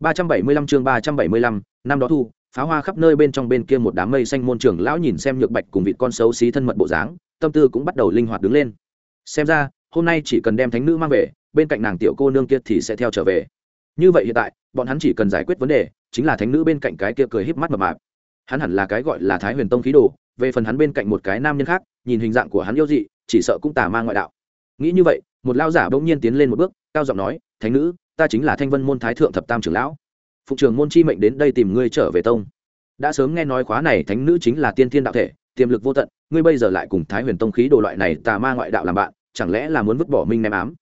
375 chương 375, năm đó thu, pháo hoa khắp nơi bên trong bên kia một đám mây xanh môn trưởng lão nhìn xem nhược bạch cùng vịt con xấu xí thân mật bộ dáng, tâm tư cũng bắt đầu linh hoạt đứng lên. Xem ra, hôm nay chỉ cần đem thánh nữ mang về, bên cạnh nàng tiểu cô nương kia thì sẽ theo trở về. Như vậy hiện tại, bọn hắn chỉ cần giải quyết vấn đề, chính là thánh nữ bên cạnh cái kia cười híp mắt mập mạp. Hắn hẳn là cái gọi là Thái Huyền Tông khí đồ, về phần hắn bên cạnh một cái nam nhân khác, nhìn hình dạng của hắn yêu dị, chỉ sợ cũng tà ma ngoại đạo. Nghĩ như vậy, một lão giả bỗng nhiên tiến lên một bước, cao giọng nói, "Thánh nữ, ta chính là Thanh Vân môn thái thượng thập tam trưởng lão." phụng trưởng môn chi mệnh đến đây tìm ngươi trở về tông. Đã sớm nghe nói khóa này thánh nữ chính là tiên thiên đạo thể, tiềm lực vô tận, ngươi bây giờ lại cùng thái huyền tông khí đồ loại này tà ma ngoại đạo làm bạn, chẳng lẽ là muốn vứt bỏ minh ném ám?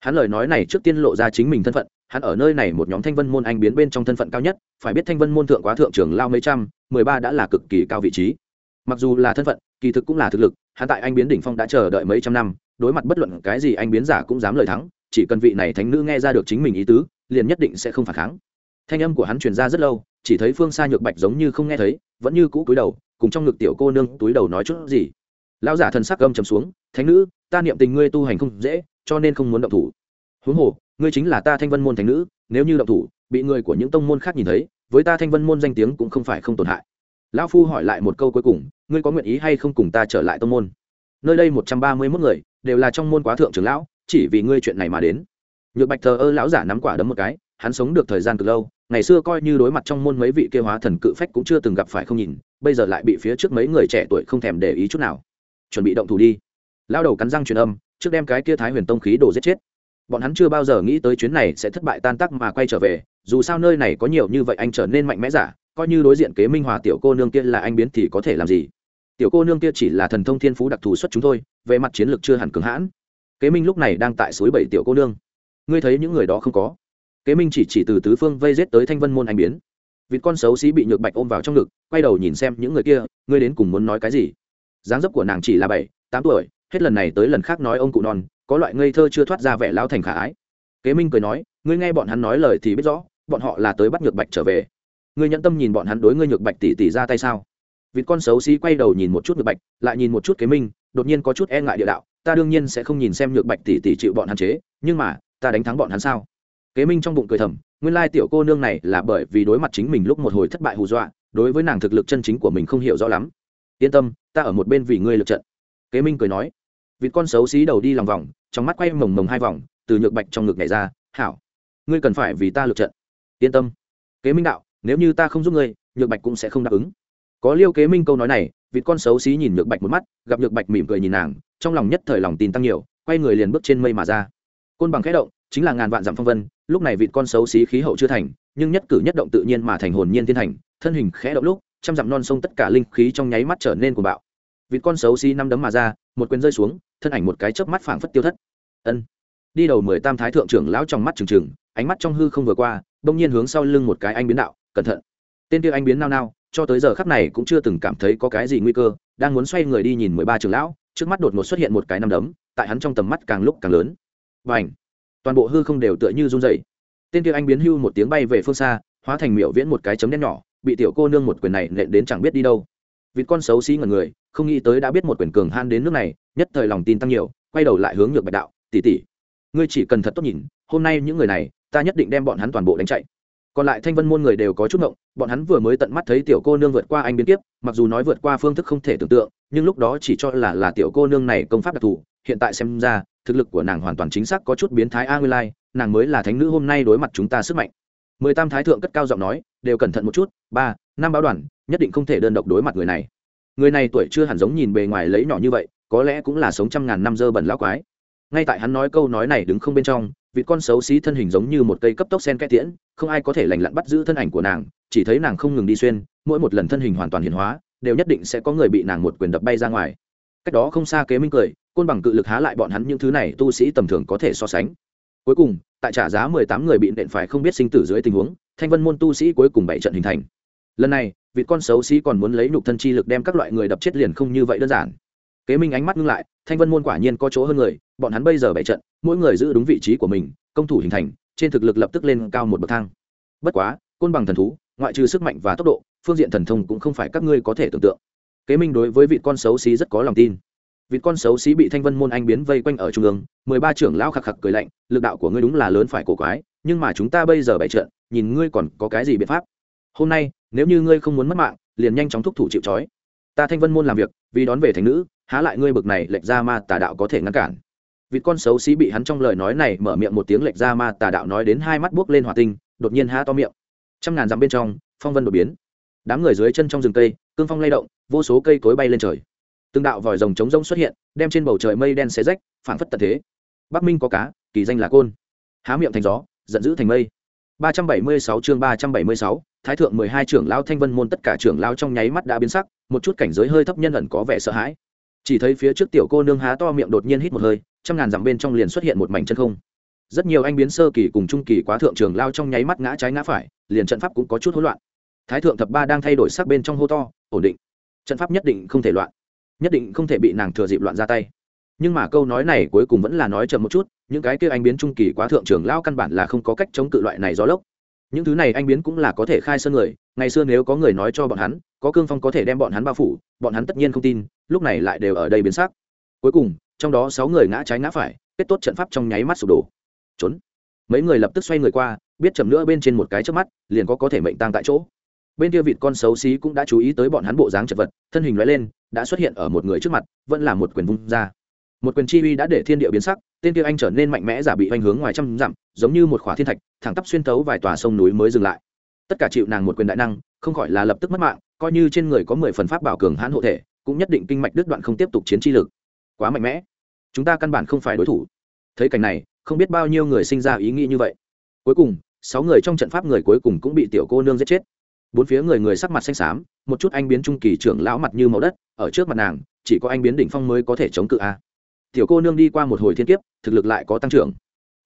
Hắn lời nói này trước tiên lộ ra chính mình thân phận, hắn ở nơi này một nhóm thanh vân môn anh biến bên trong thân phận cao nhất, phải biết thanh vân môn thượng quá thượng trưởng lao mấy trăm, mười ba đã là cực kỳ cao vị trí. Mặc dù là thân phận, kỳ thực cũng là thực lực, hắn tại anh biến đỉnh phong đã chờ đợi mấy trăm năm, đối mặt bất luận cái gì anh biến giả cũng dám lời thắng chỉ cần vị này thánh nữ nghe ra được chính mình ý tứ, liền nhất định sẽ không phản kháng. Thanh âm của hắn truyền ra rất lâu, chỉ thấy phương xa nhược bạch giống như không nghe thấy, vẫn như cũ cúi đầu, cùng trong ngực tiểu cô nương túi đầu nói chút gì. Lão giả thần sắc âm trầm xuống, thánh nữ, ta niệm tình ngươi tu hành không dễ, cho nên không muốn động thủ. Huống hồ, ngươi chính là ta thanh vân môn thánh nữ, nếu như động thủ, bị người của những tông môn khác nhìn thấy, với ta thanh vân môn danh tiếng cũng không phải không tổn hại. Lão phu hỏi lại một câu cuối cùng, ngươi có nguyện ý hay không cùng ta trở lại tông môn? Nơi đây một trăm ba mươi mốt người, đều là trong môn quá thượng trưởng lão chỉ vì ngươi chuyện này mà đến. Nhược bạch thờ ơ lão giả nắm quả đấm một cái, hắn sống được thời gian từ lâu, ngày xưa coi như đối mặt trong môn mấy vị kêu hóa thần cự phách cũng chưa từng gặp phải không nhìn, bây giờ lại bị phía trước mấy người trẻ tuổi không thèm để ý chút nào. Chuẩn bị động thủ đi. Lao đầu cắn răng truyền âm, trước đem cái kia thái huyền tông khí đổ giết chết. Bọn hắn chưa bao giờ nghĩ tới chuyến này sẽ thất bại tan tác mà quay trở về, dù sao nơi này có nhiều như vậy anh trở nên mạnh mẽ giả, coi như đối diện kế minh hòa tiểu cô nương kia là anh biến thì có thể làm gì? Tiểu cô nương kia chỉ là thần thông thiên phú đặc thù xuất chúng thôi, về mặt chiến lược chưa hẳn cứng hãn kế minh lúc này đang tại suối bảy tiểu cô nương. Ngươi thấy những người đó không có? Kế minh chỉ chỉ từ tứ phương vây rết tới thanh vân môn anh biến. Vịt con xấu xí bị nhược bạch ôm vào trong ngực, quay đầu nhìn xem những người kia, ngươi đến cùng muốn nói cái gì? Dáng dấp của nàng chỉ là bảy, tám tuổi, hết lần này tới lần khác nói ông cụ non, có loại ngây thơ chưa thoát ra vẻ lao thành khả ái. Kế minh cười nói, ngươi nghe bọn hắn nói lời thì biết rõ, bọn họ là tới bắt nhược bạch trở về. Ngươi nhận tâm nhìn bọn hắn đối ngươi nhược bạch tỉ tỉ ra tay sao? Vịt con xấu xí quay đầu nhìn một chút nhược bạch, lại nhìn một chút kế minh, đột nhiên có chút e ngại địa đạo, ta đương nhiên sẽ không nhìn xem nhược bạch tỉ tỉ chịu bọn hạn chế, nhưng mà, ta đánh thắng bọn hắn sao? Kế minh trong bụng cười thầm, nguyên lai tiểu cô nương này là bởi vì đối mặt chính mình lúc một hồi thất bại hù dọa, đối với nàng thực lực chân chính của mình không hiểu rõ lắm. Yên tâm, ta ở một bên vì ngươi lượt trận. Kế minh cười nói. Vịt con xấu xí đầu đi lòng vòng, trong mắt quay mồng mồng hai vòng, từ nhược bạch trong ngực này ra, hảo, ngươi cần phải vì ta lượt trận. Yên tâm. Kế minh đạo, nếu như ta không giúp ngươi, nhược bạch cũng sẽ không đáp ứng có liêu kế minh câu nói này, vịt con xấu xí nhìn nhược bạch một mắt, gặp nhược bạch mỉm cười nhìn nàng, trong lòng nhất thời lòng tin tăng nhiều, quay người liền bước trên mây mà ra. Côn bằng khẽ động, chính là ngàn vạn dặm phong vân, lúc này vịt con xấu xí khí hậu chưa thành, nhưng nhất cử nhất động tự nhiên mà thành hồn nhiên thiên thành thân hình khẽ động lúc, trăm dặm non sông tất cả linh khí trong nháy mắt trở nên cuồng bạo. Vịt con xấu xí năm đấm mà ra, một quyền rơi xuống, thân ảnh một cái chớp mắt phảng phất tiêu thất. Ân. Đi đầu mười tam thái thượng trưởng lão trong mắt trừng trừng, ánh mắt trong hư không vừa qua, bỗng nhiên hướng sau lưng một cái anh biến đạo, cẩn thận. Tên kia anh biến nao nao cho tới giờ khắc này cũng chưa từng cảm thấy có cái gì nguy cơ, đang muốn xoay người đi nhìn mười ba trưởng lão, trước mắt đột ngột xuất hiện một cái năm đấm, tại hắn trong tầm mắt càng lúc càng lớn. Và ảnh toàn bộ hư không đều tựa như run dày tên kia anh biến hưu một tiếng bay về phương xa, hóa thành miểu viễn một cái chấm đen nhỏ, bị tiểu cô nương một quyền này nện đến chẳng biết đi đâu. Vịt con xấu xí ngần người, không nghĩ tới đã biết một quyền cường han đến nước này, nhất thời lòng tin tăng nhiều, quay đầu lại hướng ngược bạch đạo tỉ tỉ ngươi chỉ cần thật tốt nhìn, hôm nay những người này, ta nhất định đem bọn hắn toàn bộ đánh chạy còn lại thanh vân môn người đều có chút ngộng bọn hắn vừa mới tận mắt thấy tiểu cô nương vượt qua anh biến kiếp, mặc dù nói vượt qua phương thức không thể tưởng tượng nhưng lúc đó chỉ cho là là tiểu cô nương này công pháp đặc thù hiện tại xem ra thực lực của nàng hoàn toàn chính xác có chút biến thái a nguyên lai nàng mới là thánh nữ hôm nay đối mặt chúng ta sức mạnh. Mười tam thái thượng cất cao giọng nói đều cẩn thận một chút ba năm báo đoàn nhất định không thể đơn độc đối mặt người này. Người này tuổi chưa hẳn giống nhìn bề ngoài lấy nhỏ như vậy có lẽ cũng là sống trăm ngàn năm dơ bẩn lão quái ngay tại hắn nói câu nói này đứng không bên trong, vị con xấu xí thân hình giống như một cây cấp tốc sen kẽ tiễn, không ai có thể lành lặn bắt giữ thân ảnh của nàng, chỉ thấy nàng không ngừng đi xuyên, mỗi một lần thân hình hoàn toàn hiển hóa, đều nhất định sẽ có người bị nàng một quyền đập bay ra ngoài. Cách đó không xa kế minh cười, côn bằng cự lực há lại bọn hắn những thứ này tu sĩ tầm thường có thể so sánh. Cuối cùng, tại trả giá mười tám người bị nện phải không biết sinh tử dưới tình huống, thanh vân môn tu sĩ cuối cùng bảy trận hình thành. Lần này, vị con xấu xí còn muốn lấy nhục thân chi lực đem các loại người đập chết liền không như vậy đơn giản kế minh ánh mắt ngưng lại, thanh vân môn quả nhiên có chỗ hơn người, bọn hắn bây giờ bảy trận, mỗi người giữ đúng vị trí của mình, công thủ hình thành, trên thực lực lập tức lên cao một bậc thang. Bất quá, côn bằng thần thú, ngoại trừ sức mạnh và tốc độ, phương diện thần thông cũng không phải các ngươi có thể tưởng tượng. Kế minh đối với vị con xấu xí rất có lòng tin. Vịt con xấu xí bị thanh vân môn anh biến vây quanh ở trung ương, mười ba trưởng lão khạc khạc cười lạnh, lực đạo của ngươi đúng là lớn phải cổ quái, nhưng mà chúng ta bây giờ bày trận, nhìn ngươi còn có cái gì biện pháp? Hôm nay, nếu như ngươi không muốn mất mạng, liền nhanh chóng thúc thủ chịu trói ta thanh vân môn làm việc, vì đón về thành nữ, há lại ngươi bực này, lệch ra ma tà đạo có thể ngăn cản. Vịt con xấu xí bị hắn trong lời nói này mở miệng một tiếng, lệch ra ma tà đạo nói đến hai mắt buốc lên hỏa tinh, đột nhiên há to miệng. Trăm ngàn dặm bên trong, phong vân đột biến. Đám người dưới chân trong rừng cây, cương phong lay động, vô số cây cối bay lên trời. Từng đạo vòi rồng trống rông xuất hiện, đem trên bầu trời mây đen xé rách, phảng phất tật thế. Bắc minh có cá, kỳ danh là côn. Há miệng thành gió, giận dữ thành mây. 376 chương 376, Thái thượng 12 trưởng lão Thanh Vân môn tất cả trưởng lão trong nháy mắt đã biến sắc, một chút cảnh giới hơi thấp nhân ẩn có vẻ sợ hãi. Chỉ thấy phía trước tiểu cô nương há to miệng đột nhiên hít một hơi, trăm ngàn dặm bên trong liền xuất hiện một mảnh chân không. Rất nhiều anh biến sơ kỳ cùng trung kỳ quá thượng trưởng lão trong nháy mắt ngã trái ngã phải, liền trận pháp cũng có chút hỗn loạn. Thái thượng thập ba đang thay đổi sắc bên trong hô to, ổn định. Trận pháp nhất định không thể loạn, nhất định không thể bị nàng thừa dịp loạn ra tay nhưng mà câu nói này cuối cùng vẫn là nói chậm một chút, những cái kia anh biến trung kỳ quá thượng trưởng lao căn bản là không có cách chống cự loại này gió lốc. Những thứ này anh biến cũng là có thể khai sơn người, ngày xưa nếu có người nói cho bọn hắn, có cương phong có thể đem bọn hắn bao phủ, bọn hắn tất nhiên không tin, lúc này lại đều ở đây biến sắc. Cuối cùng, trong đó sáu người ngã trái ngã phải, kết tốt trận pháp trong nháy mắt sụp đổ. Trốn. Mấy người lập tức xoay người qua, biết chậm nữa bên trên một cái trước mắt, liền có có thể mệnh tăng tại chỗ. Bên kia vịt con xấu xí cũng đã chú ý tới bọn hắn bộ dáng chật vật, thân hình loại lên, đã xuất hiện ở một người trước mặt, vẫn là một quyền vung ra một quyền chi uy đã để thiên địa biến sắc, tên kia anh trở nên mạnh mẽ giả bị hoành hướng ngoài trăm dặm, giống như một khỏa thiên thạch, thẳng tắp xuyên tấu vài tòa sông núi mới dừng lại. Tất cả chịu nàng một quyền đại năng, không khỏi là lập tức mất mạng, coi như trên người có mười phần pháp bảo cường hãn hộ thể, cũng nhất định kinh mạch đứt đoạn không tiếp tục chiến chi lực. Quá mạnh mẽ. Chúng ta căn bản không phải đối thủ. Thấy cảnh này, không biết bao nhiêu người sinh ra ý nghĩ như vậy. Cuối cùng, sáu người trong trận pháp người cuối cùng cũng bị tiểu cô nương giết chết. Bốn phía người người sắc mặt xanh xám, một chút anh biến trung kỳ trưởng lão mặt như màu đất, ở trước mặt nàng, chỉ có anh biến đỉnh phong mới có thể chống cự a tiểu cô nương đi qua một hồi thiên kiếp, thực lực lại có tăng trưởng.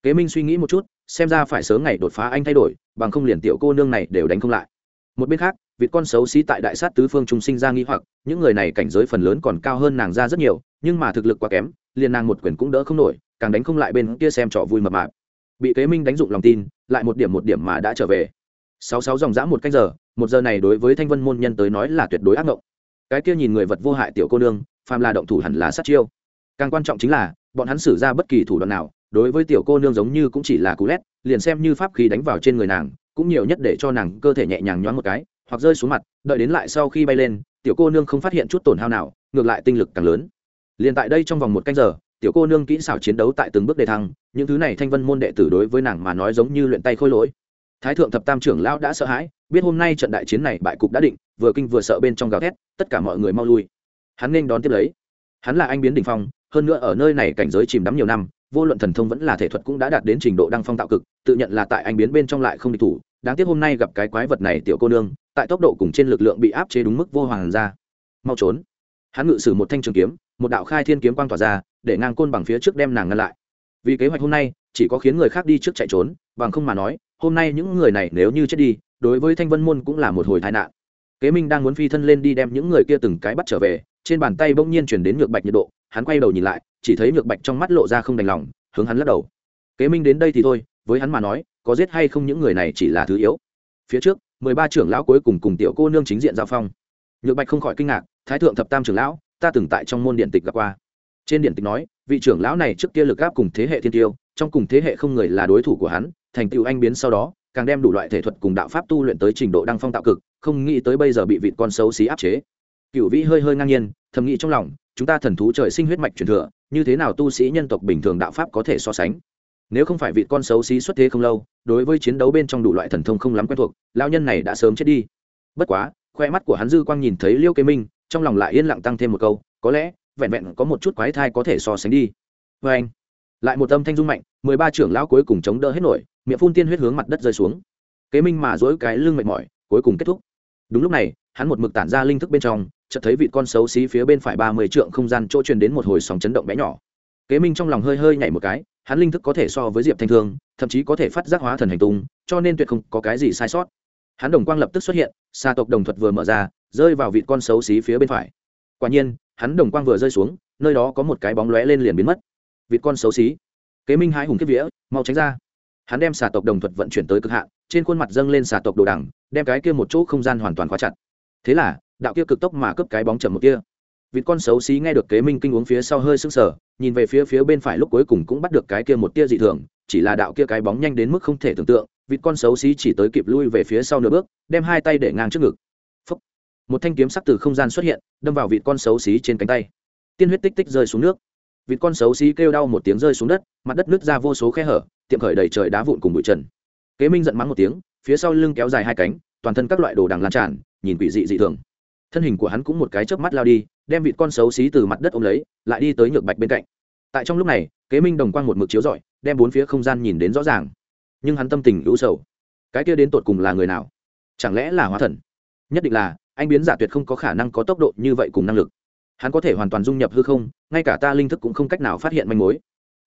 Kế minh suy nghĩ một chút, xem ra phải sớm ngày đột phá anh thay đổi, bằng không liền tiểu cô nương này đều đánh không lại. Một bên khác, vịt con xấu xí tại đại sát tứ phương trung sinh ra nghi hoặc, những người này cảnh giới phần lớn còn cao hơn nàng ra rất nhiều, nhưng mà thực lực quá kém, liền nàng một quyền cũng đỡ không nổi, càng đánh không lại bên kia xem trò vui mập mạp. Bị kế minh đánh dụng lòng tin, lại một điểm một điểm mà đã trở về. Sáu sáu dòng dã một canh giờ, một giờ này đối với thanh vân môn nhân tới nói là tuyệt đối ác ngộng. cái kia nhìn người vật vô hại tiểu cô nương, phàm là động thủ hẳn là sát chiêu càng quan trọng chính là, bọn hắn xử ra bất kỳ thủ đoạn nào, đối với tiểu cô nương giống như cũng chỉ là cú lét, liền xem như pháp khí đánh vào trên người nàng, cũng nhiều nhất để cho nàng cơ thể nhẹ nhàng nhoáng một cái, hoặc rơi xuống mặt, đợi đến lại sau khi bay lên, tiểu cô nương không phát hiện chút tổn hao nào, ngược lại tinh lực càng lớn. Liền tại đây trong vòng một canh giờ, tiểu cô nương kỹ xảo chiến đấu tại từng bước đề thăng, những thứ này thanh vân môn đệ tử đối với nàng mà nói giống như luyện tay khôi lỗi. Thái thượng thập tam trưởng lão đã sợ hãi, biết hôm nay trận đại chiến này bại cục đã định, vừa kinh vừa sợ bên trong gào thét, tất cả mọi người mau lui. Hắn nên đón tiếp lấy. Hắn là anh biến đình phong hơn nữa ở nơi này cảnh giới chìm đắm nhiều năm, vô luận thần thông vẫn là thể thuật cũng đã đạt đến trình độ đăng phong tạo cực, tự nhận là tại anh biến bên trong lại không địch thủ. Đáng tiếc hôm nay gặp cái quái vật này tiểu cô nương, tại tốc độ cùng trên lực lượng bị áp chế đúng mức vô hoàng ra. Mau trốn. Hắn ngự sử một thanh trường kiếm, một đạo khai thiên kiếm quang tỏa ra, để ngang côn bằng phía trước đem nàng ngăn lại. Vì kế hoạch hôm nay, chỉ có khiến người khác đi trước chạy trốn, bằng không mà nói, hôm nay những người này nếu như chết đi, đối với thanh vân môn cũng là một hồi tai nạn. Kế minh đang muốn phi thân lên đi đem những người kia từng cái bắt trở về trên bàn tay bỗng nhiên chuyển đến nhược bạch nhiệt độ, hắn quay đầu nhìn lại, chỉ thấy nhược bạch trong mắt lộ ra không đành lòng, hướng hắn lắc đầu. Kế minh đến đây thì thôi, với hắn mà nói, có giết hay không những người này chỉ là thứ yếu. Phía trước, mười ba trưởng lão cuối cùng cùng tiểu cô nương chính diện giao phong. Nhược bạch không khỏi kinh ngạc, thái thượng thập tam trưởng lão, ta từng tại trong môn điện tịch gặp qua. Trên điện tịch nói, vị trưởng lão này trước kia lực gáp cùng thế hệ thiên tiêu, trong cùng thế hệ không người là đối thủ của hắn, thành tựu anh biến sau đó, càng đem đủ loại thể thuật cùng đạo pháp tu luyện tới trình độ đăng phong tạo cực, không nghĩ tới bây giờ bị vị con xấu xí áp chế cựu vĩ hơi hơi ngang nhiên, thầm nghĩ trong lòng, chúng ta thần thú trời sinh huyết mạch truyền thừa, như thế nào tu sĩ nhân tộc bình thường đạo pháp có thể so sánh? Nếu không phải vị con xấu xí xuất thế không lâu, đối với chiến đấu bên trong đủ loại thần thông không lắm quen thuộc lao nhân này đã sớm chết đi. Bất quá, khoe mắt của hắn dư quang nhìn thấy liêu kế minh, trong lòng lại yên lặng tăng thêm một câu, có lẽ, vẹn vẹn có một chút quái thai có thể so sánh đi. Vê anh, lại một âm thanh dung mạnh, mười ba trưởng lão cuối cùng chống đỡ hết nổi, miệng phun tiên huyết hướng mặt đất rơi xuống. Kế minh mà dỗi cái lưng mệt mỏi, cuối cùng kết thúc. Đúng lúc này, hắn một mực tản ra linh thức bên trong chợt thấy vị con xấu xí phía bên phải ba mươi trượng không gian chỗ truyền đến một hồi sóng chấn động bé nhỏ. Kế minh trong lòng hơi hơi nhảy một cái, hắn linh thức có thể so với diệp thanh thương, thậm chí có thể phát giác hóa thần hành tung, cho nên tuyệt không có cái gì sai sót. Hắn đồng quang lập tức xuất hiện xa tộc đồng thuật vừa mở ra, rơi vào vị con xấu xí phía bên phải. Quả nhiên, hắn đồng quang vừa rơi xuống, nơi đó có một cái bóng lóe lên liền biến mất. Vị con xấu xí. Kế minh hái hùng kiếp vía, mau tránh ra. Hắn đem xà tộc đồng thuật vận chuyển tới cực hạn, trên khuôn mặt dâng lên xà tộc đồ đằng, đem cái kia một chỗ không gian hoàn toàn khóa chặt. Thế là đạo kia cực tốc mà cướp cái bóng chậm một kia. Vịt con xấu xí nghe được kế minh kinh uống phía sau hơi sưng sờ, nhìn về phía phía bên phải lúc cuối cùng cũng bắt được cái kia một tia dị thường, chỉ là đạo kia cái bóng nhanh đến mức không thể tưởng tượng, vịt con xấu xí chỉ tới kịp lui về phía sau nửa bước, đem hai tay để ngang trước ngực. Phúc. một thanh kiếm sắc từ không gian xuất hiện, đâm vào vịt con xấu xí trên cánh tay. Tiên huyết tích tích rơi xuống nước. Vịt con xấu xí kêu đau một tiếng rơi xuống đất, mặt đất nứt ra vô số khe hở, tiệm khởi đầy trời đá vụn cùng bụi trần. Kế minh giận mắng một tiếng, phía sau lưng kéo dài hai cánh, toàn thân các loại đồ đằng lan tràn, nhìn quỷ dị dị thường thân hình của hắn cũng một cái chớp mắt lao đi, đem vịt con xấu xí từ mặt đất ôm lấy, lại đi tới nhược bạch bên cạnh. Tại trong lúc này, kế minh đồng quang một mực chiếu rọi, đem bốn phía không gian nhìn đến rõ ràng. Nhưng hắn tâm tình lũ sầu. Cái kia đến tột cùng là người nào? Chẳng lẽ là hóa thần? Nhất định là, anh biến giả tuyệt không có khả năng có tốc độ như vậy cùng năng lực. Hắn có thể hoàn toàn dung nhập hư không, ngay cả ta linh thức cũng không cách nào phát hiện manh mối.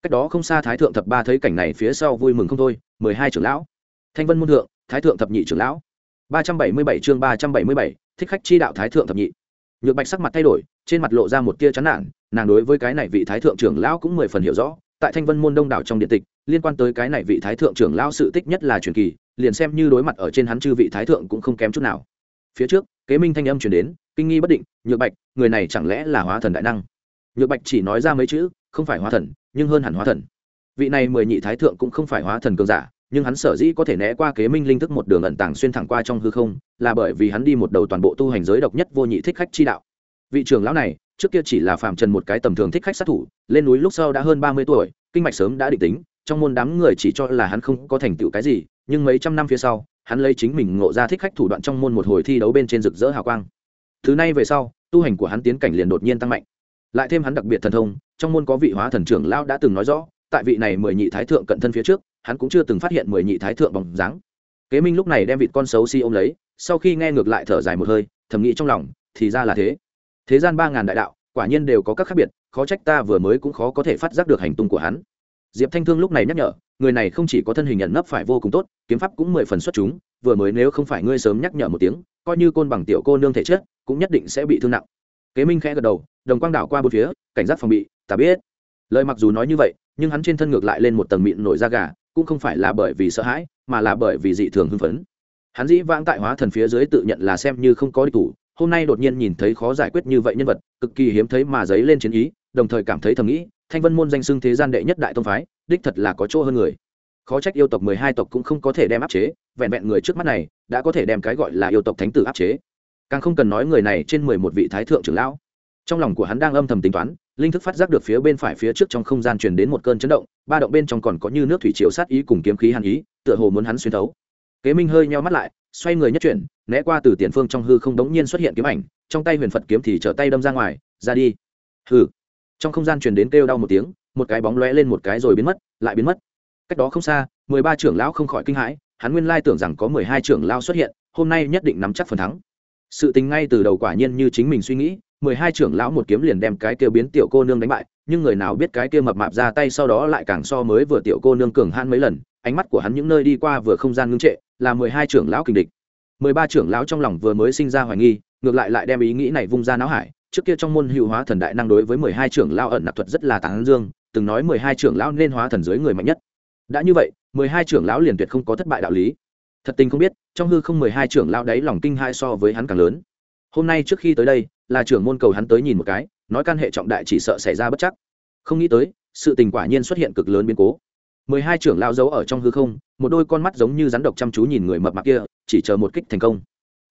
Cách đó không xa thái thượng thập ba thấy cảnh này phía sau vui mừng không thôi, mười hai trưởng lão. Thanh vân môn thượng, thái thượng thập nhị trưởng lão. ba trăm bảy mươi bảy chương ba trăm bảy mươi bảy thích khách chi đạo thái thượng thập nhị. Nhược bạch sắc mặt thay đổi, trên mặt lộ ra một tia chán nản, nàng đối với cái này vị thái thượng trưởng lão cũng mười phần hiểu rõ, tại thanh vân môn đông đảo trong điện tịch, liên quan tới cái này vị thái thượng trưởng lão sự tích nhất là truyền kỳ, liền xem như đối mặt ở trên hắn chư vị thái thượng cũng không kém chút nào. Phía trước, kế minh thanh âm truyền đến, kinh nghi bất định, nhược bạch, người này chẳng lẽ là hóa thần đại năng? Nhược bạch chỉ nói ra mấy chữ, không phải hóa thần, nhưng hơn hẳn hóa thần. Vị này mười nhị thái thượng cũng không phải hóa thần cường giả nhưng hắn sở dĩ có thể né qua kế minh linh thức một đường ẩn tàng xuyên thẳng qua trong hư không, là bởi vì hắn đi một đầu toàn bộ tu hành giới độc nhất vô nhị thích khách chi đạo. Vị trưởng lão này, trước kia chỉ là phạm trần một cái tầm thường thích khách sát thủ, lên núi lúc sau đã hơn ba mươi tuổi, kinh mạch sớm đã định tính, trong môn đám người chỉ cho là hắn không có thành tựu cái gì, nhưng mấy trăm năm phía sau, hắn lấy chính mình ngộ ra thích khách thủ đoạn trong môn một hồi thi đấu bên trên rực rỡ hào quang. Thứ này về sau, tu hành của hắn tiến cảnh liền đột nhiên tăng mạnh. Lại thêm hắn đặc biệt thần thông, trong môn có vị hóa thần trưởng lão đã từng nói rõ, tại vị này mười nhị thái thượng cận thân phía trước hắn cũng chưa từng phát hiện mười nhị thái thượng bóng dáng. Kế minh lúc này đem vịt con xấu xi、si、ôm ôm lấy, sau khi nghe ngược lại thở dài một hơi, thầm nghĩ trong lòng, thì ra là thế. Thế gian ba ngàn đại đạo, quả nhiên đều có các khác biệt, khó trách ta vừa mới cũng khó có thể phát giác được hành tung của hắn. Diệp thanh thương lúc này nhắc nhở, người này không chỉ có thân hình nhận nấp phải vô cùng tốt, kiếm pháp cũng mười phần xuất chúng, vừa mới nếu không phải ngươi sớm nhắc nhở một tiếng, coi như côn bằng tiểu cô nương thể chết cũng nhất định sẽ bị thương nặng. Kế minh khẽ gật đầu, đồng quang đảo qua bốn phía, cảnh giác phòng bị, ta biết. Lời mặc dù nói như vậy, nhưng hắn trên thân ngược lại lên một tầng mịn nổi da gà cũng không phải là bởi vì sợ hãi, mà là bởi vì dị thường hưng phấn. Hắn dĩ vãng tại hóa thần phía dưới tự nhận là xem như không có địch thủ, hôm nay đột nhiên nhìn thấy khó giải quyết như vậy nhân vật, cực kỳ hiếm thấy mà dấy lên chiến ý, đồng thời cảm thấy thầm nghĩ, thanh vân môn danh xưng thế gian đệ nhất đại tông phái, đích thật là có chỗ hơn người. Khó trách yêu tộc mười hai tộc cũng không có thể đem áp chế, vẹn vẹn người trước mắt này, đã có thể đem cái gọi là yêu tộc thánh tử áp chế. Càng không cần nói người này trên mười một vị thái thượng trưởng lão. Trong lòng của hắn đang âm thầm tính toán linh thức phát giác được phía bên phải phía trước trong không gian truyền đến một cơn chấn động, ba động bên trong còn có như nước thủy triều sát ý cùng kiếm khí hàn ý, tựa hồ muốn hắn xuyên thấu. Kế minh hơi nheo mắt lại, xoay người nhất chuyển, né qua từ tiền phương trong hư không đống nhiên xuất hiện kiếm ảnh, trong tay huyền phật kiếm thì trở tay đâm ra ngoài, ra đi. Hừ. trong không gian truyền đến kêu đau một tiếng, một cái bóng lóe lên một cái rồi biến mất, lại biến mất. Cách đó không xa, mười ba trưởng lão không khỏi kinh hãi, hắn nguyên lai tưởng rằng có mười hai trưởng lão xuất hiện, hôm nay nhất định nắm chắc phần thắng. Sự tình ngay từ đầu quả nhiên như chính mình suy nghĩ mười hai trưởng lão một kiếm liền đem cái kia biến tiểu cô nương đánh bại, nhưng người nào biết cái kia mập mạp ra tay sau đó lại càng so mới vừa tiểu cô nương cường han mấy lần, ánh mắt của hắn những nơi đi qua vừa không gian ngưng trệ, là mười hai trưởng lão kình địch. Mười ba trưởng lão trong lòng vừa mới sinh ra hoài nghi, ngược lại lại đem ý nghĩ này vung ra não hải, trước kia trong môn hữu hóa thần đại năng đối với mười hai trưởng lão ẩn nạp thuật rất là tán dương, từng nói mười hai trưởng lão nên hóa thần dưới người mạnh nhất. Đã như vậy, mười hai trưởng lão liền tuyệt không có thất bại đạo lý. Thật tình không biết, trong hư không mười hai trưởng lão đấy lòng kinh hai so với hắn càng lớn hôm nay trước khi tới đây, là trưởng môn cầu hắn tới nhìn một cái, nói căn hệ trọng đại chỉ sợ xảy ra bất chắc. Không nghĩ tới, sự tình quả nhiên xuất hiện cực lớn biến cố. Mười hai trưởng lao giấu ở trong hư không, một đôi con mắt giống như rắn độc chăm chú nhìn người mập mạp kia, chỉ chờ một kích thành công.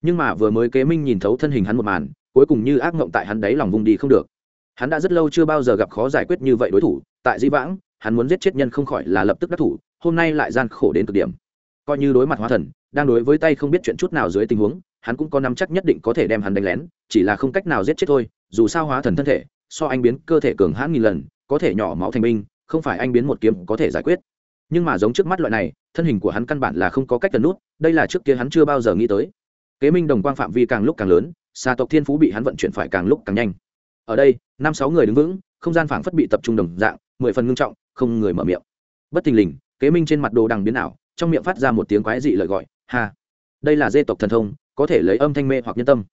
Nhưng mà vừa mới kế minh nhìn thấu thân hình hắn một màn, cuối cùng như ác mộng tại hắn đáy lòng vùng đi không được. Hắn đã rất lâu chưa bao giờ gặp khó giải quyết như vậy đối thủ, tại dĩ vãng, hắn muốn giết chết nhân không khỏi là lập tức đắc thủ, hôm nay lại gian khổ đến cực điểm. Coi như đối mặt hóa thần, đang đối với tay không biết chuyện chút nào dưới tình huống hắn cũng có nắm chắc nhất định có thể đem hắn đánh lén, chỉ là không cách nào giết chết thôi, dù sao hóa thần thân thể, so anh biến cơ thể cường hãn nghìn lần, có thể nhỏ máu thành binh, không phải anh biến một kiếm có thể giải quyết. Nhưng mà giống trước mắt loại này, thân hình của hắn căn bản là không có cách cần nút, đây là trước kia hắn chưa bao giờ nghĩ tới. Kế minh đồng quang phạm vi càng lúc càng lớn xà tộc thiên phú bị hắn vận chuyển phải càng lúc càng nhanh. Ở đây, năm sáu người đứng vững, không gian phảng phất bị tập trung đồng dạng, mười phần ngưng trọng, không người mở miệng. Bất thình lình, kế minh trên mặt đồ đằng biến ảo, trong miệng phát ra một tiếng quái dị lời gọi, ha! Đây là dê tộc thần thông có thể lấy âm thanh mê hoặc nhân tâm.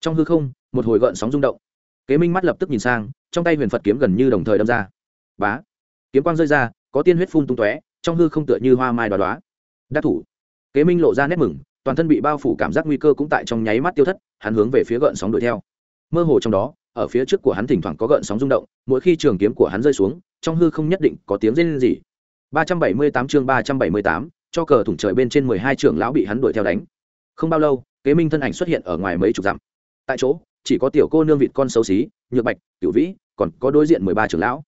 Trong hư không một hồi gợn sóng rung động. Kế minh mắt lập tức nhìn sang trong tay huyền phật kiếm gần như đồng thời đâm ra. Bá! Kiếm quang rơi ra có tiên huyết phun tung tóe trong hư không tựa như hoa mai đoá đoá đắc thủ! Kế minh lộ ra nét mừng toàn thân bị bao phủ cảm giác nguy cơ cũng tại trong nháy mắt tiêu thất hắn hướng về phía gợn sóng đuổi theo. Mơ hồ trong đó ở phía trước của hắn thỉnh thoảng có gợn sóng rung động mỗi khi trường kiếm của hắn rơi xuống trong hư không nhất định có tiếng rên rỉ. 378 chương 378, cho cờ thủng trời bên trên mười hai trưởng lão bị hắn đuổi theo đánh. Không bao lâu kế minh thân ảnh xuất hiện ở ngoài mấy chục dặm. Tại chỗ, chỉ có tiểu cô nương vịt con xấu xí, nhược bạch tiểu vĩ, còn có đối diện mười ba trưởng lão.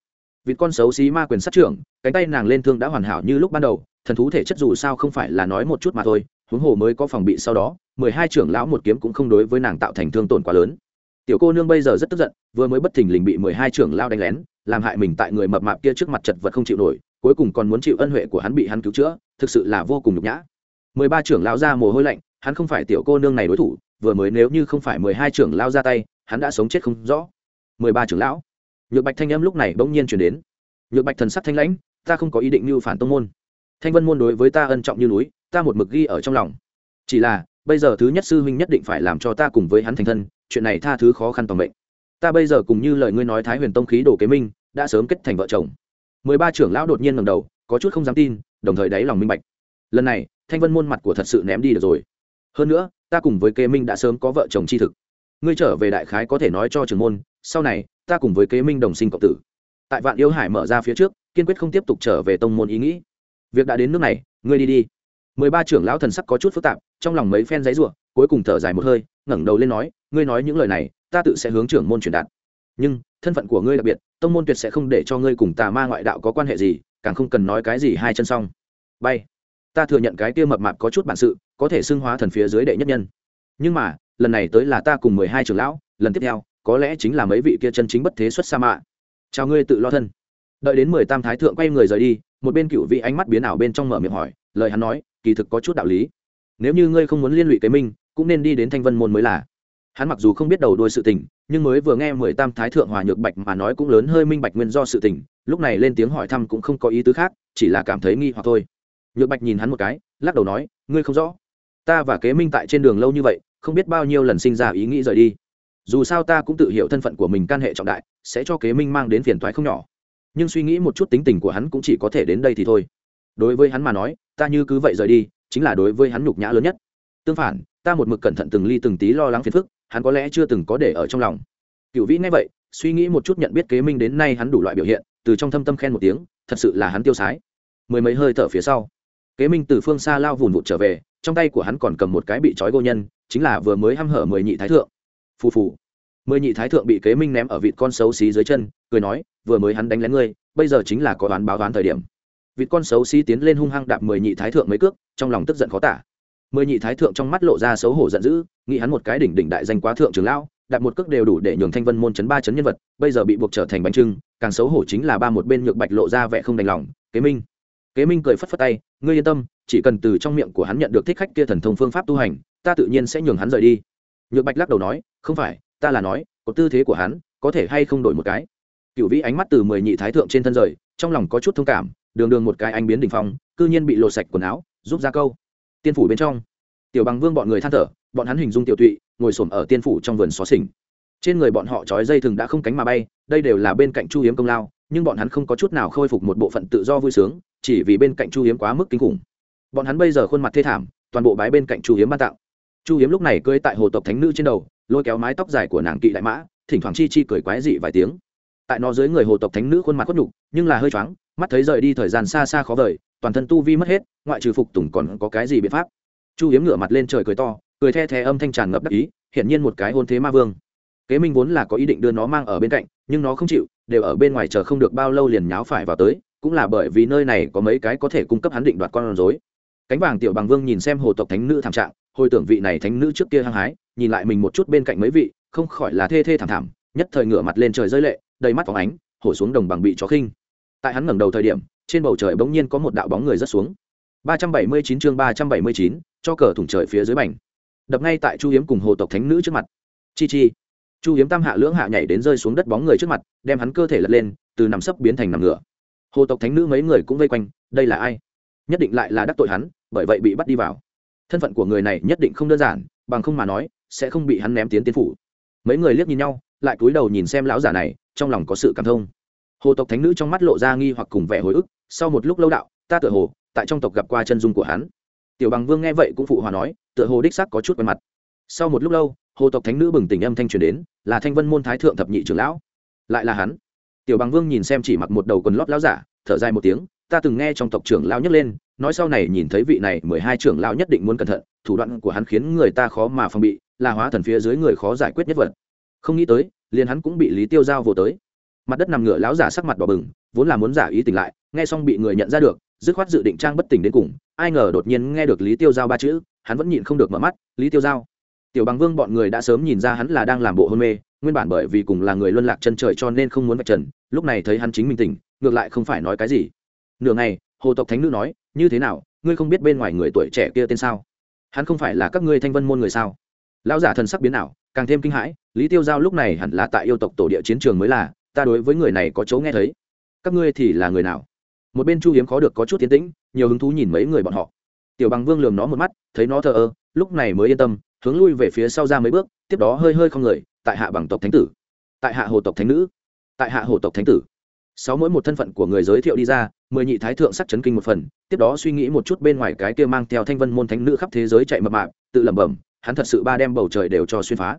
Vịt con xấu xí ma quyền sát trưởng, cánh tay nàng lên thương đã hoàn hảo như lúc ban đầu, thần thú thể chất dù sao không phải là nói một chút mà thôi, huống hồ mới có phòng bị sau đó, mười hai trưởng lão một kiếm cũng không đối với nàng tạo thành thương tổn quá lớn. Tiểu cô nương bây giờ rất tức giận, vừa mới bất thình lình bị mười hai trưởng lão đánh lén, làm hại mình tại người mập mạp kia trước mặt chật vật không chịu nổi, cuối cùng còn muốn chịu ân huệ của hắn bị hắn cứu chữa, thực sự là vô cùng nhục nhã. Mười ba trưởng lão ra mồ hôi lạnh hắn không phải tiểu cô nương này đối thủ, vừa mới nếu như không phải mười hai trưởng lao ra tay, hắn đã sống chết không rõ. Mười ba trưởng lão. Nhược bạch thanh âm lúc này bỗng nhiên chuyển đến. Nhược bạch thần sắc thanh lãnh, ta không có ý định mưu phản tông môn. Thanh vân môn đối với ta ân trọng như núi, ta một mực ghi ở trong lòng. Chỉ là, bây giờ thứ nhất sư huynh nhất định phải làm cho ta cùng với hắn thành thân, chuyện này tha thứ khó khăn toàn mệnh. Ta bây giờ cùng như lời ngươi nói thái huyền tông khí đồ kế minh, đã sớm kết thành vợ chồng. Mười ba trưởng lão đột nhiên ngầm đầu, có chút không dám tin, đồng thời đáy lòng minh bạch. Lần này, thanh vân môn mặt của thật sự ném đi được rồi hơn nữa, ta cùng với kế minh đã sớm có vợ chồng c h i thực. Ngươi trở về đại khái có thể nói cho trưởng môn, sau này, ta cùng với kế minh đồng sinh cộng tử. Tại vạn yêu hải mở ra phía trước, kiên quyết không tiếp tục trở về tông môn ý nghĩ. Việc đã đến nước này, ngươi đi đi. Mười ba trưởng lão thần sắc có chút phức tạp, trong lòng mấy phen giấy ruộng cuối cùng thở dài một hơi, ngẩng đầu lên nói, ngươi nói những lời này, ta tự sẽ hướng trưởng môn truyền đạt. Nhưng, thân phận của ngươi đặc biệt, tông môn tuyệt sẽ không để cho ngươi cùng tà ma ngoại đạo có quan hệ gì, càng không cần nói cái gì hai chân xong bay ta thừa nhận cái kia mập mạp có chút bản sự, có thể xưng hóa thần phía dưới đệ nhất nhân. Nhưng mà, lần này tới là ta cùng mười hai trưởng lão, lần tiếp theo, có lẽ chính là mấy vị kia chân chính bất thế xuất sa mạ. Chào ngươi tự lo thân. Đợi đến mười tam thái thượng quay người rời đi, một bên cựu vị ánh mắt biến ảo bên trong mở miệng hỏi, lời hắn nói, kỳ thực có chút đạo lý. Nếu như ngươi không muốn liên lụy cái minh cũng nên đi đến thanh vân môn mới là. Hắn mặc dù không biết đầu đuôi sự tình, nhưng mới vừa nghe mười tam thái thượng hòa nhược bạch mà nói cũng lớn hơi minh bạch nguyên do sự tình, lúc này lên tiếng hỏi thăm cũng không có ý tứ khác, chỉ là cảm thấy nghi hoặc thôi nhược bạch nhìn hắn một cái, lắc đầu nói, ngươi không rõ. Ta và kế minh tại trên đường lâu như vậy, không biết bao nhiêu lần sinh ra ý nghĩ rời đi. Dù sao ta cũng tự hiểu thân phận của mình can hệ trọng đại, sẽ cho kế minh mang đến phiền thoái không nhỏ. Nhưng suy nghĩ một chút tính tình của hắn cũng chỉ có thể đến đây thì thôi. Đối với hắn mà nói, ta như cứ vậy rời đi, chính là đối với hắn nhục nhã lớn nhất. Tương phản, ta một mực cẩn thận từng ly từng tí lo lắng phiền phức, hắn có lẽ chưa từng có để ở trong lòng. Cựu vĩ nghe vậy, suy nghĩ một chút nhận biết kế minh đến nay hắn đủ loại biểu hiện, từ trong thâm tâm khen một tiếng, thật sự là hắn tiêu sái. Mười mấy hơi thở phía sau kế minh từ phương xa lao vùn vụt trở về, trong tay của hắn còn cầm một cái bị trói gô nhân, chính là vừa mới hăm hở mười nhị thái thượng. Phù phù. Mười nhị thái thượng bị kế minh ném ở vịt con xấu xí dưới chân, cười nói, vừa mới hắn đánh lén ngươi, bây giờ chính là có đoán báo đoán thời điểm. Vịt con xấu xí tiến lên hung hăng đạp mười nhị thái thượng mấy cước, trong lòng tức giận khó tả. Mười nhị thái thượng trong mắt lộ ra xấu hổ giận dữ, nghĩ hắn một cái đỉnh đỉnh đại danh quá thượng trường lão đặt một cước đều đủ để nhường thanh vân môn chấn ba chấn nhân vật, bây giờ bị buộc trở thành bánh trưng, càng xấu hổ chính là ba một bên nhược bạch lộ ra vẻ không đành lòng, kế minh kế minh cười phất phất tay, ngươi yên tâm, chỉ cần từ trong miệng của hắn nhận được thích khách kia thần thông phương pháp tu hành, ta tự nhiên sẽ nhường hắn rời đi. Nhược bạch lắc đầu nói, không phải, ta là nói, có tư thế của hắn, có thể hay không đổi một cái? Cựu vĩ ánh mắt từ mười nhị thái thượng trên thân rời, trong lòng có chút thông cảm, đường đường một cái anh biến đỉnh phong, cư nhiên bị lột sạch quần áo giúp ra câu. Tiên phủ bên trong, tiểu bằng vương bọn người than thở, bọn hắn hình dung tiểu tụy, ngồi xổm ở tiên phủ trong vườn xó xỉnh. Trên người bọn họ trói dây thừng đã không cánh mà bay, đây đều là bên cạnh chu hiếm công lao nhưng bọn hắn không có chút nào khôi phục một bộ phận tự do vui sướng, chỉ vì bên cạnh chu hiếm quá mức kinh khủng. Bọn hắn bây giờ khuôn mặt thê thảm, toàn bộ bái bên cạnh chu hiếm ban tặng. Chu hiếm lúc này cưới tại hồ tộc thánh nữ trên đầu, lôi kéo mái tóc dài của nàng kỵ đại mã, thỉnh thoảng chi chi cười quái dị vài tiếng. Tại nó dưới người hồ tộc thánh nữ khuôn mặt khuất nhục, nhưng là hơi choáng, mắt thấy rời đi thời gian xa xa khó vời, toàn thân tu vi mất hết, ngoại trừ phục tùng còn có cái gì biện pháp? Chu hiếm ngửa mặt lên trời cười to, cười the thé âm thanh tràn ngập đắc ý, hiển nhiên một cái hôn thế ma vương. Kế minh vốn là có ý định đưa nó mang ở bên cạnh, nhưng nó không chịu đều ở bên ngoài chờ không được bao lâu liền nháo phải vào tới cũng là bởi vì nơi này có mấy cái có thể cung cấp hắn định đoạt con rối. Cánh vàng tiểu bằng vương nhìn xem hồ tộc thánh nữ thảm trạng hồi tưởng vị này thánh nữ trước kia hăng hái nhìn lại mình một chút bên cạnh mấy vị không khỏi là thê thê thảm thảm nhất thời ngửa mặt lên trời rơi lệ đầy mắt phóng ánh hổ xuống đồng bằng bị chó khinh. Tại hắn ngẩng đầu thời điểm trên bầu trời bỗng nhiên có một đạo bóng người rất xuống. 379 chương 379, cho cờ thủng trời phía dưới bành. Đập ngay tại chu hiếm cùng hồ tộc thánh nữ trước mặt. Chi chi chu hiếm tam hạ lưỡng hạ nhảy đến rơi xuống đất bóng người trước mặt, đem hắn cơ thể lật lên, từ nằm sấp biến thành nằm ngửa. Hồ tộc thánh nữ mấy người cũng vây quanh, đây là ai? Nhất định lại là đắc tội hắn, bởi vậy bị bắt đi vào. Thân phận của người này nhất định không đơn giản, bằng không mà nói, sẽ không bị hắn ném tiến tiến phủ. Mấy người liếc nhìn nhau, lại cúi đầu nhìn xem lão giả này, trong lòng có sự cảm thông. Hồ tộc thánh nữ trong mắt lộ ra nghi hoặc cùng vẻ hồi ức, sau một lúc lâu đạo, ta tựa hồ, tại trong tộc gặp qua chân dung của hắn. Tiểu bằng vương nghe vậy cũng phụ hòa nói, tựa hồ đích sắc có chút quen mặt. Sau một lúc lâu hồ tộc thánh nữ bừng tỉnh âm thanh truyền đến, là thanh vân môn thái thượng thập nhị trưởng lão. Lại là hắn. Tiểu bằng vương nhìn xem chỉ mặc một đầu quần lót lão giả, thở dài một tiếng, ta từng nghe trong tộc trưởng lão nhấc lên, nói sau này nhìn thấy vị này mười hai trưởng lão nhất định muốn cẩn thận, thủ đoạn của hắn khiến người ta khó mà phòng bị, là hóa thần phía dưới người khó giải quyết nhất vật. Không nghĩ tới, liền hắn cũng bị lý tiêu giao vô tới. Mặt đất nằm ngửa lão giả sắc mặt đỏ bừng, vốn là muốn giả ý tỉnh lại, nghe xong bị người nhận ra được, dứt khoát dự định trang bất tỉnh đến cùng, ai ngờ đột nhiên nghe được lý tiêu giao ba chữ, hắn vẫn nhịn không được mở mắt, lý tiêu giao tiểu bằng vương bọn người đã sớm nhìn ra hắn là đang làm bộ hôn mê, nguyên bản bởi vì cùng là người luân lạc chân trời cho nên không muốn vạch trần, lúc này thấy hắn chính mình tỉnh, ngược lại không phải nói cái gì. Nửa ngày, hồ tộc thánh nữ nói, như thế nào, ngươi không biết bên ngoài người tuổi trẻ kia tên sao? Hắn không phải là các ngươi thanh vân môn người sao? Lão giả thần sắc biến ảo, càng thêm kinh hãi, lý tiêu giao lúc này hẳn là tại yêu tộc tổ địa chiến trường mới là, ta đối với người này có chỗ nghe thấy. Các ngươi thì là người nào? Một bên chu hiếm khó được có chút tiến tĩnh, nhiều hứng thú nhìn mấy người bọn họ. Tiểu bằng vương lườm nó một mắt, thấy nó thờ ơ, lúc này mới yên tâm hướng lui về phía sau ra mấy bước, tiếp đó hơi hơi không người, tại hạ bằng tộc thánh tử. Tại hạ hồ tộc thánh nữ. Tại hạ hồ tộc thánh tử. Sáu mỗi một thân phận của người giới thiệu đi ra, mười nhị thái thượng sắc chấn kinh một phần, tiếp đó suy nghĩ một chút bên ngoài cái kia mang theo thanh vân môn thánh nữ khắp thế giới chạy mập mạp, tự lẩm bẩm, hắn thật sự ba đem bầu trời đều cho xuyên phá.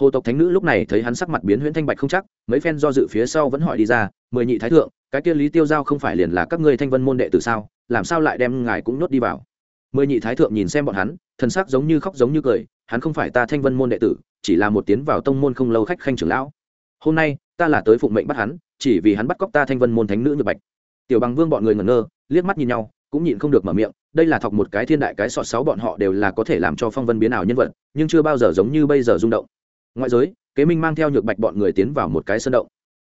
Hồ tộc thánh nữ lúc này thấy hắn sắc mặt biến huyễn thanh bạch không chắc, mấy phen do dự phía sau vẫn hỏi đi ra, mười nhị thái thượng, cái kia lý tiêu giao không phải liền là các ngươi thanh vân môn đệ tử sao? Làm sao lại đem ngài cũng nhốt đi vào? Mười nhị thái thượng nhìn xem bọn hắn thân sắc giống như khóc giống như cười hắn không phải ta thanh vân môn đệ tử, chỉ là một tiến vào tông môn không lâu khách khanh trưởng lão. Hôm nay, ta là tới phụng mệnh bắt hắn, chỉ vì hắn bắt cóc ta thanh vân môn thánh nữ nhược bạch. Tiểu bằng vương bọn người ngẩn ngơ, liếc mắt nhìn nhau, cũng nhịn không được mở miệng, đây là thọc một cái thiên đại cái sọt sáu bọn họ đều là có thể làm cho phong vân biến ảo nhân vật, nhưng chưa bao giờ giống như bây giờ rung động. Ngoại giới, kế minh mang theo nhược bạch bọn người tiến vào một cái sơn động.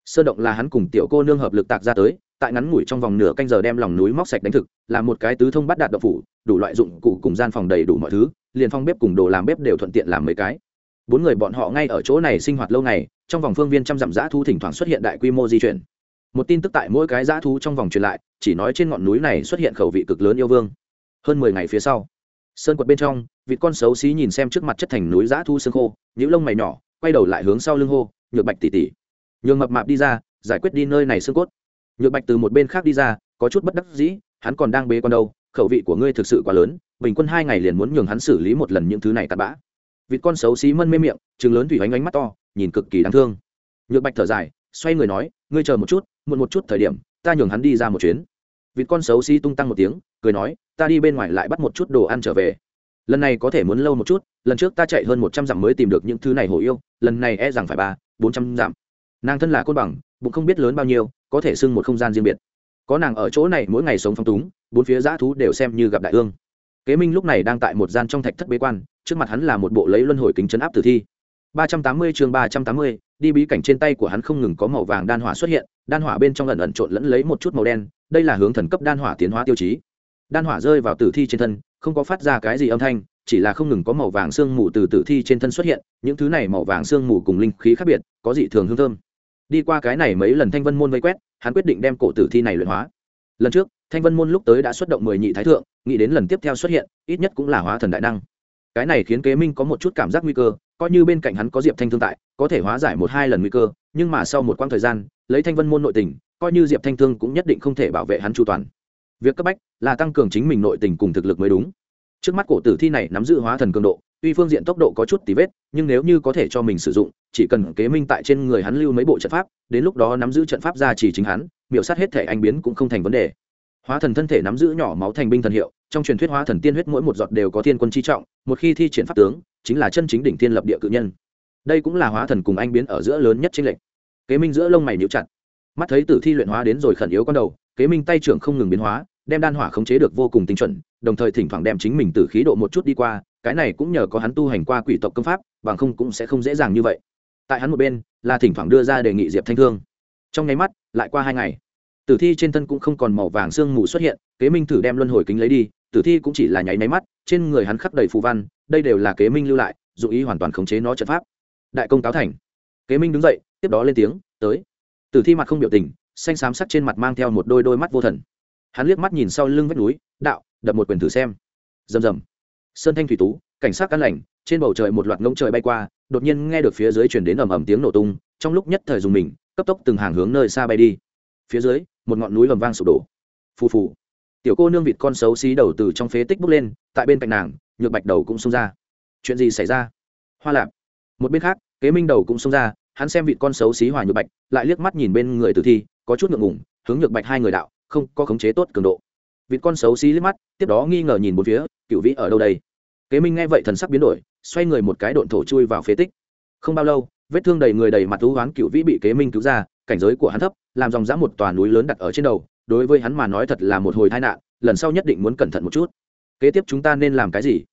Sơn động là hắn cùng tiểu cô nương hợp lực tạc ra tới, tại ngắn ngủi trong vòng nửa canh giờ đem lòng núi móc sạch đánh thực, là một cái tứ thông bắt đạt độc phủ, đủ loại dụng cụ cùng gian phòng đầy đủ mọi thứ liền phong bếp cùng đồ làm bếp đều thuận tiện làm mấy cái. Bốn người bọn họ ngay ở chỗ này sinh hoạt lâu ngày, trong vòng phương viên trăm dặm giã thu thỉnh thoảng xuất hiện đại quy mô di chuyển. Một tin tức tại mỗi cái giã thu trong vòng truyền lại, chỉ nói trên ngọn núi này xuất hiện khẩu vị cực lớn yêu vương. Hơn mười ngày phía sau, sơn quật bên trong vị con xấu xí nhìn xem trước mặt chất thành núi giã thu xương khô những lông mày nhỏ, quay đầu lại hướng sau lưng hô, nhược bạch tỉ tỉ nhường mập mạp đi ra, giải quyết đi nơi này xương cốt. Nhược bạch từ một bên khác đi ra, có chút bất đắc dĩ, hắn còn đang bế con đâu khẩu vị của ngươi thực sự quá lớn, bình quân hai ngày liền muốn nhường hắn xử lý một lần những thứ này tạt bã. Vịt con xấu xí mân mê miệng chừng lớn thủy ánh ánh mắt to, nhìn cực kỳ đáng thương. Nhược bạch thở dài, xoay người nói, ngươi chờ một chút, muộn một chút thời điểm, ta nhường hắn đi ra một chuyến. Vịt con xấu xí tung tăng một tiếng, cười nói, ta đi bên ngoài lại bắt một chút đồ ăn trở về. Lần này có thể muốn lâu một chút, lần trước ta chạy hơn một trăm dặm mới tìm được những thứ này hổ yêu, lần này e rằng phải ba, bốn trăm dặm. Nàng thân là côn bằng, bụng không biết lớn bao nhiêu, có thể sưng một không gian riêng biệt có nàng ở chỗ này mỗi ngày sống phong túng, bốn phía dã thú đều xem như gặp đại ương. Kế minh lúc này đang tại một gian trong thạch thất bế quan, trước mặt hắn là một bộ lấy luân hồi kính chấn áp tử thi. ba trăm tám mươi chương ba trăm tám mươi, đi bí cảnh trên tay của hắn không ngừng có màu vàng đan hỏa xuất hiện, đan hỏa bên trong lần ẩn trộn lẫn lấy một chút màu đen, đây là hướng thần cấp đan hỏa tiến hóa tiêu chí. Đan hỏa rơi vào tử thi trên thân, không có phát ra cái gì âm thanh, chỉ là không ngừng có màu vàng sương mù từ tử thi trên thân xuất hiện, những thứ này màu vàng sương mù cùng linh khí khác biệt, có dị thường hương thơm. Đi qua cái này mấy lần thanh vân môn vây quét hắn quyết định đem cổ tử thi này luyện hóa. Lần trước, thanh vân môn lúc tới đã xuất động mười nhị thái thượng, nghĩ đến lần tiếp theo xuất hiện, ít nhất cũng là hóa thần đại năng. Cái này khiến kế minh có một chút cảm giác nguy cơ, coi như bên cạnh hắn có diệp thanh thương tại, có thể hóa giải một hai lần nguy cơ, nhưng mà sau một quãng thời gian, lấy thanh vân môn nội tình, coi như diệp thanh thương cũng nhất định không thể bảo vệ hắn chu toàn. Việc cấp bách là tăng cường chính mình nội tình cùng thực lực mới đúng. Trước mắt cổ tử thi này nắm giữ hóa thần cường độ, tuy phương diện tốc độ có chút tí vết, nhưng nếu như có thể cho mình sử dụng chỉ cần kế minh tại trên người hắn lưu mấy bộ trận pháp, đến lúc đó nắm giữ trận pháp ra chỉ chính hắn, miểu sát hết thể anh biến cũng không thành vấn đề. Hóa thần thân thể nắm giữ nhỏ máu thành binh thần hiệu, trong truyền thuyết hóa thần tiên huyết mỗi một giọt đều có thiên quân chi trọng, một khi thi triển pháp tướng, chính là chân chính đỉnh thiên lập địa cự nhân. Đây cũng là hóa thần cùng anh biến ở giữa lớn nhất chính lệnh kế minh giữa lông mày níu chặt. Mắt thấy tử thi luyện hóa đến rồi khẩn yếu con đầu, kế minh tay trưởng không ngừng biến hóa, đem đan hỏa khống chế được vô cùng tinh chuẩn, đồng thời thỉnh thoảng đem chính mình từ khí độ một chút đi qua, cái này cũng nhờ có hắn tu hành qua quỷ tộc công pháp, bằng không cũng sẽ không dễ dàng như vậy tại hắn một bên, là thỉnh thoảng đưa ra đề nghị diệp thanh thương. Trong nháy mắt, lại qua hai ngày, tử thi trên thân cũng không còn màu vàng sương mù xuất hiện, kế minh thử đem luân hồi kính lấy đi, tử thi cũng chỉ là nháy máy mắt, trên người hắn khắc đầy phù văn, đây đều là kế minh lưu lại dù ý hoàn toàn khống chế nó trận pháp. Đại công cáo thành. Kế minh đứng dậy, tiếp đó lên tiếng, tới. Tử thi mặt không biểu tình, xanh xám sắc trên mặt mang theo một đôi đôi mắt vô thần. Hắn liếc mắt nhìn sau lưng vách núi, đạo, đập một quyền thử xem. Rầm rầm. Sơn thanh thủy tú, cảnh sát căn lành, trên bầu trời một loạt ngỗng trời bay qua đột nhiên nghe được phía dưới chuyển đến ầm ầm tiếng nổ tung, trong lúc nhất thời dùng mình, cấp tốc từng hàng hướng nơi xa bay đi. Phía dưới, một ngọn núi ầm vang sụp đổ. Phù phù. Tiểu cô nương vịt con xấu xí đầu từ trong phế tích bước lên, tại bên cạnh nàng, nhược bạch đầu cũng xông ra. Chuyện gì xảy ra? Hoa lạp. Một bên khác, kế minh đầu cũng xông ra, hắn xem vịt con xấu xí hòa nhược bạch, lại liếc mắt nhìn bên người tử thi, có chút ngượng ngùng, hướng nhược bạch hai người đạo, không, có khống chế tốt cường độ. Vịt con xấu xí liếc mắt, tiếp đó nghi ngờ nhìn một phía cựu vĩ ở đâu đây? Kế minh nghe vậy thần sắc biến đổi xoay người một cái độn thổ chui vào phế tích. Không bao lâu, vết thương đầy người đầy mặt thú hoán cựu vĩ bị kế minh cứu ra, cảnh giới của hắn thấp, làm dòng dã một tòa núi lớn đặt ở trên đầu, đối với hắn mà nói thật là một hồi tai nạn, lần sau nhất định muốn cẩn thận một chút. Kế tiếp chúng ta nên làm cái gì?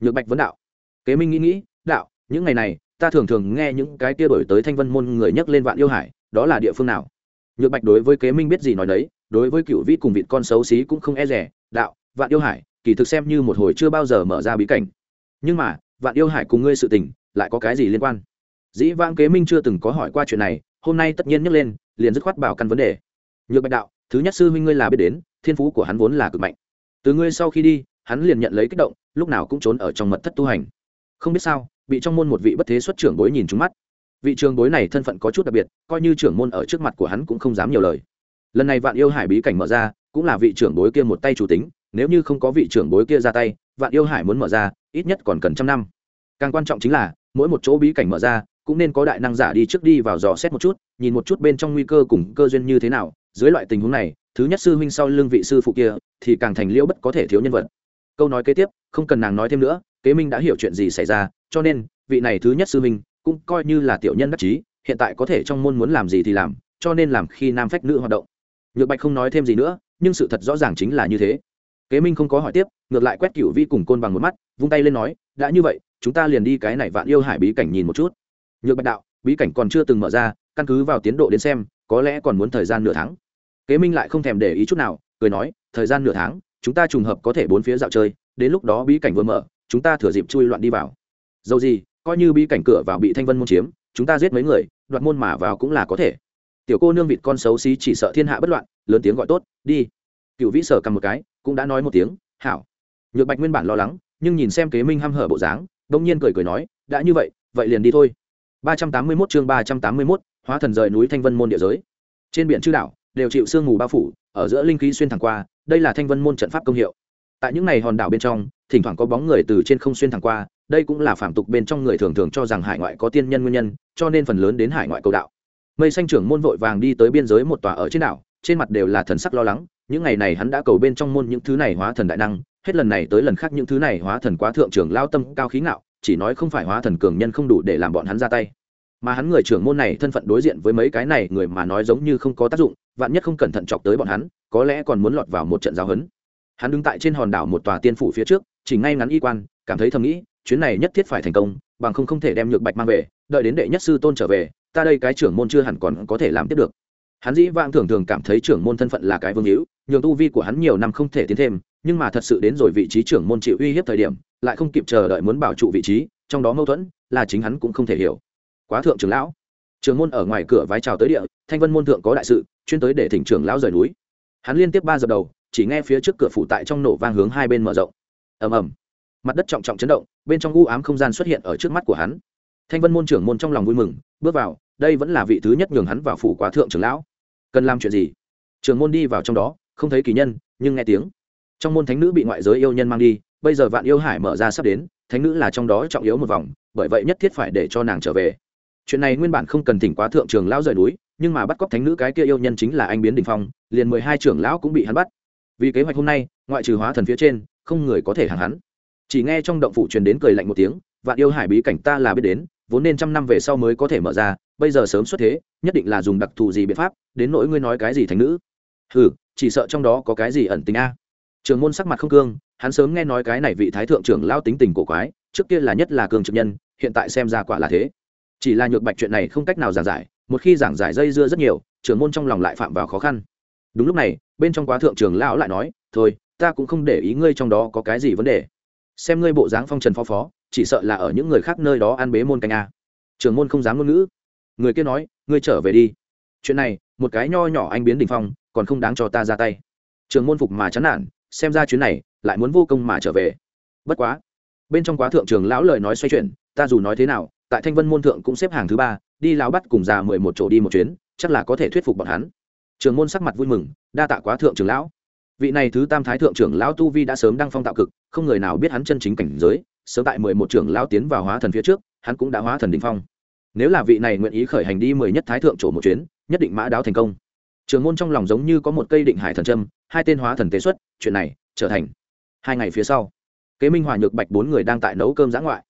Nhược bạch vấn đạo. Kế minh nghĩ nghĩ, đạo, những ngày này, ta thường thường nghe những cái kia đổi tới thanh vân môn người nhắc lên vạn yêu hải, đó là địa phương nào? Nhược bạch đối với kế minh biết gì nói đấy đối với cựu vĩ cùng vịt con xấu xí cũng không e rẻ đạo, vạn yêu hải, kỳ thực xem như một hồi chưa bao giờ mở ra bí cảnh. Nhưng mà vạn yêu hải cùng ngươi sự tình, lại có cái gì liên quan? Dĩ vãng kế minh chưa từng có hỏi qua chuyện này, hôm nay tất nhiên nhắc lên, liền dứt khoát bảo căn vấn đề. Nhược bạch đạo, thứ nhất sư huynh ngươi là biết đến, thiên phú của hắn vốn là cực mạnh. Từ ngươi sau khi đi, hắn liền nhận lấy kích động, lúc nào cũng trốn ở trong mật thất tu hành. Không biết sao, bị trong môn một vị bất thế xuất trưởng bối nhìn trúng mắt. Vị trường bối này thân phận có chút đặc biệt, coi như trưởng môn ở trước mặt của hắn cũng không dám nhiều lời. Lần này vạn yêu hải bí cảnh mở ra, cũng là vị trưởng bối kia một tay chủ tính, nếu như không có vị trưởng bối kia ra tay vạn yêu hải muốn mở ra, ít nhất còn cần trăm năm. Càng quan trọng chính là, mỗi một chỗ bí cảnh mở ra, cũng nên có đại năng giả đi trước đi vào dò xét một chút, nhìn một chút bên trong nguy cơ cùng cơ duyên như thế nào. Dưới loại tình huống này, thứ nhất sư huynh sau lưng vị sư phụ kia, thì càng thành liễu bất có thể thiếu nhân vật. Câu nói kế tiếp, không cần nàng nói thêm nữa, kế minh đã hiểu chuyện gì xảy ra, cho nên, vị này thứ nhất sư huynh, cũng coi như là tiểu nhân đắc chí, hiện tại có thể trong môn muốn làm gì thì làm, cho nên làm khi nam phách nữ hoạt động. Nhược bạch không nói thêm gì nữa, nhưng sự thật rõ ràng chính là như thế kế minh không có hỏi tiếp, ngược lại quét cựu vi cùng côn bằng một mắt, vung tay lên nói, đã như vậy, chúng ta liền đi cái này vạn yêu hải bí cảnh nhìn một chút. Nhược bạch đạo, bí cảnh còn chưa từng mở ra, căn cứ vào tiến độ đến xem, có lẽ còn muốn thời gian nửa tháng. Kế minh lại không thèm để ý chút nào, cười nói, thời gian nửa tháng, chúng ta trùng hợp có thể bốn phía dạo chơi, đến lúc đó bí cảnh vừa mở, chúng ta thừa dịp chui loạn đi vào. Dầu gì, coi như bí cảnh cửa vào bị thanh vân môn chiếm, chúng ta giết mấy người, đoạt môn mà vào cũng là có thể. Tiểu cô nương vịt con xấu xí chỉ sợ thiên hạ bất loạn, lớn tiếng gọi tốt, đi. Cựu vĩ sở cầm một cái cũng đã nói một tiếng hảo. Nhược bạch nguyên bản lo lắng nhưng nhìn xem kế minh hăm hở bộ dáng đông nhiên cười cười nói đã như vậy vậy liền đi thôi. ba trăm tám mươi 381 chương ba trăm tám mươi 381, hóa thần rời núi thanh vân môn địa giới. Trên biển chư đảo đều chịu sương mù bao phủ ở giữa linh khí xuyên thẳng qua đây là thanh vân môn trận pháp công hiệu. Tại những này hòn đảo bên trong thỉnh thoảng có bóng người từ trên không xuyên thẳng qua đây cũng là phạm tục bên trong người thường thường cho rằng hải ngoại có tiên nhân nguyên nhân cho nên phần lớn đến hải ngoại cầu đạo. Mây xanh trưởng môn vội vàng đi tới biên giới một tòa ở trên đảo trên mặt đều là thần sắc lo lắng những ngày này hắn đã cầu bên trong môn những thứ này hóa thần đại năng, hết lần này tới lần khác những thứ này hóa thần quá thượng trưởng lao tâm cao khí ngạo, chỉ nói không phải hóa thần cường nhân không đủ để làm bọn hắn ra tay. Mà hắn người trưởng môn này thân phận đối diện với mấy cái này người mà nói giống như không có tác dụng, vạn nhất không cẩn thận chọc tới bọn hắn, có lẽ còn muốn lọt vào một trận giáo hấn hắn đứng tại trên hòn đảo một tòa tiên phủ phía trước, chỉ ngay ngắn y quan, cảm thấy thầm nghĩ, chuyến này nhất thiết phải thành công, bằng không không thể đem nhược bạch mang về, đợi đến đệ nhất sư tôn trở về, ta đây cái trưởng môn chưa hẳn còn có thể làm tiếp được hắn dĩ vãng thường thường cảm thấy trưởng môn thân phận là cái vương hữu, nhường tu vi của hắn nhiều năm không thể tiến thêm, nhưng mà thật sự đến rồi vị trí trưởng môn chịu uy hiếp thời điểm, lại không kịp chờ đợi muốn bảo trụ vị trí, trong đó mâu thuẫn là chính hắn cũng không thể hiểu. Quá thượng trưởng lão. Trưởng môn ở ngoài cửa vái chào tới địa, thanh vân môn thượng có đại sự, chuyên tới để thỉnh trưởng lão rời núi. Hắn liên tiếp ba giờ đầu, chỉ nghe phía trước cửa phủ tại trong nổ vang hướng hai bên mở rộng. Ầm ầm. Mặt đất trọng trọng chấn động, bên trong u ám không gian xuất hiện ở trước mắt của hắn. Thanh vân môn trưởng môn trong lòng vui mừng, bước vào, đây vẫn là vị thứ nhất nhường hắn vào phủ quá thượng trưởng lão cần làm chuyện gì? Trường môn đi vào trong đó, không thấy kỳ nhân, nhưng nghe tiếng. Trong môn thánh nữ bị ngoại giới yêu nhân mang đi, bây giờ vạn yêu hải mở ra sắp đến, thánh nữ là trong đó trọng yếu một vòng, bởi vậy nhất thiết phải để cho nàng trở về. Chuyện này nguyên bản không cần thỉnh quá thượng trường lão rời núi, nhưng mà bắt cóc thánh nữ cái kia yêu nhân chính là anh biến đình phong, liền mười hai trưởng lão cũng bị hắn bắt. Vì kế hoạch hôm nay, ngoại trừ hóa thần phía trên, không người có thể hàng hắn. Chỉ nghe trong động phủ truyền đến cười lạnh một tiếng, vạn yêu hải bí cảnh ta là biết đến, vốn nên trăm năm về sau mới có thể mở ra bây giờ sớm xuất thế, nhất định là dùng đặc thù gì biện pháp, đến nỗi ngươi nói cái gì thành nữ? Ừ chỉ sợ trong đó có cái gì ẩn tình a. Trường môn sắc mặt không cương, hắn sớm nghe nói cái này vị thái thượng trưởng lao tính tình cổ quái, trước kia là nhất là cường trực nhân, hiện tại xem ra quả là thế. Chỉ là nhược bạch chuyện này không cách nào giảng giải, một khi giảng giải dây dưa rất nhiều trưởng môn trong lòng lại phạm vào khó khăn. Đúng lúc này, bên trong quá thượng trưởng lão lại nói, thôi, ta cũng không để ý ngươi trong đó có cái gì vấn đề. Xem ngươi bộ dáng phong trần phó phó, chỉ sợ là ở những người khác nơi đó ăn bế môn canh a. Trưởng môn không dám ngôn ngữ người kia nói, ngươi trở về đi. Chuyện này, một cái nho nhỏ anh biến đình phong, còn không đáng cho ta ra tay. Trường môn phục mà chán nản, xem ra chuyến này, lại muốn vô công mà trở về. Bất quá, bên trong quá thượng trường lão lời nói xoay chuyển, ta dù nói thế nào, tại thanh vân môn thượng cũng xếp hàng thứ ba, đi lão bắt cùng già mười một chỗ đi một chuyến, chắc là có thể thuyết phục bọn hắn. Trường môn sắc mặt vui mừng, đa tạ quá thượng trường lão. Vị này thứ tam thái thượng trưởng lão tu vi đã sớm đăng phong tạo cực, không người nào biết hắn chân chính cảnh giới, sớm tại mười một trưởng lão tiến vào hóa thần phía trước, hắn cũng đã hóa thần đình phong nếu là vị này nguyện ý khởi hành đi mười nhất thái thượng chỗ một chuyến, nhất định mã đáo thành công. Trường môn trong lòng giống như có một cây định hải thần trâm hai tên hóa thần tế xuất, chuyện này trở thành hai ngày phía sau. Kế minh hòa nhược bạch bốn người đang tại nấu cơm giã ngoại.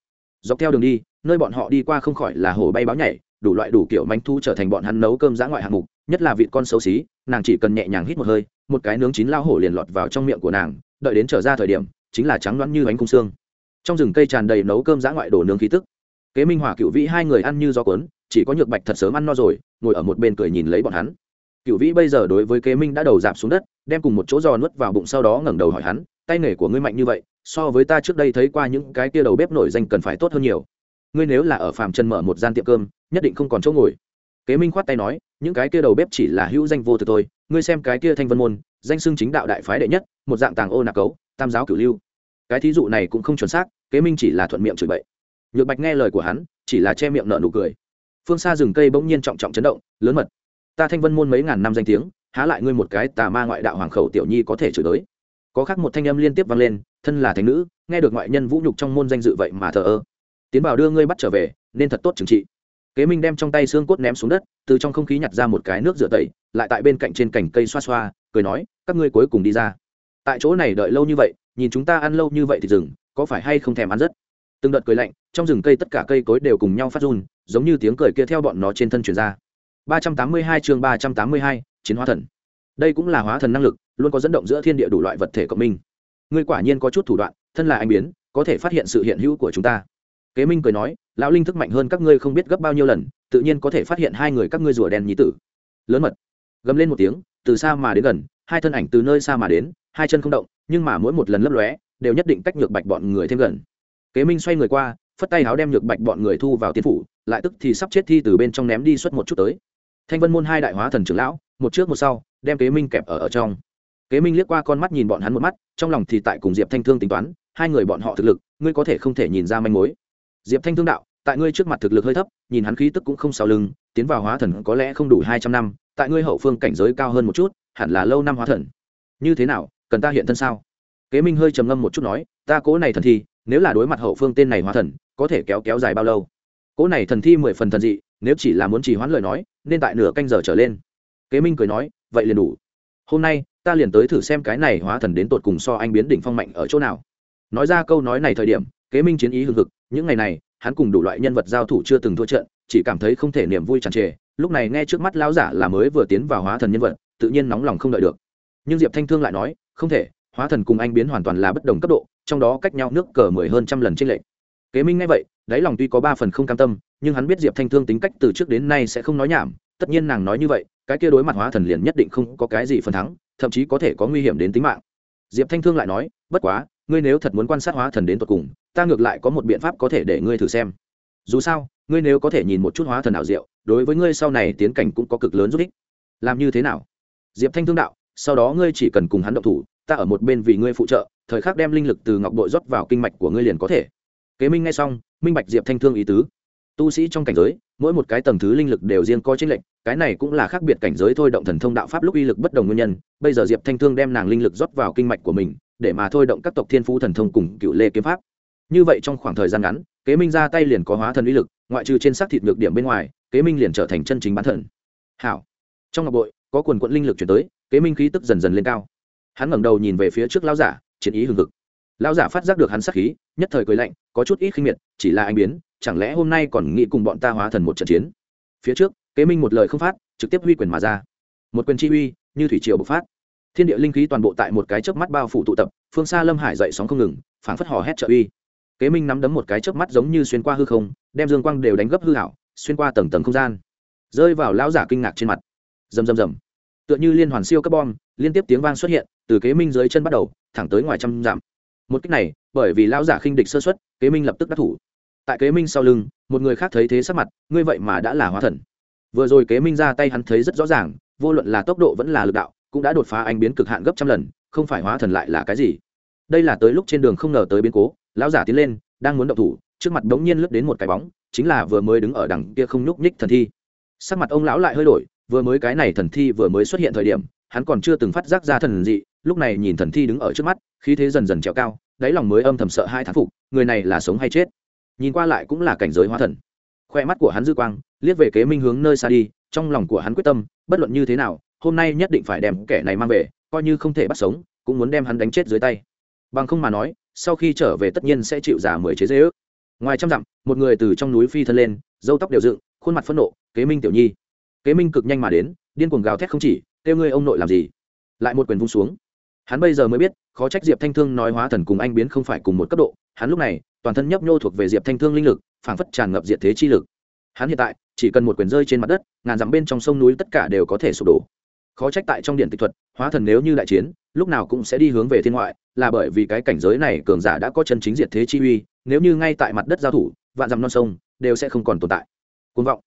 Dọc theo đường đi, nơi bọn họ đi qua không khỏi là hồ bay báo nhảy, đủ loại đủ kiểu manh thu trở thành bọn hắn nấu cơm giã ngoại hạng mục, nhất là vị con xấu xí, nàng chỉ cần nhẹ nhàng hít một hơi, một cái nướng chín lao hổ liền lọt vào trong miệng của nàng, đợi đến trở ra thời điểm, chính là trắng loãng như bánh cung xương. Trong rừng cây tràn đầy nấu cơm giã ngoại đổ nướng khí tức kế minh hòa cựu vĩ hai người ăn như gió cuốn, chỉ có nhược bạch thật sớm ăn no rồi, ngồi ở một bên cười nhìn lấy bọn hắn. Cựu vĩ bây giờ đối với kế minh đã đầu dạp xuống đất, đem cùng một chỗ giò nuốt vào bụng sau đó ngẩng đầu hỏi hắn, tay nghề của ngươi mạnh như vậy, so với ta trước đây thấy qua những cái kia đầu bếp nổi danh cần phải tốt hơn nhiều. Ngươi nếu là ở phàm trần mở một gian tiệm cơm, nhất định không còn chỗ ngồi. Kế minh khoát tay nói, những cái kia đầu bếp chỉ là hữu danh vô thực thôi, ngươi xem cái kia thanh vân môn, danh xưng chính đạo đại phái đệ nhất, một dạng tàng ô nạc cấu, tam giáo cửu lưu. Cái thí dụ này cũng không chuẩn xác, kế minh chỉ là thuận miệng chửi bậy nhược bạch nghe lời của hắn chỉ là che miệng nợ nụ cười. Phương xa rừng cây bỗng nhiên trọng trọng chấn động lớn mật. Ta thanh vân môn mấy ngàn năm danh tiếng há lại ngươi một cái tà ma ngoại đạo hoàng khẩu tiểu nhi có thể chửi tới có khác một thanh âm liên tiếp vang lên thân là thánh nữ nghe được ngoại nhân vũ nhục trong môn danh dự vậy mà thờ ơ. Tiến vào đưa ngươi bắt trở về nên thật tốt trừng trị. Kế minh đem trong tay xương cốt ném xuống đất từ trong không khí nhặt ra một cái nước rửa tẩy lại tại bên cạnh trên cành cây xoa xoa cười nói các ngươi cuối cùng đi ra. Tại chỗ này đợi lâu như vậy nhìn chúng ta ăn lâu như vậy thì dừng, có phải hay không thèm ăn rất? Từng đợt cười lạnh trong rừng cây tất cả cây cối đều cùng nhau phát run giống như tiếng cười kia theo bọn nó trên thân truyền ra. 382 chương 382, chiến hóa thần. Đây cũng là hóa thần năng lực luôn có dẫn động giữa thiên địa đủ loại vật thể cộng minh. Ngươi quả nhiên có chút thủ đoạn thân là anh biến có thể phát hiện sự hiện hữu của chúng ta. Kế minh cười nói lão linh thức mạnh hơn các ngươi không biết gấp bao nhiêu lần tự nhiên có thể phát hiện hai người các ngươi rùa đen nhí tử. Lớn mật. Gầm lên một tiếng từ xa mà đến gần hai thân ảnh từ nơi xa mà đến hai chân không động nhưng mà mỗi một lần lấp lóe đều nhất định cách nhược bạch bọn người thêm gần kế minh xoay người qua, phất tay áo đem nhược bạch bọn người thu vào tiên phủ, lại tức thì sắp chết thi từ bên trong ném đi suốt một chút tới. Thanh vân môn hai đại hóa thần trưởng lão, một trước một sau, đem kế minh kẹp ở ở trong. Kế minh liếc qua con mắt nhìn bọn hắn một mắt, trong lòng thì tại cùng diệp thanh thương tính toán, hai người bọn họ thực lực, ngươi có thể không thể nhìn ra manh mối. Diệp thanh thương đạo, tại ngươi trước mặt thực lực hơi thấp, nhìn hắn khí tức cũng không sau lưng, tiến vào hóa thần có lẽ không đủ hai trăm năm, tại ngươi hậu phương cảnh giới cao hơn một chút, hẳn là lâu năm hóa thần. Như thế nào, cần ta hiện thân sao? Kế minh hơi trầm ngâm một chút nói, ta cố này thần thi nếu là đối mặt hậu phương tên này hóa thần, có thể kéo kéo dài bao lâu? Cỗ này thần thi mười phần thần dị, nếu chỉ là muốn chỉ hoãn lời nói, nên tại nửa canh giờ trở lên. Kế minh cười nói, vậy liền đủ. Hôm nay, ta liền tới thử xem cái này hóa thần đến tột cùng so anh biến đỉnh phong mạnh ở chỗ nào. Nói ra câu nói này thời điểm, kế minh chiến ý hừng hực, những ngày này, hắn cùng đủ loại nhân vật giao thủ chưa từng thua trận, chỉ cảm thấy không thể niềm vui tràn trề, lúc này nghe trước mắt lão giả là mới vừa tiến vào hóa thần nhân vật, tự nhiên nóng lòng không đợi được. Nhưng diệp thanh thương lại nói, không thể hóa thần cùng anh biến hoàn toàn là bất đồng cấp độ, trong đó cách nhau nước cờ mười hơn trăm lần trên lệ kế minh nghe vậy, đáy lòng tuy có ba phần không cam tâm, nhưng hắn biết diệp thanh thương tính cách từ trước đến nay sẽ không nói nhảm, tất nhiên nàng nói như vậy, cái kia đối mặt hóa thần liền nhất định không có cái gì phần thắng, thậm chí có thể có nguy hiểm đến tính mạng. Diệp thanh thương lại nói, bất quá, ngươi nếu thật muốn quan sát hóa thần đến tột cùng, ta ngược lại có một biện pháp có thể để ngươi thử xem. Dù sao, ngươi nếu có thể nhìn một chút hóa thần ảo diệu, đối với ngươi sau này tiến cảnh cũng có cực lớn giúp ích. Làm như thế nào? Diệp thanh thương đạo, sau đó ngươi chỉ cần cùng hắn động thủ ta ở một bên vì ngươi phụ trợ, thời khắc đem linh lực từ ngọc bội rót vào kinh mạch của ngươi liền có thể. Kế minh ngay xong, minh bạch diệp thanh thương ý tứ. Tu sĩ trong cảnh giới, mỗi một cái tầng thứ linh lực đều riêng có chính lệnh cái này cũng là khác biệt cảnh giới thôi động thần thông đạo pháp lúc uy lực bất đồng nguyên nhân. Bây giờ diệp thanh thương đem nàng linh lực rót vào kinh mạch của mình, để mà thôi động các tộc thiên phú thần thông cùng cựu lê kiếm pháp. Như vậy trong khoảng thời gian ngắn, kế minh ra tay liền có hóa thần uy lực, ngoại trừ trên xác thịt ngược điểm bên ngoài, kế minh liền trở thành chân chính bán thần. Hảo. Trong ngọc bội, có quần quận linh lực chuyển tới, kế minh khí tức dần dần lên cao hắn ngẩng đầu nhìn về phía trước lão giả chiến ý hừng hực. Lão giả phát giác được hắn sắc khí nhất thời cười lạnh có chút ít khinh miệt chỉ là anh biến chẳng lẽ hôm nay còn nghĩ cùng bọn ta hóa thần một trận chiến? Phía trước kế minh một lời không phát trực tiếp huy quyền mà ra. Một quyền chi huy, như thủy triều bộc phát. Thiên địa linh khí toàn bộ tại một cái chớp mắt bao phủ tụ tập phương xa lâm hải dậy sóng không ngừng phảng phất hò hét trợ uy. Kế minh nắm đấm một cái chớp mắt giống như xuyên qua hư không đem dương quang đều đánh gấp hư hảo xuyên qua tầng tầng không gian. Rơi vào lão giả kinh ngạc trên mặt. Rầm rầm rầm. Tựa như liên hoàn siêu các bom liên tiếp tiếng vang xuất hiện từ kế minh dưới chân bắt đầu, thẳng tới ngoài trăm dặm. Một cách này, bởi vì lão giả khinh địch sơ xuất kế minh lập tức đắc thủ. Tại kế minh sau lưng, một người khác thấy thế sắc mặt, ngươi vậy mà đã là hóa thần. Vừa rồi kế minh ra tay hắn thấy rất rõ ràng, vô luận là tốc độ vẫn là lực đạo, cũng đã đột phá anh biến cực hạn gấp trăm lần, không phải hóa thần lại là cái gì. Đây là tới lúc trên đường không ngờ tới biến cố, lão giả tiến lên, đang muốn động thủ, trước mặt đống nhiên lướt đến một cái bóng, chính là vừa mới đứng ở đằng kia không nhúc nhích thần thi. Sắc mặt ông lão lại hơi đổi, vừa mới cái này thần thi vừa mới xuất hiện thời điểm hắn còn chưa từng phát giác ra thần dị, lúc này nhìn thần thi đứng ở trước mắt, khí thế dần dần trèo cao, đáy lòng mới âm thầm sợ hai thán phục, người này là sống hay chết. Nhìn qua lại cũng là cảnh giới hóa thần. Khoe mắt của hắn dư quang, liếc về kế minh hướng nơi xa đi, trong lòng của hắn quyết tâm, bất luận như thế nào, hôm nay nhất định phải đem kẻ này mang về, coi như không thể bắt sống, cũng muốn đem hắn đánh chết dưới tay. Bằng không mà nói, sau khi trở về tất nhiên sẽ chịu giả mười chế dễ ước. Ngoài trăm dặm, một người từ trong núi phi thân lên dâu tóc đều dựng, khuôn mặt phẫn nộ, kế minh tiểu nhi. Kế minh cực nhanh mà đến, điên cuồng gào thét không chỉ kêu ngươi ông nội làm gì? Lại một quyền vung xuống. Hắn bây giờ mới biết, khó trách diệp thanh thương nói hóa thần cùng anh biến không phải cùng một cấp độ. Hắn lúc này, toàn thân nhấp nhô thuộc về diệp thanh thương linh lực, phảng phất tràn ngập diệt thế chi lực. Hắn hiện tại, chỉ cần một quyền rơi trên mặt đất, ngàn dặm bên trong sông núi tất cả đều có thể sụp đổ. Khó trách tại trong điện tịch thuật, hóa thần nếu như đại chiến, lúc nào cũng sẽ đi hướng về thiên ngoại, là bởi vì cái cảnh giới này cường giả đã có chân chính diệt thế chi uy, nếu như ngay tại mặt đất giao thủ, vạn dặm non sông đều sẽ không còn tồn tại. Côn vọng.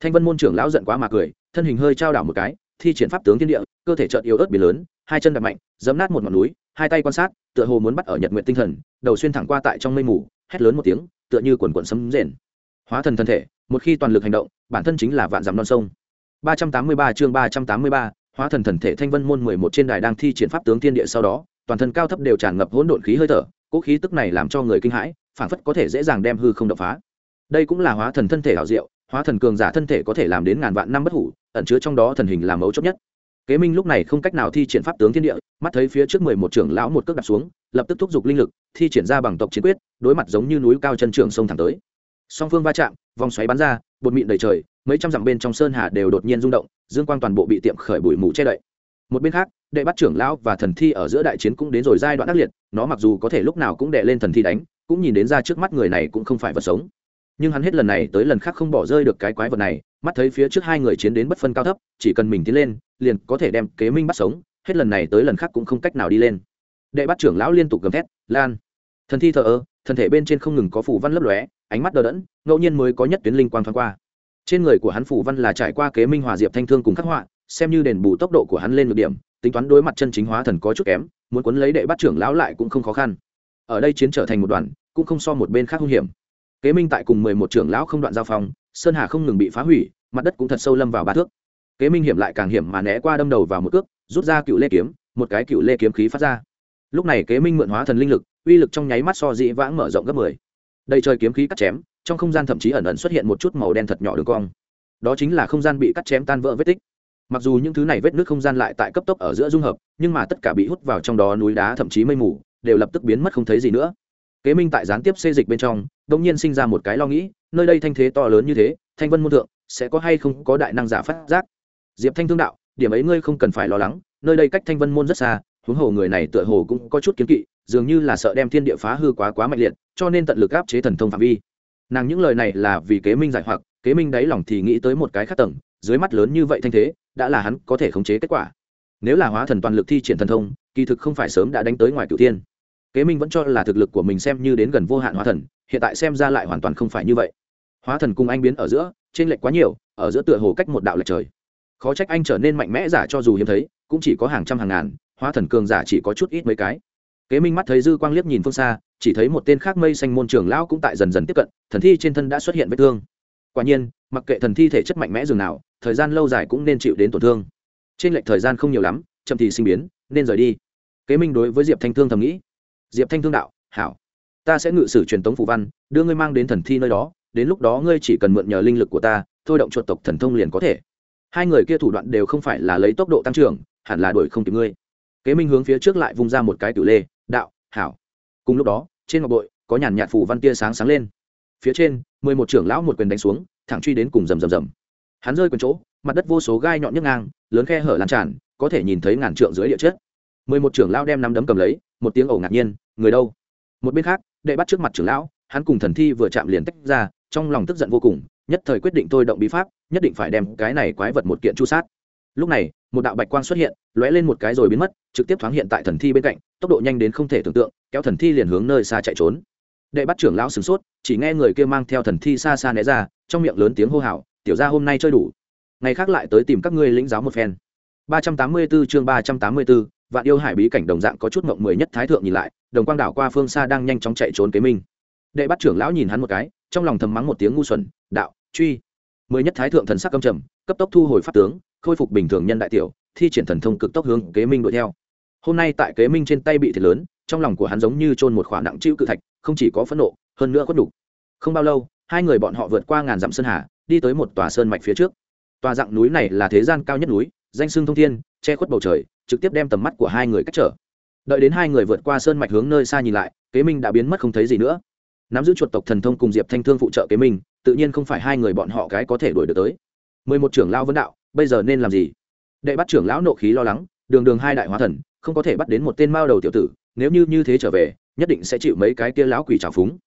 Thanh vân môn trưởng lão giận quá mà cười, thân hình hơi trao đảo một cái thi triển pháp tướng thiên địa cơ thể trợn yếu ớt bị lớn hai chân đạp mạnh dẫm nát một ngọn núi hai tay quan sát tựa hồ muốn bắt ở nhật nguyện tinh thần đầu xuyên thẳng qua tại trong mây mù hét lớn một tiếng tựa như quần quần sấm rền. Hóa thần thân thể một khi toàn lực hành động bản thân chính là vạn dặm non sông. 383 chương 383, hóa thần thần thể thanh vân môn 11 trên đài đang thi triển pháp tướng thiên địa sau đó toàn thân cao thấp đều tràn ngập hỗn độn khí hơi thở cỗ khí tức này làm cho người kinh hãi phảng phất có thể dễ dàng đem hư không đập phá. Đây cũng là hóa thần thân thể hảo diệu hóa thần cường giả thân thể có thể làm đến ngàn vạn năm bất hủ, ẩn chứa trong đó thần hình làm mấu chốt nhất. Kế minh lúc này không cách nào thi triển pháp tướng thiên địa, mắt thấy phía trước mười một trưởng lão một cước đặt xuống, lập tức thúc giục linh lực, thi triển ra bằng tộc chiến quyết, đối mặt giống như núi cao chân trường sông thẳng tới. Song phương va chạm, vòng xoáy bắn ra, bột mịn đầy trời, mấy trăm dặm bên trong sơn hà đều đột nhiên rung động, dương quang toàn bộ bị tiệm khởi bụi mù che đậy. Một bên khác, đệ bắt trưởng lão và thần thi ở giữa đại chiến cũng đến rồi giai đoạn ác liệt, nó mặc dù có thể lúc nào cũng đệ lên thần thi đánh, cũng nhìn đến ra trước mắt người này cũng không phải vật sống nhưng hắn hết lần này tới lần khác không bỏ rơi được cái quái vật này, mắt thấy phía trước hai người chiến đến bất phân cao thấp, chỉ cần mình tiến lên, liền có thể đem kế minh bắt sống, hết lần này tới lần khác cũng không cách nào đi lên. Đệ bắt trưởng lão liên tục gầm thét, lan, thần thi thờ ơ, thân thể bên trên không ngừng có phủ văn lấp lóe, ánh mắt đờ đẫn, ngẫu nhiên mới có nhất tuyến linh quang thoáng qua. Trên người của hắn phủ văn là trải qua kế minh hòa diệp thanh thương cùng khắc họa, xem như đền bù tốc độ của hắn lên được điểm, tính toán đối mặt chân chính hóa thần có chút kém, muốn quấn lấy đệ bắt trưởng lão lại cũng không khó khăn. Ở đây chiến trở thành một đoàn, cũng không so một bên khác hung hiểm kế minh tại cùng mười một trưởng lão không đoạn giao phong, sơn hà không ngừng bị phá hủy, mặt đất cũng thật sâu lâm vào ba thước. Kế minh hiểm lại càng hiểm mà né qua đâm đầu vào một cước, rút ra cựu lê kiếm, một cái cựu lê kiếm khí phát ra. Lúc này kế minh mượn hóa thần linh lực, uy lực trong nháy mắt so dĩ vãng mở rộng gấp mười. Đầy trời kiếm khí cắt chém, trong không gian thậm chí ẩn ẩn xuất hiện một chút màu đen thật nhỏ đường cong. Đó chính là không gian bị cắt chém tan vỡ vết tích. Mặc dù những thứ này vết nước không gian lại tại cấp tốc ở giữa dung hợp, nhưng mà tất cả bị hút vào trong đó núi đá thậm chí mây mù, đều lập tức biến mất không thấy gì nữa kế minh tại gián tiếp xê dịch bên trong đông nhiên sinh ra một cái lo nghĩ, nơi đây thanh thế to lớn như thế, thanh vân môn thượng, sẽ có hay không có đại năng giả phát giác? Diệp thanh thương đạo, điểm ấy ngươi không cần phải lo lắng, nơi đây cách thanh vân môn rất xa, huống hồ người này tựa hồ cũng có chút kiến kỵ, dường như là sợ đem thiên địa phá hư quá quá mạnh liệt, cho nên tận lực áp chế thần thông phạm vi. Nàng những lời này là vì kế minh giải hoặc, kế minh đáy lòng thì nghĩ tới một cái khác tầng, dưới mắt lớn như vậy thanh thế, đã là hắn có thể khống chế kết quả. Nếu là hóa thần toàn lực thi triển thần thông, kỳ thực không phải sớm đã đánh tới ngoài cửu thiên kế minh vẫn cho là thực lực của mình xem như đến gần vô hạn hóa thần, hiện tại xem ra lại hoàn toàn không phải như vậy. Hóa thần cùng anh biến ở giữa trên lệch quá nhiều, ở giữa tựa hồ cách một đạo lệch trời. Khó trách anh trở nên mạnh mẽ giả cho dù hiếm thấy, cũng chỉ có hàng trăm hàng ngàn, hóa thần cường giả chỉ có chút ít mấy cái. Kế minh mắt thấy dư quang liếc nhìn phương xa, chỉ thấy một tên khác mây xanh môn trường lão cũng tại dần dần tiếp cận, thần thi trên thân đã xuất hiện vết thương. Quả nhiên, mặc kệ thần thi thể chất mạnh mẽ dường nào, thời gian lâu dài cũng nên chịu đến tổn thương. Trên lệch thời gian không nhiều lắm, chậm thì sinh biến, nên rời đi. Kế minh đối với diệp thanh thương thầm nghĩ diệp thanh thương đạo, hảo. Ta sẽ ngự sử truyền tống phủ văn, đưa ngươi mang đến thần thi nơi đó, đến lúc đó ngươi chỉ cần mượn nhờ linh lực của ta, thôi động chuột tộc thần thông liền có thể. Hai người kia thủ đoạn đều không phải là lấy tốc độ tăng trưởng, hẳn là đuổi không kịp ngươi. Kế minh hướng phía trước lại vung ra một cái tử lê, đạo, hảo. Cùng lúc đó, trên ngọc bội, có nhàn nhạt phủ văn tia sáng sáng lên. Phía trên, mười một trưởng lão một quyền đánh xuống, thẳng truy đến cùng rầm rầm rầm. Hắn rơi quần chỗ, mặt đất vô số gai nhọn nhức ngang, lớn khe hở lan tràn, có thể nhìn thấy ngàn trượng dưới địa chất mười một trưởng lão đem nắm đấm cầm lấy một tiếng ẩu ngạc nhiên người đâu? Một bên khác đệ bắt trước mặt trưởng lão hắn cùng thần thi vừa chạm liền tách ra trong lòng tức giận vô cùng nhất thời quyết định thôi động bí pháp nhất định phải đem cái này quái vật một kiện chu sát. Lúc này một đạo bạch quang xuất hiện lóe lên một cái rồi biến mất trực tiếp thoáng hiện tại thần thi bên cạnh tốc độ nhanh đến không thể tưởng tượng kéo thần thi liền hướng nơi xa chạy trốn. Đệ bắt trưởng lão sửng sốt chỉ nghe người kia mang theo thần thi xa xa né ra trong miệng lớn tiếng hô hào tiểu ra hôm nay chơi đủ ngày khác lại tới tìm các ngươi lĩnh giáo một phen. 384 chương 384, vạn yêu hải bí cảnh đồng dạng có chút mộng mười nhất thái thượng nhìn lại, đồng quang đảo qua phương xa đang nhanh chóng chạy trốn kế minh. Đệ bắt trưởng lão nhìn hắn một cái, trong lòng thầm mắng một tiếng ngu xuẩn, đạo, truy. Mười nhất thái thượng thần sắc căm trầm, cấp tốc thu hồi pháp tướng, khôi phục bình thường nhân đại tiểu, thi triển thần thông cực tốc hướng kế minh đuổi theo. Hôm nay tại kế minh trên tay bị thiệt lớn, trong lòng của hắn giống như trôn một khoản nặng chịu cự thạch, không chỉ có phẫn nộ, hơn nữa có đủ không bao lâu, hai người bọn họ vượt qua ngàn dặm sơn hà, đi tới một tòa sơn mạch phía trước. Tòa dạng núi này là thế gian cao nhất núi, danh sương thông thiên, che khuất bầu trời trực tiếp đem tầm mắt của hai người cách trở. Đợi đến hai người vượt qua sơn mạch hướng nơi xa nhìn lại, kế minh đã biến mất không thấy gì nữa. Nắm giữ chuột tộc thần thông cùng diệp thanh thương phụ trợ kế minh, tự nhiên không phải hai người bọn họ cái có thể đuổi được tới. Mười một trưởng lão vấn đạo, bây giờ nên làm gì? Đệ bắt trưởng lão nộ khí lo lắng, đường đường hai đại hóa thần, không có thể bắt đến một tên mao đầu tiểu tử, nếu như như thế trở về, nhất định sẽ chịu mấy cái kia lão quỷ trào phúng.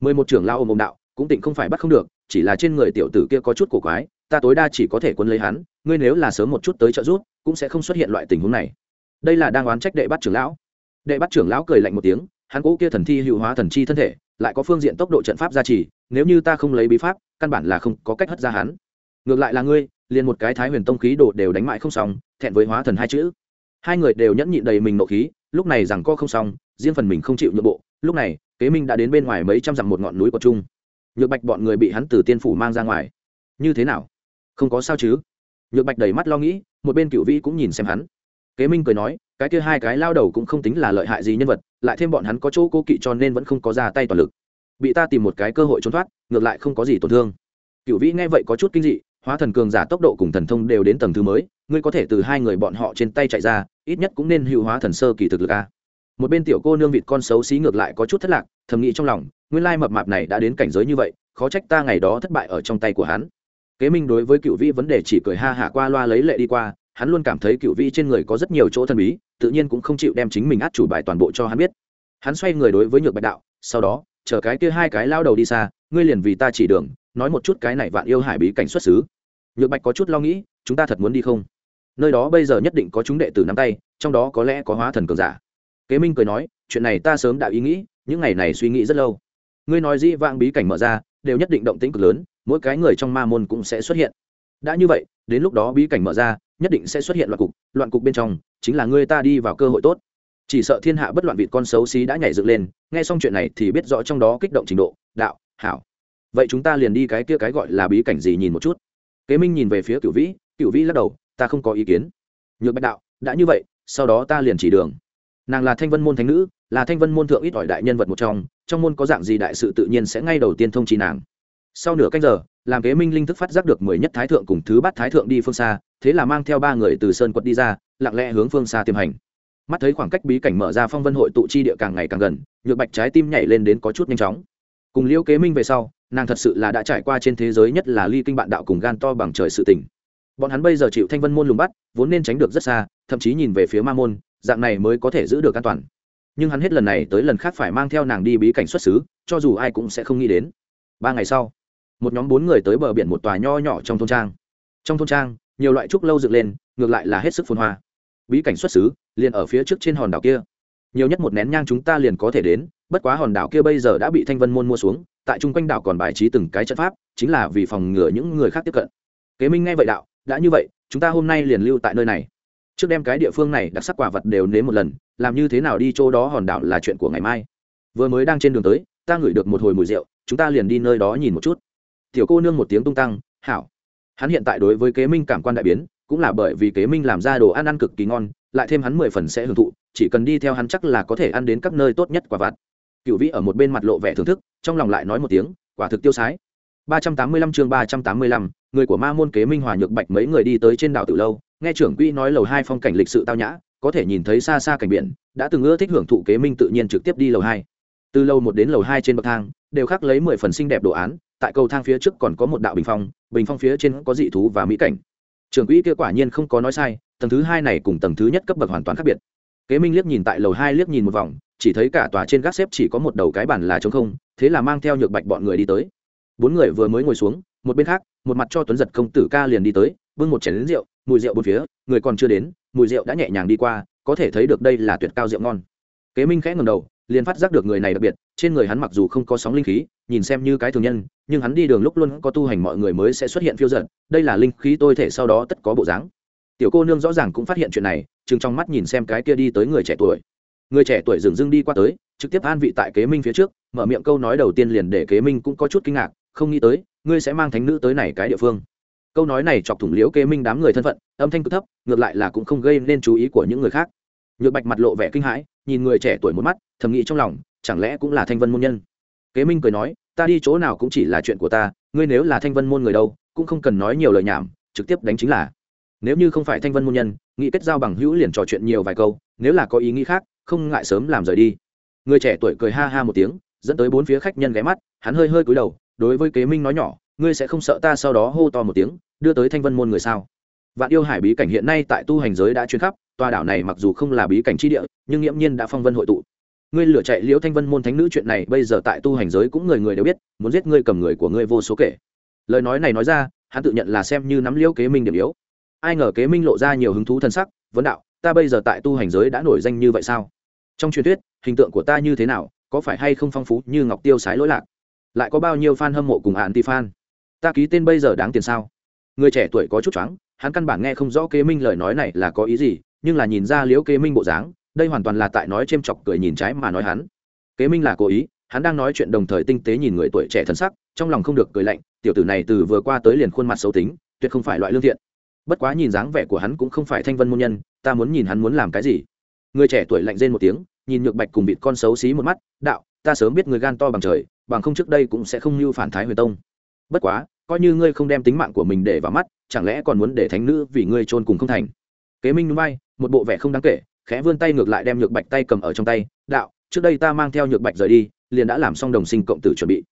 Mười một trưởng lão ôm ôm đạo, cũng tịnh không phải bắt không được, chỉ là trên người tiểu tử kia có chút cổ quái ta tối đa chỉ có thể quân lấy hắn, ngươi nếu là sớm một chút tới trợ giúp, cũng sẽ không xuất hiện loại tình huống này. Đây là đang oán trách đệ bắt trưởng lão. Đệ bắt trưởng lão cười lạnh một tiếng, hắn cũ kia thần thi hữu hóa thần chi thân thể, lại có phương diện tốc độ trận pháp gia trì, nếu như ta không lấy bí pháp, căn bản là không có cách hất ra hắn. Ngược lại là ngươi, liền một cái thái huyền tông khí đồ đều đánh mại không xong, thẹn với hóa thần hai chữ. Hai người đều nhẫn nhịn đầy mình nộ khí, lúc này rằng co không xong, riêng phần mình không chịu nhượng bộ, lúc này, kế minh đã đến bên ngoài mấy trăm dặm một ngọn núi của trung nhược bạch bọn người bị hắn từ tiên phủ mang ra ngoài. Như thế nào? Không có sao chứ? Nhược bạch đầy mắt lo nghĩ, một bên cựu vĩ cũng nhìn xem hắn. Kế minh cười nói, cái kia hai cái lao đầu cũng không tính là lợi hại gì nhân vật, lại thêm bọn hắn có chỗ cố kỵ cho nên vẫn không có ra tay toàn lực. Bị ta tìm một cái cơ hội trốn thoát, ngược lại không có gì tổn thương. Cựu vĩ nghe vậy có chút kinh dị, hóa thần cường giả tốc độ cùng thần thông đều đến tầng thứ mới, ngươi có thể từ hai người bọn họ trên tay chạy ra, ít nhất cũng nên hữu hóa thần sơ kỳ thực lực a. Một bên tiểu cô nương vịt con xấu xí ngược lại có chút thất lạc, thầm nghĩ trong lòng, nguyên lai mập mạp này đã đến cảnh giới như vậy, khó trách ta ngày đó thất bại ở trong tay của hắn kế minh đối với cựu vĩ vấn đề chỉ cười ha hả qua loa lấy lệ đi qua, hắn luôn cảm thấy cựu vĩ trên người có rất nhiều chỗ thần bí, tự nhiên cũng không chịu đem chính mình át chủ bài toàn bộ cho hắn biết. Hắn xoay người đối với nhược bạch đạo, sau đó, chờ cái kia hai cái lao đầu đi xa, ngươi liền vì ta chỉ đường, nói một chút cái này vạn yêu hải bí cảnh xuất xứ. Nhược bạch có chút lo nghĩ, chúng ta thật muốn đi không? Nơi đó bây giờ nhất định có chúng đệ tử nắm tay, trong đó có lẽ có hóa thần cường giả. Kế minh cười nói, chuyện này ta sớm đã ý nghĩ, những ngày này suy nghĩ rất lâu. Ngươi nói dĩ vãng bí cảnh mở ra, đều nhất định động tĩnh cực lớn mỗi cái người trong ma môn cũng sẽ xuất hiện. Đã như vậy, đến lúc đó bí cảnh mở ra, nhất định sẽ xuất hiện loạn cục. Loạn cục bên trong, chính là ngươi ta đi vào cơ hội tốt. Chỉ sợ thiên hạ bất loạn vịt con xấu xí đã nhảy dựng lên, nghe xong chuyện này thì biết rõ trong đó kích động trình độ, đạo, hảo. Vậy chúng ta liền đi cái kia cái gọi là bí cảnh gì nhìn một chút. Kế minh nhìn về phía cửu vĩ cửu vĩ lắc đầu, ta không có ý kiến. Nhược bạch đạo, đã như vậy, sau đó ta liền chỉ đường. Nàng là thanh vân môn thánh nữ, là thanh vân môn thượng ít ỏi đại nhân vật một trong trong môn có dạng gì đại sự tự nhiên sẽ ngay đầu tiên thông trì nàng sau nửa canh giờ, làm kế minh linh thức phát giác được mười nhất thái thượng cùng thứ bát thái thượng đi phương xa, thế là mang theo ba người từ sơn quật đi ra, lặng lẽ hướng phương xa tiềm hành. Mắt thấy khoảng cách bí cảnh mở ra phong vân hội tụ chi địa càng ngày càng gần, nhược bạch trái tim nhảy lên đến có chút nhanh chóng. Cùng liễu kế minh về sau, nàng thật sự là đã trải qua trên thế giới nhất là ly kinh bạn đạo cùng gan to bằng trời sự tình. Bọn hắn bây giờ chịu thanh vân môn lùng bắt, vốn nên tránh được rất xa, thậm chí nhìn về phía ma môn, dạng này mới có thể giữ được an toàn. Nhưng hắn hết lần này tới lần khác phải mang theo nàng đi bí cảnh xuất xứ, cho dù ai cũng sẽ không nghĩ đến. Ba ngày sau một nhóm bốn người tới bờ biển một tòa nho nhỏ trong thôn trang. Trong thôn trang, nhiều loại trúc lâu dựng lên, ngược lại là hết sức phồn hoa. Bí cảnh xuất xứ, liền ở phía trước trên hòn đảo kia. Nhiều nhất một nén nhang chúng ta liền có thể đến, bất quá hòn đảo kia bây giờ đã bị thanh vân môn mua xuống, tại chung quanh đảo còn bài trí từng cái trận pháp, chính là vì phòng ngừa những người khác tiếp cận. Kế minh nghe vậy đạo, đã như vậy, chúng ta hôm nay liền lưu tại nơi này. Trước đem cái địa phương này đặc sắc quả vật đều nếm một lần, làm như thế nào đi chỗ đó hòn đảo là chuyện của ngày mai. Vừa mới đang trên đường tới, ta ngửi được một hồi mùi rượu, chúng ta liền đi nơi đó nhìn một chút tiểu cô nương một tiếng tung tăng, hảo. Hắn hiện tại đối với kế minh cảm quan đại biến, cũng là bởi vì kế minh làm ra đồ ăn ăn cực kỳ ngon, lại thêm hắn mười phần sẽ hưởng thụ, chỉ cần đi theo hắn chắc là có thể ăn đến các nơi tốt nhất quả vặt. Cựu vĩ ở một bên mặt lộ vẻ thưởng thức, trong lòng lại nói một tiếng, quả thực tiêu sái. ba trăm tám mươi lăm chương ba trăm tám mươi lăm, người của ma môn kế minh hòa nhược bạch mấy người đi tới trên đảo từ lâu, nghe trưởng quỹ nói lầu hai phong cảnh lịch sự tao nhã, có thể nhìn thấy xa xa cảnh biển, đã từng ưa thích hưởng thụ kế minh tự nhiên trực tiếp đi lầu hai. Từ lầu một đến lầu hai trên bậc thang, đều khắc lấy mười phần xinh đẹp đồ án tại cầu thang phía trước còn có một đạo bình phong bình phong phía trên có dị thú và mỹ cảnh. Trưởng quỹ kia quả nhiên không có nói sai, tầng thứ hai này cùng tầng thứ nhất cấp bậc hoàn toàn khác biệt. Kế minh liếc nhìn tại lầu hai liếc nhìn một vòng, chỉ thấy cả tòa trên gác xếp chỉ có một đầu cái bản là trống không, thế là mang theo nhược bạch bọn người đi tới. Bốn người vừa mới ngồi xuống, một bên khác, một mặt cho tuấn giật công tử ca liền đi tới, bưng một chén lính rượu, mùi rượu bốn phía, người còn chưa đến, mùi rượu đã nhẹ nhàng đi qua, có thể thấy được đây là tuyệt cao rượu ngon. Kế minh khẽ ngầm đầu liền phát giác được người này đặc biệt, trên người hắn mặc dù không có sóng linh khí, nhìn xem như cái thường nhân, nhưng hắn đi đường lúc luôn có tu hành mọi người mới sẽ xuất hiện phiêu giận đây là linh khí tôi thể sau đó tất có bộ dáng. Tiểu cô nương rõ ràng cũng phát hiện chuyện này, chừng trong mắt nhìn xem cái kia đi tới người trẻ tuổi. Người trẻ tuổi dừng dưng đi qua tới, trực tiếp an vị tại kế minh phía trước, mở miệng câu nói đầu tiên liền để kế minh cũng có chút kinh ngạc, không nghĩ tới, ngươi sẽ mang thánh nữ tới này cái địa phương. Câu nói này chọc thủng liễu kế minh đám người thân phận, âm thanh cực thấp, ngược lại là cũng không gây nên chú ý của những người khác. Nhược bạch mặt lộ vẻ kinh hãi nhìn người trẻ tuổi một mắt, thầm nghĩ trong lòng, chẳng lẽ cũng là thanh vân môn nhân? Kế minh cười nói, ta đi chỗ nào cũng chỉ là chuyện của ta, ngươi nếu là thanh vân môn người đâu, cũng không cần nói nhiều lời nhảm, trực tiếp đánh chính là. Nếu như không phải thanh vân môn nhân, nghĩ kết giao bằng hữu liền trò chuyện nhiều vài câu, nếu là có ý nghĩ khác, không ngại sớm làm rời đi. Người trẻ tuổi cười ha ha một tiếng, dẫn tới bốn phía khách nhân ghé mắt, hắn hơi hơi cúi đầu, đối với kế minh nói nhỏ, ngươi sẽ không sợ ta sau đó hô to một tiếng, đưa tới thanh vân môn người sao? Vạn yêu hải bí cảnh hiện nay tại tu hành giới đã chuyên khắp tòa đảo này mặc dù không là bí cảnh chi địa, nhưng nghiễm nhiên đã phong vân hội tụ. Ngươi lửa chạy liễu thanh vân môn thánh nữ chuyện này, bây giờ tại tu hành giới cũng người người đều biết, muốn giết ngươi cầm người của ngươi vô số kể. Lời nói này nói ra, hắn tự nhận là xem như nắm liễu kế minh điểm yếu. Ai ngờ kế minh lộ ra nhiều hứng thú thân sắc vấn đạo, ta bây giờ tại tu hành giới đã nổi danh như vậy sao? Trong truyền thuyết, hình tượng của ta như thế nào, có phải hay không phong phú như ngọc tiêu sái lỗi lạc? Lại có bao nhiêu fan hâm mộ cùng anti fan ta ký tên bây giờ đáng tiền sao? Người trẻ tuổi có chút choáng, hắn căn bản nghe không rõ kế minh lời nói này là có ý gì nhưng là nhìn ra liễu kế minh bộ dáng, đây hoàn toàn là tại nói c h ê m chọc cười nhìn trái mà nói hắn. Kế minh là cố ý, hắn đang nói chuyện đồng thời tinh tế nhìn người tuổi trẻ thân sắc, trong lòng không được cười lạnh, tiểu tử này từ vừa qua tới liền khuôn mặt xấu tính, tuyệt không phải loại lương thiện. Bất quá nhìn dáng vẻ của hắn cũng không phải thanh vân môn nhân, ta muốn nhìn hắn muốn làm cái gì. Người trẻ tuổi lạnh rên một tiếng, nhìn nhược bạch cùng bị con xấu xí một mắt, đạo, ta sớm biết người gan to bằng trời, bằng không trước đây cũng sẽ không như phản thái huyền tông. Bất quá, coi như ngươi không đem tính mạng của mình để vào mắt, chẳng lẽ còn muốn để thánh nữ vì ngươi trôn cùng không thành? Kế minh núi bay một bộ vẻ không đáng kể, khẽ vươn tay ngược lại đem nhược bạch tay cầm ở trong tay, đạo, trước đây ta mang theo nhược bạch rời đi, liền đã làm xong đồng sinh cộng tử chuẩn bị.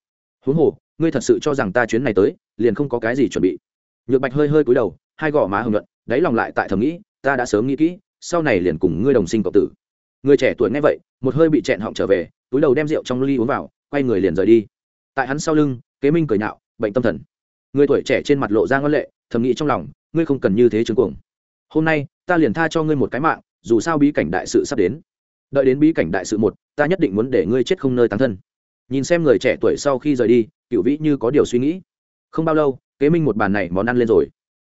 Huống hồ, ngươi thật sự cho rằng ta chuyến này tới, liền không có cái gì chuẩn bị? Nhược bạch hơi hơi cúi đầu, hai gò má hồng nhuận, đáy lòng lại tại thầm nghĩ, ta đã sớm nghĩ kỹ, sau này liền cùng ngươi đồng sinh cộng tử. Người trẻ tuổi nghe vậy, một hơi bị chẹn họng trở về, túi đầu đem rượu trong ly uống vào, quay người liền rời đi. Tại hắn sau lưng, kế minh cười nhạo, bệnh tâm thần. Người tuổi trẻ trên mặt lộ ra ngân lệ, thầm nghĩ trong lòng, ngươi không cần như thế chứng cuồng hôm nay, ta liền tha cho ngươi một cái mạng, dù sao bí cảnh đại sự sắp đến. Đợi đến bí cảnh đại sự một, ta nhất định muốn để ngươi chết không nơi tán thân. Nhìn xem người trẻ tuổi sau khi rời đi cựu vĩ như có điều suy nghĩ. Không bao lâu, kế minh một bàn này món ăn lên rồi.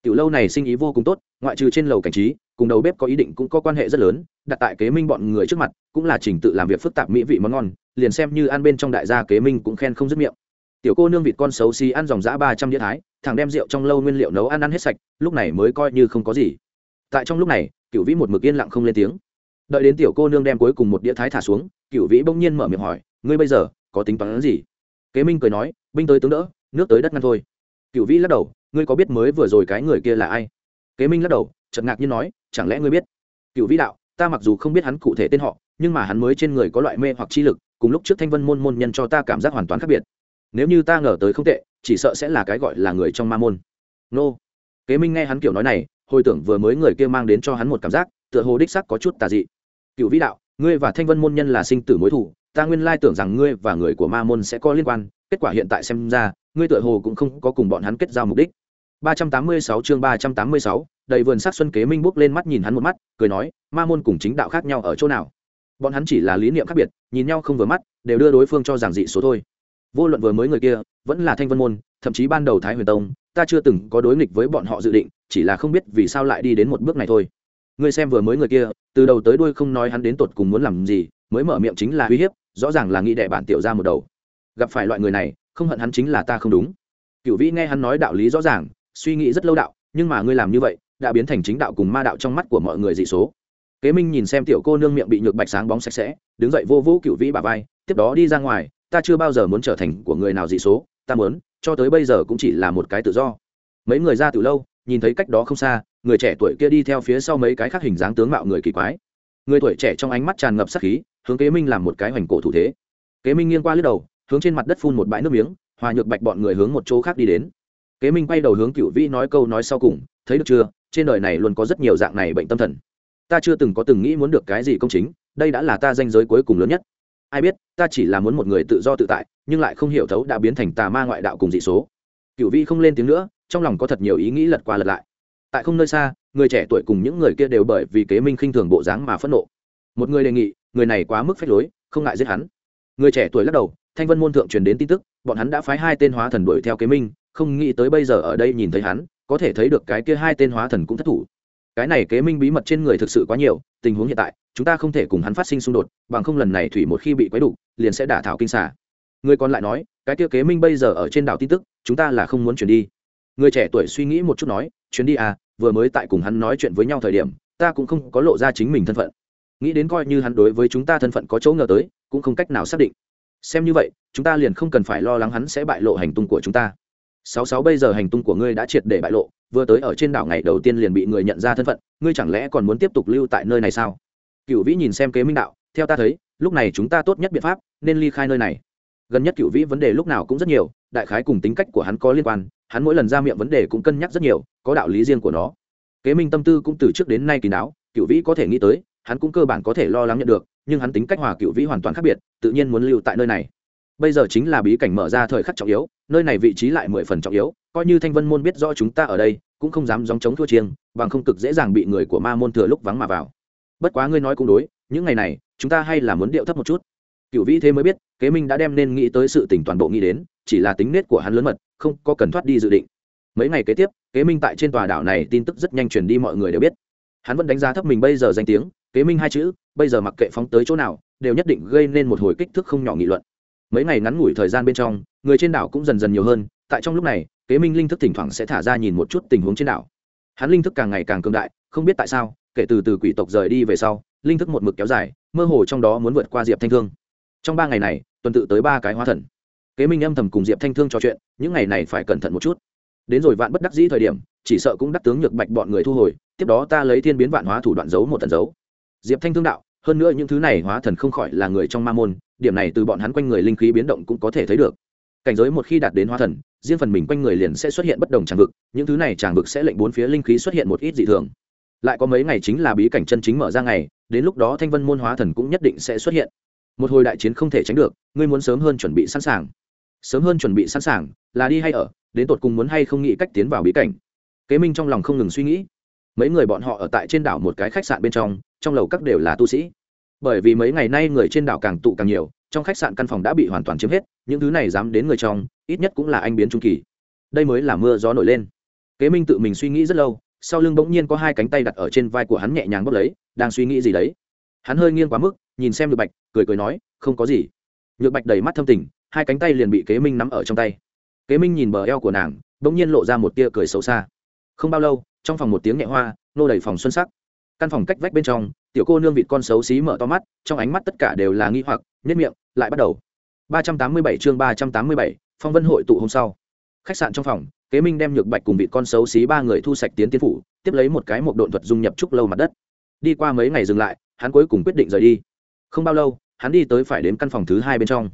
Tiểu lâu này sinh ý vô cùng tốt, ngoại trừ trên lầu cảnh trí, cùng đầu bếp có ý định cũng có quan hệ rất lớn, đặt tại kế minh bọn người trước mặt, cũng là trình tự làm việc phức tạp mỹ vị món ngon, liền xem như ăn bên trong đại gia kế minh cũng khen không dứt miệng. Tiểu cô nương vịt con xấu xí ăn dòng giã ba trăm đĩa thái, thằng đem rượu trong lâu nguyên liệu nấu ăn ăn hết sạch, lúc này mới coi như không có gì tại trong lúc này cựu vĩ một mực yên lặng không lên tiếng. Đợi đến tiểu cô nương đem cuối cùng một đĩa thái thả xuống cựu vĩ bỗng nhiên mở miệng hỏi, ngươi bây giờ có tính toán gì? Kế minh cười nói, binh tới tướng đỡ, nước tới đất ngăn thôi. Cựu vĩ lắc đầu, ngươi có biết mới vừa rồi cái người kia là ai? Kế minh lắc đầu chật ngạc nhiên nói, chẳng lẽ ngươi biết? Cựu vĩ đạo, ta mặc dù không biết hắn cụ thể tên họ, nhưng mà hắn mới trên người có loại mê hoặc chi lực, cùng lúc trước thanh vân môn môn nhân cho ta cảm giác hoàn toàn khác biệt. Nếu như ta ngờ tới không tệ, chỉ sợ sẽ là cái gọi là người trong ma môn. Nô. Kế minh nghe hắn kiểu nói này hồi tưởng vừa mới người kia mang đến cho hắn một cảm giác tựa hồ đích sắc có chút tà dị. Cựu vĩ đạo ngươi và thanh vân môn nhân là sinh tử mối thủ ta nguyên lai tưởng rằng ngươi và người của ma môn sẽ có liên quan kết quả hiện tại xem ra ngươi tựa hồ cũng không có cùng bọn hắn kết giao mục đích. 386 chương 386, đầy vườn sắc xuân kế minh bước lên mắt nhìn hắn một mắt cười nói ma môn cùng chính đạo khác nhau ở chỗ nào? Bọn hắn chỉ là lý niệm khác biệt nhìn nhau không vừa mắt đều đưa đối phương cho giảng dị số thôi. Vô luận vừa mới người kia vẫn là thanh vân môn thậm chí ban đầu thái huyền tông ta chưa từng có đối nghịch với bọn họ dự định chỉ là không biết vì sao lại đi đến một bước này thôi. Ngươi xem vừa mới người kia, từ đầu tới đuôi không nói hắn đến tột cùng muốn làm gì, mới mở miệng chính là uy hiếp, rõ ràng là nghĩ đè bản tiểu ra một đầu. Gặp phải loại người này, không hận hắn chính là ta không đúng. Cựu vĩ nghe hắn nói đạo lý rõ ràng, suy nghĩ rất lâu đạo, nhưng mà ngươi làm như vậy, đã biến thành chính đạo cùng ma đạo trong mắt của mọi người dị số. Kế minh nhìn xem tiểu cô nương miệng bị nhược bạch sáng bóng sạch sẽ, đứng dậy vô vũ cựu vĩ bà vai, tiếp đó đi ra ngoài, ta chưa bao giờ muốn trở thành của người nào dị số, ta muốn, cho tới bây giờ cũng chỉ là một cái tự do. Mấy người ra từ lâu nhìn thấy cách đó không xa, người trẻ tuổi kia đi theo phía sau mấy cái khác hình dáng tướng mạo người kỳ quái. Người tuổi trẻ trong ánh mắt tràn ngập sắc khí, hướng kế minh làm một cái hoành cổ thủ thế. Kế minh nghiêng qua lướt đầu, hướng trên mặt đất phun một bãi nước miếng, hòa nhược bạch bọn người hướng một chỗ khác đi đến. Kế minh quay đầu hướng cựu vĩ nói câu nói sau cùng, thấy được chưa? Trên đời này luôn có rất nhiều dạng này bệnh tâm thần. Ta chưa từng có từng nghĩ muốn được cái gì công chính, đây đã là ta danh giới cuối cùng lớn nhất. Ai biết, ta chỉ là muốn một người tự do tự tại, nhưng lại không hiểu thấu đã biến thành tà ma ngoại đạo cùng dị số. Cựu vĩ không lên tiếng nữa trong lòng có thật nhiều ý nghĩ lật qua lật lại. Tại không nơi xa, người trẻ tuổi cùng những người kia đều bởi vì kế minh khinh thường bộ dáng mà phẫn nộ. Một người đề nghị, người này quá mức phách lối, không ngại giết hắn. Người trẻ tuổi lắc đầu, thanh vân môn thượng truyền đến tin tức, bọn hắn đã phái hai tên hóa thần đuổi theo kế minh, không nghĩ tới bây giờ ở đây nhìn thấy hắn, có thể thấy được cái kia hai tên hóa thần cũng thất thủ. Cái này kế minh bí mật trên người thực sự quá nhiều, tình huống hiện tại, chúng ta không thể cùng hắn phát sinh xung đột, bằng không lần này thủy một khi bị quấy đủ liền sẽ đả thảo kinh xả người còn lại nói, cái kia kế minh bây giờ ở trên đảo tin tức, chúng ta là không muốn chuyển đi người trẻ tuổi suy nghĩ một chút nói, chuyến đi à vừa mới tại cùng hắn nói chuyện với nhau thời điểm, ta cũng không có lộ ra chính mình thân phận. Nghĩ đến coi như hắn đối với chúng ta thân phận có chỗ ngờ tới, cũng không cách nào xác định. Xem như vậy, chúng ta liền không cần phải lo lắng hắn sẽ bại lộ hành tung của chúng ta. Sáu sáu bây giờ hành tung của ngươi đã triệt để bại lộ, vừa tới ở trên đảo ngày đầu tiên liền bị người nhận ra thân phận, ngươi chẳng lẽ còn muốn tiếp tục lưu tại nơi này sao? Cựu vĩ nhìn xem kế minh đạo, theo ta thấy, lúc này chúng ta tốt nhất biện pháp nên ly khai nơi này. Gần nhất cựu vĩ vấn đề lúc nào cũng rất nhiều, đại khái cùng tính cách của hắn có liên quan hắn mỗi lần ra miệng vấn đề cũng cân nhắc rất nhiều, có đạo lý riêng của nó. Kế minh tâm tư cũng từ trước đến nay kỳ đáo cựu vĩ có thể nghĩ tới, hắn cũng cơ bản có thể lo lắng nhận được, nhưng hắn tính cách hòa cựu vĩ hoàn toàn khác biệt, tự nhiên muốn lưu tại nơi này. Bây giờ chính là bí cảnh mở ra thời khắc trọng yếu, nơi này vị trí lại mười phần trọng yếu, coi như thanh vân môn biết rõ chúng ta ở đây, cũng không dám dòng chống thua chiêng, bằng không cực dễ dàng bị người của ma môn thừa lúc vắng mà vào. Bất quá ngươi nói cũng đối, những ngày này, chúng ta hay là muốn điệu thấp một chút. Cựu vĩ thế mới biết, kế minh đã đem nên nghĩ tới sự tỉnh toàn bộ nghĩ đến, chỉ là tính nết của hắn lớn mật không có cần thoát đi dự định. Mấy ngày kế tiếp, kế minh tại trên tòa đảo này tin tức rất nhanh truyền đi mọi người đều biết. Hắn vẫn đánh giá thấp mình bây giờ danh tiếng, kế minh hai chữ, bây giờ mặc kệ phóng tới chỗ nào, đều nhất định gây nên một hồi kích thước không nhỏ nghị luận. Mấy ngày ngắn ngủi thời gian bên trong, người trên đảo cũng dần dần nhiều hơn, tại trong lúc này, kế minh linh thức thỉnh thoảng sẽ thả ra nhìn một chút tình huống trên đảo. Hắn linh thức càng ngày càng cường đại, không biết tại sao, kể từ từ quỷ tộc rời đi về sau, linh thức một mực kéo dài, mơ hồ trong đó muốn vượt qua diệp thanh thương. Trong ba ngày này, tuần tự tới ba cái hóa thần kế minh âm thầm cùng diệp thanh thương trò chuyện, những ngày này phải cẩn thận một chút. Đến rồi vạn bất đắc dĩ thời điểm, chỉ sợ cũng đắc tướng nhược bạch bọn người thu hồi, tiếp đó ta lấy thiên biến vạn hóa thủ đoạn giấu một tần giấu. Diệp thanh thương đạo, hơn nữa những thứ này hóa thần không khỏi là người trong ma môn, điểm này từ bọn hắn quanh người linh khí biến động cũng có thể thấy được. Cảnh giới một khi đạt đến hóa thần, riêng phần mình quanh người liền sẽ xuất hiện bất đồng tràng vực, những thứ này tràng vực sẽ lệnh bốn phía linh khí xuất hiện một ít dị thường. Lại có mấy ngày chính là bí cảnh chân chính mở ra ngày, đến lúc đó thanh vân môn hóa thần cũng nhất định sẽ xuất hiện. Một hồi đại chiến không thể tránh được, ngươi muốn sớm hơn chuẩn bị sẵn sàng sớm hơn chuẩn bị sẵn sàng, là đi hay ở, đến tột cùng muốn hay không nghĩ cách tiến vào bí cảnh. Kế minh trong lòng không ngừng suy nghĩ. Mấy người bọn họ ở tại trên đảo một cái khách sạn bên trong trong lầu các đều là tu sĩ. Bởi vì mấy ngày nay người trên đảo càng tụ càng nhiều, trong khách sạn căn phòng đã bị hoàn toàn chiếm hết, những thứ này dám đến người trong, ít nhất cũng là anh biến trung kỳ. Đây mới là mưa gió nổi lên. Kế minh tự mình suy nghĩ rất lâu, sau lưng bỗng nhiên có hai cánh tay đặt ở trên vai của hắn nhẹ nhàng bốc lấy, đang suy nghĩ gì đấy. Hắn hơi nghiêng quá mức, nhìn xem nhược bạch, cười cười nói, không có gì. Nhược bạch đầy mắt thâm tình hai cánh tay liền bị kế minh nắm ở trong tay. Kế minh nhìn bờ eo của nàng bỗng nhiên lộ ra một tia cười xấu xa. Không bao lâu trong phòng một tiếng nhẹ hoa nô đầy phòng xuân sắc. Căn phòng cách vách bên trong tiểu cô nương vịt con xấu xí mở to mắt trong ánh mắt tất cả đều là nghi hoặc nhất miệng lại bắt đầu. 387 chương 387, phong vân hội tụ hôm sau. Khách sạn trong phòng kế minh đem nhược bạch cùng vịt con xấu xí ba người thu sạch tiến tiến phủ tiếp lấy một cái một độn thuật dung nhập trúc lâu mặt đất. Đi qua mấy ngày dừng lại hắn cuối cùng quyết định rời đi. Không bao lâu hắn đi tới phải đến căn phòng thứ hai bên trong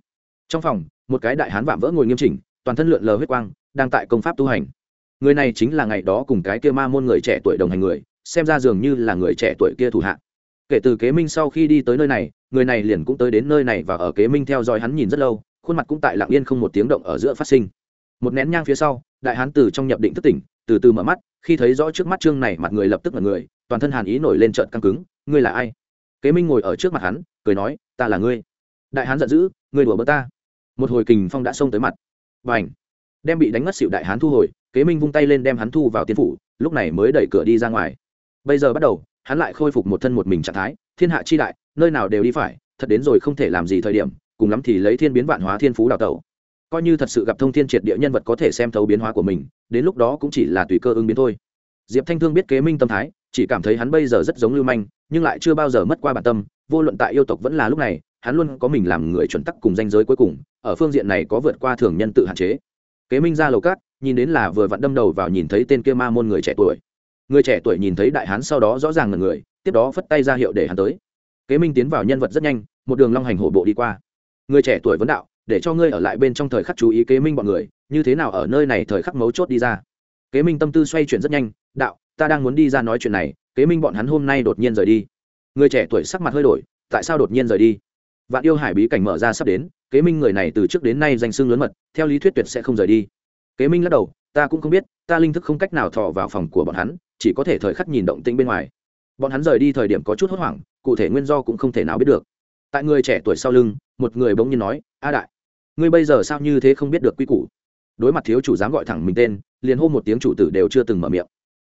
trong phòng, một cái đại hán vạm vỡ ngồi nghiêm chỉnh, toàn thân lượn lờ huyết quang, đang tại công pháp tu hành. Người này chính là ngày đó cùng cái kia ma môn người trẻ tuổi đồng hành người, xem ra dường như là người trẻ tuổi kia thủ hạ. Kể từ kế minh sau khi đi tới nơi này, người này liền cũng tới đến nơi này và ở kế minh theo dõi hắn nhìn rất lâu, khuôn mặt cũng tại lặng yên không một tiếng động ở giữa phát sinh. Một nén nhang phía sau, đại hán từ trong nhập định thức tỉnh, từ từ mở mắt, khi thấy rõ trước mắt trương này, mặt người lập tức là người, toàn thân hàn ý nổi lên trợn căng cứng, ngươi là ai? Kế minh ngồi ở trước mặt hắn, cười nói, ta là ngươi. Đại hán giận dữ, ngươi đùa bỡ ta một hồi kình phong đã xông tới mặt. Và ảnh đem bị đánh mất xịu đại hán thu hồi, kế minh vung tay lên đem hắn thu vào tiên phủ, lúc này mới đẩy cửa đi ra ngoài. Bây giờ bắt đầu, hắn lại khôi phục một thân một mình trạng thái, thiên hạ chi đại, nơi nào đều đi phải, thật đến rồi không thể làm gì thời điểm, cùng lắm thì lấy thiên biến vạn hóa thiên phú đào tẩu. Coi như thật sự gặp thông thiên triệt địa nhân vật có thể xem thấu biến hóa của mình, đến lúc đó cũng chỉ là tùy cơ ứng biến thôi. Diệp thanh thương biết kế minh tâm thái, chỉ cảm thấy hắn bây giờ rất giống lưu manh, nhưng lại chưa bao giờ mất qua bản tâm, vô luận tại yêu tộc vẫn là lúc này hắn luôn có mình làm người chuẩn tắc cùng danh giới cuối cùng, ở phương diện này có vượt qua thường nhân tự hạn chế. Kế minh ra lầu cát, nhìn đến là vừa vặn đâm đầu vào nhìn thấy tên kia ma môn người trẻ tuổi. Người trẻ tuổi nhìn thấy đại hán sau đó rõ ràng là người, tiếp đó phất tay ra hiệu để hắn tới. Kế minh tiến vào nhân vật rất nhanh, một đường long hành hổ bộ đi qua. Người trẻ tuổi vấn đạo, để cho ngươi ở lại bên trong thời khắc chú ý kế minh bọn người, như thế nào ở nơi này thời khắc mấu chốt đi ra? Kế minh tâm tư xoay chuyển rất nhanh, đạo, ta đang muốn đi ra nói chuyện này, kế minh bọn hắn hôm nay đột nhiên rời đi. Người trẻ tuổi sắc mặt hơi đổi, tại sao đột nhiên rời đi? Vạn yêu hải bí cảnh mở ra sắp đến, kế minh người này từ trước đến nay danh xưng lớn mật, theo lý thuyết tuyệt sẽ không rời đi. Kế minh lắc đầu, ta cũng không biết, ta linh thức không cách nào thọ vào phòng của bọn hắn, chỉ có thể thời khắc nhìn động tĩnh bên ngoài. Bọn hắn rời đi thời điểm có chút hốt hoảng, cụ thể nguyên do cũng không thể nào biết được. Tại người trẻ tuổi sau lưng, một người bỗng nhiên nói, a đại, ngươi bây giờ sao như thế không biết được quy củ? Đối mặt thiếu chủ dám gọi thẳng mình tên, liền hô một tiếng chủ tử đều chưa từng mở miệng.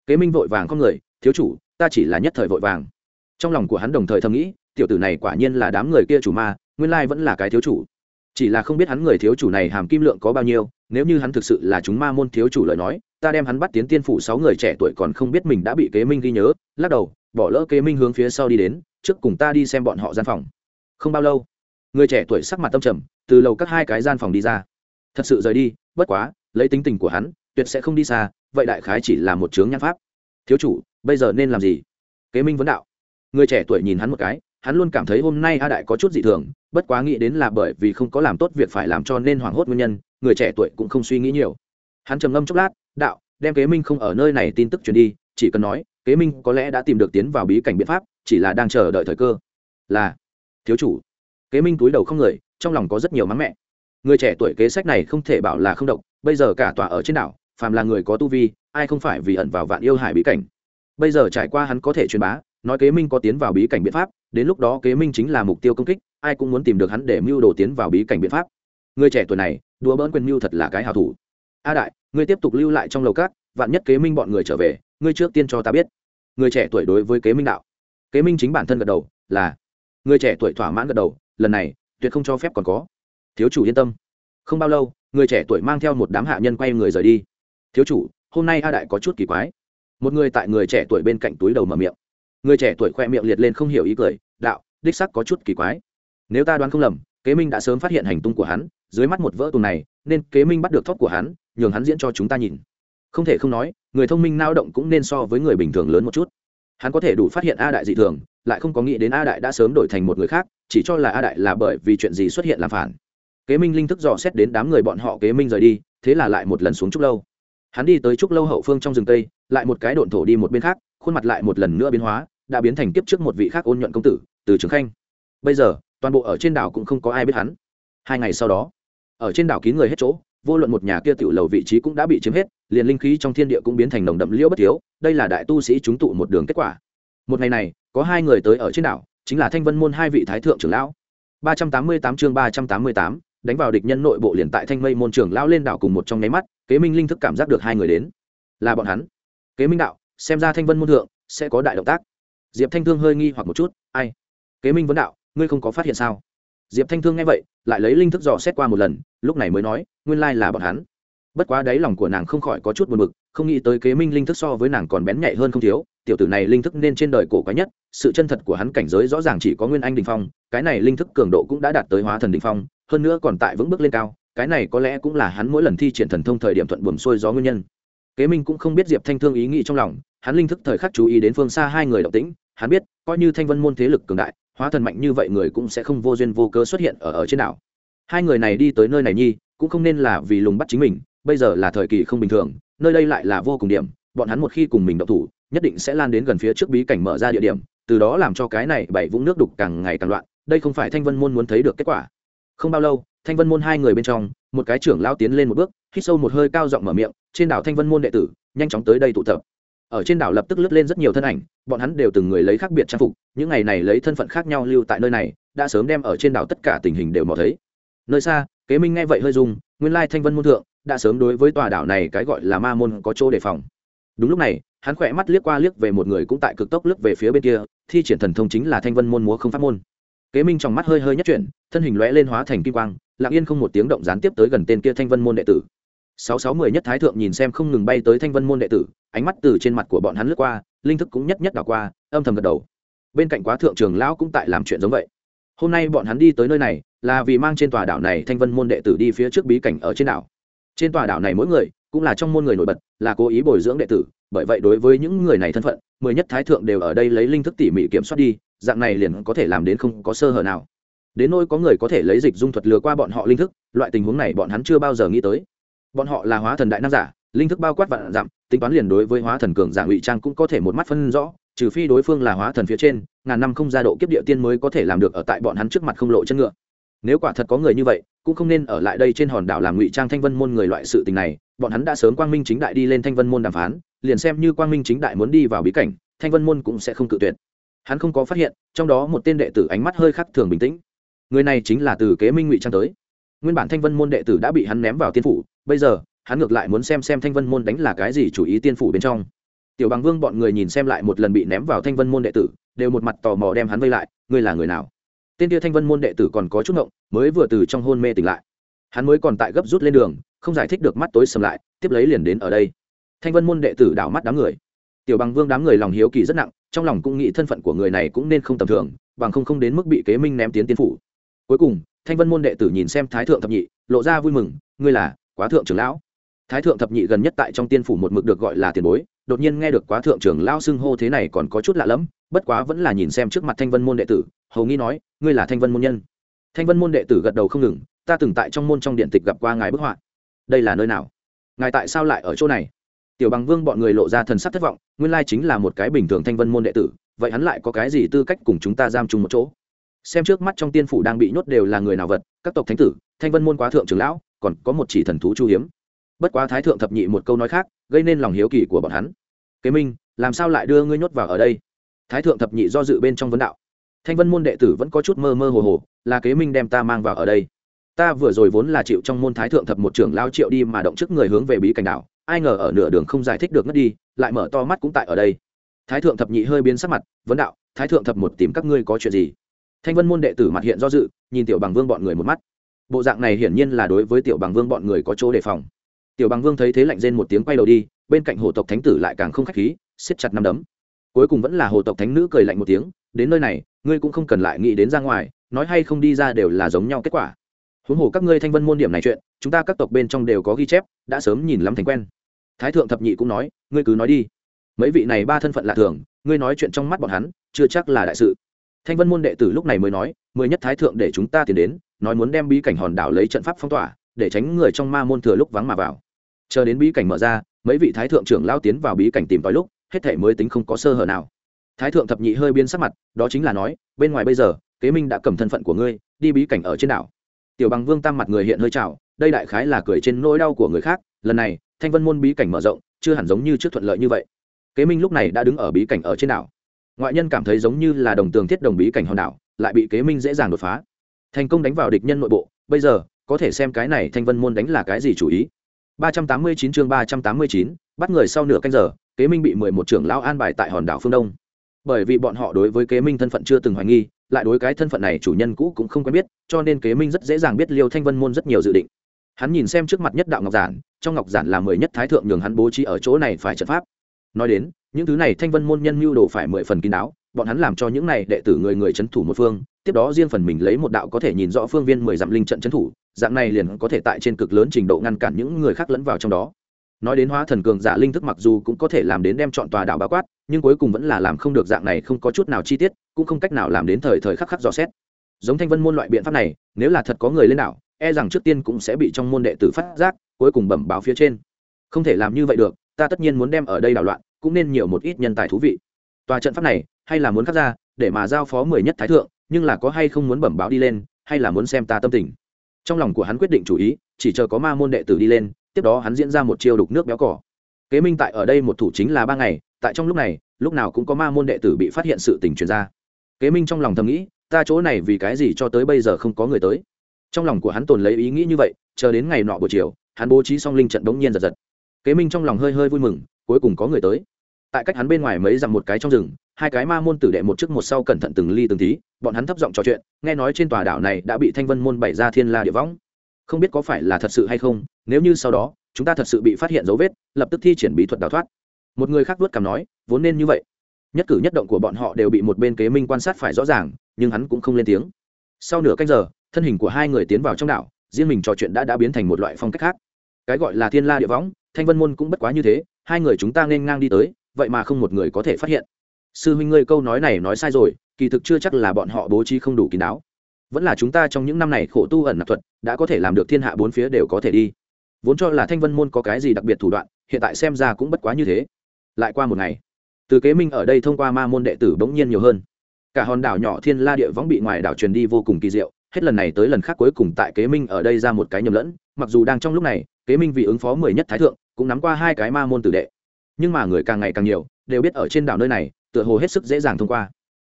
Kế minh vội vàng con người, thiếu chủ, ta chỉ là nhất thời vội vàng. Trong lòng của hắn đồng thời thầm nghĩ tiểu tử này quả nhiên là đám người kia chủ ma, nguyên lai vẫn là cái thiếu chủ. Chỉ là không biết hắn người thiếu chủ này hàm kim lượng có bao nhiêu, nếu như hắn thực sự là chúng ma môn thiếu chủ lời nói, ta đem hắn bắt tiến tiên phủ sáu người trẻ tuổi còn không biết mình đã bị kế minh ghi nhớ, lắc đầu, bỏ lỡ kế minh hướng phía sau đi đến, trước cùng ta đi xem bọn họ gian phòng. Không bao lâu, người trẻ tuổi sắc mặt tâm trầm, từ lầu các hai cái gian phòng đi ra. Thật sự rời đi, bất quá, lấy tính tình của hắn, tuyệt sẽ không đi xa, vậy đại khái chỉ là một chướng nhan pháp. Thiếu chủ, bây giờ nên làm gì? Kế minh vấn đạo. Người trẻ tuổi nhìn hắn một cái hắn luôn cảm thấy hôm nay a đại có chút dị thường, bất quá nghĩ đến là bởi vì không có làm tốt việc phải làm cho nên hoảng hốt nguyên nhân, người trẻ tuổi cũng không suy nghĩ nhiều. Hắn trầm ngâm chốc lát, đạo, đem kế minh không ở nơi này tin tức truyền đi, chỉ cần nói, kế minh có lẽ đã tìm được tiến vào bí cảnh biện pháp, chỉ là đang chờ đợi thời cơ. Là, thiếu chủ. Kế minh túi đầu không người, trong lòng có rất nhiều mắng mẹ. Người trẻ tuổi kế sách này không thể bảo là không độc, bây giờ cả tòa ở trên đảo, phàm là người có tu vi, ai không phải vì ẩn vào vạn yêu hải bí cảnh. Bây giờ trải qua hắn có thể truyền bá, nói kế minh có tiến vào bí cảnh biện pháp đến lúc đó kế minh chính là mục tiêu công kích, ai cũng muốn tìm được hắn để mưu đồ tiến vào bí cảnh biện pháp. Người trẻ tuổi này, đùa bỡn quyền mưu thật là cái hào thủ. A đại, ngươi tiếp tục lưu lại trong lầu cát vạn nhất kế minh bọn người trở về, ngươi trước tiên cho ta biết. Người trẻ tuổi đối với kế minh đạo. Kế minh chính bản thân gật đầu, là. Người trẻ tuổi thỏa mãn gật đầu, lần này, tuyệt không cho phép còn có. Thiếu chủ yên tâm. Không bao lâu, người trẻ tuổi mang theo một đám hạ nhân quay người rời đi. Thiếu chủ, hôm nay a đại có chút kỳ quái. Một người tại người trẻ tuổi bên cạnh túi đầu mở miệng người trẻ tuổi khoe miệng liệt lên không hiểu ý cười, đạo, đích sắc có chút kỳ quái. Nếu ta đoán không lầm, kế minh đã sớm phát hiện hành tung của hắn, dưới mắt một vỡ tùng này, nên kế minh bắt được thóc của hắn, nhường hắn diễn cho chúng ta nhìn. Không thể không nói, người thông minh nao động cũng nên so với người bình thường lớn một chút. Hắn có thể đủ phát hiện a đại dị thường, lại không có nghĩ đến a đại đã sớm đổi thành một người khác, chỉ cho là a đại là bởi vì chuyện gì xuất hiện làm phản. Kế minh linh thức dò xét đến đám người bọn họ kế minh rời đi, thế là lại một lần xuống trúc lâu. Hắn đi tới trúc lâu hậu phương trong rừng tây, lại một cái độn thổ đi một bên khác, khuôn mặt lại một lần nữa biến hóa đã biến thành kiếp trước một vị khác ôn nhuận công tử, từ trường khanh. Bây giờ, toàn bộ ở trên đảo cũng không có ai biết hắn. Hai ngày sau đó, ở trên đảo kín người hết chỗ, vô luận một nhà kia tiểu lầu vị trí cũng đã bị chiếm hết, liền linh khí trong thiên địa cũng biến thành nồng đậm liễu bất thiếu, đây là đại tu sĩ chúng tụ một đường kết quả. Một ngày này, có hai người tới ở trên đảo, chính là thanh vân môn hai vị thái thượng trưởng lão. ba trăm tám mươi tám chương ba trăm tám mươi tám, đánh vào địch nhân nội bộ liền tại thanh mây môn trưởng lão lên đảo cùng một trong nháy mắt, kế minh linh thức cảm giác được hai người đến. Là bọn hắn. Kế minh đạo, xem ra thanh vân môn thượng sẽ có đại động tác diệp thanh thương hơi nghi hoặc một chút, ai? Kế minh vấn đạo, ngươi không có phát hiện sao? Diệp thanh thương nghe vậy, lại lấy linh thức dò xét qua một lần, lúc này mới nói, nguyên lai là bọn hắn. Bất quá đáy lòng của nàng không khỏi có chút buồn bực, không nghĩ tới kế minh linh thức so với nàng còn bén nhạy hơn không thiếu, tiểu tử này linh thức nên trên đời cổ quái nhất, sự chân thật của hắn cảnh giới rõ ràng chỉ có nguyên anh đình phong, cái này linh thức cường độ cũng đã đạt tới hóa thần đình phong, hơn nữa còn tại vững bước lên cao, cái này có lẽ cũng là hắn mỗi lần thi triển thần thông thời điểm thuận buồm xuôi gió nguyên nhân. Kế minh cũng không biết diệp thanh thương ý nghĩ trong lòng, hắn linh thức thời khắc chú ý đến phương xa hai người động tĩnh hắn biết, coi như thanh vân môn thế lực cường đại, hóa thần mạnh như vậy người cũng sẽ không vô duyên vô cớ xuất hiện ở ở trên đảo. Hai người này đi tới nơi này nhi, cũng không nên là vì lùng bắt chính mình, bây giờ là thời kỳ không bình thường, nơi đây lại là vô cùng điểm, bọn hắn một khi cùng mình động thủ, nhất định sẽ lan đến gần phía trước bí cảnh mở ra địa điểm, từ đó làm cho cái này bảy vũng nước đục càng ngày càng loạn, đây không phải thanh vân môn muốn thấy được kết quả. Không bao lâu, thanh vân môn hai người bên trong, một cái trưởng lao tiến lên một bước, hít sâu một hơi cao giọng mở miệng, trên đảo thanh vân môn đệ tử, nhanh chóng tới đây tụ tập ở trên đảo lập tức lướt lên rất nhiều thân ảnh, bọn hắn đều từng người lấy khác biệt trang phục, những ngày này lấy thân phận khác nhau lưu tại nơi này, đã sớm đem ở trên đảo tất cả tình hình đều mò thấy. Nơi xa, kế minh nghe vậy hơi dùng nguyên lai thanh vân môn thượng, đã sớm đối với tòa đảo này cái gọi là ma môn có chỗ đề phòng. Đúng lúc này, hắn khỏe mắt liếc qua liếc về một người cũng tại cực tốc lướt về phía bên kia, thi triển thần thông chính là thanh vân môn múa không pháp môn. Kế minh trong mắt hơi hơi nhất chuyển, thân hình lóe lên hóa thành kim quang, lặng yên không một tiếng động gián tiếp tới gần tên kia thanh vân môn đệ tử sáu sáu mười nhất thái thượng nhìn xem không ngừng bay tới thanh vân môn đệ tử, ánh mắt từ trên mặt của bọn hắn lướt qua, linh thức cũng nhất nhất đảo qua, âm thầm gật đầu. Bên cạnh quá thượng trường lão cũng tại làm chuyện giống vậy. Hôm nay bọn hắn đi tới nơi này, là vì mang trên tòa đảo này thanh vân môn đệ tử đi phía trước bí cảnh ở trên đảo. Trên tòa đảo này mỗi người, cũng là trong môn người nổi bật, là cố ý bồi dưỡng đệ tử, bởi vậy đối với những người này thân phận, mười nhất thái thượng đều ở đây lấy linh thức tỉ mỉ kiểm soát đi, dạng này liền có thể làm đến không có sơ hở nào. Đến nỗi có người có thể lấy dịch dung thuật lừa qua bọn họ linh thức, loại tình huống này bọn hắn chưa bao giờ nghĩ tới bọn họ là hóa thần đại nam giả, linh thức bao quát vạn dặm tính toán liền đối với hóa thần cường giả ngụy trang cũng có thể một mắt phân rõ, trừ phi đối phương là hóa thần phía trên, ngàn năm không ra độ kiếp địa tiên mới có thể làm được ở tại bọn hắn trước mặt không lộ chân ngựa. Nếu quả thật có người như vậy, cũng không nên ở lại đây trên hòn đảo làm ngụy trang thanh vân môn người loại sự tình này, bọn hắn đã sớm quang minh chính đại đi lên thanh vân môn đàm phán, liền xem như quang minh chính đại muốn đi vào bí cảnh, thanh vân môn cũng sẽ không cự tuyệt. Hắn không có phát hiện, trong đó một tên đệ tử ánh mắt hơi khắc thường bình tĩnh. Người này chính là từ kế minh ngụy trang tới nguyên bản thanh vân môn đệ tử đã bị hắn ném vào tiên phủ, bây giờ, hắn ngược lại muốn xem xem thanh vân môn đánh là cái gì chủ ý tiên phủ bên trong. Tiểu bằng vương bọn người nhìn xem lại một lần bị ném vào thanh vân môn đệ tử, đều một mặt tò mò đem hắn vây lại, ngươi là người nào? Tên kia thanh vân môn đệ tử còn có chút ngộng, mới vừa từ trong hôn mê tỉnh lại. Hắn mới còn tại gấp rút lên đường, không giải thích được mắt tối sầm lại, tiếp lấy liền đến ở đây. Thanh vân môn đệ tử đảo mắt đám người. Tiểu bằng vương đám người lòng hiếu kỳ rất nặng, trong lòng cũng nghĩ thân phận của người này cũng nên không tầm thường, bằng không không đến mức bị kế minh ném tiến tiên phủ. Cuối cùng thanh vân môn đệ tử nhìn xem thái thượng thập nhị, lộ ra vui mừng, ngươi là quá thượng trưởng lão? Thái thượng thập nhị gần nhất tại trong tiên phủ một mực được gọi là tiền bối, đột nhiên nghe được quá thượng trưởng lão xưng hô thế này còn có chút lạ lẫm, bất quá vẫn là nhìn xem trước mặt thanh vân môn đệ tử, hầu nghi nói, ngươi là thanh vân môn nhân? Thanh vân môn đệ tử gật đầu không ngừng, ta từng tại trong môn trong điện tịch gặp qua ngài bức họa. Đây là nơi nào? Ngài tại sao lại ở chỗ này? Tiểu bằng vương bọn người lộ ra thần sắc thất vọng, nguyên lai chính là một cái bình thường thanh vân môn đệ tử, vậy hắn lại có cái gì tư cách cùng chúng ta giam chung một chỗ? Xem trước mắt trong tiên phủ đang bị nhốt đều là người nào vật, các tộc thánh tử, thanh vân môn quá thượng trưởng lão, còn có một chỉ thần thú chu hiếm. Bất quá thái thượng thập nhị một câu nói khác, gây nên lòng hiếu kỳ của bọn hắn. Kế minh, làm sao lại đưa ngươi nhốt vào ở đây? Thái thượng thập nhị do dự bên trong vấn đạo. Thanh vân môn đệ tử vẫn có chút mơ mơ hồ hồ, là kế minh đem ta mang vào ở đây. Ta vừa rồi vốn là chịu trong môn thái thượng thập một trưởng lao triệu đi mà động trước người hướng về bí cảnh đảo, ai ngờ ở nửa đường không giải thích được ngất đi, lại mở to mắt cũng tại ở đây. Thái thượng thập nhị hơi biến sắc mặt, vấn đạo, thái thượng thập một tìm các ngươi có chuyện gì? Thanh vân môn đệ tử mặt hiện do dự, nhìn tiểu bằng vương bọn người một mắt. Bộ dạng này hiển nhiên là đối với tiểu bằng vương bọn người có chỗ đề phòng. Tiểu bằng vương thấy thế lạnh rên một tiếng quay đầu đi, bên cạnh hồ tộc thánh tử lại càng không khách khí, siết chặt năm đấm. Cuối cùng vẫn là hồ tộc thánh nữ cười lạnh một tiếng, đến nơi này, ngươi cũng không cần lại nghĩ đến ra ngoài, nói hay không đi ra đều là giống nhau kết quả. Huống hồ các ngươi thanh vân môn điểm này chuyện, chúng ta các tộc bên trong đều có ghi chép, đã sớm nhìn lắm thành quen. Thái thượng thập nhị cũng nói, ngươi cứ nói đi. Mấy vị này ba thân phận lạ thường, ngươi nói chuyện trong mắt bọn hắn, chưa chắc là đại sự thanh vân môn đệ tử lúc này mới nói, mười nhất thái thượng để chúng ta tiến đến, nói muốn đem bí cảnh hòn đảo lấy trận pháp phong tỏa, để tránh người trong ma môn thừa lúc vắng mà vào. Chờ đến bí cảnh mở ra, mấy vị thái thượng trưởng lao tiến vào bí cảnh tìm tòi lúc, hết thể mới tính không có sơ hở nào. Thái thượng thập nhị hơi biến sắc mặt, đó chính là nói, bên ngoài bây giờ, kế minh đã cầm thân phận của ngươi, đi bí cảnh ở trên đảo. Tiểu bằng vương tam mặt người hiện hơi trào đây đại khái là cười trên nỗi đau của người khác, lần này, thanh vân môn bí cảnh mở rộng, chưa hẳn giống như trước thuận lợi như vậy. Kế minh lúc này đã đứng ở bí cảnh ở trên đảo ngoại nhân cảm thấy giống như là đồng tường thiết đồng bí cảnh hòn đảo lại bị kế minh dễ dàng đột phá. Thành công đánh vào địch nhân nội bộ bây giờ có thể xem cái này thanh vân môn đánh là cái gì chủ ý. 389 chương 389, bắt người sau nửa canh giờ kế minh bị 11 trưởng lão an bài tại hòn đảo phương đông. Bởi vì bọn họ đối với kế minh thân phận chưa từng hoài nghi lại đối cái thân phận này chủ nhân cũ cũng không quen biết cho nên kế minh rất dễ dàng biết liêu thanh vân môn rất nhiều dự định. Hắn nhìn xem trước mặt nhất đạo ngọc giản trong ngọc giản là mười nhất thái thượng nhường hắn bố trí ở chỗ này phải trận pháp. Nói đến những thứ này thanh vân môn nhân mưu đồ phải mười phần kín đáo, bọn hắn làm cho những này đệ tử người người c h ấ n thủ một phương, tiếp đó riêng phần mình lấy một đạo có thể nhìn rõ phương viên mười dặm linh trận c h ấ n thủ, dạng này liền có thể tại trên cực lớn trình độ ngăn cản những người khác lẫn vào trong đó. Nói đến hóa thần cường giả linh thức mặc dù cũng có thể làm đến đem chọn tòa đảo bao quát, nhưng cuối cùng vẫn là làm không được dạng này không có chút nào chi tiết, cũng không cách nào làm đến thời thời khắc khắc rõ xét. Giống thanh vân môn loại biện pháp này, nếu là thật có người lên đảo e rằng trước tiên cũng sẽ bị trong môn đệ tử phát giác, cuối cùng bẩm báo phía trên. Không thể làm như vậy được, ta tất nhiên muốn đem ở đây đảo loạn cũng nên nhiều một ít nhân tài thú vị. Tòa trận pháp này, hay là muốn khắc ra, để mà giao phó mười nhất thái thượng, nhưng là có hay không muốn bẩm báo đi lên, hay là muốn xem ta tâm tình. Trong lòng của hắn quyết định chủ ý, chỉ chờ có ma môn đệ tử đi lên, tiếp đó hắn diễn ra một chiêu đục nước béo cỏ. Kế minh tại ở đây một thủ chính là ba ngày, tại trong lúc này, lúc nào cũng có ma môn đệ tử bị phát hiện sự tình truyền ra. Kế minh trong lòng thầm nghĩ, ta chỗ này vì cái gì cho tới bây giờ không có người tới? Trong lòng của hắn tồn lấy ý nghĩ như vậy, chờ đến ngày nọ buổi chiều, hắn bố trí xong linh trận đống nhiên giật giật. Kế minh trong lòng hơi hơi vui mừng, cuối cùng có người tới tại cách hắn bên ngoài mấy dặm một cái trong rừng, hai cái ma môn tử đệ một trước một sau cẩn thận từng ly từng tí, bọn hắn thấp giọng trò chuyện, nghe nói trên tòa đảo này đã bị thanh vân môn bày ra thiên la địa võng. Không biết có phải là thật sự hay không, nếu như sau đó, chúng ta thật sự bị phát hiện dấu vết, lập tức thi triển bí thuật đào thoát. Một người khác vớt cảm nói, vốn nên như vậy. Nhất cử nhất động của bọn họ đều bị một bên kế minh quan sát phải rõ ràng, nhưng hắn cũng không lên tiếng. Sau nửa canh giờ, thân hình của hai người tiến vào trong đảo, riêng mình trò chuyện đã đã biến thành một loại phong cách khác. Cái gọi là thiên la địa võng, thanh vân môn cũng bất quá như thế, hai người chúng ta nên ngang đi tới vậy mà không một người có thể phát hiện. Sư huynh ngươi câu nói này nói sai rồi, kỳ thực chưa chắc là bọn họ bố trí không đủ kín đáo. Vẫn là chúng ta trong những năm này khổ tu ẩn nạp thuật, đã có thể làm được thiên hạ bốn phía đều có thể đi. Vốn cho là thanh vân môn có cái gì đặc biệt thủ đoạn, hiện tại xem ra cũng bất quá như thế. Lại qua một ngày, từ kế minh ở đây thông qua ma môn đệ tử bỗng nhiên nhiều hơn. Cả hòn đảo nhỏ thiên la địa võng bị ngoài đảo truyền đi vô cùng kỳ diệu, hết lần này tới lần khác cuối cùng tại kế minh ở đây ra một cái nhầm lẫn, mặc dù đang trong lúc này, kế minh vì ứng phó mười nhất thái thượng, cũng nắm qua hai cái ma môn tử đệ nhưng mà người càng ngày càng nhiều, đều biết ở trên đảo nơi này, tựa hồ hết sức dễ dàng thông qua.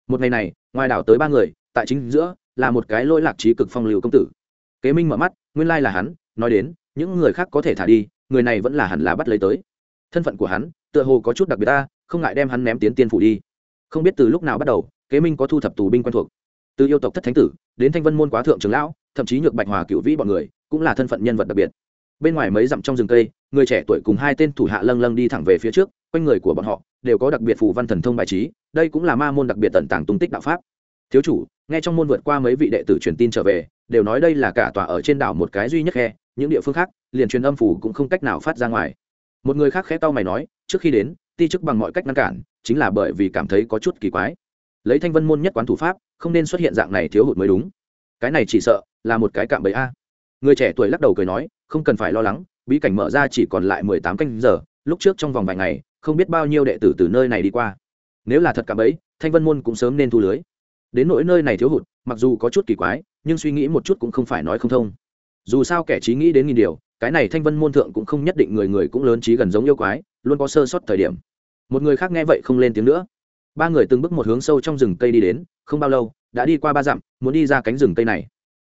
Một ngày này, ngoài đảo tới ba người, tại chính giữa, là một cái lỗi lạc trí cực phong lưu công tử. Kế minh mở mắt, nguyên lai là hắn, nói đến, những người khác có thể thả đi, người này vẫn là hẳn là bắt lấy tới. Thân phận của hắn, tựa hồ có chút đặc biệt ta, không ngại đem hắn ném tiến tiên phủ đi. Không biết từ lúc nào bắt đầu, kế minh có thu thập tù binh quen thuộc. Từ yêu tộc thất thánh tử, đến thanh vân môn quá thượng trường lão, thậm chí nhược bạch hòa cựu vĩ bọn người, cũng là thân phận nhân vật đặc biệt bên ngoài mấy dặm trong rừng cây, người trẻ tuổi cùng hai tên thủ hạ lâng lâng đi thẳng về phía trước, quanh người của bọn họ đều có đặc biệt phù văn thần thông bài trí, đây cũng là ma môn đặc biệt tận tàng tung tích đạo pháp. Thiếu chủ, nghe trong môn vượt qua mấy vị đệ tử truyền tin trở về, đều nói đây là cả tòa ở trên đảo một cái duy nhất khe, những địa phương khác, liền truyền âm phủ cũng không cách nào phát ra ngoài. Một người khác khẽ tao mày nói, trước khi đến, ti chức bằng mọi cách ngăn cản, chính là bởi vì cảm thấy có chút kỳ quái. Lấy thanh vân môn nhất quán thủ pháp, không nên xuất hiện dạng này thiếu hụt mới đúng. Cái này chỉ sợ là một cái cạm bẫy a. Người trẻ tuổi lắc đầu cười nói không cần phải lo lắng, bí cảnh mở ra chỉ còn lại mười tám canh giờ, lúc trước trong vòng vài ngày, không biết bao nhiêu đệ tử từ nơi này đi qua. Nếu là thật cả bẫy thanh vân môn cũng sớm nên thu lưới. Đến nỗi nơi này thiếu hụt, mặc dù có chút kỳ quái, nhưng suy nghĩ một chút cũng không phải nói không thông. Dù sao kẻ trí nghĩ đến nghìn điều, cái này thanh vân môn thượng cũng không nhất định người người cũng lớn trí gần giống yêu quái, luôn có sơ sót thời điểm. Một người khác nghe vậy không lên tiếng nữa. Ba người từng bước một hướng sâu trong rừng cây đi đến, không bao lâu, đã đi qua ba dặm, muốn đi ra cánh rừng cây này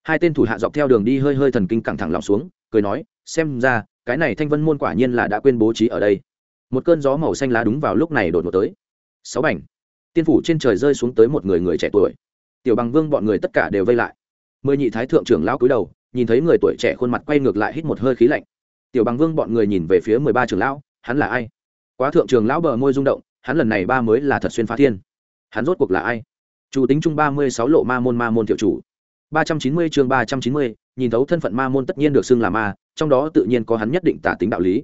hai tên thủ hạ dọc theo đường đi hơi hơi thần kinh căng thẳng lòng xuống, cười nói, xem ra, cái này thanh vân môn quả nhiên là đã quên bố trí ở đây. Một cơn gió màu xanh lá đúng vào lúc này đột ngột tới. Sáu bảnh tiên phủ trên trời rơi xuống tới một người người trẻ tuổi. Tiểu bằng vương bọn người tất cả đều vây lại. Mười nhị thái thượng trưởng lão cúi đầu, nhìn thấy người tuổi trẻ khuôn mặt quay ngược lại hít một hơi khí lạnh. Tiểu bằng vương bọn người nhìn về phía mười ba trưởng lão, hắn là ai? Quá thượng trưởng lão bờ môi rung động, hắn lần này ba mới là thật xuyên phá thiên. Hắn rốt cuộc là ai? Chủ tính chung ba mươi sáu lộ ma môn ma môn tiểu chủ ba trăm chín mươi chương ba trăm chín mươi, nhìn thấu thân phận ma môn tất nhiên được xưng là ma, trong đó tự nhiên có hắn nhất định tả tính đạo lý.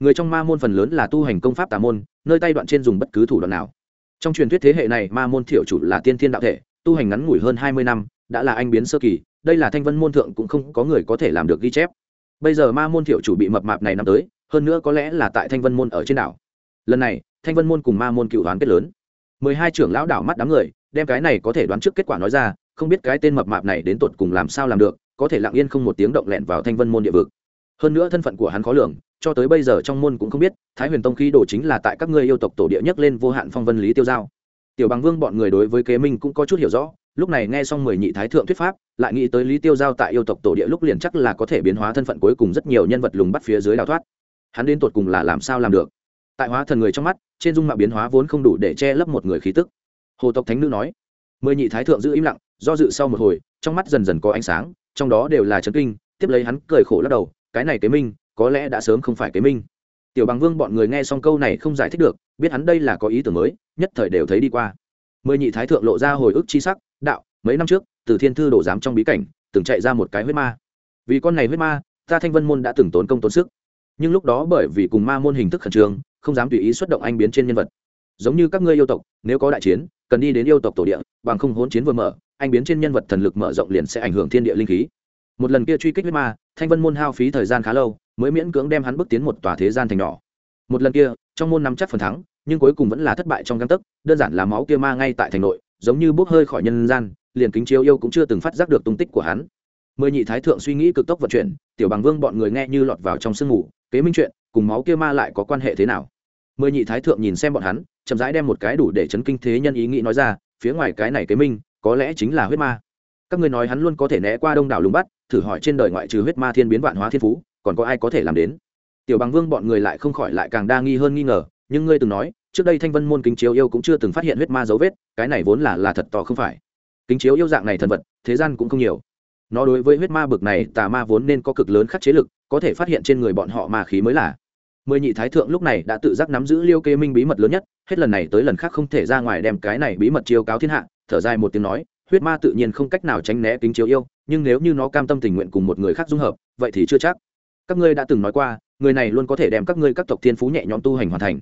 Người trong ma môn phần lớn là tu hành công pháp tà môn, nơi tay đoạn trên dùng bất cứ thủ đoạn nào. Trong truyền thuyết thế hệ này, ma môn thiểu chủ là tiên thiên đạo thể, tu hành ngắn ngủi hơn hai mươi năm, đã là anh biến sơ kỳ, đây là thanh vân môn thượng cũng không có người có thể làm được ghi chép. Bây giờ ma môn thiểu chủ bị mập mạp này năm tới, hơn nữa có lẽ là tại thanh vân môn ở trên đảo. Lần này, thanh vân môn cùng ma môn cựu đoán kết lớn. mười hai trưởng lão đảo mắt đám người, đem cái này có thể đoán trước kết quả nói ra không biết cái tên mập mạp này đến tột cùng làm sao làm được, có thể lặng yên không một tiếng động lẹn vào thanh vân môn địa vực. Hơn nữa thân phận của hắn khó lường, cho tới bây giờ trong môn cũng không biết, thái huyền tông khí đồ chính là tại các ngươi yêu tộc tổ địa nhất lên vô hạn phong vân lý tiêu giao. Tiểu bằng vương bọn người đối với kế minh cũng có chút hiểu rõ, lúc này nghe xong mười nhị thái thượng thuyết pháp, lại nghĩ tới lý tiêu giao tại yêu tộc tổ địa lúc liền chắc là có thể biến hóa thân phận cuối cùng rất nhiều nhân vật lùng bắt phía dưới đào thoát. Hắn đến tột cùng là làm sao làm được? Tại hóa thần người trong mắt, trên dung mạo biến hóa vốn không đủ để che lấp một người khí tức. Hồ tộc thánh nữ nói, mười nhị thái thượng giữ im lặng do dự sau một hồi, trong mắt dần dần có ánh sáng, trong đó đều là trấn kinh, tiếp lấy hắn cười khổ lắc đầu, cái này kế minh, có lẽ đã sớm không phải kế minh. Tiểu bằng vương bọn người nghe xong câu này không giải thích được, biết hắn đây là có ý tưởng mới, nhất thời đều thấy đi qua. Mười nhị thái thượng lộ ra hồi ức chi sắc, đạo, mấy năm trước, từ thiên thư đổ giám trong bí cảnh, từng chạy ra một cái huyết ma. Vì con này huyết ma, ta thanh vân môn đã từng tốn công tốn sức. Nhưng lúc đó bởi vì cùng ma môn hình thức khẩn trương, không dám tùy ý xuất động anh biến trên nhân vật. Giống như các ngươi yêu tộc, nếu có đại chiến cần đi đến yêu tộc tổ địa, bằng không hỗn chiến vừa mở, anh biến trên nhân vật thần lực mở rộng liền sẽ ảnh hưởng thiên địa linh khí. Một lần kia truy kích huyết ma, thanh vân môn hao phí thời gian khá lâu, mới miễn cưỡng đem hắn bước tiến một tòa thế gian thành nhỏ. Một lần kia, trong môn nắm chắc phần thắng, nhưng cuối cùng vẫn là thất bại trong găng tấc, đơn giản là máu kia ma ngay tại thành nội, giống như bốc hơi khỏi nhân gian, liền kính chiếu yêu cũng chưa từng phát giác được tung tích của hắn. Mười nhị thái thượng suy nghĩ cực tốc vận chuyển, tiểu bằng vương bọn người nghe như lọt vào trong sương mù, kế minh chuyện, cùng máu kia ma lại có quan hệ thế nào? Mười nhị thái thượng nhìn xem bọn hắn, chậm rãi đem một cái đủ để chấn kinh thế nhân ý nghĩ nói ra, phía ngoài cái này kế minh, có lẽ chính là huyết ma. Các ngươi nói hắn luôn có thể né qua đông đảo lùng bắt, thử hỏi trên đời ngoại trừ huyết ma thiên biến vạn hóa thiên phú, còn có ai có thể làm đến? Tiểu bằng vương bọn người lại không khỏi lại càng đa nghi hơn nghi ngờ, nhưng ngươi từng nói, trước đây thanh vân môn kính chiếu yêu cũng chưa từng phát hiện huyết ma dấu vết, cái này vốn là là thật to không phải. Kính chiếu yêu dạng này thần vật, thế gian cũng không nhiều. Nó đối với huyết ma bực này tà ma vốn nên có cực lớn khắc chế lực, có thể phát hiện trên người bọn họ ma khí mới là mười nhị thái thượng lúc này đã tự giác nắm giữ liêu kê minh bí mật lớn nhất, hết lần này tới lần khác không thể ra ngoài đem cái này bí mật chiêu cáo thiên hạ, thở dài một tiếng nói, huyết ma tự nhiên không cách nào tránh né kính chiếu yêu, nhưng nếu như nó cam tâm tình nguyện cùng một người khác dung hợp, vậy thì chưa chắc. Các ngươi đã từng nói qua, người này luôn có thể đem các ngươi các tộc thiên phú nhẹ nhõm tu hành hoàn thành.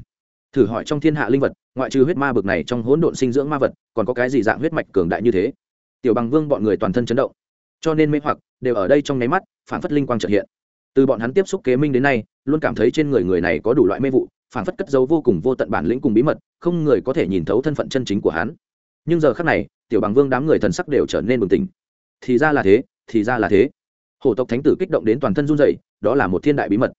Thử hỏi trong thiên hạ linh vật, ngoại trừ huyết ma bực này trong hỗn độn sinh dưỡng ma vật, còn có cái gì dạng huyết mạch cường đại như thế? Tiểu bằng vương bọn người toàn thân chấn động. Cho nên mê hoặc, đều ở đây trong nháy mắt, phản phất linh quang trợ hiện. Từ bọn hắn tiếp xúc kế minh đến nay luôn cảm thấy trên người người này có đủ loại mê vụ phản phất cất dấu vô cùng vô tận bản lĩnh cùng bí mật, không người có thể nhìn thấu thân phận chân chính của hắn. Nhưng giờ khác này, tiểu bằng vương đám người thần sắc đều trở nên bừng tỉnh. Thì ra là thế, thì ra là thế. Hổ tộc thánh tử kích động đến toàn thân run dậy đó là một thiên đại bí mật.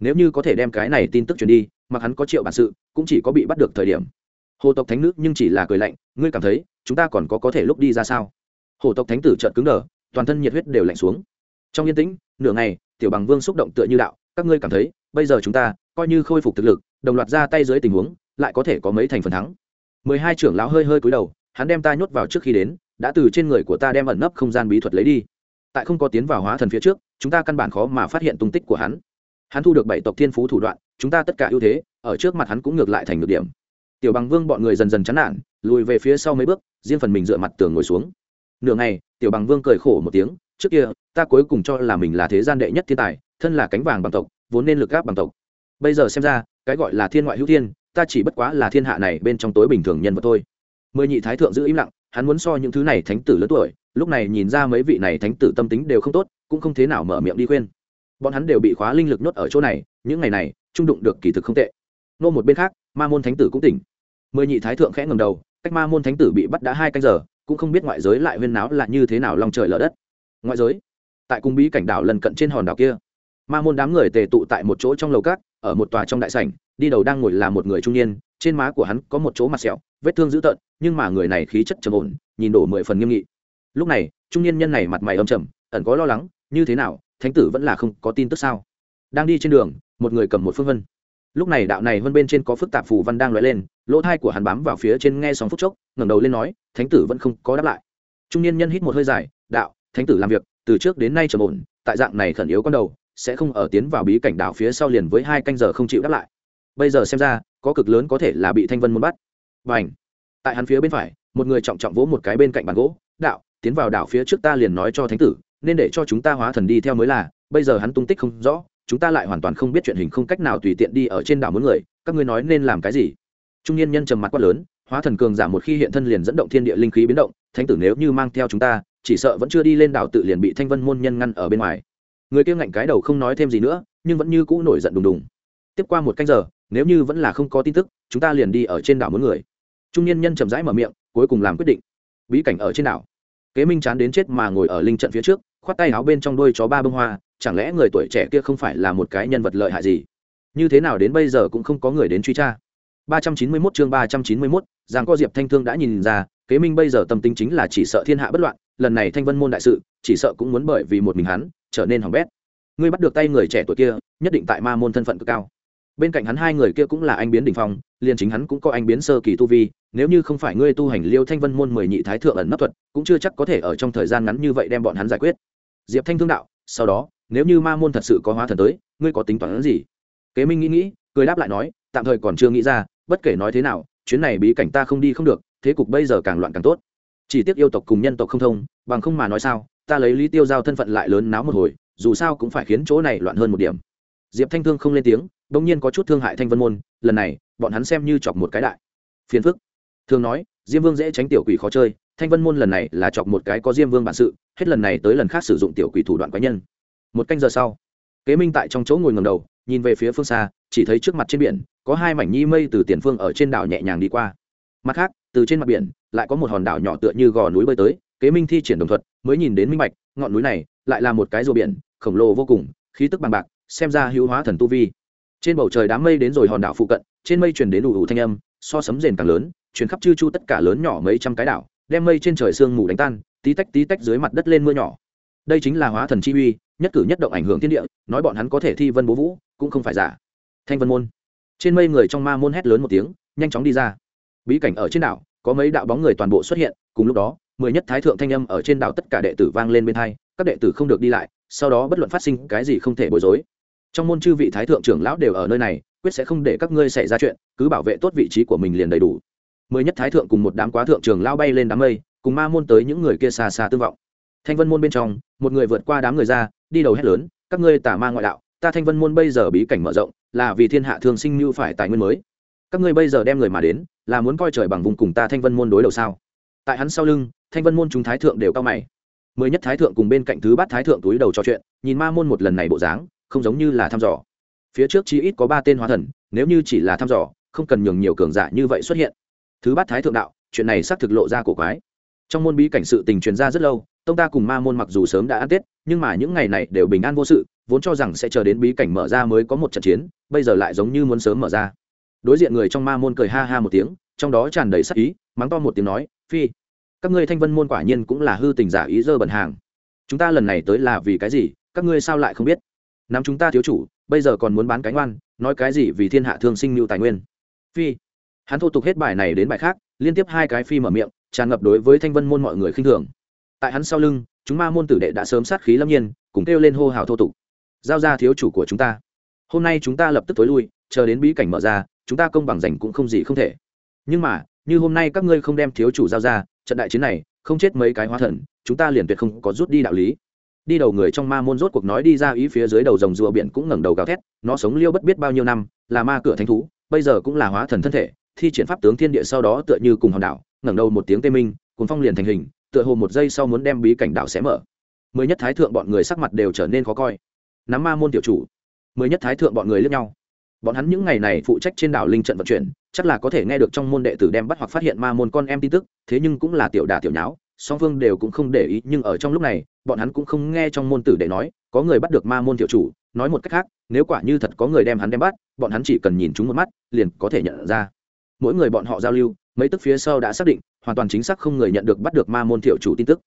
Nếu như có thể đem cái này tin tức truyền đi, mặc hắn có triệu bản sự, cũng chỉ có bị bắt được thời điểm. Hồ tộc thánh nữ nhưng chỉ là cười lạnh, ngươi cảm thấy, chúng ta còn có có thể lúc đi ra sao? Hồ tộc thánh tử trợn cứng đờ, toàn thân nhiệt huyết đều lạnh xuống. Trong yên tĩnh, nửa ngày, tiểu bằng vương xúc động tựa như đạo các ngươi cảm thấy, bây giờ chúng ta coi như khôi phục thực lực, đồng loạt ra tay dưới tình huống, lại có thể có mấy thành phần thắng. Mười hai trưởng lão hơi hơi cúi đầu, hắn đem ta nhốt vào trước khi đến, đã từ trên người của ta đem ẩn nấp không gian bí thuật lấy đi. Tại không có tiến vào hóa thần phía trước, chúng ta căn bản khó mà phát hiện tung tích của hắn. Hắn thu được bảy tộc thiên phú thủ đoạn, chúng ta tất cả ưu thế, ở trước mặt hắn cũng ngược lại thành ngược điểm. Tiểu bằng vương bọn người dần dần chán nản, lùi về phía sau mấy bước, riêng phần mình dựa mặt tường ngồi xuống. Nửa ngày, tiểu bằng vương cười khổ một tiếng, trước kia, ta cuối cùng cho là mình là thế gian đệ nhất thiên tài thân là cánh vàng bằng tộc, vốn nên lực gáp bằng tộc. Bây giờ xem ra, cái gọi là thiên ngoại hữu thiên, ta chỉ bất quá là thiên hạ này bên trong tối bình thường nhân vật thôi. Mười nhị thái thượng giữ im lặng, hắn muốn so những thứ này thánh tử lớn tuổi, lúc này nhìn ra mấy vị này thánh tử tâm tính đều không tốt, cũng không thế nào mở miệng đi khuyên. Bọn hắn đều bị khóa linh lực nhốt ở chỗ này, những ngày này, trung đụng được kỳ thực không tệ. Nô một bên khác, ma môn thánh tử cũng tỉnh. Mười nhị thái thượng khẽ ngầm đầu, cách ma môn thánh tử bị bắt đã hai canh giờ, cũng không biết ngoại giới lại huyên náo là như thế nào lòng trời lở đất. Ngoại giới, tại cung bí cảnh đảo lần cận trên hòn đảo kia ma môn đám người tề tụ tại một chỗ trong lầu cát ở một tòa trong đại sảnh, đi đầu đang ngồi là một người trung niên, trên má của hắn có một chỗ mặt sẹo, vết thương dữ tợn, nhưng mà người này khí chất trầm ổn, nhìn đổ mười phần nghiêm nghị. Lúc này, trung niên nhân này mặt mày âm trầm, ẩn có lo lắng, như thế nào, thánh tử vẫn là không có tin tức sao? Đang đi trên đường, một người cầm một phương vân. Lúc này đạo này vân bên trên có phức tạp phù văn đang lóe lên, lỗ thai của hắn bám vào phía trên nghe sóng phút chốc, ngẩng đầu lên nói, thánh tử vẫn không có đáp lại. Trung niên nhân hít một hơi dài, đạo, thánh tử làm việc, từ trước đến nay trầm ổn, tại dạng này khẩn yếu con đầu sẽ không ở tiến vào bí cảnh đảo phía sau liền với hai canh giờ không chịu đáp lại. Bây giờ xem ra, có cực lớn có thể là bị thanh vân muốn bắt. Và ảnh tại hắn phía bên phải, một người trọng trọng vỗ một cái bên cạnh bàn gỗ, đạo, tiến vào đảo phía trước ta liền nói cho thánh tử, nên để cho chúng ta hóa thần đi theo mới là, bây giờ hắn tung tích không rõ, chúng ta lại hoàn toàn không biết chuyện hình không cách nào tùy tiện đi ở trên đảo muốn người, các ngươi nói nên làm cái gì? Trung niên nhân trầm mặt quát lớn, hóa thần cường giả một khi hiện thân liền dẫn động thiên địa linh khí biến động, thánh tử nếu như mang theo chúng ta, chỉ sợ vẫn chưa đi lên đảo tự liền bị thanh vân môn nhân ngăn ở bên ngoài người kia ngạnh cái đầu không nói thêm gì nữa nhưng vẫn như cũ nổi giận đùng đùng. Tiếp qua một canh giờ nếu như vẫn là không có tin tức chúng ta liền đi ở trên đảo muốn người. Trung nhiên nhân chậm rãi mở miệng cuối cùng làm quyết định. Bí cảnh ở trên đảo. Kế minh chán đến chết mà ngồi ở linh trận phía trước khoát tay áo bên trong đôi chó ba bông hoa chẳng lẽ người tuổi trẻ kia không phải là một cái nhân vật lợi hại gì? Như thế nào đến bây giờ cũng không có người đến truy tra. 391 chương 391, giang co diệp thanh thương đã nhìn ra kế minh bây giờ tâm tính chính là chỉ sợ thiên hạ bất loạn lần này thanh vân môn đại sự chỉ sợ cũng muốn bởi vì một mình hắn trở nên hỏng bét. Ngươi bắt được tay người trẻ tuổi kia, nhất định tại ma môn thân phận cực cao. Bên cạnh hắn hai người kia cũng là anh biến đ ỉ n h phong, liền chính hắn cũng có anh biến sơ kỳ tu vi, nếu như không phải ngươi tu hành liêu thanh vân môn mười nhị thái thượng ẩn nấp thuật, cũng chưa chắc có thể ở trong thời gian ngắn như vậy đem bọn hắn giải quyết. Diệp thanh thương đạo, sau đó, nếu như ma môn thật sự có hóa thần tới, ngươi có tính toán gì? Kế minh nghĩ nghĩ, cười đáp lại nói, tạm thời còn chưa nghĩ ra, bất kể nói thế nào, chuyến này bí cảnh ta không đi không được, thế cục bây giờ càng loạn càng tốt. Chỉ tiếc yêu tộc cùng nhân tộc không thông, bằng không mà nói sao ta lấy lý tiêu giao thân phận lại lớn náo một hồi, dù sao cũng phải khiến chỗ này loạn hơn một điểm. Diệp thanh thương không lên tiếng đ ỗ n g nhiên có chút thương hại thanh vân môn, lần này, bọn hắn xem như chọc một cái đại. Phiền phức. Thường nói, diêm vương dễ tránh tiểu quỷ khó chơi, thanh vân môn lần này là chọc một cái có diêm vương bản sự, hết lần này tới lần khác sử dụng tiểu quỷ thủ đoạn cá nhân. Một canh giờ sau, kế minh tại trong chỗ ngồi ngầm đầu, nhìn về phía phương xa, chỉ thấy trước mặt trên biển, có hai mảnh nhi mây từ tiền phương ở trên đảo nhẹ nhàng đi qua. Mặt khác, từ trên mặt biển, lại có một hòn đảo nhỏ tựa như gò núi bơi tới kế minh thi triển đồng thuật, mới nhìn đến minh bạch, ngọn núi này lại là một cái rùa biển, khổng lồ vô cùng, khí tức bằng bạc, xem ra hữu hóa thần tu vi. Trên bầu trời đám mây đến rồi hòn đảo phụ cận, trên mây truyền đến ủ ủ thanh âm, so sấm rền càng lớn, truyền khắp chư chu tất cả lớn nhỏ mấy trăm cái đảo, đem mây trên trời sương mù đánh tan, tí tách tí tách dưới mặt đất lên mưa nhỏ. Đây chính là hóa thần chi uy, nhất cử nhất động ảnh hưởng thiên địa, nói bọn hắn có thể thi vân bố vũ, cũng không phải giả. Thanh vân môn. Trên mây người trong ma môn hét lớn một tiếng, nhanh chóng đi ra. Bí cảnh ở trên đảo, có mấy đạo bóng người toàn bộ xuất hiện, cùng lúc đó mười nhất thái thượng thanh âm ở trên đảo tất cả đệ tử vang lên bên hai, các đệ tử không được đi lại, sau đó bất luận phát sinh cái gì không thể bối rối. Trong môn chư vị thái thượng trưởng lão đều ở nơi này, quyết sẽ không để các ngươi xảy ra chuyện, cứ bảo vệ tốt vị trí của mình liền đầy đủ. Mười nhất thái thượng cùng một đám quá thượng trưởng lao bay lên đám mây, cùng ma môn tới những người kia xa xa tương vọng. Thanh vân môn bên trong, một người vượt qua đám người ra, đi đầu hét lớn, các ngươi tả ma ngoại đạo, ta thanh vân môn bây giờ bí cảnh mở rộng, là vì thiên hạ thường sinh như phải tài nguyên mới. Các ngươi bây giờ đem người mà đến, là muốn coi trời bằng vùng cùng ta thanh vân môn đối đầu sao? Tại hắn sau lưng thanh vân môn chúng thái thượng đều cao mày. Mới nhất thái thượng cùng bên cạnh thứ bát thái thượng túi đầu trò chuyện, nhìn ma môn một lần này bộ dáng, không giống như là thăm dò. Phía trước chi ít có ba tên hóa thần, nếu như chỉ là thăm dò, không cần nhường nhiều cường giả như vậy xuất hiện. Thứ bát thái thượng đạo, chuyện này xác thực lộ ra cổ quái. Trong môn bí cảnh sự tình truyền ra rất lâu, tông ta cùng ma môn mặc dù sớm đã ăn tết, nhưng mà những ngày này đều bình an vô sự, vốn cho rằng sẽ chờ đến bí cảnh mở ra mới có một trận chiến, bây giờ lại giống như muốn sớm mở ra. Đối diện người trong ma môn cười ha ha một tiếng, trong đó tràn đầy sắc ý, mắng to một tiếng nói, phi các ngươi thanh vân môn quả nhiên cũng là hư tình giả ý dơ bẩn hàng. Chúng ta lần này tới là vì cái gì, các ngươi sao lại không biết? Nắm chúng ta thiếu chủ, bây giờ còn muốn bán cánh oan nói cái gì vì thiên hạ thương sinh mưu tài nguyên? Phi. Hắn thô tục hết bài này đến bài khác, liên tiếp hai cái phi mở miệng, tràn ngập đối với thanh vân môn mọi người khinh thường. Tại hắn sau lưng, chúng ma môn tử đệ đã sớm sát khí lâm nhiên, cùng kêu lên hô hào thô tục. Giao ra thiếu chủ của chúng ta. Hôm nay chúng ta lập tức tối lui, chờ đến bí cảnh mở ra, chúng ta công bằng giành cũng không gì không thể. Nhưng mà, như hôm nay các ngươi không đem thiếu chủ giao ra trận đại chiến này, không chết mấy cái hóa thần, chúng ta liền tuyệt không có rút đi đạo lý. Đi đầu người trong ma môn rốt cuộc nói đi ra ý phía dưới đầu dòng rùa biển cũng ngẩng đầu gào thét, nó sống liêu bất biết bao nhiêu năm, là ma cửa thánh thú, bây giờ cũng là hóa thần thân thể, thi triển pháp tướng thiên địa sau đó tựa như cùng hòn đảo, ngẩng đầu một tiếng tê minh cùng phong liền thành hình, tựa hồ một giây sau muốn đem bí cảnh đảo xé mở. Mới nhất thái thượng bọn người sắc mặt đều trở nên khó coi. Nắm ma môn tiểu chủ, mới nhất thái thượng bọn người lướt nhau bọn hắn những ngày này phụ trách trên đảo linh trận vận chuyển, chắc là có thể nghe được trong môn đệ tử đem bắt hoặc phát hiện ma môn con em tin tức, thế nhưng cũng là tiểu đà tiểu nháo, song phương đều cũng không để ý, nhưng ở trong lúc này, bọn hắn cũng không nghe trong môn tử để nói, có người bắt được ma môn tiểu chủ, nói một cách khác, nếu quả như thật có người đem hắn đem bắt, bọn hắn chỉ cần nhìn chúng một mắt, liền có thể nhận ra. Mỗi người bọn họ giao lưu, mấy tức phía sau đã xác định, hoàn toàn chính xác không người nhận được bắt được ma môn tiểu chủ tin tức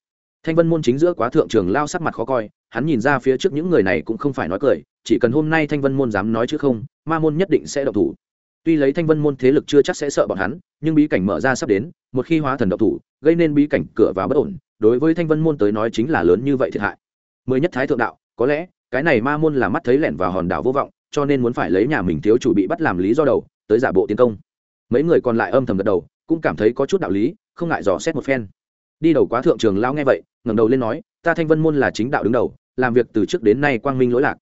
thanh vân môn chính giữa quá thượng trường lao sắc mặt khó coi, hắn nhìn ra phía trước những người này cũng không phải nói cười, chỉ cần hôm nay thanh vân môn dám nói chứ không, ma môn nhất định sẽ độc thủ. Tuy lấy thanh vân môn thế lực chưa chắc sẽ sợ bọn hắn, nhưng bí cảnh mở ra sắp đến, một khi hóa thần độc thủ, gây nên bí cảnh cửa vào bất ổn, đối với thanh vân môn tới nói chính là lớn như vậy thiệt hại. Mới nhất thái thượng đạo, có lẽ, cái này ma môn là mắt thấy lẻn vào hòn đảo vô vọng, cho nên muốn phải lấy nhà mình thiếu chủ bị bắt làm lý do đầu, tới giả bộ tiến công. Mấy người còn lại âm thầm gật đầu, cũng cảm thấy có chút đạo lý, không ngại dò xét một phen. Đi đầu quá thượng trường lao nghe vậy ngẩng đầu lên nói, ta thanh vân môn là chính đạo đứng đầu, làm việc từ trước đến nay quang minh lỗi lạc.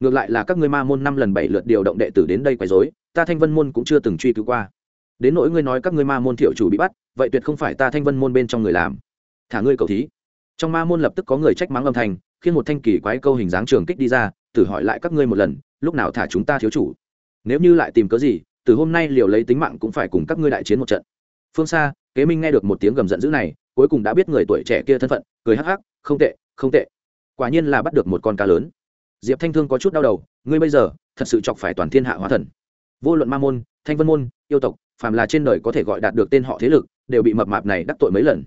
Ngược lại là các ngươi ma môn năm lần bảy lượt điều động đệ tử đến đây quấy rối, ta thanh vân môn cũng chưa từng truy cứu qua. Đến nỗi ngươi nói các ngươi ma môn thiệu chủ bị bắt, vậy tuyệt không phải ta thanh vân môn bên trong người làm. Thả ngươi cầu thí. Trong ma môn lập tức có người trách mắng âm thanh, khiến một thanh kỳ quái câu hình dáng trường kích đi ra thử hỏi lại các ngươi một lần, lúc nào thả chúng ta thiếu chủ? Nếu như lại tìm cớ gì, từ hôm nay liều lấy tính mạng cũng phải cùng các ngươi đại chiến một trận. Phương xa, kế minh nghe được một tiếng gầm giận dữ này cuối cùng đã biết người tuổi trẻ kia thân phận, cười hắc hắc, không tệ không tệ. Quả nhiên là bắt được một con cá lớn. Diệp thanh thương có chút đau đầu, ngươi bây giờ thật sự chọc phải toàn thiên hạ hóa thần. Vô luận ma môn, thanh vân môn, yêu tộc, phàm là trên đời có thể gọi đạt được tên họ thế lực, đều bị mập mạp này đắc tội mấy lần.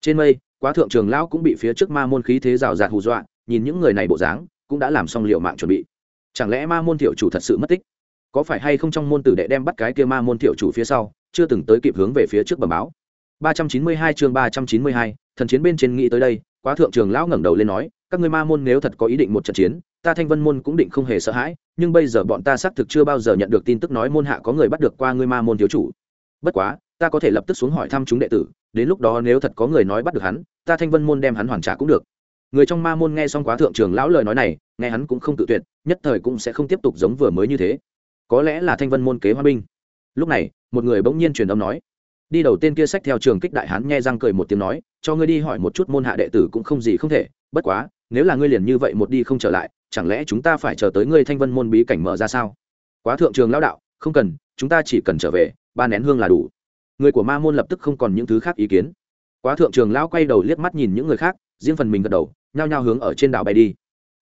Trên mây, quá thượng trường lão cũng bị phía trước ma môn khí thế rào rạt hù dọa, nhìn những người này bộ dáng, cũng đã làm xong liệu mạng chuẩn bị. Chẳng lẽ ma môn tiểu chủ thật sự mất tích? Có phải hay không trong môn tử đệ đem bắt cái kia ma môn tiểu chủ phía sau, chưa từng tới kịp hướng về phía trước bờ báo? 392 chương 392, thần chiến bên trên nghĩ tới đây quá thượng trường lão ngẩng đầu lên nói các ngươi ma môn nếu thật có ý định một trận chiến ta thanh vân môn cũng định không hề sợ hãi nhưng bây giờ bọn ta xác thực chưa bao giờ nhận được tin tức nói môn hạ có người bắt được qua ngươi ma môn thiếu chủ. Bất quá ta có thể lập tức xuống hỏi thăm chúng đệ tử đến lúc đó nếu thật có người nói bắt được hắn ta thanh vân môn đem hắn hoàn trả cũng được. Người trong ma môn nghe xong quá thượng trường lão lời nói này nghe hắn cũng không tự tuyệt nhất thời cũng sẽ không tiếp tục giống vừa mới như thế. Có lẽ là thanh vân môn kế hoa binh. Lúc này một người bỗng nhiên truyền âm nói đi đầu tên kia sách theo trường kích đại hán nghe răng cười một tiếng nói, cho ngươi đi hỏi một chút môn hạ đệ tử cũng không gì không thể, bất quá, nếu là ngươi liền như vậy một đi không trở lại, chẳng lẽ chúng ta phải chờ tới ngươi thanh vân môn bí cảnh mở ra sao? Quá thượng trường lão đạo, không cần, chúng ta chỉ cần trở về, ba nén hương là đủ. Người của ma môn lập tức không còn những thứ khác ý kiến. Quá thượng trường lão quay đầu liếc mắt nhìn những người khác, riêng phần mình gật đầu, nhao nhao hướng ở trên đảo bay đi.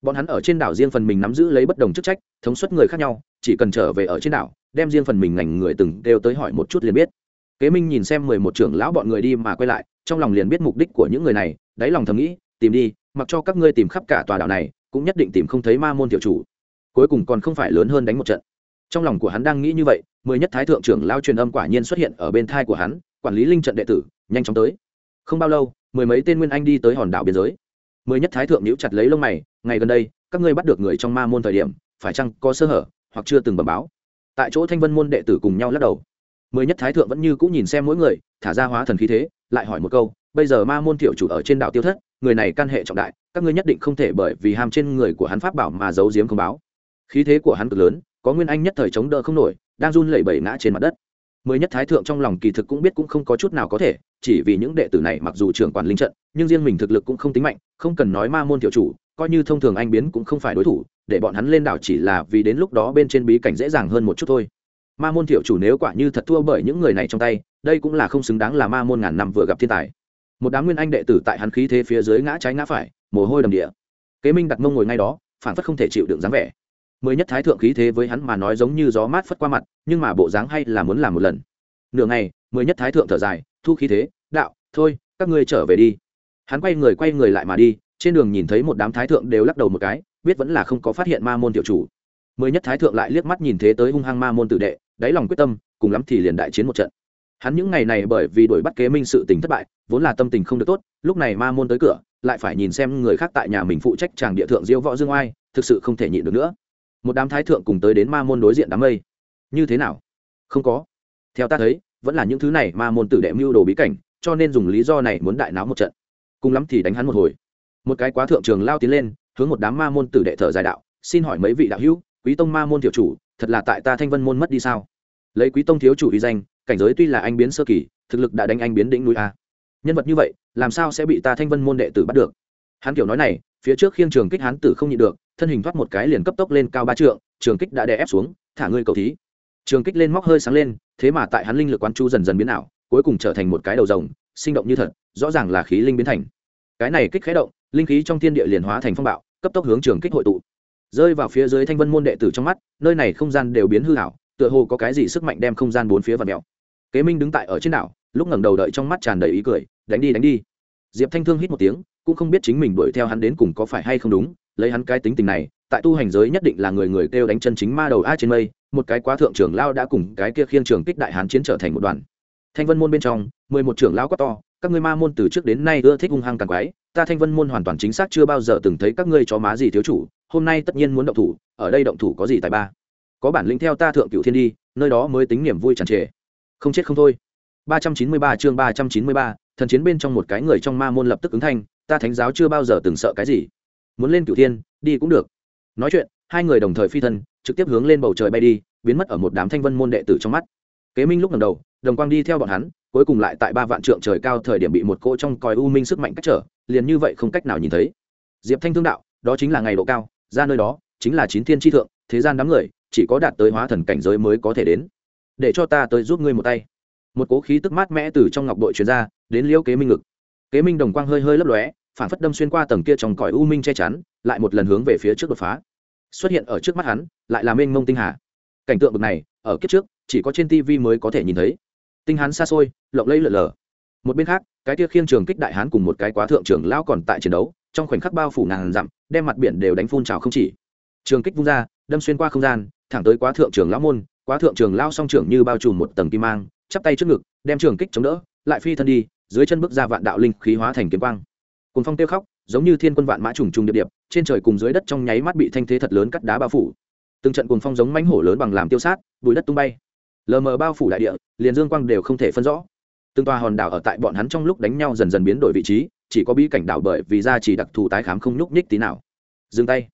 Bọn hắn ở trên đảo riêng phần mình nắm giữ lấy bất đồng chức trách, thống suất người khác nhau, chỉ cần trở về ở trên đảo, đem riêng phần mình ngành người từng đều tới hỏi một chút liền biết kế minh nhìn xem mười một trưởng lão bọn người đi mà quay lại, trong lòng liền biết mục đích của những người này, đáy lòng thầm nghĩ, tìm đi, mặc cho các ngươi tìm khắp cả tòa đảo này, cũng nhất định tìm không thấy ma môn tiểu chủ. Cuối cùng còn không phải lớn hơn đánh một trận. Trong lòng của hắn đang nghĩ như vậy, mười nhất thái thượng trưởng lao truyền âm quả nhiên xuất hiện ở bên thai của hắn, quản lý linh trận đệ tử, nhanh chóng tới. Không bao lâu, mười mấy tên nguyên anh đi tới hòn đảo biên giới. Mười nhất thái thượng nhíu chặt lấy lông mày, ngày gần đây, các ngươi bắt được người trong ma môn thời điểm, phải chăng có sơ hở, hoặc chưa từng bẩm báo? Tại chỗ thanh vân môn đệ tử cùng nhau lắc đầu mười nhất thái thượng vẫn như cũng nhìn xem mỗi người, thả ra hóa thần khí thế, lại hỏi một câu, bây giờ ma môn thiệu chủ ở trên đảo tiêu thất, người này căn hệ trọng đại, các ngươi nhất định không thể bởi vì ham trên người của hắn pháp bảo mà giấu giếm không báo. Khí thế của hắn cực lớn, có nguyên anh nhất thời chống đỡ không nổi, đang run lẩy bẩy ngã trên mặt đất. Mới nhất thái thượng trong lòng kỳ thực cũng biết cũng không có chút nào có thể, chỉ vì những đệ tử này mặc dù trưởng quản linh trận, nhưng riêng mình thực lực cũng không tính mạnh, không cần nói ma môn tiểu chủ, coi như thông thường anh biến cũng không phải đối thủ, để bọn hắn lên đảo chỉ là vì đến lúc đó bên trên bí cảnh dễ dàng hơn một chút thôi ma môn tiểu chủ nếu quả như thật thua bởi những người này trong tay, đây cũng là không xứng đáng là ma môn ngàn năm vừa gặp thiên tài. Một đám nguyên anh đệ tử tại hắn khí thế phía dưới ngã trái ngã phải, mồ hôi đầm địa. Kế minh đặt mông ngồi ngay đó, phản phất không thể chịu đựng dáng vẻ. Mới nhất thái thượng khí thế với hắn mà nói giống như gió mát phất qua mặt, nhưng mà bộ dáng hay là muốn làm một lần. Nửa ngày, mới nhất thái thượng thở dài, thu khí thế, đạo, thôi, các ngươi trở về đi. Hắn quay người quay người lại mà đi, trên đường nhìn thấy một đám thái thượng đều lắc đầu một cái, biết vẫn là không có phát hiện ma môn tiểu chủ. Mới nhất thái thượng lại liếc mắt nhìn thế tới hung hăng ma môn tử đệ đáy lòng quyết tâm, cùng lắm thì liền đại chiến một trận. Hắn những ngày này bởi vì đuổi bắt kế minh sự tình thất bại, vốn là tâm tình không được tốt, lúc này ma môn tới cửa, lại phải nhìn xem người khác tại nhà mình phụ trách chàng địa thượng diêu võ dương oai, thực sự không thể nhịn được nữa. Một đám thái thượng cùng tới đến ma môn đối diện đám mây. Như thế nào? Không có. Theo ta thấy, vẫn là những thứ này ma môn tử đệ mưu đồ bí cảnh, cho nên dùng lý do này muốn đại náo một trận. Cùng lắm thì đánh hắn một hồi. Một cái quá thượng trường lao tiến lên, hướng một đám ma môn tử đệ thở dài đạo, xin hỏi mấy vị đạo hữu quý tông ma môn tiểu chủ, thật là tại ta thanh vân môn mất đi sao? Lấy quý tông thiếu chủ uy danh, cảnh giới tuy là anh biến sơ kỳ, thực lực đã đánh anh biến đỉnh núi a. Nhân vật như vậy, làm sao sẽ bị ta thanh vân môn đệ tử bắt được? Hắn kiểu nói này, phía trước khiêng trường kích hán tử không nhịn được, thân hình thoát một cái liền cấp tốc lên cao ba trượng, trường kích đã đè ép xuống, thả ngươi cầu thí. Trường kích lên móc hơi sáng lên, thế mà tại hắn linh lực quan chu dần dần biến ảo, cuối cùng trở thành một cái đầu rồng, sinh động như thật, rõ ràng là khí linh biến thành. Cái này kích khé động, linh khí trong thiên địa liền hóa thành phong bạo, cấp tốc hướng trường kích hội tụ rơi vào phía dưới thanh vân môn đệ tử trong mắt, nơi này không gian đều biến hư hảo tựa hồ có cái gì sức mạnh đem không gian bốn phía và mèo kế minh đứng tại ở trên đảo, lúc ngẩng đầu đợi trong mắt tràn đầy ý cười, đánh đi đánh đi. Diệp thanh thương hít một tiếng, cũng không biết chính mình đuổi theo hắn đến cùng có phải hay không đúng, lấy hắn cái tính tình này, tại tu hành giới nhất định là người người kêu đánh chân chính ma đầu a trên mây, một cái quá thượng trưởng lao đã cùng cái kia khiên trường kích đại hán chiến trở thành một đoàn. Thanh vân môn bên trong, mười một trưởng lao quá to các ngươi ma môn từ trước đến nay ưa thích hung hăng càng quái, ta thanh vân môn hoàn toàn chính xác chưa bao giờ từng thấy các ngươi chó má gì thiếu chủ, hôm nay tất nhiên muốn động thủ, ở đây động thủ có gì tài ba? Có bản lĩnh theo ta thượng cựu thiên đi, nơi đó mới tính niềm vui tràn trề. Không chết không thôi. ba trăm chín mươi ba chương ba trăm chín mươi ba, thần chiến bên trong một cái người trong ma môn lập tức ứng thanh, ta thánh giáo chưa bao giờ từng sợ cái gì. Muốn lên cửu thiên, đi cũng được. Nói chuyện, hai người đồng thời phi thân, trực tiếp hướng lên bầu trời bay đi, biến mất ở một đám thanh vân môn đệ tử trong mắt. Kế minh lúc lần đầu, đồng quang đi theo bọn hắn cuối cùng lại tại ba vạn trượng trời cao thời điểm bị một cỗ trong còi u minh sức mạnh cách trở, liền như vậy không cách nào nhìn thấy. Diệp thanh thương đạo, đó chính là ngày độ cao, ra nơi đó, chính là chín thiên tri thượng, thế gian đám người, chỉ có đạt tới hóa thần cảnh giới mới có thể đến. Để cho ta tới giúp ngươi một tay. Một cố khí tức mát mẽ từ trong ngọc đội truyền ra, đến liễu kế minh ngực. Kế minh đồng quang hơi hơi lấp lóe, phản phất đâm xuyên qua tầng kia trong cõi u minh che chắn, lại một lần hướng về phía trước đột phá. Xuất hiện ở trước mắt hắn, lại là mênh mông tinh hà. Cảnh tượng bực này, ở kiếp trước, chỉ có trên tv mới có thể nhìn thấy tinh hán xa xôi, lộng lẫy lở lở một bên khác, cái tia khiêng trường kích đại hán cùng một cái quá thượng trưởng lão còn tại chiến đấu, trong khoảnh khắc bao phủ ngàn dặm, đem mặt biển đều đánh phun trào không chỉ. Trường kích vung ra, đâm xuyên qua không gian, thẳng tới quá thượng trưởng lão môn, quá thượng trưởng lao song trưởng như bao trùm một tầng kim mang, chắp tay trước ngực, đem trường kích chống đỡ, lại phi thân đi, dưới chân bước ra vạn đạo linh khí hóa thành kiếm quang. Cùng phong tiêu khóc, giống như thiên quân vạn mã trùng trùng điệp điệp, trên trời cùng dưới đất trong nháy mắt bị thanh thế thật lớn cắt đá bao phủ. Từng trận cuồng phong giống mánh hổ lớn bằng làm tiêu sát, bụi đất tung bay lờ mờ bao phủ đại địa, liền dương quang đều không thể phân rõ. Từng tòa hòn đảo ở tại bọn hắn trong lúc đánh nhau dần dần biến đổi vị trí, chỉ có bí cảnh đảo bởi vì ra chỉ đặc thù tái khám không nhúc nhích tí nào. Dừng tay.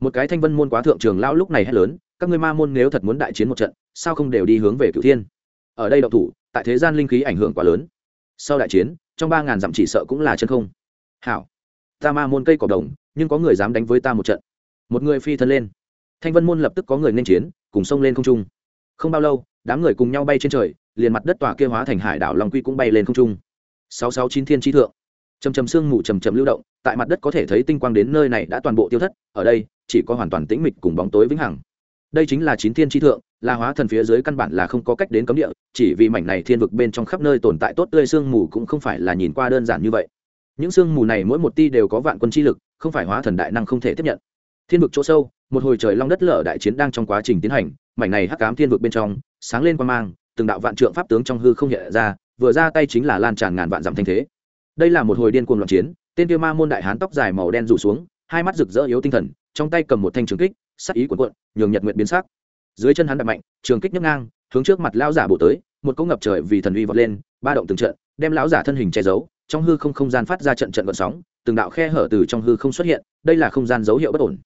Một cái thanh vân môn quá thượng trường lão lúc này hét lớn, các ngươi ma môn nếu thật muốn đại chiến một trận, sao không đều đi hướng về cửu thiên? Ở đây độc thủ, tại thế gian linh khí ảnh hưởng quá lớn. Sau đại chiến, trong ba ngàn dặm chỉ sợ cũng là chân không. Hảo, ta ma môn cây cỏ đồng, nhưng có người dám đánh với ta một trận. Một người phi thân lên. Thanh vân môn lập tức có người nên chiến, cùng xông lên không trung. Không bao lâu đám người cùng nhau bay trên trời, liền mặt đất tòa kia hóa thành hải đảo long quy cũng bay lên không trung. Sáu sáu chín thiên trí thượng. Trầm trầm sương mù trầm trầm lưu động, tại mặt đất có thể thấy tinh quang đến nơi này đã toàn bộ tiêu thất, ở đây, chỉ có hoàn toàn tĩnh mịch cùng bóng tối vĩnh hằng. Đây chính là chín thiên tri thượng, là hóa thần phía dưới căn bản là không có cách đến cấm địa, chỉ vì mảnh này thiên vực bên trong khắp nơi tồn tại tốt tươi sương mù cũng không phải là nhìn qua đơn giản như vậy. Những sương mù này mỗi một ti đều có vạn quân chi lực, không phải hóa thần đại năng không thể tiếp nhận. Thiên vực chỗ sâu, một hồi trời long đất lở đại chiến đang trong quá trình tiến hành mảnh này hắc cám thiên vực bên trong, sáng lên quan mang, từng đạo vạn trượng pháp tướng trong hư không hiện ra, vừa ra tay chính là lan tràn ngàn vạn dặm thanh thế. Đây là một hồi điên cuồng loạn chiến, tên tiêu ma môn đại hán tóc dài màu đen rủ xuống, hai mắt rực rỡ yếu tinh thần, trong tay cầm một thanh trường kích sắc ý cuộn cuộn, nhường nhật nguyện biến sắc. Dưới chân hắn đập mạnh, trường kích nhấc ngang, hướng trước mặt lão giả bổ tới, một cỗ ngập trời vì thần uy vọt lên, ba động từng trận, đem lão giả thân hình che giấu, trong hư không không gian phát ra trận trận gợn sóng, từng đạo khe hở từ trong hư không xuất hiện, đây là không gian dấu hiệu bất ổn.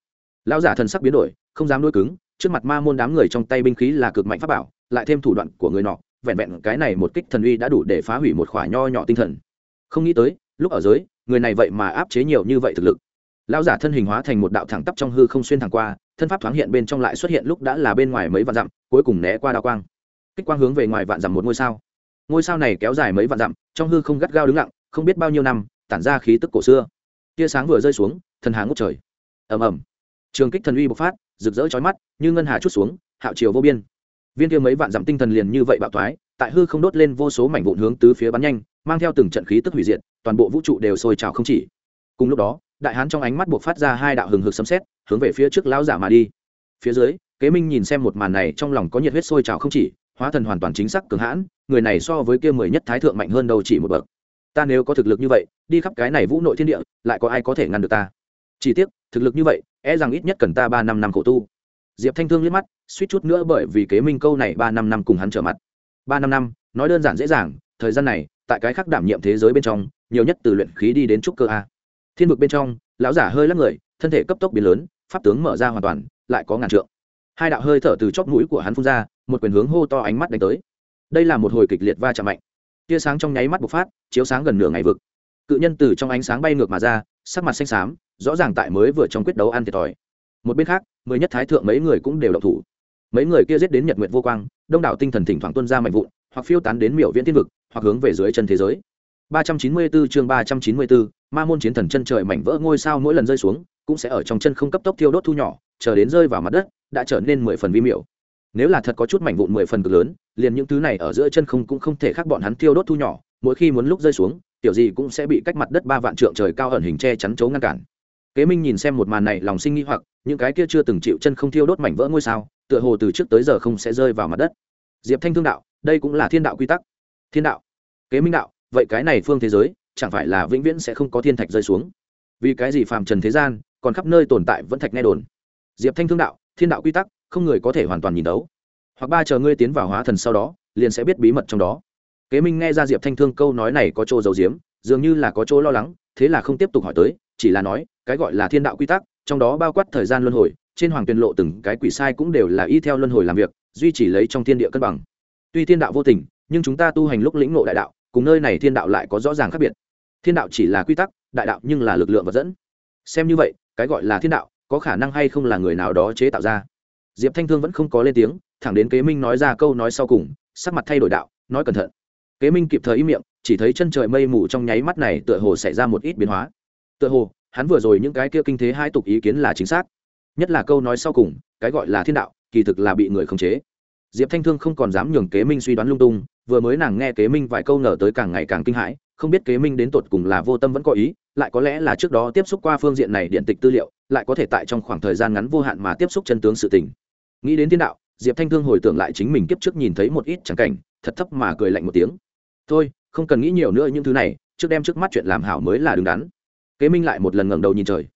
Lão giả thần sắc biến đổi, không dám nuôi cứng trước mặt ma môn đám người trong tay binh khí là cực mạnh pháp bảo, lại thêm thủ đoạn của người nọ, vẹn vẹn cái này một kích thần uy đã đủ để phá hủy một khỏa nho nhỏ tinh thần. Không nghĩ tới, lúc ở giới người này vậy mà áp chế nhiều như vậy thực lực. Lão giả thân hình hóa thành một đạo thẳng tắp trong hư không xuyên thẳng qua, thân pháp thoáng hiện bên trong lại xuất hiện lúc đã là bên ngoài mấy vạn dặm, cuối cùng né qua đa quang. Kích quang hướng về ngoài vạn dặm một ngôi sao. Ngôi sao này kéo dài mấy vạn dặm, trong hư không gắt gao đứng lặng, không biết bao nhiêu năm, tản ra khí tức cổ xưa. Tia sáng vừa rơi xuống, thần hà ngốc trời. Ầm ầm. Trường kích thần uy bộc phát rực rỡ chói mắt, như ngân hà chút xuống, hạo chiều vô biên. Viên kia mấy vạn dặm tinh thần liền như vậy bạo thoái, tại hư không đốt lên vô số mảnh vụn hướng tứ phía bắn nhanh, mang theo từng trận khí tức hủy diệt, toàn bộ vũ trụ đều sôi trào không chỉ. Cùng lúc đó, đại hán trong ánh mắt buộc phát ra hai đạo hừng hực sấm xét hướng về phía trước lão giả mà đi. Phía dưới, kế minh nhìn xem một màn này, trong lòng có nhiệt huyết sôi trào không chỉ, hóa thần hoàn toàn chính xác cường hãn, người này so với kia mười nhất thái thượng mạnh hơn đâu chỉ một bậc. Ta nếu có thực lực như vậy, đi khắp cái này vũ nội thiên địa, lại có ai có thể ngăn được ta? Chỉ tiếc, thực lực như vậy e rằng ít nhất cần ta ba năm năm khổ tu. Diệp thanh thương liếc mắt, suýt chút nữa bởi vì kế minh câu này ba năm năm cùng hắn trở mặt. Ba năm năm, nói đơn giản dễ dàng, thời gian này, tại cái khác đảm nhiệm thế giới bên trong, nhiều nhất từ luyện khí đi đến trúc cơ a. Thiên vực bên trong, lão giả hơi lắc người, thân thể cấp tốc biến lớn, pháp tướng mở ra hoàn toàn, lại có ngàn trượng. Hai đạo hơi thở từ chóp mũi của hắn phun ra, một quyền hướng hô to ánh mắt đánh tới. Đây là một hồi kịch liệt va chạm mạnh. Tia sáng trong nháy mắt bộc phát, chiếu sáng gần nửa ngày vực. Cự nhân từ trong ánh sáng bay ngược mà ra, sắc mặt xanh xám rõ ràng tại mới vừa trong quyết đấu ăn thiệt thòi. Một bên khác mới nhất thái thượng mấy người cũng đều độc thủ. Mấy người kia giết đến nhật nguyệt vô quang đông đảo tinh thần thỉnh thoảng tuân ra mạnh vụn hoặc phiêu tán đến miểu viễn tiên vực hoặc hướng về dưới chân thế giới. 394 chương 394, ma môn chiến thần chân trời mảnh vỡ ngôi sao mỗi lần rơi xuống cũng sẽ ở trong chân không cấp tốc thiêu đốt thu nhỏ chờ đến rơi vào mặt đất đã trở nên mười phần vi miểu. Nếu là thật có chút mảnh vụn mười phần cực lớn liền những thứ này ở giữa chân không cũng không thể khác bọn hắn thiêu đốt thu nhỏ mỗi khi muốn lúc rơi xuống tiểu gì cũng sẽ bị cách mặt đất ba vạn trượng trời cao ẩn hình che chắn chấu ngăn cản kế minh nhìn xem một màn này lòng sinh nghi hoặc, những cái kia chưa từng chịu chân không thiêu đốt mảnh vỡ ngôi sao, tựa hồ từ trước tới giờ không sẽ rơi vào mặt đất. Diệp thanh thương đạo, đây cũng là thiên đạo quy tắc. Thiên đạo. Kế minh đạo, vậy cái này phương thế giới, chẳng phải là vĩnh viễn sẽ không có thiên thạch rơi xuống? Vì cái gì phàm trần thế gian, còn khắp nơi tồn tại vẫn thạch nghe đồn? Diệp thanh thương đạo, thiên đạo quy tắc, không người có thể hoàn toàn nhìn đấu hoặc ba chờ ngươi tiến vào hóa thần sau đó, liền sẽ biết bí mật trong đó. Kế minh nghe ra diệp thanh thương câu nói này có chỗ giấu diếm dường như là có chỗ lo lắng, thế là không tiếp tục hỏi tới, chỉ là nói cái gọi là thiên đạo quy tắc, trong đó bao quát thời gian luân hồi, trên hoàng tuyên lộ từng cái quỷ sai cũng đều là y theo luân hồi làm việc, duy trì lấy trong thiên địa cân bằng. Tuy thiên đạo vô tình, nhưng chúng ta tu hành lúc lĩnh ngộ đại đạo, cùng nơi này thiên đạo lại có rõ ràng khác biệt. Thiên đạo chỉ là quy tắc, đại đạo nhưng là lực lượng vật dẫn. Xem như vậy, cái gọi là thiên đạo, có khả năng hay không là người nào đó chế tạo ra. Diệp thanh thương vẫn không có lên tiếng, thẳng đến kế minh nói ra câu nói sau cùng, sắc mặt thay đổi đạo, nói cẩn thận. Kế minh kịp thời im miệng, chỉ thấy chân trời mây mù trong nháy mắt này tựa hồ xảy ra một ít biến hóa. Tựa hồ hắn vừa rồi những cái kia kinh thế hai tục ý kiến là chính xác. Nhất là câu nói sau cùng, cái gọi là thiên đạo, kỳ thực là bị người khống chế. Diệp thanh thương không còn dám nhường kế minh suy đoán lung tung, vừa mới nàng nghe kế minh vài câu nở tới càng ngày càng kinh hãi, không biết kế minh đến tột cùng là vô tâm vẫn có ý, lại có lẽ là trước đó tiếp xúc qua phương diện này điện tịch tư liệu, lại có thể tại trong khoảng thời gian ngắn vô hạn mà tiếp xúc chân tướng sự tình. Nghĩ đến thiên đạo, diệp thanh thương hồi tưởng lại chính mình kiếp trước nhìn thấy một ít chẳng cảnh, thật thấp mà cười lạnh một tiếng. Thôi, không cần nghĩ nhiều nữa những thứ này, trước đem trước mắt chuyện làm hảo mới là đứng đắn kế minh lại một lần ngẩng đầu nhìn trời.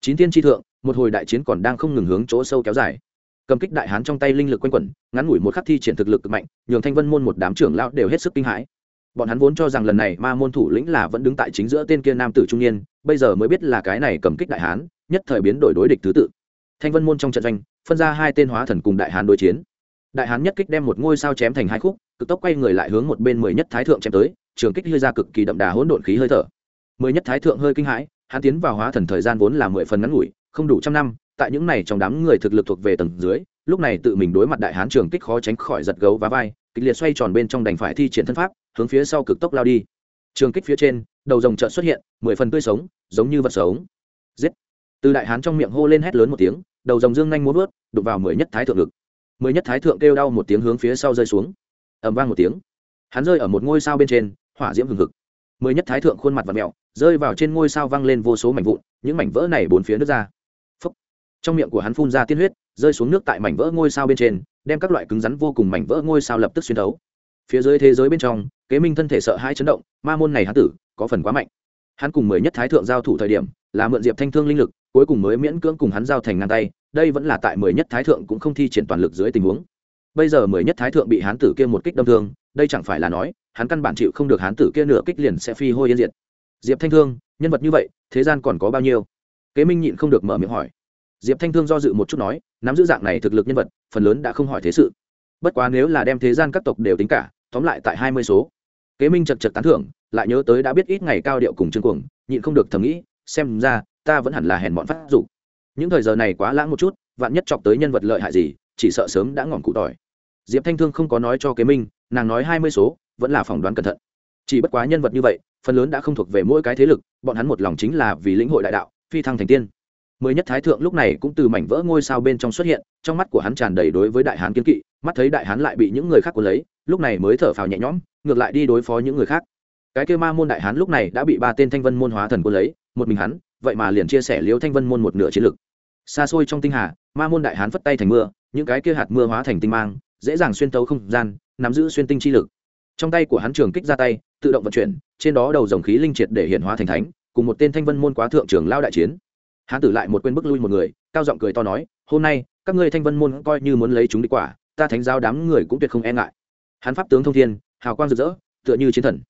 Chín thiên tri thượng, một hồi đại chiến còn đang không ngừng hướng chỗ sâu kéo dài. Cầm kích đại hán trong tay linh lực quanh quẩn, ngắn ngủi một khắc thi triển thực lực cực mạnh, nhường thanh vân môn một đám trưởng lão đều hết sức kinh hãi. Bọn hắn vốn cho rằng lần này ma môn thủ lĩnh là vẫn đứng tại chính giữa tên kia nam tử trung niên, bây giờ mới biết là cái này cầm kích đại hán, nhất thời biến đổi đối địch thứ tự. Thanh vân môn trong trận doanh, phân ra hai tên hóa thần cùng đại hán đối chiến. Đại hán nhất kích đem một ngôi sao chém thành hai khúc, cực tốc quay người lại hướng một bên mười nhất thái thượng chém tới, trường kích hơi ra cực kỳ đậm đà hỗn độn khí hơi thở. Mới nhất thái thượng hơi kinh hãi, hắn tiến vào hóa thần thời gian vốn là mười phần ngắn ngủi, không đủ trăm năm, tại những này trong đám người thực lực thuộc về tầng dưới, lúc này tự mình đối mặt đại hán trường kích khó tránh khỏi giật gấu và vai, kịch liệt xoay tròn bên trong đành phải thi triển thân pháp, hướng phía sau cực tốc lao đi. Trường kích phía trên, đầu rồng trợn xuất hiện, mười phần tươi sống, giống như vật sống. Giết! Từ đại hán trong miệng hô lên hét lớn một tiếng, đầu rồng dương nhanh muốn vớt đục vào mười nhất thái thượng ngực. Mười nhất thái thượng kêu đau một tiếng hướng phía sau rơi xuống. Ẩm vang một tiếng. Hắn rơi ở một ngôi sao bên trên, hỏa diễm hừng hực. Mười nhất thái thượng khuôn mặt và mẹo rơi vào trên ngôi sao văng lên vô số mảnh vụn, những mảnh vỡ này bốn phía nước ra. Phúc. trong miệng của hắn phun ra tiên huyết, rơi xuống nước tại mảnh vỡ ngôi sao bên trên, đem các loại cứng rắn vô cùng mảnh vỡ ngôi sao lập tức xuyên thấu. Phía dưới thế giới bên trong, kế minh thân thể sợ hai chấn động, ma môn này hắn tử, có phần quá mạnh. Hắn cùng mười nhất thái thượng giao thủ thời điểm, là mượn diệp thanh thương linh lực, cuối cùng mới miễn cưỡng cùng hắn giao thành ngang tay, đây vẫn là tại mười nhất thái thượng cũng không thi triển toàn lực dưới tình huống. Bây giờ mười nhất thái thượng bị hán tử kia một kích đâm thương, đây chẳng phải là nói, hắn căn bản chịu không được hán tử kia nửa kích liền sẽ phi hôi yên diệt diệp thanh thương, nhân vật như vậy, thế gian còn có bao nhiêu? Kế minh nhịn không được mở miệng hỏi. Diệp thanh thương do dự một chút nói, nắm giữ dạng này thực lực nhân vật, phần lớn đã không hỏi thế sự. Bất quá nếu là đem thế gian các tộc đều tính cả, tóm lại tại hai mươi số. Kế minh chật chật tán thưởng, lại nhớ tới đã biết ít ngày cao điệu cùng chương cuồng, nhịn không được thầm nghĩ, xem ra, ta vẫn hẳn là hèn bọn phát dục. Những thời giờ này quá lãng một chút, vạn nhất chọc tới nhân vật lợi hại gì, chỉ sợ sớm đã ngỏm cụ tỏi. Diệp thanh thương không có nói cho kế minh, nàng nói hai mươi số, vẫn là phỏng đoán cẩn thận chỉ bất quá nhân vật như vậy, phần lớn đã không thuộc về mỗi cái thế lực, bọn hắn một lòng chính là vì lĩnh hội đại đạo, phi thăng thành tiên. Mới nhất thái thượng lúc này cũng từ mảnh vỡ ngôi sao bên trong xuất hiện, trong mắt của hắn tràn đầy đối với đại hán kiến kỵ, mắt thấy đại hán lại bị những người khác cuốn lấy, lúc này mới thở phào nhẹ nhõm, ngược lại đi đối phó những người khác. Cái kêu ma môn đại hán lúc này đã bị ba tên thanh vân môn hóa thần cuốn lấy, một mình hắn, vậy mà liền chia sẻ liếu thanh vân môn một nửa chiến lực. Xa xôi trong tinh hà, ma môn đại hán phất tay thành mưa, những cái kia hạt mưa hóa thành tinh mang, dễ dàng xuyên tấu không gian, nắm giữ xuyên tinh chi lực. Trong tay của hắn trường kích ra tay tự động vận chuyển, trên đó đầu dòng khí linh triệt để hiện hóa thành thánh, cùng một tên thanh vân môn quá thượng trưởng lao đại chiến. Hán tử lại một quên bức lui một người, cao giọng cười to nói, hôm nay, các ngươi thanh vân môn coi như muốn lấy chúng đi quả, ta thánh giáo đám người cũng tuyệt không e ngại. Hắn pháp tướng thông thiên, hào quang rực rỡ, tựa như chiến thần.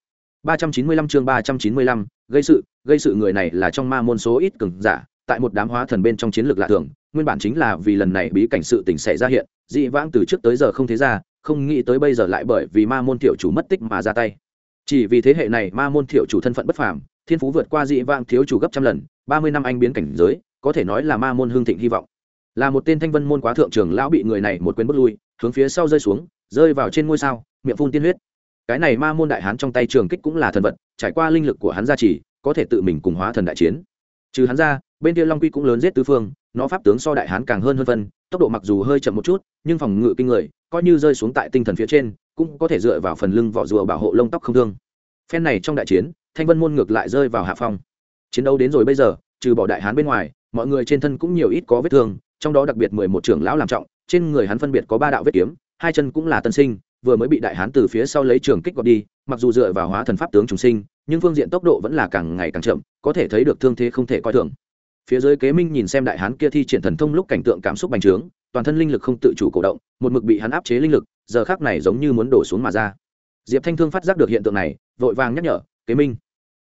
Ba trăm chín mươi lăm chương ba trăm chín mươi lăm, gây sự gây sự người này là trong ma môn số ít cường giả, tại một đám hóa thần bên trong chiến lược lạ thường, nguyên bản chính là vì lần này bí cảnh sự tình xảy ra hiện, dị vãng từ trước tới giờ không thế ra, không nghĩ tới bây giờ lại bởi vì ma môn tiểu chủ mất tích mà ra tay chỉ vì thế hệ này ma môn Thiệu chủ thân phận bất phàm, thiên phú vượt qua dị vãng thiếu chủ gấp trăm lần, ba mươi năm anh biến cảnh giới, có thể nói là ma môn hương thịnh hy vọng. Là một tên thanh vân môn quá thượng trường lão bị người này một quên bước lui, hướng phía sau rơi xuống, rơi vào trên ngôi sao, miệng phun tiên huyết. Cái này ma môn đại hán trong tay trường kích cũng là thần vật, trải qua linh lực của hắn gia trì, có thể tự mình cùng hóa thần đại chiến. Trừ hắn ra, bên kia long quy cũng lớn giết tứ phương nó pháp tướng so đại hán càng hơn hơn phân, tốc độ mặc dù hơi chậm một chút, nhưng phòng ngự kinh người, coi như rơi xuống tại tinh thần phía trên, cũng có thể dựa vào phần lưng vỏ rùa bảo hộ lông tóc không thương. Phen này trong đại chiến, thanh vân môn ngược lại rơi vào hạ phong. Chiến đấu đến rồi bây giờ, trừ bỏ đại hán bên ngoài, mọi người trên thân cũng nhiều ít có vết thương, trong đó đặc biệt mười một trưởng lão làm trọng, trên người hắn phân biệt có ba đạo vết kiếm, hai chân cũng là tân sinh, vừa mới bị đại hán từ phía sau lấy trường kích gọt đi, mặc dù dựa vào hóa thần pháp tướng trùng sinh, nhưng phương diện tốc độ vẫn là càng ngày càng chậm, có thể thấy được thương thế không thể coi thường phía dưới kế minh nhìn xem đại hán kia thi triển thần thông lúc cảnh tượng cảm xúc bành trướng, toàn thân linh lực không tự chủ cổ động, một mực bị hắn áp chế linh lực, giờ khác này giống như muốn đổ xuống mà ra. Diệp thanh thương phát giác được hiện tượng này, vội vàng nhắc nhở, kế minh.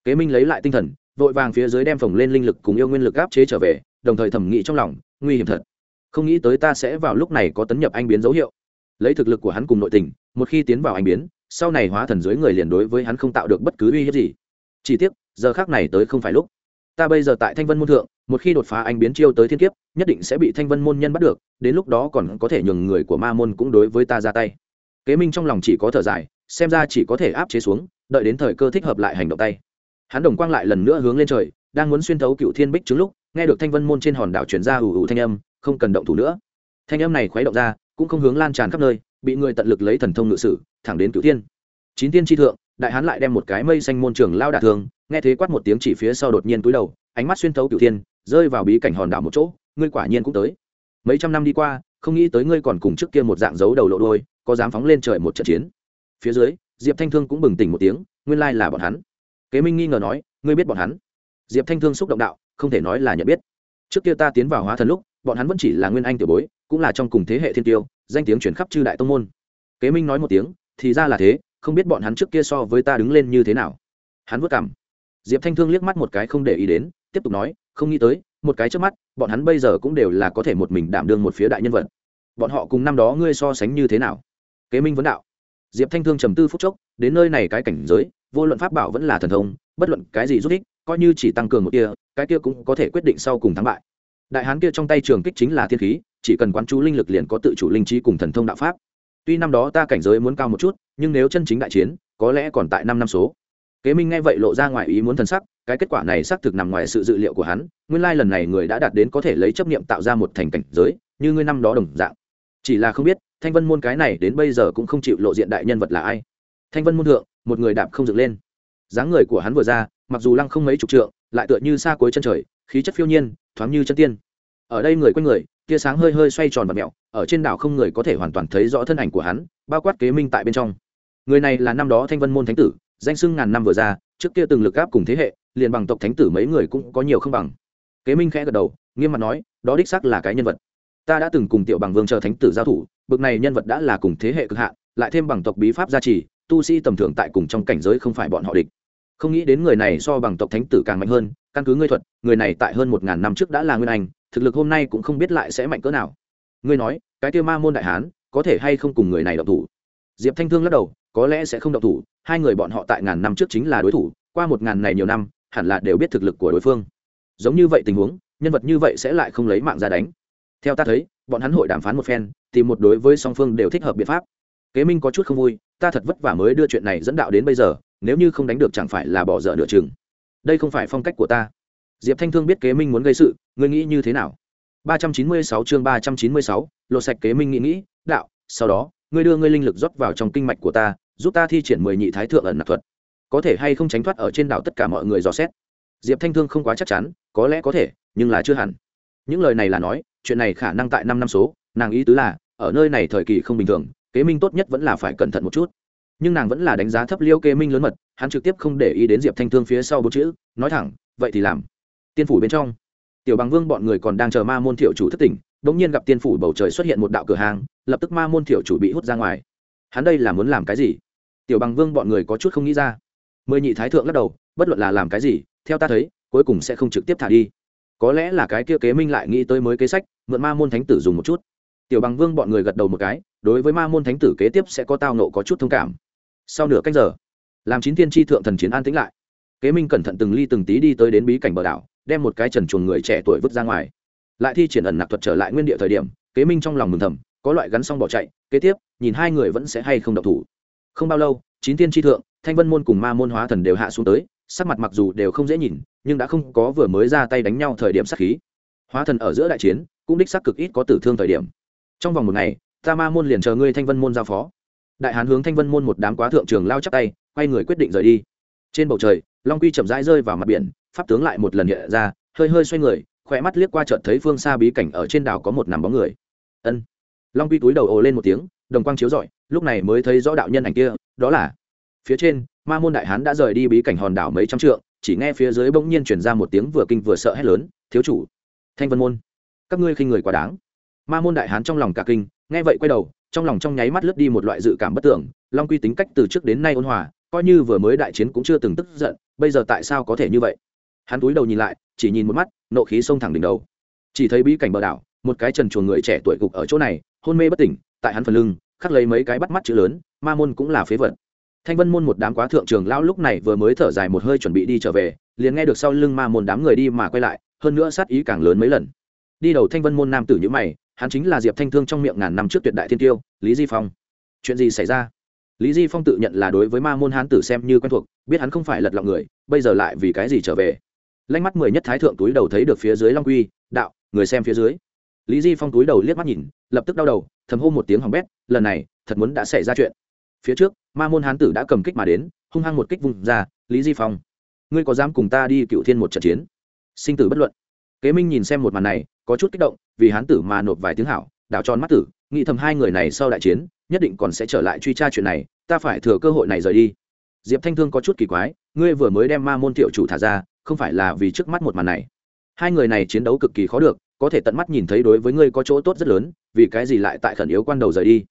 Kế minh lấy lại tinh thần, vội vàng phía dưới đem phồng lên linh lực cùng yêu nguyên lực áp chế trở về, đồng thời thẩm nghĩ trong lòng, nguy hiểm thật. Không nghĩ tới ta sẽ vào lúc này có tấn nhập anh biến dấu hiệu. Lấy thực lực của hắn cùng nội tình, một khi tiến vào anh biến, sau này hóa thần dưới người liền đối với hắn không tạo được bất cứ uy hiếp gì. Chỉ tiếc, giờ khác này tới không phải lúc ta bây giờ tại thanh vân môn thượng, một khi đột phá anh biến chiêu tới thiên kiếp, nhất định sẽ bị thanh vân môn nhân bắt được, đến lúc đó còn có thể nhường người của ma môn cũng đối với ta ra tay. Kế minh trong lòng chỉ có thở dài, xem ra chỉ có thể áp chế xuống, đợi đến thời cơ thích hợp lại hành động tay. Hắn đồng quang lại lần nữa hướng lên trời, đang muốn xuyên thấu cựu thiên bích trứng lúc, nghe được thanh vân môn trên hòn đảo chuyển ra ủ ủ thanh âm, không cần động thủ nữa. Thanh âm này khuấy động ra, cũng không hướng lan tràn khắp nơi, bị người tận lực lấy thần thông ngự sử, thẳng đến cựu thiên. Chín tiên tri thượng đại hán lại đem một cái mây xanh môn trường lao đả thường nghe thế quát một tiếng chỉ phía sau đột nhiên túi đầu, ánh mắt xuyên thấu cựu thiên, rơi vào bí cảnh hòn đảo một chỗ, ngươi quả nhiên cũng tới. Mấy trăm năm đi qua, không nghĩ tới ngươi còn cùng trước kia một dạng dấu đầu lộ đôi có dám phóng lên trời một trận chiến. Phía dưới, diệp thanh thương cũng bừng tỉnh một tiếng, nguyên lai là bọn hắn. Kế minh nghi ngờ nói, ngươi biết bọn hắn? Diệp thanh thương xúc động đạo, không thể nói là nhận biết. Trước kia ta tiến vào hóa thần lúc, bọn hắn vẫn chỉ là nguyên anh tiểu bối, cũng là trong cùng thế hệ thiên tiêu, danh tiếng chuyển khắp chư đại tông môn. Kế minh nói một tiếng, thì ra là thế không biết bọn hắn trước kia so với ta đứng lên như thế nào. Hắn vất cảm diệp thanh thương liếc mắt một cái không để ý đến, tiếp tục nói, không nghĩ tới, một cái trước mắt, bọn hắn bây giờ cũng đều là có thể một mình đảm đương một phía đại nhân vật. Bọn họ cùng năm đó ngươi so sánh như thế nào? Kế minh vấn đạo. Diệp thanh thương trầm tư phút chốc, đến nơi này cái cảnh giới, vô luận pháp bảo vẫn là thần thông, bất luận cái gì rút ích, coi như chỉ tăng cường một kia cái kia cũng có thể quyết định sau cùng thắng bại. Đại hán kia trong tay trường kích chính là thiên khí, chỉ cần quán chú linh lực liền có tự chủ linh trí cùng thần thông đạo pháp tuy năm đó ta cảnh giới muốn cao một chút, nhưng nếu chân chính đại chiến, có lẽ còn tại năm năm số. Kế minh nghe vậy lộ ra ngoài ý muốn thần sắc, cái kết quả này xác thực nằm ngoài sự dự liệu của hắn, nguyên lai lần này người đã đạt đến có thể lấy chấp niệm tạo ra một thành cảnh giới, như ngươi năm đó đồng dạng. Chỉ là không biết, thanh vân môn cái này đến bây giờ cũng không chịu lộ diện đại nhân vật là ai. Thanh vân môn thượng, một người đạp không dựng lên. Dáng người của hắn vừa ra, mặc dù lăng không mấy chục trượng, lại tựa như xa cuối chân trời, khí chất phiêu nhiên, thoáng như chân tiên ở đây người quanh người, tia sáng hơi hơi xoay tròn và mẹo, ở trên đảo không người có thể hoàn toàn thấy rõ thân ảnh của hắn, bao quát kế minh tại bên trong. Người này là năm đó thanh vân môn thánh tử, danh sưng ngàn năm vừa ra, trước kia từng lực gáp cùng thế hệ, liền bằng tộc thánh tử mấy người cũng có nhiều không bằng. Kế minh khẽ gật đầu, nghiêm mặt nói, đó đích xác là cái nhân vật. Ta đã từng cùng tiểu bằng vương chờ thánh tử giao thủ, bực này nhân vật đã là cùng thế hệ cực hạn, lại thêm bằng tộc bí pháp gia trì, tu sĩ tầm thường tại cùng trong cảnh giới không phải bọn họ địch. Không nghĩ đến người này so bằng tộc thánh tử càng mạnh hơn, căn cứ ngươi thuật, người này tại hơn một ngàn năm trước đã là nguyên anh thực lực hôm nay cũng không biết lại sẽ mạnh cỡ nào. Ngươi nói, cái kia ma môn đại hán, có thể hay không cùng người này động thủ? Diệp thanh thương lắc đầu, có lẽ sẽ không động thủ, hai người bọn họ tại ngàn năm trước chính là đối thủ, qua một ngàn này nhiều năm, hẳn là đều biết thực lực của đối phương. Giống như vậy tình huống, nhân vật như vậy sẽ lại không lấy mạng ra đánh. Theo ta thấy, bọn hắn hội đàm phán một phen thì một đối với song phương đều thích hợp biện pháp. Kế minh có chút không vui, ta thật vất vả mới đưa chuyện này dẫn đạo đến bây giờ, nếu như không đánh được chẳng phải là bỏ dở nửa chừng. Đây không phải phong cách của ta diệp thanh thương biết kế minh muốn gây sự, ngươi nghĩ như thế nào? ba trăm chín mươi sáu chương ba trăm chín mươi sáu, lột sạch kế minh nghĩ nghĩ, đạo, sau đó, ngươi đưa ngươi linh lực rót vào trong kinh mạch của ta, giúp ta thi triển mười nhị thái thượng ẩn nạp thuật. Có thể hay không tránh thoát ở trên đảo tất cả mọi người dò xét? Diệp thanh thương không quá chắc chắn, có lẽ có thể, nhưng là chưa hẳn. Những lời này là nói, chuyện này khả năng tại năm năm số, nàng ý tứ là, ở nơi này thời kỳ không bình thường, kế minh tốt nhất vẫn là phải cẩn thận một chút. Nhưng nàng vẫn là đánh giá thấp liêu kế minh lớn mật, hắn trực tiếp không để ý đến diệp thanh thương phía sau bốn chữ, nói thẳng, vậy thì làm tiên phủ bên trong, tiểu bằng vương bọn người còn đang chờ ma môn thiệu chủ thất tỉnh đ ỗ n g nhiên gặp tiên phủ bầu trời xuất hiện một đạo cửa hàng, lập tức ma môn thiệu chủ bị hút ra ngoài. Hắn đây là muốn làm cái gì? Tiểu bằng vương bọn người có chút không nghĩ ra. Mười nhị thái thượng lắc đầu, bất luận là làm cái gì, theo ta thấy, cuối cùng sẽ không trực tiếp thả đi. Có lẽ là cái kia kế minh lại nghĩ tới mới kế sách, mượn ma môn thánh tử dùng một chút. Tiểu bằng vương bọn người gật đầu một cái, đối với ma môn thánh tử kế tiếp sẽ có tao nộ có chút thông cảm. Sau nửa cách giờ, làm chín tiên tri thượng thần chiến an tĩnh lại. Kế minh cẩn thận từng ly từng tí đi tới đến bí cảnh bờ đảo đem một cái trần chuồng người trẻ tuổi vứt ra ngoài. Lại thi triển ẩn nạp thuật trở lại nguyên địa thời điểm, kế minh trong lòng mừng thầm, có loại gắn xong bỏ chạy, kế tiếp, nhìn hai người vẫn sẽ hay không độc thủ. Không bao lâu, chín tiên tri thượng, thanh vân môn cùng ma môn hóa thần đều hạ xuống tới, sắc mặt mặc dù đều không dễ nhìn, nhưng đã không có vừa mới ra tay đánh nhau thời điểm sắc khí. Hóa thần ở giữa đại chiến, cũng đích sắc cực ít có tử thương thời điểm. Trong vòng một ngày, ta ma môn liền chờ ngươi thanh vân môn giao phó. Đại hán hướng thanh vân môn một đám quá thượng trường lao chắc tay, quay người quyết định rời đi. Trên bầu trời, long quy chậm rãi rơi vào mặt biển pháp tướng lại một lần hiện ra, hơi hơi xoay người khỏe mắt liếc qua chợt thấy phương xa bí cảnh ở trên đảo có một nằm bóng người. Ân. Long quy túi đầu ồ lên một tiếng, đồng quang chiếu rọi, lúc này mới thấy rõ đạo nhân ảnh kia, đó là phía trên, ma môn đại hán đã rời đi bí cảnh hòn đảo mấy trăm trượng, chỉ nghe phía dưới bỗng nhiên chuyển ra một tiếng vừa kinh vừa sợ hét lớn, thiếu chủ, thanh vân môn, các ngươi khinh người quá đáng. Ma môn đại hán trong lòng cả kinh, nghe vậy quay đầu, trong lòng trong nháy mắt lướt đi một loại dự cảm bất tưởng, long quy tính cách từ trước đến nay ôn hòa, coi như vừa mới đại chiến cũng chưa từng tức giận, bây giờ tại sao có thể như vậy? Hắn túi đầu nhìn lại, chỉ nhìn một mắt, nộ khí xông thẳng đỉnh đầu. Chỉ thấy bí cảnh bờ đảo, một cái trần chuồng người trẻ tuổi gục ở chỗ này, hôn mê bất tỉnh, tại hắn phần lưng, khắc lấy mấy cái bắt mắt chữ lớn, ma môn cũng là phế vật. Thanh vân môn một đám quá thượng trường lão lúc này vừa mới thở dài một hơi chuẩn bị đi trở về, liền nghe được sau lưng ma môn đám người đi mà quay lại, hơn nữa sát ý càng lớn mấy lần. Đi đầu thanh vân môn nam tử nhữ mày, hắn chính là diệp thanh thương trong miệng ngàn năm trước tuyệt đại thiên tiêu, lý di phong. Chuyện gì xảy ra? Lý di phong tự nhận là đối với ma môn hán tử xem như quen thuộc, biết hắn không phải lật lọng người, bây giờ lại vì cái gì trở về? Lanh mắt mười nhất thái thượng túi đầu thấy được phía dưới long quy, đạo, người xem phía dưới. Lý di phong túi đầu liếc mắt nhìn, lập tức đau đầu, thầm hô một tiếng hỏng bét, lần này, thật muốn đã xảy ra chuyện. Phía trước, ma môn hán tử đã cầm kích mà đến, hung hăng một kích vùng ra, lý di phong, ngươi có dám cùng ta đi cựu thiên một trận chiến? Sinh tử bất luận. Kế minh nhìn xem một màn này, có chút kích động, vì hán tử mà nộp vài tiếng hảo, đảo tròn mắt tử, nghĩ thầm hai người này sau đại chiến, nhất định còn sẽ trở lại truy tra chuyện này, ta phải thừa cơ hội này rời đi. Diệp thanh thương có chút kỳ quái, ngươi vừa mới đem ma môn tiểu chủ thả ra không phải là vì trước mắt một màn này. Hai người này chiến đấu cực kỳ khó được, có thể tận mắt nhìn thấy đối với ngươi có chỗ tốt rất lớn, vì cái gì lại tại khẩn yếu quan đầu rời đi?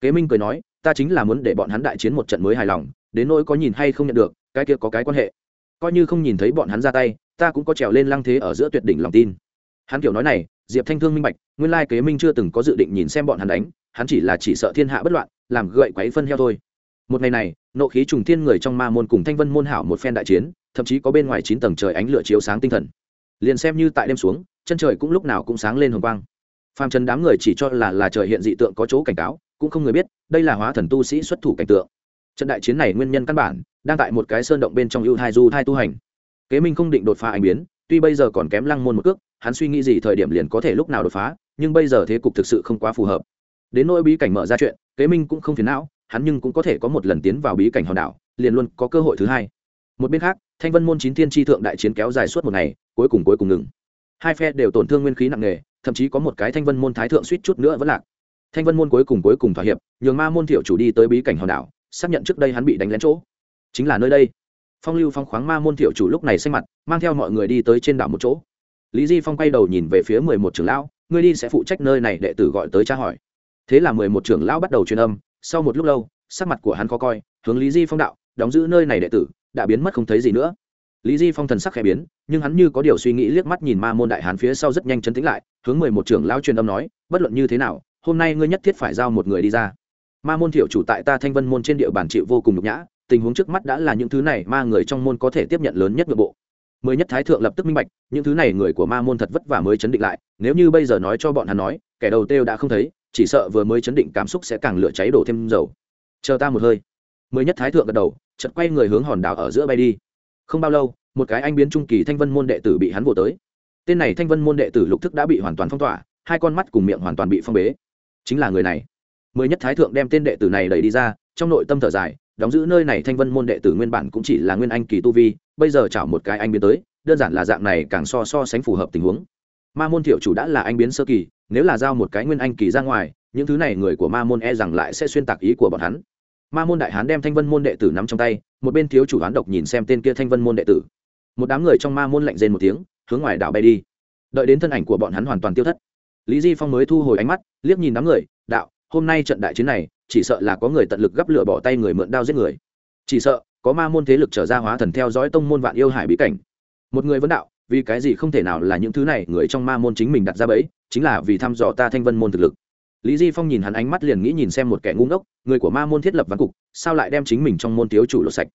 Kế minh cười nói, ta chính là muốn để bọn hắn đại chiến một trận mới hài lòng, đến nỗi có nhìn hay không nhận được, cái kia có cái quan hệ. Coi như không nhìn thấy bọn hắn ra tay, ta cũng có trèo lên lăng thế ở giữa tuyệt đỉnh lòng tin. Hắn kiểu nói này, diệp thanh thương minh bạch, nguyên lai kế minh chưa từng có dự định nhìn xem bọn hắn đánh, hắn chỉ là chỉ sợ thiên hạ bất loạn, làm gậy quấy phân heo thôi. Một ngày này nộ khí trùng thiên người trong ma môn cùng thanh vân môn hảo một phen đại chiến, thậm chí có bên ngoài chín tầng trời ánh lửa chiếu sáng tinh thần. Liền xem như tại đêm xuống, chân trời cũng lúc nào cũng sáng lên hồng quang. Phàm trần đám người chỉ cho là là trời hiện dị tượng có chỗ cảnh cáo, cũng không người biết, đây là hóa thần tu sĩ xuất thủ cảnh tượng. Trận đại chiến này nguyên nhân căn bản, đang tại một cái sơn động bên trong ưu thai du thai tu hành. Kế minh không định đột phá ảnh biến, tuy bây giờ còn kém lăng môn một cước, hắn suy nghĩ gì thời điểm liền có thể lúc nào đột phá, nhưng bây giờ thế cục thực sự không quá phù hợp. Đến nỗi bí cảnh mở ra chuyện, kế minh cũng không phiền não hắn nhưng cũng có thể có một lần tiến vào bí cảnh hòn đảo, liền luôn có cơ hội thứ hai. Một bên khác, thanh vân môn chín thiên tri thượng đại chiến kéo dài suốt một ngày, cuối cùng cuối cùng ngừng. Hai phe đều tổn thương nguyên khí nặng nề, thậm chí có một cái thanh vân môn thái thượng suýt chút nữa vẫn lạc. Thanh vân môn cuối cùng cuối cùng thỏa hiệp, nhường ma môn thiệu chủ đi tới bí cảnh hòn đảo, xác nhận trước đây hắn bị đánh lén chỗ. Chính là nơi đây. Phong lưu phong khoáng ma môn thiệu chủ lúc này xanh mặt, mang theo mọi người đi tới trên đảo một chỗ. Lý di phong quay đầu nhìn về phía mười một trưởng lão, ngươi đi sẽ phụ trách nơi này, đệ tử gọi tới tra hỏi. Thế là mười một trưởng lão bắt đầu truyền âm sau một lúc lâu, sắc mặt của hắn khó coi, hướng lý di phong đạo, đóng giữ nơi này đệ tử, đã biến mất không thấy gì nữa. Lý di phong thần sắc khẽ biến, nhưng hắn như có điều suy nghĩ liếc mắt nhìn ma môn đại hán phía sau rất nhanh chấn tĩnh lại, hướng mười một trưởng lão truyền âm nói, bất luận như thế nào, hôm nay ngươi nhất thiết phải giao một người đi ra. Ma môn thiệu chủ tại ta thanh vân môn trên địa bàn chịu vô cùng nhục nhã, tình huống trước mắt đã là những thứ này ma người trong môn có thể tiếp nhận lớn nhất nội bộ. Mới nhất thái thượng lập tức minh bạch, những thứ này người của ma môn thật vất vả mới chấn định lại, nếu như bây giờ nói cho bọn hắn nói, kẻ đầu tiêu đã không thấy chỉ sợ vừa mới chấn định cảm xúc sẽ càng lửa cháy đổ thêm dầu. Chờ ta một hơi. Mới nhất thái thượng gật đầu, chợt quay người hướng hòn đảo ở giữa bay đi. Không bao lâu, một cái anh biến trung kỳ thanh vân môn đệ tử bị hắn vỗ tới. Tên này thanh vân môn đệ tử lục thức đã bị hoàn toàn phong tỏa, hai con mắt cùng miệng hoàn toàn bị phong bế. Chính là người này. Mới nhất thái thượng đem tên đệ tử này đẩy đi ra, trong nội tâm thở dài, đóng giữ nơi này thanh vân môn đệ tử nguyên bản cũng chỉ là nguyên anh kỳ tu vi, bây giờ chảo một cái anh biến tới, đơn giản là dạng này càng so so sánh phù hợp tình huống ma môn thiệu chủ đã là anh biến sơ kỳ, nếu là giao một cái nguyên anh kỳ ra ngoài, những thứ này người của ma môn e rằng lại sẽ xuyên tạc ý của bọn hắn. Ma môn đại hán đem thanh vân môn đệ tử nắm trong tay, một bên thiếu chủ hán độc nhìn xem tên kia thanh vân môn đệ tử. Một đám người trong ma môn lạnh rên một tiếng, hướng ngoài đảo bay đi. Đợi đến thân ảnh của bọn hắn hoàn toàn tiêu thất, lý di phong mới thu hồi ánh mắt, liếc nhìn đám người, đạo, hôm nay trận đại chiến này, chỉ sợ là có người tận lực gắp lửa bỏ tay người mượn đao giết người. Chỉ sợ, có ma môn thế lực trở ra hóa thần theo dõi tông môn vạn yêu hải bí cảnh. Một người vấn đạo vì cái gì không thể nào là những thứ này người trong ma môn chính mình đặt ra bẫy chính là vì thăm dò ta thanh vân môn thực lực. Lý di phong nhìn hắn ánh mắt liền nghĩ nhìn xem một kẻ ngu ngốc người của ma môn thiết lập văn cục sao lại đem chính mình trong môn thiếu chủ lột sạch?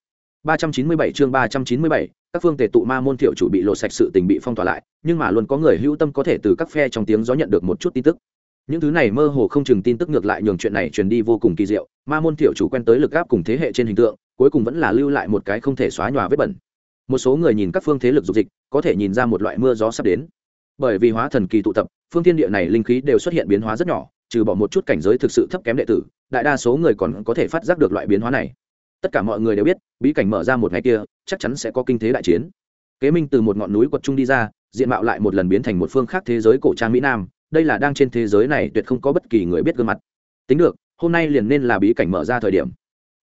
397 chương 397, các phương tề tụ ma môn tiểu chủ bị lột sạch sự tình bị phong tỏa lại nhưng mà luôn có người hữu tâm có thể từ các phe trong tiếng gió nhận được một chút tin tức. Những thứ này mơ hồ không chừng tin tức ngược lại nhường chuyện này truyền đi vô cùng kỳ diệu ma môn tiểu chủ quen tới lực áp cùng thế hệ trên hình tượng cuối cùng vẫn là lưu lại một cái không thể xóa nhòa vết bẩn một số người nhìn các phương thế lực dục dịch, có thể nhìn ra một loại mưa gió sắp đến. Bởi vì hóa thần kỳ tụ tập, phương thiên địa này linh khí đều xuất hiện biến hóa rất nhỏ, trừ bỏ một chút cảnh giới thực sự thấp kém đệ tử, đại đa số người còn có thể phát giác được loại biến hóa này. Tất cả mọi người đều biết, bí cảnh mở ra một ngày kia, chắc chắn sẽ có kinh thế đại chiến. Kế minh từ một ngọn núi quật trung đi ra, diện mạo lại một lần biến thành một phương khác thế giới cổ trang mỹ nam, đây là đang trên thế giới này tuyệt không có bất kỳ người biết gương mặt. Tính được, hôm nay liền nên là bí cảnh mở ra thời điểm.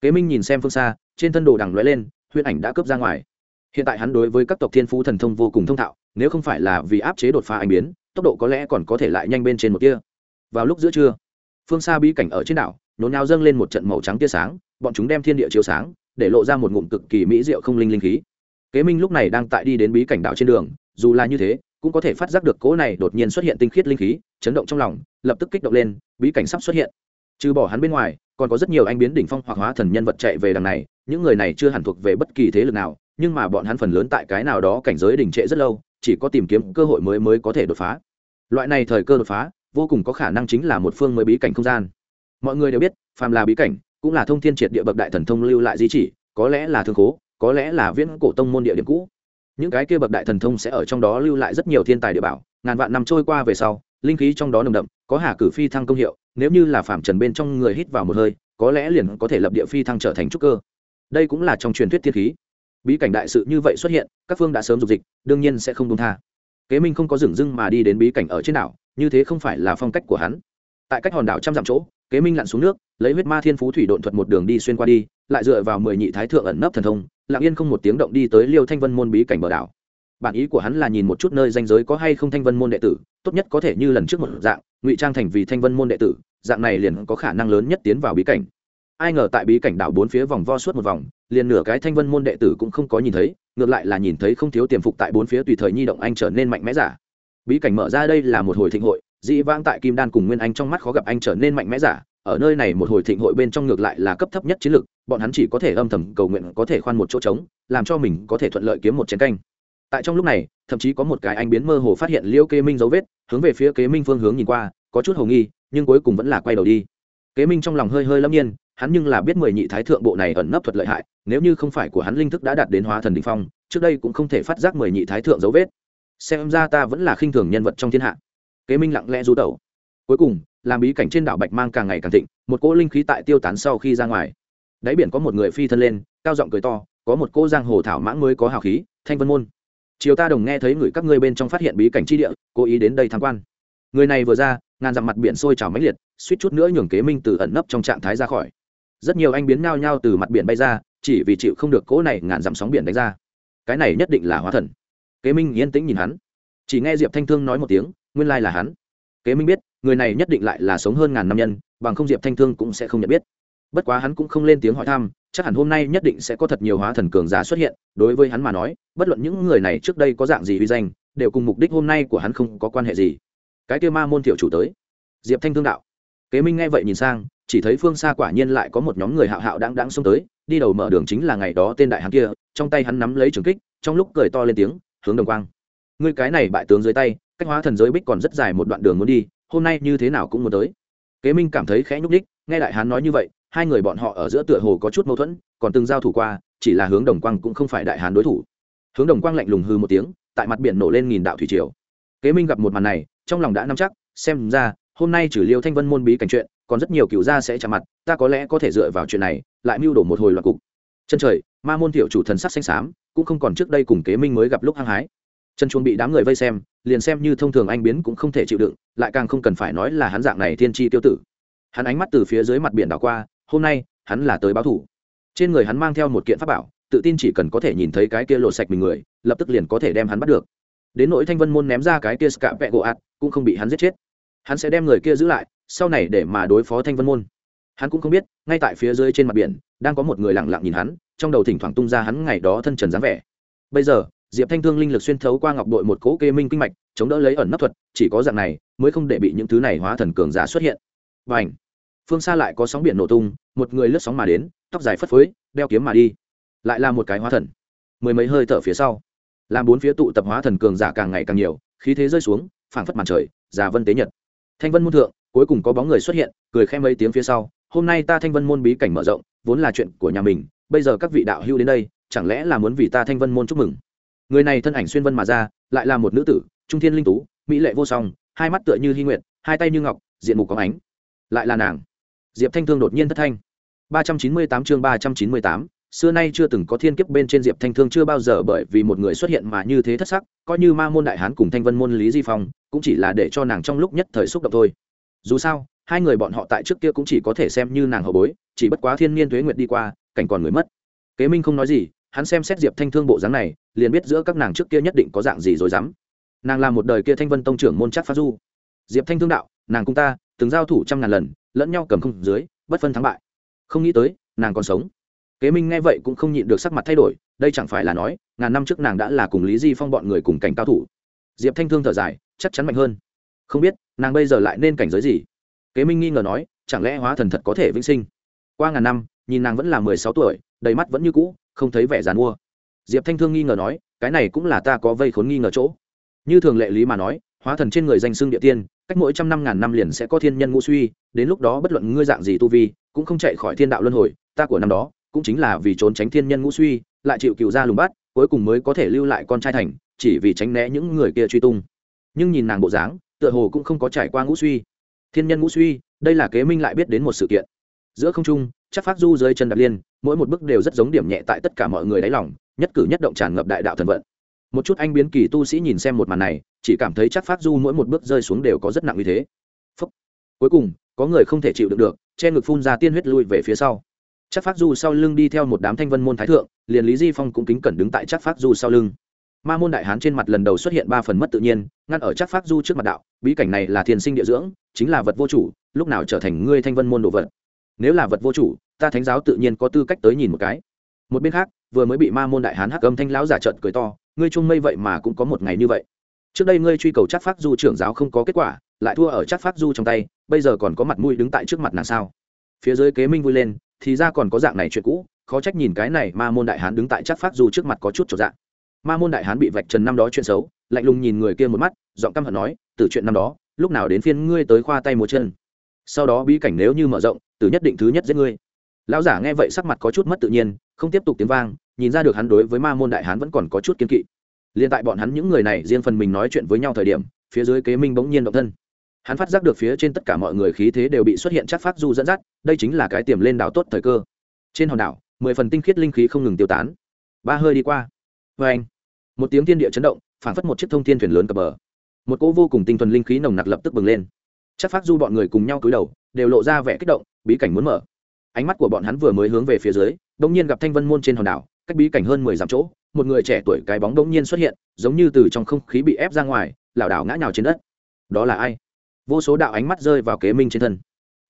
Kế minh nhìn xem phương xa, trên thân đồ đằng lóe lên, huyễn ảnh đã cướp ra ngoài hiện tại hắn đối với các tộc thiên phú thần thông vô cùng thông thạo, nếu không phải là vì áp chế đột phá anh biến, tốc độ có lẽ còn có thể lại nhanh bên trên một kia vào lúc giữa trưa, phương xa bí cảnh ở trên đảo, nhốn nao dâng lên một trận màu trắng tia sáng, bọn chúng đem thiên địa chiếu sáng, để lộ ra một ngụm cực kỳ mỹ diệu không linh linh khí. Kế minh lúc này đang tại đi đến bí cảnh đảo trên đường, dù là như thế, cũng có thể phát giác được cỗ này đột nhiên xuất hiện tinh khiết linh khí, chấn động trong lòng, lập tức kích động lên, bí cảnh sắp xuất hiện. Trừ bỏ hắn bên ngoài, còn có rất nhiều anh biến đỉnh phong hoặc hóa thần nhân vật chạy về đằng này, những người này chưa hẳn thuộc về bất kỳ thế lực nào nhưng mà bọn hắn phần lớn tại cái nào đó cảnh giới đỉnh trệ rất lâu, chỉ có tìm kiếm cơ hội mới mới có thể đột phá. Loại này thời cơ đột phá, vô cùng có khả năng chính là một phương mới bí cảnh không gian. Mọi người đều biết, phàm là bí cảnh, cũng là thông thiên triệt địa bậc đại thần thông lưu lại di chỉ, có lẽ là thương khố, có lẽ là viễn cổ tông môn địa điểm cũ. Những cái kia bậc đại thần thông sẽ ở trong đó lưu lại rất nhiều thiên tài địa bảo, ngàn vạn năm trôi qua về sau, linh khí trong đó nồng đậm, có hà cử phi thăng công hiệu, nếu như là phạm trần bên trong người hít vào một hơi, có lẽ liền có thể lập địa phi thăng trở thành trúc cơ. Đây cũng là trong truyền thuyết thiên khí bí cảnh đại sự như vậy xuất hiện, các phương đã sớm dục dịch, đương nhiên sẽ không đúng tha. Kế minh không có dừng dưng mà đi đến bí cảnh ở trên đảo, như thế không phải là phong cách của hắn. Tại cách hòn đảo trăm dặm chỗ, kế minh lặn xuống nước, lấy huyết ma thiên phú thủy độn thuật một đường đi xuyên qua đi, lại dựa vào mười nhị thái thượng ẩn nấp thần thông, lặng yên không một tiếng động đi tới liêu thanh vân môn bí cảnh bờ đảo. Bản ý của hắn là nhìn một chút nơi danh giới có hay không thanh vân môn đệ tử, tốt nhất có thể như lần trước một dạng, ngụy trang thành vì thanh vân môn đệ tử, dạng này liền có khả năng lớn nhất tiến vào bí cảnh ai ngờ tại bí cảnh đảo bốn phía vòng vo suốt một vòng, liền nửa cái thanh vân môn đệ tử cũng không có nhìn thấy, ngược lại là nhìn thấy không thiếu tiềm phục tại bốn phía tùy thời nhi động anh trở nên mạnh mẽ giả. Bí cảnh mở ra đây là một hồi thịnh hội, dĩ vãng tại kim đan cùng nguyên anh trong mắt khó gặp anh trở nên mạnh mẽ giả, ở nơi này một hồi thịnh hội bên trong ngược lại là cấp thấp nhất chiến lược, bọn hắn chỉ có thể âm thầm cầu nguyện có thể khoan một chỗ trống, làm cho mình có thể thuận lợi kiếm một chiến canh. Tại trong lúc này, thậm chí có một cái anh biến mơ hồ phát hiện liêu kế minh dấu vết, hướng về phía kế minh phương hướng nhìn qua, có chút hồ nghi, nhưng cuối cùng vẫn là quay đầu đi. Kế minh trong lòng hơi hơi lâm nhiên hắn nhưng là biết mười nhị thái thượng bộ này ẩn nấp thuật lợi hại, nếu như không phải của hắn linh thức đã đạt đến hóa thần đình phong, trước đây cũng không thể phát giác mười nhị thái thượng dấu vết. Xem ra ta vẫn là khinh thường nhân vật trong thiên hạ. Kế minh lặng lẽ rú tẩu. Cuối cùng, làm bí cảnh trên đảo bạch mang càng ngày càng thịnh, một cỗ linh khí tại tiêu tán sau khi ra ngoài. Đáy biển có một người phi thân lên, cao giọng cười to, có một cỗ giang hồ thảo mãng mới có hào khí, thanh vân môn. Chiều ta đồng nghe thấy người các ngươi bên trong phát hiện bí cảnh tri địa, cố ý đến đây tham quan. Người này vừa ra, ngàn dặm mặt biển sôi trào mãnh liệt, suýt chút nữa nhường kế minh từ ẩn nấp trong trạng thái ra khỏi rất nhiều anh biến nao nhau từ mặt biển bay ra, chỉ vì chịu không được cỗ này ngàn dặm sóng biển đánh ra. Cái này nhất định là hóa thần. Kế minh yên tĩnh nhìn hắn. Chỉ nghe diệp thanh thương nói một tiếng, nguyên lai là hắn. Kế minh biết, người này nhất định lại là sống hơn ngàn năm nhân, bằng không diệp thanh thương cũng sẽ không nhận biết. Bất quá hắn cũng không lên tiếng hỏi thăm, chắc hẳn hôm nay nhất định sẽ có thật nhiều hóa thần cường giả xuất hiện, đối với hắn mà nói, bất luận những người này trước đây có dạng gì uy danh, đều cùng mục đích hôm nay của hắn không có quan hệ gì. Cái kia ma môn thiệu chủ tới. Diệp thanh thương đạo. Kế minh nghe vậy nhìn sang chỉ thấy phương xa quả nhiên lại có một nhóm người hạo hạo đang đang xông tới, đi đầu mở đường chính là ngày đó tên đại hán kia, trong tay hắn nắm lấy trường kích, trong lúc cười to lên tiếng, hướng đồng quang, ngươi cái này bại tướng dưới tay, cách hóa thần giới bích còn rất dài một đoạn đường muốn đi, hôm nay như thế nào cũng muốn tới. Kế minh cảm thấy khẽ nhúc đích nghe đại hán nói như vậy, hai người bọn họ ở giữa tựa hồ có chút mâu thuẫn, còn từng giao thủ qua, chỉ là hướng đồng quang cũng không phải đại hán đối thủ. Hướng đồng quang lạnh lùng hư một tiếng, tại mặt biển nổ lên nghìn đạo thủy triều. Kế minh gặp một màn này, trong lòng đã nắm chắc, xem ra, hôm nay trừ liêu thanh vân môn bí cảnh chuyện còn rất nhiều cựu gia sẽ chạm mặt, ta có lẽ có thể dựa vào chuyện này lại mưu đổ một hồi loạt cục. Chân trời, ma môn thiệu chủ thần sắc xanh xám, cũng không còn trước đây cùng kế minh mới gặp lúc hăng hái. Chân chuông bị đám người vây xem, liền xem như thông thường anh biến cũng không thể chịu đựng, lại càng không cần phải nói là hắn dạng này thiên tri tiêu tử. Hắn ánh mắt từ phía dưới mặt biển đảo qua, hôm nay, hắn là tới báo thủ. Trên người hắn mang theo một kiện pháp bảo, tự tin chỉ cần có thể nhìn thấy cái kia lộ sạch mình người, lập tức liền có thể đem hắn bắt được. Đến nỗi thanh vân môn ném ra cái kia scạ vẹ gỗ ạt cũng không bị hắn giết chết. Hắn sẽ đem người kia giữ lại sau này để mà đối phó thanh vân môn. Hắn cũng không biết, ngay tại phía dưới trên mặt biển, đang có một người lặng lặng nhìn hắn, trong đầu thỉnh thoảng tung ra hắn ngày đó thân trần dáng vẻ. Bây giờ, diệp thanh thương linh lực xuyên thấu qua ngọc đội một cỗ kê minh kinh mạch, chống đỡ lấy ẩn nấp thuật, chỉ có dạng này mới không để bị những thứ này hóa thần cường giả xuất hiện. Và ảnh phương xa lại có sóng biển nổ tung, một người lướt sóng mà đến, tóc dài phất phới, đeo kiếm mà đi. Lại là một cái hóa thần. Mười mấy hơi thở phía sau, làm bốn phía tụ tập hóa thần cường giả càng ngày càng nhiều, khí thế rơi xuống, phảng phất màn trời, già vân tế nhật. Thanh vân môn thượng cuối cùng có bóng người xuất hiện, cười khẽ mấy tiếng phía sau, hôm nay ta thanh vân môn bí cảnh mở rộng, vốn là chuyện của nhà mình, bây giờ các vị đạo hữu đến đây, chẳng lẽ là muốn vì ta thanh vân môn chúc mừng? Người này thân ảnh xuyên vân mà ra, lại là một nữ tử, trung thiên linh tú, mỹ lệ vô song, hai mắt tựa như hy nguyện hai tay như ngọc, diện mục có ánh. Lại là nàng. Diệp thanh thương đột nhiên thất thanh. ba trăm chín mươi tám chương ba trăm chín mươi tám, xưa nay chưa từng có thiên kiếp bên trên diệp thanh thương chưa bao giờ bởi vì một người xuất hiện mà như thế thất sắc, coi như ma môn đại hán cùng thanh vân môn lý di phong, cũng chỉ là để cho nàng trong lúc nhất thời xúc động thôi dù sao, hai người bọn họ tại trước kia cũng chỉ có thể xem như nàng hậu bối, chỉ bất quá thiên niên tuế nguyệt đi qua, cảnh còn người mất. Kế minh không nói gì, hắn xem xét diệp thanh thương bộ dáng này, liền biết giữa các nàng trước kia nhất định có dạng gì rồi dám. Nàng là một đời kia thanh vân tông trưởng môn chắc phá du. Diệp thanh thương đạo, nàng cũng ta, từng giao thủ trăm ngàn lần, lẫn nhau cầm không dưới, bất phân thắng bại. Không nghĩ tới, nàng còn sống. Kế minh nghe vậy cũng không nhịn được sắc mặt thay đổi, đây chẳng phải là nói, ngàn năm trước nàng đã là cùng lý di phong bọn người cùng cảnh cao thủ. Diệp thanh thương thở dài, chắc chắn mạnh hơn. Không biết nàng bây giờ lại nên cảnh giới gì? Kế minh nghi ngờ nói, chẳng lẽ hóa thần thật có thể vĩnh sinh? Qua ngàn năm, nhìn nàng vẫn là mười sáu tuổi, đầy mắt vẫn như cũ, không thấy vẻ dàn mua diệp thanh thương nghi ngờ nói, cái này cũng là ta có vây khốn nghi ngờ chỗ. Như thường lệ lý mà nói, hóa thần trên người danh xưng địa tiên, cách mỗi trăm năm ngàn năm liền sẽ có thiên nhân ngũ suy, đến lúc đó bất luận ngươi dạng gì tu vi, cũng không chạy khỏi thiên đạo luân hồi, ta của năm đó, cũng chính là vì trốn tránh thiên nhân ngũ suy, lại chịu cựu ra lùng bắt, cuối cùng mới có thể lưu lại con trai thành, chỉ vì tránh né những người kia truy tung. Nhưng nhìn nàng bộ dáng tựa hồ cũng không có trải qua ngũ suy. Thiên nhân ngũ suy, đây là kế minh lại biết đến một sự kiện. Giữa không trung, chắc phát du dưới chân đạp liên, mỗi một bước đều rất giống điểm nhẹ tại tất cả mọi người đáy lòng, nhất cử nhất động tràn ngập đại đạo thần vận. Một chút anh biến kỳ tu sĩ nhìn xem một màn này, chỉ cảm thấy chắc phát du mỗi một bước rơi xuống đều có rất nặng như thế. Phúc. cuối cùng, có người không thể chịu đựng được, che ngực phun ra tiên huyết lui về phía sau. Chắc phát du sau lưng đi theo một đám thanh vân môn thái thượng, liền lý di phong cũng kính cẩn đứng tại chắc phát du sau lưng ma môn đại hán trên mặt lần đầu xuất hiện ba phần mất tự nhiên, ngăn ở chắc phát du trước mặt đạo, bí cảnh này là thiền sinh địa dưỡng, chính là vật vô chủ, lúc nào trở thành ngươi thanh vân môn đồ vật? Nếu là vật vô chủ, ta thánh giáo tự nhiên có tư cách tới nhìn một cái. Một bên khác, vừa mới bị ma môn đại hán hắc âm thanh lão giả trợn cười to, ngươi chung mây vậy mà cũng có một ngày như vậy. Trước đây ngươi truy cầu chắc phát du trưởng giáo không có kết quả, lại thua ở chắc phát du trong tay, bây giờ còn có mặt mũi đứng tại trước mặt nàng sao? Phía dưới kế minh vui lên, thì ra còn có dạng này chuyện cũ, khó trách nhìn cái này ma môn đại hán đứng tại chắc phát du trước mặt có chút trọn dạng ma môn đại hán bị vạch trần năm đó chuyện xấu, lạnh lùng nhìn người kia một mắt, giọng căm hận nói, từ chuyện năm đó, lúc nào đến phiên ngươi tới khoa tay một chân? Sau đó bí cảnh nếu như mở rộng, từ nhất định thứ nhất giết ngươi. Lão giả nghe vậy sắc mặt có chút mất tự nhiên, không tiếp tục tiếng vang, nhìn ra được hắn đối với ma môn đại hán vẫn còn có chút kiên kỵ. Liên tại bọn hắn những người này riêng phần mình nói chuyện với nhau thời điểm, phía dưới kế minh bỗng nhiên động thân. Hắn phát giác được phía trên tất cả mọi người khí thế đều bị xuất hiện chắc phát du dẫn dắt, đây chính là cái tiềm lên đảo tốt thời cơ. Trên hòn đảo, mười phần tinh khiết linh khí không ngừng tiêu tán. Ba hơi đi qua vê anh. Một tiếng thiên địa chấn động phản phất một chiếc thông thiên thuyền lớn cập bờ. Một cỗ vô cùng tinh thuần linh khí nồng nặc lập tức bừng lên. Chắc phát du bọn người cùng nhau cúi đầu, đều lộ ra vẻ kích động, bí cảnh muốn mở. Ánh mắt của bọn hắn vừa mới hướng về phía dưới đông nhiên gặp thanh vân môn trên hòn đảo, cách bí cảnh hơn mười dặm chỗ, một người trẻ tuổi cái bóng đông nhiên xuất hiện, giống như từ trong không khí bị ép ra ngoài, lảo đảo ngã nhào trên đất. Đó là ai? Vô số đạo ánh mắt rơi vào kế minh trên thân.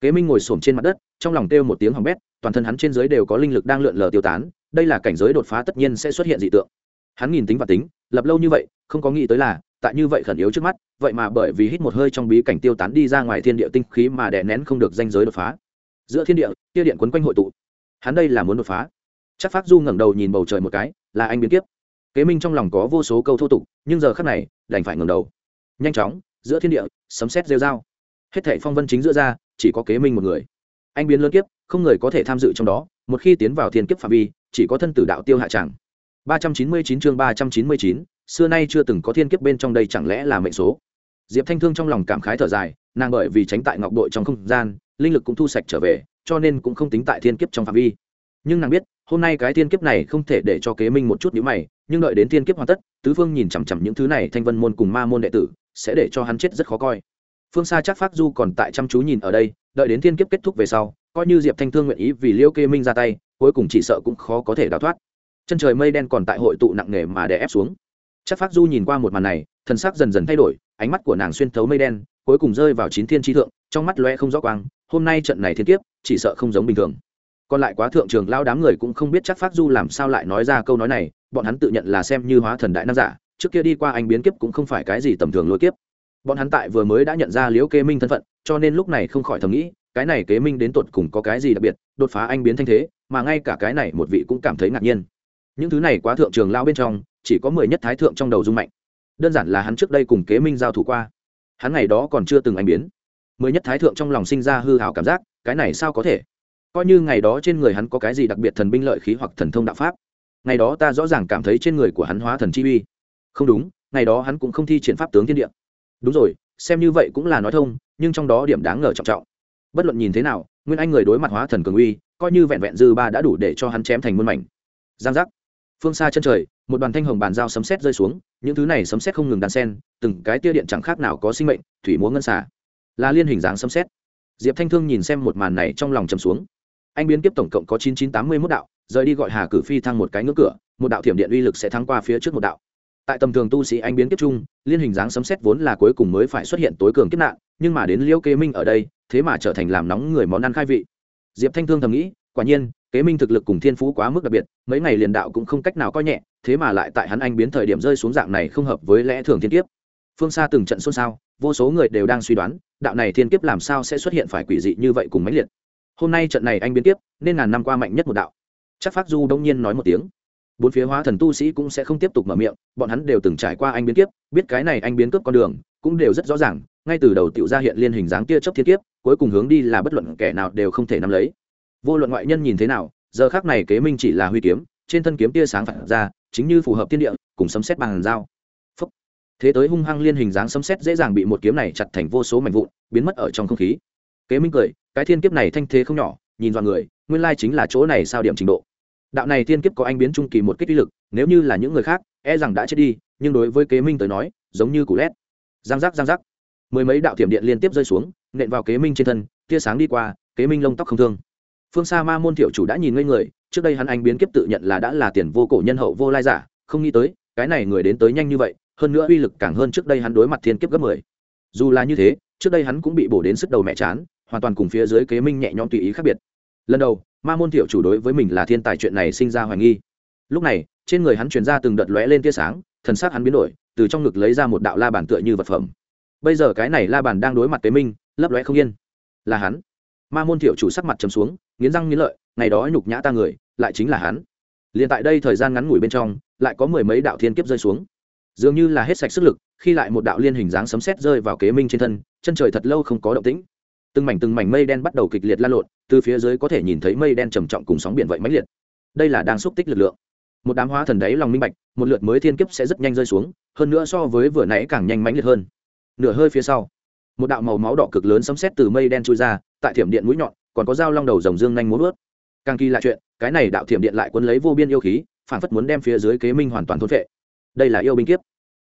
Kế minh ngồi xổm trên mặt đất, trong lòng kêu một tiếng hỏng bét, toàn thân hắn trên dưới đều có linh lực đang lượn lờ tiêu tán, đây là cảnh giới đột phá tất nhiên sẽ xuất hiện dị tượng hắn nhìn tính và tính, lập lâu như vậy, không có nghĩ tới là, tại như vậy khẩn yếu trước mắt, vậy mà bởi vì hít một hơi trong bí cảnh tiêu tán đi ra ngoài thiên địa tinh khí mà đè nén không được danh giới đột phá. Giữa thiên địa, tia điện quấn quanh hội tụ. Hắn đây là muốn đột phá. Chắc phát du ngẩng đầu nhìn bầu trời một cái, là anh biến kiếp. Kế minh trong lòng có vô số câu thô tục, nhưng giờ khắc này, đành phải ngẩng đầu. Nhanh chóng, giữa thiên địa, sấm sét rêu dao hết thảy phong vân chính giữa ra, chỉ có kế minh một người. Anh biến lớn kiếp, không người có thể tham dự trong đó, một khi tiến vào thiên kiếp phạm vi, chỉ có thân tử đạo tiêu hạ tràng 399 chương 399, xưa nay chưa từng có thiên kiếp bên trong đây chẳng lẽ là mệnh số? Diệp thanh thương trong lòng cảm khái thở dài nàng bởi vì tránh tại ngọc đội trong không gian linh lực cũng thu sạch trở về cho nên cũng không tính tại thiên kiếp trong phạm vi. Nhưng nàng biết hôm nay cái thiên kiếp này không thể để cho kế minh một chút nhíu mày nhưng đợi đến thiên kiếp hoàn tất tứ phương nhìn chằm chằm những thứ này thanh vân môn cùng ma môn đệ tử sẽ để cho hắn chết rất khó coi. Phương xa chắc phát du còn tại chăm chú nhìn ở đây đợi đến thiên kiếp kết thúc về sau coi như diệp thanh thương nguyện ý vì liêu Kế minh ra tay cuối cùng chỉ sợ cũng khó có thể đào thoát chân trời mây đen còn tại hội tụ nặng nề mà đè ép xuống. Chắc phát du nhìn qua một màn này, thần sắc dần dần thay đổi, ánh mắt của nàng xuyên thấu mây đen, cuối cùng rơi vào chín thiên tri thượng, trong mắt loe không rõ quang, hôm nay trận này thiên kiếp, chỉ sợ không giống bình thường. Còn lại quá thượng trường lao đám người cũng không biết chắc phát du làm sao lại nói ra câu nói này, bọn hắn tự nhận là xem như hóa thần đại nam giả, trước kia đi qua anh biến kiếp cũng không phải cái gì tầm thường lôi kiếp. Bọn hắn tại vừa mới đã nhận ra liễu kế minh thân phận, cho nên lúc này không khỏi thầm nghĩ, cái này kế minh đến tột cùng có cái gì đặc biệt, đột phá anh biến thanh thế, mà ngay cả cái này một vị cũng cảm thấy ngạc nhiên những thứ này quá thượng trường lao bên trong, chỉ có mười nhất thái thượng trong đầu dung mạnh. Đơn giản là hắn trước đây cùng kế minh giao thủ qua. Hắn ngày đó còn chưa từng anh biến. Mười nhất thái thượng trong lòng sinh ra hư hảo cảm giác, cái này sao có thể? Coi như ngày đó trên người hắn có cái gì đặc biệt thần binh lợi khí hoặc thần thông đạo pháp, ngày đó ta rõ ràng cảm thấy trên người của hắn hóa thần chi uy. Không đúng, ngày đó hắn cũng không thi triển pháp tướng thiên địa. Đúng rồi, xem như vậy cũng là nói thông, nhưng trong đó điểm đáng ngờ trọng trọng. Bất luận nhìn thế nào, nguyên anh người đối mặt hóa thần cường uy, coi như vẹn vẹn dư ba đã đủ để cho hắn chém thành muôn mảnh. Giang giác phương xa chân trời, một đoàn thanh hồng bàn dao sấm sét rơi xuống, những thứ này sấm sét không ngừng đan sen, từng cái tia điện chẳng khác nào có sinh mệnh, thủy múa ngân xả là liên hình dáng sấm sét. Diệp thanh thương nhìn xem một màn này trong lòng chầm xuống. Anh biến kiếp tổng cộng có chín chín tám mươi mốt đạo, rời đi gọi hà cử phi thăng một cái ngưỡng cửa, một đạo thiểm điện uy lực sẽ thắng qua phía trước một đạo. Tại tầm thường tu sĩ anh biến kiếp trung liên hình dáng sấm xét vốn là cuối cùng mới phải xuất hiện tối cường kiếp nạn, nhưng mà đến liễu kế minh ở đây, thế mà trở thành làm nóng người món ăn khai vị. Diệp thanh thương thầm nghĩ, quả nhiên kế minh thực lực cùng thiên phú quá mức đặc biệt, mấy ngày liền đạo cũng không cách nào coi nhẹ, thế mà lại tại hắn anh biến thời điểm rơi xuống dạng này không hợp với lẽ thường thiên kiếp. Phương xa từng trận xôn xao, vô số người đều đang suy đoán, đạo này thiên kiếp làm sao sẽ xuất hiện phải quỷ dị như vậy cùng mấy liệt. Hôm nay trận này anh biến tiếp nên ngàn năm qua mạnh nhất một đạo. Chắc phát du đông nhiên nói một tiếng. Bốn phía hóa thần tu sĩ cũng sẽ không tiếp tục mở miệng, bọn hắn đều từng trải qua anh biến kiếp, biết cái này anh biến cướp con đường, cũng đều rất rõ ràng, ngay từ đầu tiểu ra hiện liên hình dáng kia chấp thiên kiếp, cuối cùng hướng đi là bất luận kẻ nào đều không thể nắm lấy vô luận ngoại nhân nhìn thế nào, giờ khác này kế minh chỉ là huy kiếm, trên thân kiếm tia sáng phản ra, chính như phù hợp thiên địa, cùng sấm xét bằng dao. Phúc. thế tới hung hăng liên hình dáng sấm xét dễ dàng bị một kiếm này chặt thành vô số mảnh vụn, biến mất ở trong không khí. Kế minh cười, cái thiên kiếp này thanh thế không nhỏ, nhìn vào người, nguyên lai chính là chỗ này sao điểm trình độ. Đạo này thiên kiếp có anh biến trung kỳ một kích uy lực, nếu như là những người khác e rằng đã chết đi, nhưng đối với kế minh tới nói, giống như củ lét. Giang giác giang giác. Mười mấy đạo thiểm điện liên tiếp rơi xuống, nện vào kế minh trên thân, tia sáng đi qua, kế minh lông tóc không thương phương xa ma môn thiệu chủ đã nhìn ngây người, trước đây hắn anh biến kiếp tự nhận là đã là tiền vô cổ nhân hậu vô lai giả, không nghĩ tới, cái này người đến tới nhanh như vậy, hơn nữa uy lực càng hơn trước đây hắn đối mặt thiên kiếp gấp mười. Dù là như thế, trước đây hắn cũng bị bổ đến sức đầu mẹ chán, hoàn toàn cùng phía dưới kế minh nhẹ nhõm tùy ý khác biệt. Lần đầu, ma môn thiệu chủ đối với mình là thiên tài chuyện này sinh ra hoài nghi. Lúc này, trên người hắn truyền ra từng đợt lóe lên tia sáng, thần sắc hắn biến đổi, từ trong ngực lấy ra một đạo la bàn tựa như vật phẩm. Bây giờ cái này la bàn đang đối mặt kế minh, lấp lóe không yên. Là hắn. Ma môn thiệu chủ sắc mặt trầm xuống nghiến răng nghiến lợi, ngày đó nhục nhã ta người, lại chính là hắn. Liền tại đây thời gian ngắn ngủi bên trong, lại có mười mấy đạo thiên kiếp rơi xuống. Dường như là hết sạch sức lực, khi lại một đạo liên hình dáng sấm sét rơi vào kế minh trên thân, chân trời thật lâu không có động tĩnh. Từng mảnh từng mảnh mây đen bắt đầu kịch liệt lan lộn, từ phía dưới có thể nhìn thấy mây đen trầm trọng cùng sóng biển vậy mãnh liệt. Đây là đang xúc tích lực lượng. Một đám hóa thần đáy lòng minh bạch, một lượt mới thiên kiếp sẽ rất nhanh rơi xuống, hơn nữa so với vừa nãy càng nhanh mãnh liệt hơn. Nửa hơi phía sau, một đạo màu máu đỏ cực lớn sấm sét từ mây đen trôi ra, tại thiểm điện mũi nhọn còn có dao long đầu rồng dương nhanh muốn vớt càng kỳ lạ chuyện, cái này đạo thiểm điện lại quân lấy vô biên yêu khí phản phất muốn đem phía dưới kế minh hoàn toàn thôn vệ đây là yêu binh kiếp.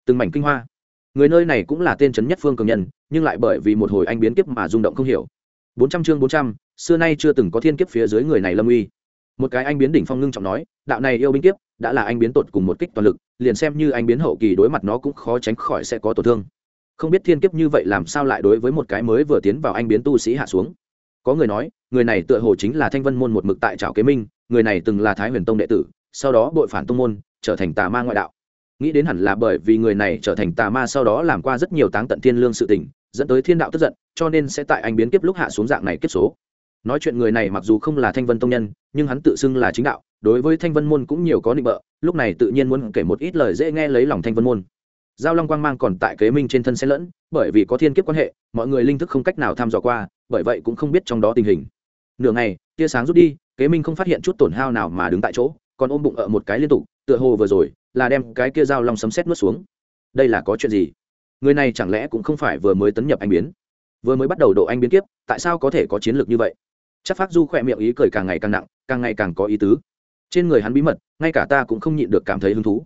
Từng mảnh kinh hoa. Người nơi này cũng là tên trấn nhất phương cường nhân, nhưng lại bởi vì một hồi anh biến kiếp mà rung động không hiểu. Bốn trăm chương bốn trăm, xưa nay chưa từng có thiên kiếp phía dưới người này lâm uy. Một cái anh biến đỉnh phong ngưng trọng nói, đạo này yêu binh kiếp, đã là anh biến tột cùng một kích toàn lực, liền xem như anh biến hậu kỳ đối mặt nó cũng khó tránh khỏi sẽ có tổn thương. Không biết thiên kiếp như vậy làm sao lại đối với một cái mới vừa tiến vào anh biến tu sĩ hạ xuống có người nói, người này tựa hồ chính là thanh vân môn một mực tại trào kế minh, người này từng là thái huyền tông đệ tử, sau đó bội phản tông môn, trở thành tà ma ngoại đạo. Nghĩ đến hẳn là bởi vì người này trở thành tà ma sau đó làm qua rất nhiều táng tận thiên lương sự tình, dẫn tới thiên đạo tức giận, cho nên sẽ tại anh biến kiếp lúc hạ xuống dạng này kiếp số. Nói chuyện người này mặc dù không là thanh vân tông nhân, nhưng hắn tự xưng là chính đạo, đối với thanh vân môn cũng nhiều có định bợ, lúc này tự nhiên muốn kể một ít lời dễ nghe lấy lòng thanh vân môn. Giao long quang mang còn tại kế minh trên thân xen lẫn, bởi vì có thiên kiếp quan hệ, mọi người linh thức không cách nào tham dò qua bởi vậy cũng không biết trong đó tình hình. Nửa ngày, tia sáng rút đi, kế minh không phát hiện chút tổn hao nào mà đứng tại chỗ, còn ôm bụng ở một cái liên tục, tựa hồ vừa rồi là đem cái kia dao long sấm sét nuốt xuống. Đây là có chuyện gì? Người này chẳng lẽ cũng không phải vừa mới tấn nhập anh biến? Vừa mới bắt đầu độ anh biến kiếp, tại sao có thể có chiến lược như vậy? Chắc phát du khỏe miệng ý cười càng ngày càng nặng, càng ngày càng có ý tứ. Trên người hắn bí mật, ngay cả ta cũng không nhịn được cảm thấy hứng thú.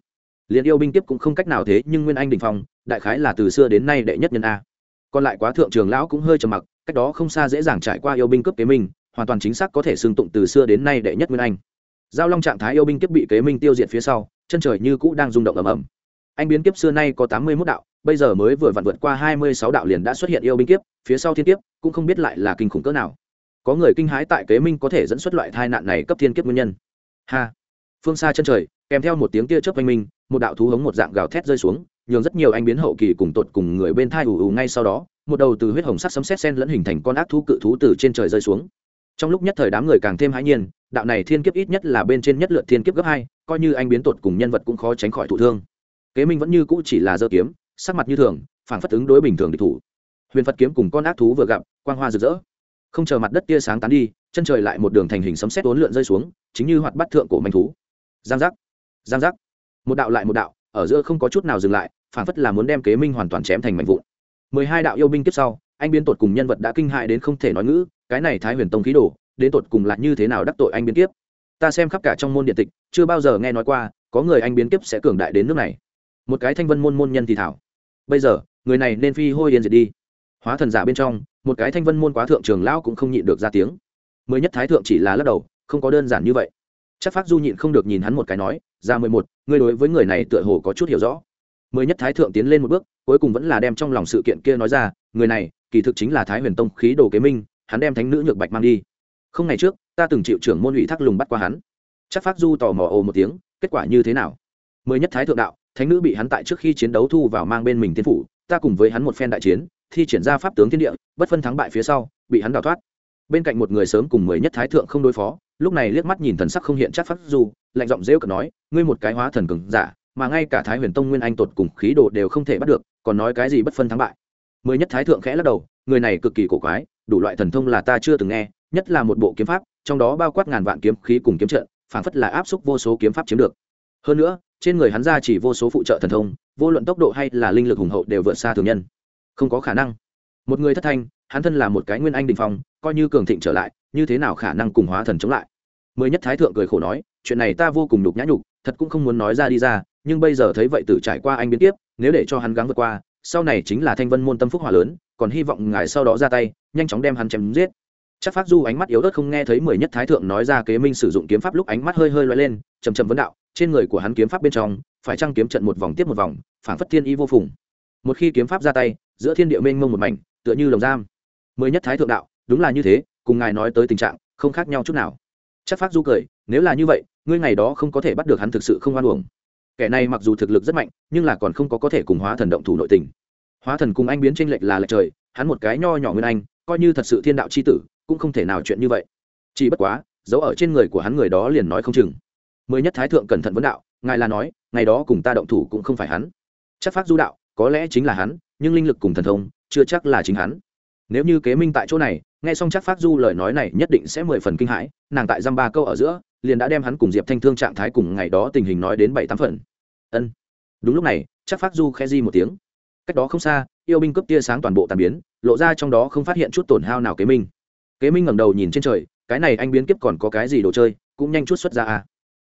Liền yêu binh tiếp cũng không cách nào thế, nhưng nguyên anh đình phong, đại khái là từ xưa đến nay đệ nhất nhân a. Còn lại quá thượng trường lão cũng hơi trầm mặc cách đó không xa dễ dàng trải qua yêu binh cướp kế minh, hoàn toàn chính xác có thể xưng tụng từ xưa đến nay đệ nhất nguyên anh. Giao long trạng thái yêu binh kiếp bị kế minh tiêu diệt phía sau, chân trời như cũ đang rung động ầm ầm. Anh biến kiếp xưa nay có tám mươi mốt đạo, bây giờ mới vừa vặn vượt qua hai mươi sáu đạo liền đã xuất hiện yêu binh kiếp, phía sau thiên kiếp cũng không biết lại là kinh khủng cỡ nào. Có người kinh hãi tại kế minh có thể dẫn xuất loại tai nạn này cấp thiên kiếp nguyên nhân. Ha! Phương xa chân trời, kèm theo một tiếng tia chớp oanh minh, một đạo thú hống một dạng gào thét rơi xuống, nhường rất nhiều anh biến hậu kỳ cùng tột cùng người bên thai ù ù ngay sau đó một đầu từ huyết hồng sắc sấm sét sen lẫn hình thành con ác thú cự thú từ trên trời rơi xuống. Trong lúc nhất thời đám người càng thêm hãi nhiên, đạo này thiên kiếp ít nhất là bên trên nhất lượt thiên kiếp gấp hai, coi như anh biến tột cùng nhân vật cũng khó tránh khỏi thụ thương. Kế minh vẫn như cũ chỉ là dơ kiếm, sắc mặt như thường phản phất ứng đối bình thường địch thủ. Huyền phật kiếm cùng con ác thú vừa gặp, quang hoa rực rỡ. Không chờ mặt đất tia sáng tán đi, chân trời lại một đường thành hình sấm sét uốn lượn rơi xuống, chính như hoạt bắt thượng cổ manh thú. Giang giác giang giác. Một đạo lại một đạo, ở giữa không có chút nào dừng lại phản phất là muốn đem kế minh hoàn toàn chém thành mảnh vụn mười hai đạo yêu binh tiếp sau, anh biến tột cùng nhân vật đã kinh hại đến không thể nói ngữ, cái này thái huyền tông khí đồ, đến tột cùng là như thế nào đắc tội anh biến kiếp? Ta xem khắp cả trong môn điện tịch, chưa bao giờ nghe nói qua, có người anh biến kiếp sẽ cường đại đến nước này. Một cái thanh vân môn môn nhân thì thảo. Bây giờ, người này nên phi hôi yên diệt đi. Hóa thần giả bên trong, một cái thanh vân môn quá thượng trường lão cũng không nhịn được ra tiếng. Mới nhất thái thượng chỉ là lắc đầu, không có đơn giản như vậy. Chắc phát du nhịn không được nhìn hắn một cái nói, ra mười một, ngươi đối với người này tựa hồ có chút hiểu rõ. Mới nhất thái thượng tiến lên một bước cuối cùng vẫn là đem trong lòng sự kiện kia nói ra, người này, kỳ thực chính là thái huyền tông khí đồ kế minh, hắn đem thánh nữ nhược bạch mang đi. Không ngày trước, ta từng chịu trưởng môn ủy thác lùng bắt qua hắn. Chắc phát du tò mò ồ một tiếng, kết quả như thế nào? Mới nhất thái thượng đạo, thánh nữ bị hắn tại trước khi chiến đấu thu vào mang bên mình tiên phủ, ta cùng với hắn một phen đại chiến, thi triển ra pháp tướng thiên địa, bất phân thắng bại phía sau, bị hắn đào thoát. Bên cạnh một người sớm cùng mới nhất thái thượng không đối phó, lúc này liếc mắt nhìn thần sắc không hiện chắc phát du, lạnh giọng rêu cực nói, ngươi một cái hóa thần cường giả, mà ngay cả thái huyền tông nguyên anh tột cùng khí đồ đều không thể bắt được còn nói cái gì bất phân thắng bại. Mới nhất thái thượng khẽ lắc đầu, người này cực kỳ cổ quái, đủ loại thần thông là ta chưa từng nghe, nhất là một bộ kiếm pháp, trong đó bao quát ngàn vạn kiếm khí cùng kiếm trận, phản phất là áp xúc vô số kiếm pháp chiếm được. Hơn nữa, trên người hắn ra chỉ vô số phụ trợ thần thông, vô luận tốc độ hay là linh lực hùng hậu đều vượt xa thường nhân. Không có khả năng. Một người thất thanh, hắn thân là một cái nguyên anh đình phong, coi như cường thịnh trở lại, như thế nào khả năng cùng hóa thần chống lại? Mới nhất thái thượng cười khổ nói, chuyện này ta vô cùng nhục nhã nhục, thật cũng không muốn nói ra đi ra, nhưng bây giờ thấy vậy tử trải qua anh biến tiếp nếu để cho hắn gắng vượt qua, sau này chính là thanh vân môn tâm phúc hòa lớn, còn hy vọng ngài sau đó ra tay, nhanh chóng đem hắn chém giết. Chắc phát du ánh mắt yếu ớt không nghe thấy mười nhất thái thượng nói ra kế minh sử dụng kiếm pháp lúc ánh mắt hơi hơi loay lên chầm chầm vấn đạo, trên người của hắn kiếm pháp bên trong, phải trăng kiếm trận một vòng tiếp một vòng, phảng phất thiên y vô phùng. Một khi kiếm pháp ra tay, giữa thiên địa mênh mông một mảnh, tựa như lồng giam. Mười nhất thái thượng đạo, đúng là như thế, cùng ngài nói tới tình trạng, không khác nhau chút nào. Chắc phát du cười, nếu là như vậy, ngươi ngày đó không có thể bắt được hắn thực sự không oan uổng kẻ này mặc dù thực lực rất mạnh, nhưng là còn không có có thể cùng hóa thần động thủ nội tình. Hóa thần cùng anh biến tranh lệch là lệch trời, hắn một cái nho nhỏ nguyên anh, coi như thật sự thiên đạo c h i tử, cũng không thể nào chuyện như vậy. Chỉ bất quá, dấu ở trên người của hắn người đó liền nói không chừng. Mới nhất thái thượng cẩn thận vấn đạo, ngài là nói, ngày đó cùng ta động thủ cũng không phải hắn. Chắc phát du đạo, có lẽ chính là hắn, nhưng linh lực cùng thần thông, chưa chắc là chính hắn. Nếu như kế minh tại chỗ này, nghe xong chắc phát du lời nói này nhất định sẽ mười phần kinh hãi, nàng tại dăm ba câu ở giữa liền đã đem hắn cùng diệp thanh thương trạng thái cùng ngày đó tình hình nói đến bảy tám phần. Ân. Đúng lúc này, chắc phát du khe di một tiếng. Cách đó không xa, yêu binh cướp tia sáng toàn bộ tàn biến, lộ ra trong đó không phát hiện chút tổn hao nào kế minh. Kế minh ngẩng đầu nhìn trên trời, cái này anh biến kiếp còn có cái gì đồ chơi, cũng nhanh chút xuất ra à.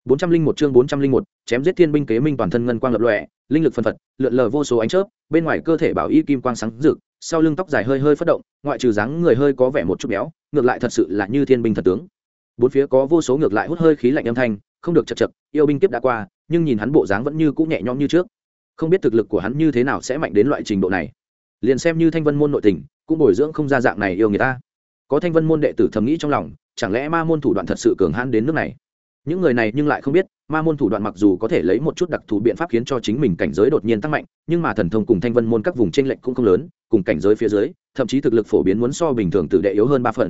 bốn trăm linh một chương bốn trăm linh một, chém giết thiên binh kế minh toàn thân ngân quang lập lọe linh lực phân phật, lượn lờ vô số ánh chớp, bên ngoài cơ thể bảo y kim quang sáng rực, sau lưng tóc dài hơi hơi phất động, ngoại trừ dáng người hơi có vẻ một chút béo, ngược lại thật sự là như thiên binh thật tướng bốn phía có vô số ngược lại hút hơi khí lạnh âm thanh, không được chật chật yêu binh kiếp đã qua, nhưng nhìn hắn bộ dáng vẫn như cũ nhẹ nhõm như trước. Không biết thực lực của hắn như thế nào sẽ mạnh đến loại trình độ này. Liền xem như thanh vân môn nội tình, cũng bồi dưỡng không ra dạng này yêu người ta. Có thanh vân môn đệ tử thầm nghĩ trong lòng, chẳng lẽ ma môn thủ đoạn thật sự cường hãn đến nước này? Những người này nhưng lại không biết, ma môn thủ đoạn mặc dù có thể lấy một chút đặc thù biện pháp khiến cho chính mình cảnh giới đột nhiên tăng mạnh, nhưng mà thần thông cùng thanh vân môn các vùng t r ê n lệch cũng không lớn, cùng cảnh giới phía dưới, thậm chí thực lực phổ biến muốn so bình thường tự đệ yếu hơn ba phần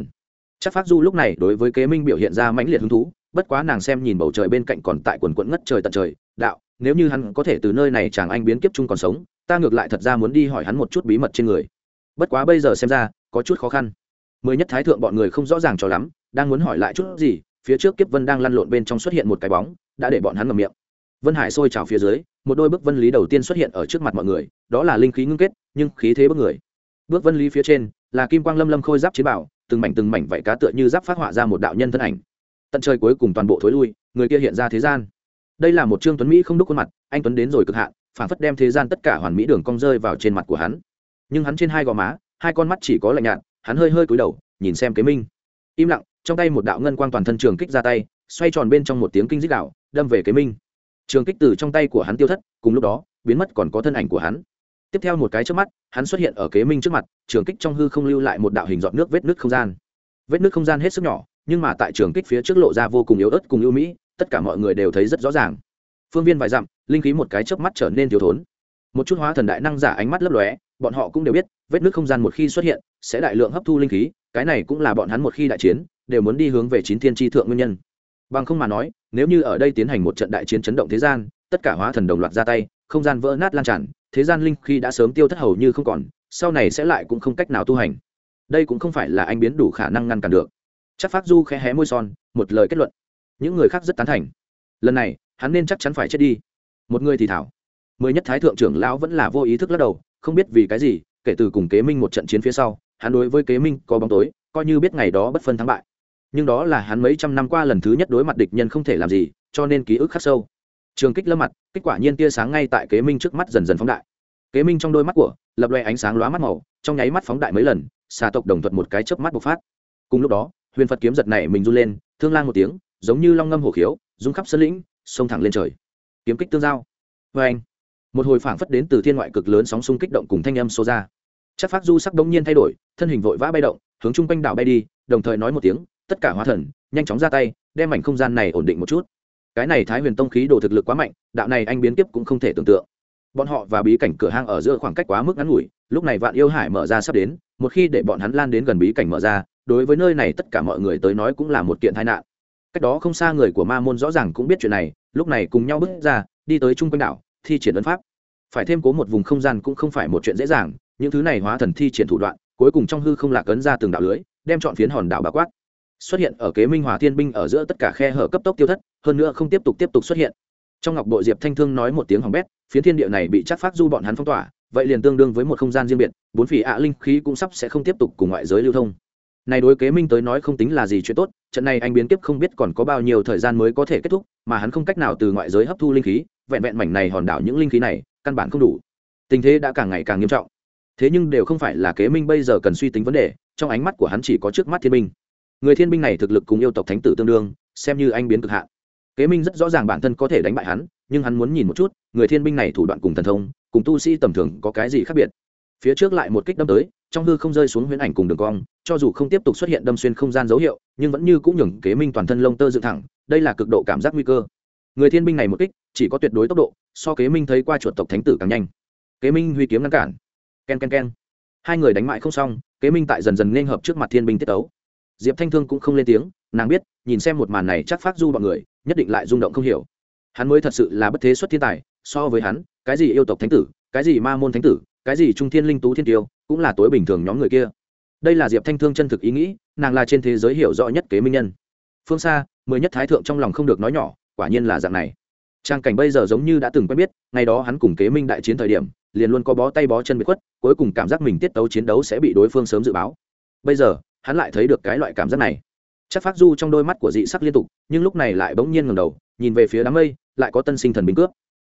chắc phát du lúc này đối với kế minh biểu hiện ra mãnh liệt hứng thú, bất quá nàng xem nhìn bầu trời bên cạnh còn tại quần quận ngất trời tận trời, đạo, nếu như hắn có thể từ nơi này chàng anh biến kiếp chung còn sống, ta ngược lại thật ra muốn đi hỏi hắn một chút bí mật trên người. Bất quá bây giờ xem ra, có chút khó khăn. Mới nhất thái thượng bọn người không rõ ràng cho lắm, đang muốn hỏi lại chút gì, phía trước kiếp vân đang lăn lộn bên trong xuất hiện một cái bóng, đã để bọn hắn ngầm miệng. Vân hải sôi trào phía dưới, một đôi bước vân lý đầu tiên xuất hiện ở trước mặt mọi người, đó là linh khí ngưng kết, nhưng khí thế bước người. Bước vân lý phía trên, là kim quang lâm lâm khôi giáp chiến bảo từng mảnh từng mảnh vảy cá tựa như giáp phát họa ra một đạo nhân thân ảnh. Tận trời cuối cùng toàn bộ thối lui, người kia hiện ra thế gian. Đây là một trương tuấn mỹ không đúc khuôn mặt, anh tuấn đến rồi cực hạn, phản phất đem thế gian tất cả hoàn mỹ đường cong rơi vào trên mặt của hắn. Nhưng hắn trên hai gò má, hai con mắt chỉ có lạnh nhạt, hắn hơi hơi cúi đầu, nhìn xem kế minh. Im lặng, trong tay một đạo ngân quang toàn thân trường kích ra tay, xoay tròn bên trong một tiếng kinh dích đạo đâm về kế minh. Trường kích từ trong tay của hắn tiêu thất, cùng lúc đó, biến mất còn có thân ảnh của hắn tiếp theo một cái trước mắt, hắn xuất hiện ở kế minh trước mặt, trường kích trong hư không lưu lại một đạo hình dọn nước vết nước không gian. Vết nước không gian hết sức nhỏ, nhưng mà tại trường kích phía trước lộ ra vô cùng yếu ớt cùng ưu mỹ, tất cả mọi người đều thấy rất rõ ràng. Phương viên vài dặm, linh khí một cái chớp mắt trở nên thiếu thốn. Một chút hóa thần đại năng giả ánh mắt lấp lóe, bọn họ cũng đều biết, vết nước không gian một khi xuất hiện, sẽ đại lượng hấp thu linh khí, cái này cũng là bọn hắn một khi đại chiến, đều muốn đi hướng về chín thiên tri thượng nguyên nhân. Bằng không mà nói, nếu như ở đây tiến hành một trận đại chiến chấn động thế gian, tất cả hóa thần đồng loạt ra tay, không gian vỡ nát lan tràn thế gian linh khi đã sớm tiêu thất hầu như không còn, sau này sẽ lại cũng không cách nào tu hành. Đây cũng không phải là anh biến đủ khả năng ngăn cản được. Chắc phát du khẽ hé môi son, một lời kết luận. Những người khác rất tán thành. Lần này, hắn nên chắc chắn phải chết đi. Một người thì thảo. Mới nhất thái thượng trưởng lão vẫn là vô ý thức lắc đầu, không biết vì cái gì, kể từ cùng kế minh một trận chiến phía sau, hắn đối với kế minh có bóng tối, coi như biết ngày đó bất phân thắng bại. Nhưng đó là hắn mấy trăm năm qua lần thứ nhất đối mặt địch nhân không thể làm gì, cho nên ký ức khắc sâu trường kích lâm mặt, kết quả nhiên tia sáng ngay tại kế minh trước mắt dần dần phóng đại. Kế minh trong đôi mắt của, lập loe ánh sáng lóa mắt màu, trong nháy mắt phóng đại mấy lần, xà tộc đồng thuận một cái chớp mắt bộc phát. Cùng lúc đó, huyền phật kiếm giật này mình run lên, thương lang một tiếng, giống như long ngâm hổ khiếu, rung khắp sân lĩnh, xông thẳng lên trời. Kiếm kích tương giao. Vê anh, một hồi phảng phất đến từ thiên ngoại cực lớn sóng xung kích động cùng thanh âm xô ra. Chắc phát du sắc đông nhiên thay đổi, thân hình vội vã bay động, hướng chung quanh đảo bay đi, đồng thời nói một tiếng, tất cả hóa thần, nhanh chóng ra tay, đem mảnh không gian này ổn định một chút cái này thái huyền tông khí đồ thực lực quá mạnh, đạo này anh biến tiếp cũng không thể tưởng tượng. Bọn họ và bí cảnh cửa hang ở giữa khoảng cách quá mức ngắn ngủi, lúc này vạn yêu hải mở ra sắp đến, một khi để bọn hắn lan đến gần bí cảnh mở ra, đối với nơi này tất cả mọi người tới nói cũng là một kiện tai nạn. Cách đó không xa người của ma môn rõ ràng cũng biết chuyện này, lúc này cùng nhau bước ra, đi tới Chung quanh đảo, thi triển ấn pháp. Phải thêm cố một vùng không gian cũng không phải một chuyện dễ dàng, những thứ này hóa thần thi triển thủ đoạn, cuối cùng trong hư không lạc ấn ra từng đạo lưới, đem chọn phiến hòn đảo bà quát xuất hiện ở kế minh hòa thiên binh ở giữa tất cả khe hở cấp tốc tiêu thất, hơn nữa không tiếp tục tiếp tục xuất hiện. Trong ngọc bộ diệp thanh thương nói một tiếng hỏng bét, phiến thiên địa này bị chắc phát du bọn hắn phong tỏa, vậy liền tương đương với một không gian riêng biệt, bốn phỉ ạ linh khí cũng sắp sẽ không tiếp tục cùng ngoại giới lưu thông. Này đối kế minh tới nói không tính là gì chuyện tốt, trận này anh biến kiếp không biết còn có bao nhiêu thời gian mới có thể kết thúc, mà hắn không cách nào từ ngoại giới hấp thu linh khí, vẹn vẹn mảnh này hòn đảo những linh khí này, căn bản không đủ. Tình thế đã càng ngày càng nghiêm trọng. Thế nhưng đều không phải là kế minh bây giờ cần suy tính vấn đề, trong ánh mắt của hắn chỉ có trước mắt thiên minh người thiên binh này thực lực cùng yêu tộc thánh tử tương đương, xem như anh biến cực hạn. Kế minh rất rõ ràng bản thân có thể đánh bại hắn, nhưng hắn muốn nhìn một chút, người thiên binh này thủ đoạn cùng thần thông, cùng tu sĩ tầm thường có cái gì khác biệt. Phía trước lại một kích đâm tới, trong hư không rơi xuống huyễn ảnh cùng đường cong, cho dù không tiếp tục xuất hiện đâm xuyên không gian dấu hiệu, nhưng vẫn như cũng nhường kế minh toàn thân lông tơ dựng thẳng, đây là cực độ cảm giác nguy cơ. Người thiên binh này một kích, chỉ có tuyệt đối tốc độ, so kế minh thấy qua chuột tộc thánh tử càng nhanh. Kế minh huy kiếm ngăn cản. K e n k e n k e n hai người đánh mại không xong, kế minh tại dần dần nên hợp trước mặt thiên binh tiết tấu diệp thanh thương cũng không lên tiếng, nàng biết, nhìn xem một màn này chắc phát du bọn người, nhất định lại rung động không hiểu. Hắn mới thật sự là bất thế xuất thiên tài, so với hắn, cái gì yêu tộc thánh tử, cái gì ma môn thánh tử, cái gì trung thiên linh tú thiên tiêu, cũng là tối bình thường nhóm người kia. Đây là diệp thanh thương chân thực ý nghĩ, nàng là trên thế giới hiểu rõ nhất kế minh nhân. Phương xa, mười nhất thái thượng trong lòng không được nói nhỏ, quả nhiên là dạng này. Trang cảnh bây giờ giống như đã từng quen biết, ngày đó hắn cùng kế minh đại chiến thời điểm, liền luôn có bó tay bó chân bị khuất, cuối cùng cảm giác mình tiết tấu chiến đấu sẽ bị đối phương sớm dự báo. Bây giờ hắn lại thấy được cái loại cảm giác này. Chắc phát du trong đôi mắt của dị sắc liên tục, nhưng lúc này lại bỗng nhiên ngầm đầu, nhìn về phía đám mây, lại có tân sinh thần binh cướp.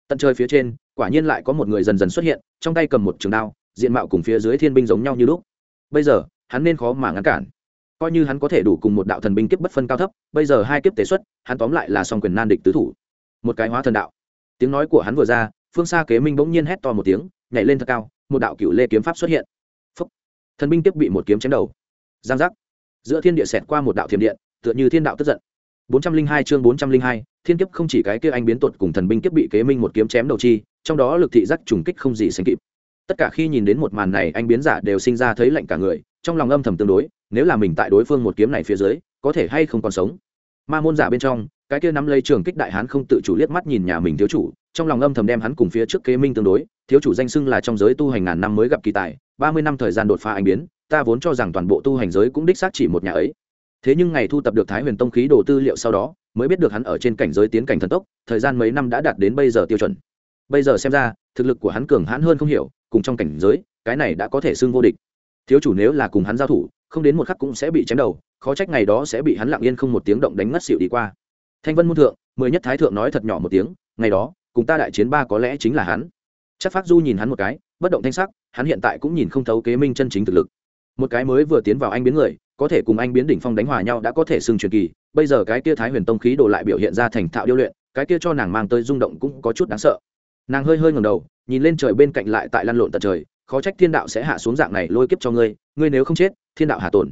Tận trời phía trên, quả nhiên lại có một người dần dần xuất hiện, trong tay cầm một trường đao, diện mạo cùng phía dưới thiên binh giống nhau như lúc. Bây giờ, hắn nên khó mà ngăn cản. Coi như hắn có thể đủ cùng một đạo thần binh kiếp bất phân cao thấp, bây giờ hai kiếp tế xuất, hắn tóm lại là song quyền nan địch tứ thủ. Một cái hóa thần đạo. Tiếng nói của hắn vừa ra, phương xa kế minh bỗng nhiên hét to một tiếng, nhảy lên thật cao, một đạo cựu lê kiếm pháp xuất hiện. Phúc. thần binh tiếp bị một kiếm chém đầu giang giác. Giữa thiên địa xẹt qua một đạo thiểm điện, tựa như thiên đạo tức giận. Bốn trăm linh hai chương bốn trăm linh hai, thiên kiếp không chỉ cái kia anh biến tuột cùng thần binh kiếp bị kế minh một kiếm chém đầu chi, trong đó lực thị giác trùng kích không gì sánh kịp. Tất cả khi nhìn đến một màn này, anh biến giả đều sinh ra thấy lạnh cả người, trong lòng âm thầm tương đối, nếu là mình tại đối phương một kiếm này phía dưới, có thể hay không còn sống. Ma môn giả bên trong, cái kia nắm lấy trường kích đại hán không tự chủ liếc mắt nhìn nhà mình thiếu chủ, trong lòng âm thầm đem hắn cùng phía trước kế minh tương đối, thiếu chủ danh xưng là trong giới tu hành ngàn năm mới gặp kỳ tài, ba mươi năm thời gian đột phá anh biến ta vốn cho rằng toàn bộ tu hành giới cũng đích xác chỉ một nhà ấy. Thế nhưng ngày thu tập được thái huyền tông khí đồ tư liệu sau đó, mới biết được hắn ở trên cảnh giới tiến cảnh thần tốc, thời gian mấy năm đã đạt đến bây giờ tiêu chuẩn. Bây giờ xem ra, thực lực của hắn cường hãn hơn không hiểu, cùng trong cảnh giới, cái này đã có thể xưng vô địch. Thiếu chủ nếu là cùng hắn giao thủ, không đến một khắc cũng sẽ bị chém đầu, khó trách ngày đó sẽ bị hắn lặng yên không một tiếng động đánh ngất xỉu đi qua. Thanh vân môn thượng, mười nhất thái thượng nói thật nhỏ một tiếng, ngày đó, cùng ta đại chiến ba có lẽ chính là hắn. Chắc phát du nhìn hắn một cái, bất động thanh sắc, hắn hiện tại cũng nhìn không thấu kế minh chân chính thực lực một cái mới vừa tiến vào anh biến người, có thể cùng anh biến đỉnh phong đánh hòa nhau đã có thể xưng truyền kỳ. Bây giờ cái kia thái huyền tông khí đồ lại biểu hiện ra thành thạo điêu luyện, cái kia cho nàng mang tới rung động cũng có chút đáng sợ. Nàng hơi hơi ngầm đầu, nhìn lên trời bên cạnh lại tại lăn lộn tận trời, khó trách thiên đạo sẽ hạ xuống dạng này lôi kiếp cho ngươi ngươi nếu không chết, thiên đạo hạ tổn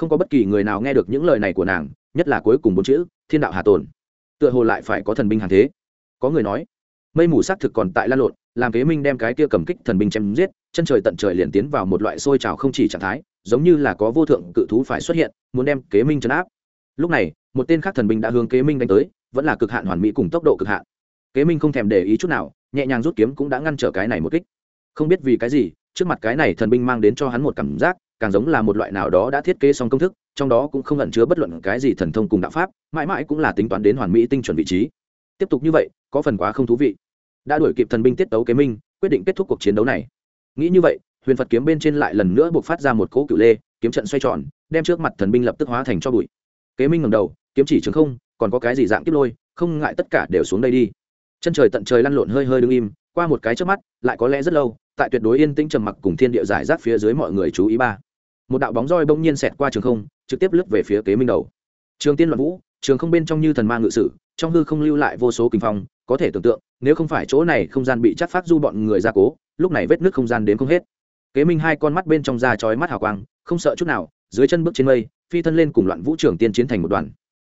không có bất kỳ người nào nghe được những lời này của nàng, nhất là cuối cùng bốn chữ, thiên đạo hà tồn. Tựa hồ lại phải có thần binh hàng thế. Có người nói, mây mù xác thực còn tại lan lộn, làm kế minh đem cái kia cầm kích thần binh chém giết chân trời tận trời liền tiến vào một loại sôi trào không chỉ trạng thái, giống như là có vô thượng cự thú phải xuất hiện, muốn đem kế minh chấn áp. Lúc này, một tên khác thần binh đã hướng kế minh đánh tới, vẫn là cực hạn hoàn mỹ cùng tốc độ cực hạn. Kế minh không thèm để ý chút nào, nhẹ nhàng rút kiếm cũng đã ngăn trở cái này một kích. Không biết vì cái gì, trước mặt cái này thần binh mang đến cho hắn một cảm giác, càng giống là một loại nào đó đã thiết kế xong công thức, trong đó cũng không ẩn chứa bất luận cái gì thần thông cùng đạo pháp, mãi mãi cũng là tính toán đến hoàn mỹ tinh chuẩn vị trí. Tiếp tục như vậy, có phần quá không thú vị. Đã đuổi kịp thần binh tiết tấu kế minh, quyết định kết thúc cuộc chiến đấu này nghĩ như vậy, huyền phật kiếm bên trên lại lần nữa buộc phát ra một cỗ cựu lê, kiếm trận xoay tròn, đem trước mặt thần binh lập tức hóa thành cho bụi. Kế minh ngầm đầu, kiếm chỉ trường không, còn có cái gì dạng kiếp lôi, không ngại tất cả đều xuống đây đi. Chân trời tận trời lăn lộn hơi hơi đứng im, qua một cái trước mắt, lại có lẽ rất lâu, tại tuyệt đối yên tĩnh trầm mặc cùng thiên địa giải rác phía dưới mọi người chú ý ba. Một đạo bóng roi bỗng nhiên xẹt qua trường không, trực tiếp lướt về phía kế minh đầu. Trường tiên loạn vũ, trường không bên trong như thần ma ngự sử, trong hư không lưu lại vô số kinh phong, có thể tưởng tượng, nếu không phải chỗ này không gian bị chắc phát du bọn người ra cố lúc này vết nước không gian đến không hết. Kế minh hai con mắt bên trong da chói mắt hào quang, không sợ chút nào, dưới chân bước trên mây, phi thân lên cùng loạn vũ trưởng tiên chiến thành một đoàn.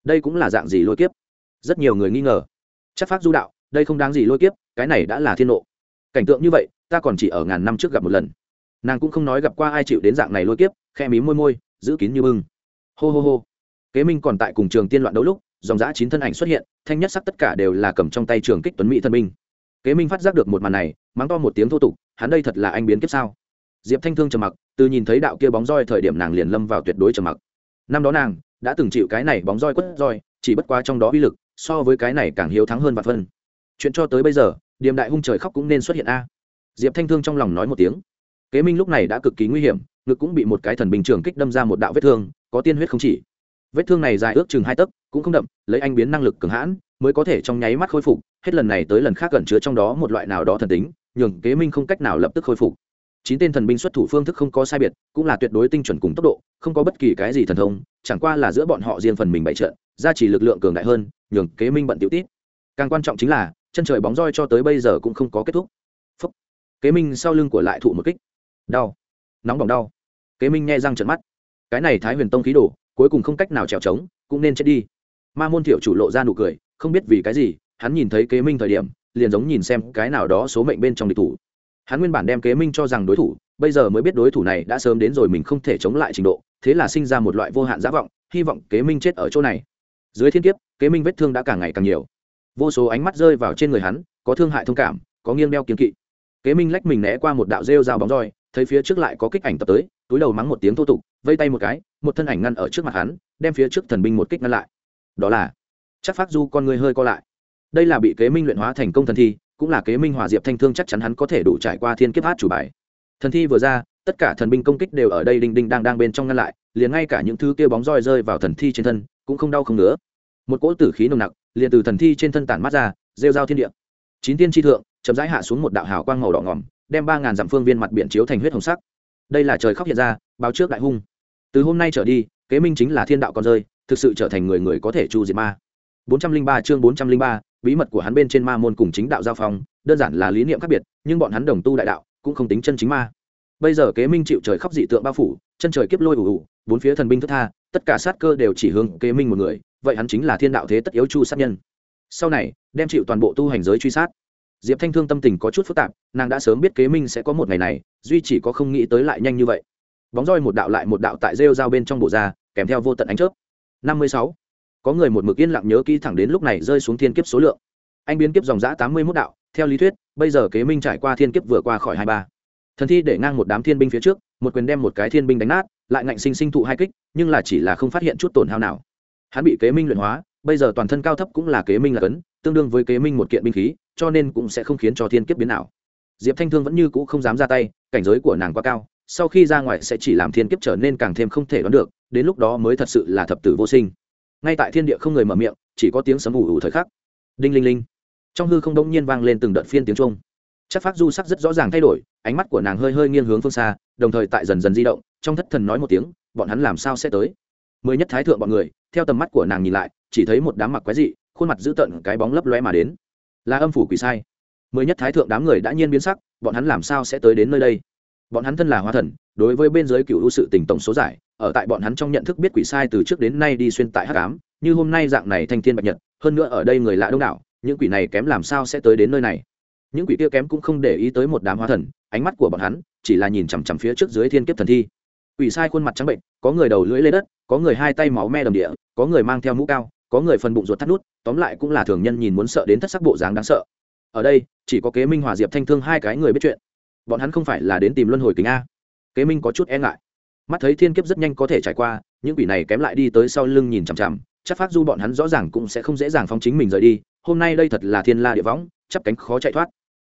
Đây cũng là dạng gì lôi kiếp? Rất nhiều người nghi ngờ. Chắc phát du đạo, đây không đáng gì lôi kiếp, cái này đã là thiên nộ. Cảnh tượng như vậy, ta còn chỉ ở ngàn năm trước gặp một lần. Nàng cũng không nói gặp qua ai chịu đến dạng này lôi kiếp khe mí môi môi, giữ kín như bưng. Hô hô hô. Kế minh còn tại cùng trường tiên loạn đấu lúc, dòng giã chín thân ảnh xuất hiện, thanh nhất sắc tất cả đều là cầm trong tay trường kích tuấn mỹ thân binh. Kế minh phát giác được một màn này mắng to một tiếng thô tục, hắn đây thật là anh biến kiếp sao? Diệp thanh thương trầm mặc, từ nhìn thấy đạo kia bóng roi thời điểm nàng liền lâm vào tuyệt đối trầm mặc. Năm đó nàng đã từng chịu cái này bóng roi quất roi, chỉ bất quá trong đó uy lực so với cái này càng hiếu thắng hơn vạn phân chuyện cho tới bây giờ, điềm đại hung trời khóc cũng nên xuất hiện a. Diệp thanh thương trong lòng nói một tiếng. Kế minh lúc này đã cực kỳ nguy hiểm, ngực cũng bị một cái thần bình trường kích đâm ra một đạo vết thương, có tiên huyết không chỉ. Vết thương này dài ước chừng hai tấc, cũng không đậm, lấy anh biến năng lực cường hãn, mới có thể trong nháy mắt khôi phục, hết lần này tới lần khác gần chứa trong đó một loại nào đó thần tính nhường kế minh không cách nào lập tức khôi phục. Chín tên thần binh xuất thủ phương thức không có sai biệt, cũng là tuyệt đối tinh chuẩn cùng tốc độ, không có bất kỳ cái gì thần thông, chẳng qua là giữa bọn họ riêng phần mình bày trận, gia trì lực lượng cường đại hơn, nhường kế minh bận tiểu tít. Càng quan trọng chính là, chân trời bóng roi cho tới bây giờ cũng không có kết thúc. Phúc. kế minh sau lưng của lại thụ một kích. Đau. Nóng bỏng đau. Kế minh nghe răng trận mắt. Cái này thái huyền tông khí đổ cuối cùng không cách nào trèo trống, cũng nên chết đi. Ma môn thiệu chủ lộ ra nụ cười, không biết vì cái gì, hắn nhìn thấy kế minh thời điểm liền giống nhìn xem cái nào đó số mệnh bên trong địch thủ. Hắn nguyên bản đem kế minh cho rằng đối thủ, bây giờ mới biết đối thủ này đã sớm đến rồi mình không thể chống lại trình độ, thế là sinh ra một loại vô hạn giả vọng, hy vọng kế minh chết ở chỗ này. Dưới thiên kiếp, kế minh vết thương đã càng ngày càng nhiều. Vô số ánh mắt rơi vào trên người hắn, có thương hại thông cảm, có nghiêng đeo kiếm kỵ. Kế minh lách mình né qua một đạo rêu dao bóng roi, thấy phía trước lại có kích ảnh tập tới, túi đầu mắng một tiếng thô tục, vây tay một cái, một thân ảnh ngăn ở trước mặt hắn, đem phía trước thần binh một kích ngăn lại. Đó là, chắc phát du con người hơi co lại đây là bị kế minh luyện hóa thành công thần thi, cũng là kế minh hòa diệp thanh thương chắc chắn hắn có thể đủ trải qua thiên kiếp hát chủ bài. Thần thi vừa ra, tất cả thần binh công kích đều ở đây đinh đinh đang đang bên trong ngăn lại, liền ngay cả những thứ kia bóng roi rơi vào thần thi trên thân, cũng không đau không nữa một cỗ tử khí nồng nặc, liền từ thần thi trên thân tản mắt ra, rêu rao thiên địa. Chín tiên tri thượng, chậm rãi hạ xuống một đạo hào quang màu đỏ ngỏm, đem ba ngàn dặm phương viên mặt biển chiếu thành huyết hồng sắc. Đây là trời khóc hiện ra, báo trước đại hung. Từ hôm nay trở đi, kế minh chính là thiên đạo con rơi, thực sự trở thành người người có thể chu diệt ma. 403 chương 403, bí mật của hắn bên trên ma môn cùng chính đạo giao phong đơn giản là lý niệm khác biệt nhưng bọn hắn đồng tu đại đạo cũng không tính chân chính ma. Bây giờ kế minh chịu trời khóc dị tượng bao phủ chân trời kiếp lôi ủ ủ bốn phía thần binh thất tha tất cả sát cơ đều chỉ hướng kế minh một người vậy hắn chính là thiên đạo thế tất yếu chu sát nhân. Sau này đem chịu toàn bộ tu hành giới truy sát. Diệp thanh thương tâm tình có chút phức tạp nàng đã sớm biết kế minh sẽ có một ngày này duy chỉ có không nghĩ tới lại nhanh như vậy. Bóng roi một đạo lại một đạo tại rêu giao bên trong bộ ra kèm theo vô tận ánh chớp. năm mươi sáu có người một mực yên lặng nhớ kỹ thẳng đến lúc này rơi xuống thiên kiếp số lượng. Anh biến kiếp dòng giã tám mươi mốt đạo, theo lý thuyết, bây giờ kế minh trải qua thiên kiếp vừa qua khỏi hai ba. Thần thi để ngang một đám thiên binh phía trước, một quyền đem một cái thiên binh đánh nát, lại ngạnh sinh sinh thụ hai kích, nhưng là chỉ là không phát hiện chút tổn hao nào. Hắn bị kế minh luyện hóa, bây giờ toàn thân cao thấp cũng là kế minh là cấn, tương đương với kế minh một kiện binh khí, cho nên cũng sẽ không khiến cho thiên kiếp biến nào diệp thanh thương vẫn như cũ không dám ra tay, cảnh giới của nàng quá cao, sau khi ra ngoài sẽ chỉ làm thiên kiếp trở nên càng thêm không thể đoán được, đến lúc đó mới thật sự là thập tử vô sinh ngay tại thiên địa không người mở miệng, chỉ có tiếng sấm ủ ủ thời khắc. Đinh linh linh. Trong hư không đông nhiên vang lên từng đợt phiên tiếng trung chắc phát du sắc rất rõ ràng thay đổi, ánh mắt của nàng hơi hơi nghiêng hướng phương xa, đồng thời tại dần dần di động, trong thất thần nói một tiếng, bọn hắn làm sao sẽ tới? Mới nhất thái thượng bọn người, theo tầm mắt của nàng nhìn lại, chỉ thấy một đám mặc quái dị, khuôn mặt dữ tợn cái bóng lấp lóe mà đến. Là âm phủ quỷ sai. Mới nhất thái thượng đám người đã nhiên biến sắc, bọn hắn làm sao sẽ tới đến nơi đây? Bọn hắn thân là hóa thần, đối với bên dưới cựu ưu sự tình tổng số giải, ở tại bọn hắn trong nhận thức biết quỷ sai từ trước đến nay đi xuyên tại hắc ám, như hôm nay dạng này thanh thiên bạch nhật, hơn nữa ở đây người lạ đông đảo, những quỷ này kém làm sao sẽ tới đến nơi này? Những quỷ kia kém cũng không để ý tới một đám hóa thần, ánh mắt của bọn hắn chỉ là nhìn chằm chằm phía trước dưới thiên kiếp thần thi. Quỷ sai khuôn mặt trắng bệnh, có người đầu lưỡi lê đất, có người hai tay máu me đầm địa, có người mang theo mũ cao, có người phần bụng ruột thắt nút, tóm lại cũng là thường nhân nhìn muốn sợ đến thất sắc bộ dáng đáng sợ. Ở đây, chỉ có kế minh hòa diệp thanh thương hai cái người biết chuyện bọn hắn không phải là đến tìm luân hồi kính a. Kế minh có chút e ngại. Mắt thấy thiên kiếp rất nhanh có thể trải qua, những quỷ này kém lại đi tới sau lưng nhìn chằm chằm, chắc phát du bọn hắn rõ ràng cũng sẽ không dễ dàng phóng chính mình rời đi, hôm nay đây thật là thiên la địa võng, chắp cánh khó chạy thoát.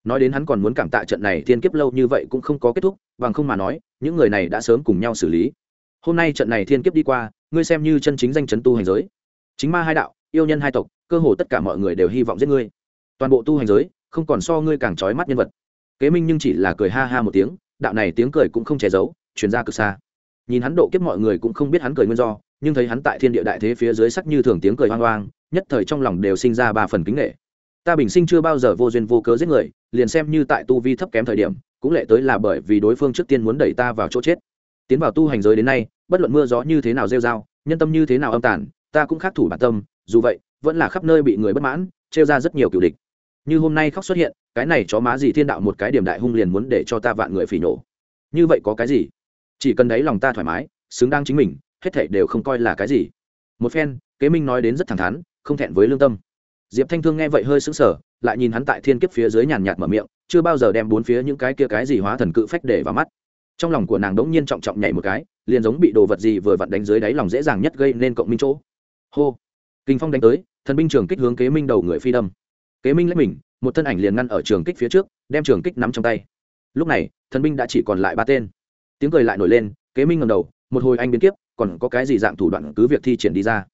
Nói đến hắn còn muốn cảm tạ trận này thiên kiếp lâu như vậy cũng không có kết thúc, bằng không mà nói, những người này đã sớm cùng nhau xử lý. Hôm nay trận này thiên kiếp đi qua, ngươi xem như chân chính danh chấn tu hành giới. Chính ma hai đạo, yêu nhân hai tộc, cơ hồ tất cả mọi người đều hy vọng giết ngươi. Toàn bộ tu hành giới, không còn so ngươi càng trói mắt nhân vật kế minh nhưng chỉ là cười ha ha một tiếng, đạo này tiếng cười cũng không che giấu chuyển ra cực xa. Nhìn hắn độ kiếp mọi người cũng không biết hắn cười nguyên do, nhưng thấy hắn tại thiên địa đại thế phía dưới sắc như thường tiếng cười hoang hoang, nhất thời trong lòng đều sinh ra ba phần kính nghệ ta bình sinh chưa bao giờ vô duyên vô cớ giết người, liền xem như tại tu vi thấp kém thời điểm, cũng lệ tới là bởi vì đối phương trước tiên muốn đẩy ta vào chỗ chết. Tiến vào tu hành giới đến nay, bất luận mưa gió như thế nào rêu dao nhân tâm như thế nào âm tàn, ta cũng khắc thủ bản tâm, dù vậy, vẫn là khắp nơi bị người bất mãn, trêu ra rất nhiều cựu địch. Như hôm nay khóc xuất hiện cái này chó má gì thiên đạo một cái điểm đại hung liền muốn để cho ta vạn người phỉ nổ. Như vậy có cái gì? Chỉ cần đấy lòng ta thoải mái, xứng đáng chính mình, hết thảy đều không coi là cái gì. Một phen, kế minh nói đến rất thẳng thắn, không thẹn với lương tâm. Diệp thanh thương nghe vậy hơi sững sờ, lại nhìn hắn tại thiên kiếp phía dưới nhàn nhạt mở miệng, chưa bao giờ đem bốn phía những cái kia cái gì hóa thần cự phách để vào mắt. Trong lòng của nàng đống nhiên trọng trọng nhảy một cái, liền giống bị đồ vật gì vừa vặn đánh dưới đáy lòng dễ dàng nhất gây nên cộng minh chỗ. Hô! Kinh phong đánh tới, thần binh trường kích hướng kế minh đầu người phi đâm. Kế minh lấy mình một thân ảnh liền ngăn ở trường kích phía trước, đem trường kích nắm trong tay. Lúc này, thần binh đã chỉ còn lại ba tên. Tiếng cười lại nổi lên, kế minh ngầm đầu, một hồi anh biến kiếp, còn có cái gì dạng thủ đoạn cứ việc thi triển đi ra.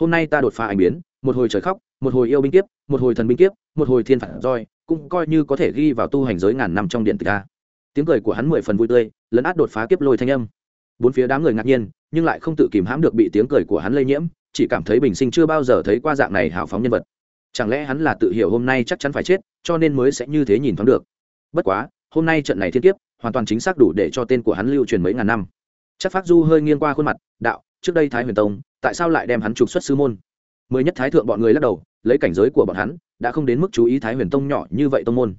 Hôm nay ta đột phá anh biến, một hồi trời khóc, một hồi yêu binh kiếp, một hồi thần binh kiếp, một hồi thiên phản roi, cũng coi như có thể ghi vào tu hành giới ngàn năm trong điện tử ta tiếng cười của hắn mười phần vui tươi, lấn át đột phá kiếp lôi thanh âm. Bốn phía đám người ngạc nhiên, nhưng lại không tự kìm hãm được bị tiếng cười của hắn lây nhiễm, chỉ cảm thấy bình sinh chưa bao giờ thấy qua dạng này hào phóng nhân vật chẳng lẽ hắn là tự hiểu hôm nay chắc chắn phải chết cho nên mới sẽ như thế nhìn thoáng được? Bất quá hôm nay trận này thiên kiếp hoàn toàn chính xác đủ để cho tên của hắn lưu truyền mấy ngàn năm. Chắc phát du hơi nghiêng qua khuôn mặt đạo trước đây thái huyền tông tại sao lại đem hắn trục xuất sư môn? Mới nhất thái thượng bọn người lắc đầu lấy cảnh giới của bọn hắn đã không đến mức chú ý thái huyền tông nhỏ như vậy tông môn.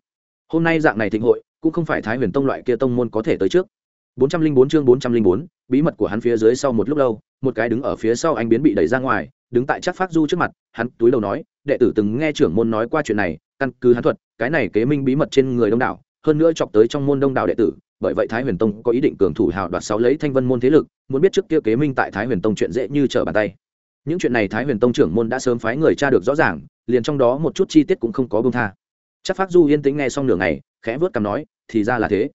Hôm nay dạng này thịnh hội cũng không phải thái huyền tông loại kia tông môn có thể tới trước. 404 chương 404, bí mật của hắn phía dưới sau một lúc lâu một cái đứng ở phía sau anh biến bị đẩy ra ngoài đứng tại chắc phát du trước mặt hắn túi đầu nói đệ tử từng nghe trưởng môn nói qua chuyện này, căn cứ hắn thuật, cái này kế minh bí mật trên người đông đảo, hơn nữa chọc tới trong môn đông đảo đệ tử, bởi vậy thái huyền tông có ý định cường thủ hào đoạt sáu lấy thanh vân môn thế lực, muốn biết trước kia kế minh tại thái huyền tông chuyện dễ như trở bàn tay. Những chuyện này thái huyền tông trưởng môn đã sớm phái người tra được rõ ràng, liền trong đó một chút chi tiết cũng không có bông tha. Chắc phát du yên tĩnh nghe xong nửa ngày, khẽ vớt cằm nói, thì ra là thế.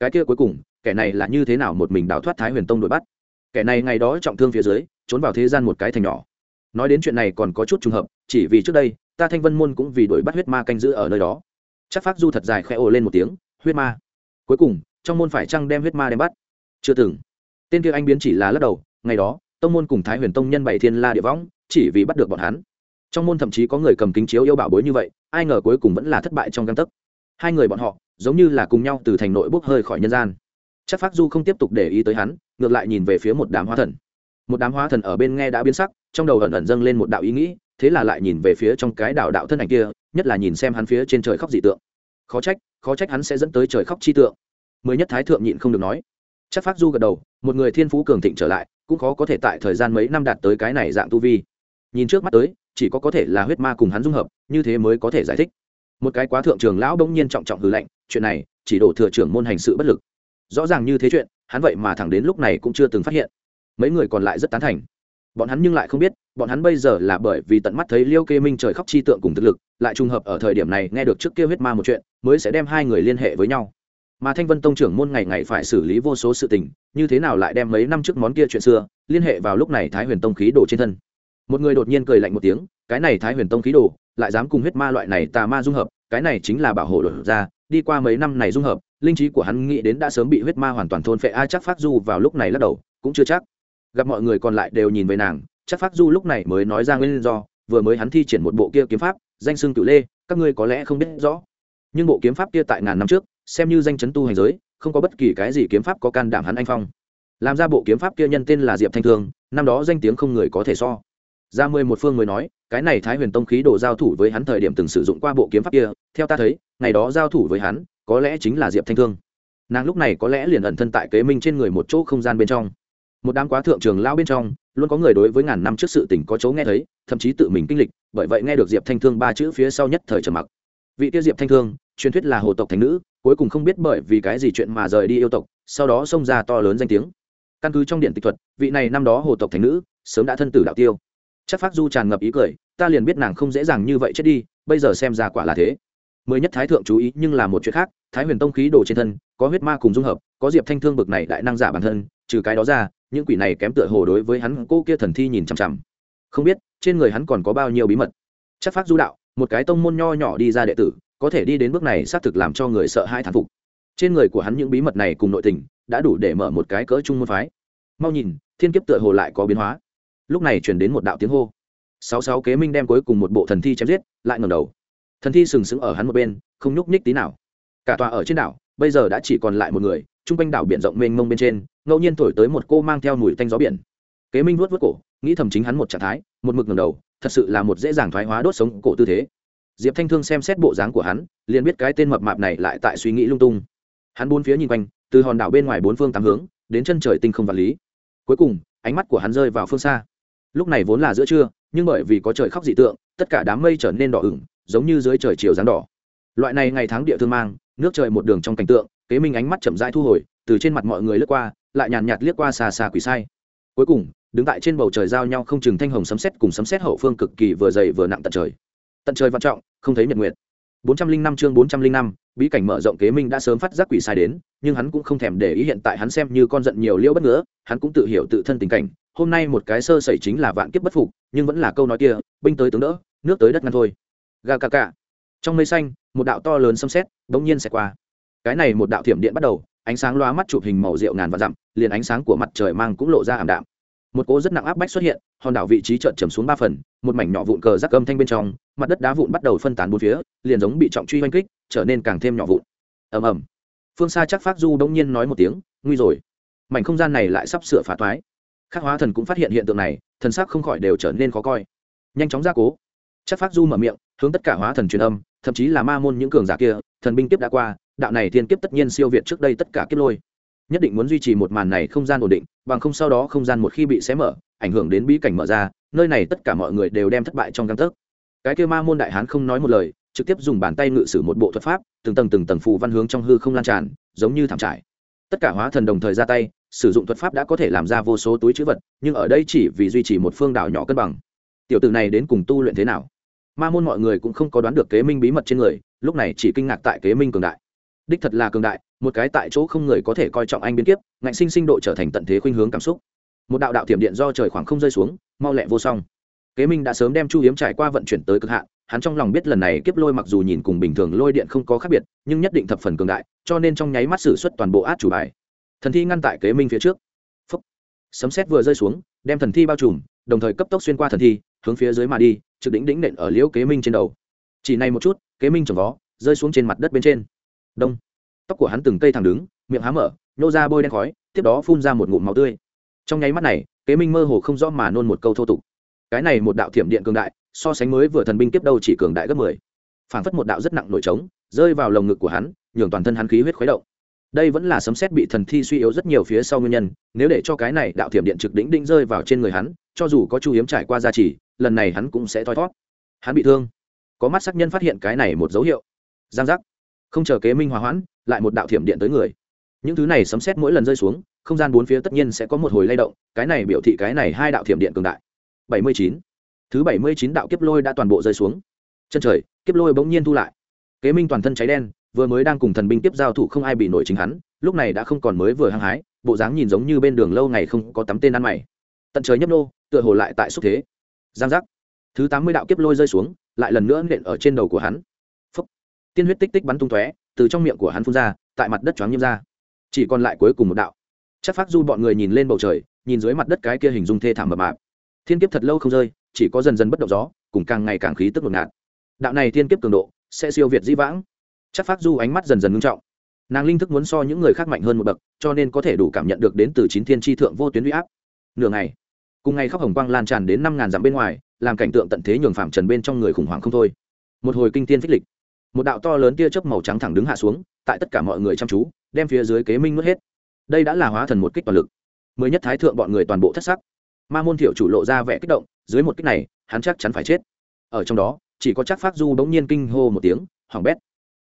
Cái kia cuối cùng, kẻ này là như thế nào một mình đào thoát thái huyền tông đuổi bắt? Kẻ này ngày đó trọng thương phía dưới, trốn vào thế gian một cái thành nhỏ. Nói đến chuyện này còn có chút trùng hợp chỉ vì trước đây, ta thanh vân môn cũng vì đuổi bắt huyết ma canh giữ ở nơi đó. Chắc phát du thật dài khẽ ồ lên một tiếng, huyết ma. Cuối cùng, trong môn phải chăng đem huyết ma đem bắt? Chưa từng. Tên kia anh biến chỉ là lắc đầu, ngày đó, tông môn cùng thái huyền tông nhân bảy thiên la địa võng, chỉ vì bắt được bọn hắn. Trong môn thậm chí có người cầm kính chiếu yêu bảo bối như vậy, ai ngờ cuối cùng vẫn là thất bại trong găng tấc. Hai người bọn họ, giống như là cùng nhau từ thành nội bốc hơi khỏi nhân gian. Chắc phát du không tiếp tục để ý tới hắn, ngược lại nhìn về phía một đám hóa thần. Một đám hóa thần ở bên nghe đã biến sắc, trong đầu ẩn ẩn dâng lên một đạo ý nghĩ thế là lại nhìn về phía trong cái đảo đạo thân ảnh kia, nhất là nhìn xem hắn phía trên trời khóc dị tượng. Khó trách khó trách hắn sẽ dẫn tới trời khóc chi tượng. Mới nhất thái thượng nhịn không được nói. Chắc phát du gật đầu, một người thiên phú cường thịnh trở lại, cũng khó có thể tại thời gian mấy năm đạt tới cái này dạng tu vi. Nhìn trước mắt tới, chỉ có có thể là huyết ma cùng hắn dung hợp, như thế mới có thể giải thích. Một cái quá thượng trường lão bỗng nhiên trọng trọng hư lệnh chuyện này, chỉ đổ thừa trưởng môn hành sự bất lực. Rõ ràng như thế chuyện, hắn vậy mà thẳng đến lúc này cũng chưa từng phát hiện. Mấy người còn lại rất tán thành. Bọn hắn nhưng lại không biết bọn hắn bây giờ là bởi vì tận mắt thấy liêu kê minh trời khóc chi tượng cùng thực lực, lại trùng hợp ở thời điểm này nghe được trước kia huyết ma một chuyện, mới sẽ đem hai người liên hệ với nhau. Mà thanh vân tông trưởng môn ngày ngày phải xử lý vô số sự tình, như thế nào lại đem mấy năm trước món kia chuyện xưa, liên hệ vào lúc này thái huyền tông khí đồ trên thân. Một người đột nhiên cười lạnh một tiếng, cái này thái huyền tông khí đồ, lại dám cùng huyết ma loại này tà ma dung hợp, cái này chính là bảo hộ đột ra, đi qua mấy năm này dung hợp, linh trí của hắn nghĩ đến đã sớm bị huyết ma hoàn toàn thôn phệ a chắc phát du vào lúc này lắc đầu, cũng chưa chắc. Gặp mọi người còn lại đều nhìn về nàng chắc phát du lúc này mới nói ra nguyên do, vừa mới hắn thi triển một bộ kia kiếm pháp, danh xưng cựu lê, các ngươi có lẽ không biết rõ. Nhưng bộ kiếm pháp kia tại ngàn năm trước, xem như danh chấn tu hành giới, không có bất kỳ cái gì kiếm pháp có can đảm hắn anh phong. Làm ra bộ kiếm pháp kia nhân tên là diệp thanh thương năm đó danh tiếng không người có thể so. Ra mười một phương mới nói, cái này thái huyền tông khí đồ giao thủ với hắn thời điểm từng sử dụng qua bộ kiếm pháp kia, theo ta thấy, ngày đó giao thủ với hắn, có lẽ chính là diệp thanh thương nàng lúc này có lẽ liền ẩn thân tại kế minh trên người một chỗ không gian bên trong. Một đám quá thượng trường lao bên trong luôn có người đối với ngàn năm trước sự tình có chỗ nghe thấy, thậm chí tự mình kinh lịch, bởi vậy nghe được diệp thanh thương ba chữ phía sau nhất thời trầm mặc. Vị tiêu diệp thanh thương, truyền thuyết là hồ tộc thành nữ, cuối cùng không biết bởi vì cái gì chuyện mà rời đi yêu tộc, sau đó xông ra to lớn danh tiếng. Căn cứ trong điện tịch thuật, vị này năm đó hồ tộc thành nữ, sớm đã thân tử đạo tiêu. Chắc phát du tràn ngập ý cười, ta liền biết nàng không dễ dàng như vậy chết đi, bây giờ xem ra quả là thế. Mới nhất thái thượng chú ý, nhưng là một chuyện khác, thái huyền tông khí đồ trên thân, có huyết ma cùng dung hợp, có diệp thanh thương bực này đại năng giả bản thân, trừ cái đó ra những quỷ này kém tựa hồ đối với hắn cô kia thần thi nhìn chằm chằm. Không biết, trên người hắn còn có bao nhiêu bí mật. Chắc phát du đạo, một cái tông môn nho nhỏ đi ra đệ tử, có thể đi đến bước này xác thực làm cho người sợ hai thán phục. Trên người của hắn những bí mật này cùng nội tình, đã đủ để mở một cái cỡ chung môn phái. Mau nhìn, thiên kiếp tựa hồ lại có biến hóa. Lúc này chuyển đến một đạo tiếng hô. Sáu sáu kế minh đem cuối cùng một bộ thần thi chém giết, lại ngầm đầu. Thần thi sừng sững ở hắn một bên, không nhúc nhích tí nào. Cả tòa ở trên đảo, bây giờ đã chỉ còn lại một người chung quanh đảo biển rộng mênh mông bên trên, ngẫu nhiên thổi tới một cô mang theo mùi tanh gió biển. Kế minh vuốt vuốt cổ, nghĩ thầm chính hắn một trạng thái, một mực ngầm đầu, thật sự là một dễ dàng thoái hóa đốt sống cổ tư thế. Diệp thanh thương xem xét bộ dáng của hắn, liền biết cái tên mập mạp này lại tại suy nghĩ lung tung. Hắn bốn phía nhìn quanh, từ hòn đảo bên ngoài bốn phương tám hướng, đến chân trời tinh không vật lý. Cuối cùng, ánh mắt của hắn rơi vào phương xa. Lúc này vốn là giữa trưa, nhưng bởi vì có trời khóc dị tượng, tất cả đám mây trở nên đỏ ửng, giống như dưới trời chiều dáng đỏ. Loại này ngày tháng địa thương mang, nước trời một đường trong cảnh tượng kế minh ánh mắt chậm rãi thu hồi, từ trên mặt mọi người lướt qua, lại nhàn nhạt liếc qua xa xa quỷ sai. Cuối cùng, đứng tại trên bầu trời giao nhau không chừng thanh hồng sấm xét cùng sấm xét hậu phương cực kỳ vừa dày vừa nặng tận trời. Tận trời văn trọng, không thấy nhật nguyệt. Bốn trăm linh năm chương bốn trăm linh năm, bí cảnh mở rộng kế minh đã sớm phát giác quỷ sai đến, nhưng hắn cũng không thèm để ý hiện tại hắn xem như con giận nhiều liễu bất ngỡ hắn cũng tự hiểu tự thân tình cảnh. Hôm nay một cái sơ sẩy chính là vạn kiếp bất phục, nhưng vẫn là câu nói kia, binh tới tướng đỡ, nước tới đất ngăn thôi. Ga ca ca. Trong mây xanh, một đạo to lớn xâm xét bỗng nhiên xẹt qua cái này một đạo thiểm điện bắt đầu, ánh sáng loa mắt chụp hình màu rượu ngàn và dặm, liền ánh sáng của mặt trời mang cũng lộ ra ảm đạm. Một cỗ rất nặng áp bách xuất hiện, hòn đảo vị trí trợn trầm xuống ba phần, một mảnh nhỏ vụn cờ rắc âm thanh bên trong, mặt đất đá vụn bắt đầu phân tán bốn phía, liền giống bị trọng truy oanh kích, trở nên càng thêm nhỏ vụn. Ầm ầm. Phương xa chắc phát du đông nhiên nói một tiếng, nguy rồi. Mảnh không gian này lại sắp sửa phá toái khắc hóa thần cũng phát hiện hiện tượng này, thần sắc không khỏi đều trở nên khó coi. Nhanh chóng ra cố. Chắc phát du mở miệng, hướng tất cả hóa thần truyền âm, thậm chí là ma môn những cường giả kia, thần binh tiếp đã qua đạo này thiên kiếp tất nhiên siêu việt trước đây tất cả kiếp lôi. Nhất định muốn duy trì một màn này không gian ổn định, bằng không sau đó không gian một khi bị xé mở, ảnh hưởng đến bí cảnh mở ra, nơi này tất cả mọi người đều đem thất bại trong găng tấc. Cái kêu ma môn đại hán không nói một lời, trực tiếp dùng bàn tay ngự sử một bộ thuật pháp, từng tầng từng tầng phù văn hướng trong hư không lan tràn, giống như thảm trải. Tất cả hóa thần đồng thời ra tay, sử dụng thuật pháp đã có thể làm ra vô số túi chữ vật, nhưng ở đây chỉ vì duy trì một phương đảo nhỏ cân bằng. Tiểu tử này đến cùng tu luyện thế nào? Ma môn mọi người cũng không có đoán được kế minh bí mật trên người, lúc này chỉ kinh ngạc tại kế minh cường đại đích thật là cường đại, một cái tại chỗ không người có thể coi trọng anh biến kiếp, ngạnh sinh sinh độ trở thành tận thế khuynh hướng cảm xúc. Một đạo đạo thiểm điện do trời khoảng không rơi xuống, mau lẹ vô song. Kế minh đã sớm đem chu hiếm trải qua vận chuyển tới cực hạn, hắn trong lòng biết lần này kiếp lôi mặc dù nhìn cùng bình thường lôi điện không có khác biệt, nhưng nhất định thập phần cường đại, cho nên trong nháy mắt xử suất toàn bộ át chủ bài. Thần thi ngăn tại kế minh phía trước. Phúc. sấm xét vừa rơi xuống, đem thần thi bao trùm, đồng thời cấp tốc xuyên qua thần thi, hướng phía dưới mà đi, trực đỉnh đỉnh nện ở liễu kế minh trên đầu. Chỉ này một chút, kế minh trồng vó, rơi xuống trên mặt đất bên trên đông. Tóc của hắn từng cây thẳng đứng, miệng há mở, nhô ra bôi đen khói, tiếp đó phun ra một ngụm máu tươi. Trong nháy mắt này, kế minh mơ hồ không rõ mà nôn một câu thô tục. Cái này một đạo thiểm điện cường đại, so sánh mới vừa thần binh tiếp đâu chỉ cường đại gấp mười. Phảng phất một đạo rất nặng nổi trống, rơi vào lồng ngực của hắn, nhường toàn thân hắn khí huyết khuấy động. Đây vẫn là sấm xét bị thần thi suy yếu rất nhiều phía sau nguyên nhân, nếu để cho cái này đạo thiểm điện trực đỉnh đinh rơi vào trên người hắn, cho dù có chu hiếm trải qua gia trì, lần này hắn cũng sẽ thoi thót hắn bị thương. Có mắt sắc nhân phát hiện cái này một dấu hiệu. Giang giác không chờ kế minh hòa hoãn, lại một đạo thiểm điện tới người. Những thứ này sấm xét mỗi lần rơi xuống, không gian bốn phía tất nhiên sẽ có một hồi lay động, cái này biểu thị cái này hai đạo thiểm điện cường đại. Bảy mươi chín. Thứ bảy mươi chín đạo kiếp lôi đã toàn bộ rơi xuống. Chân trời, kiếp lôi bỗng nhiên thu lại. Kế minh toàn thân cháy đen, vừa mới đang cùng thần binh tiếp giao thủ không ai bị nổi chính hắn, lúc này đã không còn mới vừa hăng hái, bộ dáng nhìn giống như bên đường lâu ngày không có tắm tên ăn mày. Tận trời nhấp nô, tựa hồ lại tại xúc thế. Giang giác. Thứ tám mươi đạo kiếp lôi rơi xuống, lại lần nữa nện ở trên đầu của hắn tiên huyết tích tích bắn tung tóe, từ trong miệng của hắn phun ra, tại mặt đất choáng nhiễm ra. Chỉ còn lại cuối cùng một đạo. Chắc phát du bọn người nhìn lên bầu trời, nhìn dưới mặt đất cái kia hình dung thê thảm mập mạp. Thiên kiếp thật lâu không rơi, chỉ có dần dần bất động gió, cùng càng ngày càng khí tức ngột ngạt. Đạo này thiên kiếp cường độ, sẽ siêu việt dĩ vãng. Chắc phát du ánh mắt dần dần ngưng trọng. Nàng linh thức muốn so những người khác mạnh hơn một bậc, cho nên có thể đủ cảm nhận được đến từ chín thiên tri thượng vô tuyến huy áp. Nửa ngày, cùng ngày khóc hồng quang lan tràn đến năm ngàn dặm bên ngoài, làm cảnh tượng tận thế nhường phạm trần bên trong người khủng hoảng không thôi. Một hồi kinh tiên phích lịch một đạo to lớn tia chớp màu trắng thẳng đứng hạ xuống, tại tất cả mọi người chăm chú, đem phía dưới kế minh nuốt hết. Đây đã là hóa thần một kích toàn lực. Mới nhất thái thượng bọn người toàn bộ thất sắc. Ma môn thiệu chủ lộ ra vẻ kích động, dưới một kích này, hắn chắc chắn phải chết. Ở trong đó, chỉ có chắc phát du bỗng nhiên kinh hô một tiếng hoàng bét.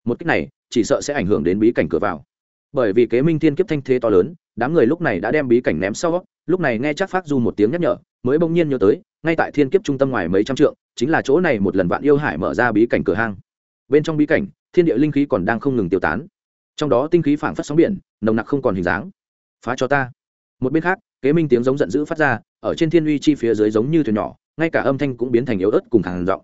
Một kích này, chỉ sợ sẽ ảnh hưởng đến bí cảnh cửa vào. Bởi vì kế minh thiên kiếp thanh thế to lớn, đám người lúc này đã đem bí cảnh ném sau. Lúc này nghe chắc phát du một tiếng nhắc nhở, mới bỗng nhiên nhớ tới, ngay tại thiên kiếp trung tâm ngoài mấy trăm trượng, chính là chỗ này một lần vạn yêu hải mở ra bí cảnh cửa hang bên trong bí cảnh, thiên địa linh khí còn đang không ngừng tiêu tán. Trong đó tinh khí phảng phất sóng biển, nồng nặc không còn hình dáng. Phá cho ta. Một bên khác, kế minh tiếng giống giận dữ phát ra, ở trên thiên uy chi phía dưới giống như thuyền nhỏ, ngay cả âm thanh cũng biến thành yếu ớt cùng hàng giọng.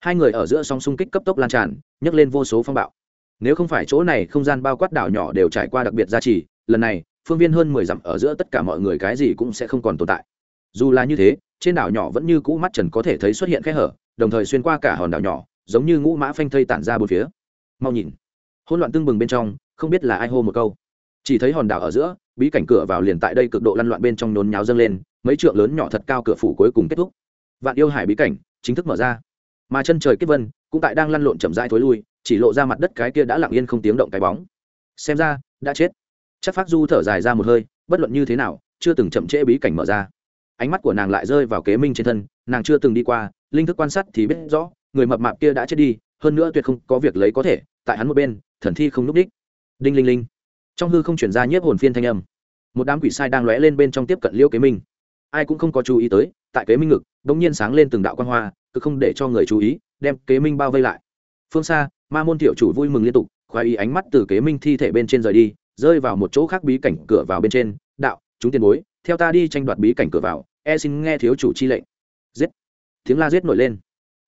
Hai người ở giữa song xung kích cấp tốc lan tràn, nhấc lên vô số phong bạo. Nếu không phải chỗ này không gian bao quát đảo nhỏ đều trải qua đặc biệt gia trì, lần này, phương viên hơn mười dặm ở giữa tất cả mọi người cái gì cũng sẽ không còn tồn tại. Dù là như thế, trên đảo nhỏ vẫn như cũ mắt trần có thể thấy xuất hiện khe hở, đồng thời xuyên qua cả hòn đảo nhỏ giống như ngũ mã phanh thây tản ra bốn phía. Mau nhìn. Hỗn loạn tương bừng bên trong, không biết là ai hô một câu. Chỉ thấy hòn đảo ở giữa, bí cảnh cửa vào liền tại đây cực độ lăn loạn bên trong nôn nháo dâng lên, mấy trượng lớn nhỏ thật cao cửa phủ cuối cùng kết thúc. Vạn yêu hải bí cảnh chính thức mở ra. Mà chân trời kết vân cũng tại đang lăn lộn chậm rãi thối lui, chỉ lộ ra mặt đất cái kia đã lặng yên không tiếng động cái bóng. Xem ra, đã chết. Chắc phát du thở dài ra một hơi, bất luận như thế nào, chưa từng chậm trễ bí cảnh mở ra. Ánh mắt của nàng lại rơi vào kế minh trên thân, nàng chưa từng đi qua, linh thức quan sát thì biết rõ người mập mạp kia đã chết đi, hơn nữa tuyệt không có việc lấy có thể, tại hắn một bên, thần thi không núp đích. Đinh linh linh. Trong hư không chuyển ra nhiếp hồn phiên thanh âm. Một đám quỷ sai đang lóe lên bên trong tiếp cận liễu kế minh. Ai cũng không có chú ý tới, tại kế minh ngực đ ỗ n g nhiên sáng lên từng đạo quan hoa, cứ không để cho người chú ý, đem kế minh bao vây lại. Phương xa, ma môn thiệu chủ vui mừng liên tục, khoái ý ánh mắt từ kế minh thi thể bên trên rời đi, rơi vào một chỗ khác bí cảnh cửa vào bên trên. Đạo, chúng tiền bối, theo ta đi tranh đoạt bí cảnh cửa vào e xin nghe thiếu chủ chi lệnh. Giết. Tiếng la giết nổi lên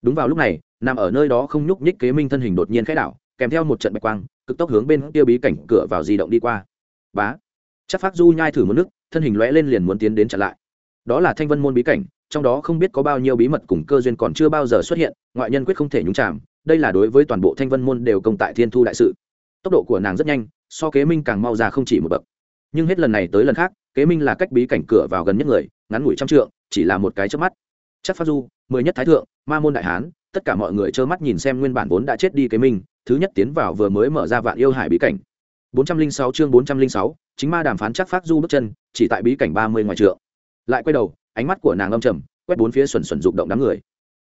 đúng vào lúc này, nằm ở nơi đó không nhúc nhích kế minh thân hình đột nhiên khẽ đảo, kèm theo một trận bạch quang, cực tốc hướng bên kia bí cảnh cửa vào di động đi qua. Bá! Chắc phát du nhai thử một nước, thân hình lóe lên liền muốn tiến đến chặn lại. Đó là thanh vân môn bí cảnh, trong đó không biết có bao nhiêu bí mật cùng cơ duyên còn chưa bao giờ xuất hiện, ngoại nhân quyết không thể nhúng chạm đây là đối với toàn bộ thanh vân môn đều công tại thiên thu đại sự. Tốc độ của nàng rất nhanh, so kế minh càng mau ra không chỉ một bậc. Nhưng hết lần này tới lần khác, kế minh là cách bí cảnh cửa vào gần nhất người, ngắn ngủi trăm trượng, chỉ là một cái trước mắt. Chắc phát du, mười nhất thái thượng ma môn đại hán tất cả mọi người trơ mắt nhìn xem nguyên bản vốn đã chết đi kế minh thứ nhất tiến vào vừa mới mở ra vạn yêu hải bí cảnh. 406 chương 406, chính ma đàm phán chắc phát du bước chân chỉ tại bí cảnh 30 ngoài trượng. Lại quay đầu ánh mắt của nàng âm trầm quét bốn phía xuẩn xuẩn rụng động đám người.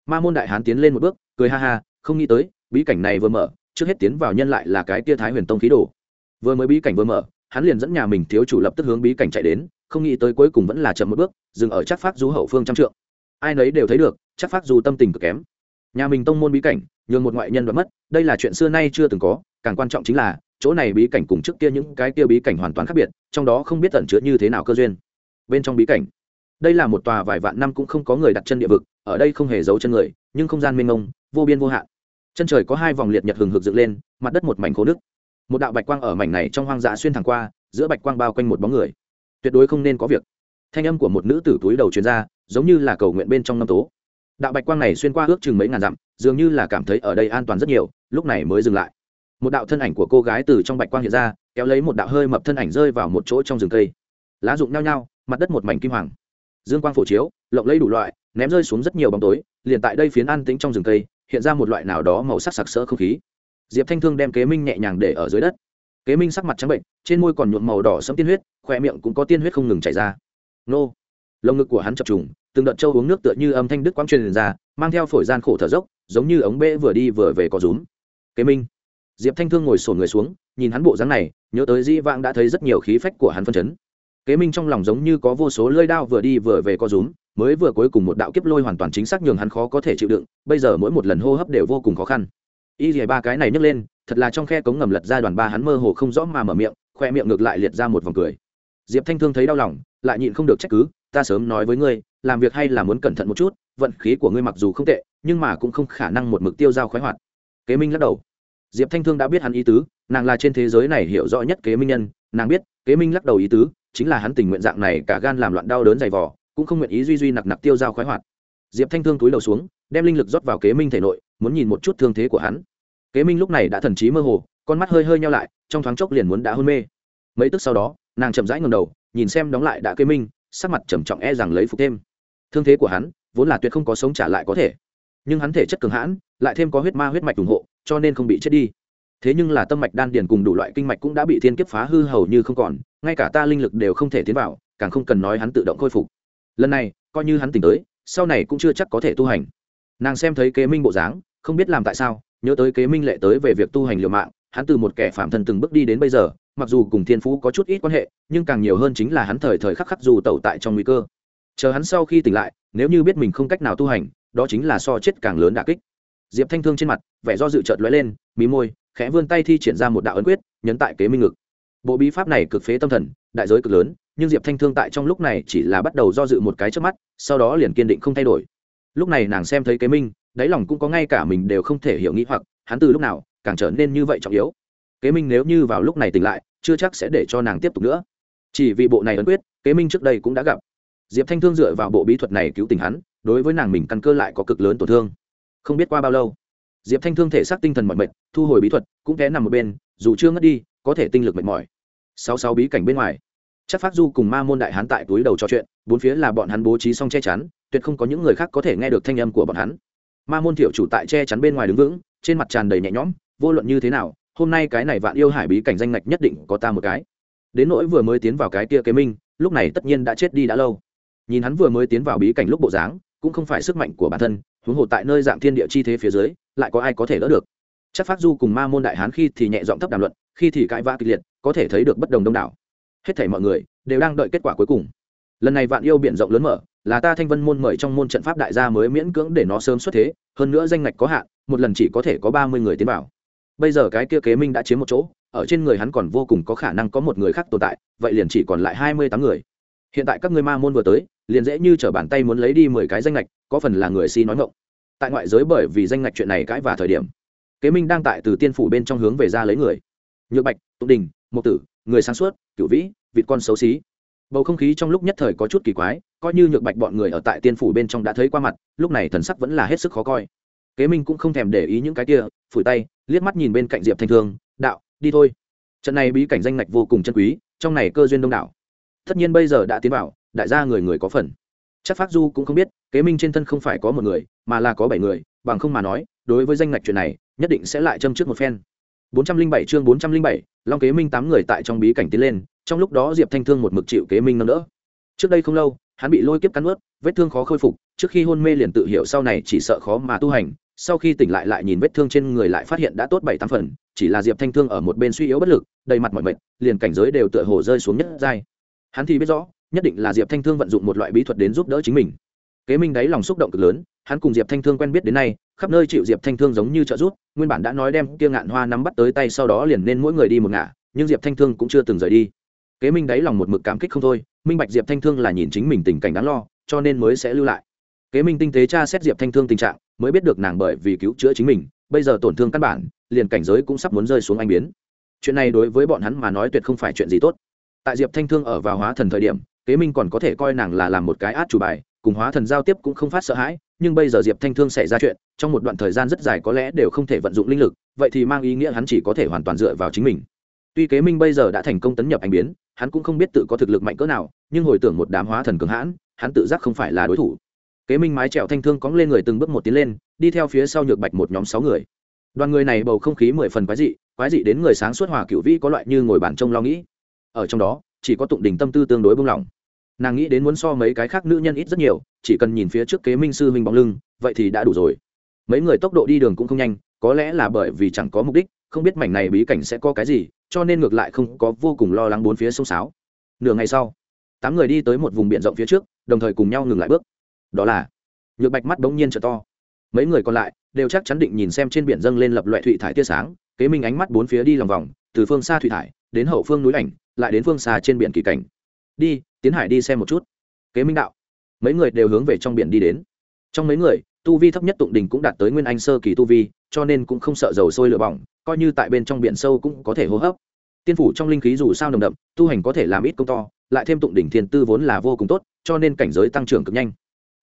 Ma môn đại hán tiến lên một bước cười ha ha không nghĩ tới bí cảnh này vừa mở trước hết tiến vào nhân lại là cái tia thái huyền tông khí đồ. Vừa mới bí cảnh vừa mở hắn liền dẫn nhà mình thiếu chủ lập tức hướng bí cảnh chạy đến không nghĩ tới cuối cùng vẫn là chậm một bước dừng ở chắc phát du hậu phương trăm trượng. Ai nấy đều thấy được chắc phát dù tâm tình cực kém. Nhà mình tông môn bí cảnh, nhường một ngoại nhân đoạt mất, đây là chuyện xưa nay chưa từng có, càng quan trọng chính là, chỗ này bí cảnh cùng trước kia những cái kia bí cảnh hoàn toàn khác biệt, trong đó không biết tẩn chứa như thế nào cơ duyên. Bên trong bí cảnh, đây là một tòa vài vạn năm cũng không có người đặt chân địa vực, ở đây không hề giấu chân người, nhưng không gian mênh mông, vô biên vô hạn. Chân trời có hai vòng liệt nhật hừng hực dựng lên, mặt đất một mảnh khô nước một đạo bạch quang ở mảnh này trong hoang dã xuyên thẳng qua, giữa bạch quang bao quanh một bóng người. Tuyệt đối không nên có việc. Thanh âm của một nữ tử túi đầu chuyên gia giống như là cầu nguyện bên trong năm tố đạo bạch quang này xuyên qua ước chừng mấy ngàn dặm, dường như là cảm thấy ở đây an toàn rất nhiều, lúc này mới dừng lại. Một đạo thân ảnh của cô gái từ trong bạch quang hiện ra, kéo lấy một đạo hơi mập thân ảnh rơi vào một chỗ trong rừng cây. Lá rụng nhao nhao, mặt đất một mảnh kim hoàng. Dương quang phổ chiếu, lộng lấy đủ loại, ném rơi xuống rất nhiều bóng tối, liền tại đây phiến an tĩnh trong rừng cây, hiện ra một loại nào đó màu sắc sặc sỡ không khí. Diệp thanh thương đem kế minh nhẹ nhàng để ở dưới đất. Kế minh sắc mặt trắng bệnh, trên môi còn nhuộm màu đỏ sẫm tiên huyết khoe miệng cũng có tiên huyết không ngừng chảy ra. Nô! Lồng ngực của hắn chập trùng từng đợt trâu uống nước tựa như âm thanh đức quang truyền ra, mang theo phổi gian khổ thở dốc, giống như ống bê vừa đi vừa về có rúm. Kế minh, diệp thanh thương ngồi sổn người xuống, nhìn hắn bộ dáng này, nhớ tới dĩ vãng đã thấy rất nhiều khí phách của hắn phân chấn. Kế minh trong lòng giống như có vô số lơi đao vừa đi vừa về có rúm, mới vừa cuối cùng một đạo kiếp lôi hoàn toàn chính xác nhường hắn khó có thể chịu đựng, bây giờ mỗi một lần hô hấp đều vô cùng khó khăn. Y dì ba cái này nhấc lên, thật là trong khe cống ngầm lật ra đoàn ba hắn mơ hồ không rõ mà mở miệng, khoe miệng ngược lại liệt ra một vòng cười. Diệp thanh thương thấy đau lòng, lại nhịn không được trách cứ, ta sớm nói với ngươi làm việc hay là muốn cẩn thận một chút, vận khí của ngươi mặc dù không tệ, nhưng mà cũng không khả năng một mực tiêu dao khoái hoạt. Kế minh lắc đầu. Diệp thanh thương đã biết hắn ý tứ, nàng là trên thế giới này hiểu rõ nhất kế minh nhân, nàng biết, kế minh lắc đầu ý tứ, chính là hắn tình nguyện dạng này cả gan làm loạn đau đớn dày vò, cũng không nguyện ý duy duy nặc nặc tiêu dao khoái hoạt. Diệp thanh thương túi đầu xuống, đem linh lực rót vào kế minh thể nội, muốn nhìn một chút thương thế của hắn. Kế minh lúc này đã thần trí mơ hồ, con mắt hơi hơi nhau lại, trong thoáng chốc liền muốn đã hôn mê. Mấy tức sau đó, nàng chậm rãi ngầm đầu, nhìn xem đóng lại đã kế minh, sắc mặt trầm trọng e rằng lấy phục thêm thương thế của hắn vốn là tuyệt không có sống trả lại có thể. Nhưng hắn thể chất cường hãn, lại thêm có huyết ma huyết mạch ủng hộ, cho nên không bị chết đi. Thế nhưng là tâm mạch đan điền cùng đủ loại kinh mạch cũng đã bị thiên kiếp phá hư hầu như không còn, ngay cả ta linh lực đều không thể tiến vào, càng không cần nói hắn tự động khôi phục. Lần này, coi như hắn tỉnh tới, sau này cũng chưa chắc có thể tu hành. Nàng xem thấy kế minh bộ dáng, không biết làm tại sao, nhớ tới kế minh lệ tới về việc tu hành liều mạng, hắn từ một kẻ phạm thân từng bước đi đến bây giờ, mặc dù cùng thiên phú có chút ít quan hệ, nhưng càng nhiều hơn chính là hắn thời thời khắc khắc dù tẩu tại trong nguy cơ chờ hắn sau khi tỉnh lại, nếu như biết mình không cách nào tu hành, đó chính là so chết càng lớn đà kích. Diệp thanh thương trên mặt, vẻ do dự trợt lóe lên, mí môi, khẽ vươn tay thi triển ra một đạo ấn quyết, nhấn tại kế minh ngực. Bộ bí pháp này cực phế tâm thần, đại giới cực lớn, nhưng diệp thanh thương tại trong lúc này chỉ là bắt đầu do dự một cái trước mắt, sau đó liền kiên định không thay đổi. Lúc này nàng xem thấy kế minh, đáy lòng cũng có ngay cả mình đều không thể hiểu nghĩ hoặc, hắn từ lúc nào, càng trở nên như vậy trọng yếu. Kế minh nếu như vào lúc này tỉnh lại, chưa chắc sẽ để cho nàng tiếp tục nữa. Chỉ vì bộ này ấn quyết, kế minh trước đây cũng đã gặp diệp thanh thương dựa vào bộ bí thuật này cứu tình hắn, đối với nàng mình căn cơ lại có cực lớn tổn thương. Không biết qua bao lâu, diệp thanh thương thể xác tinh thần mọi mệt, thu hồi bí thuật, cũng té nằm một bên, dù chưa ngất đi, có thể tinh lực mệt mỏi. Sáu sáu bí cảnh bên ngoài, chắc phát du cùng ma môn đại hán tại túi đầu trò chuyện, bốn phía là bọn hắn bố trí xong che chắn, tuyệt không có những người khác có thể nghe được thanh âm của bọn hắn. Ma môn thiểu chủ tại che chắn bên ngoài đứng vững, trên mặt tràn đầy nhẹ nhõm, vô luận như thế nào, hôm nay cái này vạn yêu hải bí cảnh danh ngạch nhất định có ta một cái. Đến nỗi vừa mới tiến vào cái kia kế minh, lúc này tất nhiên đã chết đi đã lâu nhìn hắn vừa mới tiến vào bí cảnh lúc bộ dáng, cũng không phải sức mạnh của bản thân, huống hồ tại nơi dạng thiên địa chi thế phía dưới, lại có ai có thể đỡ được. Chắc phát du cùng ma môn đại hán khi thì nhẹ giọng thấp đàm luận, khi thì cãi vã kịch liệt, có thể thấy được bất đồng đông đảo. Hết thảy mọi người đều đang đợi kết quả cuối cùng. Lần này vạn yêu biển rộng lớn mở, là ta thanh vân môn mời trong môn trận pháp đại gia mới miễn cưỡng để nó sớm xuất thế, hơn nữa danh ngạch có hạn, một lần chỉ có thể có ba mươi người tiến vào. Bây giờ cái kia kế minh đã chiếm một chỗ, ở trên người hắn còn vô cùng có khả năng có một người khác tồn tại, vậy liền chỉ còn lại hai mươi tám người. Hiện tại các ngươi ma môn vừa tới liền dễ như t r ở bàn tay muốn lấy đi mười cái danh lệch có phần là người si nói ngộng tại ngoại giới bởi vì danh lệch chuyện này cãi và thời điểm, kế minh đang tại từ tiên phủ bên trong hướng về ra lấy người. Nhược bạch, tụng đình, mộc tử, người sáng suốt, cửu vĩ, vịt con xấu xí. Bầu không khí trong lúc nhất thời có chút kỳ quái, coi như nhược bạch bọn người ở tại tiên phủ bên trong đã thấy qua mặt, lúc này thần sắc vẫn là hết sức khó coi. Kế minh cũng không thèm để ý những cái kia, phủi tay, liếc mắt nhìn bên cạnh diệp thanh thương, đạo, đi thôi. Trận này bí cảnh danh ngạch vô cùng chân quý, trong này cơ duyên đông đảo. Tất nhiên bây giờ đã tiến vào đại gia người người có phần. Chắc phát du cũng không biết kế minh trên thân không phải có một người mà là có bảy người bằng không mà nói đối với danh ngạch chuyện này nhất định sẽ lại châm trước một phen. 407 chương 407, long kế minh tám người tại trong bí cảnh tiến lên trong lúc đó diệp thanh thương một mực chịu kế minh nâng đỡ. Trước đây không lâu hắn bị lôi kiếp cắn ướt vết thương khó khôi phục trước khi hôn mê liền tự hiểu sau này chỉ sợ khó mà tu hành sau khi tỉnh lại lại nhìn vết thương trên người lại phát hiện đã tốt bảy tám phần chỉ là diệp thanh thương ở một bên suy yếu bất lực đầy mặt mọi mệt liền cảnh giới đều tựa hồ rơi xuống nhất giai. Hắn thì biết rõ nhất định là diệp thanh thương vận dụng một loại bí thuật đến giúp đỡ chính mình. Kế minh đáy lòng xúc động cực lớn, hắn cùng diệp thanh thương quen biết đến nay, khắp nơi chịu diệp thanh thương giống như trợ giúp, nguyên bản đã nói đem kia ngạn hoa nắm bắt tới tay sau đó liền nên mỗi người đi một ngả, nhưng diệp thanh thương cũng chưa từng rời đi. Kế minh đáy lòng một mực cảm kích không thôi, minh bạch diệp thanh thương là nhìn chính mình tình cảnh đáng lo, cho nên mới sẽ lưu lại. Kế minh tinh tế tra xét diệp thanh thương tình trạng, mới biết được nàng bởi vì cứu chữa chính mình, bây giờ tổn thương căn bản, liền cảnh giới cũng sắp muốn rơi xuống anh biến. Chuyện này đối với bọn hắn mà nói tuyệt không phải chuyện gì tốt. Tại diệp thanh thương ở vào hóa thần thời điểm kế minh còn có thể coi nàng là làm một cái át chủ bài, cùng hóa thần giao tiếp cũng không phát sợ hãi, nhưng bây giờ diệp thanh thương xảy ra chuyện, trong một đoạn thời gian rất dài có lẽ đều không thể vận dụng linh lực, vậy thì mang ý nghĩa hắn chỉ có thể hoàn toàn dựa vào chính mình. Tuy kế minh bây giờ đã thành công tấn nhập anh biến, hắn cũng không biết tự có thực lực mạnh cỡ nào, nhưng hồi tưởng một đám hóa thần cường hãn, hắn tự giác không phải là đối thủ. Kế minh mái trèo thanh thương cóng lên người từng bước một tiến lên, đi theo phía sau nhược bạch một nhóm sáu người. Đoàn người này bầu không khí mười phần quái dị quái dị đến người sáng suốt hòa cựu vĩ có loại như ngồi bàn trông lo nghĩ. Ở trong đó chỉ có tụng đình tâm tư tương đối bông lỏng. Nàng nghĩ đến muốn so mấy cái khác nữ nhân ít rất nhiều, chỉ cần nhìn phía trước kế minh sư huynh bóng lưng, vậy thì đã đủ rồi. Mấy người tốc độ đi đường cũng không nhanh, có lẽ là bởi vì chẳng có mục đích, không biết mảnh này bí cảnh sẽ có cái gì, cho nên ngược lại không có vô cùng lo lắng bốn phía sông sáo. Nửa ngày sau, tám người đi tới một vùng biển rộng phía trước, đồng thời cùng nhau ngừng lại bước. Đó là, nhược bạch mắt bỗng nhiên trở to. Mấy người còn lại đều chắc chắn định nhìn xem trên biển dâng lên lập loại thụy thải tia sáng, kế minh ánh mắt bốn phía đi lòng vòng, từ phương xa thụy thải đến hậu phương núi ảnh, lại đến phương xa trên biển kỳ cảnh. Đi, tiến hải đi xem một chút. Kế minh đạo. Mấy người đều hướng về trong biển đi đến. Trong mấy người, tu vi thấp nhất tụng đình cũng đạt tới nguyên anh sơ kỳ tu vi, cho nên cũng không sợ dầu sôi lửa bỏng, coi như tại bên trong biển sâu cũng có thể hô hấp. Tiên phủ trong linh khí dù sao nồng đậm, tu hành có thể làm ít công to, lại thêm tụng đỉnh thiên tư vốn là vô cùng tốt, cho nên cảnh giới tăng trưởng cực nhanh.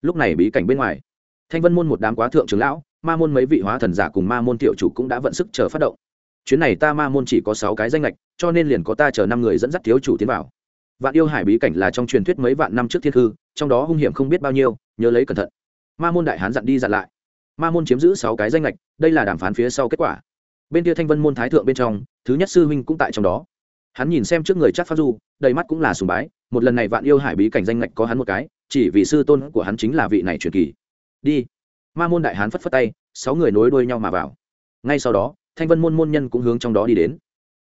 Lúc này bí cảnh bên ngoài, thanh vân môn một đám quá thượng trưởng lão, ma môn mấy vị hóa thần giả cùng ma môn tiểu chủ cũng đã vận sức chờ phát động. Chuyến này ta ma môn chỉ có sáu cái danh lệch cho nên liền có ta chờ năm người dẫn dắt thiếu chủ tiến vào. Vạn yêu hải bí cảnh là trong truyền thuyết mấy vạn năm trước thiên hư trong đó hung hiểm không biết bao nhiêu, nhớ lấy cẩn thận. Ma môn đại hán dặn đi dặn lại. Ma môn chiếm giữ sáu cái danh lệch đây là đàm phán phía sau kết quả. Bên kia thanh vân môn thái thượng bên trong, thứ nhất sư huynh cũng tại trong đó. Hắn nhìn xem trước người chắc phát du, đầy mắt cũng là sùng bái, một lần này vạn yêu hải bí cảnh danh lệch có hắn một cái, chỉ vì sư tôn của hắn chính là vị này truyền kỳ. Đi. Ma môn đại hán phất phất tay, sáu người nối đuôi nhau mà vào. Ngay sau đó, thanh vân môn môn nhân cũng hướng trong đó đi đến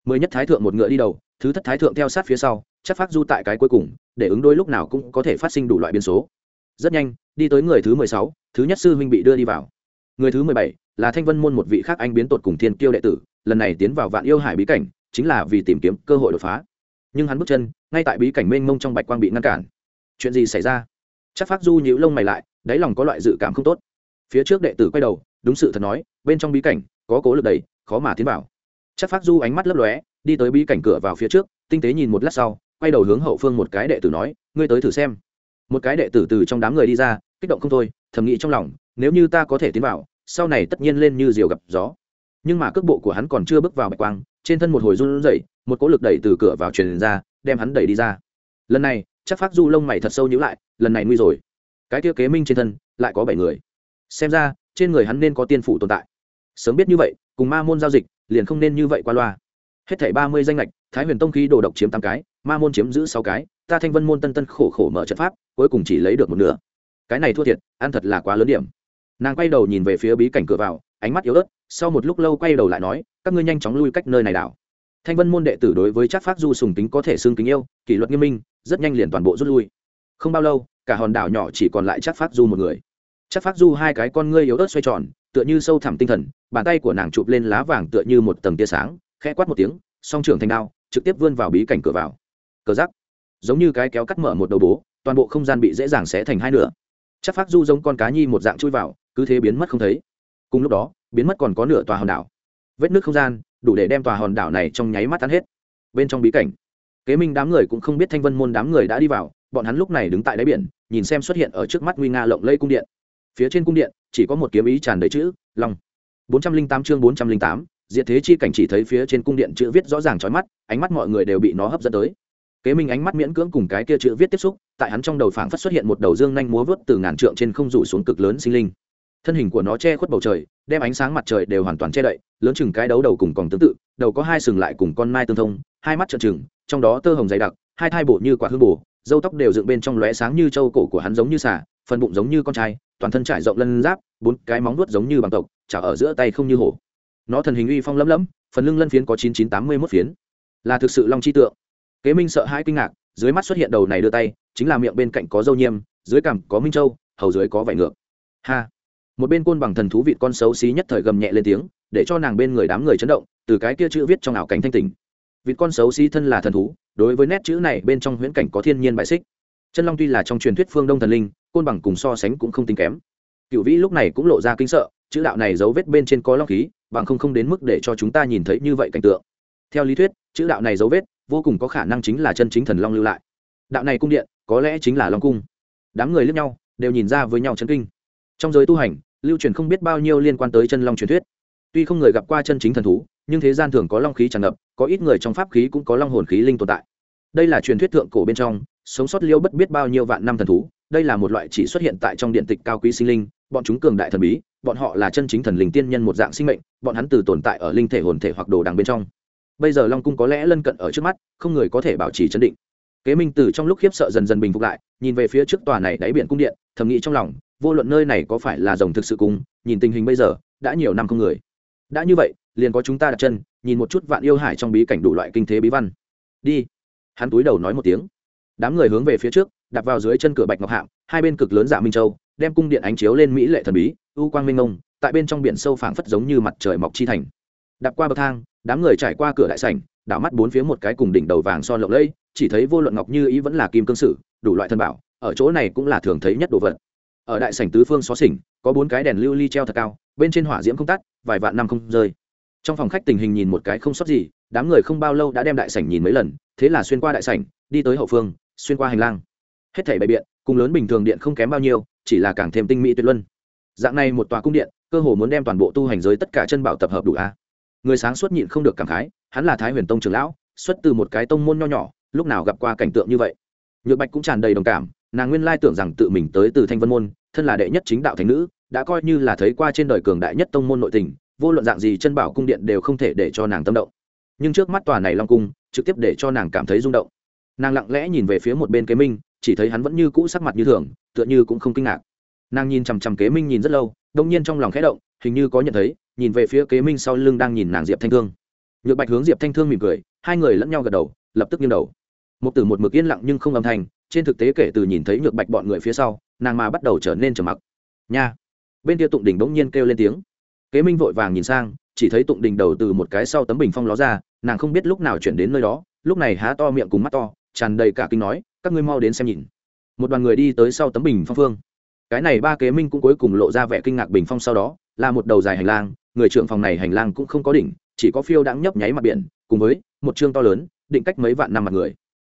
mới nhất thái thượng một ngựa đi đầu, thứ thất thái thượng theo sát phía sau, chắc phát du tại cái cuối cùng, để ứng đôi lúc nào cũng có thể phát sinh đủ loại biến số. Rất nhanh, đi tới người thứ mười sáu, thứ nhất sư huynh bị đưa đi vào. Người thứ mười bảy là thanh vân môn một vị khác anh biến tột cùng thiên kiêu đệ tử, lần này tiến vào vạn yêu hải bí cảnh, chính là vì tìm kiếm cơ hội đột phá. Nhưng hắn bước chân, ngay tại bí cảnh mênh mông trong bạch quang bị ngăn cản. Chuyện gì xảy ra? Chắc phát du nhíu lông mày lại, đáy lòng có loại dự cảm không tốt. Phía trước đệ tử quay đầu, đúng sự thật nói, bên trong bí cảnh, có cố lực đầy, khó mà tiến vào chắc phát du ánh mắt lấp lóe, đi tới bí cảnh cửa vào phía trước, tinh tế nhìn một lát sau, quay đầu hướng hậu phương một cái đệ tử nói, ngươi tới thử xem. Một cái đệ tử từ trong đám người đi ra, kích động không thôi, thầm nghĩ trong lòng, nếu như ta có thể tiến vào, sau này tất nhiên lên như diều gặp gió. Nhưng mà cước bộ của hắn còn chưa bước vào bạch quang, trên thân một hồi run rẩy, một cỗ lực đẩy từ cửa vào truyền ra, đem hắn đẩy đi ra. Lần này, chắc phát du lông mày thật sâu nhữ lại, lần này nguy rồi. Cái tiêu kế minh trên thân, lại có bảy người. Xem ra, trên người hắn nên có tiên phủ tồn tại sớm biết như vậy, cùng ma môn giao dịch, liền không nên như vậy qua loa. Hết thảy ba mươi danh lệch thái huyền tông khí đồ độc chiếm tám cái, ma môn chiếm giữ sáu cái, ta thanh vân môn tân tân khổ khổ mở trận pháp, cuối cùng chỉ lấy được một nửa. Cái này thua thiệt, ăn thật là quá lớn điểm. Nàng quay đầu nhìn về phía bí cảnh cửa vào, ánh mắt yếu ớt, sau một lúc lâu quay đầu lại nói, các ngươi nhanh chóng lui cách nơi này đảo. Thanh vân môn đệ tử đối với chắc phát du sùng tính có thể xương kính yêu, kỷ luật nghiêm minh, rất nhanh liền toàn bộ rút lui. Không bao lâu, cả hòn đảo nhỏ chỉ còn lại chắc phát du một người. Chắc phát du hai cái con ngươi yếu ớt xoay tròn tựa như sâu thẳm tinh thần, bàn tay của nàng chụp lên lá vàng tựa như một tầng tia sáng, khẽ quát một tiếng, song trưởng thành đao, trực tiếp vươn vào bí cảnh cửa vào. Cờ giắc giống như cái kéo cắt mở một đầu bố, toàn bộ không gian bị dễ dàng xé thành hai nửa. Chắc phát du giống con cá nhi một dạng chui vào, cứ thế biến mất không thấy. Cùng lúc đó, biến mất còn có nửa tòa hòn đảo. Vết nước không gian, đủ để đem tòa hòn đảo này trong nháy mắt tan hết. Bên trong bí cảnh, kế minh đám người cũng không biết thanh vân môn đám người đã đi vào, bọn hắn lúc này đứng tại đáy biển, nhìn xem xuất hiện ở trước mắt nguy nga lộng lây cung điện phía trên cung điện chỉ có một kiếm ý tràn đầy chữ, long. bốn trăm linh tám chương bốn trăm linh tám, diệt thế chi cảnh chỉ thấy phía trên cung điện chữ viết rõ ràng trói mắt, ánh mắt mọi người đều bị nó hấp dẫn tới. Kế minh ánh mắt miễn cưỡng cùng cái kia chữ viết tiếp xúc, tại hắn trong đầu phảng phất xuất hiện một đầu dương nhanh múa vớt từ ngàn trượng trên không rủ xuống cực lớn sinh linh. Thân hình của nó che khuất bầu trời, đem ánh sáng mặt trời đều hoàn toàn che đậy, lớn chừng cái đấu đầu cùng còn tương tự, đầu có hai sừng lại cùng con mai tương thông, hai mắt trợn trừng, trong đó tơ hồng dày đặc, hai thai bổ như quả hương bổ dâu tóc đều dựng bên trong lóe sáng như trâu cổ của hắn giống như xả phần bụng giống như con trai, toàn thân trải rộng lân giáp, bốn cái móng nuốt giống như bằng tộc, chả ở giữa tay không như hổ. Nó thần hình uy phong lấm lấm phần lưng lân phiến có chín chín tám mươi mốt phiến. Là thực sự long chi tượng. Kế minh sợ hãi kinh ngạc, dưới mắt xuất hiện đầu này đưa tay, chính là miệng bên cạnh có dâu nhiêm, dưới cằm có minh châu, hầu dưới có vải ngược. Ha! Một bên côn bằng thần thú vịt con xấu xí nhất thời gầm nhẹ lên tiếng, để cho nàng bên người đám người chấn động, từ cái kia chữ viết trong ảo cảnh thanh tình vịt con xấu xí thân là thần thú, đối với nét chữ này bên trong huyễn cảnh có thiên nhiên bại xích. Chân long tuy là trong truyền thuyết phương đông thần linh côn bằng cùng so sánh cũng không tính kém. Cựu vĩ lúc này cũng lộ ra kinh sợ, chữ đạo này dấu vết bên trên có long khí, bằng không không đến mức để cho chúng ta nhìn thấy như vậy cảnh tượng. Theo lý thuyết, chữ đạo này dấu vết vô cùng có khả năng chính là chân chính thần long lưu lại. Đạo này cung điện, có lẽ chính là long cung. Đám người lướt nhau, đều nhìn ra với nhau chân kinh. Trong giới tu hành, lưu truyền không biết bao nhiêu liên quan tới chân long truyền thuyết. Tuy không người gặp qua chân chính thần thú, nhưng thế gian thường có long khí tràn ngập, có ít người trong pháp khí cũng có long hồn khí linh tồn tại. Đây là truyền thuyết thượng cổ bên trong, sống sót liêu bất biết bao nhiêu vạn năm thần thú đây là một loại chỉ xuất hiện tại trong điện tịch cao quý sinh linh, bọn chúng cường đại thần bí, bọn họ là chân chính thần linh tiên nhân một dạng sinh mệnh, bọn hắn từ tồn tại ở linh thể hồn thể hoặc đồ đằng bên trong. Bây giờ long cung có lẽ lân cận ở trước mắt, không người có thể bảo trì chấn định. Kế minh từ trong lúc khiếp sợ dần dần bình phục lại, nhìn về phía trước tòa này đáy biển cung điện, thầm nghĩ trong lòng, vô luận nơi này có phải là rồng thực sự cung, nhìn tình hình bây giờ, đã nhiều năm không người. Đã như vậy, liền có chúng ta đặt chân, nhìn một chút vạn yêu hải trong bí cảnh đủ loại kinh thế bí văn. Đi. Hắn túi đầu nói một tiếng. Đám người hướng về phía trước đặt vào dưới chân cửa bạch ngọc hạm, hai bên cực lớn dạ minh châu đem cung điện ánh chiếu lên mỹ lệ thần bí u quang minh ngông tại bên trong biển sâu phảng phất giống như mặt trời mọc chi thành. Đạp qua bậc thang đám người trải qua cửa đại sảnh đảo mắt bốn phía một cái cùng đỉnh đầu vàng son lộng lẫy chỉ thấy vô luận ngọc như ý vẫn là kim cương sử đủ loại thần bảo ở chỗ này cũng là thường thấy nhất đồ vật. Ở đại sảnh tứ phương xó xỉnh có bốn cái đèn lưu ly treo thật cao bên trên hỏa diễm không tắt vài vạn năm không rơi. Trong phòng khách tình hình nhìn một cái không sót gì đám người không bao lâu đã đem đại sảnh nhìn mấy lần thế là xuyên qua đại sảnh đi tới hậu phương xuyên qua hành lang hết thảy bày biện, cùng lớn bình thường điện không kém bao nhiêu, chỉ là càng thêm tinh mỹ tuyệt luân. Dạng này một tòa cung điện, cơ hồ muốn đem toàn bộ tu hành giới tất cả chân bảo tập hợp đủ a. Người sáng suốt nhịn không được cảm khái, hắn là thái huyền tông trưởng lão, xuất từ một cái tông môn nho nhỏ, lúc nào gặp qua cảnh tượng như vậy? Nhược bạch cũng tràn đầy đồng cảm, nàng nguyên lai tưởng rằng tự mình tới từ thanh vân môn, thân là đệ nhất chính đạo thành nữ, đã coi như là thấy qua trên đời cường đại nhất tông môn nội tình, vô luận dạng gì chân bảo cung điện đều không thể để cho nàng tâm động. Nhưng trước mắt tòa này long cung, trực tiếp để cho nàng cảm thấy rung động. Nàng lặng lẽ nhìn về phía một bên kế minh chỉ thấy hắn vẫn như cũ sắc mặt như thường, tựa như cũng không kinh ngạc. Nàng nhìn chằm chằm kế minh nhìn rất lâu, đông nhiên trong lòng khẽ động, hình như có nhận thấy, nhìn về phía kế minh sau lưng đang nhìn nàng diệp thanh thương. Nhược bạch hướng diệp thanh thương mỉm cười, hai người lẫn nhau gật đầu, lập tức nghiêng đầu. Một từ một mực yên lặng nhưng không âm thanh, trên thực tế kể từ nhìn thấy nhược bạch bọn người phía sau, nàng mà bắt đầu trở nên trầm mặc. Nha! Bên kia tụng đỉnh bỗng nhiên kêu lên tiếng. Kế minh vội vàng nhìn sang, chỉ thấy tụng đỉnh đầu từ một cái sau tấm bình phong ló ra, nàng không biết lúc nào chuyển đến nơi đó, lúc này há to miệng cùng mắt to, tràn đầy cả kinh nói các ngươi mau đến xem nhìn. Một đoàn người đi tới sau tấm bình phong phương. Cái này ba kế minh cũng cuối cùng lộ ra vẻ kinh ngạc bình phong sau đó, là một đầu dài hành lang, người trưởng phòng này hành lang cũng không có đỉnh, chỉ có phiêu đãng nhấp nháy mặt biển, cùng với một chương to lớn, định cách mấy vạn năm mặt người.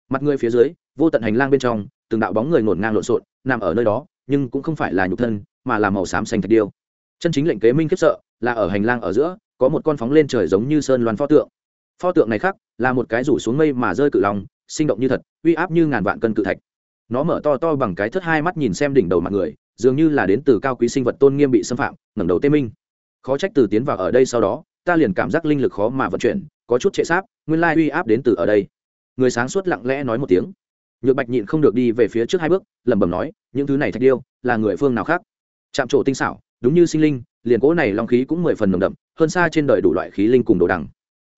Mặt người phía dưới, vô tận hành lang bên trong, từng đạo bóng người ngổn ngang lộn xộn, nằm ở nơi đó, nhưng cũng không phải là nhục thân, mà là màu xám xanh thạch điêu. Chân chính lệnh kế minh khiếp sợ, là ở hành lang ở giữa, có một con phóng lên trời giống như sơn loan pho tượng. Pho tượng này khác, là một cái rủ xuống mây mà rơi cự lòng sinh động như thật, uy áp như ngàn vạn cân cự thạch. Nó mở to to bằng cái thất hai mắt nhìn xem đỉnh đầu mặt người, dường như là đến từ cao quý sinh vật tôn nghiêm bị xâm phạm, ngẩng đầu tê minh. Khó trách từ tiến vào ở đây sau đó, ta liền cảm giác linh lực khó mà vận chuyển, có chút trệ sáp, nguyên lai uy áp đến từ ở đây. Người sáng suốt lặng lẽ nói một tiếng. Nhược bạch nhịn không được đi về phía trước hai bước, lẩm bẩm nói, những thứ này thạch điêu, là người phương nào khác? Chạm trổ tinh xảo, đúng như sinh linh, liền cỗ này long khí cũng mười phần nồng đậm, hơn xa trên đời đủ loại khí linh cùng đồ đằng.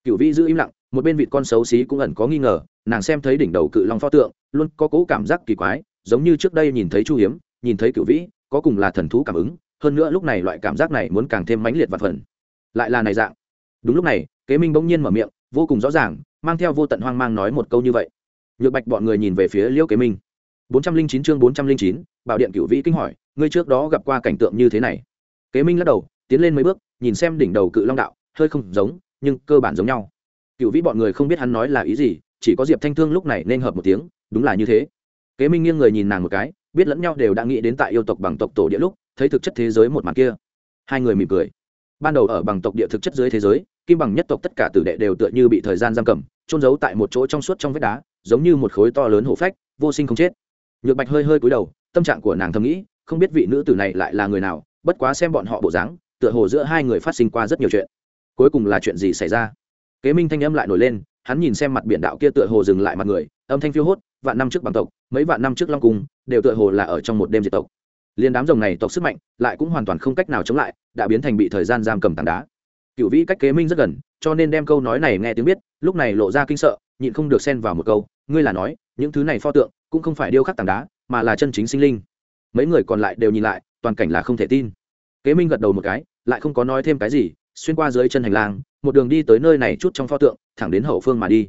Cựu vĩ giữ im lặng một bên vịt con xấu xí cũng ẩn có nghi ngờ, nàng xem thấy đỉnh đầu cự long pho tượng, luôn có cố cảm giác kỳ quái, giống như trước đây nhìn thấy chu hiếm, nhìn thấy cựu vĩ, có cùng là thần thú cảm ứng, hơn nữa lúc này loại cảm giác này muốn càng thêm mãnh liệt và phần lại là này dạng. Đúng lúc này, kế minh bỗng nhiên mở miệng, vô cùng rõ ràng, mang theo vô tận hoang mang nói một câu như vậy. Nhược bạch bọn người nhìn về phía liễu kế minh. bốn trăm linh chín chương bốn trăm linh chín, bảo điện cựu vĩ kinh hỏi, ngươi trước đó gặp qua cảnh tượng như thế này? Kế minh lắc đầu, tiến lên mấy bước, nhìn xem đỉnh đầu cự long đạo, hơi không giống, nhưng cơ bản giống nhau cựu vĩ bọn người không biết hắn nói là ý gì, chỉ có diệp thanh thương lúc này nên hợp một tiếng, đúng là như thế. Kế minh nghiêng người nhìn nàng một cái, biết lẫn nhau đều đã nghĩ đến tại yêu tộc bằng tộc tổ địa lúc, thấy thực chất thế giới một màn kia. Hai người mỉm cười. Ban đầu ở bằng tộc địa thực chất dưới thế giới, kim bằng nhất tộc tất cả tử đệ đều tựa như bị thời gian giam cầm trôn giấu tại một chỗ trong suốt trong vách đá, giống như một khối to lớn hổ phách, vô sinh không chết. Nhược bạch hơi hơi cúi đầu, tâm trạng của nàng thầm nghĩ, không biết vị nữ tử này lại là người nào, bất quá xem bọn họ bộ dáng, tựa hồ giữa hai người phát sinh qua rất nhiều chuyện. Cuối cùng là chuyện gì xảy ra? Kế minh thanh âm lại nổi lên, hắn nhìn xem mặt biển đạo kia tựa hồ dừng lại mặt người, âm thanh phiêu hốt, vạn năm trước bằng tộc, mấy vạn năm trước long cung, đều tựa hồ là ở trong một đêm diệt tộc. Liên đám rồng này tộc sức mạnh, lại cũng hoàn toàn không cách nào chống lại, đã biến thành bị thời gian giam cầm tảng đá. Cựu vĩ cách kế minh rất gần, cho nên đem câu nói này nghe tiếng biết, lúc này lộ ra kinh sợ, nhịn không được xen vào một câu, ngươi là nói, những thứ này pho tượng cũng không phải điêu khắc tảng đá, mà là chân chính sinh linh. Mấy người còn lại đều nhìn lại, toàn cảnh là không thể tin. Kế minh gật đầu một cái, lại không có nói thêm cái gì xuyên qua dưới chân hành lang, một đường đi tới nơi này chút trong pho tượng, thẳng đến hậu phương mà đi.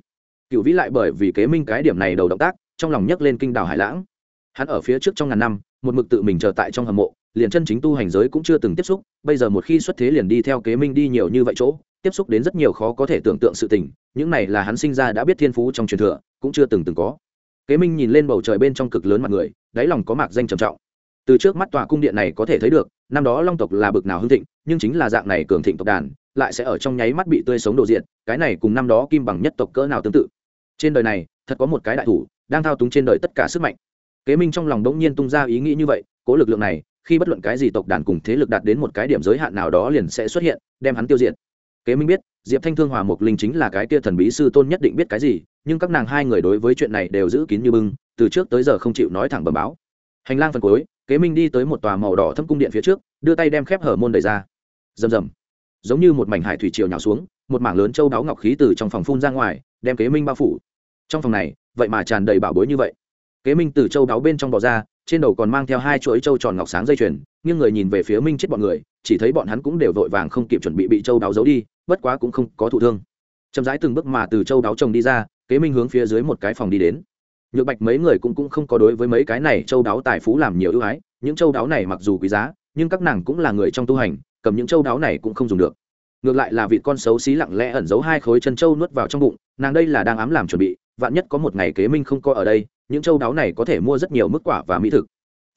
Cựu vĩ lại bởi vì kế minh cái điểm này đầu động tác, trong lòng nhấc lên kinh đảo hải lãng. Hắn ở phía trước trong ngàn năm, một mực tự mình chờ tại trong hầm mộ, liền chân chính tu hành giới cũng chưa từng tiếp xúc, bây giờ một khi xuất thế liền đi theo kế minh đi nhiều như vậy chỗ, tiếp xúc đến rất nhiều khó có thể tưởng tượng sự tình, những này là hắn sinh ra đã biết thiên phú trong truyền thừa, cũng chưa từng từng có. Kế minh nhìn lên bầu trời bên trong cực lớn mặt người, đáy lòng có mạc danh trầm trọng từ trước mắt tòa cung điện này có thể thấy được, năm đó long tộc là bực nào hưng thịnh, nhưng chính là dạng này cường thịnh tộc đàn, lại sẽ ở trong nháy mắt bị tươi sống đồ diện cái này cùng năm đó kim bằng nhất tộc cỡ nào tương tự. Trên đời này, thật có một cái đại thủ, đang thao túng trên đời tất cả sức mạnh. Kế minh trong lòng đống nhiên tung ra ý nghĩ như vậy, cố lực lượng này, khi bất luận cái gì tộc đàn cùng thế lực đạt đến một cái điểm giới hạn nào đó liền sẽ xuất hiện, đem hắn tiêu diệt. Kế minh biết, diệp thanh thương hòa mục linh chính là cái kia thần bí sư tôn nhất định biết cái gì, nhưng các nàng hai người đối với chuyện này đều giữ kín như bưng, từ trước tới giờ không chịu nói thẳng bầm báo. Hành lang phần cuối kế minh đi tới một tòa màu đỏ thâm cung điện phía trước, đưa tay đem khép hở môn đầy ra. Rầm rầm. Giống như một mảnh hải thủy triều nhào xuống, một mảng lớn châu đáo ngọc khí từ trong phòng phun ra ngoài, đem kế minh bao phủ. Trong phòng này, vậy mà tràn đầy bảo bối như vậy. Kế minh từ châu đáo bên trong bò ra, trên đầu còn mang theo hai chuỗi châu tròn ngọc sáng dây chuyền nhưng người nhìn về phía minh chết bọn người, chỉ thấy bọn hắn cũng đều vội vàng không kịp chuẩn bị bị châu đáo giấu đi, bất quá cũng không có thụ thương. Chậm rãi từng bước mà từ châu đáo chồng đi ra, kế minh hướng phía dưới một cái phòng đi đến nhược bạch mấy người cũng cũng không có đối với mấy cái này châu đáo tài phú làm nhiều ưu ái, những châu đáo này mặc dù quý giá, nhưng các nàng cũng là người trong tu hành, cầm những châu đáo này cũng không dùng được. Ngược lại là vị con xấu xí lặng lẽ ẩn giấu hai khối chân châu nuốt vào trong bụng, nàng đây là đang ám làm chuẩn bị, vạn nhất có một ngày kế minh không có ở đây, những châu đáo này có thể mua rất nhiều mức quả và mỹ thực.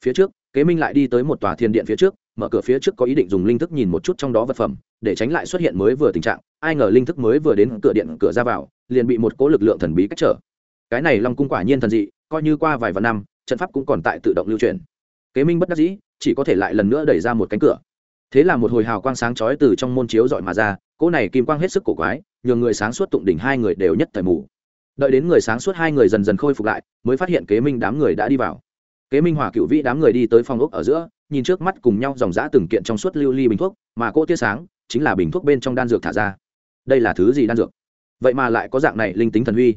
Phía trước, kế minh lại đi tới một tòa thiên điện phía trước, mở cửa phía trước có ý định dùng linh thức nhìn một chút trong đó vật phẩm, để tránh lại xuất hiện mới vừa tình trạng, ai ngờ linh thức mới vừa đến cửa điện, cửa ra vào, liền bị một cỗ lực lượng thần bí cách trở cái này long cung quả nhiên thần dị, coi như qua vài vạn năm, trận pháp cũng còn tại tự động lưu truyền. Kế minh bất đắc dĩ, chỉ có thể lại lần nữa đẩy ra một cánh cửa. Thế là một hồi hào quang sáng chói từ trong môn chiếu dọi mà ra, cỗ này kim quang hết sức cổ quái, nhường người sáng suốt tụng đỉnh hai người đều nhất thời mù. Đợi đến người sáng suốt hai người dần dần khôi phục lại, mới phát hiện kế minh đám người đã đi vào. Kế minh hòa cựu vĩ đám người đi tới phòng ốc ở giữa, nhìn trước mắt cùng nhau dòng giã từng kiện trong suốt lưu ly bình thuốc, mà cỗ tia sáng chính là bình thuốc bên trong đan dược thả ra. Đây là thứ gì đan dược? Vậy mà lại có dạng này linh tính thần huy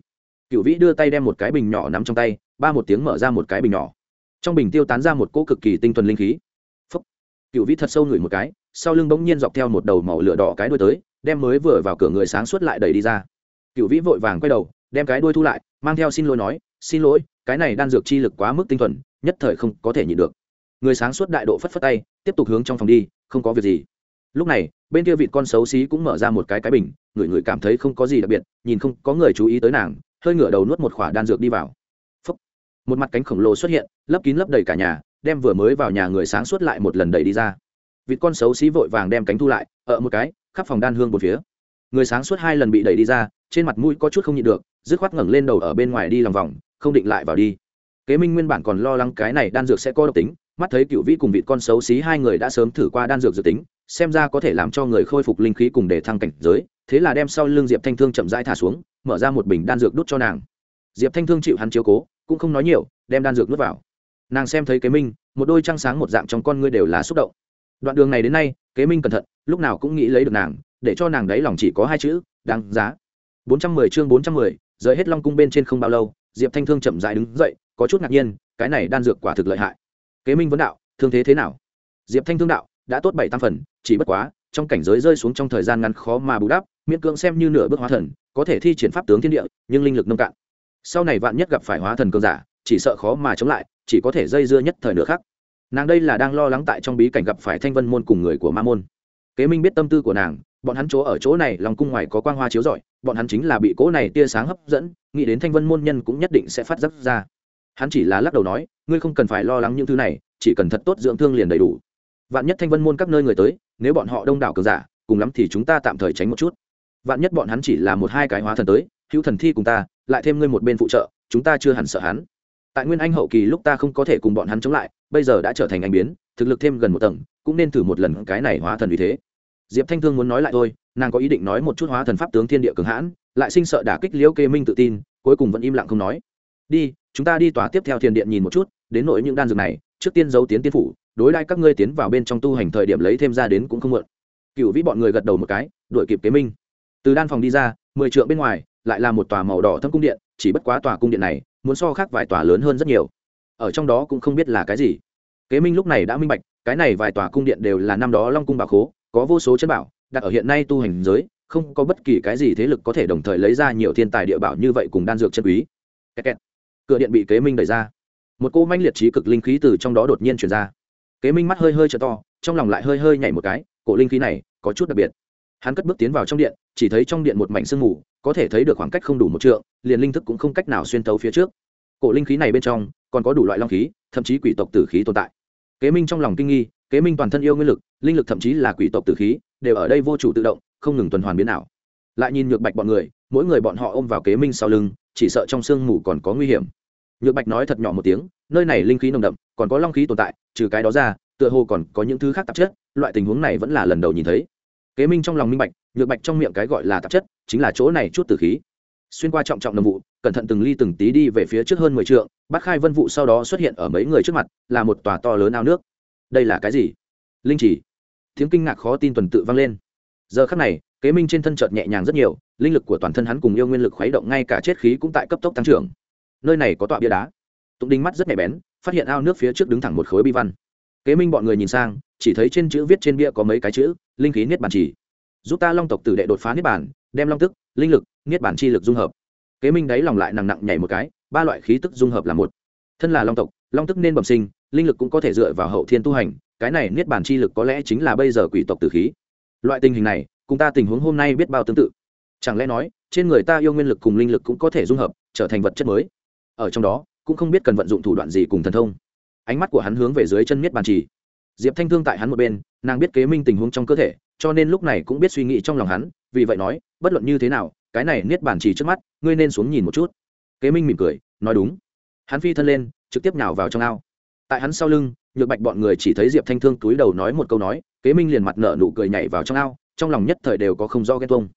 cựu vĩ đưa tay đem một cái bình nhỏ nắm trong tay, ba một tiếng mở ra một cái bình nhỏ. Trong bình tiêu tán ra một cỗ cực kỳ tinh thuần linh khí. Cựu vĩ thật sâu ngửi một cái, sau lưng bỗng nhiên dọc theo một đầu màu lửa đỏ cái đuôi tới, đem mới vừa vào cửa người sáng suốt lại đẩy đi ra. Cựu vĩ vội vàng quay đầu, đem cái đuôi thu lại, mang theo xin lỗi nói, xin lỗi, cái này đan dược chi lực quá mức tinh thuần, nhất thời không có thể nhịn được. Người sáng suốt đại độ phất phất tay, tiếp tục hướng trong phòng đi, không có việc gì. Lúc này, bên kia vịt con xấu xí cũng mở ra một cái cái bình, người người cảm thấy không có gì đặc biệt, nhìn không có người chú ý tới nàng hơi ngửa đầu nuốt một khỏa đan dược đi vào. Phúc. một mặt cánh khổng lồ xuất hiện, lấp kín lấp đầy cả nhà, đem vừa mới vào nhà người sáng suốt lại một lần đẩy đi ra. Vịt con xấu xí vội vàng đem cánh thu lại, ở một cái, khắp phòng đan hương một phía. Người sáng suốt hai lần bị đẩy đi ra, trên mặt mũi có chút không nhịn được, dứt khoát ngẩng lên đầu ở bên ngoài đi lòng vòng, không định lại vào đi. Kế minh nguyên bản còn lo lắng cái này đan dược sẽ có độc tính, mắt thấy cựu vĩ cùng vịt con xấu xí hai người đã sớm thử qua đan dược dự tính, xem ra có thể làm cho người khôi phục linh khí cùng để thăng cảnh giới thế là đem sau lưng diệp thanh thương chậm rãi thả xuống mở ra một bình đan dược đút cho nàng. Diệp thanh thương chịu hắn chiếu cố cũng không nói nhiều đem đan dược nuốt vào. Nàng xem thấy kế minh một đôi trăng sáng một dạng trong con ngươi đều là xúc động. Đoạn đường này đến nay kế minh cẩn thận lúc nào cũng nghĩ lấy được nàng để cho nàng đấy lòng chỉ có hai chữ đáng giá. 410 chương 410, rời hết long cung bên trên không bao lâu diệp thanh thương chậm rãi đứng dậy có chút ngạc nhiên cái này đan dược quả thực lợi hại. Kế minh vấn đạo thương thế thế nào? Diệp thanh thương đạo đã tốt bảy tam phần chỉ bất quá trong cảnh giới rơi xuống trong thời gian ngắn khó mà bù đắp miễn cưỡng xem như nửa bước hóa thần, có thể thi triển pháp tướng thiên địa, nhưng linh lực nông cạn. Sau này vạn nhất gặp phải hóa thần cơn giả, chỉ sợ khó mà chống lại, chỉ có thể dây dưa nhất thời nửa khác nàng đây là đang lo lắng tại trong bí cảnh gặp phải thanh vân môn cùng người của ma môn. Kế minh biết tâm tư của nàng, bọn hắn chỗ ở chỗ này lòng cung ngoài có quang hoa chiếu rọi, bọn hắn chính là bị cỗ này tia sáng hấp dẫn, nghĩ đến thanh vân môn nhân cũng nhất định sẽ phát giác ra. Hắn chỉ là lắc đầu nói, ngươi không cần phải lo lắng những thứ này, chỉ cần thật tốt dưỡng thương liền đầy đủ. Vạn nhất thanh vân môn các nơi người tới, nếu bọn họ đông đảo cường giả, cùng lắm thì chúng ta tạm thời tránh một chút vạn nhất bọn hắn chỉ là một hai cái hóa thần tới, hữu thần thi cùng ta, lại thêm ngươi một bên phụ trợ, chúng ta chưa hẳn sợ hắn. Tại nguyên anh hậu kỳ lúc ta không có thể cùng bọn hắn chống lại, bây giờ đã trở thành anh biến, thực lực thêm gần một tầng, cũng nên thử một lần cái này hóa thần vì thế. Diệp thanh thương muốn nói lại thôi, nàng có ý định nói một chút hóa thần pháp tướng thiên địa cường hãn, lại sinh sợ đả kích liễu kê minh tự tin, cuối cùng vẫn im lặng không nói. Đi, chúng ta đi tòa tiếp theo thiền điện nhìn một chút, đến nỗi những đan dược này, trước tiên giấu tiến tiên phủ, đối đãi các ngươi tiến vào bên trong tu hành thời điểm lấy thêm ra đến cũng không mượn cựu vĩ bọn người gật đầu một cái, đuổi kịp kế minh từ đan phòng đi ra, mười trượng bên ngoài, lại là một tòa màu đỏ thâm cung điện, chỉ bất quá tòa cung điện này, muốn so khác vài tòa lớn hơn rất nhiều. Ở trong đó cũng không biết là cái gì. Kế minh lúc này đã minh bạch, cái này vài tòa cung điện đều là năm đó long cung bảo khố, có vô số chân bảo, đặt ở hiện nay tu hành giới, không có bất kỳ cái gì thế lực có thể đồng thời lấy ra nhiều thiên tài địa bảo như vậy cùng đan dược chân quý. Kẹt kẹt. cửa điện bị kế minh đẩy ra. Một cô manh liệt trí cực linh khí từ trong đó đột nhiên chuyển ra. Kế minh mắt hơi hơi t to, trong lòng lại hơi hơi nhảy một cái, cổ linh khí này có chút đặc biệt hắn cất bước tiến vào trong điện, chỉ thấy trong điện một mảnh sương mù, có thể thấy được khoảng cách không đủ một trượng, liền linh thức cũng không cách nào xuyên tấu phía trước. Cổ linh khí này bên trong, còn có đủ loại long khí, thậm chí quỷ tộc tử khí tồn tại. Kế minh trong lòng kinh nghi, kế minh toàn thân yêu nguyên lực, linh lực thậm chí là quỷ tộc tử khí, đều ở đây vô chủ tự động, không ngừng tuần hoàn biến ảo. Lại nhìn nhược bạch bọn người, mỗi người bọn họ ôm vào kế minh sau lưng, chỉ sợ trong sương mù còn có nguy hiểm. Nhược bạch nói thật nhỏ một tiếng, nơi này linh khí nồng đậm, còn có long khí tồn tại, trừ cái đó ra, tựa hồ còn có những thứ khác tạp chất, loại tình huống này vẫn là lần đầu nhìn thấy kế minh trong lòng minh bạch, nhược bạch trong miệng cái gọi là tạp chất, chính là chỗ này chút tử khí. Xuyên qua trọng trọng nồng vụ, cẩn thận từng ly từng tí đi về phía trước hơn mười t bắt khai vân vụ sau đó xuất hiện ở mấy người trước mặt, là một tòa to lớn ao nước. Đây là cái gì? Linh chỉ. Tiếng kinh ngạc khó tin tuần tự vang lên. Giờ khắc này, kế minh trên thân chợt nhẹ nhàng rất nhiều, linh lực của toàn thân hắn cùng yêu nguyên lực khuấy động ngay cả chết khí cũng tại cấp tốc tăng trưởng. Nơi này có tọa bia đá. Tụng đinh mắt rất nhạy bén, phát hiện ao nước phía trước đứng thẳng một khối bi văn. Kế minh bọn người nhìn sang chỉ thấy trên chữ viết trên bia có mấy cái chữ, linh khí niết bàn chỉ giúp ta long tộc tử đệ đột phá niết bàn, đem long tức, linh lực, niết bàn chi lực dung hợp. Kế minh đáy lòng lại nặng nặng nhảy một cái, ba loại khí tức dung hợp là một. Thân là long tộc, long tức nên bẩm sinh, linh lực cũng có thể dựa vào hậu thiên tu hành, cái này niết bàn chi lực có lẽ chính là bây giờ quỷ tộc tử khí. Loại tình hình này, cùng ta tình huống hôm nay biết bao tương tự. Chẳng lẽ nói, trên người ta yêu nguyên lực cùng linh lực cũng có thể dung hợp, trở thành vật chất mới? Ở trong đó, cũng không biết cần vận dụng thủ đoạn gì cùng thần thông. Ánh mắt của hắn hướng về dưới chân niết bàn chỉ diệp thanh thương tại hắn một bên nàng biết kế minh tình huống trong cơ thể cho nên lúc này cũng biết suy nghĩ trong lòng hắn vì vậy nói bất luận như thế nào cái này niết bàn chỉ trước mắt ngươi nên xuống nhìn một chút. Kế minh mỉm cười nói đúng. Hắn phi thân lên trực tiếp nhào vào trong ao. Tại hắn sau lưng nhược bạch bọn người chỉ thấy diệp thanh thương túi đầu nói một câu nói kế minh liền mặt nở nụ cười nhảy vào trong ao trong lòng nhất thời đều có không do ghen tuông.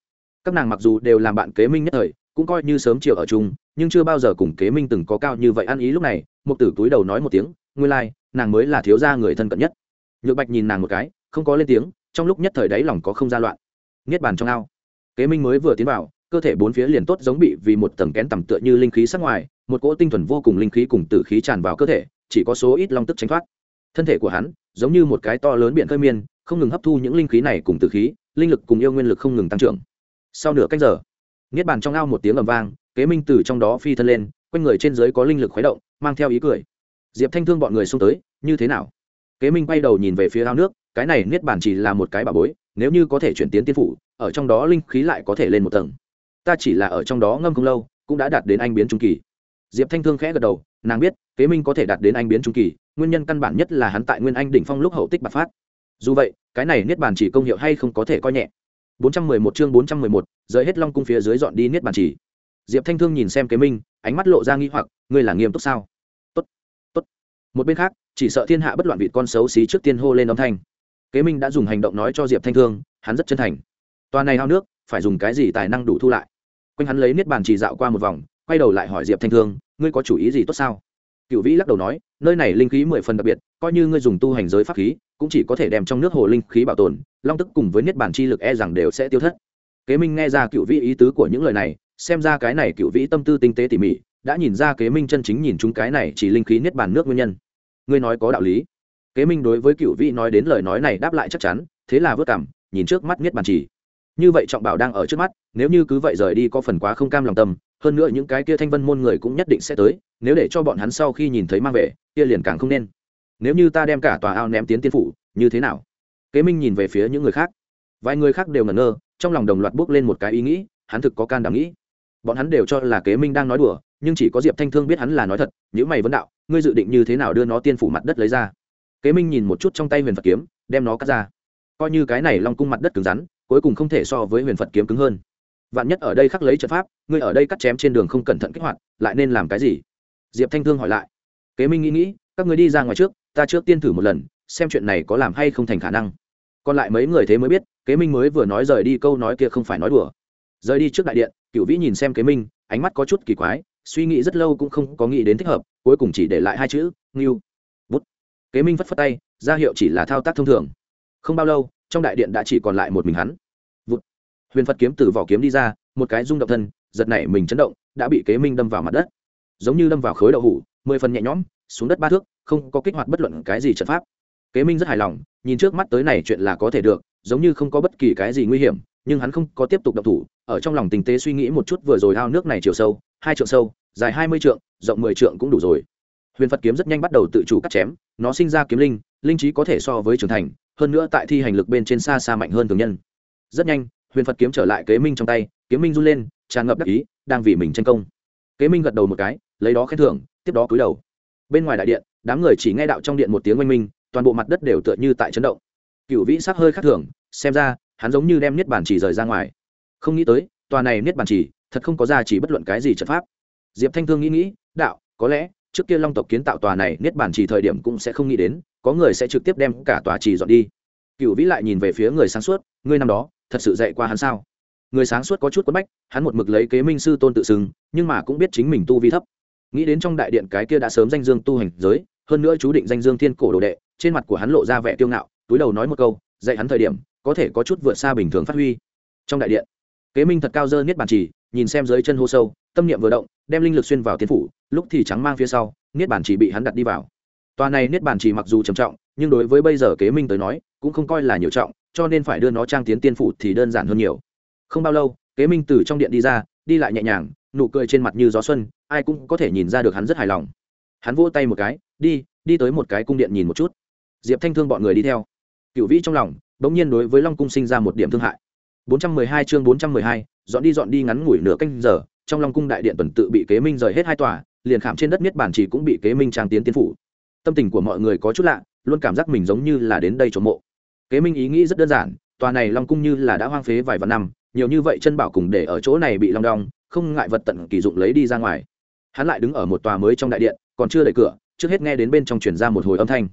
Các nàng mặc dù đều làm bạn kế minh nhất thời cũng coi như sớm chiều ở chung nhưng chưa bao giờ cùng kế minh từng có cao như vậy ăn ý lúc này một tử túi đầu nói một tiếng nguyên lai、like, nàng mới là thiếu gia người thân cận nhất nhược bạch nhìn nàng một cái, không có lên tiếng, trong lúc nhất thời đáy lòng có không gian loạn. Niết bàn trong ao. Kế minh mới vừa tiến vào, cơ thể bốn phía liền tốt giống bị vì một tầng kén tầm tựa như linh khí sắc ngoài, một cỗ tinh thuần vô cùng linh khí cùng tử khí tràn vào cơ thể, chỉ có số ít long tức tránh thoát. Thân thể của hắn, giống như một cái to lớn biển khơi miên, không ngừng hấp thu những linh khí này cùng tử khí, linh lực cùng yêu nguyên lực không ngừng tăng trưởng. Sau nửa cách giờ, niết bàn trong ao một tiếng ầm vang, kế minh từ trong đó phi thân lên, quanh người trên dưới có linh lực khuấy động, mang theo ý cười. Diệp thanh thương bọn người xông tới, như thế nào? Kế minh quay đầu nhìn về phía ao nước cái này niết bàn chỉ là một cái bà bối nếu như có thể chuyển tiến tiên phủ ở trong đó linh khí lại có thể lên một tầng. Ta chỉ là ở trong đó ngâm không lâu cũng đã đạt đến anh biến trung kỳ. Diệp thanh thương khẽ gật đầu nàng biết kế minh có thể đạt đến anh biến trung kỳ nguyên nhân căn bản nhất là hắn tại nguyên anh đỉnh phong lúc hậu tích bạc phát. Dù vậy cái này niết bàn chỉ công hiệu hay không có thể coi nhẹ. 411 chương 411, rời hết long cung phía dưới dọn đi niết bàn chỉ. Diệp thanh thương nhìn xem kế minh ánh mắt lộ ra nghi hoặc ngươi là nghiêm túc sao? Một bên khác, chỉ sợ thiên hạ bất loạn vịt con xấu xí trước tiên hô lên âm thanh. Kế minh đã dùng hành động nói cho diệp thanh thương, hắn rất chân thành. Toa này hao nước, phải dùng cái gì tài năng đủ thu lại? Quanh hắn lấy niết bàn chỉ dạo qua một vòng, quay đầu lại hỏi diệp thanh thương, ngươi có chủ ý gì tốt sao? Cựu vĩ lắc đầu nói, nơi này linh khí mười phần đặc biệt, coi như ngươi dùng tu hành giới pháp khí, cũng chỉ có thể đem trong nước hồ linh khí bảo tồn, long tức cùng với niết bàn chi lực e rằng đều sẽ tiêu thất. Kế minh nghe ra cựu vĩ ý tứ của những lời này, xem ra cái này cựu vĩ tâm tư tinh tế tỉ mỉ, đã nhìn ra kế minh chân chính nhìn chúng cái này chỉ linh khí niết bàn nước nguyên nhân ngươi nói có đạo lý. Kế minh đối với cựu vị nói đến lời nói này đáp lại chắc chắn, thế là vớt cảm, nhìn trước mắt miết bàn chỉ như vậy trọng bảo đang ở trước mắt, nếu như cứ vậy rời đi có phần quá không cam lòng tâm, hơn nữa những cái kia thanh vân môn người cũng nhất định sẽ tới, nếu để cho bọn hắn sau khi nhìn thấy mang về, kia liền càng không nên. Nếu như ta đem cả tòa ao ném tiến tiên phủ, như thế nào? Kế minh nhìn về phía những người khác. Vài người khác đều ngẩn ngơ, trong lòng đồng loạt bước lên một cái ý nghĩ, hắn thực có can đảm nghĩ. Bọn hắn đều cho là kế minh đang nói đùa, nhưng chỉ có diệp thanh thương biết hắn là nói thật những mày vấn đạo ngươi dự định như thế nào đưa nó tiên phủ mặt đất lấy ra? Kế minh nhìn một chút trong tay huyền phật kiếm, đem nó cắt ra. Coi như cái này long cung mặt đất cứng rắn, cuối cùng không thể so với huyền phật kiếm cứng hơn. Vạn nhất ở đây khắc lấy trận pháp, ngươi ở đây cắt chém trên đường không cẩn thận kích hoạt, lại nên làm cái gì? Diệp thanh thương hỏi lại. Kế minh nghĩ nghĩ, các người đi ra ngoài trước, ta trước tiên thử một lần, xem chuyện này có làm hay không thành khả năng. Còn lại mấy người thế mới biết, kế minh mới vừa nói rời đi, câu nói kia không phải nói đùa. Rời đi trước đại điện cựu vĩ nhìn xem kế minh, ánh mắt có chút kỳ quái suy nghĩ rất lâu cũng không có nghĩ đến thích hợp, cuối cùng chỉ để lại hai chữ, ngưu. Bút. Kế minh phất phất tay, ra hiệu chỉ là thao tác thông thường. Không bao lâu, trong đại điện đã chỉ còn lại một mình hắn. Vụt. huyền phật kiếm từ vỏ kiếm đi ra, một cái rung động thân, giật nảy mình chấn động, đã bị kế minh đâm vào mặt đất. Giống như đâm vào khối đậu hủ, mười phần nhẹ nhõm, xuống đất ba thước, không có kích hoạt bất luận cái gì trận pháp. Kế minh rất hài lòng, nhìn trước mắt tới này chuyện là có thể được, giống như không có bất kỳ cái gì nguy hiểm, nhưng hắn không có tiếp tục đập thủ, ở trong lòng tình tế suy nghĩ một chút vừa rồi ao nước này chiều sâu hai trượng sâu, dài hai mươi trượng, rộng mười trượng cũng đủ rồi. Huyền phật kiếm rất nhanh bắt đầu tự chủ cắt chém, nó sinh ra kiếm linh linh trí có thể so với trưởng thành, hơn nữa tại thi hành lực bên trên xa xa mạnh hơn thường nhân. Rất nhanh, huyền phật kiếm trở lại kế minh trong tay, kiếm minh run lên, tràn ngập đắc ý, đang vì mình tranh công. Kế minh gật đầu một cái, lấy đó khen thưởng, tiếp đó cúi đầu. Bên ngoài đại điện, đám người chỉ nghe đạo trong điện một tiếng oanh minh, toàn bộ mặt đất đều tựa như tại chấn động. Cựu vĩ sắc hơi khác thường, xem ra, hắn giống như đem niết bàn chỉ rời ra ngoài. Không nghĩ tới, tòa này niết bàn chỉ thật không có ra chỉ bất luận cái gì trận pháp. Diệp thanh thương nghĩ nghĩ, đạo, có lẽ, trước kia long tộc kiến tạo tòa này, niết bản chỉ thời điểm cũng sẽ không nghĩ đến, có người sẽ trực tiếp đem cả tòa chỉ dọn đi. Cựu vĩ lại nhìn về phía người sáng suốt, ngươi năm đó, thật sự dạy qua hắn sao? Người sáng suốt có chút quất bách, hắn một mực lấy kế minh sư tôn tự xưng, nhưng mà cũng biết chính mình tu vi thấp. Nghĩ đến trong đại điện cái kia đã sớm danh dương tu hành giới, hơn nữa chú định danh dương thiên cổ đồ đệ, trên mặt của hắn lộ ra vẻ tiêu ngạo, túi đầu nói một câu, dạy hắn thời điểm, có thể có chút vượt xa bình thường phát huy. Trong đại điện, kế minh thật cao dơ niết bàn chỉ nhìn xem dưới chân hô sâu, tâm niệm vừa động, đem linh lực xuyên vào tiên phủ, lúc thì trắng mang phía sau, niết bàn chỉ bị hắn đặt đi vào. Tòa này niết bàn chỉ mặc dù trầm trọng, nhưng đối với bây giờ kế minh tới nói, cũng không coi là nhiều trọng, cho nên phải đưa nó trang tiến tiên phủ thì đơn giản hơn nhiều. Không bao lâu, kế minh từ trong điện đi ra, đi lại nhẹ nhàng, nụ cười trên mặt như gió xuân, ai cũng có thể nhìn ra được hắn rất hài lòng. Hắn vỗ tay một cái, đi đi tới một cái cung điện nhìn một chút. Diệp thanh thương bọn người đi theo. Cựu vĩ trong lòng đ ỗ n g nhiên đối với long cung sinh ra một điểm thương hại. 412 chương 412, dọn đi dọn đi ngắn ngủi nửa canh giờ trong long cung đại điện tuần tự bị kế minh rời hết hai tòa liền khảm trên đất miết bản chỉ cũng bị kế minh trang tiến tiến phủ. Tâm tình của mọi người có chút lạ luôn cảm giác mình giống như là đến đây chỗ mộ. Kế minh ý nghĩ rất đơn giản tòa này long cung như là đã hoang phế vài vạn năm nhiều như vậy chân bảo cùng để ở chỗ này bị long đong không ngại vật tận kỳ dụng lấy đi ra ngoài. Hắn lại đứng ở một tòa mới trong đại điện còn chưa đẩy cửa trước hết nghe đến bên trong truyền ra một hồi âm thanh.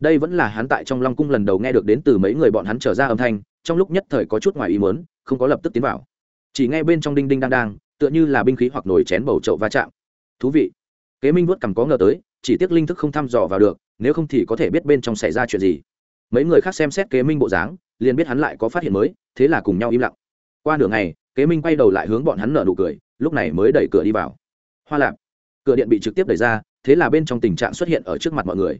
Đây vẫn là hắn tại trong long cung lần đầu nghe được đến từ mấy người bọn hắn trở ra âm thanh trong lúc nhất thời có chút ngoài ý mớn không có lập tức tiến vào. Chỉ nghe bên trong đinh đinh đang đang, tựa như là binh khí hoặc nồi chén bầu trậu va chạm. Thú vị. Kế minh vuốt cằm có ngờ tới, chỉ tiếc linh thức không thăm dò vào được, nếu không thì có thể biết bên trong xảy ra chuyện gì. Mấy người khác xem xét kế minh bộ dáng, liền biết hắn lại có phát hiện mới, thế là cùng nhau im lặng. Qua nửa ngày, kế minh quay đầu lại hướng bọn hắn nở nụ cười, lúc này mới đẩy cửa đi vào. Hoa lạp. Cửa điện bị trực tiếp đẩy ra, thế là bên trong tình trạng xuất hiện ở trước mặt mọi người.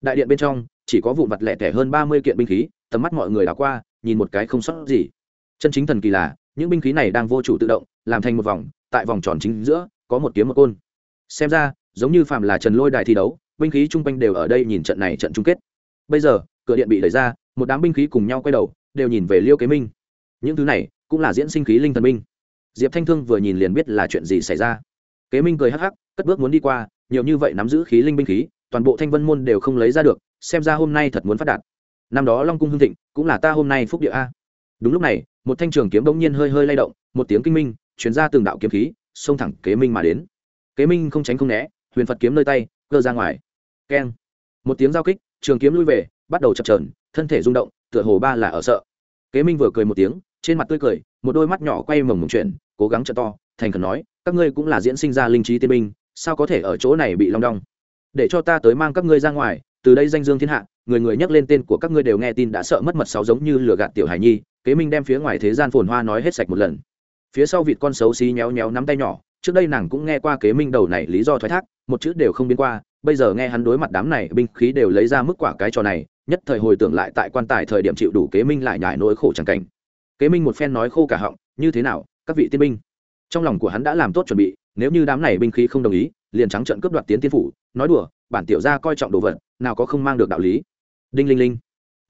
Đại điện bên trong, chỉ có vụ vật lẻ tẻ hơn ba mươi kiện binh khí, tầm mắt mọi người đảo qua nhìn một cái không sót gì. Chân chính thần kỳ là, những binh khí này đang vô chủ tự động, làm thành một vòng, tại vòng tròn chính giữa, có một kiếm một côn. Xem ra, giống như phạm là trần lôi đài thi đấu, binh khí chung quanh đều ở đây nhìn trận này trận chung kết. Bây giờ, cửa điện bị đẩy ra, một đám binh khí cùng nhau quay đầu, đều nhìn về liêu kế minh. Những thứ này, cũng là diễn sinh khí linh thần minh diệp thanh thương vừa nhìn liền biết là chuyện gì xảy ra. Kế minh cười hắc hắc, cất bước muốn đi qua, nhiều như vậy nắm giữ khí linh binh khí, toàn bộ thanh vân môn đều không lấy ra được, xem ra hôm nay thật muốn phát đạt năm đó long cung hưng thịnh, cũng là ta hôm nay phúc địa a. Đúng lúc này, một thanh trường kiếm bỗng nhiên hơi hơi lay động, một tiếng kinh minh chuyển ra từng đạo kiếm khí, xông thẳng kế minh mà đến. Kế minh không tránh không né, huyền phật kiếm nơi tay cơ ra ngoài. Keng. Một tiếng giao kích, trường kiếm lui về, bắt đầu chập trờn thân thể rung động, tựa hồ ba là ở sợ. Kế minh vừa cười một tiếng, trên mặt tươi cười, một đôi mắt nhỏ quay mồng mồng chuyển, cố gắng trợ to, thành khẩn nói, các ngươi cũng là diễn sinh ra linh trí tiên minh sao có thể ở chỗ này bị long đong? Để cho ta tới mang các ngươi ra ngoài, từ đây danh dương thiên hạ người người nhắc lên tên của các ngươi đều nghe tin đã sợ mất mật sáu giống như lừa gạt tiểu hải nhi, kế minh đem phía ngoài thế gian phồn hoa nói hết sạch một lần. Phía sau vịt con xấu xí nhéo nhéo nắm tay nhỏ, trước đây nàng cũng nghe qua kế minh đầu này lý do thoái thác, một chữ đều không biến qua, bây giờ nghe hắn đối mặt đám này binh khí đều lấy ra mức quả cái trò này, nhất thời hồi tưởng lại tại quan tài thời điểm chịu đủ kế minh lại nhải nỗi khổ chẳng cảnh. Kế minh một phen nói khô cả họng, như thế nào, các vị tiên binh? Trong lòng của hắn đã làm tốt chuẩn bị, nếu như đám này binh khí không đồng ý, liền trắng trận cướp đoạt tiến tiên phủ, nói đùa, bản tiểu gia coi trọng đồ vật, nào có không mang được đạo lý đinh linh linh.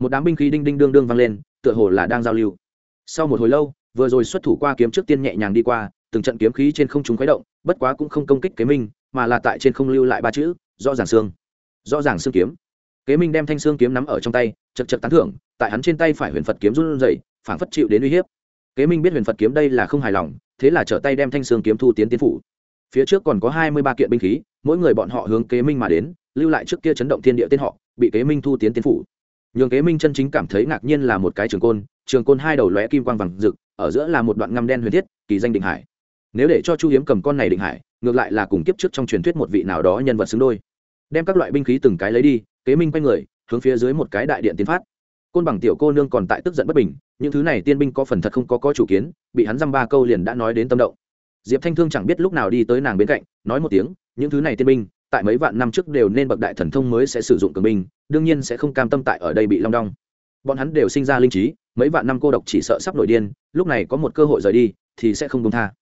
Một đám binh khí đinh đinh đương đương vang lên, tựa hồ là đang giao lưu. Sau một hồi lâu, vừa rồi xuất thủ qua kiếm trước tiên nhẹ nhàng đi qua, từng trận kiếm khí trên không trung khuấy động, bất quá cũng không công kích kế minh, mà là tại trên không lưu lại ba chữ, rõ ràng xương. Rõ ràng xương kiếm. Kế minh đem thanh xương kiếm nắm ở trong tay, chật chật tán thưởng, tại hắn trên tay phải huyền phật kiếm run rẩy, phảng phất chịu đến uy hiếp. Kế minh biết huyền phật kiếm đây là không hài lòng, thế là trở tay đem thanh xương kiếm thu tiến tiến phủ. Phía trước còn có hai mươi ba kiện binh khí, mỗi người bọn họ hướng kế minh mà đến, lưu lại trước kia chấn động thiên địa tên họ bị kế minh thu tiến tiến phủ. Nhường kế minh chân chính cảm thấy ngạc nhiên là một cái trường côn trường côn hai đầu lóe kim quang vàng rực, ở giữa là một đoạn ngăm đen huyền thiết, kỳ danh định hải. Nếu để cho chu hiếm cầm con này định hải, ngược lại là cùng kiếp trước trong truyền thuyết một vị nào đó nhân vật xứng đôi. Đem các loại binh khí từng cái lấy đi, kế minh quay người, hướng phía dưới một cái đại điện tiến phát. Côn bằng tiểu cô nương còn tại tức giận bất bình, những thứ này tiên binh có phần thật không có có chủ kiến, bị hắn dăm ba câu liền đã nói đến tâm động. Diệp thanh thương chẳng biết lúc nào đi tới nàng bên cạnh, nói một tiếng, những thứ này tiên binh tại mấy vạn năm trước đều nên bậc đại thần thông mới sẽ sử dụng cường binh, đương nhiên sẽ không cam tâm tại ở đây bị long đong. Bọn hắn đều sinh ra linh trí, mấy vạn năm cô độc chỉ sợ sắp nổi điên, lúc này có một cơ hội rời đi, thì sẽ không công tha.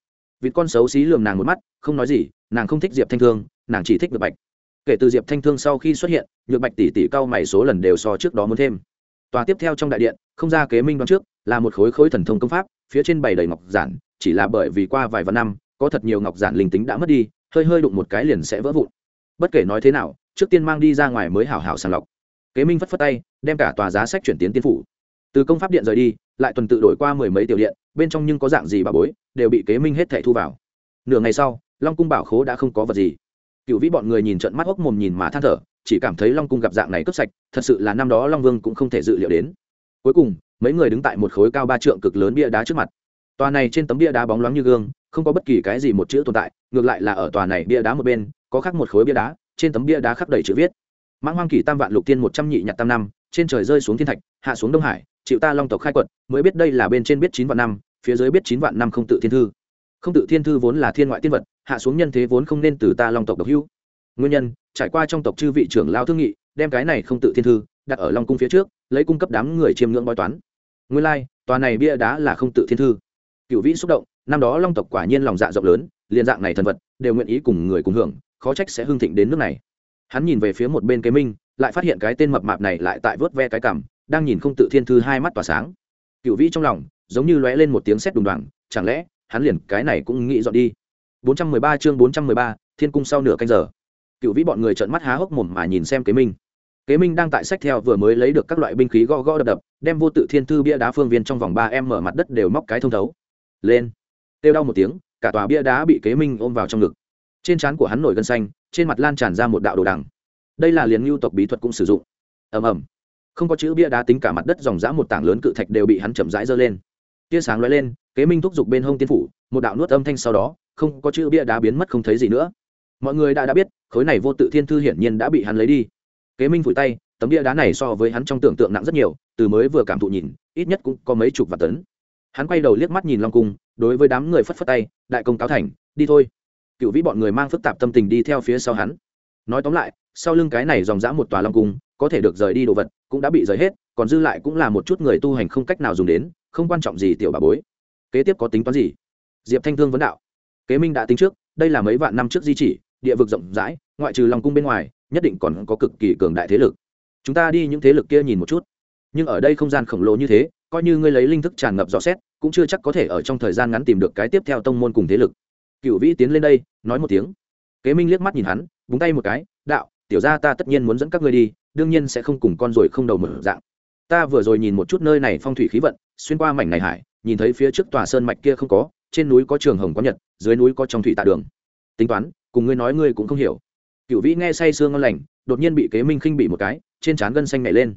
Vịt con xấu xí lườm nàng một mắt, không nói gì, nàng không thích diệp thanh thương, nàng chỉ thích được bạch. Kể từ diệp thanh thương sau khi xuất hiện, nhược bạch tỷ tỷ cao mày số lần đều so trước đó muốn thêm. Tòa tiếp theo trong đại điện, không ra kế minh đoán trước, là một khối khối thần thông công pháp, phía trên bày đầy ngọc giản, chỉ là bởi vì qua vài vạn năm, có thật nhiều ngọc giản linh tính đã mất đi, hơi hơi đụng một cái liền sẽ vỡ vụn bất kể nói thế nào, trước tiên mang đi ra ngoài mới hảo hảo sàng lọc. Kế minh phất phất tay, đem cả tòa giá sách chuyển tiến tiên phủ. Từ công pháp điện rời đi, lại tuần tự đổi qua mười mấy tiểu điện, bên trong nhưng có dạng gì bà bối, đều bị kế minh hết thẻ thu vào. Nửa ngày sau, long cung bảo khố đã không có vật gì. Cựu vĩ bọn người nhìn trận mắt hốc mồm nhìn mà than thở, chỉ cảm thấy long cung gặp dạng này cướp sạch, thật sự là năm đó long vương cũng không thể dự liệu đến. Cuối cùng, mấy người đứng tại một khối cao ba trượng cực lớn bia đá trước mặt. Tòa này trên tấm bia đá bóng loáng như gương, không có bất kỳ cái gì một chữ tồn tại, ngược lại là ở tòa này bia đá một bên có khắc một khối bia đá, trên tấm bia đá khắc đầy chữ viết. Mãng hoang kỷ tam vạn lục tiên một trăm nhị nhặt tam năm, trên trời rơi xuống thiên thạch, hạ xuống đông hải, chịu ta long tộc khai quật, mới biết đây là bên trên biết chín vạn năm, phía dưới biết chín vạn năm không tự thiên thư. Không tự thiên thư vốn là thiên ngoại tiên vật, hạ xuống nhân thế vốn không nên từ ta long tộc độc hữu. Nguyên nhân, trải qua trong tộc chư vị trưởng lao thương nghị, đem cái này không tự thiên thư đặt ở long cung phía trước, lấy cung cấp đám người chiêm ngưỡng bói toán. Nguyên lai, tòa này bia đá là không tự thiên thư. Cựu vĩ xúc động, năm đó long tộc quả nhiên lòng dạ rộng lớn, liền dạng này thần vật, đều nguyện ý cùng người cùng hưởng khó trách sẽ hưng thịnh đến nước này. Hắn nhìn về phía một bên kế minh lại phát hiện cái tên mập mạp này lại tại vớt ve cái cằm đang nhìn không tự thiên thư hai mắt tỏa sáng. Cựu vĩ trong lòng giống như lóe lên một tiếng sét đùng đoàng chẳng lẽ hắn liền cái này cũng nghĩ dọn đi? 413 chương 413, thiên cung sau nửa canh giờ. Cựu vĩ bọn người trợn mắt há hốc mồm mà nhìn xem kế minh. Kế minh đang tại sách theo vừa mới lấy được các loại binh khí gõ gõ đập đập đem vô tự thiên thư bia đá phương viên trong vòng ba em mở mặt đất đều móc cái thông thấu. Lên. Têu đau một tiếng cả tòa bia đá bị kế minh ôm vào trong ngực trên trán của hắn nổi gân xanh, trên mặt lan tràn ra một đạo đồ đằng. Đây là liền ngưu tộc bí thuật cũng sử dụng. Ầm ầm. Không có chữ bia đá tính cả mặt đất dòng dã một tảng lớn cự thạch đều bị hắn chậm rãi giơ lên. Tia sáng lóe lên, kế minh thúc giục bên hông tiên phủ, một đạo nuốt âm thanh sau đó, không có chữ bia đá biến mất không thấy gì nữa. Mọi người đã đã biết, khối này vô tự thiên thư hiển nhiên đã bị hắn lấy đi. Kế minh vùi tay, tấm bia đá này so với hắn trong tưởng tượng nặng rất nhiều, từ mới vừa cảm thụ nhìn, ít nhất cũng có mấy chục vạn tấn. Hắn quay đầu liếc mắt nhìn long cung, đối với đám người phất phất tay, đại công cáo thành, đi thôi cựu vĩ bọn người mang phức tạp tâm tình đi theo phía sau hắn. Nói tóm lại, sau lưng cái này dòng dã một tòa long cung, có thể được rời đi đồ vật, cũng đã bị rời hết, còn dư lại cũng là một chút người tu hành không cách nào dùng đến, không quan trọng gì tiểu bà bối. Kế tiếp có tính toán gì? Diệp thanh thương vấn đạo. Kế minh đã tính trước, đây là mấy vạn năm trước di chỉ, địa vực rộng rãi, ngoại trừ long cung bên ngoài, nhất định còn có cực kỳ cường đại thế lực. Chúng ta đi những thế lực kia nhìn một chút. Nhưng ở đây không gian khổng lồ như thế, coi như ngươi lấy linh thức tràn ngập rõ xét, cũng chưa chắc có thể ở trong thời gian ngắn tìm được cái tiếp theo tông môn cùng thế lực cựu vĩ tiến lên đây, nói một tiếng. Kế minh liếc mắt nhìn hắn, búng tay một cái, đạo, tiểu ra ta tất nhiên muốn dẫn các ngươi đi, đương nhiên sẽ không cùng con rồi không đầu mở dạng. Ta vừa rồi nhìn một chút nơi này phong thủy khí vận, xuyên qua mảnh này hải, nhìn thấy phía trước tòa sơn mạch kia không có, trên núi có trường hồng có nhật, dưới núi có trong thủy tạ đường. Tính toán, cùng ngươi nói ngươi cũng không hiểu. Cựu vĩ nghe say sương ngon lành, đột nhiên bị kế minh khinh bị một cái, trên trán gân xanh nhảy lên.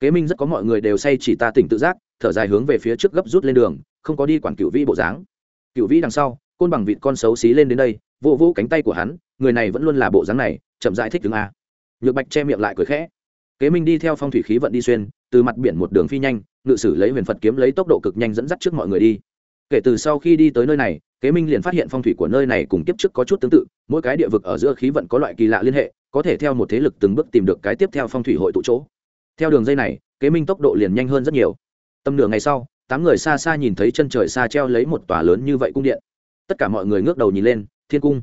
Kế minh rất có mọi người đều say chỉ ta tỉnh tự giác, thở dài hướng về phía trước gấp rút lên đường, không có đi quản cựu vĩ bộ dáng. Cựu vĩ đằng sau côn bằng vịt con xấu xí lên đến đây, vỗ vỗ cánh tay của hắn, người này vẫn luôn là bộ dáng này, chậm giải thích đứng a nhược bạch che miệng lại cười khẽ. Kế minh đi theo phong thủy khí vận đi xuyên, từ mặt biển một đường phi nhanh, ngự sử lấy huyền phật kiếm lấy tốc độ cực nhanh dẫn dắt trước mọi người đi. Kể từ sau khi đi tới nơi này, kế minh liền phát hiện phong thủy của nơi này cùng kiếp trước có chút tương tự, mỗi cái địa vực ở giữa khí vận có loại kỳ lạ liên hệ, có thể theo một thế lực từng bước tìm được cái tiếp theo phong thủy hội tụ chỗ. Theo đường dây này, kế minh tốc độ liền nhanh hơn rất nhiều. Tầm nửa ngày sau, tám người xa xa nhìn thấy chân trời xa treo lấy một tòa lớn như vậy cung điện tất cả mọi người ngước đầu nhìn lên, thiên cung.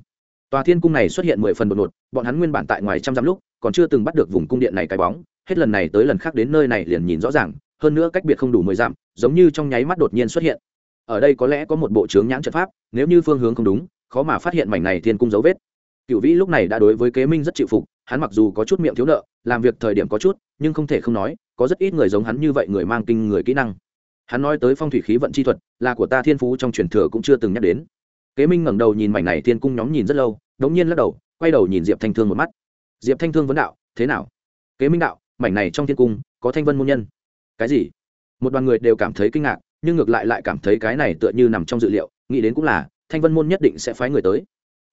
Tòa thiên cung này xuất hiện mười phần đột một bọn hắn nguyên bản tại ngoài trăm dặm lúc, còn chưa từng bắt được vùng cung điện này cái bóng, hết lần này tới lần khác đến nơi này liền nhìn rõ ràng, hơn nữa cách biệt không đủ mười dặm, giống như trong nháy mắt đột nhiên xuất hiện. Ở đây có lẽ có một bộ trướng nhãn trận pháp, nếu như phương hướng không đúng, khó mà phát hiện mảnh này thiên cung dấu vết. Cựu vĩ lúc này đã đối với kế minh rất chịu phục, hắn mặc dù có chút miệng thiếu nợ, làm việc thời điểm có chút, nhưng không thể không nói, có rất ít người giống hắn như vậy người mang kinh người kỹ năng. Hắn nói tới phong thủy khí vận chi thuật, là của ta thiên phú trong truyền thừa cũng chưa từng nhắc đến kế minh ngẩng đầu nhìn mảnh này thiên cung nhóm nhìn rất lâu, đống nhiên lắc đầu, quay đầu nhìn diệp thanh thương một mắt. Diệp thanh thương vấn đạo, thế nào? Kế minh đạo, mảnh này trong thiên cung, có thanh vân môn nhân. Cái gì? Một đoàn người đều cảm thấy kinh ngạc, nhưng ngược lại lại cảm thấy cái này tựa như nằm trong dự liệu, nghĩ đến cũng là, thanh vân môn nhất định sẽ phái người tới.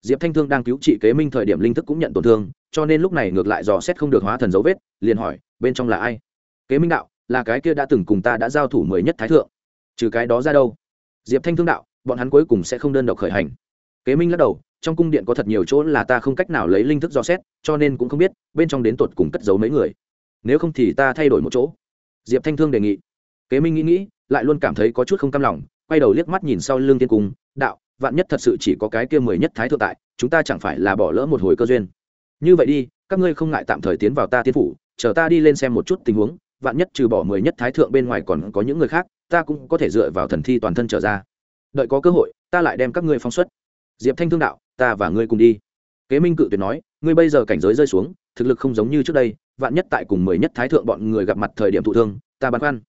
Diệp thanh thương đang cứu trị kế minh thời điểm linh thức cũng nhận tổn thương, cho nên lúc này ngược lại dò xét không được hóa thần dấu vết, liền hỏi, bên trong là ai? Kế minh đạo, là cái kia đã từng cùng ta đã giao thủ mười nhất thái thượng. Trừ cái đó ra đâu? Diệp thanh thương đạo bọn hắn cuối cùng sẽ không đơn độc khởi hành. Kế minh lắc đầu, trong cung điện có thật nhiều chỗ là ta không cách nào lấy linh thức dò xét, cho nên cũng không biết, bên trong đến tột cùng cất giấu mấy người. Nếu không thì ta thay đổi một chỗ. Diệp thanh thương đề nghị. Kế minh nghĩ nghĩ, lại luôn cảm thấy có chút không cam lòng, quay đầu liếc mắt nhìn sau lưng tiên cung, đạo, vạn nhất thật sự chỉ có cái kia mười nhất thái thượng tại, chúng ta chẳng phải là bỏ lỡ một hồi cơ duyên. Như vậy đi, các ngươi không ngại tạm thời tiến vào ta tiên phủ, chờ ta đi lên xem một chút tình huống, vạn nhất trừ bỏ mười nhất thái thượng bên ngoài còn có những người khác, ta cũng có thể dựa vào thần thi toàn thân trở ra đợi có cơ hội, ta lại đem các ngươi phóng xuất. Diệp thanh thương đạo, ta và ngươi cùng đi. Kế minh cự tuyệt nói, ngươi bây giờ cảnh giới rơi xuống, thực lực không giống như trước đây, vạn nhất tại cùng mười nhất thái thượng bọn người gặp mặt thời điểm thụ thương, ta băn khoăn.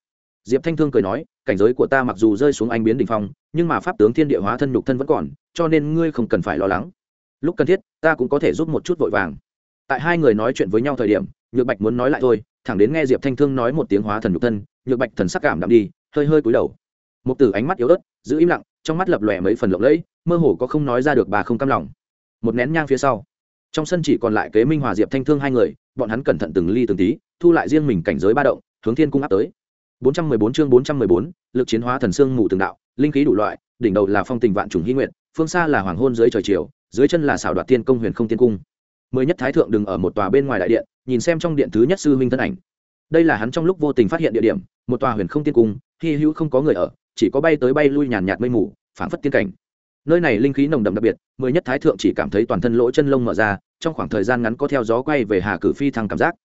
Diệp thanh thương cười nói, cảnh giới của ta mặc dù rơi xuống anh biến đình phong, nhưng mà pháp tướng thiên địa hóa thân nhục thân vẫn còn, cho nên ngươi không cần phải lo lắng. Lúc cần thiết, ta cũng có thể giúp một chút vội vàng. Tại hai người nói chuyện với nhau thời điểm, nhược bạch muốn nói lại thôi, thẳng đến nghe diệp thanh thương nói một tiếng hóa thần nhục thân, nhược bạch thần sắc cảm đạm đi, hơi hơi cúi đầu. Một từ ánh mắt yếu ớt, giữ im lặng trong mắt lập lòe mấy phần lộng lẫy mơ hồ có không nói ra được bà không cam lòng một nén nhang phía sau trong sân chỉ còn lại kế minh hòa diệp thanh thương hai người bọn hắn cẩn thận từng ly từng tí thu lại riêng mình cảnh giới ba động hướng thiên cung áp tới 414 chương 414, lực chiến hóa thần xương ngủ từng đạo, linh khí đủ loại, đỉnh đầu là phong tình vạn trùng hy nguyện, phương xa là hoàng hôn dưới trời chiều, dưới chân là xảo đoạt tiên công huyền không tiên cung. Mới nhất thái thượng đừng ở một tòa bên ngoài đại điện, nhìn xem trong điện thứ nhất sư huynh thân ảnh. Đây là hắn trong lúc vô tình phát hiện địa điểm, một tòa huyền không tiên cung, hi hữu không có người ở, chỉ có bay tới bay lui nhàn nhạt mây mù, phảng phất tiên cảnh. Nơi này linh khí nồng đậm đặc biệt, mười nhất thái thượng chỉ cảm thấy toàn thân lỗ chân lông mở ra, trong khoảng thời gian ngắn có theo gió quay về hà cử phi thăng cảm giác.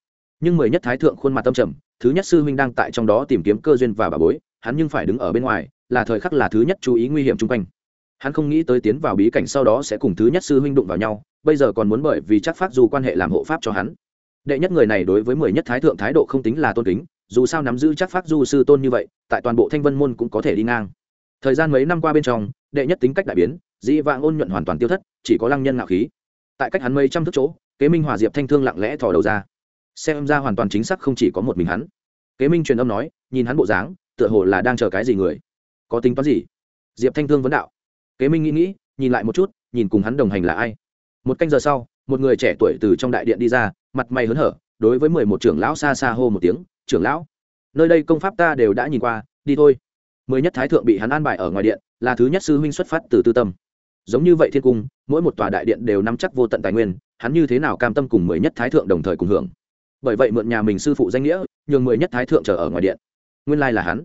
Nhưng mười nhất thái thượng khuôn mặt tâm trầm, thứ nhất sư huynh đang tại trong đó tìm kiếm cơ duyên và bà bối hắn nhưng phải đứng ở bên ngoài là thời khắc là thứ nhất chú ý nguy hiểm chung quanh hắn không nghĩ tới tiến vào bí cảnh sau đó sẽ cùng thứ nhất sư huynh đụng vào nhau bây giờ còn muốn bởi vì chắc pháp dù quan hệ làm hộ pháp cho hắn đệ nhất người này đối với mười nhất thái thượng thái độ không tính là tôn kính dù sao nắm giữ chắc phát du sư tôn như vậy, tại toàn bộ thanh vân môn cũng có thể đi ngang. Thời gian mấy năm qua bên trong, đệ nhất tính cách đại biến, dĩ vãng ôn nhuận hoàn toàn tiêu thất, chỉ có lăng nhân ngạo khí. Tại cách hắn mấy trăm thước chỗ, kế minh hòa diệp thanh thương lặng lẽ thò đầu ra. Xem ra hoàn toàn chính xác không chỉ có một mình hắn. Kế minh truyền âm nói, nhìn hắn bộ dáng, tựa hồ là đang chờ cái gì người. Có tính toán gì? Diệp thanh thương vấn đạo. Kế minh nghĩ nghĩ, nhìn lại một chút, nhìn cùng hắn đồng hành là ai. Một canh giờ sau, một người trẻ tuổi từ trong đại điện đi ra, mặt mày hớn hở, đối với mười một trưởng lão xa xa hô một tiếng trưởng lão, nơi đây công pháp ta đều đã nhìn qua, đi thôi. Mười nhất thái thượng bị hắn an bài ở ngoài điện, là thứ nhất sư huynh xuất phát từ tư tâm. Giống như vậy thiên cung, mỗi một tòa đại điện đều nắm chắc vô tận tài nguyên, hắn như thế nào cam tâm cùng mười nhất thái thượng đồng thời cùng hưởng? Bởi vậy mượn nhà mình sư phụ danh nghĩa, nhường mười nhất thái thượng chờ ở ngoài điện. Nguyên lai là hắn.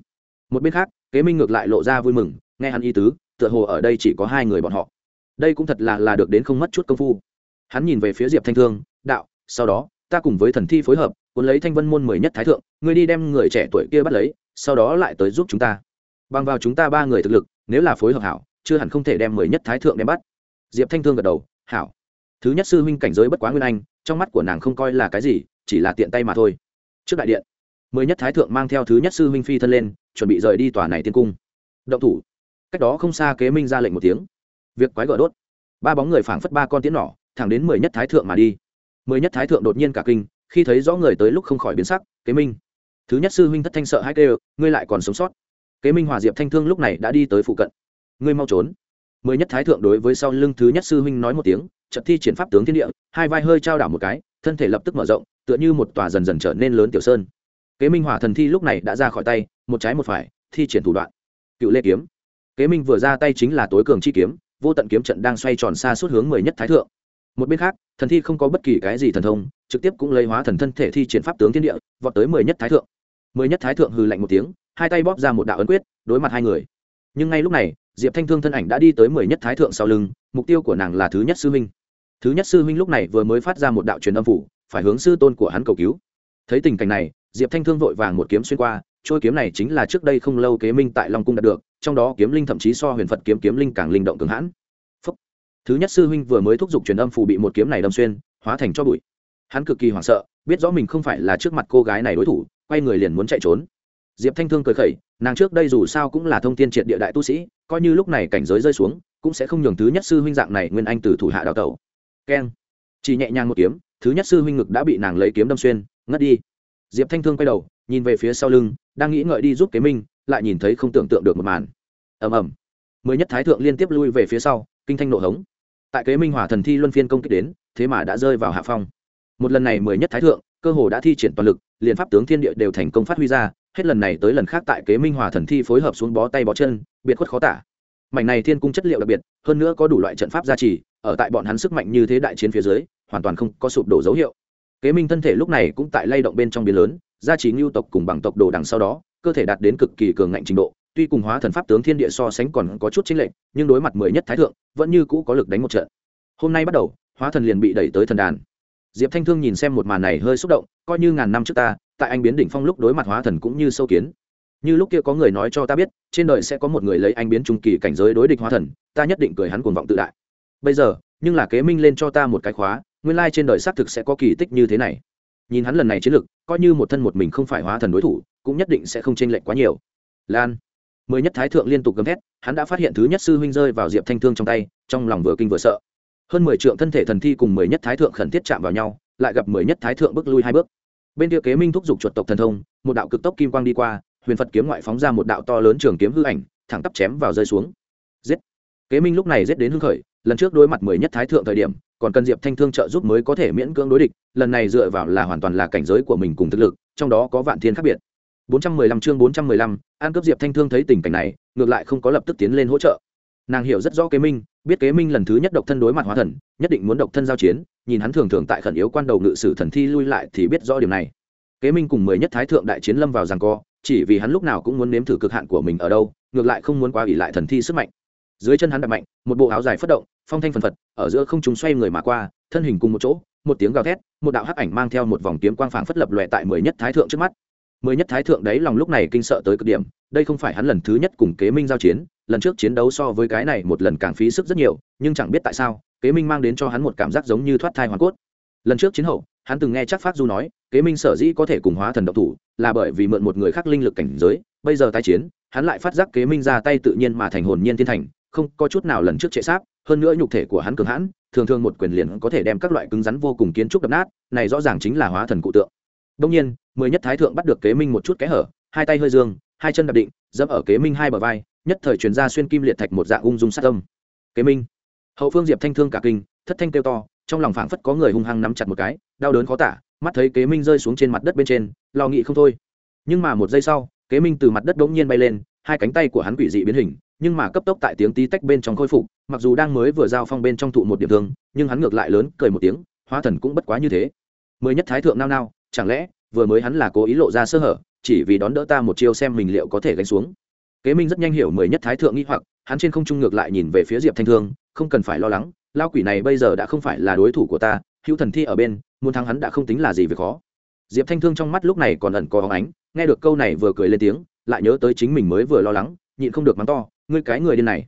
Một bên khác, kế minh ngược lại lộ ra vui mừng, nghe hắn y tứ, tựa hồ ở đây chỉ có hai người bọn họ. Đây cũng thật là là được đến không mất chút công phu. Hắn nhìn về phía diệp thanh thương, đạo, sau đó, ta cùng với thần thi phối hợp cuốn lấy thanh vân môn mười nhất thái thượng, ngươi đi đem người trẻ tuổi kia bắt lấy, sau đó lại tới giúp chúng ta. Bằng vào chúng ta ba người thực lực, nếu là phối hợp hảo, chưa hẳn không thể đem mười nhất thái thượng đem bắt. Diệp thanh thương gật đầu, hảo. Thứ nhất sư huynh cảnh giới bất quá nguyên anh, trong mắt của nàng không coi là cái gì, chỉ là tiện tay mà thôi. Trước đại điện, mười nhất thái thượng mang theo thứ nhất sư huynh phi thân lên, chuẩn bị rời đi tòa này tiên cung. Động thủ. Cách đó không xa kế minh ra lệnh một tiếng. Việc quái gỡ đốt. Ba bóng người phảng phất ba con tiến nỏ, thẳng đến mười nhất thái thượng mà đi. Mười nhất thái thượng đột nhiên cả kinh khi thấy rõ người tới lúc không khỏi biến sắc, kế minh, thứ nhất sư huynh thất thanh sợ hai kêu, ngươi lại còn sống sót. Kế minh hòa diệp thanh thương lúc này đã đi tới phụ cận. Ngươi mau trốn. Mười nhất thái thượng đối với sau lưng thứ nhất sư huynh nói một tiếng trận thi triển pháp tướng thiên địa, hai vai hơi trao đảo một cái, thân thể lập tức mở rộng, tựa như một tòa dần dần trở nên lớn tiểu sơn. Kế minh hỏa thần thi lúc này đã ra khỏi tay, một trái một phải, thi triển thủ đoạn. Cựu lê kiếm. Kế minh vừa ra tay chính là tối cường chi kiếm, vô tận kiếm trận đang xoay tròn xa suốt hướng mười nhất thái thượng một bên khác, thần thi không có bất kỳ cái gì thần thông, trực tiếp cũng lấy hóa thần thân thể thi triển pháp tướng thiên địa, vọt tới mười nhất thái thượng. Mười nhất thái thượng hừ lạnh một tiếng, hai tay bóp ra một đạo ấn quyết, đối mặt hai người. Nhưng ngay lúc này, diệp thanh thương thân ảnh đã đi tới mười nhất thái thượng sau lưng, mục tiêu của nàng là thứ nhất sư huynh. Thứ nhất sư huynh lúc này vừa mới phát ra một đạo truyền âm phủ, phải hướng sư tôn của hắn cầu cứu. Thấy tình cảnh này, diệp thanh thương vội vàng một kiếm xuyên qua, trôi kiếm này chính là trước đây không lâu kế minh tại long cung đạt được, trong đó kiếm linh thậm chí so huyền phật kiếm kiếm linh càng linh động cường hãn thứ nhất sư huynh vừa mới thúc giục truyền âm phù bị một kiếm này đâm xuyên, hóa thành cho bụi. Hắn cực kỳ hoảng sợ, biết rõ mình không phải là trước mặt cô gái này đối thủ, quay người liền muốn chạy trốn. Diệp thanh thương cười khẩy, nàng trước đây dù sao cũng là thông tin triệt địa đại tu sĩ, coi như lúc này cảnh giới rơi xuống, cũng sẽ không nhường thứ nhất sư huynh dạng này nguyên anh từ thủ hạ đào tẩu. Keng. Chỉ nhẹ nhàng một kiếm, thứ nhất sư huynh ngực đã bị nàng lấy kiếm đâm xuyên, ngất đi. Diệp thanh thương quay đầu, nhìn về phía sau lưng, đang nghĩ ngợi đi giúp kế minh, lại nhìn thấy không tưởng tượng được một màn. Ầm ầm. Mới nhất thái thượng liên tiếp lui về phía sau, kinh thanh nộ hống tại kế minh hỏa thần thi luân phiên công kích đến, thế mà đã rơi vào hạ phong. Một lần này mới nhất thái thượng, cơ hồ đã thi triển toàn lực, liền pháp tướng thiên địa đều thành công phát huy ra, hết lần này tới lần khác tại kế minh hòa thần thi phối hợp xuống bó tay bó chân, biệt khuất khó tả. Mảnh này thiên cung chất liệu đặc biệt, hơn nữa có đủ loại trận pháp gia trì, ở tại bọn hắn sức mạnh như thế đại chiến phía dưới, hoàn toàn không có sụp đổ dấu hiệu. Kế minh thân thể lúc này cũng tại lay động bên trong biển lớn, gia trì ngưu tộc cùng bằng tộc đồ đằng sau đó, cơ thể đạt đến cực kỳ cường ngạnh trình độ tuy cùng hóa thần pháp tướng thiên địa so sánh còn có chút chính lệnh nhưng đối mặt mười nhất thái thượng, vẫn như cũ có lực đánh một trận. Hôm nay bắt đầu, hóa thần liền bị đẩy tới thần đàn. Diệp thanh thương nhìn xem một màn này hơi xúc động, coi như ngàn năm trước ta, tại anh biến đỉnh phong lúc đối mặt hóa thần cũng như sâu kiến. Như lúc kia có người nói cho ta biết, trên đời sẽ có một người lấy anh biến trung kỳ cảnh giới đối địch hóa thần, ta nhất định cười hắn cuồng vọng tự đại. Bây giờ, nhưng là kế minh lên cho ta một cái khóa, nguyên lai trên đời xác thực sẽ có kỳ tích như thế này. Nhìn hắn lần này chiến lực coi như một thân một mình không phải hóa thần đối thủ, cũng nhất định sẽ không chênh lệch quá nhiều. Lan mới nhất thái thượng liên tục gầm thét, hắn đã phát hiện thứ nhất sư huynh rơi vào diệp thanh thương trong tay, trong lòng vừa kinh vừa sợ. Hơn mười trượng thân thể thần thi cùng mười nhất thái thượng khẩn thiết chạm vào nhau, lại gặp mười nhất thái thượng bước lui hai bước. Bên kia kế minh thúc giục chuột tộc thần thông, một đạo cực tốc kim quang đi qua, huyền phật kiếm ngoại phóng ra một đạo to lớn trường kiếm hư ảnh, thẳng tắp chém vào rơi xuống. Giết! Kế minh lúc này giết đến hưng khởi, lần trước đối mặt mười nhất thái thượng thời điểm, còn cần diệp thanh thương trợ giúp mới có thể miễn cưỡng đối địch, lần này dựa vào là hoàn toàn là cảnh giới của mình cùng thực lực, trong đó có vạn thiên khác biệt. 415 chương 415, an cấp diệp thanh thương thấy tình cảnh này ngược lại không có lập tức tiến lên hỗ trợ. Nàng hiểu rất rõ kế minh biết kế minh lần thứ nhất độc thân đối mặt hóa thần nhất định muốn độc thân giao chiến nhìn hắn thường thường tại khẩn yếu quan đầu ngự sử thần thi lui lại thì biết rõ điều này. Kế minh cùng mười nhất thái thượng đại chiến lâm vào giằng co chỉ vì hắn lúc nào cũng muốn nếm thử cực hạn của mình ở đâu ngược lại không muốn quá ủy lại thần thi sức mạnh. Dưới chân hắn đạp mạnh một bộ áo dài phất động phong thanh phần phật ở giữa không trung xoay người mà qua thân hình cùng một chỗ một tiếng gào thét một đạo hắc ảnh mang theo một vòng kiếm quang phảng phất lập lòe tại mười nhất thái thượng trước mắt mười nhất thái thượng đấy lòng lúc này kinh sợ tới cực điểm, đây không phải hắn lần thứ nhất cùng kế minh giao chiến, lần trước chiến đấu so với cái này một lần càng phí sức rất nhiều, nhưng chẳng biết tại sao, kế minh mang đến cho hắn một cảm giác giống như thoát thai hoàn cốt. Lần trước chiến hậu, hắn từng nghe chắc phát du nói, kế minh sở dĩ có thể cùng hóa thần độc thủ, là bởi vì mượn một người khác linh lực cảnh giới, bây giờ tái chiến, hắn lại phát giác kế minh ra tay tự nhiên mà thành hồn nhiên thiên thành, không có chút nào lần trước trệ sáp hơn nữa nhục thể của hắn cường hãn, thường thường một quyền liền có thể đem các loại cứng rắn vô cùng kiến trúc đập nát, này rõ ràng chính là hóa thần cụ tượng đông nhiên, mười nhất thái thượng bắt được kế minh một chút kẽ hở, hai tay hơi dương, hai chân đạp định, dẫm ở kế minh hai bờ vai, nhất thời truyền ra xuyên kim liệt thạch một dạng ung dung sát tâm kế minh. Hậu phương diệp thanh thương cả kinh, thất thanh kêu to, trong lòng phảng phất có người hung hăng nắm chặt một cái, đau đớn khó tả, mắt thấy kế minh rơi xuống trên mặt đất bên trên, lo nghĩ không thôi. Nhưng mà một giây sau, kế minh từ mặt đất bỗng nhiên bay lên, hai cánh tay của hắn quỷ dị biến hình, nhưng mà cấp tốc tại tiếng tí tách bên trong khôi phục, mặc dù đang mới vừa giao phong bên trong thụ một điểm thương, nhưng hắn ngược lại lớn cười một tiếng, hóa thần cũng bất quá như thế. Mười nhất thái thượng nao nao chẳng lẽ vừa mới hắn là cố ý lộ ra sơ hở, chỉ vì đón đỡ ta một chiêu xem mình liệu có thể gánh xuống? Kế minh rất nhanh hiểu mười nhất thái thượng nghĩ hoặc, hắn trên không trung ngược lại nhìn về phía diệp thanh thương, không cần phải lo lắng lao quỷ này bây giờ đã không phải là đối thủ của ta, hữu thần thi ở bên, muốn thắng hắn đã không tính là gì việc khó. Diệp thanh thương trong mắt lúc này còn ẩn có hóng ánh, nghe được câu này vừa cười lên tiếng, lại nhớ tới chính mình mới vừa lo lắng, nhịn không được mắng to, ngươi cái người điên này.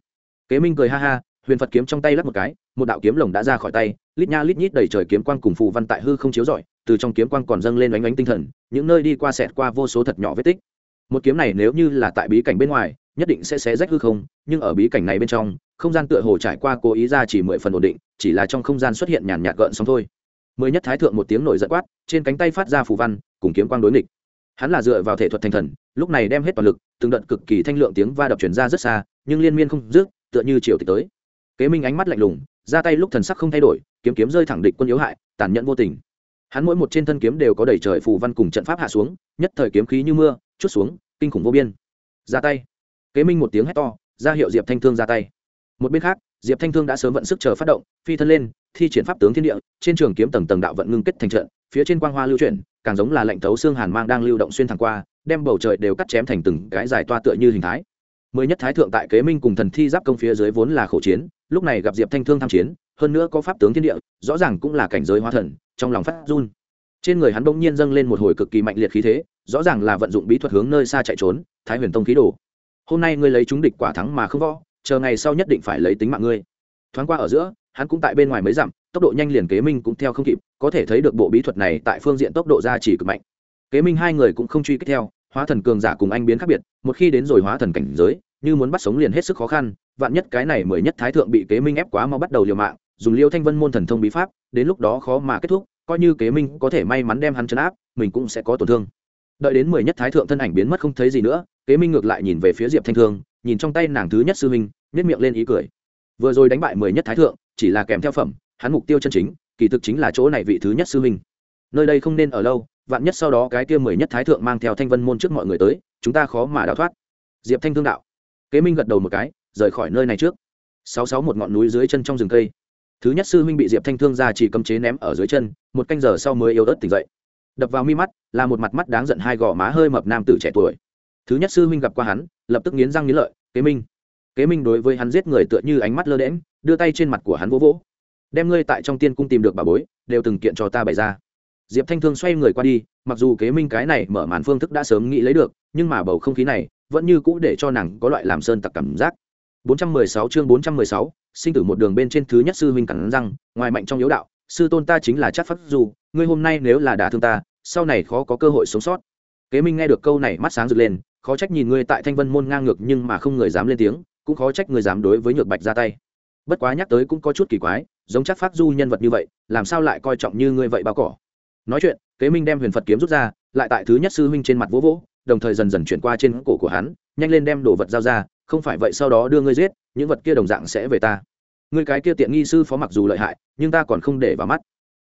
Kế minh cười ha ha, huyền phật kiếm trong tay lắp một cái, một đạo kiếm lồng đã ra khỏi tay, lít nha lít nhít đầy trời kiếm quang cùng phù văn tại hư không chiếu rọi từ trong kiếm quang còn dâng lên ánh ánh tinh thần, những nơi đi qua xẹt qua vô số thật nhỏ vết tích. Một kiếm này nếu như là tại bí cảnh bên ngoài, nhất định sẽ xé rách hư không, nhưng ở bí cảnh này bên trong, không gian tựa hồ trải qua cố ý ra chỉ mười phần ổn định, chỉ là trong không gian xuất hiện nhàn nhạt gợn sóng thôi. Mới nhất thái thượng một tiếng nổi giận quát, trên cánh tay phát ra phù văn, cùng kiếm quang đối nghịch. Hắn là dựa vào thể thuật thành thần, lúc này đem hết toàn lực, từng đợt cực kỳ thanh lượng tiếng va đập chuyển ra rất xa, nhưng liên miên không dứt, tựa như chiều tịch tới. Kế minh ánh mắt lạnh lùng, ra tay lúc thần sắc không thay đổi, kiếm kiếm rơi thẳng địch quân yếu hại, tàn nhẫn vô tình hắn mỗi một trên thân kiếm đều có đầy trời phù văn cùng trận pháp hạ xuống, nhất thời kiếm khí như mưa, chút xuống, kinh khủng vô biên. Ra tay. Kế minh một tiếng hét to, ra hiệu diệp thanh thương ra tay. Một bên khác, diệp thanh thương đã sớm vận sức chờ phát động, phi thân lên, thi triển pháp tướng thiên địa, trên trường kiếm tầng tầng đạo vận ngưng kết thành trận, phía trên quang hoa lưu chuyển, càng giống là lệnh thấu xương hàn mang đang lưu động xuyên thẳng qua, đem bầu trời đều cắt chém thành từng cái dài toa tựa như hình thái. Mới nhất thái thượng tại kế minh cùng thần thi giáp công phía dưới vốn là khổ chiến, lúc này gặp diệp thanh thương tham chiến hơn nữa có pháp tướng thiên địa, rõ ràng cũng là cảnh giới hóa thần, trong lòng phát run. Trên người hắn bỗng nhiên dâng lên một hồi cực kỳ mạnh liệt khí thế, rõ ràng là vận dụng bí thuật hướng nơi xa chạy trốn, thái huyền tông khí đồ. Hôm nay ngươi lấy chúng địch quả thắng mà không võ, chờ ngày sau nhất định phải lấy tính mạng ngươi. Thoáng qua ở giữa, hắn cũng tại bên ngoài mấy dặm, tốc độ nhanh liền kế minh cũng theo không kịp, có thể thấy được bộ bí thuật này tại phương diện tốc độ ra chỉ cực mạnh. Kế minh hai người cũng không truy kích theo, hóa thần cường giả cùng anh biến khác biệt, một khi đến rồi hóa thần cảnh giới, như muốn bắt sống liền hết sức khó khăn, vạn nhất cái này mới nhất thái thượng bị kế minh ép quá mau bắt đầu liều mạng dùng liêu thanh vân môn thần thông bí pháp, đến lúc đó khó mà kết thúc, coi như kế minh có thể may mắn đem hắn chấn áp, mình cũng sẽ có tổn thương. Đợi đến mười nhất thái thượng thân ảnh biến mất không thấy gì nữa, kế minh ngược lại nhìn về phía diệp thanh thương, nhìn trong tay nàng thứ nhất sư minh nhét miệng lên ý cười. Vừa rồi đánh bại mười nhất thái thượng, chỉ là kèm theo phẩm, hắn mục tiêu chân chính, kỳ thực chính là chỗ này vị thứ nhất sư minh nơi đây không nên ở lâu, vạn nhất sau đó cái kia mười nhất thái thượng mang theo thanh vân môn trước mọi người tới, chúng ta khó mà đào thoát. Diệp thanh thương đạo. Kế minh gật đầu một cái, rời khỏi nơi này trước. Sáu sáu một ngọn núi dưới chân trong rừng cây thứ nhất sư huynh bị diệp thanh thương ra chỉ cấm chế ném ở dưới chân, một canh giờ sau mới yếu ớt tỉnh dậy. Đập vào mi mắt, là một mặt mắt đáng giận hai gò má hơi mập nam tử trẻ tuổi. Thứ nhất sư huynh gặp qua hắn, lập tức nghiến răng nghiến lợi, kế minh kế minh đối với hắn giết người tựa như ánh mắt lơ đễm đưa tay trên mặt của hắn vỗ vỗ. Đem ngươi tại trong tiên cung tìm được bà bối, đều từng kiện cho ta bày ra. Diệp thanh thương xoay người qua đi, mặc dù kế minh cái này mở màn phương thức đã sớm nghĩ lấy được, nhưng mà bầu không khí này vẫn như cũ để cho nàng có loại làm sơn tặc cảm giác. 416 chương 416, sinh tử một đường bên trên thứ nhất sư huynh cắn răng ngoài mạnh trong yếu đạo sư tôn ta chính là chắc phát dù ngươi hôm nay nếu là đả thương ta sau này khó có cơ hội sống sót. Kế minh nghe được câu này mắt sáng rực lên khó trách nhìn ngươi tại thanh vân môn ngang ngược nhưng mà không người dám lên tiếng cũng khó trách người dám đối với nhược bạch ra tay. Bất quá nhắc tới cũng có chút kỳ quái giống chắc phát du nhân vật như vậy làm sao lại coi trọng như ngươi vậy bao cỏ? Nói chuyện kế minh đem huyền phật kiếm rút ra lại tại thứ nhất sư huynh trên mặt vỗ vỗ đồng thời dần dần chuyển qua trên cổ của hắn nhanh lên đem đồ vật giao ra không phải vậy sau đó đưa ngươi giết, những vật kia đồng dạng sẽ về ta. Ngươi cái kia tiện nghi sư phó mặc dù lợi hại, nhưng ta còn không để vào mắt.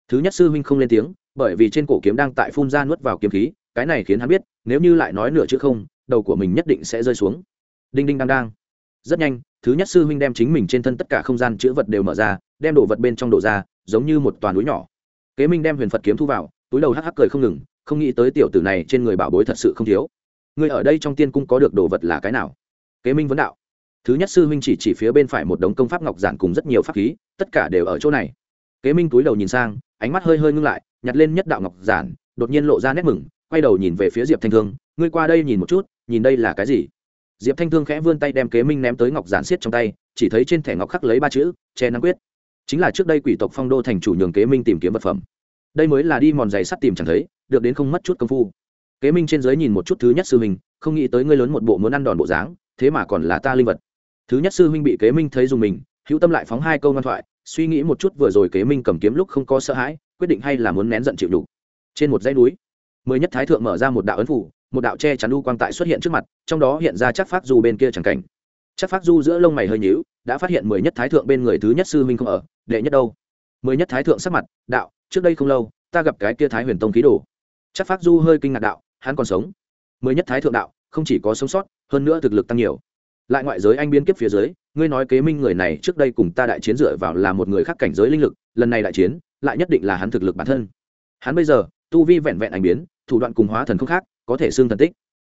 Thứ nhất sư huynh không lên tiếng, bởi vì trên cổ kiếm đang tại phun ra nuốt vào kiếm khí, cái này khiến hắn biết, nếu như lại nói nửa chữ không, đầu của mình nhất định sẽ rơi xuống. Đinh đinh đang đang. Rất nhanh, thứ nhất sư huynh đem chính mình trên thân tất cả không gian chữ vật đều mở ra, đem đồ vật bên trong đổ ra, giống như một toàn núi nhỏ. Kế minh đem huyền phật kiếm thu vào, túi đầu hắc hắc cười không ngừng, không nghĩ tới tiểu tử này trên người bảo bối thật sự không thiếu. Người ở đây trong tiên cung có được đồ vật là cái nào? Kế minh vấn đạo. Thứ nhất sư huynh chỉ chỉ phía bên phải một đống công pháp ngọc giản cùng rất nhiều pháp khí, tất cả đều ở chỗ này. Kế minh túi đầu nhìn sang, ánh mắt hơi hơi ngưng lại, nhặt lên nhất đạo ngọc giản, đột nhiên lộ ra nét mừng, quay đầu nhìn về phía diệp thanh thương, ngươi qua đây nhìn một chút, nhìn đây là cái gì? Diệp thanh thương khẽ vươn tay đem kế minh ném tới ngọc giản xiết trong tay, chỉ thấy trên thẻ ngọc khắc lấy ba chữ, che năng quyết. Chính là trước đây quỷ tộc phong đô thành chủ nhường kế minh tìm kiếm vật phẩm. Đây mới là đi mòn giày sắt tìm chẳng thấy, được đến không mất chút công phu. Kế minh trên giới nhìn một chút thứ nhất sư huynh, không nghĩ tới ngươi lớn một bộ muốn ăn đòn bộ dáng thế mà còn là ta linh vật. Thứ nhất sư huynh bị kế minh thấy dùng mình, hữu tâm lại phóng hai câu ngoan thoại, suy nghĩ một chút vừa rồi kế minh cầm kiếm lúc không có sợ hãi, quyết định hay là muốn nén giận chịu đủ trên một dãy núi mới nhất thái thượng mở ra một đạo ấn phủ, một đạo che chắn u quang tại xuất hiện trước mặt, trong đó hiện ra chắc phát du bên kia chẳng cảnh. Chắc phát du giữa lông mày hơi nhíu, đã phát hiện mười nhất thái thượng bên người thứ nhất sư huynh không ở, đệ nhất đâu? Mười nhất thái thượng sắc mặt, đạo, trước đây không lâu, ta gặp cái kia thái huyền tông khí đồ. Chắc phát du hơi kinh ngạc đạo, hắn còn sống. Mười nhất thái thượng đạo không chỉ có sống sót, hơn nữa thực lực tăng nhiều. Lại ngoại giới anh biến kiếp phía dưới, ngươi nói kế minh người này trước đây cùng ta đại chiến dựa vào là một người khác cảnh giới linh lực, lần này đại chiến, lại nhất định là hắn thực lực bản thân. Hắn bây giờ, tu vi vẹn vẹn anh biến, thủ đoạn cùng hóa thần không khác, có thể xương thần tích.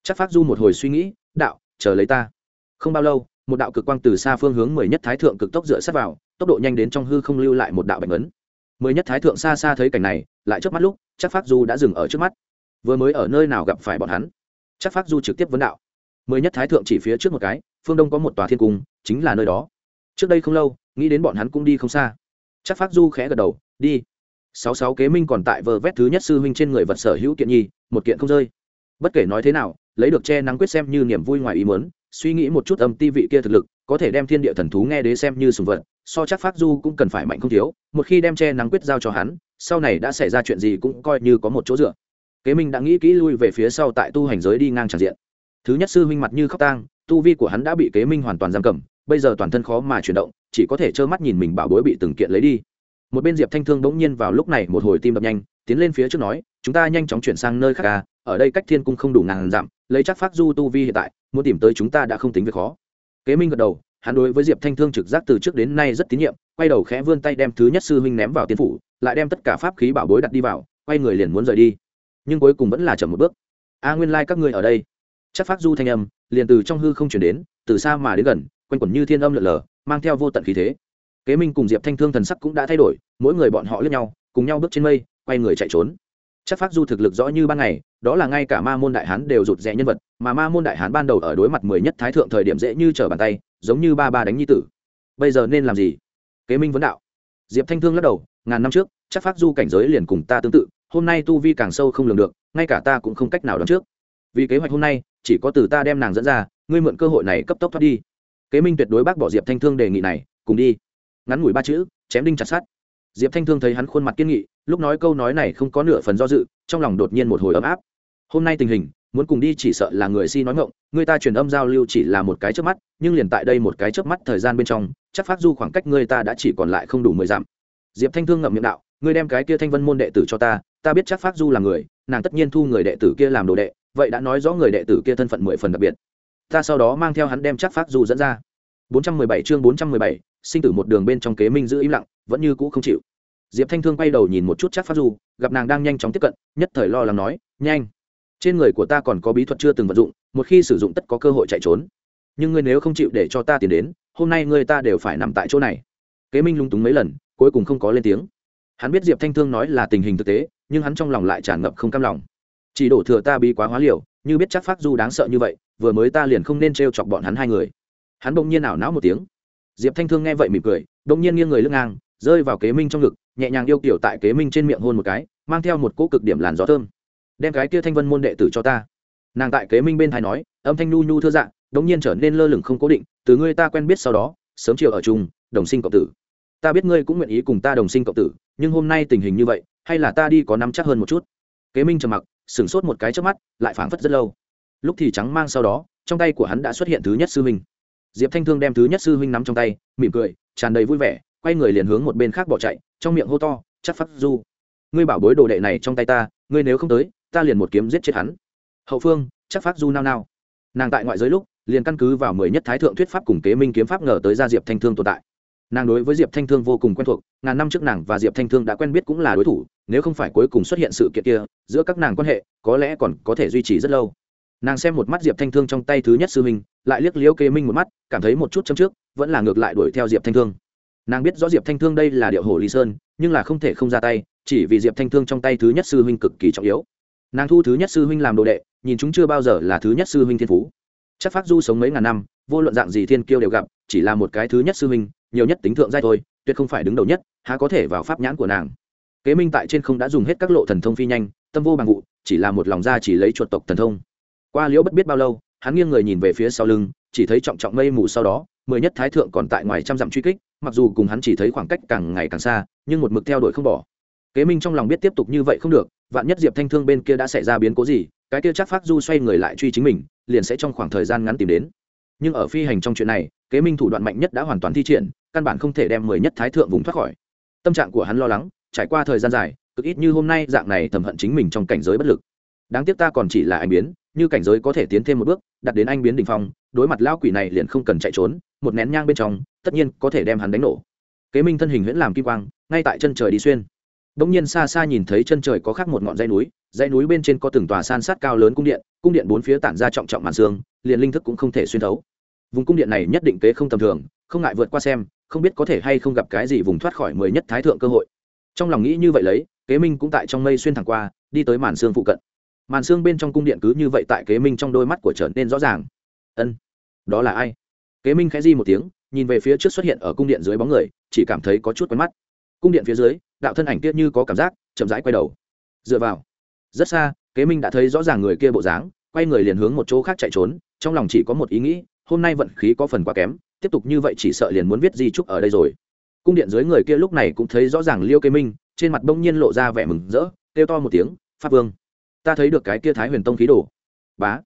Chắc phát du một hồi suy nghĩ, đạo, chờ lấy ta. Không bao lâu, một đạo cực quang từ xa phương hướng mười nhất thái thượng cực tốc dựa sát vào, tốc độ nhanh đến trong hư không lưu lại một đạo bạch ấn mười nhất thái thượng xa xa thấy cảnh này, lại trước mắt lúc, chắc phát du đã dừng ở trước mắt. Vừa mới ở nơi nào gặp phải bọn hắn? Chắc phát du trực tiếp vấn đạo. Mới nhất thái thượng chỉ phía trước một cái, phương đông có một tòa thiên cung, chính là nơi đó. Trước đây không lâu, nghĩ đến bọn hắn cũng đi không xa. Chắc phát du khẽ gật đầu, đi. Sáu sáu kế minh còn tại vờ vét thứ nhất sư huynh trên người vật sở hữu kiện nhi, một kiện không rơi. Bất kể nói thế nào, lấy được che nắng quyết xem như niềm vui ngoài ý mớn suy nghĩ một chút âm ti vị kia thực lực, có thể đem thiên địa thần thú nghe đế xem như sùng vật, so chắc phát du cũng cần phải mạnh không thiếu, một khi đem che nắng quyết giao cho hắn, sau này đã xảy ra chuyện gì cũng coi như có một chỗ dựa kế minh đã nghĩ kỹ lui về phía sau tại tu hành giới đi ngang tràn diện. Thứ nhất sư huynh mặt như khóc tang, tu vi của hắn đã bị kế minh hoàn toàn giam cầm, bây giờ toàn thân khó mà chuyển động, chỉ có thể trơ mắt nhìn mình bảo bối bị từng kiện lấy đi. Một bên diệp thanh thương bỗng nhiên vào lúc này một hồi tim đập nhanh, tiến lên phía trước nói, chúng ta nhanh chóng chuyển sang nơi khác à ở đây cách thiên cung không đủ ngàn dặm, lấy chắc phát du tu vi hiện tại, muốn tìm tới chúng ta đã không tính việc khó. Kế minh gật đầu, hắn đối với diệp thanh thương trực giác từ trước đến nay rất tín nhiệm, quay đầu khẽ vươn tay đem thứ nhất sư huynh ném vào tiên phủ, lại đem tất cả pháp khí bảo bối đặt đi vào, quay người liền muốn rời đi nhưng cuối cùng vẫn là chậm một bước. A nguyên lai、like、các ngươi ở đây. Chắc phát du thanh âm, liền từ trong hư không chuyển đến, từ xa mà đến gần, quanh quẩn như thiên âm lượn lờ, mang theo vô tận khí thế. Kế minh cùng diệp thanh thương thần sắc cũng đã thay đổi, mỗi người bọn họ lướt nhau, cùng nhau bước trên mây, quay người chạy trốn. Chắc phát du thực lực rõ như ban ngày, đó là ngay cả ma môn đại hán đều rụt rẽ nhân vật, mà ma môn đại hán ban đầu ở đối mặt mười nhất thái thượng thời điểm dễ như trở bàn tay, giống như ba ba đánh nhi tử. Bây giờ nên làm gì? Kế minh vấn đạo. Diệp thanh thương lắc đầu, ngàn năm trước, chắc phát du cảnh giới liền cùng ta tương tự hôm nay tu vi càng sâu không lường được, ngay cả ta cũng không cách nào đón trước. Vì kế hoạch hôm nay, chỉ có từ ta đem nàng dẫn ra, ngươi mượn cơ hội này cấp tốc thoát đi. Kế minh tuyệt đối bác bỏ diệp thanh thương đề nghị này, cùng đi. Ngắn ngủi ba chữ, chém đinh chặt sát diệp thanh thương thấy hắn khuôn mặt kiên nghị, lúc nói câu nói này không có nửa phần do dự, trong lòng đột nhiên một hồi ấm áp. Hôm nay tình hình, muốn cùng đi chỉ sợ là người si nói ngộng người ta truyền âm giao lưu chỉ là một cái chớp mắt, nhưng liền tại đây một cái chớp mắt thời gian bên trong, chắc phát du khoảng cách người ta đã chỉ còn lại không đủ mười dặm. Diệp thanh thương ngậm miệng đạo, ngươi đem cái kia thanh vân môn đệ tử cho ta ta biết chắc phát du là người nàng tất nhiên thu người đệ tử kia làm đồ đệ vậy đã nói rõ người đệ tử kia thân phận mười phần đặc biệt. Ta sau đó mang theo hắn đem chắc phát du dẫn ra. 417 chương 417, sinh tử một đường bên trong kế minh giữ im lặng vẫn như cũ không chịu. Diệp thanh thương quay đầu nhìn một chút chắc phát du gặp nàng đang nhanh chóng tiếp cận nhất thời lo lắng nói nhanh! Trên người của ta còn có bí thuật chưa từng vận dụng một khi sử dụng tất có cơ hội chạy trốn. Nhưng ngươi nếu không chịu để cho ta tiền đến hôm nay ngươi ta đều phải nằm tại chỗ này. Kế minh lung túng mấy lần cuối cùng không có lên tiếng. Hắn biết diệp thanh thương nói là tình hình thực tế nhưng hắn trong lòng lại tràn ngập không cam lòng. Chỉ đổ thừa ta bi quá hóa liều, như biết chắc phát du đáng sợ như vậy, vừa mới ta liền không nên t chọc bọn hắn hai người. Hắn bỗng nhiên ảo não một tiếng. Diệp thanh thương nghe vậy mỉm cười, bỗng nhiên nghiêng người lưng ngang, rơi vào kế minh trong ngực, nhẹ nhàng yêu kiểu tại kế minh trên miệng hôn một cái, mang theo một cỗ cực điểm làn gió thơm. Đem cái kia thanh vân môn đệ tử cho ta. Nàng tại kế minh bên thái nói, âm thanh nu nhu thưa dạng, bỗng nhiên trở nên lơ lửng không cố định, từ ngươi ta quen biết sau đó, sớm chiều ở chung, đồng sinh cộng tử. Ta biết ngươi cũng nguyện ý cùng ta đồng sinh cộng tử, nhưng hôm nay tình hình như vậy hay là ta đi có nắm chắc hơn một chút? Kế minh trầm mặc, sửng sốt một cái trước mắt, lại phảng phất rất lâu. Lúc thì trắng mang sau đó, trong tay của hắn đã xuất hiện thứ nhất sư huynh. Diệp thanh thương đem thứ nhất sư huynh nắm trong tay, mỉm cười, tràn đầy vui vẻ, quay người liền hướng một bên khác bỏ chạy, trong miệng hô to, chắc phát du, ngươi bảo bối đồ đệ này trong tay ta, ngươi nếu không tới, ta liền một kiếm giết chết hắn. Hậu phương, chắc phát du nao nao. Nàng tại ngoại giới lúc, liền căn cứ vào mười nhất thái thượng thuyết pháp cùng kế minh kiếm pháp ngờ tới ra diệp thanh thương tồn tại nàng đối với diệp thanh thương vô cùng quen thuộc, ngàn năm trước nàng và diệp thanh thương đã quen biết cũng là đối thủ, nếu không phải cuối cùng xuất hiện sự kiện kia, giữa các nàng quan hệ, có lẽ còn có thể duy trì rất lâu. Nàng xem một mắt diệp thanh thương trong tay thứ nhất sư minh lại liếc liếu kế minh một mắt, cảm thấy một chút châm trước, vẫn là ngược lại đuổi theo diệp thanh thương. Nàng biết rõ diệp thanh thương đây là điệu hồ lý sơn, nhưng là không thể không ra tay, chỉ vì diệp thanh thương trong tay thứ nhất sư huynh cực kỳ trọng yếu. Nàng thu thứ nhất sư huynh làm đồ đệ, nhìn chúng chưa bao giờ là thứ nhất sư huynh thiên phú. Chắc phát du sống mấy ngàn năm, vô luận dạng gì thiên kiêu đều gặp, chỉ là một cái thứ nhất sư huynh nhiều nhất tính thượng giai thôi, tuyệt không phải đứng đầu nhất, há có thể vào pháp nhãn của nàng. Kế minh tại trên không đã dùng hết các lộ thần thông phi nhanh, tâm vô bằng vụ, chỉ là một lòng ra chỉ lấy chuột tộc thần thông. Qua liễu bất biết bao lâu, hắn nghiêng người nhìn về phía sau lưng, chỉ thấy trọng trọng mây mù sau đó, mười nhất thái thượng còn tại ngoài trăm dặm truy kích, mặc dù cùng hắn chỉ thấy khoảng cách càng ngày càng xa, nhưng một mực theo đuổi không bỏ. Kế minh trong lòng biết tiếp tục như vậy không được, vạn nhất diệp thanh thương bên kia đã xảy ra biến cố gì, cái kia chắc phát du xoay người lại truy chính mình, liền sẽ trong khoảng thời gian ngắn tìm đến. Nhưng ở phi hành trong chuyện này kế minh thủ đoạn mạnh nhất đã hoàn toàn thi triển, căn bản không thể đem mười nhất thái thượng vùng thoát khỏi. Tâm trạng của hắn lo lắng, trải qua thời gian dài, cực ít như hôm nay dạng này thầm hận chính mình trong cảnh giới bất lực. Đáng tiếc ta còn chỉ là anh biến, như cảnh giới có thể tiến thêm một bước đặt đến anh biến đ ỉ n h phong, đối mặt lao quỷ này liền không cần chạy trốn, một nén nhang bên trong, tất nhiên có thể đem hắn đánh nổ. Kế minh thân hình huyễn làm kim quang, ngay tại chân trời đi xuyên. Đ ỗ n g nhiên xa xa nhìn thấy chân trời có khác một ngọn dây núi, dãy núi bên trên có từng tòa san sát cao lớn cung điện cung điện bốn phía tản ra trọng trọng màn xương liền linh thức cũng không thể xuyên thấu vùng cung điện này nhất định kế không tầm thường, không ngại vượt qua xem, không biết có thể hay không gặp cái gì vùng thoát khỏi mười nhất thái thượng cơ hội. Trong lòng nghĩ như vậy lấy, kế minh cũng tại trong mây xuyên thẳng qua, đi tới màn xương phụ cận. Màn xương bên trong cung điện cứ như vậy tại kế minh trong đôi mắt của trở nên rõ ràng. Ân, đó là ai? Kế minh khẽ di một tiếng, nhìn về phía trước xuất hiện ở cung điện dưới bóng người, chỉ cảm thấy có chút quen mắt. Cung điện phía dưới, đạo thân ảnh kia như có cảm giác, chậm rãi quay đầu. Dựa vào, rất xa, kế minh đã thấy rõ ràng người kia bộ dáng, quay người liền hướng một chỗ khác chạy trốn, trong lòng chỉ có một ý nghĩ hôm nay vận khí có phần quá kém, tiếp tục như vậy chỉ sợ liền muốn viết di trúc ở đây rồi. Cung điện dưới người kia lúc này cũng thấy rõ ràng liêu kế minh, trên mặt bỗng nhiên lộ ra vẻ mừng rỡ, kêu to một tiếng, pháp vương, ta thấy được cái kia thái huyền tông khí đồ. Bá.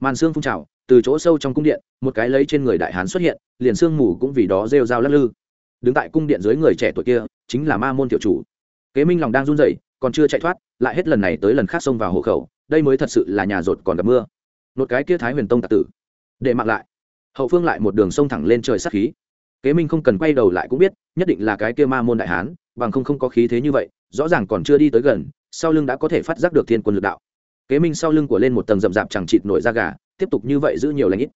Màn xương phun trào, từ chỗ sâu trong cung điện, một cái lấy trên người đại hán xuất hiện, liền xương mù cũng vì đó rêu rao lắc lư. Đứng tại cung điện dưới người trẻ tuổi kia, chính là ma môn tiểu chủ. Kế minh lòng đang run rẩy, còn chưa chạy thoát, lại hết lần này tới lần khác xông vào hộ khẩu, đây mới thật sự là nhà rột còn gặp mưa. Một cái kia thái huyền tông tạc tử. Để mặc lại hậu phương lại một đường sông thẳng lên trời sát khí. Kế minh không cần quay đầu lại cũng biết nhất định là cái kia ma môn đại hán bằng không không có khí thế như vậy rõ ràng còn chưa đi tới gần sau lưng đã có thể phát giác được thiên quân lực đạo. Kế minh sau lưng của lên một tầng rậm rạp chẳng chịt nổi da gà tiếp tục như vậy giữ nhiều lãnh ít.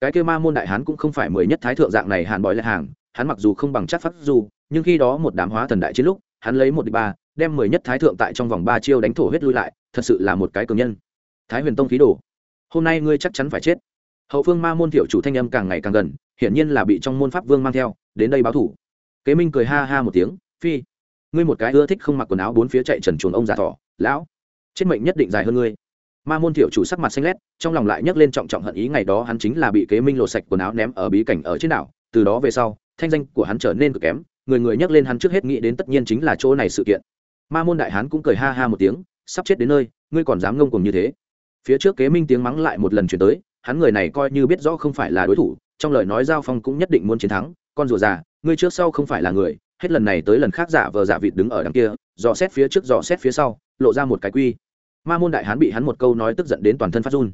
Cái kia ma môn đại hán cũng không phải mới nhất thái thượng dạng này hàn bói lại hàng hắn mặc dù không bằng chắc phát Du, nhưng khi đó một đám hóa thần đại chiến lúc hắn lấy một địch ba đem mười nhất thái thượng tại trong vòng ba chiêu đánh thổ huyết lui lại thật sự là một cái cường nhân. Thái huyền tông khí đồ. Hôm nay ngươi chắc chắn phải chết hậu phương ma môn thiểu chủ thanh âm càng ngày càng gần, hiển nhiên là bị trong môn pháp vương mang theo, đến đây báo thủ. Kế minh cười ha ha một tiếng, phi, ngươi một cái ưa thích không mặc quần áo bốn phía chạy trần chuồng ông già thỏ, lão, chết mệnh nhất định dài hơn ngươi. Ma môn thiệu chủ sắc mặt xanh lét, trong lòng lại nhấc lên trọng trọng hận ý, ngày đó hắn chính là bị kế minh lột sạch quần áo ném ở bí cảnh ở trên đảo, từ đó về sau, thanh danh của hắn trở nên cực kém, người người nhắc lên hắn trước hết nghĩ đến tất nhiên chính là chỗ này sự kiện. Ma môn đại hán cũng cười ha ha một tiếng, sắp chết đến nơi, ngươi còn dám ngông cùng như thế? Phía trước kế minh tiếng mắng lại một lần chuyển tới hắn người này coi như biết rõ không phải là đối thủ, trong lời nói giao phong cũng nhất định muốn chiến thắng, con rùa già, ngươi trước sau không phải là người, hết lần này tới lần khác giả vờ giả vịt đứng ở đằng kia, dò xét phía trước dò xét phía sau, lộ ra một cái quy. Ma môn đại hán bị hắn một câu nói tức giận đến toàn thân phát run.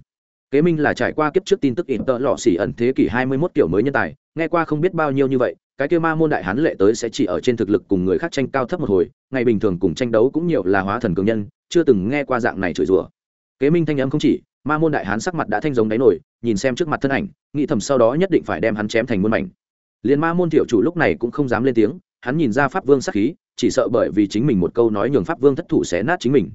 Kế minh là trải qua kiếp trước tin tức ỉn tợ lọ xỉ ẩn thế kỷ hai mươi 21 kiểu mới nhân tài, nghe qua không biết bao nhiêu như vậy, cái kia ma môn đại hán lệ tới sẽ chỉ ở trên thực lực cùng người khác tranh cao thấp một hồi, ngày bình thường cùng tranh đấu cũng nhiều là hóa thần cường nhân, chưa từng nghe qua dạng này chửi rủa. Kế minh thanh âm không chỉ ma môn đại hán sắc mặt đã thanh giống đáy nổi, nhìn xem trước mặt thân ảnh, nghĩ thầm sau đó nhất định phải đem hắn chém thành muôn mảnh. Liền ma môn tiểu chủ lúc này cũng không dám lên tiếng, hắn nhìn ra pháp vương sắc khí, chỉ sợ bởi vì chính mình một câu nói nhường pháp vương thất thủ sẽ nát chính mình.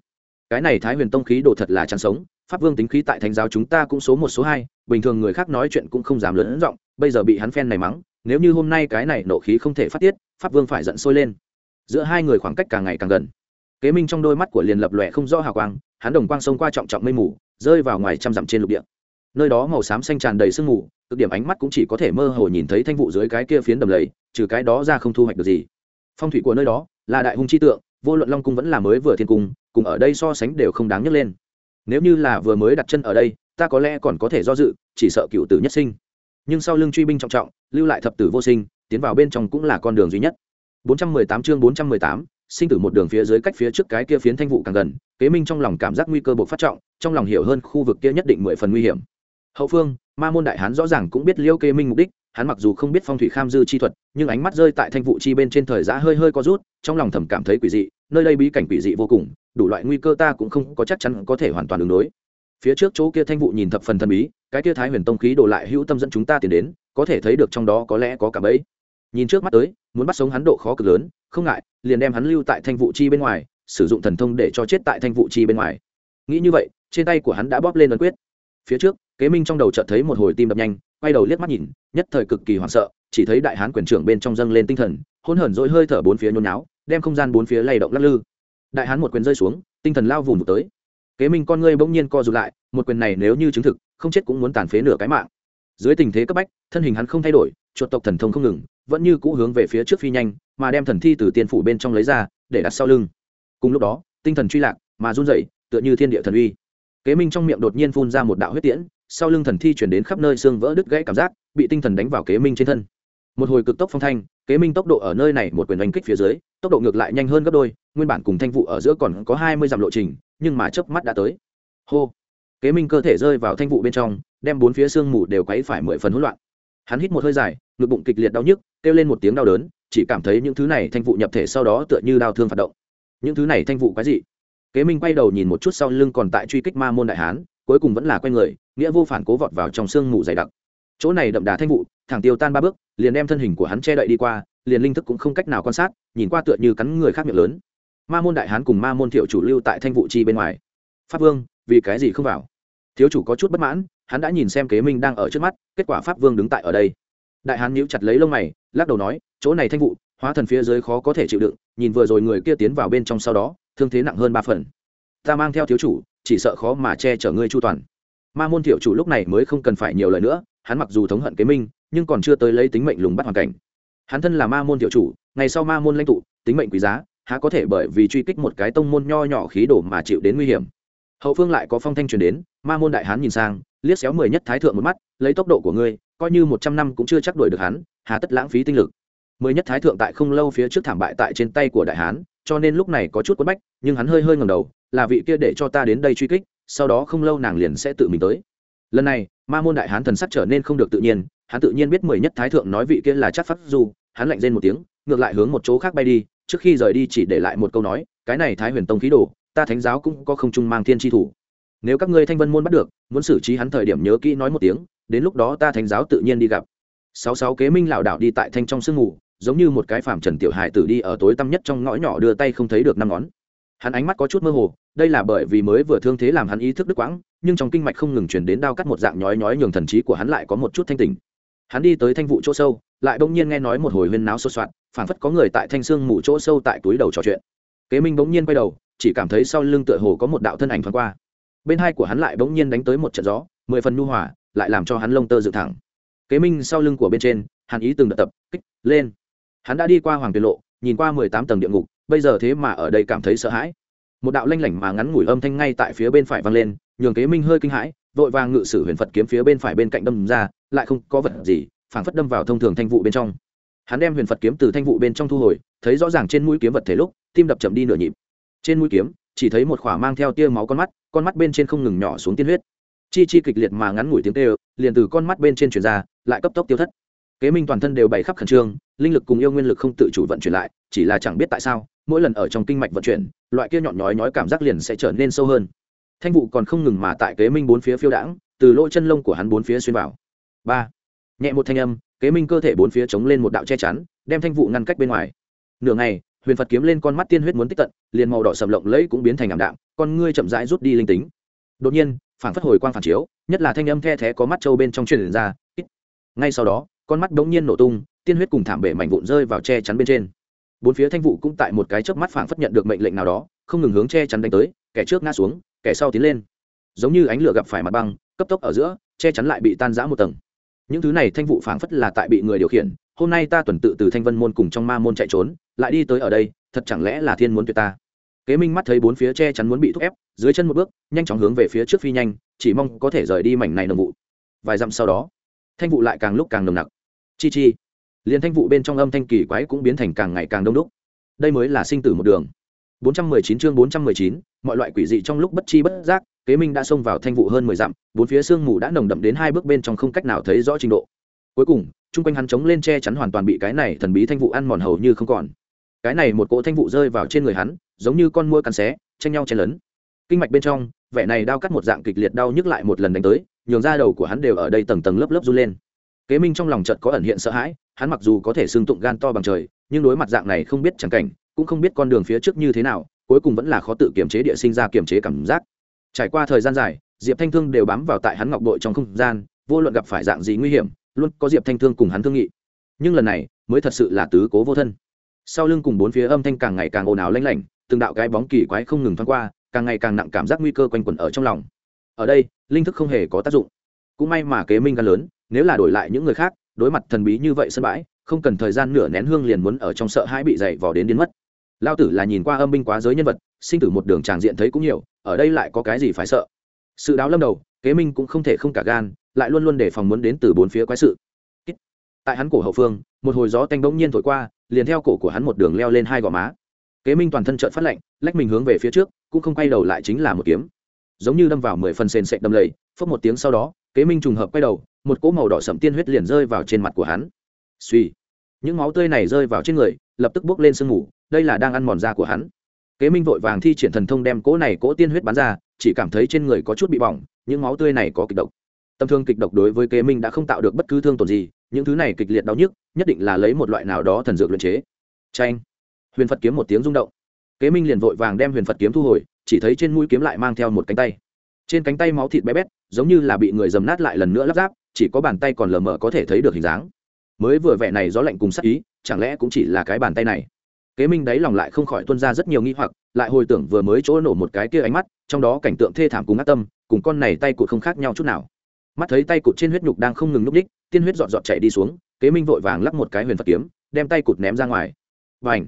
Cái này thái huyền tông khí đồ thật là chăn sống, pháp vương tính khí tại thánh giáo chúng ta cũng số một số hai, bình thường người khác nói chuyện cũng không dám lớn giọng, bây giờ bị hắn phen này mắng, nếu như hôm nay cái này nộ khí không thể phát tiết, pháp vương phải giận sôi lên. Giữa hai người khoảng cách càng ngày càng gần. Kế minh trong đôi mắt của liền lập lòe không rõ hào quang, hắn đồng quang xông qua trọng trọng mây mù rơi vào ngoài trăm dặm trên lục địa. Nơi đó màu xám xanh tràn đầy sương mù cực điểm ánh mắt cũng chỉ có thể mơ hồ nhìn thấy thanh vụ dưới cái kia phiến đầm lầy trừ cái đó ra không thu hoạch được gì. Phong thủy của nơi đó là đại hung chi tượng vô luận long cung vẫn là mới vừa thiên cung cùng ở đây so sánh đều không đáng nhắc lên. Nếu như là vừa mới đặt chân ở đây ta có lẽ còn có thể do dự chỉ sợ cựu tử nhất sinh. Nhưng sau lưng truy binh trọng trọng lưu lại thập tử vô sinh tiến vào bên trong cũng là con đường duy nhất. 418 chương 418, sinh tử một đường phía dưới cách phía trước cái kia phiến thanh vụ càng gần, kế minh trong lòng cảm giác nguy cơ bộc phát trọng, trong lòng hiểu hơn khu vực kia nhất định mười phần nguy hiểm. Hậu phương, ma môn đại hán rõ ràng cũng biết liêu kế minh mục đích, hắn mặc dù không biết phong thủy kham dư chi thuật, nhưng ánh mắt rơi tại thanh vụ chi bên trên thời giã hơi hơi có rút, trong lòng thầm cảm thấy quỷ dị, nơi đây bí cảnh quỷ dị vô cùng, đủ loại nguy cơ ta cũng không có chắc chắn có thể hoàn toàn ứng đối. Phía trước chỗ kia thanh vụ nhìn thập phần thần bí, cái kia thái huyền tông khí đổ lại hữu tâm dẫn chúng ta tiến đến, có thể thấy được trong đó có lẽ có cả bẫy nhìn trước mắt tới, muốn bắt sống hắn độ khó cực lớn, không ngại, liền đem hắn lưu tại thanh vụ chi bên ngoài, sử dụng thần thông để cho chết tại thanh vụ chi bên ngoài. Nghĩ như vậy, trên tay của hắn đã bóp lên ấn quyết. Phía trước, kế minh trong đầu chợt thấy một hồi tim đập nhanh, quay đầu liếc mắt nhìn, nhất thời cực kỳ hoảng sợ, chỉ thấy đại hán quyền trưởng bên trong dâng lên tinh thần hôn hởn dỗi hơi thở bốn phía nhôn náo đem không gian bốn phía lay động lắc lư. Đại hán một quyền rơi xuống, tinh thần lao vùng tới. Kế minh con ngươi bỗng nhiên co rụt lại, một quyền này nếu như chứng thực, không chết cũng muốn tàn phế nửa cái mạng. Dưới tình thế cấp bách, thân hình hắn không thay đổi, chuột tộc thần thông không ngừng vẫn như cũ hướng về phía trước phi nhanh, mà đem thần thi từ tiên phủ bên trong lấy ra, để đặt sau lưng. Cùng lúc đó, tinh thần truy lạc, mà run dậy tựa như thiên địa thần uy. Kế minh trong miệng đột nhiên phun ra một đạo huyết tiễn, sau lưng thần thi chuyển đến khắp nơi xương vỡ đứt gãy cảm giác, bị tinh thần đánh vào kế minh trên thân. Một hồi cực tốc phong thanh, kế minh tốc độ ở nơi này một quyền đánh kích phía dưới, tốc độ ngược lại nhanh hơn gấp đôi, nguyên bản cùng thanh vụ ở giữa còn có hai mươi dặm lộ trình, nhưng mà chớp mắt đã tới. Hô! Kế minh cơ thể rơi vào thanh vụ bên trong, đem bốn phía xương mù đều quấy phải mười phần hỗn loạn hắn hít một hơi dài, ngực bụng kịch liệt đau nhức, kêu lên một tiếng đau đớn, chỉ cảm thấy những thứ này thanh vụ nhập thể sau đó tựa như đau thương phản động. Những thứ này thanh vụ quái dị. Kế minh quay đầu nhìn một chút sau lưng còn tại truy kích ma môn đại hán, cuối cùng vẫn là quay người, nghĩa vô phản cố vọt vào trong sương mù dày đặc. Chỗ này đậm đà thanh vụ, thẳng tiêu tan ba bước, liền đem thân hình của hắn che đậy đi qua, liền linh thức cũng không cách nào quan sát, nhìn qua tựa như cắn người khác miệng lớn. Ma môn đại hán cùng ma môn thiệu chủ lưu tại thanh vụ chi bên ngoài. Pháp vương, vì cái gì không vào? Thiếu chủ có chút bất mãn hắn đã nhìn xem kế minh đang ở trước mắt, kết quả pháp vương đứng tại ở đây. Đại hán nhíu chặt lấy lông mày, lắc đầu nói, chỗ này thanh vụ, hóa thần phía dưới khó có thể chịu đựng, nhìn vừa rồi người kia tiến vào bên trong sau đó, thương thế nặng hơn ba phần. Ta mang theo thiếu chủ, chỉ sợ khó mà che chở ngươi chu toàn. Ma môn thiệu chủ lúc này mới không cần phải nhiều lời nữa, hắn mặc dù thống hận kế minh, nhưng còn chưa tới lấy tính mệnh lùng bắt hoàn cảnh. Hắn thân là ma môn thiệu chủ, ngày sau ma môn lãnh tụ, tính mệnh quý giá, há có thể bởi vì truy kích một cái tông môn nho nhỏ khí đổ mà chịu đến nguy hiểm. Hậu phương lại có phong thanh truyền đến, ma môn đại hán nhìn sang liếc xéo mười nhất thái thượng một mắt, lấy tốc độ của ngươi, coi như một trăm năm cũng chưa chắc đuổi được hắn, hà tất lãng phí tinh lực. Mười nhất thái thượng tại không lâu phía trước thảm bại tại trên tay của đại hán, cho nên lúc này có chút quất bách, nhưng hắn hơi hơi ngầm đầu, là vị kia để cho ta đến đây truy kích, sau đó không lâu nàng liền sẽ tự mình tới. Lần này, ma môn đại hán thần sắc trở nên không được tự nhiên, hắn tự nhiên biết mười nhất thái thượng nói vị kia là chắc phát du, hắn lạnh rên một tiếng, ngược lại hướng một chỗ khác bay đi, trước khi rời đi chỉ để lại một câu nói, cái này thái huyền tông khí đồ, ta thánh giáo cũng có không trung mang thiên tri thủ nếu các ngươi thanh vân môn bắt được, muốn xử trí hắn thời điểm nhớ kỹ nói một tiếng, đến lúc đó ta thánh giáo tự nhiên đi gặp. Sáu sáu kế minh lảo đảo đi tại thanh trong sương ngủ giống như một cái phàm trần tiểu hài tử đi ở tối tăm nhất trong ngõ nhỏ đưa tay không thấy được năm ngón. Hắn ánh mắt có chút mơ hồ, đây là bởi vì mới vừa thương thế làm hắn ý thức đứt quãng, nhưng trong kinh mạch không ngừng chuyển đến đao cắt một dạng nhói nhói nhường thần trí của hắn lại có một chút thanh tình hắn đi tới thanh vụ chỗ sâu, lại bỗng nhiên nghe nói một hồi huyên náo sốt soạn, phảng phất có người tại thanh sương mù chỗ sâu tại túi đầu trò chuyện. Kế minh bỗng nhiên quay đầu, chỉ cảm thấy sau lưng tựa hồ có một đạo thân ảnh thoáng qua bên hai của hắn lại bỗng nhiên đánh tới một trận gió, mười phần nhu hỏa lại làm cho hắn lông tơ dựng thẳng. Kế minh sau lưng của bên trên, hàn ý từng đợt tập, kích, lên. Hắn đã đi qua hoàng tiền lộ, nhìn qua mười tám tầng địa ngục, bây giờ thế mà ở đây cảm thấy sợ hãi. Một đạo lanh lảnh mà ngắn ngủi âm thanh ngay tại phía bên phải vang lên, nhường kế minh hơi kinh hãi, vội vàng ngự sử huyền phật kiếm phía bên phải bên cạnh đâm ra, lại không có vật gì, phảng phất đâm vào thông thường thanh vụ bên trong. Hắn đem huyền phật kiếm từ thanh vụ bên trong thu hồi, thấy rõ ràng trên mũi kiếm vật thể lúc, tim đập chậm đi nửa nhịp. Trên mũi kiếm, chỉ thấy một khỏa mang theo tia máu con mắt con mắt bên trên không ngừng nhỏ xuống tiên huyết. Chi chi kịch liệt mà ngắn ngủi tiếng tê liền từ con mắt bên trên chuyển ra, lại cấp tốc tiêu thất. Kế minh toàn thân đều bày khắp khẩn trương, linh lực cùng yêu nguyên lực không tự chủ vận chuyển lại, chỉ là chẳng biết tại sao, mỗi lần ở trong kinh mạch vận chuyển, loại kia nhọn nhói nhói cảm giác liền sẽ trở nên sâu hơn. Thanh vụ còn không ngừng mà tại kế minh bốn phía phiêu đãng, từ lỗ chân lông của hắn bốn phía xuyên vào. Ba, nhẹ một thanh âm, kế minh cơ thể bốn phía chống lên một đạo che chắn, đem thanh vụ ngăn cách bên ngoài. Nửa ngày huyền phật kiếm lên con mắt tiên huyết muốn tích tận, liền màu đỏ sầm lộng lẫy cũng biến thành ảm đạm, con ngươi chậm rãi rút đi linh tính. Đột nhiên phản phất hồi quang phản chiếu, nhất là thanh âm the thé có mắt trâu bên trong truyền ra ngay sau đó, con mắt đống nhiên nổ tung, tiên huyết cùng thảm bể mảnh vụn rơi vào che chắn bên trên. Bốn phía thanh vụ cũng tại một cái chớp mắt phảng phất nhận được mệnh lệnh nào đó, không ngừng hướng che chắn đánh tới, kẻ trước ngã xuống, kẻ sau tiến lên. Giống như ánh lửa gặp phải mặt băng, cấp tốc ở giữa, che chắn lại bị tan rã một tầng những thứ này thanh vụ phảng phất là tại bị người điều khiển hôm nay ta tuần tự từ thanh vân môn cùng trong ma môn chạy trốn lại đi tới ở đây thật chẳng lẽ là thiên muốn tuyệt ta? Kế minh mắt thấy bốn phía che chắn muốn bị thúc ép dưới chân một bước nhanh chóng hướng về phía trước phi nhanh chỉ mong có thể rời đi mảnh này nồng vụ. Vài dặm sau đó thanh vụ lại càng lúc càng nồng nặc. Chi chi liền thanh vụ bên trong âm thanh kỳ quái cũng biến thành càng ngày càng đông đúc. Đây mới là sinh tử một đường. 419 chương 419, mọi loại quỷ dị trong lúc bất chi bất giác kế minh đã xông vào thanh vụ hơn mười dặm, bốn phía sương mù đã nồng đậm đến hai bước bên trong không cách nào thấy rõ trình độ. Cuối cùng, chung quanh hắn chống lên che chắn hoàn toàn bị cái này thần bí thanh vụ ăn mòn hầu như không còn. Cái này một cỗ thanh vụ rơi vào trên người hắn, giống như con mua cắn xé, tranh nhau chen lấn. Kinh mạch bên trong, vẻ này đau cắt một dạng kịch liệt đau nhức lại một lần đánh tới, nhường ra đầu của hắn đều ở đây tầng tầng lớp lớp run lên. Kế minh trong lòng chợt có ẩn hiện sợ hãi, hắn mặc dù có thể xương tụng gan to bằng trời, nhưng đối mặt dạng này không biết chẳng cảnh, cũng không biết con đường phía trước như thế nào, cuối cùng vẫn là khó tự kiềm chế địa sinh ra kiềm chế cảm giác trải qua thời gian dài, diệp thanh thương đều bám vào tại hắn ngọc bội trong không gian, vô luận gặp phải dạng gì nguy hiểm, luôn có diệp thanh thương cùng hắn thương nghị. Nhưng lần này, mới thật sự là tứ cố vô thân. Sau lưng cùng bốn phía âm thanh càng ngày càng ồn ào lanh lảnh, từng đạo cái bóng kỳ quái không ngừng thoáng qua, càng ngày càng nặng cảm giác nguy cơ quanh quẩn ở trong lòng. Ở đây, linh thức không hề có tác dụng. Cũng may mà kế minh gan lớn, nếu là đổi lại những người khác, đối mặt thần bí như vậy sân bãi, không cần thời gian nửa nén hương liền muốn ở trong sợ hãi bị dày vò đến đến mất lao tử là nhìn qua âm binh quá giới nhân vật, sinh tử một đường tràng diện thấy cũng nhiều, ở đây lại có cái gì phải sợ? Sự đáo lâm đầu, kế minh cũng không thể không cả gan, lại luôn luôn để phòng muốn đến từ bốn phía quái sự. Tại hắn cổ hậu phương, một hồi gió tanh bỗng nhiên thổi qua, liền theo cổ của hắn một đường leo lên hai gò má. Kế minh toàn thân trợn phát lạnh, lách mình hướng về phía trước, cũng không quay đầu lại chính là một kiếm. Giống như đâm vào mười phần sền sệt đâm lầy, phốc một tiếng sau đó, kế minh trùng hợp quay đầu, một cỗ màu đỏ sậm tiên huyết liền rơi vào trên mặt của hắn. Suy những máu tươi này rơi vào trên người, lập tức bốc lên sương mù đây là đang ăn mòn da của hắn. Kế minh vội vàng thi triển thần thông đem cỗ này cỗ tiên huyết bắn ra, chỉ cảm thấy trên người có chút bị bỏng, những máu tươi này có kịch độc. Tâm thương kịch độc đối với kế minh đã không tạo được bất cứ thương tổn gì, những thứ này kịch liệt đau nhức, nhất định là lấy một loại nào đó thần dược luyện chế. Tranh huyền phật kiếm một tiếng rung động. Kế minh liền vội vàng đem huyền phật kiếm thu hồi, chỉ thấy trên mũi kiếm lại mang theo một cánh tay. Trên cánh tay máu thịt bé bét, giống như là bị người dầm nát lại lần nữa lắp ráp, chỉ có bàn tay còn lờ mờ có thể thấy được hình dáng. Mới vừa vẻ này gió lạnh cùng sắc ý, chẳng lẽ cũng chỉ là cái bàn tay này? Kế minh đáy lòng lại không khỏi tuân ra rất nhiều nghi hoặc, lại hồi tưởng vừa mới chỗ nổ một cái kia ánh mắt, trong đó cảnh tượng thê thảm cùng ác tâm, cùng con này tay cụt không khác nhau chút nào. Mắt thấy tay cụt trên huyết nhục đang không ngừng núp đích, tiên huyết dọn dọn chạy đi xuống, kế minh vội vàng lắp một cái huyền phật kiếm, đem tay cụt ném ra ngoài. Và ảnh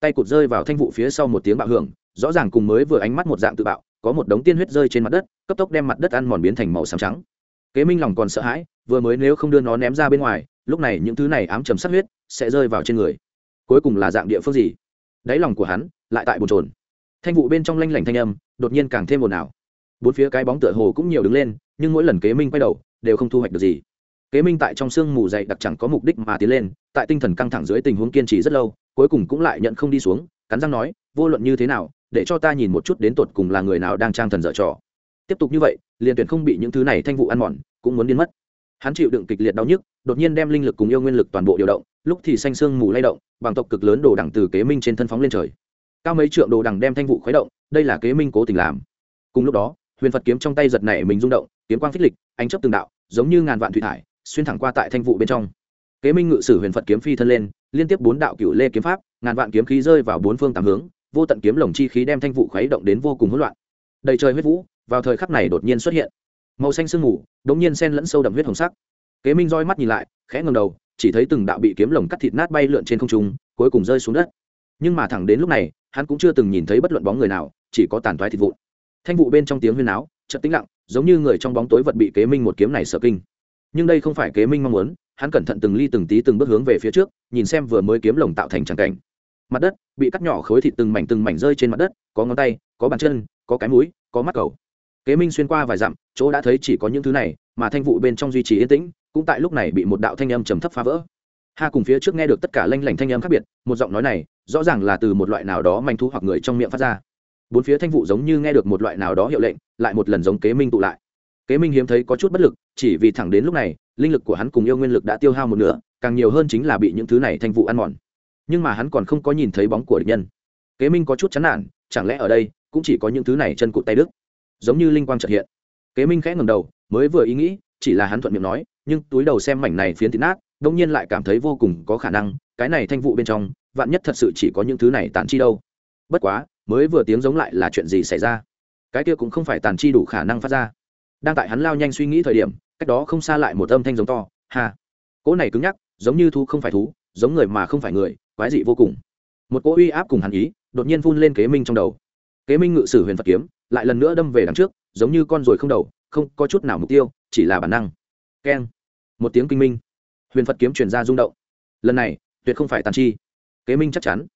tay cụt rơi vào thanh vụ phía sau một tiếng bạo hưởng, rõ ràng cùng mới vừa ánh mắt một dạng tự bạo, có một đống tiên huyết rơi trên mặt đất, cấp tốc đem mặt đất ăn mòn biến thành màu xám trắng. Kế minh lòng còn sợ hãi, vừa mới nếu không đưa nó ném ra bên ngoài, lúc này những thứ này ám trầm sát huyết sẽ rơi vào trên người cuối cùng là dạng địa phương gì? Đáy lòng của hắn lại tại bồn trồn thanh vụ bên trong lanh lảnh thanh âm đột nhiên càng thêm ồn ào. Bốn phía cái bóng tựa hồ cũng nhiều đứng lên, nhưng mỗi lần kế minh quay đầu đều không thu hoạch được gì. Kế minh tại trong sương mù dày đặc chẳng có mục đích mà tiến lên, tại tinh thần căng thẳng dưới tình huống kiên trì rất lâu, cuối cùng cũng lại nhận không đi xuống, cắn răng nói, vô luận như thế nào, để cho ta nhìn một chút đến tột cùng là người nào đang trang thần dở trò. Tiếp tục như vậy, liền tuyển không bị những thứ này thanh vụ ăn mòn, cũng muốn điên mất. Hắn chịu đựng kịch liệt đau nhức, đột nhiên đem linh lực cùng yêu nguyên lực toàn bộ điều động lúc thì xanh sương mù lay động, bằng tộc cực lớn đồ đằng từ kế minh trên thân phóng lên trời. Cao mấy trượng đồ đằng đem thanh vụ khuấy động, đây là kế minh cố tình làm. Cùng lúc đó, huyền phật kiếm trong tay giật nảy mình rung động, kiếm quang phích lịch, ánh chấp từng đạo, giống như ngàn vạn thủy thải, xuyên thẳng qua tại thanh vụ bên trong. Kế minh ngự sử huyền phật kiếm phi thân lên, liên tiếp bốn đạo cựu lê kiếm pháp, ngàn vạn kiếm khí rơi vào bốn phương tám hướng, vô tận kiếm lồng chi khí đem thanh vụ khuấy động đến vô cùng hỗn loạn. Đầy trời huyết vũ, vào thời khắc này đột nhiên xuất hiện. Màu xanh sương mù, đống nhiên sen lẫn sâu đậm huyết hồng sắc. Kế minh roi mắt nhìn lại, khẽ ngầm đầu chỉ thấy từng đạo bị kiếm lồng cắt thịt nát bay lượn trên không trung, cuối cùng rơi xuống đất. Nhưng mà thẳng đến lúc này, hắn cũng chưa từng nhìn thấy bất luận bóng người nào, chỉ có tàn thoái thịt vụn. Thanh vụ bên trong tiếng huyên áo chợt tĩnh lặng, giống như người trong bóng tối vật bị kế minh một kiếm này sợ kinh. Nhưng đây không phải kế minh mong muốn, hắn cẩn thận từng ly từng tí từng bước hướng về phía trước, nhìn xem vừa mới kiếm lồng tạo thành tràng cảnh. Mặt đất bị cắt nhỏ khối thịt từng mảnh từng mảnh rơi trên mặt đất, có ngón tay, có bàn chân, có cái mũi, có mắt cầu. Kế minh xuyên qua vài dặm, chỗ đã thấy chỉ có những thứ này, mà thanh vụ bên trong duy trì yên tĩnh cũng tại lúc này bị một đạo thanh âm trầm thấp phá vỡ. Ha cùng phía trước nghe được tất cả lanh lảnh thanh âm khác biệt, một giọng nói này, rõ ràng là từ một loại nào đó manh thu hoặc người trong miệng phát ra. Bốn phía thanh vụ giống như nghe được một loại nào đó hiệu lệnh, lại một lần giống kế minh tụ lại. Kế minh hiếm thấy có chút bất lực, chỉ vì thẳng đến lúc này, linh lực của hắn cùng yêu nguyên lực đã tiêu hao một nửa, càng nhiều hơn chính là bị những thứ này thanh vụ ăn mòn. Nhưng mà hắn còn không có nhìn thấy bóng của địch nhân. Kế minh có chút chán nản, chẳng lẽ ở đây cũng chỉ có những thứ này chân cụt tay đức giống như linh quang trợ hiện. Kế minh khẽ ngầm đầu, mới vừa ý nghĩ, chỉ là hắn thuận miệng nói nhưng túi đầu xem mảnh này phiến thịt nát, đông nhiên lại cảm thấy vô cùng có khả năng, cái này thanh vụ bên trong, vạn nhất thật sự chỉ có những thứ này tàn chi đâu. Bất quá, mới vừa tiếng giống lại là chuyện gì xảy ra? Cái kia cũng không phải tàn chi đủ khả năng phát ra. Đang tại hắn lao nhanh suy nghĩ thời điểm, cách đó không xa lại một âm thanh giống to, ha! Cỗ này cứng nhắc, giống như thú không phải thú, giống người mà không phải người, quái dị vô cùng. Một cỗ uy áp cùng hắn ý, đột nhiên phun lên kế minh trong đầu. Kế minh ngự sử huyền phật kiếm, lại lần nữa đâm về đằng trước, giống như con ruồi không đầu, không có chút nào mục tiêu, chỉ là bản năng. Keng một tiếng kinh minh. Huyền phật kiếm truyền ra rung động. Lần này tuyệt không phải tàn chi. Kế minh chắc chắn.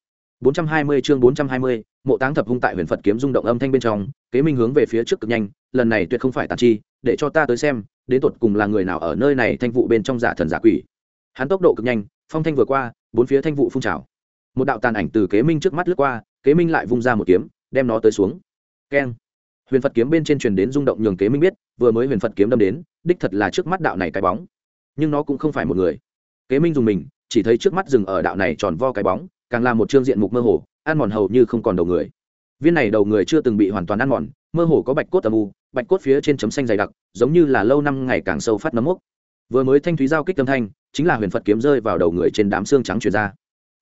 420 chương 420, mộ táng thập hung tại huyền phật kiếm rung động âm thanh bên trong kế minh hướng về phía trước cực nhanh lần này tuyệt không phải tàn chi để cho ta tới xem đến tột cùng là người nào ở nơi này thanh vụ bên trong giả thần giả quỷ. Hắn tốc độ cực nhanh phong thanh vừa qua bốn phía thanh vụ phun trào. Một đạo tàn ảnh từ kế minh trước mắt lướt qua kế minh lại vung ra một kiếm đem nó tới xuống. Keng. Huyền phật kiếm bên trên truyền đến rung động nhường kế minh biết vừa mới huyền phật kiếm đâm đến đích thật là trước mắt đạo này cái bóng nhưng nó cũng không phải một người. Kế minh dùng mình, chỉ thấy trước mắt rừng ở đạo này tròn vo cái bóng, càng là một trương diện mục mơ hồ, ăn mòn hầu như không còn đầu người. Viên này đầu người chưa từng bị hoàn toàn ăn mòn, mơ hồ có bạch cốt âm u, bạch cốt phía trên chấm xanh dày đặc, giống như là lâu năm ngày càng sâu phát nấm mốc. Vừa mới thanh thúy giao kích âm thanh, chính là huyền phật kiếm rơi vào đầu người trên đám xương trắng chuyển ra.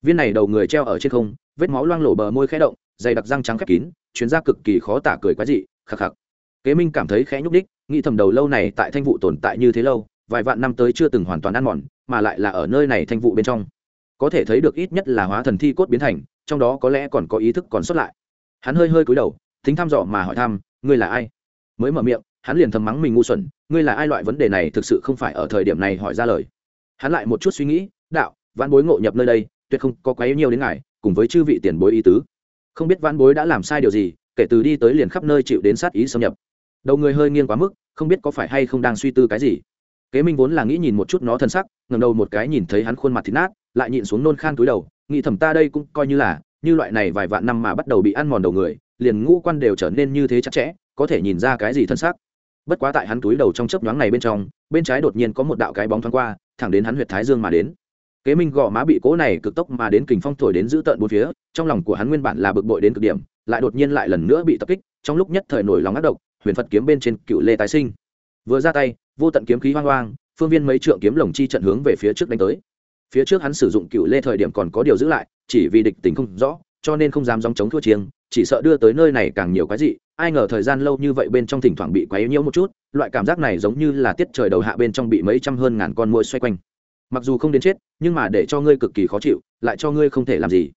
Viên này đầu người treo ở trên không, vết máu loang lổ bờ môi khẽ động, dày đặc răng trắng khép kín chuyến ra cực kỳ khó tả cười quái dị, khắc khắc. Kế minh cảm thấy khẽ nhúc đích nghĩ thầm đầu lâu này tại thanh vụ tồn tại như thế lâu vài vạn năm tới chưa từng hoàn toàn ăn mòn, mà lại là ở nơi này thanh vụ bên trong. Có thể thấy được ít nhất là hóa thần thi cốt biến thành, trong đó có lẽ còn có ý thức còn sót lại. Hắn hơi hơi cúi đầu, thính thăm dò mà hỏi thăm, ngươi là ai? Mới mở miệng, hắn liền thầm mắng mình ngu xuẩn, ngươi là ai? Loại vấn đề này thực sự không phải ở thời điểm này hỏi ra lời. Hắn lại một chút suy nghĩ, đạo văn bối ngộ nhập nơi đây, tuyệt không có quá nhiều đến ngài, cùng với chư vị tiền bối ý tứ. Không biết văn bối đã làm sai điều gì, kể từ đi tới liền khắp nơi chịu đến sát ý xâm nhập. Đầu người hơi nghiêng quá mức, không biết có phải hay không đang suy tư cái gì kế minh vốn là nghĩ nhìn một chút nó thân sắc ngầm đầu một cái nhìn thấy hắn khuôn mặt thịt nát, lại nhịn xuống nôn khan túi đầu, nghĩ thầm ta đây cũng coi như là, như loại này vài vạn năm mà bắt đầu bị ăn mòn đầu người, liền ngũ quan đều trở nên như thế chặt chẽ, có thể nhìn ra cái gì thân sắc. Bất quá tại hắn túi đầu trong chớp nhoáng này bên trong, bên trái đột nhiên có một đạo cái bóng thoáng qua, thẳng đến hắn huyệt thái dương mà đến. Kế minh gò má bị cố này cực tốc mà đến kình phong thổi đến giữ tợn bốn phía, trong lòng của hắn nguyên bản là bực bội đến cực điểm, lại đột nhiên lại lần nữa bị tập kích, trong lúc nhất thời nổi lòng ác độc, huyền phật kiếm bên trên cựu lê tái sinh. Vừa ra tay vô tận kiếm khí hoang hoang, phương viên mấy trượng kiếm lồng chi trận hướng về phía trước đánh tới. Phía trước hắn sử dụng cựu lê thời điểm còn có điều giữ lại, chỉ vì địch tình không rõ, cho nên không dám dòng chống thua chiêng, chỉ sợ đưa tới nơi này càng nhiều cái gì ai ngờ thời gian lâu như vậy bên trong thỉnh thoảng bị quấy nhiễu một chút, loại cảm giác này giống như là tiết trời đầu hạ bên trong bị mấy trăm hơn ngàn con muỗi xoay quanh. Mặc dù không đến chết, nhưng mà để cho ngươi cực kỳ khó chịu, lại cho ngươi không thể làm gì.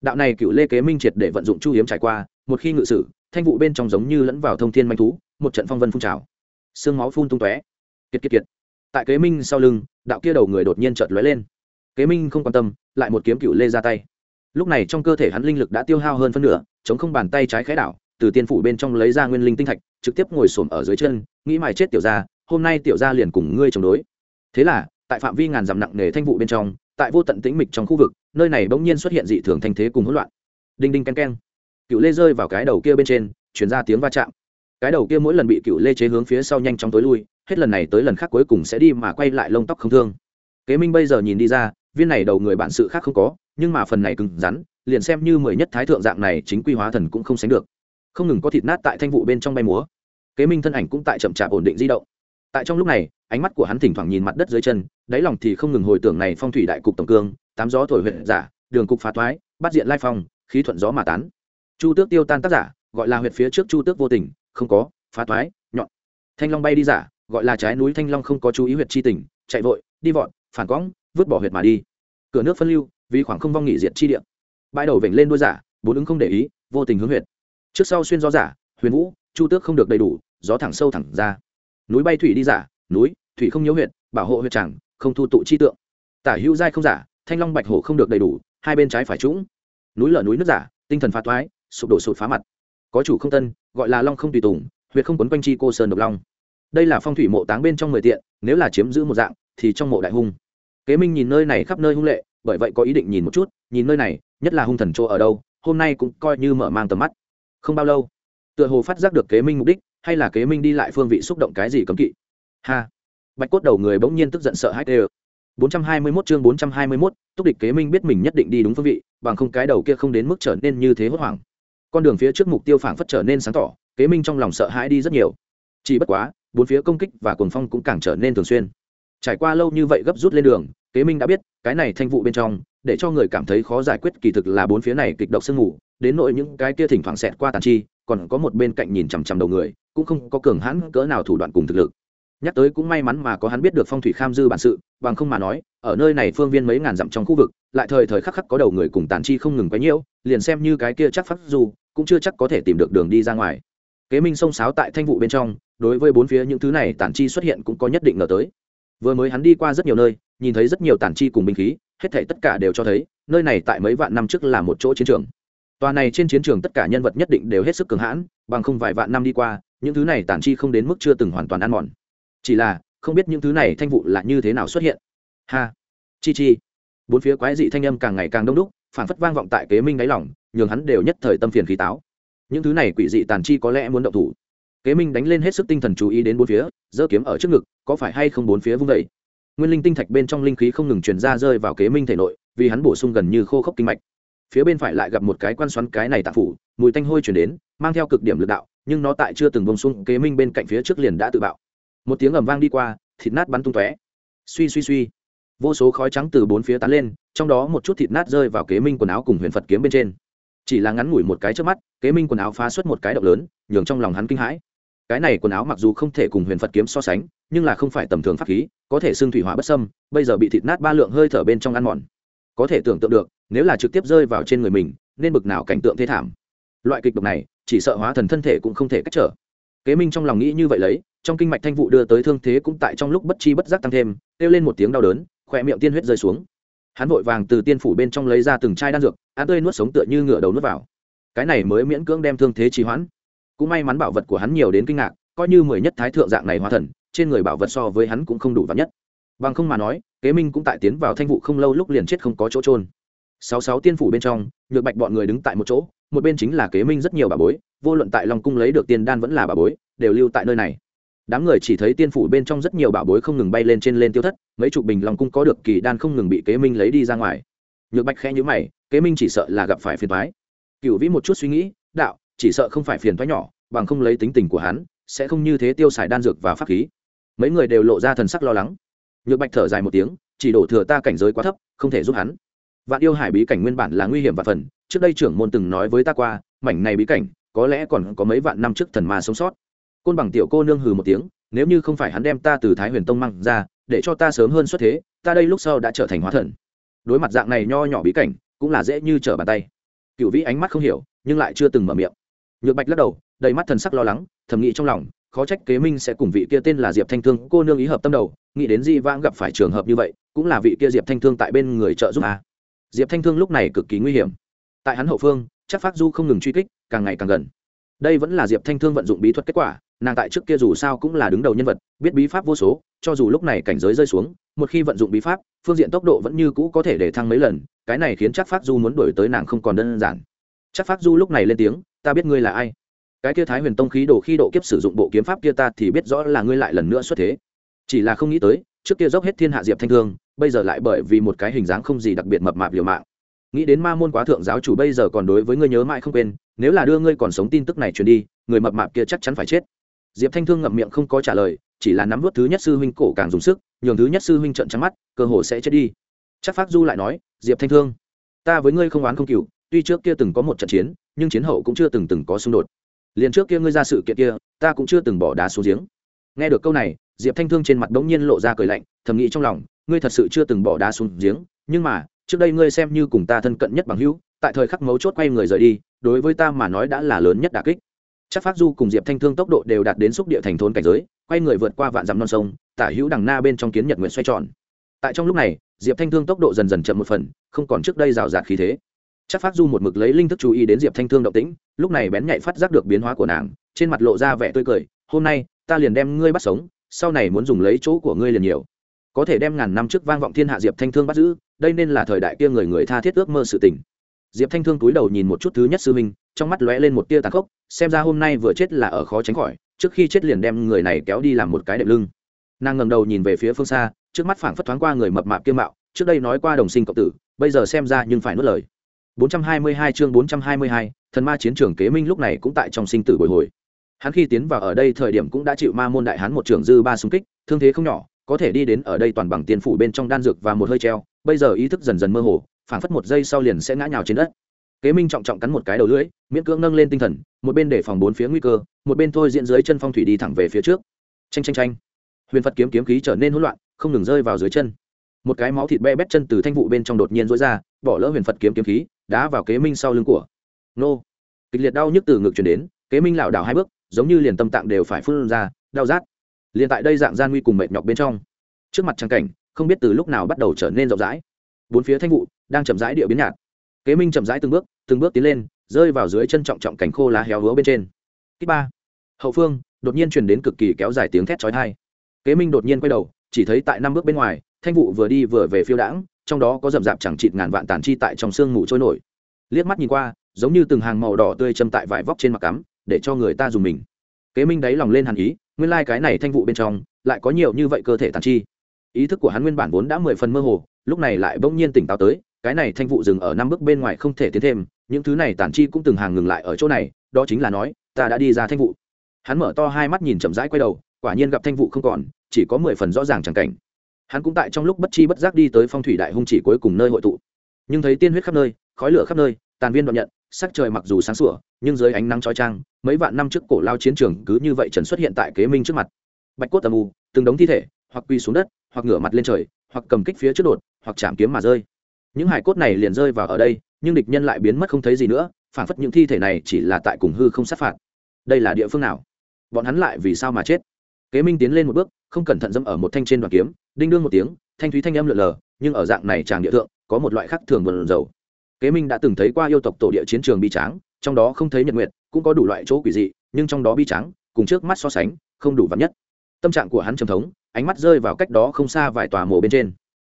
Đạo này cựu lê kế minh triệt để vận dụng chu hiếm trải qua, một khi ngự sử, thanh vụ bên trong giống như lẫn vào thông thiên manh thú, một trận phong vân phun trào. Xương máu phun tung tóe kiệt kiệt kiệt. Tại kế minh sau lưng, đạo kia đầu người đột nhiên chợt lóe lên. Kế minh không quan tâm, lại một kiếm cựu lê ra tay. Lúc này trong cơ thể hắn linh lực đã tiêu hao hơn phân nửa, chống không bàn tay trái khẽ đảo, từ tiên phủ bên trong lấy ra nguyên linh tinh thạch, trực tiếp ngồi xổm ở dưới chân, nghĩ mài chết tiểu gia, hôm nay tiểu gia liền cùng ngươi chống đối. Thế là, tại phạm vi ngàn dặm nặng nề thanh vụ bên trong, tại vô tận tĩnh mịch trong khu vực, nơi này bỗng nhiên xuất hiện dị thường thanh thế cùng hỗn loạn. Đinh đinh keng keng. Cựu lê rơi vào cái đầu kia bên trên chuyển ra tiếng va chạm. Cái đầu kia mỗi lần bị cựu lê chế hướng phía sau nhanh chóng tối lui hết lần này tới lần khác cuối cùng sẽ đi mà quay lại lông tóc không thương. Kế minh bây giờ nhìn đi ra, viên này đầu người bản sự khác không có, nhưng mà phần này cứng rắn, liền xem như mười nhất thái thượng dạng này chính quy hóa thần cũng không sánh được. Không ngừng có thịt nát tại thanh vụ bên trong bay múa. Kế minh thân ảnh cũng tại chậm chạp ổn định di động. Tại trong lúc này, ánh mắt của hắn thỉnh thoảng nhìn mặt đất dưới chân, đáy lòng thì không ngừng hồi tưởng này phong thủy đại cục tổng cương, tám gió thổi huyện giả, đường cục phá thoái, bắt diện lai phong, khí thuận gió mà tán. Chu tước tiêu tan tác giả, gọi là huyệt phía trước chu tước vô tình, không có, phá thoái, nhọn. Thanh long bay đi giả gọi là trái núi thanh long không có chú ý huyệt chi tỉnh chạy vội, đi vọt, phản quõng, vứt bỏ huyệt mà đi. Cửa nước phân lưu, vì khoảng không vong nghỉ diệt chi địa. Bãi đầu vểnh lên đuôi giả, bốn ứng không để ý, vô tình hướng huyệt. Trước sau xuyên gió giả, huyền vũ, chu tước không được đầy đủ, gió thẳng sâu thẳng ra. Núi bay thủy đi giả, núi, thủy không nhiễu huyệt, bảo hộ huyệt chẳng, không thu tụ chi tượng. Tả hữu giai không giả, thanh long bạch hổ không được đầy đủ, hai bên trái phải trũng. Núi lở núi nước giả, tinh thần phá toái, sụp đổ sụp phá mặt. Có chủ không tân, gọi là long không tùy tùng, huyệt không quấn quanh chi cô sơn độc long đây là phong thủy mộ táng bên trong mười tiện nếu là chiếm giữ một dạng thì trong mộ đại hung. Kế minh nhìn nơi này khắp nơi hung lệ bởi vậy có ý định nhìn một chút nhìn nơi này nhất là hung thần chỗ ở đâu hôm nay cũng coi như mở mang tầm mắt. Không bao lâu tựa hồ phát giác được kế minh mục đích hay là kế minh đi lại phương vị xúc động cái gì cấm kỵ. Ha! Bạch cốt đầu người bỗng nhiên tức giận sợ hãi tê 421 chương 421, Túc địch kế minh biết mình nhất định đi đúng phương vị, bằng không cái đầu kia không đến mức trở nên như thế hốt hoảng. Con đường phía trước mục tiêu phảng phất trở nên sáng tỏ, kế minh trong lòng sợ hãi đi rất nhiều. Chỉ bất quá, bốn phía công kích và cuồng phong cũng càng trở nên thường xuyên. Trải qua lâu như vậy gấp rút lên đường, kế minh đã biết, cái này thanh vụ bên trong, để cho người cảm thấy khó giải quyết kỳ thực là bốn phía này kịch độc sương ngủ, đến nỗi những cái kia thỉnh thoảng xẹt qua tàn chi, còn có một bên cạnh nhìn chằm chằm đầu người, cũng không có cường hãn cỡ nào thủ đoạn cùng thực lực nhắc tới cũng may mắn mà có hắn biết được phong thủy kham dư bản sự bằng không mà nói ở nơi này phương viên mấy ngàn dặm trong khu vực lại thời thời khắc khắc có đầu người cùng tàn chi không ngừng quấy nhiễu liền xem như cái kia chắc phát dù cũng chưa chắc có thể tìm được đường đi ra ngoài kế minh sông sáo tại thanh vụ bên trong đối với bốn phía những thứ này tản chi xuất hiện cũng có nhất định ngờ tới. Vừa mới hắn đi qua rất nhiều nơi, nhìn thấy rất nhiều tản chi cùng binh khí, hết thể tất cả đều cho thấy, nơi này tại mấy vạn năm trước là một chỗ chiến trường. Tòa này trên chiến trường tất cả nhân vật nhất định đều hết sức cường hãn, bằng không vài vạn năm đi qua, những thứ này tản chi không đến mức chưa từng hoàn toàn ăn mòn. Chỉ là, không biết những thứ này thanh vụ là như thế nào xuất hiện. Ha! Chi chi! Bốn phía quái dị thanh âm càng ngày càng đông đúc phản phất vang vọng tại kế minh đáy lỏng nhường hắn đều nhất thời tâm phiền khí táo. Những thứ này quỷ dị tàn chi có lẽ muốn động thủ kế minh đánh lên hết sức tinh thần chú ý đến bốn phía, giơ kiếm ở trước ngực, có phải hay không bốn phía vung vẩy nguyên linh tinh thạch bên trong linh khí không ngừng truyền ra rơi vào kế minh thể nội, vì hắn bổ sung gần như khô khốc kinh mạch. Phía bên phải lại gặp một cái quan xoắn cái này tạp phủ, mùi tanh hôi chuyển đến, mang theo cực điểm lực đạo, nhưng nó tại chưa từng bông sung kế minh bên cạnh phía trước liền đã tự bạo. Một tiếng ầm vang đi qua, thịt nát bắn tung tóe. Suy suy suy. Vô số khói trắng từ bốn phía tán lên, trong đó một chút thịt nát rơi vào kế minh quần áo cùng huyền phật kiếm bên trên. Chỉ là ngắn ngủi một cái trước mắt, kế minh quần áo phá xuất một cái động lớn, nhường trong lòng hắn kinh hãi cái này quần áo mặc dù không thể cùng huyền phật kiếm so sánh, nhưng là không phải tầm thường pháp khí, có thể xương thủy hỏa bất sâm bây giờ bị thịt nát ba lượng hơi thở bên trong ăn mòn. Có thể tưởng tượng được, nếu là trực tiếp rơi vào trên người mình, nên bực nào cảnh tượng thế thảm. Loại kịch độc này, chỉ sợ hóa thần thân thể cũng không thể cách trở. Kế minh trong lòng nghĩ như vậy lấy, trong kinh mạch thanh vụ đưa tới thương thế cũng tại trong lúc bất chi bất giác tăng thêm, kêu lên một tiếng đau đớn, khỏe miệng tiên huyết rơi xuống. Hắn vội vàng từ tiên phủ bên trong lấy ra từng chai đan dược, ăn tươi nuốt sống tựa như ngựa đầu nuốt vào. Cái này mới miễn cưỡng đem thương thế trì hoãn cũng may mắn bảo vật của hắn nhiều đến kinh ngạc, coi như mười nhất thái thượng dạng này hóa thần, trên người bảo vật so với hắn cũng không đủ vật nhất. Bằng không mà nói, kế minh cũng tại tiến vào thanh vụ không lâu lúc liền chết không có chỗ trôn sáu sáu tiên phủ bên trong, nhược bạch bọn người đứng tại một chỗ, một bên chính là kế minh rất nhiều bà bối, vô luận tại long cung lấy được tiền đan vẫn là bà bối, đều lưu tại nơi này. Đám người chỉ thấy tiên phủ bên trong rất nhiều bảo bối không ngừng bay lên trên lên tiêu thất, mấy chục bình long cung có được kỳ đan không ngừng bị kế minh lấy đi ra ngoài. Nhược bạch khẽ nhữ mày, kế minh chỉ sợ là gặp phải phiền thoái cựu vĩ một chút suy nghĩ, đạo chỉ sợ không phải phiền thoái nhỏ, bằng không lấy tính tình của hắn, sẽ không như thế tiêu xài đan dược và pháp khí. Mấy người đều lộ ra thần sắc lo lắng. Nhược bạch thở dài một tiếng, chỉ đổ thừa ta cảnh giới quá thấp, không thể giúp hắn. Vạn yêu hải bí cảnh nguyên bản là nguy hiểm và phần, trước đây trưởng môn từng nói với ta qua, mảnh này bí cảnh, có lẽ còn có mấy vạn năm trước thần ma sống sót. Côn bằng tiểu cô nương hừ một tiếng, nếu như không phải hắn đem ta từ thái huyền tông mang ra, để cho ta sớm hơn xuất thế, ta đây lúc sau đã trở thành hóa thần. Đối mặt dạng này nho nhỏ bí cảnh, cũng là dễ như trở bàn tay. Cựu vĩ ánh mắt không hiểu, nhưng lại chưa từng mở miệng nhược bạch lắc đầu, đầy mắt thần sắc lo lắng, thầm nghĩ trong lòng, khó trách kế minh sẽ cùng vị kia tên là diệp thanh thương, cô nương ý hợp tâm đầu, nghĩ đến di vãng gặp phải trường hợp như vậy, cũng là vị kia diệp thanh thương tại bên người trợ giúp a. Diệp thanh thương lúc này cực kỳ nguy hiểm. Tại hắn hậu phương, chắc phát du không ngừng truy kích, càng ngày càng gần. Đây vẫn là diệp thanh thương vận dụng bí thuật kết quả, nàng tại trước kia dù sao cũng là đứng đầu nhân vật, biết bí pháp vô số, cho dù lúc này cảnh giới rơi xuống, một khi vận dụng bí pháp, phương diện tốc độ vẫn như cũ có thể để thăng mấy lần, cái này khiến chắc phát du muốn đổi tới nàng không còn đơn giản. Chắc phát du lúc này lên tiếng ta biết ngươi là ai. Cái kia thái huyền tông khí đồ khi độ kiếp sử dụng bộ kiếm pháp kia ta thì biết rõ là ngươi lại lần nữa xuất thế. Chỉ là không nghĩ tới, trước kia dốc hết thiên hạ diệp thanh thương, bây giờ lại bởi vì một cái hình dáng không gì đặc biệt mập mạp liều mạng. Nghĩ đến ma môn quá thượng giáo chủ bây giờ còn đối với ngươi nhớ mãi không quên, nếu là đưa ngươi còn sống tin tức này truyền đi, người mập mạp kia chắc chắn phải chết. Diệp thanh thương ngậm miệng không có trả lời, chỉ là nắm vút thứ nhất sư huynh cổ càng dùng sức, nhường thứ nhất sư huynh trận trắng mắt, cơ hồ sẽ chết đi. Chắc phát du lại nói, diệp thanh thương, ta với ngươi không oán không cừu, tuy trước kia từng có một trận chiến nhưng chiến hậu cũng chưa từng từng có xung đột. Liền trước kia ngươi ra sự kiện kia, ta cũng chưa từng bỏ đá xuống giếng. Nghe được câu này, diệp thanh thương trên mặt đống nhiên lộ ra cười lạnh, thầm nghĩ trong lòng, ngươi thật sự chưa từng bỏ đá xuống giếng, nhưng mà, trước đây ngươi xem như cùng ta thân cận nhất bằng hữu, tại thời khắc mấu chốt quay người rời đi, đối với ta mà nói đã là lớn nhất đà kích. Chắc phát du cùng diệp thanh thương tốc độ đều đạt đến xúc địa thành thôn cảnh giới, quay người vượt qua vạn dặm non sông, tả hữu đằng na bên trong kiến nhật nguyện xoay tròn. Tại trong lúc này, diệp thanh thương tốc độ dần dần chậm một phần, không còn trước đây rào rạt khí thế chắc phát du một mực lấy linh thức chú ý đến diệp thanh thương động tĩnh, lúc này bén nhạy phát giác được biến hóa của nàng, trên mặt lộ ra vẻ tươi cười, hôm nay, ta liền đem ngươi bắt sống, sau này muốn dùng lấy chỗ của ngươi liền nhiều. Có thể đem ngàn năm trước vang vọng thiên hạ diệp thanh thương bắt giữ, đây nên là thời đại kia người người tha thiết ước mơ sự tình. Diệp thanh thương túi đầu nhìn một chút thứ nhất sư minh trong mắt lóe lên một tia tàn khốc, xem ra hôm nay vừa chết là ở khó tránh khỏi, trước khi chết liền đem người này kéo đi làm một cái đệm lưng. Nàng ngầm đầu nhìn về phía phương xa, trước mắt phảng phất thoáng qua người mập mạp kiêm mạo, trước đây nói qua đồng sinh cộng tử, bây giờ xem ra nhưng phải nuốt lời. 422 chương 422, thần ma chiến trường kế minh lúc này cũng tại trong sinh tử bồi hồi. Hắn khi tiến vào ở đây thời điểm cũng đã chịu ma môn đại hán một trưởng dư ba xung kích thương thế không nhỏ có thể đi đến ở đây toàn bằng tiền phủ bên trong đan dược và một hơi treo bây giờ ý thức dần dần mơ hồ phảng phất một giây sau liền sẽ ngã nhào trên đất. Kế minh trọng trọng cắn một cái đầu lưỡi miễn cưỡng nâng lên tinh thần một bên để phòng bốn phía nguy cơ một bên thôi diện dưới chân phong thủy đi thẳng về phía trước. Chanh chanh chanh, huyền phật kiếm kiếm khí trở nên hỗn loạn không ngừng rơi vào dưới chân. Một cái máu thịt be bét chân từ thanh vụ bên trong đột nhiên rũ ra bỏ lỡ huyền phật kiếm kiếm khí đá vào kế minh sau lưng của. Nô. Kịch liệt đau nhức từ ngực chuyển đến, kế minh lảo đảo hai bước, giống như liền tâm tạng đều phải phun ra, đau rát. Liền tại đây dạng gian nguy cùng mệt nhọc bên trong. Trước mặt trang cảnh, không biết từ lúc nào bắt đầu trở nên rộng rãi. Bốn phía thanh vụ đang chậm rãi địa biến nhạt. Kế minh chậm rãi từng bước từng bước tiến lên, rơi vào dưới chân trọng trọng cảnh khô lá héo hứa bên trên. Kích ba. Hậu phương, đột nhiên truyền đến cực kỳ kéo dài tiếng thét chói tai. Kế minh đột nhiên quay đầu, chỉ thấy tại năm bước bên ngoài, thanh vụ vừa đi vừa về phiêu đãng trong đó có rậm rạp chẳng chịt ngàn vạn tàn chi tại trong sương mù trôi nổi. Liếc mắt nhìn qua, giống như từng hàng màu đỏ tươi châm tại vải vóc trên mặt cắm, để cho người ta dùng mình. Kế minh đáy lòng lên hàn ý, nguyên lai cái này thanh vụ bên trong, lại có nhiều như vậy cơ thể tàn chi. Ý thức của hắn nguyên bản vốn đã mười phần mơ hồ, lúc này lại bỗng nhiên tỉnh táo tới, cái này thanh vụ dừng ở năm bước bên ngoài không thể tiến thêm, những thứ này tàn chi cũng từng hàng ngừng lại ở chỗ này, đó chính là nói, ta đã đi ra thanh vụ. Hắn mở to hai mắt nhìn chậm rãi quay đầu, quả nhiên gặp thanh vụ không còn, chỉ có mười phần rõ ràng chẳng cảnh hắn cũng tại trong lúc bất chi bất giác đi tới phong thủy đại hung chỉ cuối cùng nơi hội tụ. Nhưng thấy tiên huyết khắp nơi, khói lửa khắp nơi, tàn viên đoạn nhận, sắc trời mặc dù sáng sủa, nhưng dưới ánh nắng chói trang mấy vạn năm trước cổ lao chiến trường cứ như vậy trần xuất hiện tại kế minh trước mặt. Bạch cốt tầm ù từng đống thi thể, hoặc quy xuống đất, hoặc ngửa mặt lên trời, hoặc cầm kích phía trước đột, hoặc chạm kiếm mà rơi. Những hải cốt này liền rơi vào ở đây, nhưng địch nhân lại biến mất không thấy gì nữa phản phất những thi thể này chỉ là tại cùng hư không sát phạt. Đây là địa phương nào? Bọn hắn lại vì sao mà chết? Kế minh tiến lên một bước, không cẩn thận dẫm ở một thanh trên đoàn kiếm, đinh đương một tiếng, thanh thúy thanh âm lượn lờ, nhưng ở dạng này tràng địa thượng, có một loại khác thường vần dầu kế minh đã từng thấy qua yêu tộc tổ địa chiến trường bi tráng, trong đó không thấy nhật nguyệt, cũng có đủ loại chỗ quỷ dị, nhưng trong đó bi tráng, cùng trước mắt so sánh, không đủ vắn nhất. Tâm trạng của hắn trầm thống, ánh mắt rơi vào cách đó không xa vài tòa mộ bên trên.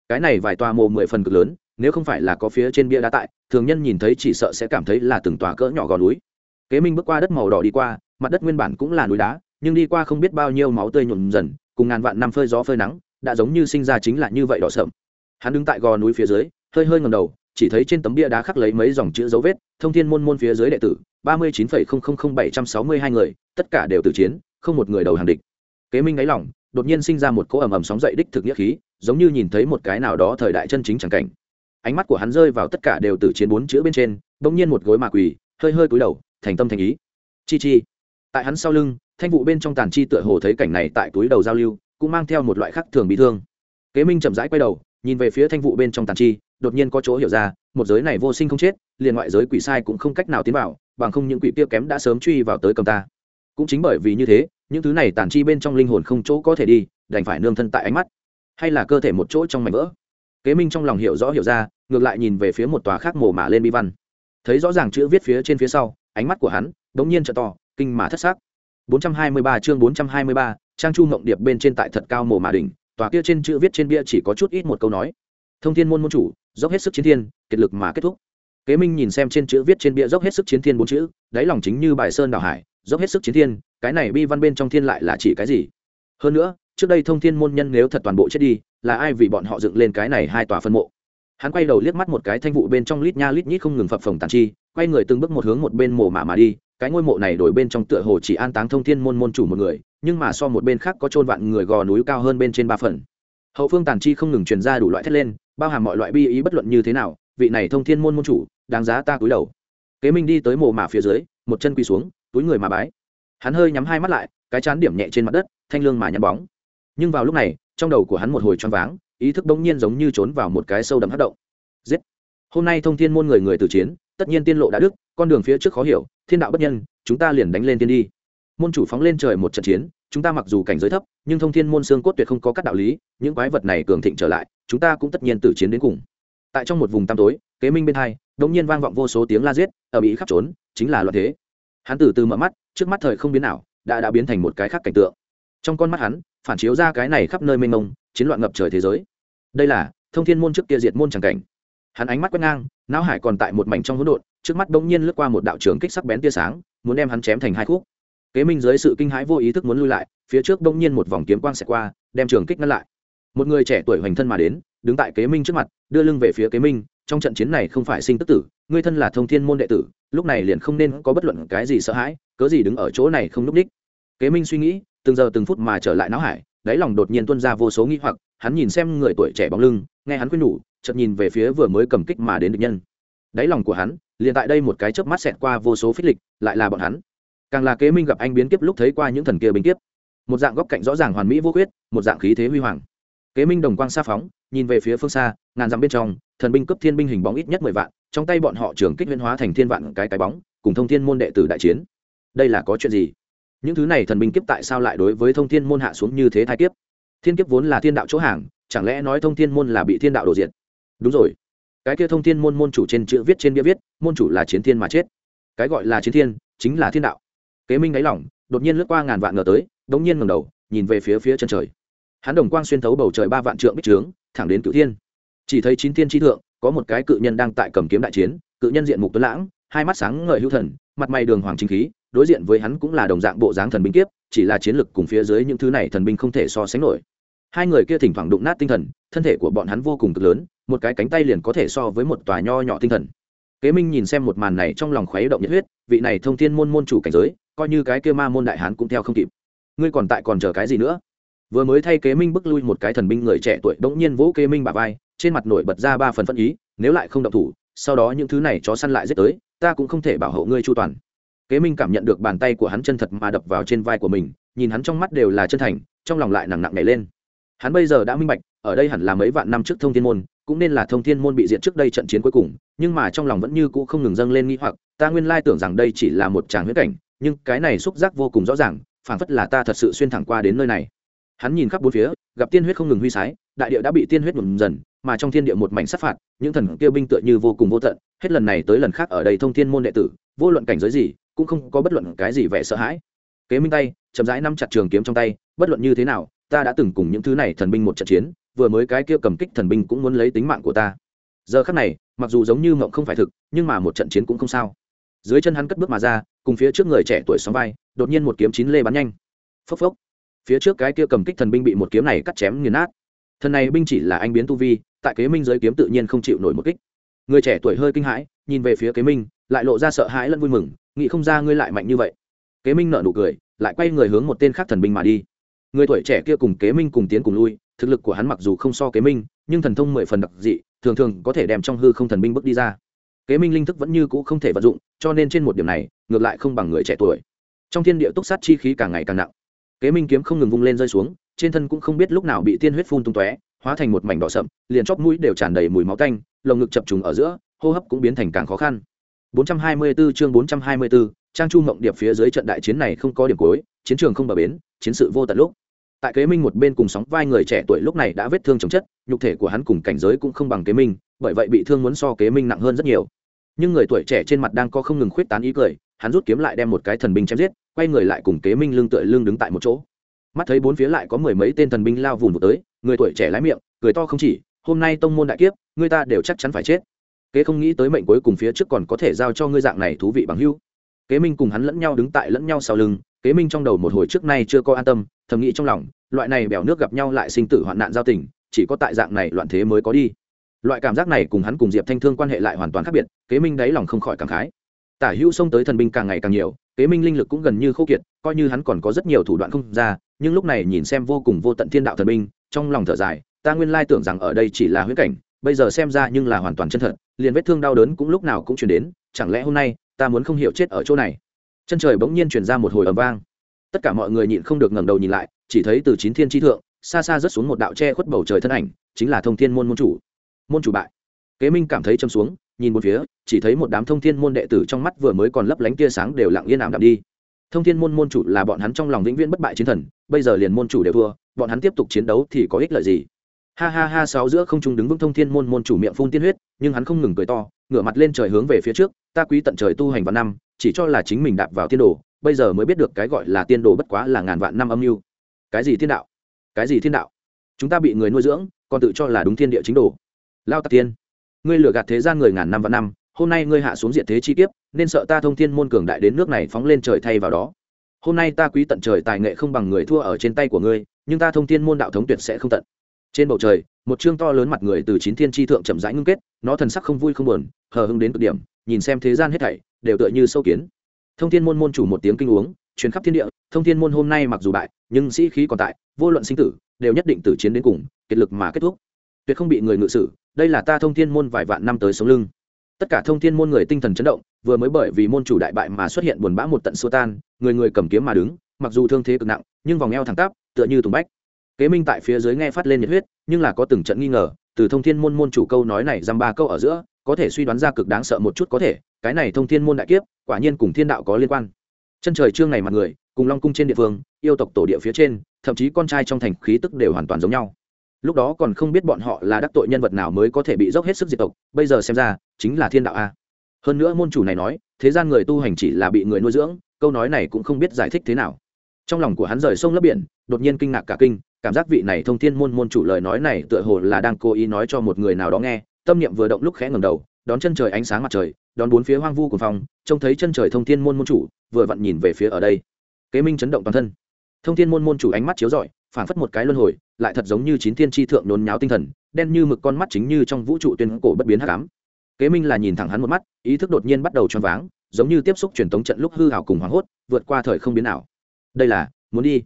Cái này vài tòa mộ mười phần cực lớn, nếu không phải là có phía trên bia đá tại, thường nhân nhìn thấy chỉ sợ sẽ cảm thấy là từng tòa cỡ nhỏ gò núi. Kế minh bước qua đất màu đỏ đi qua, mặt đất nguyên bản cũng là núi đá nhưng đi qua không biết bao nhiêu máu tươi nhuộm dần, cùng ngàn vạn năm phơi gió phơi nắng, đã giống như sinh ra chính là như vậy đỏ sậm. Hắn đứng tại gò núi phía dưới, hơi hơi ngầm đầu, chỉ thấy trên tấm bia đá khắc lấy mấy dòng chữ dấu vết, thông thiên môn môn phía dưới đệ tử, ba mươi chín phẩy không không không bảy trăm sáu mươi hai người, tất cả đều từ chiến, không một người đầu hàng địch. Kế minh đáy lỏng đột nhiên sinh ra một cỗ ầm ầm sóng dậy đích thực nghĩa khí, giống như nhìn thấy một cái nào đó thời đại chân chính chẳng cảnh. Ánh mắt của hắn rơi vào tất cả đều từ chiến bốn chữ bên trên, bỗng nhiên một gối mà quỳ, hơi hơi cúi đầu, thành tâm thành ý. Chi chi. Tại hắn sau lưng thanh vụ bên trong tàn chi tựa hồ thấy cảnh này tại túi đầu giao lưu, cũng mang theo một loại khắc thường bị thương. Kế minh chậm rãi quay đầu, nhìn về phía thanh vụ bên trong tàn chi, đột nhiên có chỗ hiểu ra, một giới này vô sinh không chết, liền ngoại giới quỷ sai cũng không cách nào tiến vào, bằng không những quỷ kia kém đã sớm truy vào tới cầm ta. Cũng chính bởi vì như thế, những thứ này tàn chi bên trong linh hồn không chỗ có thể đi, đành phải nương thân tại ánh mắt, hay là cơ thể một chỗ trong mảnh vỡ. Kế minh trong lòng hiểu rõ hiểu ra, ngược lại nhìn về phía một tòa khác mồ mả lên bi văn. Thấy rõ ràng chữ viết phía trên phía sau, ánh mắt của hắn đ ỗ n g nhiên t to, kinh mà thất xác 423 chương 423, trang chu ngộng điệp bên trên tại thật cao mồ mà đỉnh tòa kia trên chữ viết trên bia chỉ có chút ít một câu nói. Thông thiên môn môn chủ dốc hết sức chiến thiên kết lực mà kết thúc. Kế minh nhìn xem trên chữ viết trên bia dốc hết sức chiến thiên bốn chữ đáy lòng chính như bài sơn đảo hải dốc hết sức chiến thiên cái này bi văn bên trong thiên lại là chỉ cái gì? Hơn nữa trước đây thông thiên môn nhân nếu thật toàn bộ chết đi là ai vì bọn họ dựng lên cái này hai tòa phân mộ? Hắn quay đầu liếc mắt một cái thanh vụ bên trong lít nha lít nhít không ngừng phập phồng tàn chi quay người từng bước một hướng một bên mồ mả mà đi cái ngôi mộ này đổi bên trong tựa hồ chỉ an táng thông thiên môn môn chủ một người, nhưng mà so một bên khác có trôn vạn người gò núi cao hơn bên trên ba phần. Hậu phương tàn chi không ngừng truyền ra đủ loại thét lên, bao hàm mọi loại bi ý bất luận như thế nào, vị này thông thiên môn môn chủ, đáng giá ta cúi đầu. Kế minh đi tới mộ mả phía dưới, một chân quỳ xuống, túi người mà bái. Hắn hơi nhắm hai mắt lại, cái chán điểm nhẹ trên mặt đất, thanh lương mà nhắm bóng. Nhưng vào lúc này, trong đầu của hắn một hồi choáng váng, ý thức bỗng nhiên giống như trốn vào một cái sâu đậm hất động. Giết! Hôm nay thông thiên môn người người từ chiến tất nhiên tiên lộ đã đức, con đường phía trước khó hiểu, thiên đạo bất nhân, chúng ta liền đánh lên tiên đi. Môn chủ phóng lên trời một trận chiến, chúng ta mặc dù cảnh giới thấp, nhưng thông thiên môn xương cốt tuyệt không có các đạo lý, những quái vật này cường thịnh trở lại, chúng ta cũng tất nhiên tử chiến đến cùng. Tại trong một vùng tăm tối, kế minh bên hai, đống nhiên vang vọng vô số tiếng la giết, ở bị khắp trốn, chính là loạn thế. Hắn từ từ mở mắt, trước mắt thời không biến nào đã đã biến thành một cái khác cảnh tượng. Trong con mắt hắn, phản chiếu ra cái này khắp nơi mênh mông, chiến loạn ngập trời thế giới. Đây là thông thiên môn trước kia diệt môn tràng cảnh hắn ánh mắt quét ngang, não hải còn tại một mảnh trong hỗn độn, trước mắt bỗng nhiên lướt qua một đạo trường kích sắc bén tia sáng, muốn đem hắn chém thành hai khúc. Kế minh dưới sự kinh hãi vô ý thức muốn lui lại, phía trước bỗng nhiên một vòng kiếm quang xẹt qua, đem trường kích ngăn lại. Một người trẻ tuổi hoành thân mà đến, đứng tại kế minh trước mặt, đưa lưng về phía kế minh, trong trận chiến này không phải sinh tức tử, ngươi thân là thông thiên môn đệ tử, lúc này liền không nên có bất luận cái gì sợ hãi, cớ gì đứng ở chỗ này không núp đích kế minh suy nghĩ, từng giờ từng phút mà trở lại não hải, đáy lòng đột nhiên tuân ra vô số nghi hoặc hắn nhìn xem người tuổi trẻ bóng lưng, nghe hắn khuyên nhủ, chợt nhìn về phía vừa mới cầm kích mà đến địch nhân. Đáy lòng của hắn, liền tại đây một cái chớp mắt xẹt qua vô số phích lịch, lại là bọn hắn. Càng là kế minh gặp anh biến kiếp lúc thấy qua những thần kia binh kiếp. Một dạng góc cạnh rõ ràng hoàn mỹ vô khuyết, một dạng khí thế huy hoàng. Kế minh đồng quang xa phóng, nhìn về phía phương xa, ngàn dặm bên trong, thần binh cấp thiên binh hình bóng ít nhất mười vạn, trong tay bọn họ trường kích huyên hóa thành thiên vạn cái cái bóng, cùng thông thiên môn đệ tử đại chiến. Đây là có chuyện gì? Những thứ này thần binh kiếp tại sao lại đối với thông thiên môn hạ xuống như thế thái kiếp? Thiên kiếp vốn là thiên đạo chỗ hàng, chẳng lẽ nói thông thiên môn là bị thiên đạo đổ diện đúng rồi. Cái kia thông thiên môn môn chủ trên chữ viết trên bia viết, môn chủ là chiến thiên mà chết. Cái gọi là chiến thiên, chính là thiên đạo. Kế minh đáy lỏng, đột nhiên lướt qua ngàn vạn ngờ tới, đống nhiên ngầm đầu, nhìn về phía phía chân trời. Hắn đồng quang xuyên thấu bầu trời ba vạn trượng bích trướng, thẳng đến cựu thiên. Chỉ thấy chín thiên tri thượng, có một cái cự nhân đang tại cầm kiếm đại chiến, cự nhân diện mục tuấn lãng, hai mắt sáng ngời hữu thần, mặt mày đường hoàng chính khí, đối diện với hắn cũng là đồng dạng bộ dáng thần binh kiếp, chỉ là chiến lực cùng phía dưới những thứ này thần binh không thể so sánh nổi hai người kia thỉnh thoảng đụng nát tinh thần, thân thể của bọn hắn vô cùng cực lớn, một cái cánh tay liền có thể so với một tòa nho nhỏ tinh thần. Kế minh nhìn xem một màn này trong lòng khuấy động nhiệt huyết, vị này thông thiên môn môn chủ cảnh giới, coi như cái kia ma môn đại hán cũng theo không kịp. Ngươi còn tại còn chờ cái gì nữa? Vừa mới thay kế minh bước lui một cái thần binh người trẻ tuổi bỗng nhiên vỗ kế minh bà vai, trên mặt nổi bật ra ba phần phân ý, nếu lại không động thủ, sau đó những thứ này chó săn lại giết tới, ta cũng không thể bảo hộ ngươi chu toàn. Kế minh cảm nhận được bàn tay của hắn chân thật mà đập vào trên vai của mình, nhìn hắn trong mắt đều là chân thành, trong lòng lại nặng nặng nảy lên hắn bây giờ đã minh bạch, ở đây hẳn là mấy vạn năm trước thông thiên môn, cũng nên là thông thiên môn bị diện trước đây trận chiến cuối cùng, nhưng mà trong lòng vẫn như cũ không ngừng dâng lên nghĩ hoặc, ta nguyên lai tưởng rằng đây chỉ là một tràng huyết cảnh, nhưng cái này xúc giác vô cùng rõ ràng, phảng phất là ta thật sự xuyên thẳng qua đến nơi này. Hắn nhìn khắp bốn phía, gặp tiên huyết không ngừng huy sái, đại địa đã bị tiên huyết nhuộm dần, mà trong thiên địa một mảnh sát phạt, những thần kia binh tựa như vô cùng vô tận, hết lần này tới lần khác ở đây thông thiên môn đệ tử, vô luận cảnh giới gì, cũng không có bất luận cái gì vẻ sợ hãi. Kế minh tay, chậm rãi nắm chặt trường kiếm trong tay, bất luận như thế nào ta đã từng cùng những thứ này thần binh một trận chiến, vừa mới cái kia cầm kích thần binh cũng muốn lấy tính mạng của ta. Giờ khắc này, mặc dù giống như mộng không phải thực, nhưng mà một trận chiến cũng không sao. Dưới chân hắn cất bước mà ra, cùng phía trước người trẻ tuổi sóng vai, đột nhiên một kiếm chín lê bắn nhanh. Phốc phốc. Phía trước cái kia cầm kích thần binh bị một kiếm này cắt chém nghiền nát. Thần này binh chỉ là anh biến tu vi, tại kế minh giới kiếm tự nhiên không chịu nổi một kích. Người trẻ tuổi hơi kinh hãi, nhìn về phía kế minh, lại lộ ra sợ hãi lẫn vui mừng, nghĩ không ra ngươi lại mạnh như vậy. Kế minh nợ nụ cười, lại quay người hướng một tên khác thần binh mà đi người tuổi trẻ kia cùng kế minh cùng tiến cùng lui thực lực của hắn mặc dù không so kế minh nhưng thần thông mười phần đặc dị thường thường có thể đem trong hư không thần binh bước đi ra. Kế minh linh thức vẫn như cũ không thể vận dụng cho nên trên một điểm này ngược lại không bằng người trẻ tuổi. Trong thiên địa túc sát chi khí càng ngày càng nặng. Kế minh kiếm không ngừng vung lên rơi xuống trên thân cũng không biết lúc nào bị tiên huyết phun tung tóe hóa thành một mảnh đỏ sậm liền chóp mũi đều tràn đầy mùi máu tanh lồng ngực chập trùng ở giữa hô hấp cũng biến thành càng khó khăn. 424 chương 424, trang chu mộng điệp phía dưới trận đại chiến này không có điểm cuối chiến trường không bờ bến chiến sự vô tận lúc tại kế minh một bên cùng sóng vai người trẻ tuổi lúc này đã vết thương chồng chất, nhục thể của hắn cùng cảnh giới cũng không bằng kế minh, bởi vậy bị thương muốn so kế minh nặng hơn rất nhiều. Nhưng người tuổi trẻ trên mặt đang có không ngừng khuyết tán ý cười, hắn rút kiếm lại đem một cái thần binh chém giết, quay người lại cùng kế minh lưng tựa lưng đứng tại một chỗ. Mắt thấy bốn phía lại có mười mấy tên thần binh lao vùng một tới, người tuổi trẻ lái miệng, cười to không chỉ, hôm nay tông môn đại kiếp, người ta đều chắc chắn phải chết. Kế không nghĩ tới mệnh cuối cùng phía trước còn có thể giao cho ngươi dạng này thú vị bằng hưu kế minh cùng hắn lẫn nhau đứng tại lẫn nhau sau lưng, kế minh trong đầu một hồi trước nay chưa có an tâm, thầm nghĩ trong lòng, loại này bèo nước gặp nhau lại sinh tử hoạn nạn giao tình, chỉ có tại dạng này loạn thế mới có đi. Loại cảm giác này cùng hắn cùng diệp thanh thương quan hệ lại hoàn toàn khác biệt, kế minh đáy lòng không khỏi cảm khái. Tả hữu xông tới thần binh càng ngày càng nhiều, kế minh linh lực cũng gần như khô kiệt, coi như hắn còn có rất nhiều thủ đoạn không ra, nhưng lúc này nhìn xem vô cùng vô tận thiên đạo thần binh, trong lòng thở dài, ta nguyên lai tưởng rằng ở đây chỉ là huyễn cảnh, bây giờ xem ra nhưng là hoàn toàn chân thật, liền vết thương đau đớn cũng lúc nào cũng chuyển đến, chẳng lẽ hôm nay ta muốn không hiểu chết ở chỗ này. Chân trời bỗng nhiên chuyển ra một hồi ầm vang. Tất cả mọi người nhịn không được ngẩng đầu nhìn lại, chỉ thấy từ chín thiên tri thượng, xa xa rớt xuống một đạo che khuất bầu trời thân ảnh, chính là thông thiên môn môn chủ. Môn chủ bại. Kế minh cảm thấy châm xuống, nhìn một phía, chỉ thấy một đám thông thiên môn đệ tử trong mắt vừa mới còn lấp lánh tia sáng đều lặng yên ảm đạm đi. Thông thiên môn môn chủ là bọn hắn trong lòng vĩnh viễn bất bại chiến thần, bây giờ liền môn chủ đều thua, bọn hắn tiếp tục chiến đấu thì có ích lợi gì? Ha ha ha, sáu giữa không trung đứng vững thông thiên môn môn chủ miệng phun tiên huyết, nhưng hắn không ngừng cười to, ngửa mặt lên trời hướng về phía trước, ta quý tận trời tu hành vào năm, chỉ cho là chính mình đạp vào tiên đồ, bây giờ mới biết được cái gọi là tiên đồ bất quá là ngàn vạn năm âm mưu. Cái gì thiên đạo? Cái gì thiên đạo? Chúng ta bị người nuôi dưỡng, còn tự cho là đúng thiên địa chính đồ. Lao tạc tiên, ngươi lừa gạt thế gian người ngàn năm vạn năm, hôm nay ngươi hạ xuống diện thế chi kiếp, nên sợ ta thông thiên môn cường đại đến nước này phóng lên trời thay vào đó. Hôm nay ta quý tận trời tài nghệ không bằng người thua ở trên tay của ngươi, nhưng ta thông thiên môn đạo thống tuyệt sẽ không tận trên bầu trời, một chương to lớn mặt người từ chín thiên tri thượng chậm rãi ngưng kết, nó thần sắc không vui không buồn, hờ hưng đến cực điểm, nhìn xem thế gian hết thảy, đều tựa như sâu kiến. Thông thiên môn môn chủ một tiếng kinh uống chuyến khắp thiên địa, thông thiên môn hôm nay mặc dù bại, nhưng sĩ khí còn tại, vô luận sinh tử, đều nhất định tử chiến đến cùng, kiệt lực mà kết thúc. Tuyệt không bị người ngự sử, đây là ta thông thiên môn vài vạn năm tới sống lưng. Tất cả thông thiên môn người tinh thần chấn động, vừa mới bởi vì môn chủ đại bại mà xuất hiện buồn bã một tận xua tan, người người cầm kiếm mà đứng, mặc dù thương thế cực nặng, nhưng vòng eo thẳng tắp, tựa như tùng bách kế minh tại phía dưới nghe phát lên nhiệt huyết, nhưng là có từng trận nghi ngờ, từ thông thiên môn môn chủ câu nói này dăm ba câu ở giữa, có thể suy đoán ra cực đáng sợ một chút có thể, cái này thông thiên môn đại kiếp, quả nhiên cùng thiên đạo có liên quan. Chân trời trương này mặt người, cùng long cung trên địa phương, yêu tộc tổ địa phía trên, thậm chí con trai trong thành khí tức đều hoàn toàn giống nhau. Lúc đó còn không biết bọn họ là đắc tội nhân vật nào mới có thể bị dốc hết sức diệt tộc, bây giờ xem ra, chính là thiên đạo a. Hơn nữa môn chủ này nói, thế gian người tu hành chỉ là bị người nuôi dưỡng, câu nói này cũng không biết giải thích thế nào. Trong lòng của hắn rời sông lấp biển, đột nhiên kinh ngạc cả kinh cảm giác vị này thông thiên môn môn chủ lời nói này tựa hồ là đang cố ý nói cho một người nào đó nghe, tâm niệm vừa động lúc khẽ ngầm đầu, đón chân trời ánh sáng mặt trời, đón bốn phía hoang vu của phòng trông thấy chân trời thông thiên môn môn chủ, vừa vặn nhìn về phía ở đây. Kế minh chấn động toàn thân. Thông thiên môn môn chủ ánh mắt chiếu rọi phản phất một cái luân hồi, lại thật giống như chín thiên tri thượng nôn nháo tinh thần, đen như mực con mắt chính như trong vũ trụ tuyên cổ bất biến hắc ám. Kế minh là nhìn thẳng hắn một mắt, ý thức đột nhiên bắt đầu choáng váng, giống như tiếp xúc truyền thống trận lúc hư hảo cùng hoảng hốt, vượt qua thời không biến ảo. Đây là, muốn đi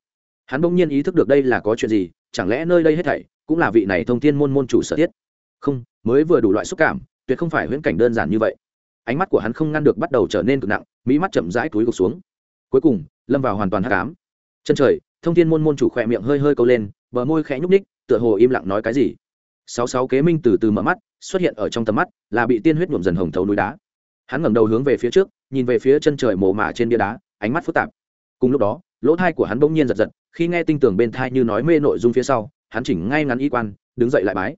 hắn bỗng nhiên ý thức được đây là có chuyện gì, chẳng lẽ nơi đây hết thảy cũng là vị này thông thiên môn môn chủ sở thiết? Không, mới vừa đủ loại xúc cảm, tuyệt không phải huyễn cảnh đơn giản như vậy. Ánh mắt của hắn không ngăn được bắt đầu trở nên cực nặng mỹ mắt chậm rãi túi gục xuống. Cuối cùng, lâm vào hoàn toàn hát cám chân trời, thông thiên môn môn chủ khỏe miệng hơi hơi câu lên, bờ môi khẽ nhúc ních tựa hồ im lặng nói cái gì. Sáu sáu kế minh từ từ mở mắt, xuất hiện ở trong tầm mắt, là bị tiên huyết nhuộm dần hồng thấu núi đá. Hắn ngẩng đầu hướng về phía trước, nhìn về phía chân trời mồ mả trên bia đá, ánh mắt phức tạp. Cùng lúc đó lỗ thai của hắn bỗng nhiên giật giật, khi nghe tinh tường bên thai như nói mê nội dung phía sau, hắn chỉnh ngay ngắn y quan, đứng dậy lại bái.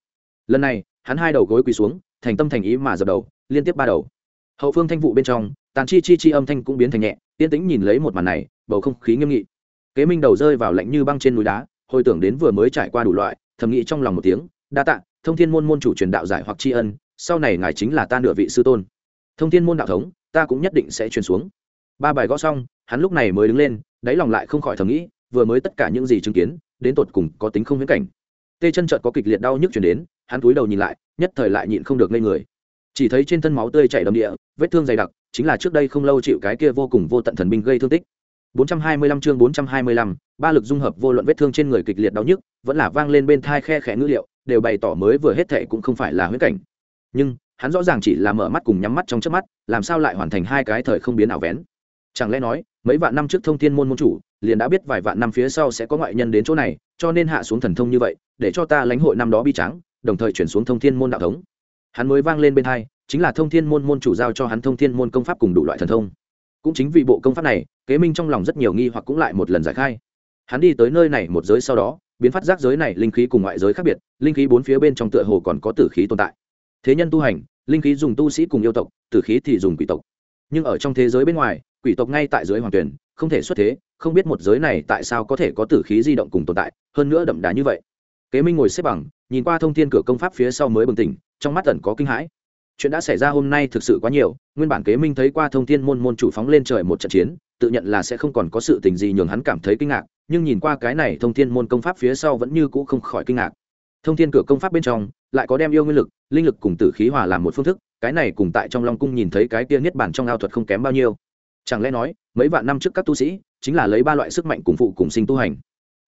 Lần này, hắn hai đầu gối quỳ xuống, thành tâm thành ý mà dập đầu, liên tiếp ba đầu. Hậu phương thanh vụ bên trong, tàn chi chi chi âm thanh cũng biến thành nhẹ, yên tĩnh nhìn lấy một màn này, bầu không khí nghiêm nghị. Kế minh đầu rơi vào lạnh như băng trên núi đá, hồi tưởng đến vừa mới trải qua đủ loại, thầm nghĩ trong lòng một tiếng, đa tạ, thông thiên môn môn chủ truyền đạo giải hoặc tri ân, sau này ngài chính là ta nửa vị sư tôn. Thông thiên môn đạo thống, ta cũng nhất định sẽ truyền xuống. Ba bài gõ xong hắn lúc này mới đứng lên đáy lòng lại không khỏi thầm nghĩ vừa mới tất cả những gì chứng kiến đến tột cùng có tính không viễn cảnh. Tê chân trợt có kịch liệt đau nhức chuyển đến hắn cúi đầu nhìn lại nhất thời lại nhịn không được ngây người. Chỉ thấy trên thân máu tươi chảy đầm địa vết thương dày đặc chính là trước đây không lâu chịu cái kia vô cùng vô tận thần binh gây thương tích. 425 chương 425, ba lực dung hợp vô luận vết thương trên người kịch liệt đau nhức vẫn là vang lên bên thai khe khẽ ngữ liệu đều bày tỏ mới vừa hết thệ cũng không phải là huyết cảnh. Nhưng hắn rõ ràng chỉ là mở mắt cùng nhắm mắt trong chớp mắt làm sao lại hoàn thành hai cái thời không biến ảo vén? Chẳng lẽ nói mấy vạn năm trước thông thiên môn môn chủ liền đã biết vài vạn năm phía sau sẽ có ngoại nhân đến chỗ này, cho nên hạ xuống thần thông như vậy, để cho ta lãnh hội năm đó bi trắng đồng thời chuyển xuống thông thiên môn đạo thống. Hắn mới vang lên bên hai, chính là thông thiên môn môn chủ giao cho hắn thông thiên môn công pháp cùng đủ loại thần thông. Cũng chính vì bộ công pháp này, kế minh trong lòng rất nhiều nghi hoặc cũng lại một lần giải khai. Hắn đi tới nơi này một giới sau đó, biến phát giác giới này linh khí cùng ngoại giới khác biệt, linh khí bốn phía bên trong tựa hồ còn có tử khí tồn tại. Thế nhân tu hành, linh khí dùng tu sĩ cùng yêu tộc, tử khí thì dùng quỷ tộc. Nhưng ở trong thế giới bên ngoài quỷ tộc ngay tại dưới hoàng tuyển, không thể xuất thế, không biết một giới này tại sao có thể có tử khí di động cùng tồn tại, hơn nữa đậm đà như vậy. Kế minh ngồi xếp bằng, nhìn qua thông thiên cửa công pháp phía sau mới bừng tỉnh, trong mắt tần có kinh hãi. Chuyện đã xảy ra hôm nay thực sự quá nhiều, nguyên bản kế minh thấy qua thông thiên môn môn chủ phóng lên trời một trận chiến, tự nhận là sẽ không còn có sự tình gì nhường hắn cảm thấy kinh ngạc, nhưng nhìn qua cái này thông thiên môn công pháp phía sau vẫn như cũ không khỏi kinh ngạc. Thông thiên cửa công pháp bên trong, lại có đem yêu nguyên lực, linh lực cùng tử khí hòa làm một phương thức, cái này cùng tại trong long cung nhìn thấy cái kia niết bản trong ao thuật không kém bao nhiêu chẳng lẽ nói, mấy vạn năm trước các tu sĩ chính là lấy ba loại sức mạnh cùng phụ cùng sinh tu hành?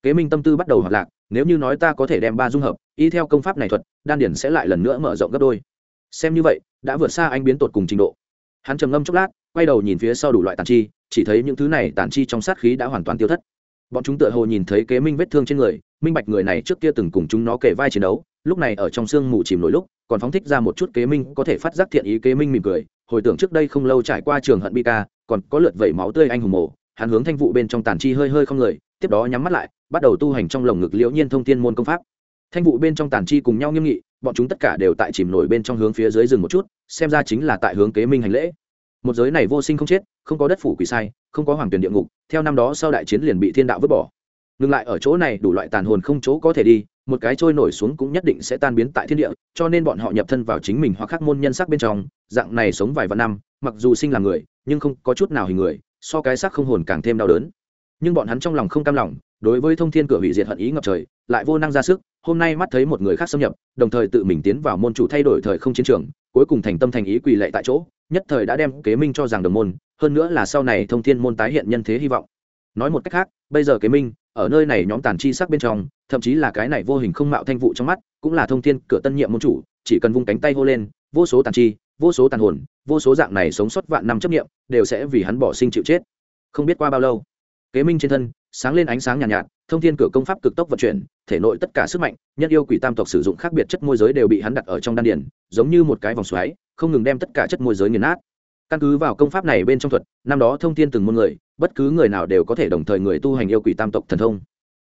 Kế minh tâm tư bắt đầu hoạt lạc, nếu như nói ta có thể đem ba dung hợp, y theo công pháp này thuật, đan điển sẽ lại lần nữa mở rộng gấp đôi. Xem như vậy, đã vượt xa anh biến tột cùng trình độ. Hắn trầm ngâm chốc lát, quay đầu nhìn phía sau đủ loại tàn chi, chỉ thấy những thứ này tàn chi trong sát khí đã hoàn toàn tiêu thất bọn chúng tựa hồ nhìn thấy kế minh vết thương trên người, minh bạch người này trước kia từng cùng chúng nó kể vai chiến đấu, lúc này ở trong sương mù chìm nổi lúc, còn phóng thích ra một chút kế minh có thể phát giác thiện ý kế minh mỉm cười. Hồi tưởng trước đây không lâu trải qua trường hận bi ca còn có lượt vẩy máu tươi anh hùng mổ hắn hướng thanh vụ bên trong tàn chi hơi hơi không người, tiếp đó nhắm mắt lại, bắt đầu tu hành trong lồng ngực liễu nhiên thông thiên môn công pháp. Thanh vụ bên trong tàn chi cùng nhau nghiêm nghị, bọn chúng tất cả đều tại chìm nổi bên trong hướng phía dưới rừng một chút, xem ra chính là tại hướng kế minh hành lễ một giới này vô sinh không chết, không có đất phủ quỷ sai, không có hoàng tuyển địa ngục, theo năm đó sau đại chiến liền bị thiên đạo vứt bỏ. Ngừng lại ở chỗ này đủ loại tàn hồn không chỗ có thể đi, một cái trôi nổi xuống cũng nhất định sẽ tan biến tại thiên địa, cho nên bọn họ nhập thân vào chính mình hoặc khắc môn nhân sắc bên trong, dạng này sống vài vạn năm, mặc dù sinh là người, nhưng không có chút nào hình người, so cái sắc không hồn càng thêm đau đớn. Nhưng bọn hắn trong lòng không cam lòng, đối với thông thiên cửa hủy diệt hận ý ngập trời lại vô năng ra sức hôm nay mắt thấy một người khác xâm nhập đồng thời tự mình tiến vào môn chủ thay đổi thời không chiến trường cuối cùng thành tâm thành ý quỳ lệ tại chỗ nhất thời đã đem kế minh cho rằng đồng môn hơn nữa là sau này thông thiên môn tái hiện nhân thế hy vọng. Nói một cách khác bây giờ kế minh ở nơi này nhóm tàn chi sắc bên trong thậm chí là cái này vô hình không mạo thanh vụ trong mắt cũng là thông thiên cửa tân nhiệm môn chủ chỉ cần vung cánh tay hô lên vô số tàn chi vô số tàn hồn vô số dạng này sống sót vạn năm chấp nghiệm đều sẽ vì hắn bỏ sinh chịu chết. Không biết qua bao lâu kế minh trên thân sáng lên ánh sáng nhàn nhạt, nhạt thông thiên cửa công pháp cực tốc vận chuyển, thể nội tất cả sức mạnh, nhân yêu quỷ tam tộc sử dụng khác biệt chất môi giới đều bị hắn đặt ở trong đan điển giống như một cái vòng xoáy, không ngừng đem tất cả chất môi giới nghiền nát. Căn cứ vào công pháp này bên trong thuật, năm đó thông thiên từng môn người, bất cứ người nào đều có thể đồng thời người tu hành yêu quỷ tam tộc thần thông.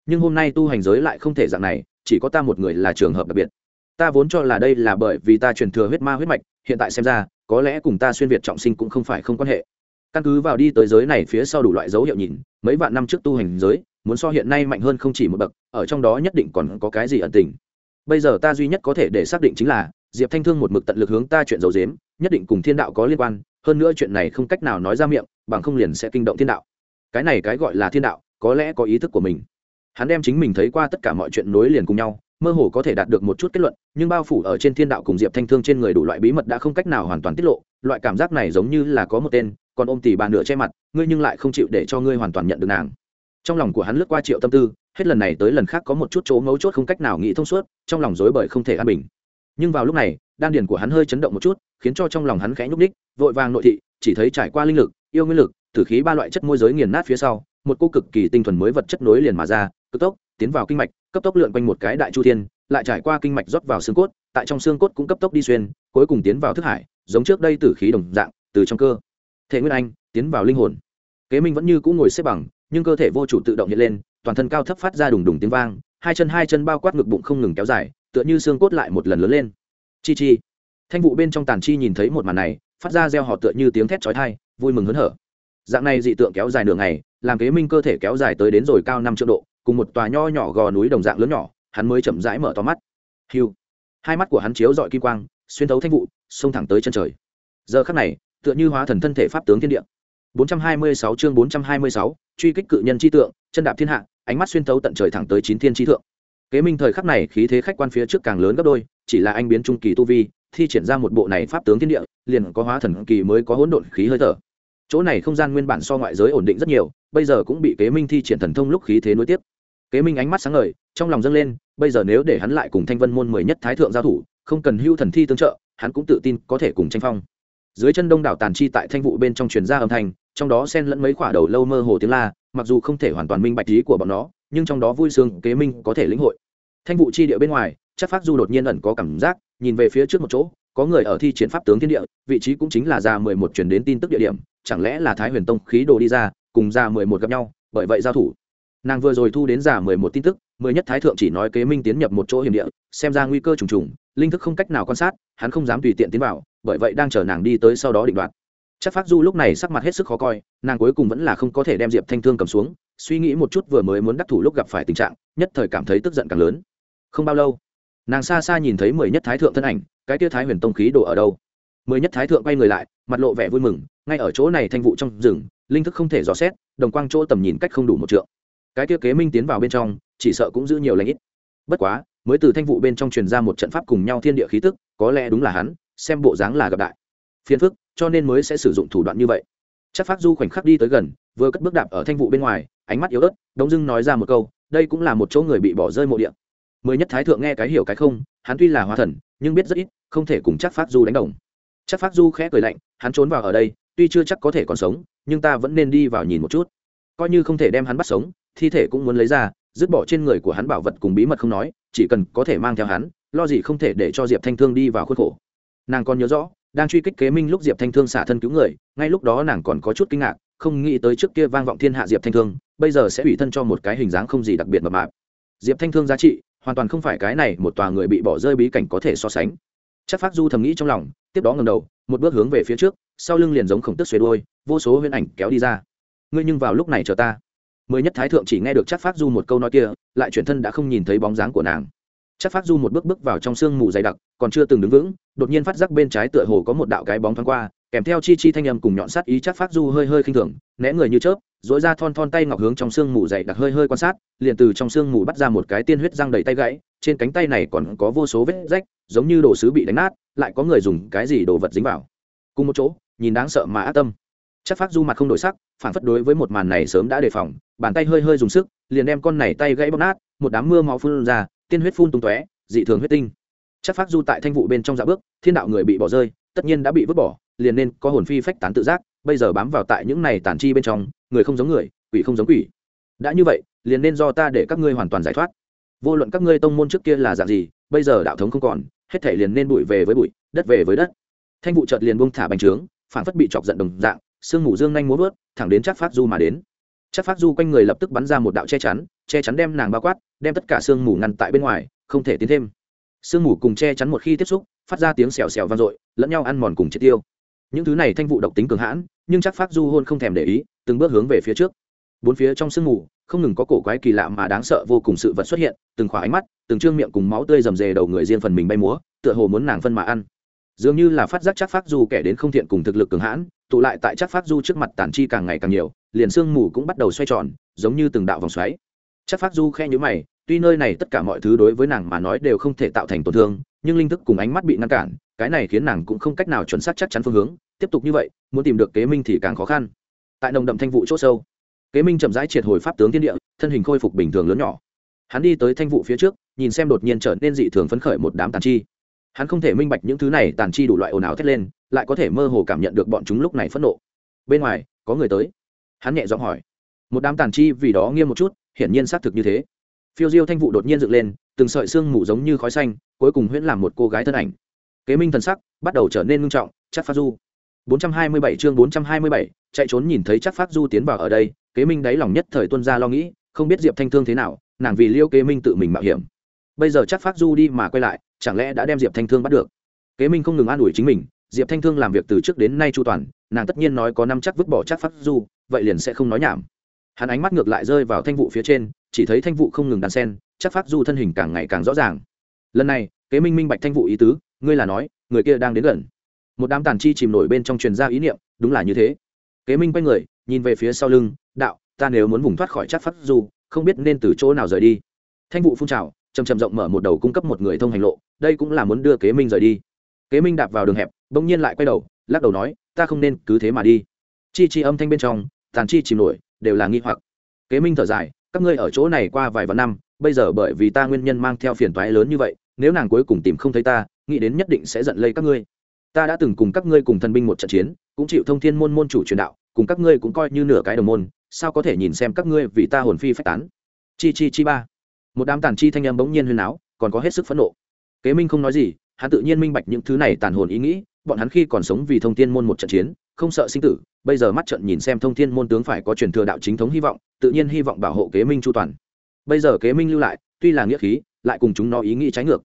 Nhưng hôm nay tu hành giới lại không thể dạng này, chỉ có ta một người là trường hợp đặc biệt. Ta vốn cho là đây là bởi vì ta truyền thừa huyết ma huyết mạch, hiện tại xem ra, có lẽ cùng ta xuyên việt trọng sinh cũng không phải không quan hệ. Căn cứ vào đi tới giới này phía sau đủ loại dấu hiệu nhìn, mấy vạn năm trước tu hành giới muốn so hiện nay mạnh hơn không chỉ một bậc, ở trong đó nhất định còn có cái gì ẩn tình. Bây giờ ta duy nhất có thể để xác định chính là, diệp thanh thương một mực tận lực hướng ta chuyện dầu dếm nhất định cùng thiên đạo có liên quan, hơn nữa chuyện này không cách nào nói ra miệng, bằng không liền sẽ kinh động thiên đạo. Cái này cái gọi là thiên đạo, có lẽ có ý thức của mình. Hắn đem chính mình thấy qua tất cả mọi chuyện nối liền cùng nhau, mơ hồ có thể đạt được một chút kết luận, nhưng bao phủ ở trên thiên đạo cùng diệp thanh thương trên người đủ loại bí mật đã không cách nào hoàn toàn tiết lộ, loại cảm giác này giống như là có một tên, còn ôm tỷ bà nửa che mặt, ngươi nhưng lại không chịu để cho ngươi hoàn toàn nhận được nàng trong lòng của hắn lướt qua triệu tâm tư, hết lần này tới lần khác có một chút chỗ mấu chốt không cách nào nghĩ thông suốt, trong lòng rối bời không thể an bình. Nhưng vào lúc này, đan điền của hắn hơi chấn động một chút, khiến cho trong lòng hắn khẽ nhúc ních vội vàng nội thị, chỉ thấy trải qua linh lực, yêu nguyên lực, tử khí ba loại chất môi giới nghiền nát phía sau, một cô cực kỳ tinh thuần mới vật chất nối liền mà ra, cực tốc, tiến vào kinh mạch, cấp tốc lượn quanh một cái đại chu thiên, lại trải qua kinh mạch rót vào xương cốt, tại trong xương cốt cũng cấp tốc đi xuyên, cuối cùng tiến vào thức hải, giống trước đây tử khí đồng dạng, từ trong cơ. Thể nguyên anh, tiến vào linh hồn. Kế minh vẫn như cũng ngồi xếp bằng nhưng cơ thể vô chủ tự động hiện lên, toàn thân cao thấp phát ra đùng đùng tiếng vang, hai chân hai chân bao quát ngực bụng không ngừng kéo dài, tựa như xương cốt lại một lần lớn lên. Chi chi. Thanh vụ bên trong tàn chi nhìn thấy một màn này, phát ra reo họ tựa như tiếng thét chói tai, vui mừng hớn hở. Dạng này dị tượng kéo dài nửa ngày, làm kế minh cơ thể kéo dài tới đến rồi cao năm triệu độ, cùng một tòa nho nhỏ gò núi đồng dạng lớn nhỏ, hắn mới chậm rãi mở to mắt. Hiu. Hai mắt của hắn chiếu dọi kim quang, xuyên thấu thanh vụ, xông thẳng tới chân trời. Giờ khắc này, tựa như hóa thần thân thể pháp tướng thiên địa. 426 chương 426, truy kích cự nhân chi tượng chân đạp thiên hạ ánh mắt xuyên thấu tận trời thẳng tới chín thiên chi thượng. Kế minh thời khắc này khí thế khách quan phía trước càng lớn gấp đôi chỉ là anh biến trung kỳ tu vi thi triển ra một bộ này pháp tướng thiên địa liền có hóa thần kỳ mới có hỗn độn khí hơi thở. Chỗ này không gian nguyên bản so ngoại giới ổn định rất nhiều bây giờ cũng bị kế minh thi triển thần thông lúc khí thế nối tiếp. Kế minh ánh mắt sáng ngời trong lòng dâng lên bây giờ nếu để hắn lại cùng thanh vân môn mười nhất thái thượng giao thủ không cần hưu thần thi tương trợ hắn cũng tự tin có thể cùng tranh phong. Dưới chân đông đảo tàn chi tại thanh vụ bên trong truyền ra âm thanh trong đó xen lẫn mấy quả đầu lâu mơ hồ tiếng la, mặc dù không thể hoàn toàn minh bạch ý của bọn nó, nhưng trong đó vui sướng kế minh có thể lĩnh hội. Thanh vụ chi địa bên ngoài, chắc phát du đột nhiên ẩn có cảm giác, nhìn về phía trước một chỗ, có người ở thi chiến pháp tướng thiên địa, vị trí cũng chính là ra mười một chuyển đến tin tức địa điểm, chẳng lẽ là thái huyền tông khí đồ đi ra, cùng ra mười một gặp nhau, bởi vậy giao thủ. Nàng vừa rồi thu đến giả mười một tin tức, mười nhất thái thượng chỉ nói kế minh tiến nhập một chỗ hiểm địa, xem ra nguy cơ trùng trùng, linh thức không cách nào quan sát, hắn không dám tùy tiện tiến vào, bởi vậy đang chờ nàng đi tới sau đó định đoạt chắc phát du lúc này sắc mặt hết sức khó coi, nàng cuối cùng vẫn là không có thể đem diệp thanh thương cầm xuống, suy nghĩ một chút vừa mới muốn đắc thủ lúc gặp phải tình trạng, nhất thời cảm thấy tức giận càng lớn. Không bao lâu, nàng xa xa nhìn thấy mười nhất thái thượng thân ảnh, cái tia thái huyền tông khí đồ ở đâu? Mười nhất thái thượng quay người lại, mặt lộ vẻ vui mừng, ngay ở chỗ này thanh vụ trong rừng, linh thức không thể dò xét, đồng quang chỗ tầm nhìn cách không đủ một trượng. Cái tia kế minh tiến vào bên trong, chỉ sợ cũng giữ nhiều lãnh ít. Bất quá, mới từ thanh vụ bên trong truyền ra một trận pháp cùng nhau thiên địa khí tức, có lẽ đúng là hắn, xem bộ dáng là gặp đại phiền phức, cho nên mới sẽ sử dụng thủ đoạn như vậy. Chắc phát du khoảnh khắc đi tới gần, vừa cất bước đạp ở thanh vụ bên ngoài, ánh mắt yếu ớt, đống dưng nói ra một câu, đây cũng là một chỗ người bị bỏ rơi mộ địa. Mới nhất thái thượng nghe cái hiểu cái không, hắn tuy là hóa thần, nhưng biết rất ít, không thể cùng chắc phát du đánh đồng. Chắc phát du khẽ cười lạnh, hắn trốn vào ở đây, tuy chưa chắc có thể còn sống, nhưng ta vẫn nên đi vào nhìn một chút. Coi như không thể đem hắn bắt sống, thi thể cũng muốn lấy ra, dứt bỏ trên người của hắn bảo vật cùng bí mật không nói, chỉ cần có thể mang theo hắn, lo gì không thể để cho diệp thanh thương đi vào khuôn khổ. Nàng còn nhớ rõ đang truy kích kế minh lúc diệp thanh thương xả thân cứu người ngay lúc đó nàng còn có chút kinh ngạc không nghĩ tới trước kia vang vọng thiên hạ diệp thanh thương bây giờ sẽ ủy thân cho một cái hình dáng không gì đặc biệt mập mạp diệp thanh thương giá trị hoàn toàn không phải cái này một tòa người bị bỏ rơi bí cảnh có thể so sánh chắc phát du thầm nghĩ trong lòng tiếp đó ngầm đầu một bước hướng về phía trước sau lưng liền giống khổng tức xuề đôi vô số huyễn ảnh kéo đi ra ngươi nhưng vào lúc này chờ ta mới nhất thái thượng chỉ nghe được chắc phát du một câu nói kia lại chuyển thân đã không nhìn thấy bóng dáng của nàng chắc phát du một bước bước vào trong sương mù dày đặc, còn chưa từng đứng vững, đột nhiên phát giác bên trái tựa hồ có một đạo cái bóng thoáng qua, kèm theo chi chi thanh âm cùng nhọn sát ý chắc phát du hơi hơi khinh thường, né người như chớp dỗi ra thon thon tay ngọc hướng trong sương mù dày đặc hơi hơi quan sát, liền từ trong sương mù bắt ra một cái tiên huyết răng đầy tay gãy, trên cánh tay này còn có vô số vết rách, giống như đồ sứ bị đánh nát, lại có người dùng cái gì đồ vật dính vào. Cùng một chỗ, nhìn đáng sợ mà ác tâm. Chắc phát du mặt không đổi sắc, phản phất đối với một màn này sớm đã đề phòng, bàn tay hơi hơi dùng sức, liền đem con này tay gãy bóp nát, một đám mưa máu phun ra tiên huyết phun tung tóe, dị thường huyết tinh. Chắc phát du tại thanh vụ bên trong dạ bước, thiên đạo người bị bỏ rơi, tất nhiên đã bị vứt bỏ, liền nên có hồn phi phách tán tự giác, bây giờ bám vào tại những này tàn chi bên trong, người không giống người, quỷ không giống quỷ. Đã như vậy, liền nên do ta để các ngươi hoàn toàn giải thoát. Vô luận các ngươi tông môn trước kia là dạng gì, bây giờ đạo thống không còn, hết thể liền nên bụi về với bụi, đất về với đất. Thanh vụ chợt liền buông thả bành trướng phản phất bị chọc giận đồng dạng, sương mù dương nhanh muốn vớt, thẳng đến chắc phát du mà đến. Chắc phát du quanh người lập tức bắn ra một đạo che chắn che chắn đem nàng bao quát, đem tất cả sương mù ngăn tại bên ngoài, không thể tiến thêm. Sương mù cùng che chắn một khi tiếp xúc, phát ra tiếng xèo xèo vang dội, lẫn nhau ăn mòn cùng triệt tiêu. Những thứ này thanh vụ độc tính cường hãn, nhưng chắc phát du hôn không thèm để ý, từng bước hướng về phía trước. Bốn phía trong sương mù, không ngừng có cổ quái kỳ lạ mà đáng sợ vô cùng sự vật xuất hiện, từng khỏa ánh mắt, từng trương miệng cùng máu tươi rầm rề đầu người riêng phần mình bay múa, tựa hồ muốn nàng phân mà ăn. Dường như là phát giác chắc phát du kẻ đến không thiện cùng thực lực cường hãn, tụ lại tại chắc phát du trước mặt tản chi càng ngày càng nhiều, liền sương mù cũng bắt đầu xoay tròn, giống như từng đạo vòng xoáy chắc phát du khe nhữ mày, tuy nơi này tất cả mọi thứ đối với nàng mà nói đều không thể tạo thành tổn thương, nhưng linh thức cùng ánh mắt bị ngăn cản, cái này khiến nàng cũng không cách nào chuẩn xác chắc chắn phương hướng. Tiếp tục như vậy, muốn tìm được kế minh thì càng khó khăn. Tại nồng đậm thanh vụ c h ỗ sâu, kế minh chậm rãi triệt hồi pháp tướng thiên địa, thân hình khôi phục bình thường lớn nhỏ. Hắn đi tới thanh vụ phía trước, nhìn xem đột nhiên trở nên dị thường phấn khởi một đám tàn chi. Hắn không thể minh bạch những thứ này tàn chi đủ loại ồn ào thét lên, lại có thể mơ hồ cảm nhận được bọn chúng lúc này phẫn nộ. Bên ngoài, có người tới. Hắn nhẹ giọng hỏi. Một đám tàn chi vì đó nghiêm một chút hiển nhiên xác thực như thế. Phiêu diêu thanh vụ đột nhiên dựng lên từng sợi xương mù giống như khói xanh cuối cùng huyễn làm một cô gái thân ảnh. Kế minh thần sắc bắt đầu trở nên ngưng trọng chắc phát du. 427 chương 427, chạy trốn nhìn thấy chắc phát du tiến vào ở đây kế minh đáy lòng nhất thời tuân ra lo nghĩ không biết diệp thanh thương thế nào nàng vì liêu kế minh tự mình mạo hiểm. Bây giờ chắc phát du đi mà quay lại chẳng lẽ đã đem diệp thanh thương bắt được? Kế minh không ngừng an ủi chính mình diệp thanh thương làm việc từ trước đến nay chu toàn nàng tất nhiên nói có năm chắc vứt bỏ chắc phát du vậy liền sẽ không nói nhảm hắn ánh mắt ngược lại rơi vào thanh vụ phía trên, chỉ thấy thanh vụ không ngừng đàn sen, chắc phát du thân hình càng ngày càng rõ ràng. Lần này, kế minh minh bạch thanh vụ ý tứ, ngươi là nói, người kia đang đến gần. Một đám tàn chi chìm nổi bên trong truyền ra ý niệm, đúng là như thế. Kế minh quay người, nhìn về phía sau lưng, đạo, ta nếu muốn vùng thoát khỏi chắc phát du, không biết nên từ chỗ nào rời đi. Thanh vụ phun trào chầm chầm rộng mở một đầu cung cấp một người thông hành lộ, đây cũng là muốn đưa kế minh rời đi. Kế minh đạp vào đường hẹp, bỗng nhiên lại quay đầu, lắc đầu nói, ta không nên cứ thế mà đi. Chi chi âm thanh bên trong, tàn chi chìm nổi đều là nghi hoặc. Kế minh thở dài, các ngươi ở chỗ này qua vài vạn năm, bây giờ bởi vì ta nguyên nhân mang theo phiền toái lớn như vậy, nếu nàng cuối cùng tìm không thấy ta, nghĩ đến nhất định sẽ giận lây các ngươi. Ta đã từng cùng các ngươi cùng thần binh một trận chiến, cũng chịu thông thiên môn môn chủ truyền đạo, cùng các ngươi cũng coi như nửa cái đồng môn, sao có thể nhìn xem các ngươi vì ta hồn phi phách tán? Chi chi chi ba. Một đám tàn chi thanh âm bỗng nhiên huyên áo còn có hết sức phẫn nộ. Kế minh không nói gì, hắn tự nhiên minh bạch những thứ này tàn hồn ý nghĩ, bọn hắn khi còn sống vì thông thiên môn một trận chiến không sợ sinh tử, bây giờ mắt trận nhìn xem thông thiên môn tướng phải có truyền thừa đạo chính thống hy vọng, tự nhiên hy vọng bảo hộ kế minh chu toàn. Bây giờ kế minh lưu lại, tuy là nghĩa khí, lại cùng chúng nó ý nghĩ trái ngược.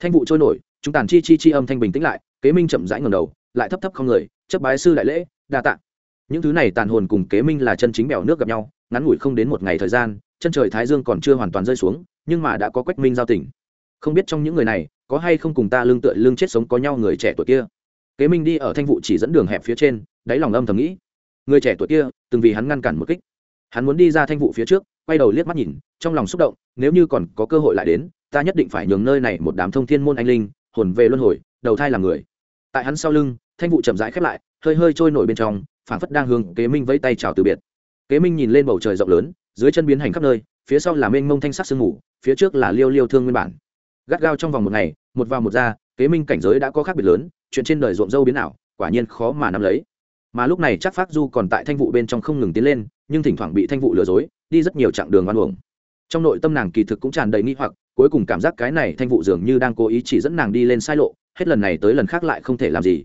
Thanh vụ trôi nổi, chúng tàn chi chi chi âm thanh bình tĩnh lại, kế minh chậm rãi ngầm đầu, lại thấp thấp không người, chấp bái sư đại lễ, đa tạ. Những thứ này tàn hồn cùng kế minh là chân chính bèo nước gặp nhau, ngắn ngủi không đến một ngày thời gian, chân trời thái dương còn chưa hoàn toàn rơi xuống, nhưng mà đã có quách minh giao tỉnh. Không biết trong những người này, có hay không cùng ta lương tựa lương chết sống có nhau người trẻ tuổi kia? Kế minh đi ở thanh vụ chỉ dẫn đường hẹp phía trên, đáy lòng âm thầm nghĩ. Người trẻ tuổi kia, từng vì hắn ngăn cản một kích. Hắn muốn đi ra thanh vụ phía trước, quay đầu liếc mắt nhìn, trong lòng xúc động, nếu như còn có cơ hội lại đến, ta nhất định phải nhường nơi này một đám thông thiên môn anh linh, hồn về luân hồi, đầu thai làm người. Tại hắn sau lưng, thanh vụ chậm rãi khép lại, hơi hơi trôi nổi bên trong, phảng phất đang hướng kế minh vẫy tay chào từ biệt. Kế minh nhìn lên bầu trời rộng lớn, dưới chân biến hành khắp nơi, phía sau là mênh mông thanh sắc sương mù, phía trước là liêu liêu thương nguyên bản. Gắt gao trong vòng một ngày, một vào một ra kế minh cảnh giới đã có khác biệt lớn, chuyện trên đời ruộng dâu biến ảo, quả nhiên khó mà nắm lấy. Mà lúc này chắc phát du còn tại thanh vụ bên trong không ngừng tiến lên, nhưng thỉnh thoảng bị thanh vụ lừa dối, đi rất nhiều chặng đường ngoan uổng. Trong nội tâm nàng kỳ thực cũng tràn đầy nghi hoặc, cuối cùng cảm giác cái này thanh vụ dường như đang cố ý chỉ dẫn nàng đi lên sai lộ, hết lần này tới lần khác lại không thể làm gì.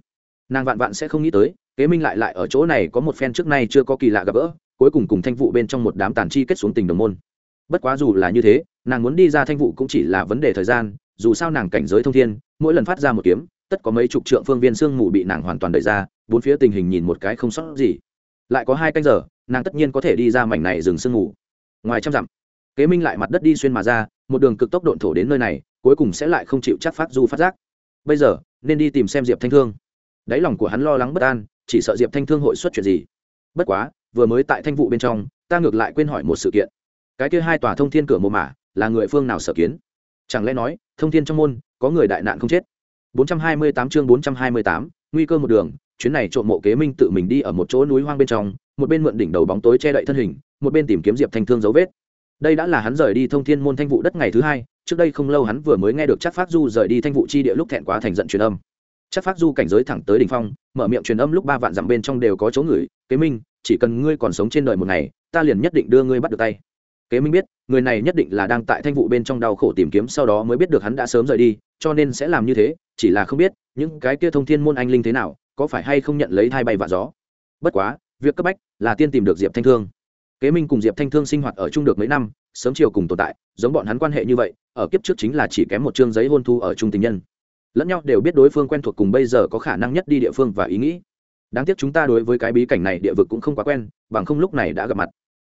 Nàng vạn vạn sẽ không nghĩ tới, kế minh lại lại ở chỗ này có một phen trước nay chưa có kỳ lạ gặp gỡ, cuối cùng cùng thanh vụ bên trong một đám tàn chi kết xuống tình đồng môn. Bất quá dù là như thế, nàng muốn đi ra thanh vụ cũng chỉ là vấn đề thời gian dù sao nàng cảnh giới thông thiên, mỗi lần phát ra một kiếm, tất có mấy chục trượng phương viên sương mù bị nàng hoàn toàn đẩy ra, bốn phía tình hình nhìn một cái không sót gì. Lại có hai canh giờ, nàng tất nhiên có thể đi ra mảnh này rừng sương mù. Ngoài trăm dặm, kế minh lại mặt đất đi xuyên mà ra, một đường cực tốc độn thổ đến nơi này, cuối cùng sẽ lại không chịu chắc phát du phát giác. Bây giờ, nên đi tìm xem diệp thanh thương. Đáy lòng của hắn lo lắng bất an, chỉ sợ diệp thanh thương hội xuất chuyện gì. Bất quá, vừa mới tại thanh vụ bên trong, ta ngược lại quên hỏi một sự kiện. Cái kia hai tòa thông thiên cửa mồ mả, là người phương nào sở kiến? Chẳng lẽ nói thông thiên trong môn có người đại nạn không chết? 428 chương 428, nguy cơ một đường chuyến này trộm mộ kế minh tự mình đi ở một chỗ núi hoang bên trong một bên mượn đỉnh đầu bóng tối che đậy thân hình một bên tìm kiếm diệp thanh thương dấu vết. Đây đã là hắn rời đi thông thiên môn thanh vụ đất ngày thứ hai trước đây không lâu hắn vừa mới nghe được chắc phát du rời đi thanh vụ chi địa lúc thẹn quá thành giận truyền âm. Chắc phát du cảnh giới thẳng tới đỉnh phong mở miệng truyền âm lúc ba vạn dặm bên trong đều có chỗ người kế minh chỉ cần ngươi còn sống trên đời một ngày ta liền nhất định đưa ngươi bắt được tay kế minh biết, người này nhất định là đang tại thanh vụ bên trong đau khổ tìm kiếm, sau đó mới biết được hắn đã sớm rời đi, cho nên sẽ làm như thế, chỉ là không biết, những cái kia thông thiên môn anh linh thế nào, có phải hay không nhận lấy thai bay vạ gió. Bất quá, việc cấp bách là tiên tìm được diệp thanh thương. Kế minh cùng diệp thanh thương sinh hoạt ở chung được mấy năm, sớm chiều cùng tồn tại, giống bọn hắn quan hệ như vậy, ở kiếp trước chính là chỉ kém một chương giấy hôn thu ở chung tình nhân. Lẫn nhau đều biết đối phương quen thuộc cùng bây giờ có khả năng nhất đi địa phương và ý nghĩ. Đáng tiếc chúng ta đối với cái bí cảnh này địa vực cũng không quá quen, bằng không lúc này đã gặp mặt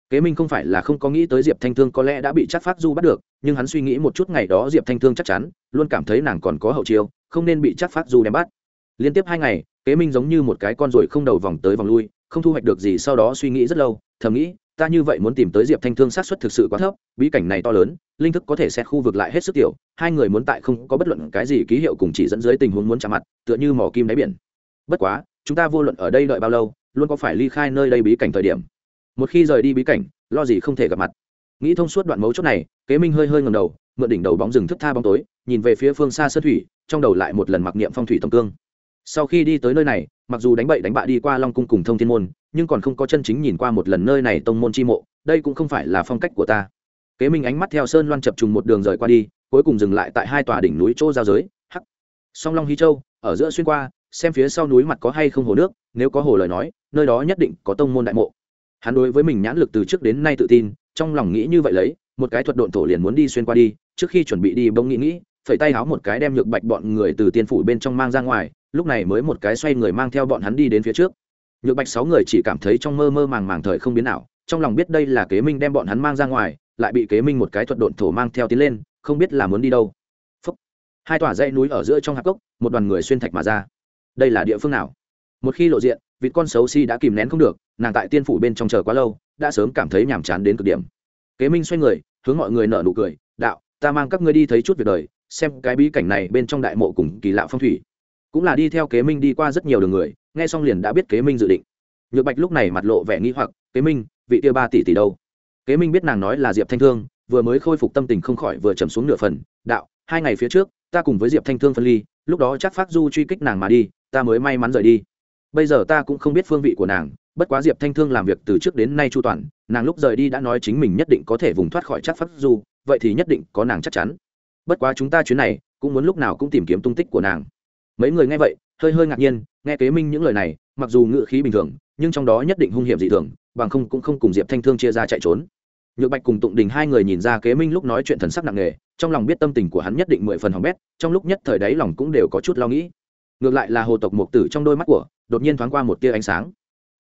kế minh không phải là không có nghĩ tới diệp thanh thương có lẽ đã bị chắc phát du bắt được, nhưng hắn suy nghĩ một chút ngày đó diệp thanh thương chắc chắn, luôn cảm thấy nàng còn có hậu chiêu, không nên bị chắc phát du đem bắt. Liên tiếp hai ngày, kế minh giống như một cái con ruồi không đầu vòng tới vòng lui, không thu hoạch được gì sau đó suy nghĩ rất lâu, thầm nghĩ, ta như vậy muốn tìm tới diệp thanh thương sát xuất thực sự quá thấp, bí cảnh này to lớn, linh thức có thể xét khu vực lại hết sức tiểu, hai người muốn tại không có bất luận cái gì ký hiệu cùng chỉ dẫn dưới tình huống muốn chạm mặt, tựa như mỏ kim đáy biển. Bất quá, chúng ta vô luận ở đây đợi bao lâu, luôn có phải ly khai nơi đây bí cảnh thời điểm một khi rời đi bí cảnh, lo gì không thể gặp mặt. Nghĩ thông suốt đoạn mấu chốt này, kế minh hơi hơi ngầm đầu, mượn đỉnh đầu bóng rừng thức tha bóng tối, nhìn về phía phương xa sơn thủy, trong đầu lại một lần mặc niệm phong thủy tầm cương. Sau khi đi tới nơi này, mặc dù đánh bậy đánh bạ đi qua long cung cùng thông thiên môn, nhưng còn không có chân chính nhìn qua một lần nơi này tông môn chi mộ, đây cũng không phải là phong cách của ta. Kế minh ánh mắt theo sơn loan chập trùng một đường rời qua đi, cuối cùng dừng lại tại hai tòa đỉnh núi chỗ giao giới, hắc. Song long hy châu, ở giữa xuyên qua, xem phía sau núi mặt có hay không hồ nước, nếu có hồ lời nói, nơi đó nhất định có tông môn đại mộ hắn đối với mình nhãn lực từ trước đến nay tự tin, trong lòng nghĩ như vậy lấy, một cái thuật độn thổ liền muốn đi xuyên qua đi, trước khi chuẩn bị đi bông nghĩ nghĩ, phẩy tay háo một cái đem nhược bạch bọn người từ tiên phủ bên trong mang ra ngoài, lúc này mới một cái xoay người mang theo bọn hắn đi đến phía trước. Nhược bạch sáu người chỉ cảm thấy trong mơ mơ màng màng thời không biến nào trong lòng biết đây là kế minh đem bọn hắn mang ra ngoài, lại bị kế minh một cái thuật độn thổ mang theo tiến lên, không biết là muốn đi đâu. Phúc. hai tòa dãy núi ở giữa trong hạp cốc, một đoàn người xuyên thạch mà ra. Đây là địa phương nào? Một khi lộ diện vịt con xấu xí đã kìm nén không được, nàng tại tiên phủ bên trong chờ quá lâu, đã sớm cảm thấy nhàm chán đến cực điểm. Kế minh xoay người, hướng mọi người nở nụ cười, đạo, ta mang các ngươi đi thấy chút việc đời, xem cái bí cảnh này bên trong đại mộ cùng kỳ lạ phong thủy. Cũng là đi theo kế minh đi qua rất nhiều đường người, nghe xong liền đã biết kế minh dự định. Nhược bạch lúc này mặt lộ vẻ nghi hoặc, kế minh, vị tia ba tỷ tỷ đâu? Kế minh biết nàng nói là diệp thanh thương, vừa mới khôi phục tâm tình không khỏi vừa trầm xuống nửa phần, đạo, hai ngày phía trước, ta cùng với diệp thanh thương phân ly, lúc đó chắc phát du truy kích nàng mà đi, ta mới may mắn rời đi bây giờ ta cũng không biết phương vị của nàng, bất quá diệp thanh thương làm việc từ trước đến nay chu toàn, nàng lúc rời đi đã nói chính mình nhất định có thể vùng thoát khỏi chắc phát du, vậy thì nhất định có nàng chắc chắn. Bất quá chúng ta chuyến này, cũng muốn lúc nào cũng tìm kiếm tung tích của nàng. Mấy người nghe vậy, hơi hơi ngạc nhiên, nghe kế minh những lời này, mặc dù ngự khí bình thường, nhưng trong đó nhất định hung hiểm dị thường, bằng không cũng không cùng diệp thanh thương chia ra chạy trốn. Nhược bạch cùng tụng đình hai người nhìn ra kế minh lúc nói chuyện thần sắc nặng nề, trong lòng biết tâm tình của hắn nhất định mười phần hỏng bét, trong lúc nhất thời đấy lòng cũng đều có chút lo nghĩ ngược lại là hồ tộc mục tử trong đôi mắt của, đột nhiên thoáng qua một tia ánh sáng.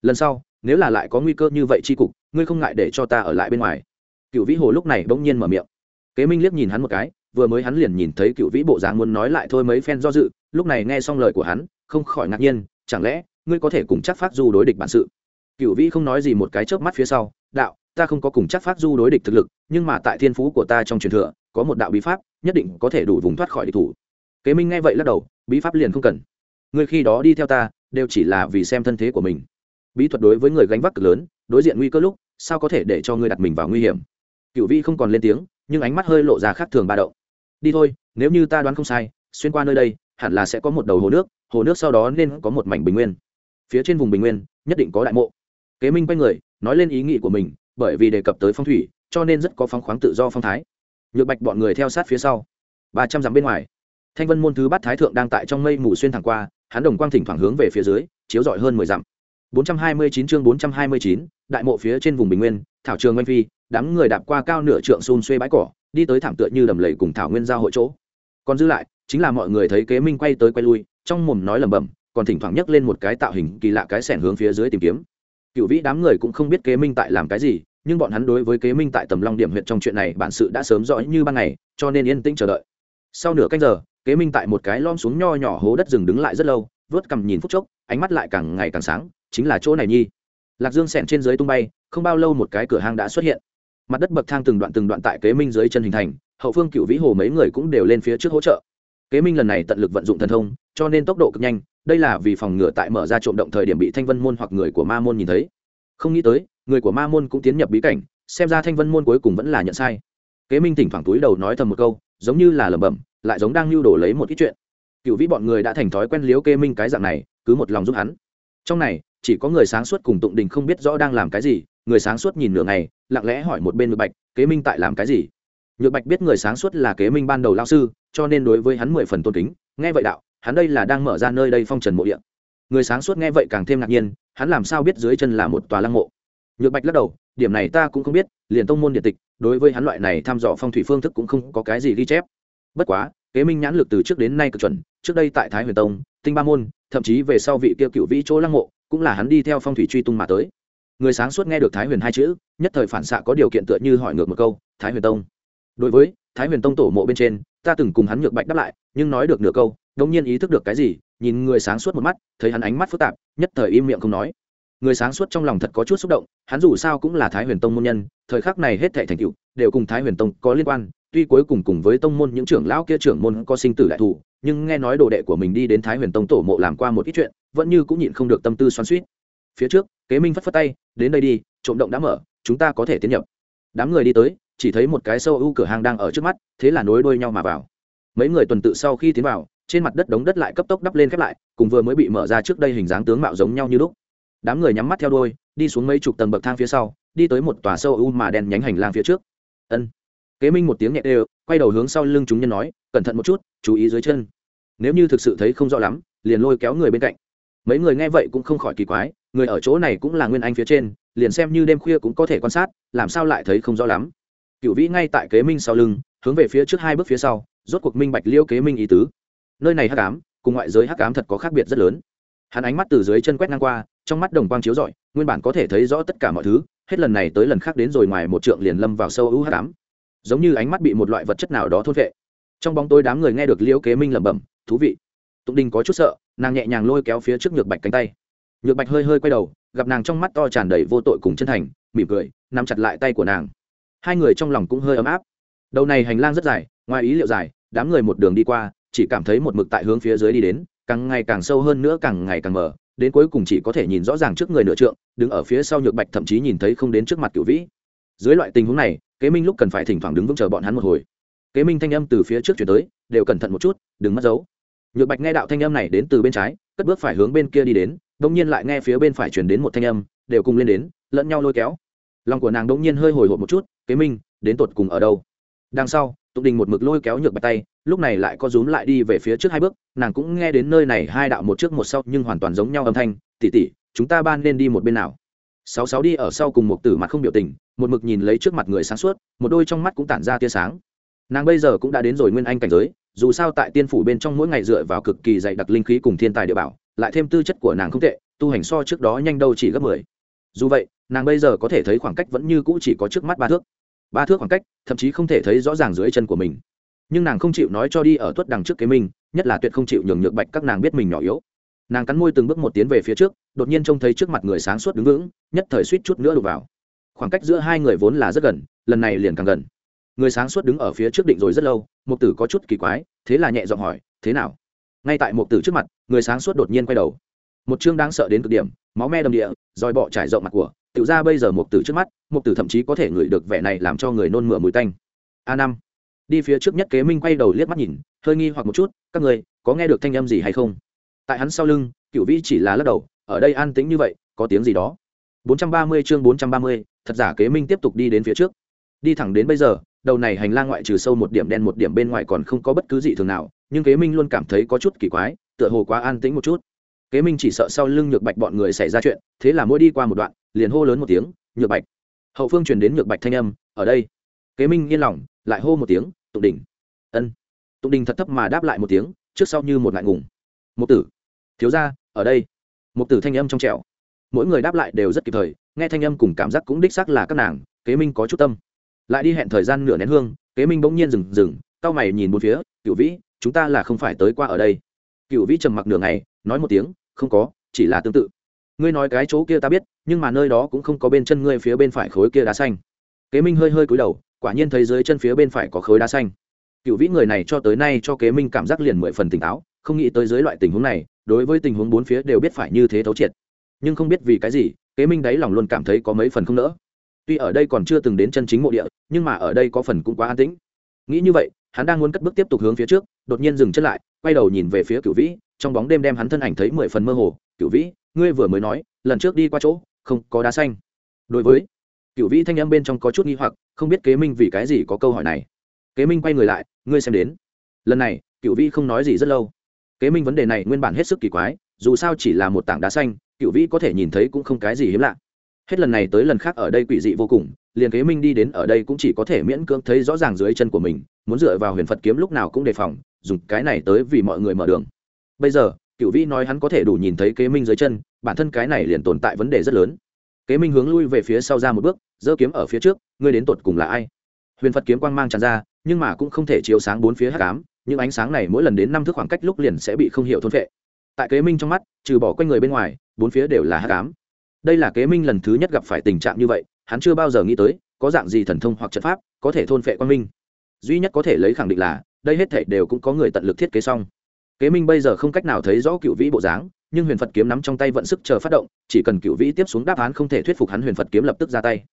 Lần sau, nếu là lại có nguy cơ như vậy chi cục, ngươi không ngại để cho ta ở lại bên ngoài. Cựu vĩ hồ lúc này bỗng nhiên mở miệng. Kế minh liếc nhìn hắn một cái, vừa mới hắn liền nhìn thấy cựu vĩ bộ dáng muốn nói lại thôi mấy phen do dự, lúc này nghe xong lời của hắn, không khỏi ngạc nhiên, chẳng lẽ, ngươi có thể cùng chắc phát du đối địch bản sự? Cựu vĩ không nói gì một cái chớp mắt phía sau, đạo, ta không có cùng chắc phát du đối địch thực lực, nhưng mà tại thiên phú của ta trong truyền thừa, có một đạo bí pháp, nhất định có thể đủ vùng thoát khỏi địch thủ. Kế minh nghe vậy lắc đầu, bí pháp liền không cần ngươi khi đó đi theo ta, đều chỉ là vì xem thân thế của mình. Bí thuật đối với người gánh vác cực lớn, đối diện nguy cơ lúc, sao có thể để cho ngươi đặt mình vào nguy hiểm? Cựu vi không còn lên tiếng, nhưng ánh mắt hơi lộ ra khác thường ba đậu đi thôi, nếu như ta đoán không sai, xuyên qua nơi đây, hẳn là sẽ có một đầu hồ nước hồ nước sau đó nên có một mảnh bình nguyên. Phía trên vùng bình nguyên, nhất định có đại mộ. Kế minh quay người, nói lên ý nghĩ của mình, bởi vì đề cập tới phong thủy, cho nên rất có phong khoáng tự do phong thái. Nhược bạch bọn người theo sát phía sau. Ba trăm dặm bên ngoài, thanh vân môn thứ bát thái thượng đang tại trong mây mù xuyên thẳng qua hắn đồng quang thỉnh thoảng hướng về phía dưới chiếu rọi hơn mười dặm. 429 chương 429, đại mộ phía trên vùng bình nguyên thảo trường nguyên phi đám người đạp qua cao nửa trượng xun xuê bãi cỏ đi tới thảm tựa như đầm lầy cùng thảo nguyên giao hội chỗ. Còn dư lại chính là mọi người thấy kế minh quay tới quay lui trong mồm nói lẩm bẩm còn thỉnh thoảng nhấc lên một cái tạo hình kỳ lạ cái sẻn hướng phía dưới tìm kiếm. Cựu vĩ đám người cũng không biết kế minh tại làm cái gì nhưng bọn hắn đối với kế minh tại tầm long điểm huyện trong chuyện này bản sự đã sớm rõ như ban ngày cho nên yên tĩnh chờ đợi sau nửa canh giờ, kế minh tại một cái lom xuống nho nhỏ hố đất rừng đứng lại rất lâu, vớt cằm nhìn phút chốc, ánh mắt lại càng ngày càng sáng, chính là chỗ này nhi. Lạc dương sẹn trên dưới tung bay, không bao lâu một cái cửa hang đã xuất hiện. Mặt đất bậc thang từng đoạn từng đoạn tại kế minh dưới chân hình thành, hậu phương cựu vĩ hồ mấy người cũng đều lên phía trước hỗ trợ. Kế minh lần này tận lực vận dụng thần thông, cho nên tốc độ cực nhanh, đây là vì phòng ngừa tại mở ra trộm động thời điểm bị thanh vân môn hoặc người của ma môn nhìn thấy. Không nghĩ tới, người của ma môn cũng tiến nhập bí cảnh, xem ra thanh vân môn cuối cùng vẫn là nhận sai. Kế minh thỉnh thoảng túi đầu nói thầm một câu giống như là lẩm bẩm, lại giống đang lưu đồ lấy một ít chuyện. Cựu vĩ bọn người đã thành thói quen liếu kế minh cái dạng này, cứ một lòng giúp hắn. Trong này, chỉ có người sáng suốt cùng tụng đình không biết rõ đang làm cái gì, người sáng suốt nhìn nửa ngày, lặng lẽ hỏi một bên nhược bạch kế minh tại làm cái gì? Nhược bạch biết người sáng suốt là kế minh ban đầu lao sư, cho nên đối với hắn mười phần tôn kính, nghe vậy đạo, hắn đây là đang mở ra nơi đây phong trần mộ địa. Người sáng suốt nghe vậy càng thêm ngạc nhiên, hắn làm sao biết dưới chân là một tòa lăng mộ? Nhược bạch lắc đầu, điểm này ta cũng không biết, liền tông môn điện tịch đối với hắn loại này thăm dò phong thủy phương thức cũng không có cái gì ghi chép. Bất quá, kế minh nhãn lực từ trước đến nay cực chuẩn, trước đây tại thái huyền tông, tinh ba môn, thậm chí về sau vị kia cựu vĩ chỗ lăng mộ, cũng là hắn đi theo phong thủy truy tung mà tới. Người sáng suốt nghe được thái huyền hai chữ, nhất thời phản xạ có điều kiện tựa như hỏi ngược một câu, thái huyền tông. Đối với thái huyền tông tổ mộ bên trên, ta từng cùng hắn nhược bạch đáp lại, nhưng nói được nửa câu đông nhiên ý thức được cái gì, nhìn người sáng suốt một mắt, thấy hắn ánh mắt phức tạp, nhất thời im miệng không nói người sáng suốt trong lòng thật có chút xúc động hắn dù sao cũng là thái huyền tông môn nhân thời khắc này hết thệ thành tựu, đều cùng thái huyền tông có liên quan tuy cuối cùng cùng với tông môn những trưởng lão kia trưởng môn có sinh tử đại thủ nhưng nghe nói đồ đệ của mình đi đến thái huyền tông tổ mộ làm qua một ít chuyện vẫn như cũng nhịn không được tâm tư xoắn suýt phía trước kế minh phất phất tay đến đây đi trộm động đã mở chúng ta có thể tiến nhập. Đám người đi tới chỉ thấy một cái sâu u cửa hàng đang ở trước mắt thế là nối đuôi nhau mà vào. Mấy người tuần tự sau khi tiến vào trên mặt đất đống đất lại cấp tốc đắp lên khép lại cùng vừa mới bị mở ra trước đây hình dáng tướng mạo giống nhau như lúc đám người nhắm mắt theo đôi, đi xuống mấy chục tầng bậc thang phía sau đi tới một tòa sâu u mà đen nhánh hành lang phía trước. Ân. Kế minh một tiếng nhẹ đều quay đầu hướng sau lưng chúng nhân nói cẩn thận một chút chú ý dưới chân. Nếu như thực sự thấy không rõ lắm liền lôi kéo người bên cạnh. Mấy người nghe vậy cũng không khỏi kỳ quái người ở chỗ này cũng là nguyên anh phía trên liền xem như đêm khuya cũng có thể quan sát làm sao lại thấy không rõ lắm. Cựu vĩ ngay tại kế minh sau lưng hướng về phía trước hai bước phía sau rốt cuộc minh bạch liêu kế minh ý tứ. Nơi này hắc ám cùng ngoại giới hắc ám thật có khác biệt rất lớn. Hắn ánh mắt từ dưới chân quét ngang qua trong mắt đồng quang chiếu rọi nguyên bản có thể thấy rõ tất cả mọi thứ hết lần này tới lần khác đến rồi ngoài một trượng liền lâm vào sâu u hám, giống như ánh mắt bị một loại vật chất nào đó thôn vệ. Trong bóng tối đám người nghe được liễu kế minh lẩm bẩm thú vị. Tụng đình có chút sợ nàng nhẹ nhàng lôi kéo phía trước nhược bạch cánh tay. Nhược bạch hơi hơi quay đầu gặp nàng trong mắt to tràn đầy vô tội cùng chân thành mỉm cười nắm chặt lại tay của nàng. Hai người trong lòng cũng hơi ấm áp. Đầu này hành lang rất dài ngoài ý liệu dài đám người một đường đi qua chỉ cảm thấy một mực tại hướng phía dưới đi đến càng ngày càng sâu hơn nữa càng ngày càng mở đến cuối cùng chỉ có thể nhìn rõ ràng trước người nửa trượng, đứng ở phía sau nhược bạch thậm chí nhìn thấy không đến trước mặt cựu vĩ. Dưới loại tình huống này, kế minh lúc cần phải thỉnh thoảng đứng vững chờ bọn hắn một hồi. Kế minh thanh âm từ phía trước chuyển tới, đều cẩn thận một chút, đừng mất dấu. Nhược bạch nghe đạo thanh âm này đến từ bên trái, cất bước phải hướng bên kia đi đến đông nhiên lại nghe phía bên phải chuyển đến một thanh âm, đều cùng lên đến, lẫn nhau lôi kéo. Lòng của nàng đông nhiên hơi hồi hộp một chút, kế minh, đến tột cùng ở đâu? Đằng sau, tụng đình một mực lôi kéo nhược bạch tay lúc này lại có rúm lại đi về phía trước hai bước, nàng cũng nghe đến nơi này hai đạo một trước một sau nhưng hoàn toàn giống nhau âm thanh tỉ tỉ chúng ta ban nên đi một bên nào? Sáu sáu đi ở sau cùng một tử mặt không biểu tình, một mực nhìn lấy trước mặt người sáng suốt, một đôi trong mắt cũng tản ra tia sáng. Nàng bây giờ cũng đã đến rồi nguyên anh cảnh giới, dù sao tại tiên phủ bên trong mỗi ngày dựa vào cực kỳ dày đặc linh khí cùng thiên tài địa bảo, lại thêm tư chất của nàng không tệ, tu hành so trước đó nhanh đâu chỉ gấp mười. Dù vậy, nàng bây giờ có thể thấy khoảng cách vẫn như cũ chỉ có trước mắt ba thước. Ba thước khoảng cách, thậm chí không thể thấy rõ ràng dưới chân của mình nhưng nàng không chịu nói cho đi ở tuất đằng trước kế minh, nhất là tuyệt không chịu nhường nhược bạch các nàng biết mình nhỏ yếu. Nàng cắn môi từng bước một tiến về phía trước, đột nhiên trông thấy trước mặt người sáng suốt đứng vững, nhất thời suýt chút nữa đục vào. Khoảng cách giữa hai người vốn là rất gần, lần này liền càng gần. Người sáng suốt đứng ở phía trước định rồi rất lâu, mục tử có chút kỳ quái, thế là nhẹ giọng hỏi, thế nào? Ngay tại mục tử trước mặt, người sáng suốt đột nhiên quay đầu. Một chương đáng sợ đến cực điểm, máu me đầm địa roi bọ trải rộng mặt của tự ra bây giờ mục tử trước mắt, mục tử thậm chí có thể ngửi được vẻ này làm cho người nôn mửa mùi tanh. A năm đi phía trước nhất kế minh quay đầu liếc mắt nhìn hơi nghi hoặc một chút các người có nghe được thanh âm gì hay không? Tại hắn sau lưng cựu vĩ chỉ là lắc đầu ở đây an tĩnh như vậy có tiếng gì đó? 430 chương 430, thật giả kế minh tiếp tục đi đến phía trước. Đi thẳng đến bây giờ đầu này hành lang ngoại trừ sâu một điểm đen một điểm bên ngoài còn không có bất cứ gì thường nào nhưng kế minh luôn cảm thấy có chút kỳ quái tựa hồ quá an tĩnh một chút. Kế minh chỉ sợ sau lưng nhược bạch bọn người xảy ra chuyện thế là mỗi đi qua một đoạn liền hô lớn một tiếng nhược bạch. Hậu phương truyền đến nhược bạch thanh âm ở đây kế minh yên lòng, lại hô một tiếng, tụng đình. Ân. Tụng đình thật thấp mà đáp lại một tiếng, trước sau như một ngại ngùng. Một tử, thiếu ra ở đây. Một tử thanh âm trong trẻo. Mỗi người đáp lại đều rất kịp thời, nghe thanh âm cùng cảm giác cũng đích xác là các nàng, kế minh có chút tâm. Lại đi hẹn thời gian nửa nén hương, kế minh bỗng nhiên dừng dừng, cau mày nhìn một phía cựu vĩ, chúng ta là không phải tới qua ở đây. Cựu vĩ trầm mặc nửa ngày, nói một tiếng, không có, chỉ là tương tự. Ngươi nói cái chỗ kia ta biết, nhưng mà nơi đó cũng không có bên chân ngươi phía bên phải khối kia đá xanh. Kế minh hơi hơi cúi đầu quả nhiên thấy dưới chân phía bên phải có khối đá xanh. Cựu vĩ người này cho tới nay cho kế minh cảm giác liền mười phần tỉnh táo, không nghĩ tới dưới loại tình huống này, đối với tình huống bốn phía đều biết phải như thế thấu triệt. Nhưng không biết vì cái gì, kế minh đáy lòng luôn cảm thấy có mấy phần không nỡ. Tuy ở đây còn chưa từng đến chân chính mộ địa, nhưng mà ở đây có phần cũng quá an tĩnh. Nghĩ như vậy, hắn đang muốn cất bước tiếp tục hướng phía trước, đột nhiên dừng chân lại, quay đầu nhìn về phía cựu vĩ, trong bóng đêm đem hắn thân ảnh thấy mười phần mơ hồ. Cựu vĩ, ngươi vừa mới nói, lần trước đi qua chỗ, không có đá xanh. Đối với cựu vĩ thanh âm bên trong có chút nghi hoặc, không biết kế minh vì cái gì có câu hỏi này. Kế minh quay người lại, ngươi xem đến. Lần này cựu vĩ không nói gì rất lâu. Kế minh vấn đề này nguyên bản hết sức kỳ quái, dù sao chỉ là một tảng đá xanh cựu vĩ có thể nhìn thấy cũng không cái gì hiếm lạ. Hết lần này tới lần khác ở đây quỷ dị vô cùng, liền kế minh đi đến ở đây cũng chỉ có thể miễn cưỡng thấy rõ ràng dưới chân của mình, muốn dựa vào huyền phật kiếm lúc nào cũng đề phòng, dùng cái này tới vì mọi người mở đường. Bây giờ cựu vĩ nói hắn có thể đủ nhìn thấy kế minh dưới chân, bản thân cái này liền tồn tại vấn đề rất lớn kế minh hướng lui về phía sau ra một bước, giơ kiếm ở phía trước, ngươi đến tột cùng là ai? Huyền phật kiếm quang mang tràn ra, nhưng mà cũng không thể chiếu sáng bốn phía hát cám những ánh sáng này mỗi lần đến năm thước khoảng cách lúc liền sẽ bị không hiểu thôn vệ tại kế minh trong mắt, trừ bỏ quanh người bên ngoài, bốn phía đều là hát cám đây là kế minh lần thứ nhất gặp phải tình trạng như vậy, hắn chưa bao giờ nghĩ tới, có dạng gì thần thông hoặc trận pháp có thể thôn phệ quang minh. Duy nhất có thể lấy khẳng định là, đây hết thể đều cũng có người tận lực thiết kế xong kế minh bây giờ không cách nào thấy rõ cựu vĩ bộ dáng, nhưng huyền phật kiếm nắm trong tay vận sức chờ phát động, chỉ cần cựu vĩ tiếp xuống đáp án không thể thuyết phục hắn huyền phật kiếm lập tức ra tay.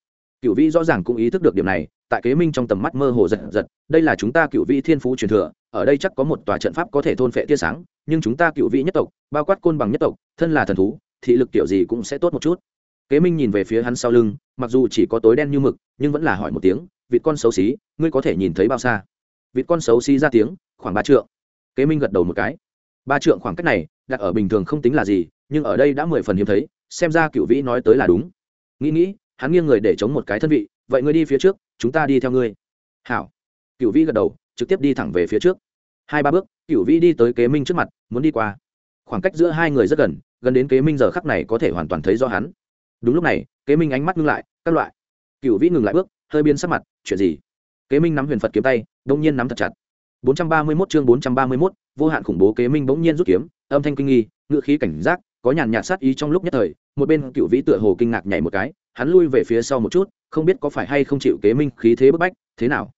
Cựu vĩ rõ ràng cũng ý thức được điểm này, tại kế minh trong tầm mắt mơ hồ giật giật, đây là chúng ta cựu vĩ thiên phú truyền thừa, ở đây chắc có một tòa trận pháp có thể thôn phệ tia sáng, nhưng chúng ta cựu vĩ nhất tộc, bao quát côn bằng nhất tộc, thân là thần thú, thị lực kiểu gì cũng sẽ tốt một chút. Kế minh nhìn về phía hắn sau lưng, mặc dù chỉ có tối đen như mực, nhưng vẫn là hỏi một tiếng, vịt con xấu xí, ngươi có thể nhìn thấy bao xa? Vịt con xấu xí ra tiếng, khoảng ba trượng kế minh gật đầu một cái. Ba trượng khoảng cách này, đặt ở bình thường không tính là gì, nhưng ở đây đã mười phần hiếm thấy, xem ra cựu vĩ nói tới là đúng. Nghĩ nghĩ, hắn nghiêng người để chống một cái thân vị, vậy ngươi đi phía trước, chúng ta đi theo ngươi. Hảo. Cựu vĩ gật đầu, trực tiếp đi thẳng về phía trước. Hai ba bước cựu vĩ đi tới kế minh trước mặt, muốn đi qua. Khoảng cách giữa hai người rất gần gần đến kế minh giờ khắc này có thể hoàn toàn thấy do hắn. Đúng lúc này, kế minh ánh mắt ngưng lại, các loại. Cựu vĩ ngừng lại bước, hơi biến sắc mặt, chuyện gì? Kế minh nắm huyền phật kiếm tay, đông nhiên nắm thật chặt. 431 chương 431, vô hạn khủng bố kế minh bỗng nhiên rút kiếm âm thanh kinh nghi ngự khí cảnh giác có nhàn nhạt sát ý trong lúc nhất thời một bên cựu vĩ tựa hồ kinh ngạc nhảy một cái hắn lui về phía sau một chút không biết có phải hay không chịu kế minh khí thế bức bách thế nào?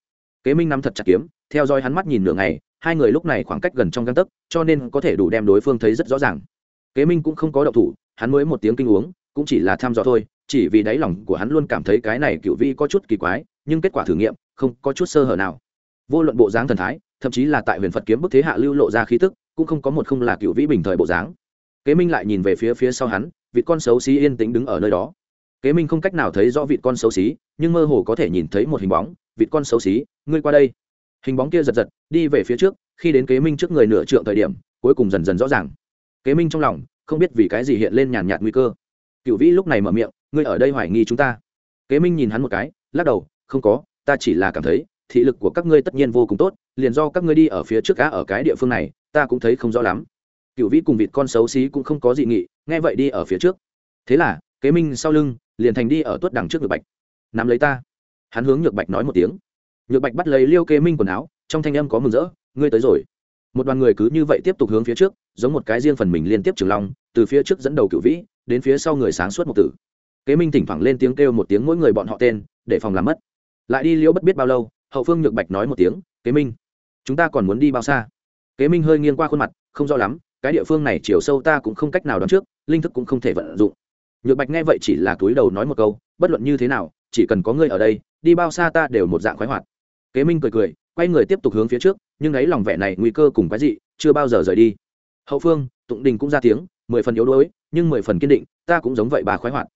Kế minh nắm thật chặt kiếm theo dõi hắn mắt nhìn nửa ngày hai người lúc này khoảng cách gần trong gang tấc cho nên có thể đủ đem đối phương thấy rất rõ ràng. Kế minh cũng không có động thủ hắn mới một tiếng kinh uống cũng chỉ là tham dò thôi chỉ vì đáy lòng của hắn luôn cảm thấy cái này cựu vĩ có chút kỳ quái nhưng kết quả thử nghiệm không có chút sơ hở nào. Vô luận bộ dáng thần thái thậm chí là tại huyền phật kiếm bức thế hạ lưu lộ ra khí tức, cũng không có một không là cựu vĩ bình thời bộ dáng. Kế minh lại nhìn về phía phía sau hắn vị con xấu xí yên tĩnh đứng ở nơi đó. Kế minh không cách nào thấy rõ vị con xấu xí, nhưng mơ hồ có thể nhìn thấy một hình bóng vị con xấu xí, ngươi qua đây. Hình bóng kia giật giật, đi về phía trước, khi đến kế minh trước người nửa trượng thời điểm, cuối cùng dần dần rõ ràng. Kế minh trong lòng không biết vì cái gì hiện lên nhàn nhạt nguy cơ. Cựu vĩ lúc này mở miệng, ngươi ở đây hoài nghi chúng ta. Kế minh nhìn hắn một cái, lắc đầu, không có, ta chỉ là cảm thấy thị lực của các ngươi tất nhiên vô cùng tốt, liền do các ngươi đi ở phía trước cá ở cái địa phương này, ta cũng thấy không rõ lắm. Cựu vĩ cùng vịt con xấu xí cũng không có dị nghị, nghe vậy đi ở phía trước. Thế là, kế minh sau lưng, liền thành đi ở tuất đằng trước nhược bạch. Nắm lấy ta. Hắn hướng nhược bạch nói một tiếng. Nhược bạch bắt lấy liêu kế minh quần áo, trong thanh âm có mừng rỡ, ngươi tới rồi. Một đoàn người cứ như vậy tiếp tục hướng phía trước, giống một cái riêng phần mình liên tiếp trường long, từ phía trước dẫn đầu cựu vĩ, đến phía sau người sáng suốt một tử. Kế minh thỉnh thoảng lên tiếng kêu một tiếng mỗi người bọn họ tên, để phòng làm mất. Lại đi liễu bất biết bao lâu hậu phương nhược bạch nói một tiếng, kế minh, chúng ta còn muốn đi bao xa? Kế minh hơi nghiêng qua khuôn mặt, không rõ lắm, cái địa phương này chiều sâu ta cũng không cách nào đón trước, linh thức cũng không thể vận dụng. Nhược bạch nghe vậy chỉ là túi đầu nói một câu, bất luận như thế nào, chỉ cần có ngươi ở đây, đi bao xa ta đều một dạng khoái hoạt. Kế minh cười cười, quay người tiếp tục hướng phía trước, nhưng ấy lòng vẻ này nguy cơ cùng cái gì chưa bao giờ rời đi. Hậu phương, tụng đình cũng ra tiếng, mười phần yếu đuối, nhưng mười phần kiên định, ta cũng giống vậy bà khoái hoạt.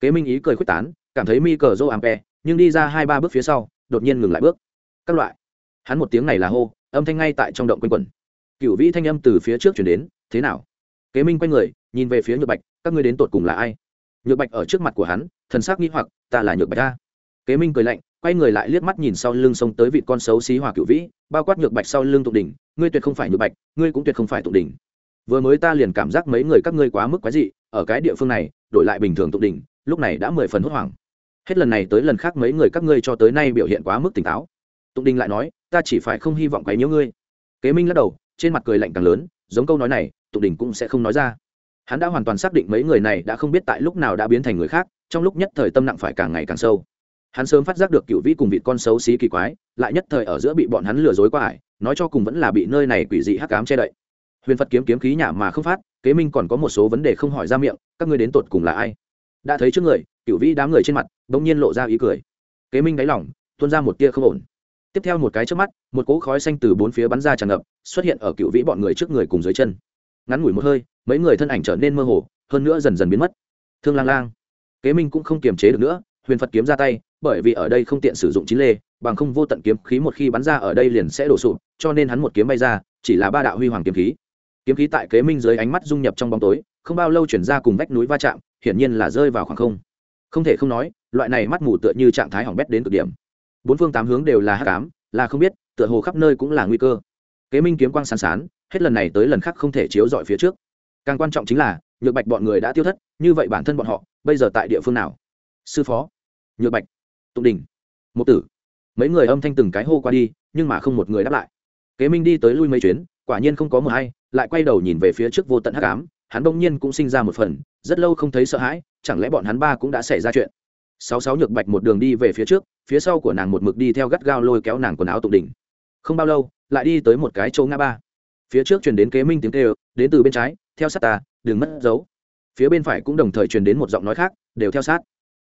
Kế minh ý cười khuếch tán, cảm thấy mi cờ rô ampe nhưng đi ra hai ba bước phía sau đột nhiên ngừng lại bước. Các loại. Hắn một tiếng này là hô, âm thanh ngay tại trong động quanh quẩn. Cựu vĩ thanh âm từ phía trước chuyển đến, thế nào? Kế minh quay người, nhìn về phía nhược bạch, các ngươi đến tột cùng là ai? Nhược bạch ở trước mặt của hắn, thần sắc nghĩ hoặc, ta là nhược bạch ta kế minh cười lạnh, quay người lại liếc mắt nhìn sau lưng sông tới vị con xấu xí hòa cựu vĩ, bao quát nhược bạch sau lưng tụng đỉnh, ngươi tuyệt không phải nhược bạch, ngươi cũng tuyệt không phải tụng đỉnh. Vừa mới ta liền cảm giác mấy người các ngươi quá mức quái dị, ở cái địa phương này, đổi lại bình thường tụng đỉnh, lúc này đã mười phần hốt hoảng hết lần này tới lần khác mấy người các ngươi cho tới nay biểu hiện quá mức tỉnh táo. Tụng đình lại nói, ta chỉ phải không hy vọng quấy nhiễu ngươi. Kế minh lắc đầu, trên mặt cười lạnh càng lớn, giống câu nói này, tụng đình cũng sẽ không nói ra. Hắn đã hoàn toàn xác định mấy người này đã không biết tại lúc nào đã biến thành người khác, trong lúc nhất thời tâm nặng phải càng ngày càng sâu. Hắn sớm phát giác được cựu vĩ cùng vị con xấu xí kỳ quái, lại nhất thời ở giữa bị bọn hắn lừa dối qua ải, nói cho cùng vẫn là bị nơi này quỷ dị hắc cám che đậy. Huyền phật kiếm kiếm khí nhả mà không phát, kế minh còn có một số vấn đề không hỏi ra miệng, các ngươi đến tột cùng là ai? Đã thấy trước người cựu vĩ đám người trên mặt, bỗng nhiên lộ ra ý cười. Kế minh đáy lỏng tuôn ra một tia không ổn. Tiếp theo một cái trước mắt, một cỗ khói xanh từ bốn phía bắn ra tràn ngập, xuất hiện ở cựu vĩ bọn người trước người cùng dưới chân. Ngắn ngủi một hơi, mấy người thân ảnh trở nên mơ hồ, hơn nữa dần dần biến mất. Thương lang lang. Kế minh cũng không kiềm chế được nữa, huyền phật kiếm ra tay, bởi vì ở đây không tiện sử dụng chín lê, bằng không vô tận kiếm khí một khi bắn ra ở đây liền sẽ đổ sụp, cho nên hắn một kiếm bay ra, chỉ là ba đạo huy hoàng kiếm khí. Kiếm khí tại kế minh dưới ánh mắt dung nhập trong bóng tối, không bao lâu chuyển ra cùng vách núi va chạm hiển nhiên là rơi vào khoảng không. Không thể không nói, loại này mắt mù tựa như trạng thái hỏng bét đến cực điểm. Bốn phương tám hướng đều là hát cám là không biết, tựa hồ khắp nơi cũng là nguy cơ. Kế minh kiếm quang sán sán, hết lần này tới lần khác không thể chiếu dọi phía trước. Càng quan trọng chính là, nhược bạch bọn người đã tiêu thất, như vậy bản thân bọn họ, bây giờ tại địa phương nào? Sư phó, nhược bạch, tụng đình, Mộ tử. Mấy người âm thanh từng cái hô qua đi, nhưng mà không một người đáp lại. Kế minh đi tới lui mấy chuyến, quả nhiên không có mờ hay, lại quay đầu nhìn về phía trước vô tận hắc ám, hắn bỗng nhiên cũng sinh ra một phần rất lâu không thấy sợ hãi, chẳng lẽ bọn hắn ba cũng đã xảy ra chuyện? Sáu sáu nhược bạch một đường đi về phía trước, phía sau của nàng một mực đi theo gắt gao lôi kéo nàng quần áo tụng đỉnh. Không bao lâu, lại đi tới một cái chỗ ngã ba. Phía trước truyền đến kế minh tiếng kêu, đến từ bên trái, theo sát ta, đừng mất dấu. Phía bên phải cũng đồng thời truyền đến một giọng nói khác, đều theo sát.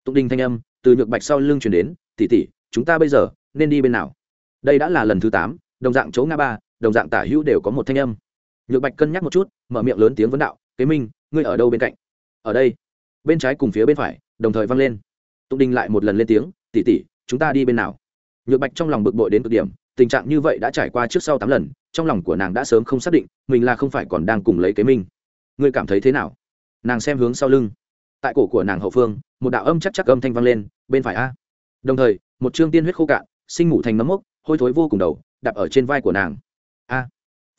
Tụng đình thanh âm, từ nhược bạch sau lưng truyền đến tỉ tỉ chúng ta bây giờ nên đi bên nào? Đây đã là lần thứ tám, đồng dạng chỗ ngã ba, đồng dạng tả hữu đều có một thanh âm. Nhược bạch cân nhắc một chút, mở miệng lớn tiếng vấn đạo, kế minh, ngươi ở đâu bên cạnh? Ở đây. Bên trái cùng phía bên phải, đồng thời vang lên. Tụng đình lại một lần lên tiếng tỉ tỉ chúng ta đi bên nào? Nhược bạch trong lòng bực bội đến cực điểm, tình trạng như vậy đã trải qua trước sau tám lần, trong lòng của nàng đã sớm không xác định, mình là không phải còn đang cùng lấy kế minh ngươi cảm thấy thế nào? Nàng xem hướng sau lưng. Tại cổ của nàng hậu phương, một đạo âm chắc chắc âm thanh vang lên, bên phải a. Đồng thời, một chương tiên huyết khô cạn, sinh ngủ thành nấm mốc, hôi thối vô cùng đầu, đạp ở trên vai của nàng. A.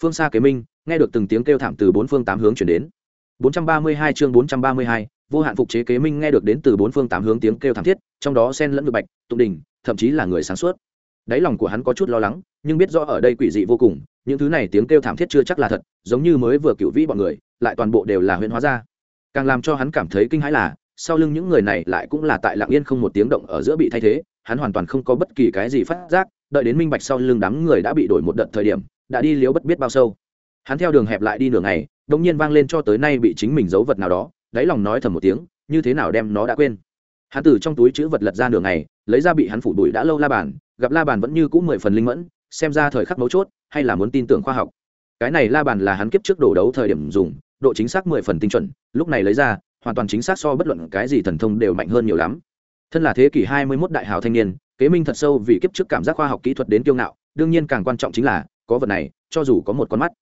Phương xa kế minh, nghe được từng tiếng kêu thảm từ bốn phương tám hướng chuyển đến. 432 chương 432, vô hạn phục chế kế minh nghe được đến từ bốn phương tám hướng tiếng kêu thảm thiết trong đó xen lẫn được bạch tụng đỉnh, thậm chí là người sáng suốt. Đáy lòng của hắn có chút lo lắng nhưng biết rõ ở đây quỷ dị vô cùng những thứ này tiếng kêu thảm thiết chưa chắc là thật giống như mới vừa cựu vĩ bọn người lại toàn bộ đều là huyễn hóa ra. Càng làm cho hắn cảm thấy kinh hãi là sau lưng những người này lại cũng là tại lặng yên không một tiếng động ở giữa bị thay thế hắn hoàn toàn không có bất kỳ cái gì phát giác đợi đến minh bạch sau lưng đám người đã bị đổi một đợt thời điểm đã đi liếu bất biết bao sâu. Hắn theo đường hẹp lại đi nửa ngày đông nhiên vang lên cho tới nay bị chính mình giấu vật nào đó, đáy lòng nói thầm một tiếng, như thế nào đem nó đã quên. Hắn từ trong túi chữ vật lật ra nửa ngày, lấy ra bị hắn phủ đuổi đã lâu la bàn, gặp la bàn vẫn như cũ mười phần linh mẫn, xem ra thời khắc mấu chốt, hay là muốn tin tưởng khoa học. Cái này la bàn là hắn kiếp trước đổ đấu thời điểm dùng, độ chính xác mười phần tinh chuẩn, lúc này lấy ra, hoàn toàn chính xác so bất luận cái gì thần thông đều mạnh hơn nhiều lắm. Thân là thế kỷ hai mươi 21 đại hào thanh niên, kế minh thật sâu vì kiếp trước cảm giác khoa học kỹ thuật đến kiêu ngạo, đương nhiên càng quan trọng chính là, có vật này, cho dù có một con mắt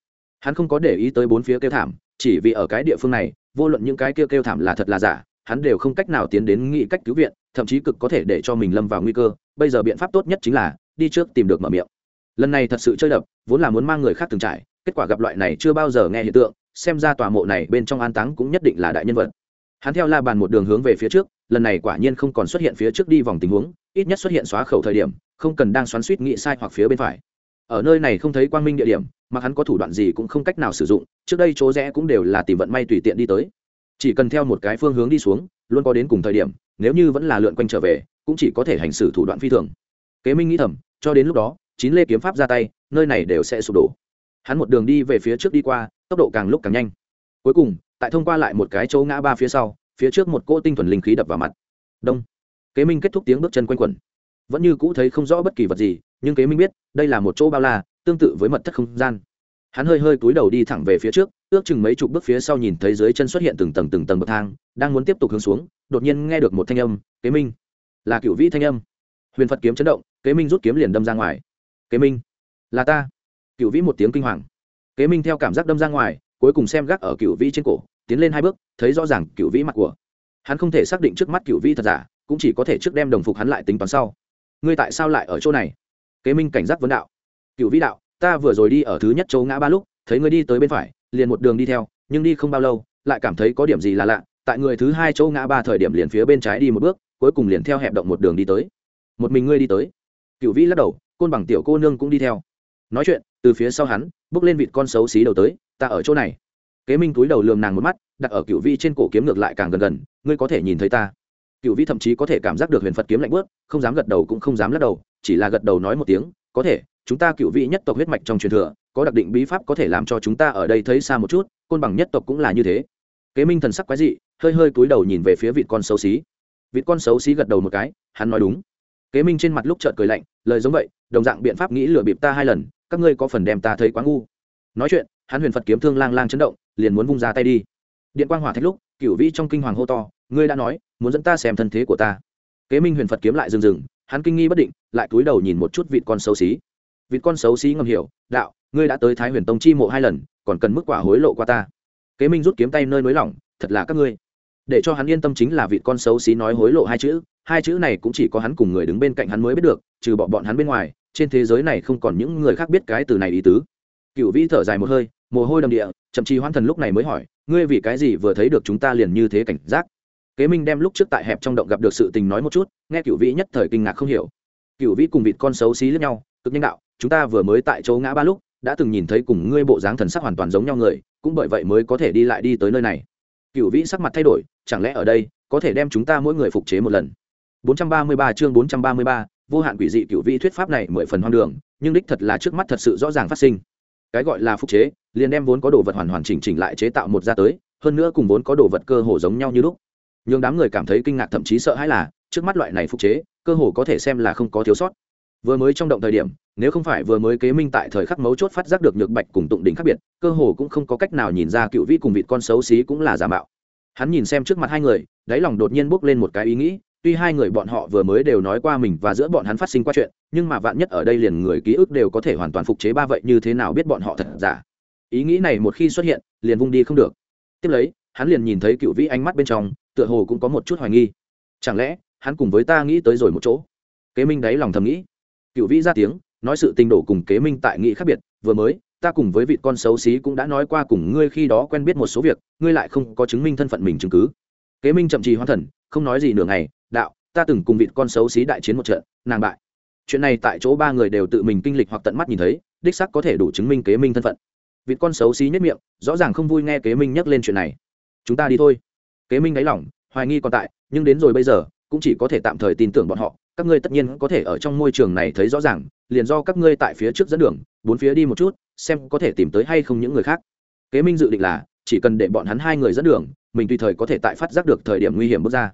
hắn không có để ý tới bốn phía kêu thảm, chỉ vì ở cái địa phương này, vô luận những cái kêu kêu thảm là thật là giả, hắn đều không cách nào tiến đến nghĩ cách cứu viện, thậm chí cực có thể để cho mình lâm vào nguy cơ. Bây giờ biện pháp tốt nhất chính là đi trước tìm được mở miệng. Lần này thật sự chơi đập, vốn là muốn mang người khác từng trải, kết quả gặp loại này chưa bao giờ nghe hiện tượng, xem ra tòa mộ này bên trong an táng cũng nhất định là đại nhân vật. Hắn theo la bàn một đường hướng về phía trước, lần này quả nhiên không còn xuất hiện phía trước đi vòng tình huống, ít nhất xuất hiện xóa khẩu thời điểm, không cần đang xoắn suýt nghĩ sai hoặc phía bên phải. Ở nơi này không thấy quang minh địa điểm mà hắn có thủ đoạn gì cũng không cách nào sử dụng, trước đây chỗ rẽ cũng đều là tìm vận may tùy tiện đi tới. Chỉ cần theo một cái phương hướng đi xuống, luôn có đến cùng thời điểm, nếu như vẫn là lượn quanh trở về, cũng chỉ có thể hành xử thủ đoạn phi thường. Kế minh nghĩ thầm, cho đến lúc đó, chín lê kiếm pháp ra tay, nơi này đều sẽ sụp đổ. Hắn một đường đi về phía trước đi qua, tốc độ càng lúc càng nhanh. Cuối cùng, tại thông qua lại một cái chỗ ngã ba phía sau, phía trước một cỗ tinh thuần linh khí đập vào mặt. Đông. Kế minh kết thúc tiếng bước chân quanh quẩn. Vẫn như cũ thấy không rõ bất kỳ vật gì, nhưng kế minh biết, đây là một chỗ bao la tương tự với mật thất không gian. Hắn hơi hơi cúi đầu đi thẳng về phía trước, ước chừng mấy chục bước phía sau nhìn thấy dưới chân xuất hiện từng tầng từng tầng bậc thang, đang muốn tiếp tục hướng xuống, đột nhiên nghe được một thanh âm, kế minh. Là cựu vĩ thanh âm. Huyền phật kiếm chấn động, kế minh rút kiếm liền đâm ra ngoài. Kế minh, là ta. Cựu vĩ một tiếng kinh hoàng. Kế minh theo cảm giác đâm ra ngoài, cuối cùng xem gác ở cựu vĩ trên cổ, tiến lên hai bước, thấy rõ ràng cựu vĩ mặt của hắn. Không thể xác định trước mắt cựu vĩ thật giả, cũng chỉ có thể trước đem đồng phục hắn lại tính toán sau. Ngươi tại sao lại ở chỗ này? Kế minh cảnh giác vấn đạo cựu vĩ đạo, ta vừa rồi đi ở thứ nhất châu ngã ba lúc, thấy ngươi đi tới bên phải, liền một đường đi theo, nhưng đi không bao lâu, lại cảm thấy có điểm gì là lạ, tại người thứ hai châu ngã ba thời điểm liền phía bên trái đi một bước, cuối cùng liền theo hẹp động một đường đi tới. Một mình ngươi đi tới. Cựu vĩ lắc đầu, côn bằng tiểu cô nương cũng đi theo. Nói chuyện, từ phía sau hắn, bước lên vịt con xấu xí đầu tới, ta ở chỗ này. Kế minh túi đầu lườm nàng một mắt, đặt ở cựu vĩ trên cổ kiếm ngược lại càng gần gần, ngươi có thể nhìn thấy ta. Cựu vĩ thậm chí có thể cảm giác được huyền phật kiếm lạnh bớt không dám gật đầu cũng không dám lắc đầu, chỉ là gật đầu nói một tiếng, có thể chúng ta cựu vị nhất tộc huyết mạch trong truyền thừa, có đặc định bí pháp có thể làm cho chúng ta ở đây thấy xa một chút, côn bằng nhất tộc cũng là như thế. Kế minh thần sắc quái dị, hơi hơi cúi đầu nhìn về phía vị con xấu xí. Vị con xấu xí gật đầu một cái, hắn nói đúng. Kế minh trên mặt lúc chợt cười lạnh, lời giống vậy, đồng dạng biện pháp nghĩ lừa bịp ta hai lần, các ngươi có phần đem ta thấy quá ngu. Nói chuyện, hắn huyền phật kiếm thương lang lang chấn động, liền muốn vung ra tay đi. Điện quang hỏa thạch lúc cựu vĩ trong kinh hoàng hô to, ngươi đã nói, muốn dẫn ta xem thân thế của ta. Kế minh huyền phật kiếm lại dừng dừng hắn kinh nghi bất định, lại cúi đầu nhìn một chút vị con xấu xí vị con xấu xí ngầm hiểu, đạo, ngươi đã tới thái huyền tông chi mộ hai lần, còn cần mức quả hối lộ qua ta. Kế minh rút kiếm tay nơi nới lỏng thật là các ngươi. Để cho hắn yên tâm chính là vị con xấu xí nói hối lộ hai chữ hai chữ này cũng chỉ có hắn cùng người đứng bên cạnh hắn mới biết được, trừ bỏ bọn hắn bên ngoài, trên thế giới này không còn những người khác biết cái từ này ý tứ. Cựu vĩ thở dài một hơi, mồ hôi đầm địa, chậm chi hoãn thần lúc này mới hỏi, ngươi vì cái gì vừa thấy được chúng ta liền như thế cảnh giác? Kế minh đem lúc trước tại hẹp trong động gặp được sự tình nói một chút, nghe cựu vĩ nhất thời kinh ngạc không hiểu. Cựu vĩ cùng vịt con xấu xí lẫn nhau, cực nhanh đạo chúng ta vừa mới tại chỗ ngã ba lúc đã từng nhìn thấy cùng ngươi bộ dáng thần sắc hoàn toàn giống nhau người cũng bởi vậy mới có thể đi lại đi tới nơi này. Cựu vĩ sắc mặt thay đổi chẳng lẽ ở đây có thể đem chúng ta mỗi người phục chế một lần? 433 chương 433, vô hạn quỷ dị cựu vĩ thuyết pháp này mười phần hoang đường nhưng đích thật là trước mắt thật sự rõ ràng phát sinh. Cái gọi là phục chế liền đem vốn có đồ vật hoàn hoàn chỉnh chỉnh lại chế tạo một ra tới hơn nữa cùng vốn có đồ vật cơ hồ giống nhau như lúc. Nhưng đám người cảm thấy kinh ngạc thậm chí sợ hãi là trước mắt loại này phục chế cơ hồ có thể xem là không có thiếu sót vừa mới trong động thời điểm, nếu không phải vừa mới kế minh tại thời khắc mấu chốt phát giác được nhược bạch cùng tụng đỉnh khác biệt, cơ hồ cũng không có cách nào nhìn ra cựu vĩ cùng vịt con xấu xí cũng là giả mạo. Hắn nhìn xem trước mặt hai người, đáy lòng đột nhiên bốc lên một cái ý nghĩ, tuy hai người bọn họ vừa mới đều nói qua mình và giữa bọn hắn phát sinh qua chuyện, nhưng mà vạn nhất ở đây liền người ký ức đều có thể hoàn toàn phục chế ba vậy như thế nào biết bọn họ thật giả? Ý nghĩ này một khi xuất hiện, liền vung đi không được. Tiếp lấy, hắn liền nhìn thấy cựu vĩ ánh mắt bên trong, tựa hồ cũng có một chút hoài nghi. Chẳng lẽ, hắn cùng với ta nghĩ tới rồi một chỗ? Kế minh đáy lòng thầm nghĩ cựu vĩ ra tiếng, nói sự tình đổ cùng kế minh tại nghị khác biệt, vừa mới, ta cùng với vị con xấu xí cũng đã nói qua cùng ngươi khi đó quen biết một số việc, ngươi lại không có chứng minh thân phận mình chứng cứ. Kế minh chậm trì hoan thần, không nói gì nửa ngày, đạo, ta từng cùng vị con xấu xí đại chiến một trận, nàng bại. Chuyện này tại chỗ ba người đều tự mình kinh lịch hoặc tận mắt nhìn thấy, đích sắc có thể đủ chứng minh kế minh thân phận. Vị con xấu xí nhất miệng, rõ ràng không vui nghe kế minh nhắc lên chuyện này. Chúng ta đi thôi. Kế minh đáy lỏng hoài nghi còn tại, nhưng đến rồi bây giờ cũng chỉ có thể tạm thời tin tưởng bọn họ, các ngươi tất nhiên có thể ở trong môi trường này thấy rõ ràng, liền do các ngươi tại phía trước dẫn đường, bốn phía đi một chút, xem có thể tìm tới hay không những người khác. Kế minh dự định là, chỉ cần để bọn hắn hai người dẫn đường, mình tùy thời có thể tại phát giác được thời điểm nguy hiểm bước ra.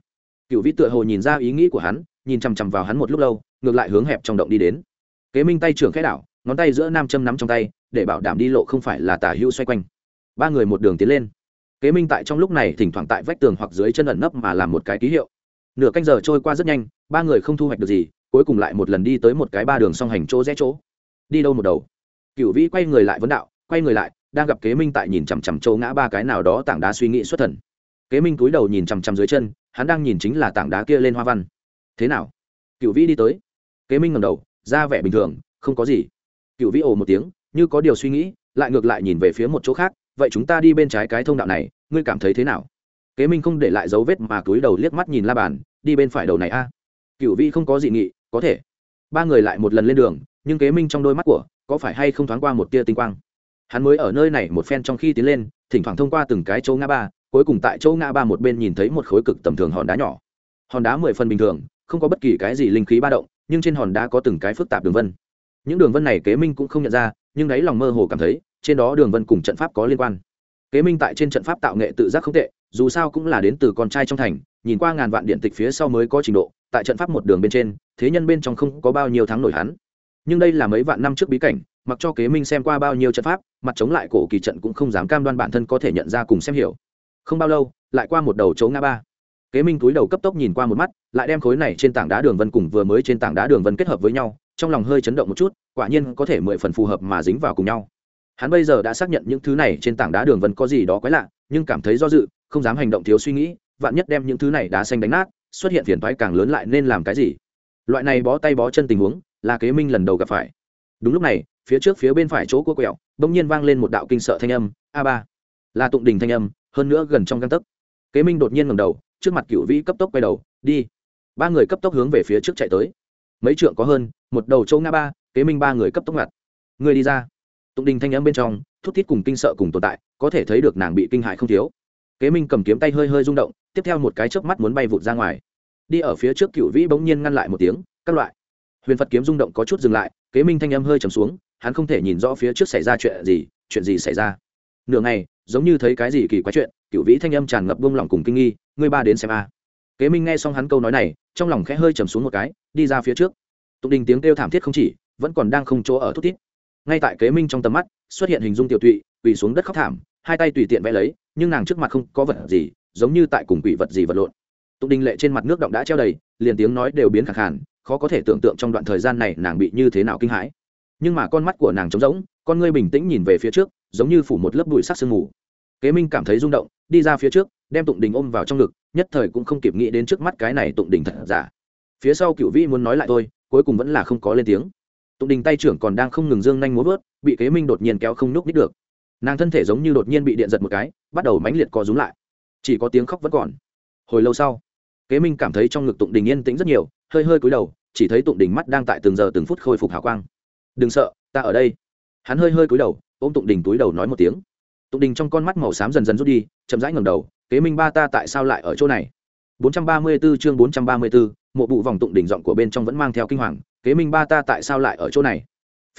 Cựu vĩ tựa hồ nhìn ra ý nghĩ của hắn, nhìn chằm chằm vào hắn một lúc lâu, ngược lại hướng hẹp trong động đi đến. Kế minh tay trưởng khẽ đảo, ngón tay giữa nam châm nắm trong tay, để bảo đảm đi lộ không phải là tả hữu xoay quanh. Ba người một đường tiến lên. Kế minh tại trong lúc này thỉnh thoảng tại vách tường hoặc dưới chân ẩn nấp mà làm một cái ký hiệu nửa canh giờ trôi qua rất nhanh, ba người không thu hoạch được gì, cuối cùng lại một lần đi tới một cái ba đường song hành chỗ rẽ chỗ. Đi đâu một đầu? Cựu vĩ quay người lại vấn đạo, quay người lại, đang gặp kế minh tại nhìn chằm chằm châu ngã ba cái nào đó tảng đá suy nghĩ xuất thần. Kế minh túi đầu nhìn chằm chằm dưới chân, hắn đang nhìn chính là tảng đá kia lên hoa văn. Thế nào? Cựu vĩ đi tới. Kế minh ngầm đầu, ra vẻ bình thường, không có gì. Cựu vĩ ồ một tiếng, như có điều suy nghĩ, lại ngược lại nhìn về phía một chỗ khác, vậy chúng ta đi bên trái cái thông đạo này, ngươi cảm thấy thế nào? Kế minh không để lại dấu vết mà túi đầu liếc mắt nhìn la bàn đi bên phải đầu này a. Cựu vĩ không có dị nghị, có thể. Ba người lại một lần lên đường, nhưng kế minh trong đôi mắt của, có phải hay không thoáng qua một tia tinh quang? Hắn mới ở nơi này một phen trong khi tiến lên, thỉnh thoảng thông qua từng cái chỗ ngã ba, cuối cùng tại chỗ ngã ba một bên nhìn thấy một khối cực tầm thường hòn đá nhỏ. Hòn đá mười phần bình thường, không có bất kỳ cái gì linh khí ba động, nhưng trên hòn đá có từng cái phức tạp đường vân. Những đường vân này kế minh cũng không nhận ra, nhưng đáy lòng mơ hồ cảm thấy, trên đó đường vân cùng trận pháp có liên quan kế minh tại trên trận pháp tạo nghệ tự giác không tệ, dù sao cũng là đến từ con trai trong thành, nhìn qua ngàn vạn điện tịch phía sau mới có trình độ, tại trận pháp một đường bên trên, thế nhân bên trong không có bao nhiêu tháng nổi hắn. Nhưng đây là mấy vạn năm trước bí cảnh, mặc cho kế minh xem qua bao nhiêu trận pháp, mặt chống lại cổ kỳ trận cũng không dám cam đoan bản thân có thể nhận ra cùng xem hiểu. Không bao lâu, lại qua một đầu chỗ ngã ba. Kế minh túi đầu cấp tốc nhìn qua một mắt, lại đem khối này trên tảng đá đường vân cùng vừa mới trên tảng đá đường vân kết hợp với nhau, trong lòng hơi chấn động một chút, quả nhiên có thể mười phần phù hợp mà dính vào cùng nhau hắn bây giờ đã xác nhận những thứ này trên tảng đá đường vân có gì đó quái lạ, nhưng cảm thấy do dự, không dám hành động thiếu suy nghĩ, vạn nhất đem những thứ này đá xanh đánh nát, xuất hiện phiền thoái càng lớn lại nên làm cái gì? Loại này bó tay bó chân tình huống, là kế minh lần đầu gặp phải. Đúng lúc này, phía trước phía bên phải chỗ cua quẹo, bỗng nhiên vang lên một đạo kinh sợ thanh âm, a ba. Là tụng đình thanh âm, hơn nữa gần trong găng tấc. Kế minh đột nhiên ngầm đầu, trước mặt cựu vĩ cấp tốc quay đầu, đi. Ba người cấp tốc hướng về phía trước chạy tới. Mấy trượng có hơn, một đầu châu nga ba, kế minh ba người cấp tốc ngặt. Người đi ra tụng đình thanh âm bên trong, thút thít cùng kinh sợ cùng tồn tại, có thể thấy được nàng bị kinh hại không thiếu. Kế minh cầm kiếm tay hơi hơi rung động, tiếp theo một cái chớp mắt muốn bay vụt ra ngoài. Đi ở phía trước cựu vĩ bỗng nhiên ngăn lại một tiếng, các loại. Huyền phật kiếm rung động có chút dừng lại, kế minh thanh âm hơi trầm xuống, hắn không thể nhìn rõ phía trước xảy ra chuyện gì chuyện gì xảy ra. Nửa ngày, giống như thấy cái gì kỳ quái chuyện, cựu vĩ thanh âm tràn ngập buông lỏng cùng kinh nghi, ngươi ba đến xem a. Kế minh nghe xong hắn câu nói này, trong lòng khẽ hơi trầm xuống một cái, đi ra phía trước. Tụng đình tiếng kêu thảm thiết không chỉ, vẫn còn đang không chỗ ở thút thít ngay tại kế minh trong tầm mắt, xuất hiện hình dung tiểu tụy, quỳ xuống đất khóc thảm, hai tay tùy tiện vẽ lấy, nhưng nàng trước mặt không có vật gì, giống như tại cùng quỷ vật gì vật lộn. Tụng đình lệ trên mặt nước động đã treo đầy, liền tiếng nói đều biến khẳng hẳn khó có thể tưởng tượng trong đoạn thời gian này nàng bị như thế nào kinh hãi. Nhưng mà con mắt của nàng trống rỗng, con ngươi bình tĩnh nhìn về phía trước, giống như phủ một lớp bụi sắc sương mù. Kế minh cảm thấy rung động, đi ra phía trước, đem tụng đình ôm vào trong ngực, nhất thời cũng không kịp nghĩ đến trước mắt cái này tụng đình thật giả. Phía sau cựu vĩ muốn nói lại tôi cuối cùng vẫn là không có lên tiếng tụng đình tay trưởng còn đang không ngừng dương nhanh múa vớt bị kế minh đột nhiên kéo không nhúc nít được. Nàng thân thể giống như đột nhiên bị điện giật một cái bắt đầu mãnh liệt co rúm lại. Chỉ có tiếng khóc vẫn còn. Hồi lâu sau kế minh cảm thấy trong ngực tụng đình yên tĩnh rất nhiều hơi hơi cúi đầu chỉ thấy tụng đình mắt đang tại từng giờ từng phút khôi phục hào quang. Đừng sợ ta ở đây. Hắn hơi hơi cúi đầu ôm tụng đình túi đầu nói một tiếng. Tụng đình trong con mắt màu xám dần dần rút đi chậm rãi ngầm đầu kế minh ba ta tại sao lại ở chỗ này? 434 chương 434, mộ bụ vòng tụng đỉnh giọng của bên trong vẫn mang theo kinh hoàng, kế minh ba ta tại sao lại ở chỗ này?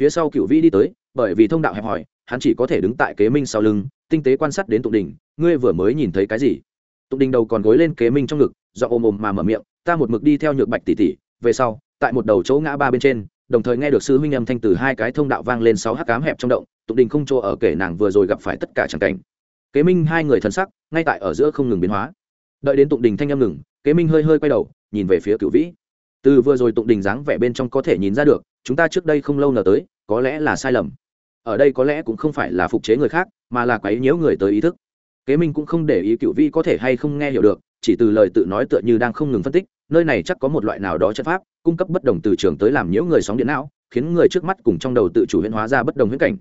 Phía sau cựu vĩ đi tới, bởi vì thông đạo hẹp hòi, hắn chỉ có thể đứng tại kế minh sau lưng, tinh tế quan sát đến tụng đỉnh. ngươi vừa mới nhìn thấy cái gì? Tụng đỉnh đầu còn gối lên kế minh trong ngực do ôm ôm mà mở miệng, ta một mực đi theo nhược bạch tỷ tỷ, về sau, tại một đầu chỗ ngã ba bên trên, đồng thời nghe được sư huynh âm thanh từ hai cái thông đạo vang lên sáu hắc cám hẹp trong động, tụng đình không chỗ ở kể nàng vừa rồi gặp phải tất cả tràng cảnh. Kế minh hai người thân sắc, ngay tại ở giữa không ngừng biến hóa. Đợi đến tụng đình thanh âm ngừng, kế minh hơi hơi quay đầu nhìn về phía cựu vĩ. Từ vừa rồi tụng đình dáng vẻ bên trong có thể nhìn ra được, chúng ta trước đây không lâu nở tới, có lẽ là sai lầm. Ở đây có lẽ cũng không phải là phục chế người khác, mà là quấy nhiễu người tới ý thức. Kế minh cũng không để ý cựu vĩ có thể hay không nghe hiểu được, chỉ từ lời tự nói tựa như đang không ngừng phân tích, nơi này chắc có một loại nào đó chất pháp, cung cấp bất đồng từ trường tới làm nhiễu người sóng điện não, khiến người trước mắt cùng trong đầu tự chủ huyễn hóa ra bất đồng huyễn cảnh.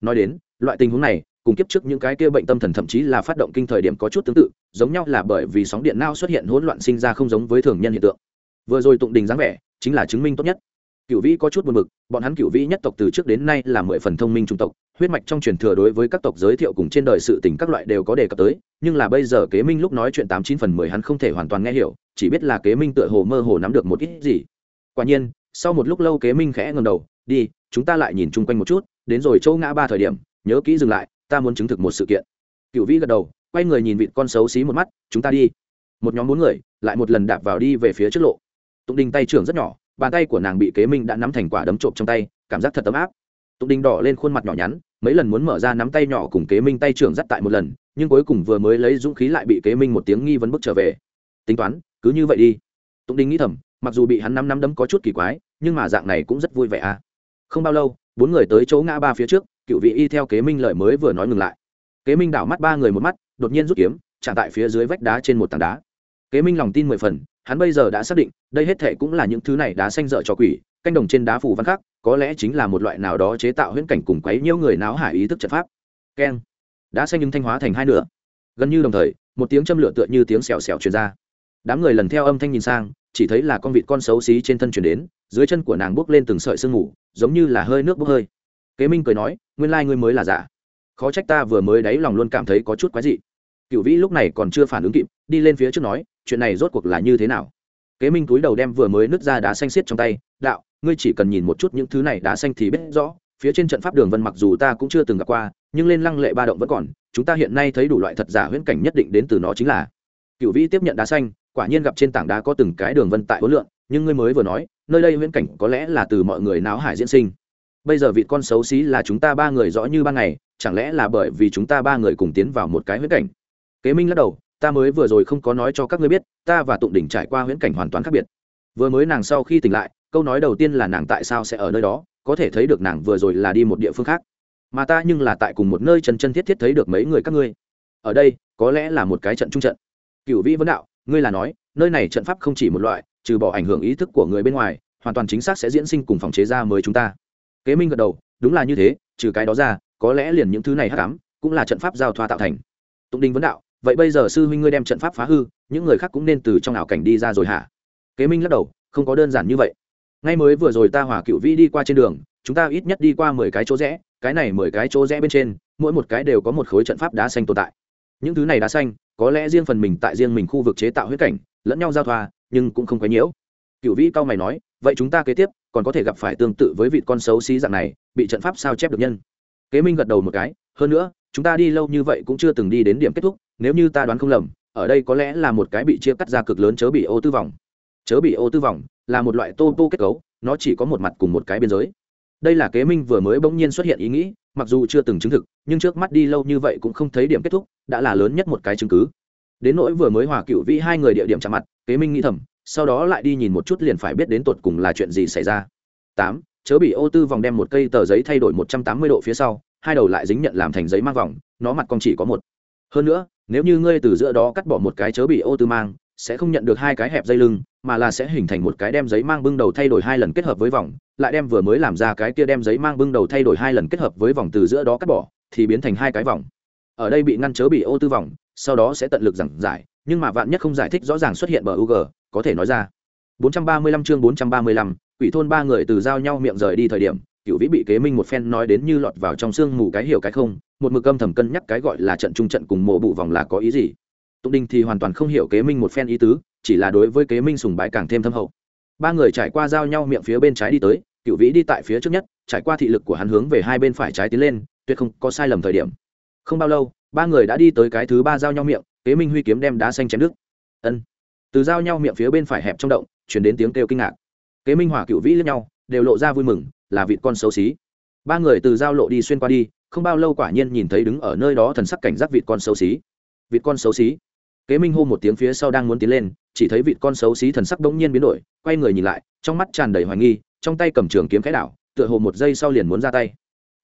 Nói đến, loại tình huống này cùng kiếp trước những cái kia bệnh tâm thần thậm chí là phát động kinh thời điểm có chút tương tự, giống nhau là bởi vì sóng điện não xuất hiện hỗn loạn sinh ra không giống với thường nhân hiện tượng. Vừa rồi tụng đình dáng vẻ, chính là chứng minh tốt nhất. Cựu vĩ có chút buồn bực, bọn hắn cựu vĩ nhất tộc từ trước đến nay là mười phần thông minh trung tộc, huyết mạch trong truyền thừa đối với các tộc giới thiệu cùng trên đời sự tình các loại đều có đề cập tới, nhưng là bây giờ kế minh lúc nói chuyện tám chín phần mười hắn không thể hoàn toàn nghe hiểu, chỉ biết là kế minh tựa hồ mơ hồ nắm được một ít gì. Quả nhiên, sau một lúc lâu kế minh khẽ ngầm đầu, đi, chúng ta lại nhìn chung quanh một chút, đến rồi châu ngã ba thời điểm, nhớ kỹ dừng lại ta muốn chứng thực một sự kiện. Cựu vĩ gật đầu, quay người nhìn vịt con xấu xí một mắt, chúng ta đi. Một nhóm bốn người lại một lần đạp vào đi về phía trước lộ. Tụng đình tay trưởng rất nhỏ, bàn tay của nàng bị kế minh đã nắm thành quả đấm trộm trong tay, cảm giác thật ấm áp. Tụng đình đỏ lên khuôn mặt nhỏ nhắn, mấy lần muốn mở ra nắm tay nhỏ cùng kế minh tay trưởng dắt tại một lần, nhưng cuối cùng vừa mới lấy dũng khí lại bị kế minh một tiếng nghi vấn bước trở về. Tính toán, cứ như vậy đi. Tụng đình nghĩ thầm, mặc dù bị hắn nắm nắm đấm có chút kỳ quái, nhưng mà dạng này cũng rất vui vẻ à. Không bao lâu, bốn người tới chỗ ngã ba phía trước cựu vị y theo kế minh lời mới vừa nói ngừng lại. Kế minh đảo mắt ba người một mắt đột nhiên rút kiếm chạm tại phía dưới vách đá trên một tảng đá. Kế minh lòng tin mười phần hắn bây giờ đã xác định đây hết thệ cũng là những thứ này đá xanh dở cho quỷ canh đồng trên đá phủ văn khắc, có lẽ chính là một loại nào đó chế tạo huyễn cảnh cùng quấy nhiễu người náo hải ý thức trận pháp. Keng. Đá xanh nhưng thanh hóa thành hai nửa. Gần như đồng thời một tiếng châm lửa tựa như tiếng xèo xèo truyền ra. Đám người lần theo âm thanh nhìn sang chỉ thấy là con vịt con xấu xí trên thân truyền đến dưới chân của nàng bốc lên từng sợi sương mù giống như là hơi nước bốc hơi kế minh cười nói, nguyên lai ngươi mới là giả. Khó trách ta vừa mới đáy lòng luôn cảm thấy có chút quái dị. Cựu vĩ lúc này còn chưa phản ứng kịp, đi lên phía trước nói, chuyện này rốt cuộc là như thế nào? Kế minh túi đầu đem vừa mới nứt ra đá xanh xiết trong tay, đạo, ngươi chỉ cần nhìn một chút những thứ này đá xanh thì biết rõ, phía trên trận pháp đường vân mặc dù ta cũng chưa từng gặp qua, nhưng lên lăng lệ ba động vẫn còn, chúng ta hiện nay thấy đủ loại thật giả huyễn cảnh nhất định đến từ nó chính là. Cựu vĩ tiếp nhận đá xanh, quả nhiên gặp trên tảng đá có từng cái đường vân tại hối lượng nhưng ngươi mới vừa nói, nơi đây huyễn cảnh có lẽ là từ mọi người náo hải diễn sinh bây giờ vị con xấu xí là chúng ta ba người rõ như ban ngày, chẳng lẽ là bởi vì chúng ta ba người cùng tiến vào một cái huyễn cảnh? Kế minh lắc đầu, ta mới vừa rồi không có nói cho các ngươi biết, ta và tụng đỉnh trải qua huyễn cảnh hoàn toàn khác biệt. Vừa mới nàng sau khi tỉnh lại, câu nói đầu tiên là nàng tại sao sẽ ở nơi đó, có thể thấy được nàng vừa rồi là đi một địa phương khác. Mà ta nhưng là tại cùng một nơi chân chân thiết thiết thấy được mấy người các ngươi. Ở đây, có lẽ là một cái trận trung trận. Cựu vĩ vấn đạo, ngươi là nói, nơi này trận pháp không chỉ một loại, trừ bỏ ảnh hưởng ý thức của người bên ngoài, hoàn toàn chính xác sẽ diễn sinh cùng phòng chế ra mới chúng ta kế minh gật đầu, đúng là như thế, trừ cái đó ra, có lẽ liền những thứ này hắc ám cũng là trận pháp giao thoa tạo thành. Tụng đình vấn đạo, vậy bây giờ sư huynh ngươi đem trận pháp phá hư, những người khác cũng nên từ trong ảo cảnh đi ra rồi hả? Kế minh lắc đầu, không có đơn giản như vậy. Ngay mới vừa rồi ta hỏa cựu vĩ đi qua trên đường, chúng ta ít nhất đi qua mười cái chỗ rẽ, cái này mười cái chỗ rẽ bên trên, mỗi một cái đều có một khối trận pháp đá xanh tồn tại. Những thứ này đá xanh, có lẽ riêng phần mình tại riêng mình khu vực chế tạo huyết cảnh, lẫn nhau giao thoa, nhưng cũng không quấy nhiễu. Cựu vĩ cao mày nói vậy chúng ta kế tiếp còn có thể gặp phải tương tự với vị con xấu xí dạng này, bị trận pháp sao chép được nhân. Kế minh gật đầu một cái, hơn nữa, chúng ta đi lâu như vậy cũng chưa từng đi đến điểm kết thúc, nếu như ta đoán không lầm, ở đây có lẽ là một cái bị chia cắt ra cực lớn chớ bị ô tư vòng. Chớ bị ô tư vòng là một loại tô tô kết cấu, nó chỉ có một mặt cùng một cái biên giới. Đây là kế minh vừa mới bỗng nhiên xuất hiện ý nghĩ, mặc dù chưa từng chứng thực, nhưng trước mắt đi lâu như vậy cũng không thấy điểm kết thúc, đã là lớn nhất một cái chứng cứ. Đến nỗi vừa mới hòa cựu vĩ hai người địa điểm chạm mặt, kế minh nghĩ thầm sau đó lại đi nhìn một chút liền phải biết đến tột cùng là chuyện gì xảy ra. Tám, chớ bị ô tư vòng đem một cây tờ giấy thay đổi một trăm tám mươi độ phía sau, hai đầu lại dính nhận làm thành giấy mang vòng, nó mặt con chỉ có một. Hơn nữa, nếu như ngươi từ giữa đó cắt bỏ một cái chớ bị ô tư mang, sẽ không nhận được hai cái hẹp dây lưng, mà là sẽ hình thành một cái đem giấy mang bưng đầu thay đổi hai lần kết hợp với vòng, lại đem vừa mới làm ra cái kia đem giấy mang bưng đầu thay đổi hai lần kết hợp với vòng từ giữa đó cắt bỏ, thì biến thành hai cái vòng. Ở đây bị ngăn chớ bị ô tư vòng sau đó sẽ tận lực giảng giải nhưng mà vạn nhất không giải thích rõ ràng xuất hiện bờ UG, có thể nói ra. 435 chương 435, quỷ thôn ba người từ giao nhau miệng rời đi thời điểm cựu vĩ bị kế minh một phen nói đến như lọt vào trong xương mù cái hiểu cái không một mực âm thầm cân nhắc cái gọi là trận trung trận cùng mộ bụ vòng là có ý gì. Tụng đình thì hoàn toàn không hiểu kế minh một phen ý tứ chỉ là đối với kế minh sùng bái càng thêm thâm hậu. Ba người trải qua giao nhau miệng phía bên trái đi tới cựu vĩ đi tại phía trước nhất trải qua thị lực của hắn hướng về hai bên phải trái tiến lên tuyệt không có sai lầm thời điểm. Không bao lâu ba người đã đi tới cái thứ ba giao nhau miệng, kế minh huy kiếm đem đá xanh chém đứt. Ân. Từ giao nhau miệng phía bên phải hẹp trong động, chuyển đến tiếng kêu kinh ngạc. Kế minh hỏa cựu vĩ lẫn nhau, đều lộ ra vui mừng, là vịt con xấu xí. Ba người từ giao lộ đi xuyên qua đi, không bao lâu quả nhiên nhìn thấy đứng ở nơi đó thần sắc cảnh giác vịt con xấu xí. Vịt con xấu xí. Kế minh hô một tiếng phía sau đang muốn tiến lên, chỉ thấy vịt con xấu xí thần sắc bỗng nhiên biến đổi, quay người nhìn lại, trong mắt tràn đầy hoài nghi, trong tay cầm trường kiếm khẽ đảo, tựa hồ một giây sau liền muốn ra tay.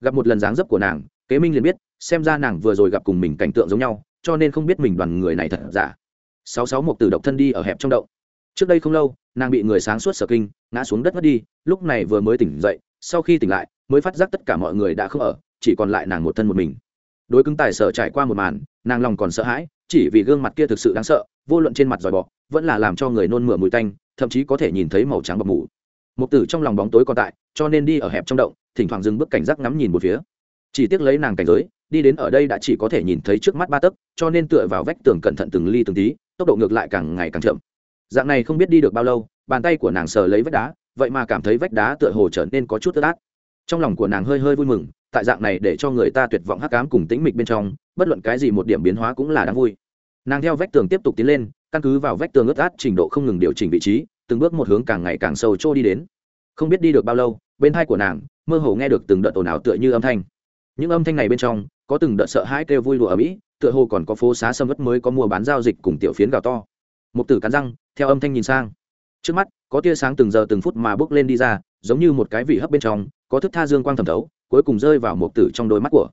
Gặp một lần dáng dấp của nàng kế minh liền biết, xem ra nàng vừa rồi gặp cùng mình cảnh tượng giống nhau, cho nên không biết mình đoàn người này thật giả. Sáu sáu một từ độc thân đi ở hẹp trong động. Trước đây không lâu, nàng bị người sáng suốt sở kinh, ngã xuống đất mất đi, lúc này vừa mới tỉnh dậy, sau khi tỉnh lại, mới phát giác tất cả mọi người đã không ở, chỉ còn lại nàng một thân một mình. Đối cứng tài sở trải qua một màn, nàng lòng còn sợ hãi, chỉ vì gương mặt kia thực sự đáng sợ, vô luận trên mặt dòi bọ, vẫn là làm cho người nôn mửa mùi tanh, thậm chí có thể nhìn thấy màu trắng bọc mù. Một tử trong lòng bóng tối còn tại, cho nên đi ở hẹp trong động, thỉnh thoảng dừng bước cảnh giác ngắm nhìn một phía chỉ tiếc lấy nàng cảnh giới, đi đến ở đây đã chỉ có thể nhìn thấy trước mắt ba tấc, cho nên tựa vào vách tường cẩn thận từng ly từng tí, tốc độ ngược lại càng ngày càng chậm. Dạng này không biết đi được bao lâu, bàn tay của nàng sờ lấy vách đá, vậy mà cảm thấy vách đá tựa hồ trở nên có chút tơ át trong lòng của nàng hơi hơi vui mừng, tại dạng này để cho người ta tuyệt vọng hắc cám cùng tĩnh mịch bên trong, bất luận cái gì một điểm biến hóa cũng là đáng vui. Nàng theo vách tường tiếp tục tiến lên, căn cứ vào vách tường ướt át trình độ không ngừng điều chỉnh vị trí, từng bước một hướng càng ngày càng sâu trô đi đến. Không biết đi được bao lâu, bên thai của nàng mơ hồ nghe được từng đợt ồn ào tựa như âm thanh những âm thanh này bên trong, có từng đợt sợ hãi kêu vui đùa ở mỹ, tựa hồ còn có phố xá sâm vất mới có mua bán giao dịch cùng tiểu phiến gào to. Một tử cắn răng, theo âm thanh nhìn sang. Trước mắt, có tia sáng từng giờ từng phút mà bước lên đi ra, giống như một cái vị hấp bên trong, có thức tha dương quang thẩm thấu, cuối cùng rơi vào một tử trong đôi mắt của.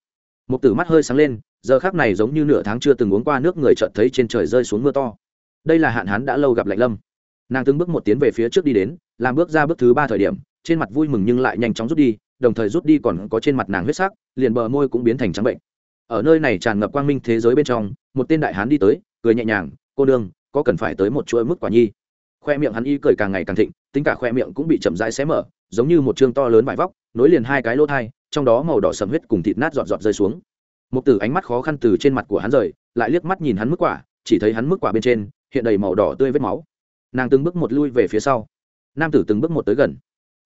Một tử mắt hơi sáng lên, giờ khác này giống như nửa tháng chưa từng uống qua nước người chợt thấy trên trời rơi xuống mưa to. Đây là hạn hán đã lâu gặp lạnh lâm. Nàng từng bước một tiến về phía trước đi đến, làm bước ra bước thứ ba thời điểm, trên mặt vui mừng nhưng lại nhanh chóng rút đi đồng thời rút đi còn có trên mặt nàng huyết sắc, liền bờ môi cũng biến thành trắng bệnh. Ở nơi này tràn ngập quang minh thế giới bên trong, một tên đại hán đi tới, cười nhẹ nhàng, cô đương có cần phải tới một chuỗi mức quả nhi? Khoe miệng hắn y cười càng ngày càng thịnh, tính cả khoe miệng cũng bị chậm rãi xé mở, giống như một chương to lớn vải vóc, nối liền hai cái lỗ thai, trong đó màu đỏ sầm huyết cùng thịt nát giọt giọt rơi xuống. Một tử ánh mắt khó khăn từ trên mặt của hắn rời, lại liếc mắt nhìn hắn mức quả, chỉ thấy hắn mức quả bên trên hiện đầy màu đỏ tươi vết máu. Nàng từng bước một lui về phía sau. Nam tử từng bước một tới gần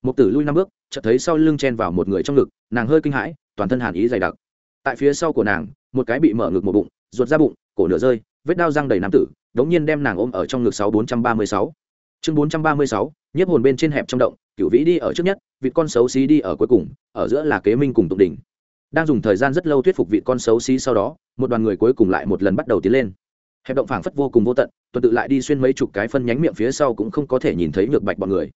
một tử lui năm bước, chợt thấy sau lưng chen vào một người trong ngực, nàng hơi kinh hãi, toàn thân hàn ý dày đặc. Tại phía sau của nàng, một cái bị mở ngực một bụng, ruột ra bụng, cổ nửa rơi, vết đao răng đầy nam tử, đống nhiên đem nàng ôm ở trong ngực sáu bốn trăm ba mươi sáu. Chương bốn trăm ba mươi sáu, nhiếp hồn bên trên hẹp trong động, cửu vĩ đi ở trước nhất, vịt con xấu xí đi ở cuối cùng, ở giữa là kế minh cùng tụng đỉnh. Đang dùng thời gian rất lâu thuyết phục vịt con xấu xí sau đó, một đoàn người cuối cùng lại một lần bắt đầu tiến lên. Hẹp động phảng phất vô cùng vô tận, tuần tự lại đi xuyên mấy chục cái phân nhánh miệng phía sau cũng không có thể nhìn thấy ngược bạch bọn người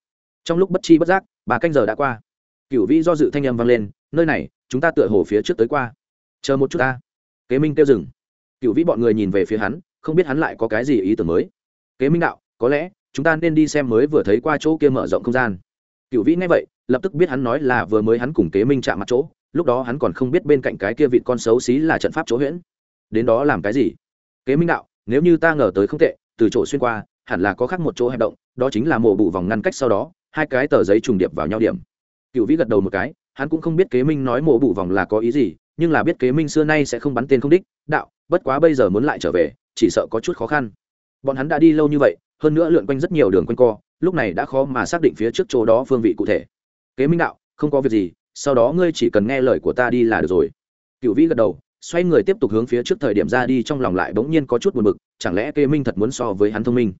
trong lúc bất chi bất giác ba canh giờ đã qua. Cửu vĩ do dự thanh âm vang lên, nơi này, chúng ta tựa hồ phía trước tới qua. Chờ một chút ta. Kế minh kêu dừng. Cửu vĩ bọn người nhìn về phía hắn, không biết hắn lại có cái gì ý tưởng mới. Kế minh đạo, có lẽ chúng ta nên đi xem mới vừa thấy qua chỗ kia mở rộng không gian. Cựu vĩ nghe vậy, lập tức biết hắn nói là vừa mới hắn cùng kế minh chạm mặt chỗ, lúc đó hắn còn không biết bên cạnh cái kia vịt con xấu xí là trận pháp chỗ huyễn. Đến đó làm cái gì? Kế minh đạo, nếu như ta ngờ tới không tệ, từ chỗ xuyên qua, hẳn là có khác một chỗ hẹp động, đó chính là mổ bụ vòng ngăn cách sau đó hai cái tờ giấy trùng điệp vào nhau điểm. Cựu vĩ gật đầu một cái, hắn cũng không biết kế minh nói mổ bụ vòng là có ý gì, nhưng là biết kế minh xưa nay sẽ không bắn tên không đích, đạo, bất quá bây giờ muốn lại trở về, chỉ sợ có chút khó khăn. Bọn hắn đã đi lâu như vậy, hơn nữa lượn quanh rất nhiều đường quanh co, lúc này đã khó mà xác định phía trước chỗ đó phương vị cụ thể. Kế minh đạo, không có việc gì, sau đó ngươi chỉ cần nghe lời của ta đi là được rồi. Cựu vĩ gật đầu, xoay người tiếp tục hướng phía trước thời điểm ra đi trong lòng lại bỗng nhiên có chút buồn bực, chẳng lẽ kế minh thật muốn so với hắn thông minh?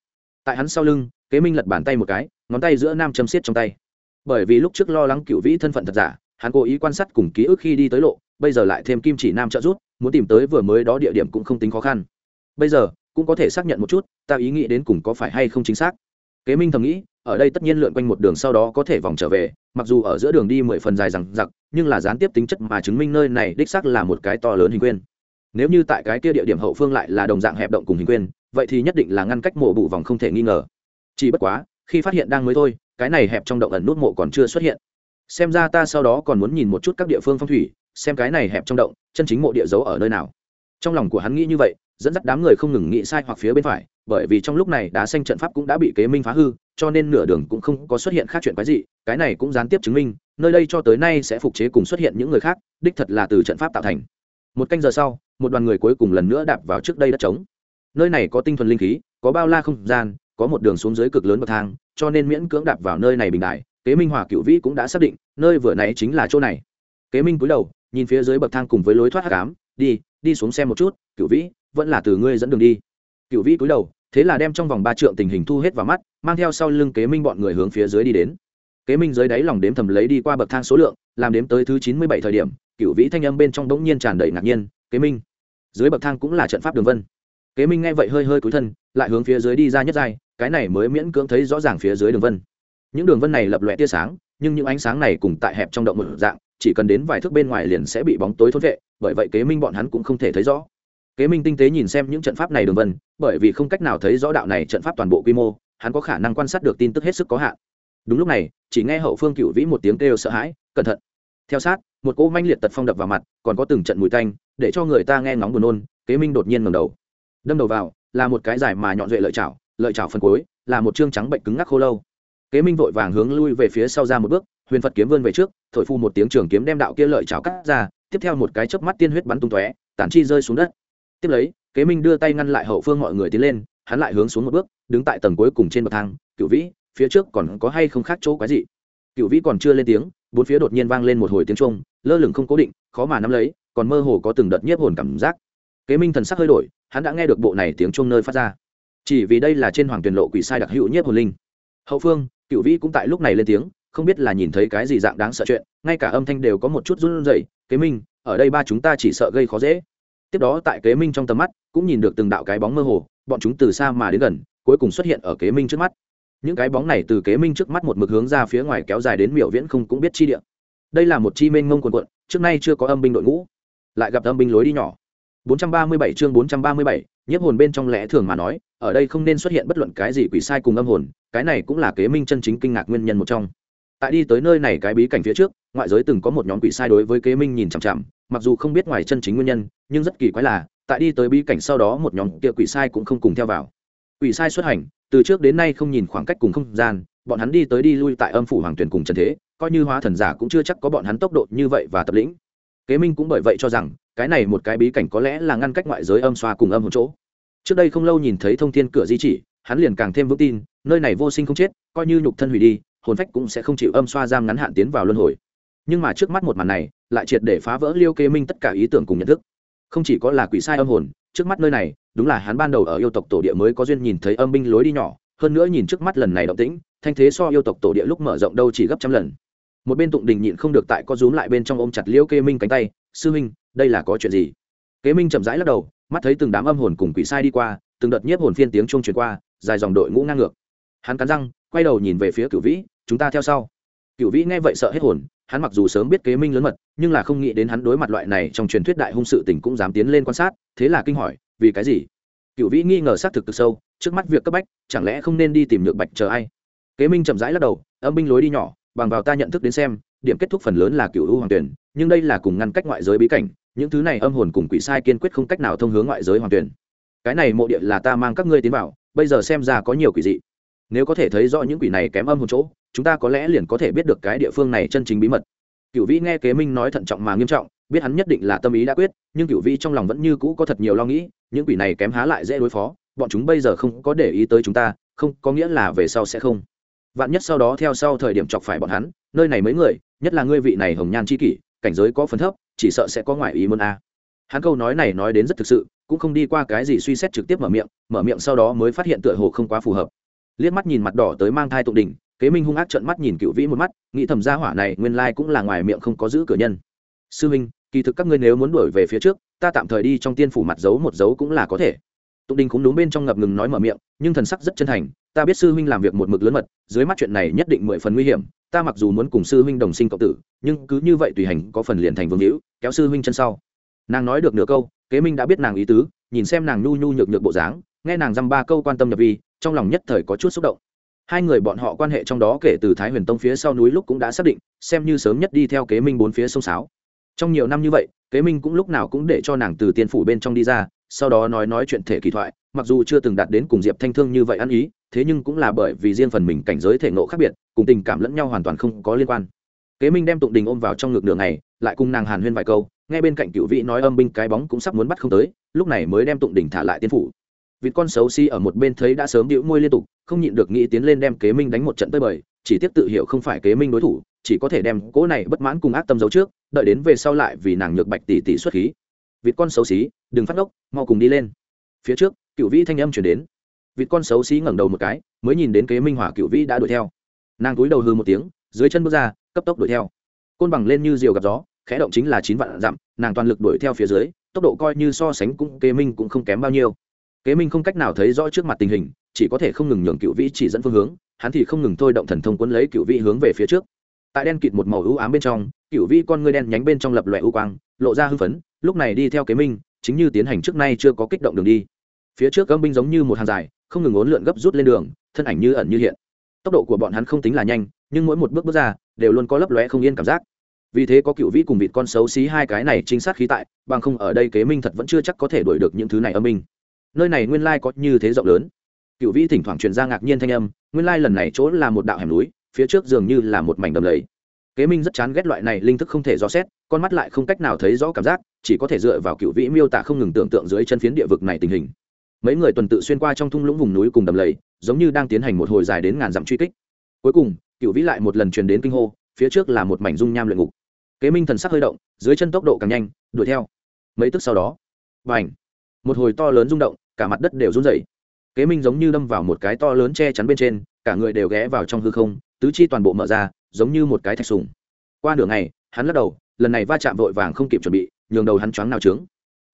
Tại hắn sau lưng, kế minh lật bàn tay một cái ngón tay giữa nam châm xiết trong tay. Bởi vì lúc trước lo lắng cựu vĩ thân phận thật giả, hắn cố ý quan sát cùng ký ức khi đi tới lộ, bây giờ lại thêm kim chỉ nam trợ rút muốn tìm tới vừa mới đó địa điểm cũng không tính khó khăn. Bây giờ, cũng có thể xác nhận một chút, ta ý nghĩ đến cùng có phải hay không chính xác. Kế minh thầm nghĩ, ở đây tất nhiên lượn quanh một đường sau đó có thể vòng trở về, mặc dù ở giữa đường đi mười phần dài rằng giặc nhưng là gián tiếp tính chất mà chứng minh nơi này đích xác là một cái to lớn hình quyên nếu như tại cái kia địa điểm hậu phương lại là đồng dạng hẹp động cùng hình quyên vậy thì nhất định là ngăn cách mộ bụ vòng không thể nghi ngờ. Chỉ bất quá khi phát hiện đang mới thôi, cái này hẹp trong động ẩn nút mộ còn chưa xuất hiện. Xem ra ta sau đó còn muốn nhìn một chút các địa phương phong thủy, xem cái này hẹp trong động, chân chính mộ địa giấu ở nơi nào. Trong lòng của hắn nghĩ như vậy, dẫn dắt đám người không ngừng nghĩ sai hoặc phía bên phải, bởi vì trong lúc này đá xanh trận pháp cũng đã bị kế minh phá hư, cho nên nửa đường cũng không có xuất hiện khác chuyện quái gì cái này cũng gián tiếp chứng minh, nơi đây cho tới nay sẽ phục chế cùng xuất hiện những người khác, đích thật là từ trận pháp tạo thành. Một canh giờ sau, một đoàn người cuối cùng lần nữa đạp vào trước đây đất trống. Nơi này có tinh thuần linh khí, có bao la không gian có một đường xuống dưới cực lớn bậc thang, cho nên miễn cưỡng đạp vào nơi này bình đại, kế minh hòa cựu vĩ cũng đã xác định, nơi vừa nãy chính là chỗ này. Kế minh cúi đầu, nhìn phía dưới bậc thang cùng với lối thoát hắc ám, đi đi xuống xem một chút cựu vĩ, vẫn là từ ngươi dẫn đường đi. Cựu vĩ cúi đầu, thế là đem trong vòng ba trượng tình hình thu hết vào mắt, mang theo sau lưng kế minh bọn người hướng phía dưới đi đến. Kế minh dưới đáy lòng đếm thầm lấy đi qua bậc thang số lượng, làm đếm tới thứ chín mươi bảy thời điểm cựu vĩ thanh âm bên trong bỗng nhiên tràn đầy ngạc nhiên, kế minh, dưới bậc thang cũng là trận pháp đường vân. Kế minh nghe vậy hơi hơi cúi thân, lại hướng phía dưới đi ra nhất giai cái này mới miễn cưỡng thấy rõ ràng phía dưới đường vân. Những đường vân này lập lòe tia sáng, nhưng những ánh sáng này cùng tại hẹp trong động một dạng, chỉ cần đến vài thước bên ngoài liền sẽ bị bóng tối thốt vệ, bởi vậy kế minh bọn hắn cũng không thể thấy rõ. Kế minh tinh tế nhìn xem những trận pháp này đường vân, bởi vì không cách nào thấy rõ đạo này trận pháp toàn bộ quy mô, hắn có khả năng quan sát được tin tức hết sức có hạn. Đúng lúc này, chỉ nghe hậu phương cựu vĩ một tiếng kêu sợ hãi, cẩn thận! Theo sát, một cỗ manh liệt tật phong đập vào mặt, còn có từng trận mùi tanh, để cho người ta nghe ngóng buồn nôn, kế minh đột nhiên ngầm đầu. Đâm đầu vào, là một cái dài mà nhọn duệ lợi chảo lợi chảo phần cuối, là một chương trắng bệnh cứng ngắc khô lâu. Kế minh vội vàng hướng lui về phía sau ra một bước, huyền phật kiếm vươn về trước, thổi phu một tiếng trường kiếm đem đạo kia lợi chảo cắt ra, tiếp theo một cái chớp mắt tiên huyết bắn tung tóe, tản chi rơi xuống đất. Tiếp lấy, kế minh đưa tay ngăn lại hậu phương mọi người tiến lên, hắn lại hướng xuống một bước, đứng tại tầng cuối cùng trên bậc thang cựu vĩ, phía trước còn có hay không khác chỗ quái gì cựu vĩ còn chưa lên tiếng, bốn phía đột nhiên vang lên một hồi tiếng trung lơ lửng không cố định, khó mà nắm lấy, còn mơ hồ có từng đợt nhiếp hồn cảm giác. Kế minh thần sắc hơi đổi, hắn đã nghe được bộ này tiếng trung nơi phát ra chỉ vì đây là trên hoàng tuyển lộ quỷ sai đặc hữu nhất hồn linh. Hậu phương cựu vĩ cũng tại lúc này lên tiếng không biết là nhìn thấy cái gì dạng đáng sợ chuyện ngay cả âm thanh đều có một chút run rẩy kế minh ở đây ba chúng ta chỉ sợ gây khó dễ. Tiếp đó tại kế minh trong tầm mắt cũng nhìn được từng đạo cái bóng mơ hồ bọn chúng từ xa mà đến gần cuối cùng xuất hiện ở kế minh trước mắt. Những cái bóng này từ kế minh trước mắt một mực hướng ra phía ngoài kéo dài đến miểu viễn không cũng biết chi địa. Đây là một chi mênh ngông quần quận trước nay chưa có âm binh đội ngũ lại gặp âm binh lối đi nhỏ. 437 chương 437, nhiếp hồn bên trong lẽ thường mà nói ở đây không nên xuất hiện bất luận cái gì quỷ sai cùng âm hồn, cái này cũng là kế minh chân chính kinh ngạc nguyên nhân một trong. Tại đi tới nơi này cái bí cảnh phía trước, ngoại giới từng có một nhóm quỷ sai đối với kế minh nhìn chằm chằm, mặc dù không biết ngoài chân chính nguyên nhân, nhưng rất kỳ quái là, tại đi tới bí cảnh sau đó một nhóm kia quỷ sai cũng không cùng theo vào. Quỷ sai xuất hành, từ trước đến nay không nhìn khoảng cách cùng không gian, bọn hắn đi tới đi lui tại âm phủ hoàng tuyển cùng trần thế, coi như hóa thần giả cũng chưa chắc có bọn hắn tốc độ như vậy và tập lĩnh. Kế minh cũng bởi vậy cho rằng, cái này một cái bí cảnh có lẽ là ngăn cách ngoại giới âm xoa cùng âm một chỗ trước đây không lâu nhìn thấy thông thiên cửa di chỉ, hắn liền càng thêm vững tin, nơi này vô sinh không chết, coi như nhục thân hủy đi, hồn phách cũng sẽ không chịu âm xoa giam ngắn hạn tiến vào luân hồi. Nhưng mà trước mắt một màn này, lại triệt để phá vỡ liêu kê minh tất cả ý tưởng cùng nhận thức. Không chỉ có là quỷ sai âm hồn, trước mắt nơi này, đúng là hắn ban đầu ở yêu tộc tổ địa mới có duyên nhìn thấy âm binh lối đi nhỏ, hơn nữa nhìn trước mắt lần này động tĩnh, thanh thế so yêu tộc tổ địa lúc mở rộng đâu chỉ gấp trăm lần. Một bên tụng đình nhịn không được tại có rúm lại bên trong ôm chặt liêu kê minh cánh tay, sư huynh, đây là có chuyện gì? Kế minh chậm rãi lắc đầu mắt thấy từng đám âm hồn cùng quỷ sai đi qua, từng đợt nhiếp hồn phiên tiếng chuông truyền qua, dài dòng đội ngũ ngang ngược. Hắn cắn răng, quay đầu nhìn về phía cửu vĩ, chúng ta theo sau. Cửu vĩ nghe vậy sợ hết hồn, hắn mặc dù sớm biết kế minh lớn mật, nhưng là không nghĩ đến hắn đối mặt loại này trong truyền thuyết đại hung sự tình cũng dám tiến lên quan sát, thế là kinh hỏi, vì cái gì? Cửu vĩ nghi ngờ xác thực cực sâu, trước mắt việc cấp bách, chẳng lẽ không nên đi tìm nhược bạch chờ ai? Kế minh chậm rãi lắc đầu, âm binh lối đi nhỏ, bằng vào ta nhận thức đến xem, điểm kết thúc phần lớn là cửu u hoàng tuyển nhưng đây là cùng ngăn cách ngoại giới bí cảnh những thứ này âm hồn cùng quỷ sai kiên quyết không cách nào thông hướng ngoại giới hoàng tuyển. Cái này mộ địa là ta mang các ngươi tiến vào, bây giờ xem ra có nhiều quỷ dị. Nếu có thể thấy rõ những quỷ này kém âm hồn chỗ, chúng ta có lẽ liền có thể biết được cái địa phương này chân chính bí mật. Cựu vĩ nghe kế minh nói thận trọng mà nghiêm trọng, biết hắn nhất định là tâm ý đã quyết, nhưng cựu vĩ trong lòng vẫn như cũ có thật nhiều lo nghĩ, những quỷ này kém há lại dễ đối phó, bọn chúng bây giờ không có để ý tới chúng ta, không, có nghĩa là về sau sẽ không. Vạn nhất sau đó theo sau thời điểm chọc phải bọn hắn, nơi này mấy người, nhất là ngươi vị này hồng nhan c h i kỷ, cảnh giới có phần thấp chỉ sợ sẽ có ngoại ý muốn a. Hắn câu nói này nói đến rất thực sự, cũng không đi qua cái gì suy xét trực tiếp mở miệng mở miệng sau đó mới phát hiện tựa hồ không quá phù hợp. Liếc mắt nhìn mặt đỏ tới mang thai tụng đỉnh, kế minh hung ác trợn mắt nhìn cựu vĩ một mắt, nghĩ thầm gia hỏa này nguyên lai cũng là ngoài miệng không có giữ cửa nhân. Sư minh, kỳ thực các ngươi nếu muốn đuổi về phía trước, ta tạm thời đi trong tiên phủ mặt giấu một dấu cũng là có thể. Tụng đình cũng đúng bên trong ngập ngừng nói mở miệng, nhưng thần sắc rất chân thành, ta biết sư huynh làm việc một mực lớn mật, dưới mắt chuyện này nhất định mười phần nguy hiểm ta mặc dù muốn cùng sư huynh đồng sinh cộng tử, nhưng cứ như vậy tùy hành có phần liền thành vương hữu, kéo sư huynh chân sau. Nàng nói được nửa câu, kế minh đã biết nàng ý tứ, nhìn xem nàng nhu nhu nhược nhược bộ dáng, nghe nàng dăm ba câu quan tâm nhập vi, trong lòng nhất thời có chút xúc động. Hai người bọn họ quan hệ trong đó kể từ thái huyền tông phía sau núi lúc cũng đã xác định, xem như sớm nhất đi theo kế minh bốn phía sông sáo. Trong nhiều năm như vậy, kế minh cũng lúc nào cũng để cho nàng từ tiên phủ bên trong đi ra, sau đó nói nói chuyện thể kỳ thoại, mặc dù chưa từng đạt đến cùng diệp thanh thương như vậy ăn ý thế nhưng cũng là bởi vì riêng phần mình cảnh giới thể nộ khác biệt, cùng tình cảm lẫn nhau hoàn toàn không có liên quan. Kế minh đem tụng đình ôm vào trong ngực đường này lại cùng nàng hàn huyên vài câu, nghe bên cạnh cựu vị nói âm binh cái bóng cũng sắp muốn bắt không tới, lúc này mới đem tụng đình thả lại tiên phủ. Vịt con xấu xí ở một bên thấy đã sớm đĩu môi liên tục, không nhịn được nghĩ tiến lên đem kế minh đánh một trận tới bời, chỉ tiếp tự hiểu không phải kế minh đối thủ, chỉ có thể đem cỗ này bất mãn cùng ác tâm giấu trước, đợi đến về sau lại vì nàng nhược bạch tỷ tỷ xuất khí. Vịt con xấu xí, đừng phát ngốc, mau cùng đi lên. Phía trước, cựu vĩ thanh âm chuyển đến vịt con xấu xí ngẩng đầu một cái, mới nhìn đến kế minh hỏa cựu vĩ đã đuổi theo. Nàng túi đầu hư một tiếng, dưới chân bước ra, cấp tốc đuổi theo. Côn bằng lên như diều gặp gió, khẽ động chính là chín vạn dặm, nàng toàn lực đuổi theo phía dưới, tốc độ coi như so sánh cũng, kế minh cũng không kém bao nhiêu. Kế minh không cách nào thấy rõ trước mặt tình hình, chỉ có thể không ngừng nhường cựu vĩ chỉ dẫn phương hướng, hắn thì không ngừng thôi động thần thông quấn lấy cựu vĩ hướng về phía trước. Tại đen kịt một màu ưu ám bên trong cựu vĩ con ngươi đen nhánh bên trong lập lòe ưu quang, lộ ra hư phấn, lúc này đi theo kế minh, chính như tiến hành trước nay chưa có kích động đường đi. Phía trước gâm binh giống như một hàng dài không ngừng ốn lượn gấp rút lên đường, thân ảnh như ẩn như hiện. Tốc độ của bọn hắn không tính là nhanh, nhưng mỗi một bước bước ra, đều luôn có lấp lóe không yên cảm giác. Vì thế có cựu vĩ cùng vịt con xấu xí hai cái này chính xác khí tại, bằng không ở đây kế minh thật vẫn chưa chắc có thể đuổi được những thứ này âm minh. Nơi này nguyên lai có như thế rộng lớn. Cựu vĩ thỉnh thoảng truyền ra ngạc nhiên thanh âm, nguyên lai lần này chỗ là một đạo hẻm núi, phía trước dường như là một mảnh đầm lầy. Kế minh rất chán ghét loại này linh thức không thể dò xét, con mắt lại không cách nào thấy rõ cảm giác, chỉ có thể dựa vào cựu vĩ miêu tả không ngừng tưởng tượng dưới chân phiến địa vực này tình hình mấy người tuần tự xuyên qua trong thung lũng vùng núi cùng đầm lầy, giống như đang tiến hành một hồi dài đến ngàn dặm truy kích. Cuối cùng, cựu vĩ lại một lần truyền đến kinh hô, phía trước là một mảnh dung nham luyện ngục. Kế minh thần sắc hơi động, dưới chân tốc độ càng nhanh, đuổi theo. Mấy tức sau đó và ảnh một hồi to lớn rung động, cả mặt đất đều run dậy. kế minh giống như đâm vào một cái to lớn che chắn bên trên, cả người đều ghé vào trong hư không, tứ chi toàn bộ mở ra, giống như một cái thạch sùng. Qua nửa ngày, hắn lắc đầu, lần này va chạm vội vàng không kịp chuẩn bị, nhường đầu hắn choáng nào trướng.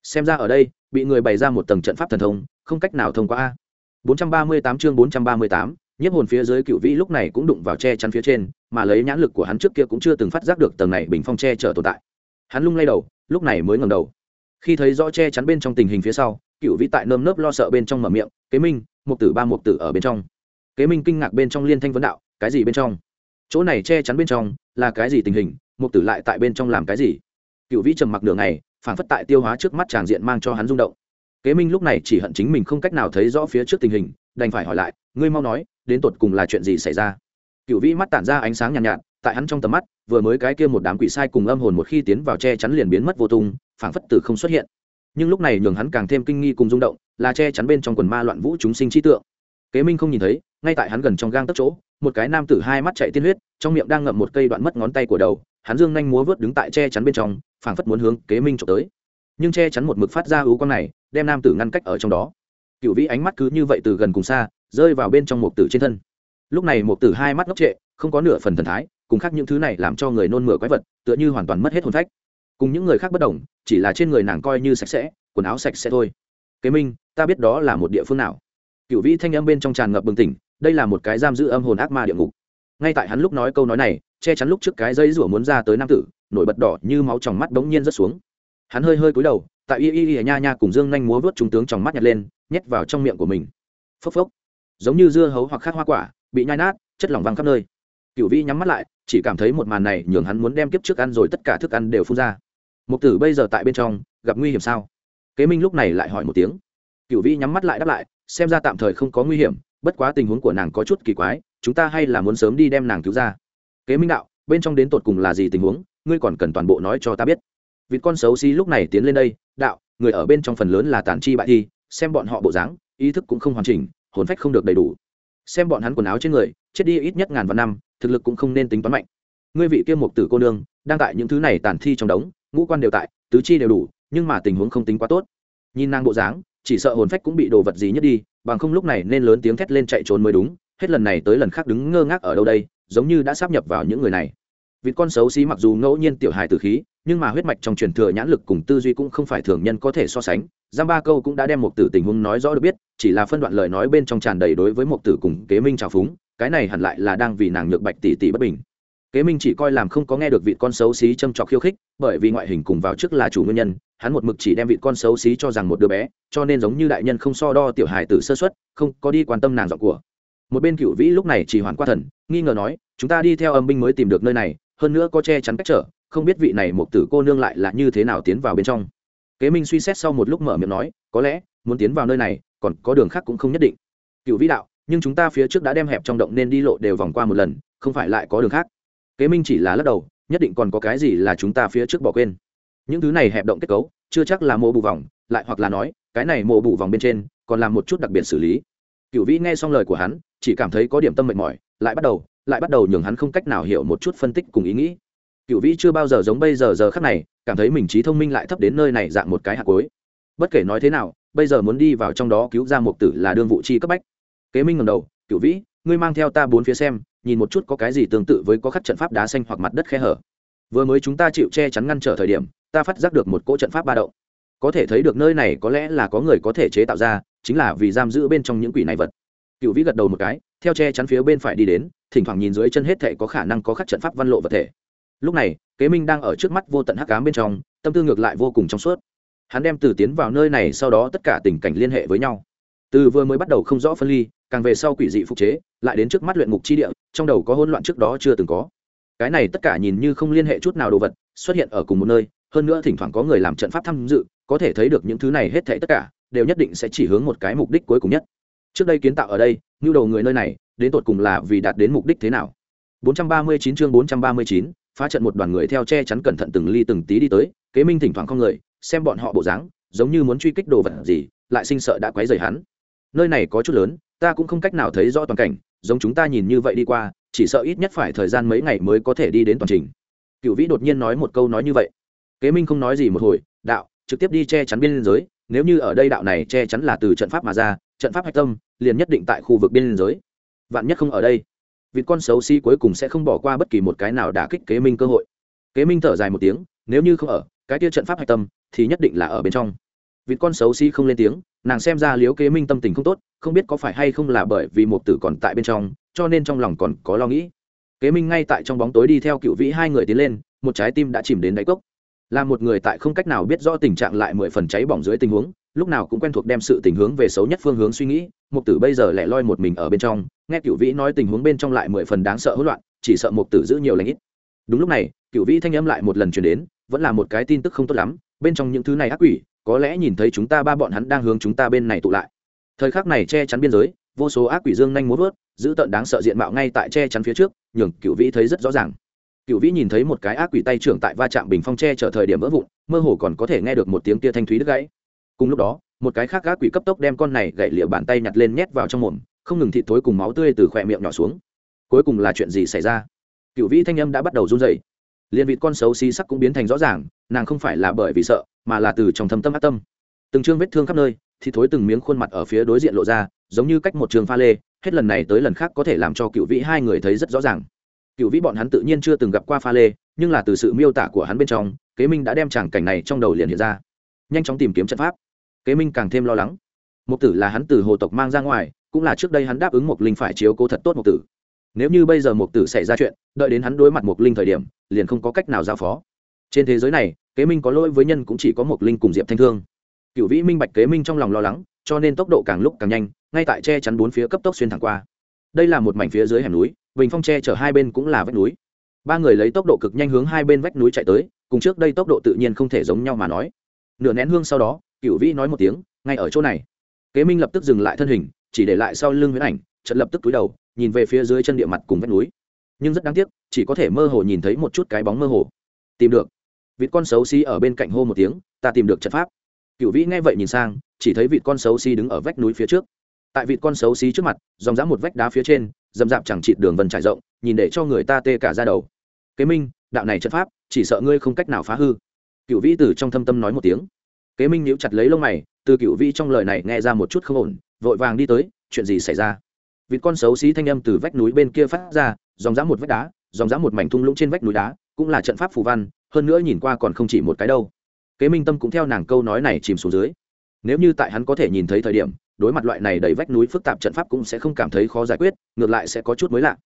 Xem ra ở đây bị người bày ra một tầng trận pháp thần thông không cách nào thông qua a. 438 chương 438, nhiếp hồn phía dưới cựu vĩ lúc này cũng đụng vào che chắn phía trên mà lấy nhãn lực của hắn trước kia cũng chưa từng phát giác được tầng này bình phong che chở tồn tại. Hắn lung lay đầu lúc này mới ngầm đầu. Khi thấy rõ che chắn bên trong tình hình phía sau cựu vĩ tại nơm nớp lo sợ bên trong mở miệng kế minh một tử ba một tử ở bên trong. Kế minh kinh ngạc bên trong liên thanh vấn đạo cái gì bên trong? Chỗ này che chắn bên trong là cái gì tình hình? Một tử lại tại bên trong làm cái gì? Cựu vĩ trầm mặc đường này phản phất tại tiêu hóa trước mắt tràng diện mang cho hắn rung động. Kế minh lúc này chỉ hận chính mình không cách nào thấy rõ phía trước tình hình đành phải hỏi lại ngươi mau nói đến tột cùng là chuyện gì xảy ra? Cựu vĩ mắt tản ra ánh sáng nhàn nhạt, nhạt tại hắn trong tầm mắt vừa mới cái kia một đám quỷ sai cùng âm hồn một khi tiến vào che chắn liền biến mất vô tung phảng phất từ không xuất hiện. Nhưng lúc này nhường hắn càng thêm kinh nghi cùng rung động là che chắn bên trong quần ma loạn vũ chúng sinh trí tượng. Kế minh không nhìn thấy ngay tại hắn gần trong gang tấc chỗ một cái nam tử hai mắt chạy tiên huyết trong miệng đang ngậm một cây đoạn mất ngón tay của đầu hắn dương nhanh múa vớt đứng tại che chắn bên trong, phảng phất muốn hướng kế minh trộm tới. Nhưng che chắn một mực phát ra ưu quang này, đem nam tử ngăn cách ở trong đó. Cựu vĩ ánh mắt cứ như vậy từ gần cùng xa, rơi vào bên trong một tử trên thân. Lúc này một tử hai mắt ngốc trệ, không có nửa phần thần thái, cùng khác những thứ này làm cho người nôn mửa quái vật, tựa như hoàn toàn mất hết hồn phách. Cùng những người khác bất đồng, chỉ là trên người nàng coi như sạch sẽ, quần áo sạch sẽ thôi. Kế minh, ta biết đó là một địa phương nào? Cựu vĩ thanh âm bên trong tràn ngập bừng tỉnh, đây là một cái giam giữ âm hồn ác ma địa ngục. Ngay tại hắn lúc nói câu nói này che chắn lúc trước cái dây rủa muốn ra tới nam tử, nổi bật đỏ như máu trong mắt đống nhiên rớt xuống. Hắn hơi hơi cúi đầu, tại y y y nha nha cùng dương nhanh múa vớt trung tướng trong mắt nhặt lên, nhét vào trong miệng của mình. Phốc phốc. Giống như dưa hấu hoặc khác hoa quả, bị nhai nát, chất lỏng văng khắp nơi. Cựu vĩ nhắm mắt lại, chỉ cảm thấy một màn này nhường hắn muốn đem kiếp trước ăn rồi tất cả thức ăn đều phun ra. Mục tử bây giờ tại bên trong, gặp nguy hiểm sao? Kế minh lúc này lại hỏi một tiếng. Cựu vĩ nhắm mắt lại đáp lại, xem ra tạm thời không có nguy hiểm, bất quá tình huống của nàng có chút kỳ quái, chúng ta hay là muốn sớm đi đem nàng cứu ra kế minh đạo, bên trong đến tột cùng là gì tình huống, ngươi còn cần toàn bộ nói cho ta biết. Vịt con xấu xí lúc này tiến lên đây, đạo, người ở bên trong phần lớn là tàn chi bại thi, xem bọn họ bộ dáng, ý thức cũng không hoàn chỉnh, hồn phách không được đầy đủ. Xem bọn hắn quần áo trên người, chết đi ít nhất ngàn vạn năm, thực lực cũng không nên tính toán mạnh. Ngươi vị kia mục tử cô nương, đang tại những thứ này tàn thi trong đống, ngũ quan đều tại, tứ chi đều đủ, nhưng mà tình huống không tính quá tốt. Nhìn nàng bộ dáng, chỉ sợ hồn phách cũng bị đồ vật gì nhất đi, bằng không lúc này nên lớn tiếng thét lên chạy trốn mới đúng, hết lần này tới lần khác đứng ngơ ngác ở đâu đây giống như đã sắp nhập vào những người này. Vịt con xấu xí mặc dù ngẫu nhiên tiểu hài từ khí, nhưng mà huyết mạch trong truyền thừa nhãn lực cùng tư duy cũng không phải thường nhân có thể so sánh. Giam ba câu cũng đã đem một tử tình huống nói rõ được biết, chỉ là phân đoạn lời nói bên trong tràn đầy đối với một tử cùng kế minh trào phúng, cái này hẳn lại là đang vì nàng nhược bạch tỷ tỷ bất bình. Kế minh chỉ coi làm không có nghe được vị con xấu xí châm trọc khiêu khích, bởi vì ngoại hình cùng vào trước là chủ nguyên nhân, hắn một mực chỉ đem vị con xấu xí cho rằng một đứa bé, cho nên giống như đại nhân không so đo tiểu hài tử sơ xuất không có đi quan tâm nàng giọng của một bên cựu vĩ lúc này chỉ hoàn qua thần, nghi ngờ nói, chúng ta đi theo âm binh mới tìm được nơi này, hơn nữa có che chắn cách trở, không biết vị này một tử cô nương lại là như thế nào tiến vào bên trong. Kế minh suy xét sau một lúc mở miệng nói, có lẽ, muốn tiến vào nơi này, còn có đường khác cũng không nhất định. Cựu vĩ đạo, nhưng chúng ta phía trước đã đem hẹp trong động nên đi lộ đều vòng qua một lần, không phải lại có đường khác. Kế minh chỉ là lắc đầu, nhất định còn có cái gì là chúng ta phía trước bỏ quên. Những thứ này hẹp động kết cấu, chưa chắc là mô bù vòng, lại hoặc là nói, cái này mô bù vòng bên trên, còn làm một chút đặc biệt xử lý. Cựu vĩ nghe xong lời của hắn chỉ cảm thấy có điểm tâm mệt mỏi, lại bắt đầu, lại bắt đầu nhường hắn không cách nào hiểu một chút phân tích cùng ý nghĩ. Cựu vĩ chưa bao giờ giống bây giờ giờ khắc này, cảm thấy mình trí thông minh lại thấp đến nơi này dạng một cái hạt cối bất kể nói thế nào, bây giờ muốn đi vào trong đó cứu ra một tử là đương vụ chi cấp bách. Kế minh ngầm đầu cựu vĩ, ngươi mang theo ta bốn phía xem, nhìn một chút có cái gì tương tự với có khắc trận pháp đá xanh hoặc mặt đất khe hở. Vừa mới chúng ta chịu che chắn ngăn trở thời điểm, ta phát giác được một cỗ trận pháp ba động. Có thể thấy được nơi này có lẽ là có người có thể chế tạo ra, chính là vì giam giữ bên trong những quỷ này vật cựu vĩ gật đầu một cái, theo che chắn phía bên phải đi đến, thỉnh thoảng nhìn dưới chân hết thể có khả năng có khắc trận pháp văn lộ vật thể. Lúc này, kế minh đang ở trước mắt vô tận hắc cám bên trong, tâm tư ngược lại vô cùng trong suốt. Hắn đem từ tiến vào nơi này sau đó tất cả tình cảnh liên hệ với nhau. Từ vừa mới bắt đầu không rõ phân ly, càng về sau quỷ dị phục chế, lại đến trước mắt luyện ngục chi địa, trong đầu có hỗn loạn trước đó chưa từng có. Cái này tất cả nhìn như không liên hệ chút nào đồ vật, xuất hiện ở cùng một nơi, hơn nữa thỉnh thoảng có người làm trận pháp tham dự, có thể thấy được những thứ này hết thảy tất cả, đều nhất định sẽ chỉ hướng một cái mục đích cuối cùng nhất trước đây kiến tạo ở đây nhu đầu người nơi này đến tột cùng là vì đạt đến mục đích thế nào? 439 chương 439, phá trận một đoàn người theo che chắn cẩn thận từng ly từng tí đi tới kế minh thỉnh thoảng không người xem bọn họ bộ dáng giống như muốn truy kích đồ vật gì lại sinh sợ đã quấy rầy hắn. Nơi này có chút lớn ta cũng không cách nào thấy rõ toàn cảnh giống chúng ta nhìn như vậy đi qua chỉ sợ ít nhất phải thời gian mấy ngày mới có thể đi đến toàn trình. Cựu vĩ đột nhiên nói một câu nói như vậy. Kế minh không nói gì một hồi đạo trực tiếp đi che chắn biên giới nếu như ở đây đạo này che chắn là từ trận pháp mà ra trận pháp hạch tâm liền nhất định tại khu vực biên giới. Vạn nhất không ở đây vì con xấu xí cuối cùng sẽ không bỏ qua bất kỳ một cái nào đả kích kế minh cơ hội. Kế minh thở dài một tiếng, nếu như không ở, cái kia trận pháp hạch tâm thì nhất định là ở bên trong. Vì con xấu xí không lên tiếng, nàng xem ra liếu kế minh tâm tình không tốt, không biết có phải hay không là bởi vì một tử còn tại bên trong, cho nên trong lòng còn có lo nghĩ. Kế minh ngay tại trong bóng tối đi theo cựu vĩ hai người tiến lên, một trái tim đã chìm đến đáy cốc. Là một người tại không cách nào biết rõ tình trạng lại mười phần cháy bỏng dưới tình huống lúc nào cũng quen thuộc đem sự tình hướng về xấu nhất phương hướng suy nghĩ. Mục tử bây giờ lẻ loi một mình ở bên trong, nghe cựu vĩ nói tình huống bên trong lại mười phần đáng sợ hỗn loạn, chỉ sợ mục tử giữ nhiều lãnh ít. Đúng lúc này cựu vĩ thanh âm lại một lần chuyển đến, vẫn là một cái tin tức không tốt lắm, bên trong những thứ này ác quỷ, có lẽ nhìn thấy chúng ta ba bọn hắn đang hướng chúng ta bên này tụ lại. Thời khắc này che chắn biên giới, vô số ác quỷ dương nhanh muốn vớt, giữ tận đáng sợ diện mạo ngay tại che chắn phía trước, nhường cựu vĩ thấy rất rõ ràng. Cựu vĩ nhìn thấy một cái ác quỷ tay trưởng tại va chạm bình phong tre chở thời điểm vỡ vụn, mơ hồ còn có thể nghe được một tiếng tia thanh thúy đứt gãy cùng lúc đó, một cái khác ác quỷ cấp tốc đem con này gậy lịa bàn tay nhặt lên nhét vào trong mồm, không ngừng thịt thối cùng máu tươi từ khỏe miệng nhỏ xuống. Cuối cùng là chuyện gì xảy ra? Cựu vĩ thanh âm đã bắt đầu run dậy liền vịt con xấu xí sắc cũng biến thành rõ ràng, nàng không phải là bởi vì sợ, mà là từ trong thâm tâm ác tâm. Từng chương vết thương khắp nơi, thịt thối từng miếng khuôn mặt ở phía đối diện lộ ra, giống như cách một trường pha lê, hết lần này tới lần khác có thể làm cho cựu vĩ hai người thấy rất rõ ràng. Cựu vĩ bọn hắn tự nhiên chưa từng gặp qua pha lê, nhưng là từ sự miêu tả của hắn bên trong, kế minh đã đem tràng cảnh này trong đầu liền hiện ra. Nhanh chóng tìm kiếm trận pháp kế minh càng thêm lo lắng. Mục tử là hắn từ hồ tộc mang ra ngoài, cũng là trước đây hắn đáp ứng mục linh phải chiếu cố thật tốt mục tử. Nếu như bây giờ mục tử xảy ra chuyện, đợi đến hắn đối mặt mục linh thời điểm, liền không có cách nào giao phó. Trên thế giới này, kế minh có lỗi với nhân cũng chỉ có mục linh cùng diệp thanh thương. Cựu vĩ minh bạch kế minh trong lòng lo lắng, cho nên tốc độ càng lúc càng nhanh, ngay tại che chắn bốn phía cấp tốc xuyên thẳng qua. Đây là một mảnh phía dưới hẻm núi, bình phong che chở hai bên cũng là vách núi. Ba người lấy tốc độ cực nhanh hướng hai bên vách núi chạy tới, cùng trước đây tốc độ tự nhiên không thể giống nhau mà nói. Nửa nén hương sau đó cựu vĩ nói một tiếng, ngay ở chỗ này. Kế minh lập tức dừng lại thân hình, chỉ để lại sau lưng huyễn ảnh, chợt lập tức túi đầu, nhìn về phía dưới chân địa mặt cùng vách núi. Nhưng rất đáng tiếc, chỉ có thể mơ hồ nhìn thấy một chút cái bóng mơ hồ. Tìm được. Vịt con xấu xí ở bên cạnh hô một tiếng, ta tìm được trận pháp. Cựu vĩ nghe vậy nhìn sang, chỉ thấy vịt con xấu xí đứng ở vách núi phía trước. Tại vịt con xấu xí trước mặt, dòng dã một vách đá phía trên, dầm dạp chẳng chịt đường vân trải rộng, nhìn để cho người ta tê cả ra đầu. Kế minh, đạo này trận pháp, chỉ sợ ngươi không cách nào phá hư. Cựu vĩ từ trong thâm tâm nói một tiếng kế minh níu chặt lấy lông mày, từ cựu vĩ trong lời này nghe ra một chút không ổn, vội vàng đi tới, chuyện gì xảy ra? Vịt con xấu xí thanh âm từ vách núi bên kia phát ra, dòng dã một vách đá, dòng dã một mảnh thung lũng trên vách núi đá, cũng là trận pháp phù văn, hơn nữa nhìn qua còn không chỉ một cái đâu. Kế minh tâm cũng theo nàng câu nói này chìm xuống dưới. Nếu như tại hắn có thể nhìn thấy thời điểm, đối mặt loại này đầy vách núi phức tạp trận pháp cũng sẽ không cảm thấy khó giải quyết, ngược lại sẽ có chút mới lạ.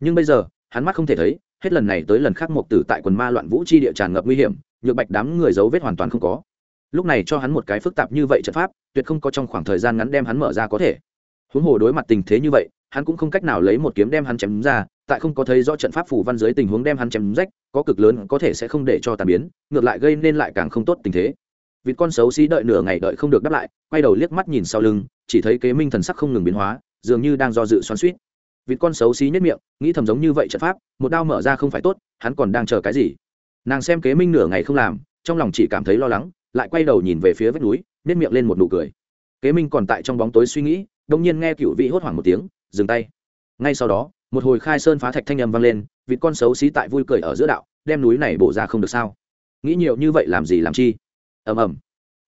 Nhưng bây giờ, hắn mắt không thể thấy, hết lần này tới lần khác một tử tại quần ma loạn vũ chi địa tràn ngập nguy hiểm, nhược bạch đám người dấu vết hoàn toàn không có lúc này cho hắn một cái phức tạp như vậy trận pháp, tuyệt không có trong khoảng thời gian ngắn đem hắn mở ra có thể. Huống hồ đối mặt tình thế như vậy, hắn cũng không cách nào lấy một kiếm đem hắn chém ra, tại không có thấy rõ trận pháp phủ văn dưới tình huống đem hắn chém rách, có cực lớn có thể sẽ không để cho tàn biến, ngược lại gây nên lại càng không tốt tình thế. Vịt con xấu xí đợi nửa ngày đợi không được đáp lại, quay đầu liếc mắt nhìn sau lưng, chỉ thấy kế minh thần sắc không ngừng biến hóa, dường như đang do dự xoắn suýt vịt con xấu xí nhất miệng, nghĩ thầm giống như vậy trận pháp, một đao mở ra không phải tốt, hắn còn đang chờ cái gì? Nàng xem kế minh nửa ngày không làm, trong lòng chỉ cảm thấy lo lắng lại quay đầu nhìn về phía vách núi nếp miệng lên một nụ cười. Kế minh còn tại trong bóng tối suy nghĩ đông nhiên nghe cựu vị hốt hoảng một tiếng dừng tay. Ngay sau đó một hồi khai sơn phá thạch thanh âm vang lên vịt con xấu xí tại vui cười ở giữa đạo đem núi này bổ ra không được sao? Nghĩ nhiều như vậy làm gì làm chi? Ầm ầm.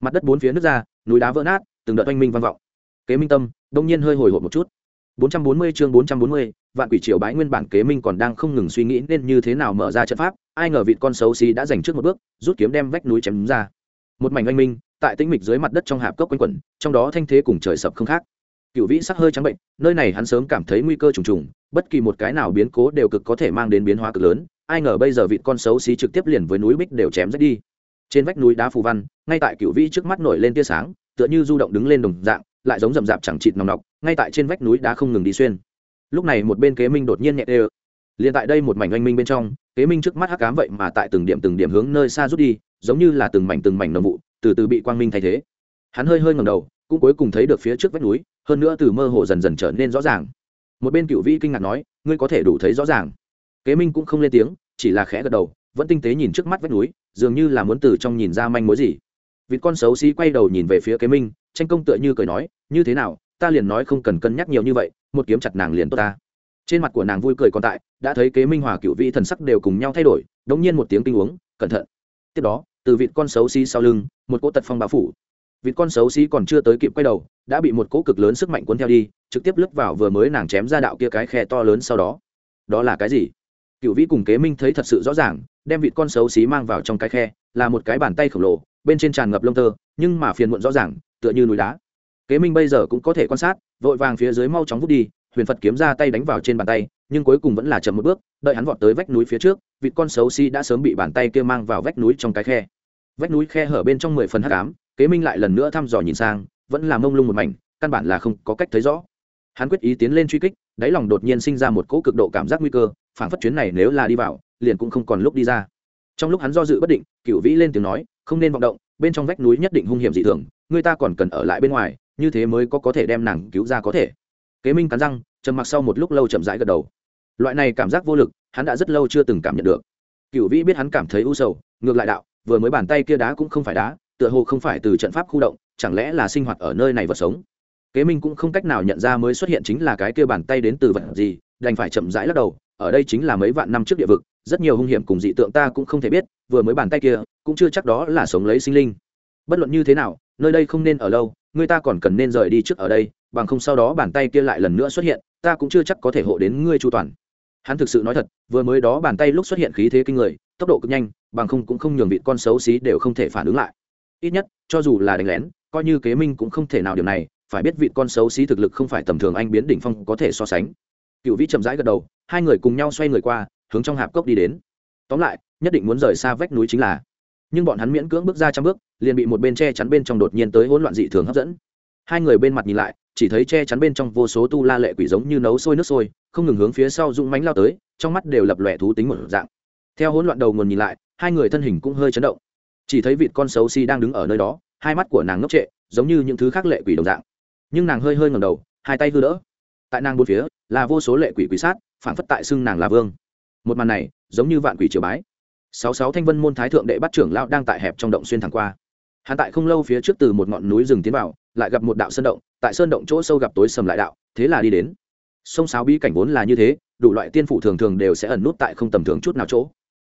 Mặt đất bốn phía nước ra núi đá vỡ nát từng đợt oanh minh vang vọng. Kế minh tâm đông nhiên hơi hồi hộp một chút. 440 chương 440, vạn quỷ triều bái nguyên bản kế minh còn đang không ngừng suy nghĩ nên như thế nào mở ra trận pháp ai ngờ vịt con xấu xí đã giành trước một bước rút kiếm đem vách núi chém ra một mảnh oanh minh, tại tĩnh mịch dưới mặt đất trong hạp cốc quanh quẩn, trong đó thanh thế cùng trời sập không khác. Cựu vĩ sắc hơi trắng bệnh, nơi này hắn sớm cảm thấy nguy cơ trùng trùng, bất kỳ một cái nào biến cố đều cực có thể mang đến biến hóa cực lớn, ai ngờ bây giờ vịt con xấu xí trực tiếp liền với núi bích đều chém rách đi. Trên vách núi đá phù văn, ngay tại cựu vĩ trước mắt nổi lên tia sáng, tựa như du động đứng lên đồng dạng, lại giống rậm rạp chẳng chịt nòng nọc, ngay tại trên vách núi đá không ngừng đi xuyên. Lúc này một bên kế minh đột nhiên nhẹ đê liền tại đây một mảnh oanh minh bên trong, kế minh trước mắt hắc cám vậy mà tại từng điểm từng điểm hướng nơi xa rút đi giống như là từng mảnh từng mảnh nồng vụ, từ từ bị quang minh thay thế. Hắn hơi hơi ngầm đầu, cũng cuối cùng thấy được phía trước vách núi, hơn nữa từ mơ hồ dần dần trở nên rõ ràng. Một bên cựu vĩ kinh ngạc nói, ngươi có thể đủ thấy rõ ràng. Kế minh cũng không lên tiếng, chỉ là khẽ gật đầu, vẫn tinh tế nhìn trước mắt vách núi, dường như là muốn từ trong nhìn ra manh mối gì. Vịt con xấu xí quay đầu nhìn về phía kế minh, tranh công tựa như cười nói, như thế nào, ta liền nói không cần cân nhắc nhiều như vậy, một kiếm chặt nàng liền tốt ta. Trên mặt của nàng vui cười còn tại, đã thấy kế minh hòa cựu vĩ thần sắc đều cùng nhau thay đổi, đống nhiên một tiếng kinh uống, cẩn thận. Tiếp đó từ vịt con xấu xí sau lưng, một cỗ tật phong bao phủ. Vịt con xấu xí còn chưa tới kịp quay đầu, đã bị một cỗ cực lớn sức mạnh cuốn theo đi, trực tiếp lướt vào vừa mới nàng chém ra đạo kia cái khe to lớn sau đó. Đó là cái gì? Cựu vĩ cùng kế minh thấy thật sự rõ ràng, đem vịt con xấu xí mang vào trong cái khe, là một cái bàn tay khổng lồ, bên trên tràn ngập lông tơ, nhưng mà phiền muộn rõ ràng, tựa như núi đá. Kế minh bây giờ cũng có thể quan sát, vội vàng phía dưới mau chóng vút đi, huyền phật kiếm ra tay đánh vào trên bàn tay nhưng cuối cùng vẫn là chậm một bước, đợi hắn vọt tới vách núi phía trước, vịt con xấu xí đã sớm bị bàn tay kia mang vào vách núi trong cái khe. Vách núi khe hở bên trong mười phần hắc ám, kế minh lại lần nữa thăm dò nhìn sang, vẫn là mông lung một mảnh, căn bản là không có cách thấy rõ. Hắn quyết ý tiến lên truy kích, đáy lòng đột nhiên sinh ra một cỗ cực độ cảm giác nguy cơ phản phất chuyến này nếu là đi vào, liền cũng không còn lúc đi ra. Trong lúc hắn do dự bất định cựu vĩ lên tiếng nói, không nên vọng động, bên trong vách núi nhất định hung hiểm dị thường, người ta còn cần ở lại bên ngoài, như thế mới có có thể đem nàng cứu ra có thể. Kế minh cắn răng, trầm mặc sau một lúc lâu chậm rãi gật đầu loại này cảm giác vô lực, hắn đã rất lâu chưa từng cảm nhận được. Cựu vĩ biết hắn cảm thấy u sầu, ngược lại đạo, vừa mới bàn tay kia đá cũng không phải đá, tựa hồ không phải từ trận pháp khu động, chẳng lẽ là sinh hoạt ở nơi này vật sống? Kế minh cũng không cách nào nhận ra mới xuất hiện chính là cái kia bàn tay đến từ vật gì, đành phải chậm rãi lắc đầu, ở đây chính là mấy vạn năm trước địa vực, rất nhiều hung hiểm cùng dị tượng ta cũng không thể biết, vừa mới bàn tay kia, cũng chưa chắc đó là sống lấy sinh linh. Bất luận như thế nào, nơi đây không nên ở lâu, người ta còn cần nên rời đi trước ở đây, bằng không sau đó bàn tay kia lại lần nữa xuất hiện, ta cũng chưa chắc có thể hộ đến ngươi chu toàn hắn thực sự nói thật, vừa mới đó bàn tay lúc xuất hiện khí thế kinh người, tốc độ cực nhanh, bằng không cũng không nhường vị con xấu xí đều không thể phản ứng lại. Ít nhất, cho dù là đánh lén, coi như kế minh cũng không thể nào điều này, phải biết vị con xấu xí thực lực không phải tầm thường anh biến đỉnh phong có thể so sánh. Cựu vĩ chậm rãi gật đầu, hai người cùng nhau xoay người qua, hướng trong hạp cốc đi đến. Tóm lại, nhất định muốn rời xa vách núi chính là. Nhưng bọn hắn miễn cưỡng bước ra trăm bước, liền bị một bên che chắn bên trong đột nhiên tới hỗn loạn dị thường hấp dẫn. Hai người bên mặt nhìn lại chỉ thấy che chắn bên trong vô số tu la lệ quỷ giống như nấu sôi nước sôi, không ngừng hướng phía sau rung mánh lao tới, trong mắt đều lập lòe thú tính một dạng. Theo hỗn loạn đầu nguồn nhìn lại, hai người thân hình cũng hơi chấn động. Chỉ thấy vịt con xấu xi đang đứng ở nơi đó, hai mắt của nàng ngốc trệ, giống như những thứ khác lệ quỷ đồng dạng. Nhưng nàng hơi hơi ngầm đầu, hai tay hư đỡ. Tại nàng bốn phía, là vô số lệ quỷ quỷ sát phản phất tại xưng nàng là vương. Một màn này, giống như vạn quỷ triều bái. Sáu sáu thanh vân môn thái thượng đệ bắt trưởng lão đang tại hẹp trong động xuyên thẳng qua hắn tại không lâu phía trước từ một ngọn núi rừng tiến vào, lại gặp một đạo sơn động, tại sơn động chỗ sâu gặp tối sầm lại đạo, thế là đi đến. Sông sáo bí cảnh vốn là như thế, đủ loại tiên phụ thường thường đều sẽ ẩn nút tại không tầm thường chút nào chỗ.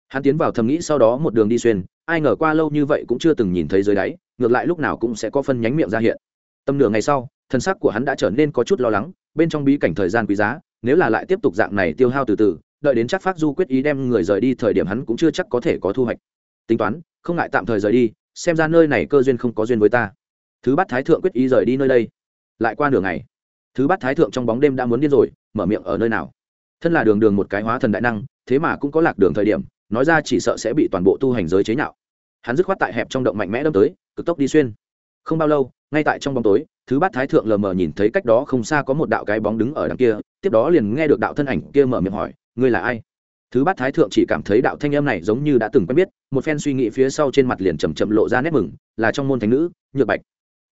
Hắn tiến vào thầm nghĩ sau đó một đường đi xuyên, ai ngờ qua lâu như vậy cũng chưa từng nhìn thấy dưới đáy, ngược lại lúc nào cũng sẽ có phân nhánh miệng ra hiện. Tầm nửa ngày sau, thân xác của hắn đã trở nên có chút lo lắng, bên trong bí cảnh thời gian quý giá, nếu là lại tiếp tục dạng này tiêu hao từ từ, đợi đến chắc phát du quyết ý đem người rời đi thời điểm hắn cũng chưa chắc có thể có thu hoạch. Tính toán, không ngại tạm thời rời đi xem ra nơi này cơ duyên không có duyên với ta. Thứ bát thái thượng quyết ý rời đi nơi đây. Lại qua nửa ngày, thứ bát thái thượng trong bóng đêm đã muốn điên rồi, mở miệng ở nơi nào? Thân là đường đường một cái hóa thần đại năng, thế mà cũng có lạc đường thời điểm, nói ra chỉ sợ sẽ bị toàn bộ tu hành giới chế nhạo. Hắn dứt khoát tại hẹp trong động mạnh mẽ đâm tới, cực tốc đi xuyên. Không bao lâu, ngay tại trong bóng tối, thứ bát thái thượng lờ mờ nhìn thấy cách đó không xa có một đạo cái bóng đứng ở đằng kia, tiếp đó liền nghe được đạo thân ảnh kia mở miệng hỏi, ngươi là ai? Thứ bát thái thượng chỉ cảm thấy đạo thanh âm này giống như đã từng quen biết một phen suy nghĩ phía sau trên mặt liền chầm chậm lộ ra nét mừng là trong môn thánh nữ nhược bạch.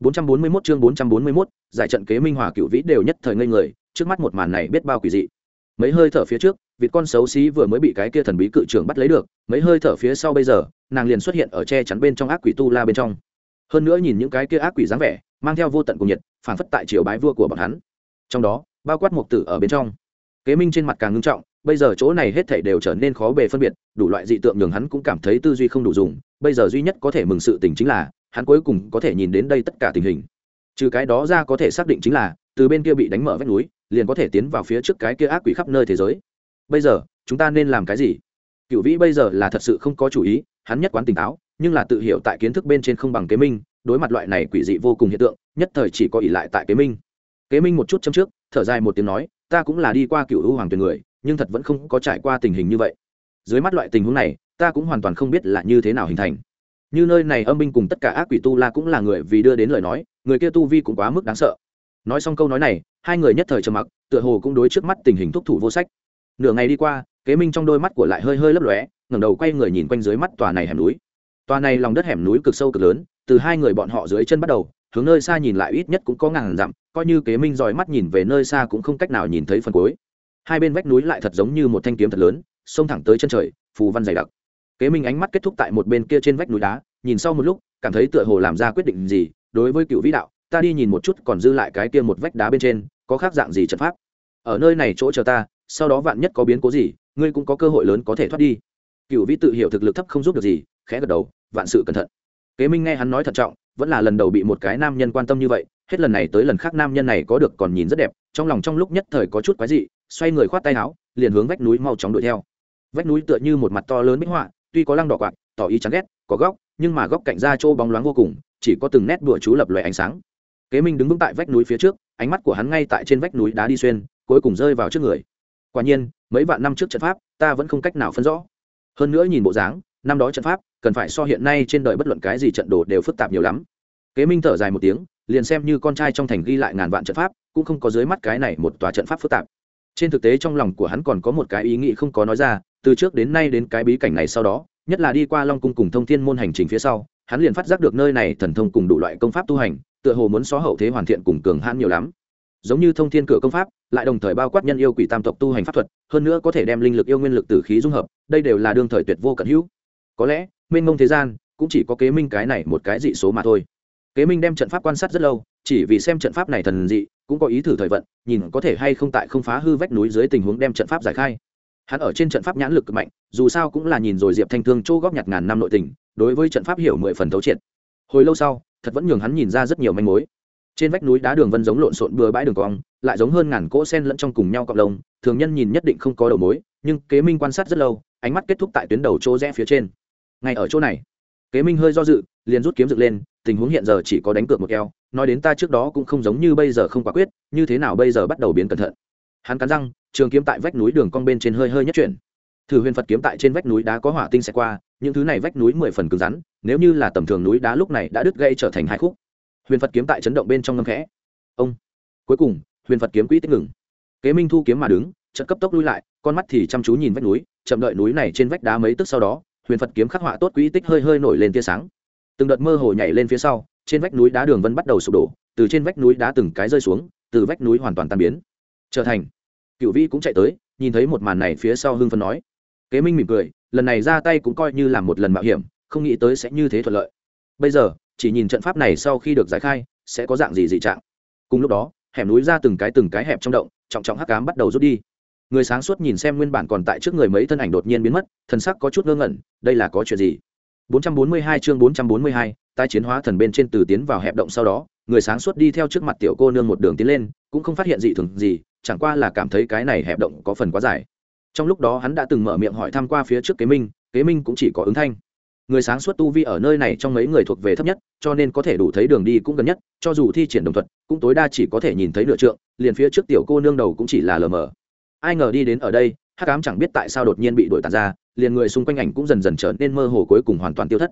441 chương 441, giải trận kế minh hòa cựu vĩ đều nhất thời ngây người trước mắt một màn này biết bao quỷ dị. Mấy hơi thở phía trước vịt con xấu xí vừa mới bị cái kia thần bí cự trưởng bắt lấy được mấy hơi thở phía sau bây giờ nàng liền xuất hiện ở che chắn bên trong ác quỷ tu la bên trong. Hơn nữa nhìn những cái kia ác quỷ dáng vẻ mang theo vô tận cùng nhiệt phản phất tại triều bái vua của bọn hắn. Trong đó bao quát mục tử ở bên trong kế minh trên mặt càng ngưng trọng, bây giờ chỗ này hết thảy đều trở nên khó bề phân biệt, đủ loại dị tượng nhường hắn cũng cảm thấy tư duy không đủ dùng, bây giờ duy nhất có thể mừng sự tình chính là, hắn cuối cùng có thể nhìn đến đây tất cả tình hình. Trừ cái đó ra có thể xác định chính là, từ bên kia bị đánh mở vách núi, liền có thể tiến vào phía trước cái kia ác quỷ khắp nơi thế giới. Bây giờ, chúng ta nên làm cái gì? Cựu vĩ bây giờ là thật sự không có chủ ý, hắn nhất quán tỉnh táo, nhưng là tự hiểu tại kiến thức bên trên không bằng kế minh, đối mặt loại này quỷ dị vô cùng hiện tượng, nhất thời chỉ có ỷ lại tại kế minh. Kế minh một chút châm trước, thở dài một tiếng nói ta cũng là đi qua cựu hữu hoàng tuyển người, nhưng thật vẫn không có trải qua tình hình như vậy. Dưới mắt loại tình huống này, ta cũng hoàn toàn không biết là như thế nào hình thành. Như nơi này âm binh cùng tất cả ác quỷ tu la cũng là người vì đưa đến lời nói, người kia tu vi cũng quá mức đáng sợ. Nói xong câu nói này, hai người nhất thời trầm mặc, tựa hồ cũng đối trước mắt tình hình thúc thủ vô sách. Nửa ngày đi qua, kế minh trong đôi mắt của lại hơi hơi lấp lóe, ngẩng đầu quay người nhìn quanh dưới mắt tòa này hẻm núi. Tòa này lòng đất hẻm núi cực sâu cực lớn, từ hai người bọn họ dưới chân bắt đầu, hướng nơi xa nhìn lại ít nhất cũng có ngàn dặm coi như kế minh dòi mắt nhìn về nơi xa cũng không cách nào nhìn thấy phần cuối. Hai bên vách núi lại thật giống như một thanh kiếm thật lớn, xông thẳng tới chân trời, phù văn dày đặc. Kế minh ánh mắt kết thúc tại một bên kia trên vách núi đá, nhìn sau một lúc, cảm thấy tựa hồ làm ra quyết định gì, đối với cựu vĩ đạo, ta đi nhìn một chút còn dư lại cái kia một vách đá bên trên, có khác dạng gì trận pháp? Ở nơi này chỗ chờ ta, sau đó vạn nhất có biến cố gì, ngươi cũng có cơ hội lớn có thể thoát đi. Cựu vĩ tự hiểu thực lực thấp không giúp được gì, khẽ gật đầu, vạn sự cẩn thận. Kế minh nghe hắn nói thận trọng, vẫn là lần đầu bị một cái nam nhân quan tâm như vậy hết lần này tới lần khác nam nhân này có được còn nhìn rất đẹp, trong lòng trong lúc nhất thời có chút quái dị, xoay người khoát tay áo, liền hướng vách núi mau chóng đuổi theo. Vách núi tựa như một mặt to lớn bích họa, tuy có lăng đỏ quạt, tỏ ý chán ghét, có góc, nhưng mà góc cạnh ra chỗ bóng loáng vô cùng, chỉ có từng nét đùa chú lập loè ánh sáng. Kế minh đứng vững tại vách núi phía trước, ánh mắt của hắn ngay tại trên vách núi đá đi xuyên, cuối cùng rơi vào trước người. Quả nhiên, mấy vạn năm trước trận pháp, ta vẫn không cách nào phân rõ. Hơn nữa nhìn bộ dáng, năm đó trận pháp, cần phải so hiện nay trên đời bất luận cái gì trận đồ đều phức tạp nhiều lắm. Kế minh thở dài một tiếng liền xem như con trai trong thành ghi lại ngàn vạn trận pháp, cũng không có dưới mắt cái này một tòa trận pháp phức tạp. Trên thực tế trong lòng của hắn còn có một cái ý nghĩ không có nói ra, từ trước đến nay đến cái bí cảnh này sau đó, nhất là đi qua long cung cùng thông thiên môn hành trình phía sau, hắn liền phát giác được nơi này thần thông cùng đủ loại công pháp tu hành, tựa hồ muốn xóa hậu thế hoàn thiện cùng cường hãn nhiều lắm. Giống như thông thiên cửa công pháp, lại đồng thời bao quát nhân yêu quỷ tam tộc tu hành pháp thuật, hơn nữa có thể đem linh lực yêu nguyên lực tử khí dung hợp, đây đều là đương thời tuyệt vô cận hữu. Có lẽ, mênh mông thế gian, cũng chỉ có kế minh cái này một cái dị số mà thôi kế minh đem trận pháp quan sát rất lâu, chỉ vì xem trận pháp này thần dị, cũng có ý thử thời vận, nhìn có thể hay không tại không phá hư vách núi dưới tình huống đem trận pháp giải khai. Hắn ở trên trận pháp nhãn lực cực mạnh, dù sao cũng là nhìn rồi diệp thanh thương chỗ góp nhặt ngàn năm nội tình, đối với trận pháp hiểu mười phần thấu triệt. Hồi lâu sau, thật vẫn nhường hắn nhìn ra rất nhiều manh mối. Trên vách núi đá đường vân giống lộn xộn bừa bãi đường cong, lại giống hơn ngàn cỗ sen lẫn trong cùng nhau cộng lông thường nhân nhìn nhất định không có đầu mối, nhưng kế minh quan sát rất lâu, ánh mắt kết thúc tại tuyến đầu chỗ rẽ phía trên. Ngay ở chỗ này kế minh hơi do dự, liền rút kiếm dựng lên, tình huống hiện giờ chỉ có đánh cược một keo, nói đến ta trước đó cũng không giống như bây giờ không quả quyết, như thế nào bây giờ bắt đầu biến cẩn thận. Hắn cắn răng, trường kiếm tại vách núi đường cong bên trên hơi hơi nhất chuyển. Thử huyền phật kiếm tại trên vách núi đá có hỏa tinh xẹt qua, những thứ này vách núi mười phần cứng rắn, nếu như là tầm thường núi đá lúc này đã đứt gây trở thành hai khúc. Huyền phật kiếm tại chấn động bên trong ngâm khẽ. Ông. Cuối cùng, huyền phật kiếm quỹ tích ngừng. Kế minh thu kiếm mà đứng trận cấp tốc lui lại, con mắt thì chăm chú nhìn vách núi, chậm đợi núi này trên vách đá mấy tức sau đó huyền phật kiếm khắc họa tốt quỹ tích hơi hơi nổi lên tia sáng từng đợt mơ hồ nhảy lên phía sau trên vách núi đá đường vân bắt đầu sụp đổ từ trên vách núi đá từng cái rơi xuống từ vách núi hoàn toàn tan biến trở thành cựu Vĩ cũng chạy tới nhìn thấy một màn này phía sau hưng phân nói kế minh mỉm cười lần này ra tay cũng coi như là một lần mạo hiểm không nghĩ tới sẽ như thế thuận lợi bây giờ chỉ nhìn trận pháp này sau khi được giải khai sẽ có dạng gì dị trạng cùng lúc đó hẻm núi ra từng cái từng cái hẹp trong động trọng trọng hắc cám bắt đầu rút đi người sáng suốt nhìn xem nguyên bản còn tại trước người mấy thân ảnh đột nhiên biến mất thần sắc có chút ngơ ngẩn đây là có chuyện gì? 442 chương 442, tái chiến hóa thần bên trên từ tiến vào hẹp động sau đó người sáng suốt đi theo trước mặt tiểu cô nương một đường tiến lên cũng không phát hiện gì thường gì chẳng qua là cảm thấy cái này hẹp động có phần quá dài. Trong lúc đó hắn đã từng mở miệng hỏi thăm qua phía trước kế minh kế minh cũng chỉ có ứng thanh. Người sáng suốt tu vi ở nơi này trong mấy người thuộc về thấp nhất cho nên có thể đủ thấy đường đi cũng gần nhất cho dù thi triển đồng thuật cũng tối đa chỉ có thể nhìn thấy nửa trượng liền phía trước tiểu cô nương đầu cũng chỉ là lờ mờ ai ngờ đi đến ở đây, hắc ám chẳng biết tại sao đột nhiên bị đổi tàn ra, liền người xung quanh ảnh cũng dần dần trở nên mơ hồ cuối cùng hoàn toàn tiêu thất.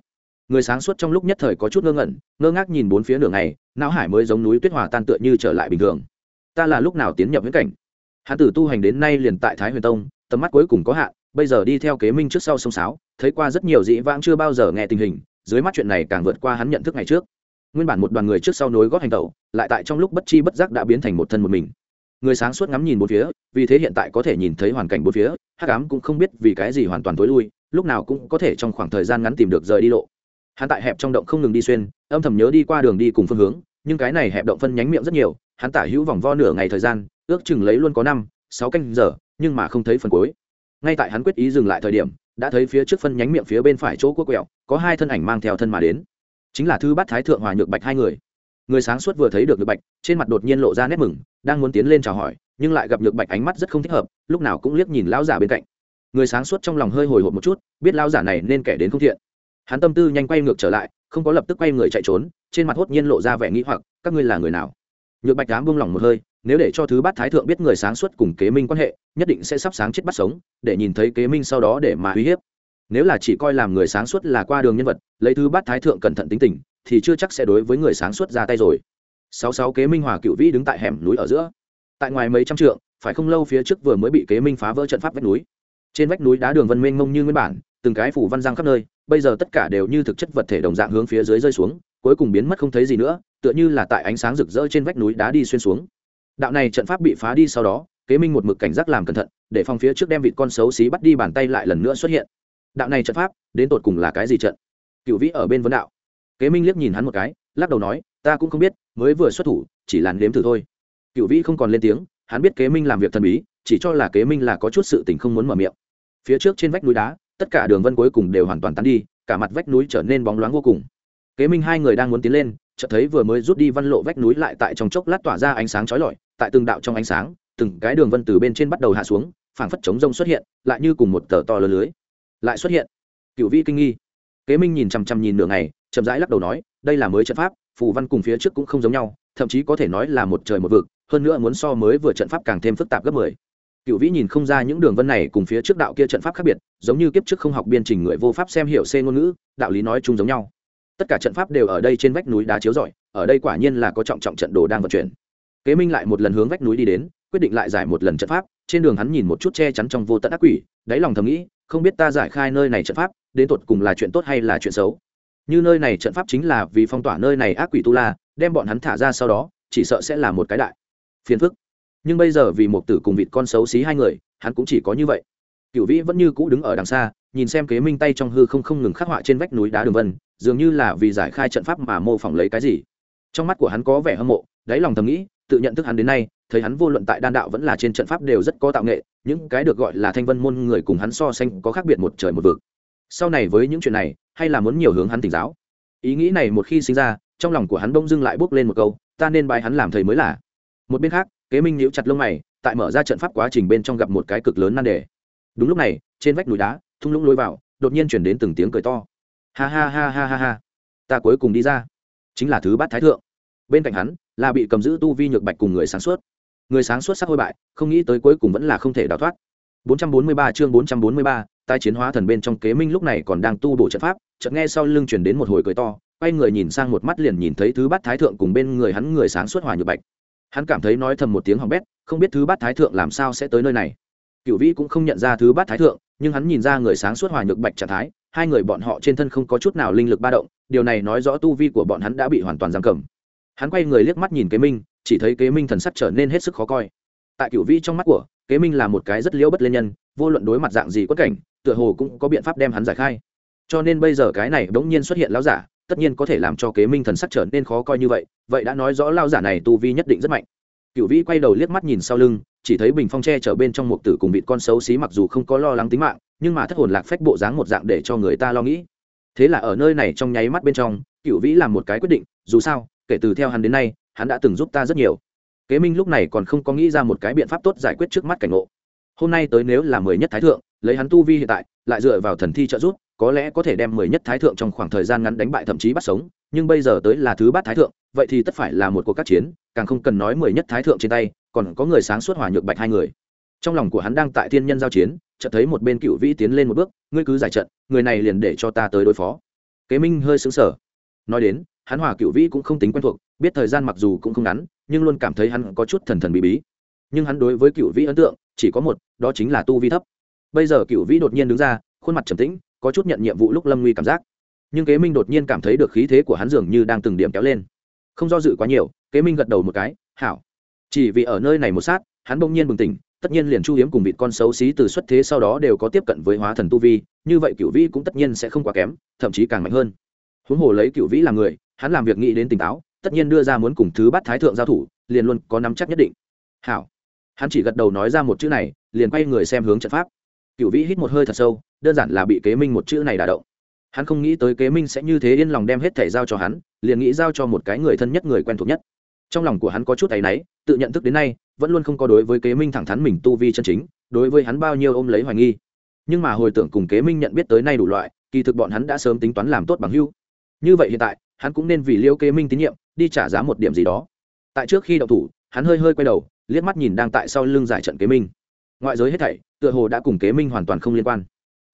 Người sáng suốt trong lúc nhất thời có chút ngơ ngẩn, ngơ ngác nhìn bốn phía nửa ngày, não hải mới giống núi tuyết hòa tan tựa như trở lại bình thường. Ta là lúc nào tiến nhập viễn cảnh? Hán tử tu hành đến nay liền tại thái huyền tông, tầm mắt cuối cùng có hạn, bây giờ đi theo kế minh trước sau sông sáo, thấy qua rất nhiều dĩ vãng chưa bao giờ nghe tình hình, dưới mắt chuyện này càng vượt qua hắn nhận thức ngày trước. Nguyên bản một đoàn người trước sau nối gót hành tẩu, lại tại trong lúc bất chi bất giác đã biến thành một thân một mình người sáng suốt ngắm nhìn bốn phía, vì thế hiện tại có thể nhìn thấy hoàn cảnh bốn phía, hắc ám cũng không biết vì cái gì hoàn toàn tối lui, lúc nào cũng có thể trong khoảng thời gian ngắn tìm được rời đi lộ. Hắn tại hẹp trong động không ngừng đi xuyên, âm thầm nhớ đi qua đường đi cùng phương hướng, nhưng cái này hẹp động phân nhánh miệng rất nhiều, hắn tả hữu vòng vo nửa ngày thời gian, ước chừng lấy luôn có năm, sáu canh giờ, nhưng mà không thấy phần cuối. Ngay tại hắn quyết ý dừng lại thời điểm, đã thấy phía trước phân nhánh miệng phía bên phải chỗ quốc quẹo, có hai thân ảnh mang theo thân mà đến. Chính là thư bát thái thượng hòa nhược bạch hai người người sáng suốt vừa thấy được nhược bạch, trên mặt đột nhiên lộ ra nét mừng, đang muốn tiến lên chào hỏi, nhưng lại gặp nhược bạch ánh mắt rất không thích hợp, lúc nào cũng liếc nhìn lão giả bên cạnh. Người sáng suốt trong lòng hơi hồi hộp một chút, biết lão giả này nên kẻ đến không thiện. Hắn tâm tư nhanh quay ngược trở lại, không có lập tức quay người chạy trốn, trên mặt hốt nhiên lộ ra vẻ nghĩ hoặc, các ngươi là người nào? Nhược bạch dám buông lỏng một hơi, nếu để cho thứ bát thái thượng biết người sáng suốt cùng kế minh quan hệ, nhất định sẽ sắp sáng chết bắt sống, để nhìn thấy kế minh sau đó để mà uy hiếp. Nếu là chỉ coi làm người sáng suốt là qua đường nhân vật, lấy thứ bát thái thượng cẩn thận tính tình thì chưa chắc sẽ đối với người sáng suốt ra tay rồi. Sáu sáu kế minh hòa cựu vĩ đứng tại hẻm núi ở giữa. Tại ngoài mấy trăm trượng, phải không lâu phía trước vừa mới bị kế minh phá vỡ trận pháp vách núi. Trên vách núi đá đường vân mênh mông như nguyên bản, từng cái phủ văn giang khắp nơi, bây giờ tất cả đều như thực chất vật thể đồng dạng hướng phía dưới rơi xuống, cuối cùng biến mất không thấy gì nữa, tựa như là tại ánh sáng rực rỡ trên vách núi đá đi xuyên xuống. Đạo này trận pháp bị phá đi sau đó, kế minh một mực cảnh giác làm cẩn thận, để phòng phía trước đem vịt con xấu xí bắt đi bàn tay lại lần nữa xuất hiện. Đạo này trận pháp, đến tột cùng là cái gì trận? Cựu vĩ ở bên vấn đạo kế minh liếc nhìn hắn một cái, lắc đầu nói, ta cũng không biết, mới vừa xuất thủ, chỉ là nếm thử thôi. Cựu vĩ không còn lên tiếng, hắn biết kế minh làm việc thần bí, chỉ cho là kế minh là có chút sự tình không muốn mở miệng. Phía trước trên vách núi đá, tất cả đường vân cuối cùng đều hoàn toàn tan đi, cả mặt vách núi trở nên bóng loáng vô cùng. Kế minh hai người đang muốn tiến lên, chợt thấy vừa mới rút đi văn lộ vách núi lại tại trong chốc lát tỏa ra ánh sáng chói lọi, tại từng đạo trong ánh sáng, từng cái đường vân từ bên trên bắt đầu hạ xuống, phảng phất chống rông xuất hiện, lại như cùng một tờ to lớn lưới, lại xuất hiện. Cựu vi kinh nghi. Kế minh nhìn chằm chằm nhìn nửa ngày chậm rãi lắc đầu nói, đây là mới trận pháp, phù văn cùng phía trước cũng không giống nhau, thậm chí có thể nói là một trời một vực, hơn nữa muốn so mới vừa trận pháp càng thêm phức tạp gấp mười. Cựu vĩ nhìn không ra những đường vân này cùng phía trước đạo kia trận pháp khác biệt, giống như kiếp trước không học biên trình người vô pháp xem hiểu c ngôn ngữ, đạo lý nói chung giống nhau. Tất cả trận pháp đều ở đây trên vách núi đá chiếu rọi, ở đây quả nhiên là có trọng trọng trận đồ đang vận chuyển. Kế minh lại một lần hướng vách núi đi đến, quyết định lại giải một lần trận pháp, trên đường hắn nhìn một chút che chắn trong vô tận ác quỷ, đáy lòng thầm nghĩ, không biết ta giải khai nơi này trận pháp, đến tột cùng là chuyện tốt hay là chuyện xấu như nơi này trận pháp chính là vì phong tỏa nơi này ác quỷ tu la, đem bọn hắn thả ra sau đó, chỉ sợ sẽ là một cái đại phiền phức. Nhưng bây giờ vì một tử cùng vịt con xấu xí hai người, hắn cũng chỉ có như vậy. Cựu vĩ vẫn như cũ đứng ở đằng xa, nhìn xem kế minh tay trong hư không không ngừng khắc họa trên vách núi đá đường vân, dường như là vì giải khai trận pháp mà mô phỏng lấy cái gì. Trong mắt của hắn có vẻ hâm mộ, đáy lòng thầm nghĩ, tự nhận thức hắn đến nay, thấy hắn vô luận tại đan đạo vẫn là trên trận pháp đều rất có tạo nghệ, những cái được gọi là thanh vân môn người cùng hắn so sánh có khác biệt một trời một vực sau này với những chuyện này, hay là muốn nhiều hướng hắn tỉnh giáo? Ý nghĩ này một khi sinh ra, trong lòng của hắn bỗng dưng lại bước lên một câu, ta nên bài hắn làm thầy mới là. Một bên khác, kế minh nhíu chặt lông mày, tại mở ra trận pháp quá trình bên trong gặp một cái cực lớn nan đề. Đúng lúc này, trên vách núi đá, thung lũng lôi vào, đột nhiên chuyển đến từng tiếng cười to. Ha ha ha ha ha ha, ta cuối cùng đi ra. Chính là thứ bát thái thượng. Bên cạnh hắn, là bị cầm giữ tu vi nhược bạch cùng người sáng suốt. Người sáng suốt sắc hôi bại, không nghĩ tới cuối cùng vẫn là không thể đào thoát. 443 chương 443, tai chiến hóa thần bên trong kế minh lúc này còn đang tu bổ trận pháp chợt nghe sau lưng chuyển đến một hồi cười to quay người nhìn sang một mắt liền nhìn thấy thứ bát thái thượng cùng bên người hắn người sáng suốt hòa nhược bạch. Hắn cảm thấy nói thầm một tiếng hỏng bét không biết thứ bát thái thượng làm sao sẽ tới nơi này. Cựu vĩ cũng không nhận ra thứ bát thái thượng nhưng hắn nhìn ra người sáng suốt hòa nhược bạch trạng thái hai người bọn họ trên thân không có chút nào linh lực ba động điều này nói rõ tu vi của bọn hắn đã bị hoàn toàn giam cầm. Hắn quay người liếc mắt nhìn kế minh chỉ thấy kế minh thần sắc trở nên hết sức khó coi. Tại cựu vĩ trong mắt của kế minh là một cái rất liễu bất lên nhân, vô luận đối mặt dạng gì quất cảnh, tựa hồ cũng có biện pháp đem hắn giải khai. Cho nên bây giờ cái này bỗng nhiên xuất hiện lão giả, tất nhiên có thể làm cho kế minh thần sắc trở nên khó coi như vậy vậy đã nói rõ lao giả này tu vi nhất định rất mạnh. Cựu vĩ quay đầu liếc mắt nhìn sau lưng, chỉ thấy bình phong tre trở bên trong một tử cùng vịt con xấu xí mặc dù không có lo lắng tính mạng, nhưng mà thất hồn lạc phách bộ dáng một dạng để cho người ta lo nghĩ. Thế là ở nơi này trong nháy mắt bên trong cựu vĩ làm một cái quyết định, dù sao, kể từ theo hắn đến nay, hắn đã từng giúp ta rất nhiều kế minh lúc này còn không có nghĩ ra một cái biện pháp tốt giải quyết trước mắt cảnh ngộ. Hôm nay tới nếu là mười nhất thái thượng, lấy hắn tu vi hiện tại, lại dựa vào thần thi trợ giúp, có lẽ có thể đem mười nhất thái thượng trong khoảng thời gian ngắn đánh bại thậm chí bắt sống, nhưng bây giờ tới là thứ bát thái thượng, vậy thì tất phải là một cuộc các chiến, càng không cần nói mười nhất thái thượng trên tay, còn có người sáng suốt hòa nhược bạch hai người. Trong lòng của hắn đang tại thiên nhân giao chiến, chợt thấy một bên cựu vĩ tiến lên một bước, ngươi cứ giải trận, người này liền để cho ta tới đối phó. Kế minh hơi xứng sở nói đến, hắn hòa cựu vĩ cũng không tính quen thuộc, biết thời gian mặc dù cũng không ngắn nhưng luôn cảm thấy hắn có chút thần thần bí bí. Nhưng hắn đối với cựu vĩ ấn tượng, chỉ có một, đó chính là tu vi thấp. Bây giờ cựu vĩ đột nhiên đứng ra, khuôn mặt trầm tĩnh, có chút nhận nhiệm vụ lúc lâm nguy cảm giác. Nhưng kế minh đột nhiên cảm thấy được khí thế của hắn dường như đang từng điểm kéo lên. Không do dự quá nhiều, kế minh gật đầu một cái, hảo. Chỉ vì ở nơi này một sát, hắn bỗng nhiên bừng tỉnh, tất nhiên liền chu hiếm cùng vịt con xấu xí từ xuất thế sau đó đều có tiếp cận với hóa thần tu vi, như vậy cựu vĩ cũng tất nhiên sẽ không quá kém, thậm chí càng mạnh hơn. Huống hồ lấy cựu vĩ làm người, hắn làm việc nghĩ đến tỉnh táo tất nhiên đưa ra muốn cùng thứ bắt thái thượng giao thủ, liền luôn có nắm chắc nhất định. Hảo. Hắn chỉ gật đầu nói ra một chữ này, liền quay người xem hướng trận pháp. Cựu vĩ hít một hơi thật sâu, đơn giản là bị kế minh một chữ này đả động. Hắn không nghĩ tới kế minh sẽ như thế yên lòng đem hết thẻ giao cho hắn, liền nghĩ giao cho một cái người thân nhất người quen thuộc nhất. Trong lòng của hắn có chút tay náy, tự nhận thức đến nay, vẫn luôn không có đối với kế minh thẳng thắn mình tu vi chân chính, đối với hắn bao nhiêu ôm lấy hoài nghi. Nhưng mà hồi tưởng cùng kế minh nhận biết tới nay đủ loại, kỳ thực bọn hắn đã sớm tính toán làm tốt bằng hưu. Như vậy hiện tại, hắn cũng nên vì liêu kế minh tín nhiệm đi trả giá một điểm gì đó. Tại trước khi đậu thủ, hắn hơi hơi quay đầu, liếc mắt nhìn đang tại sau lưng giải trận kế minh. Ngoại giới hết thảy, tựa hồ đã cùng kế minh hoàn toàn không liên quan.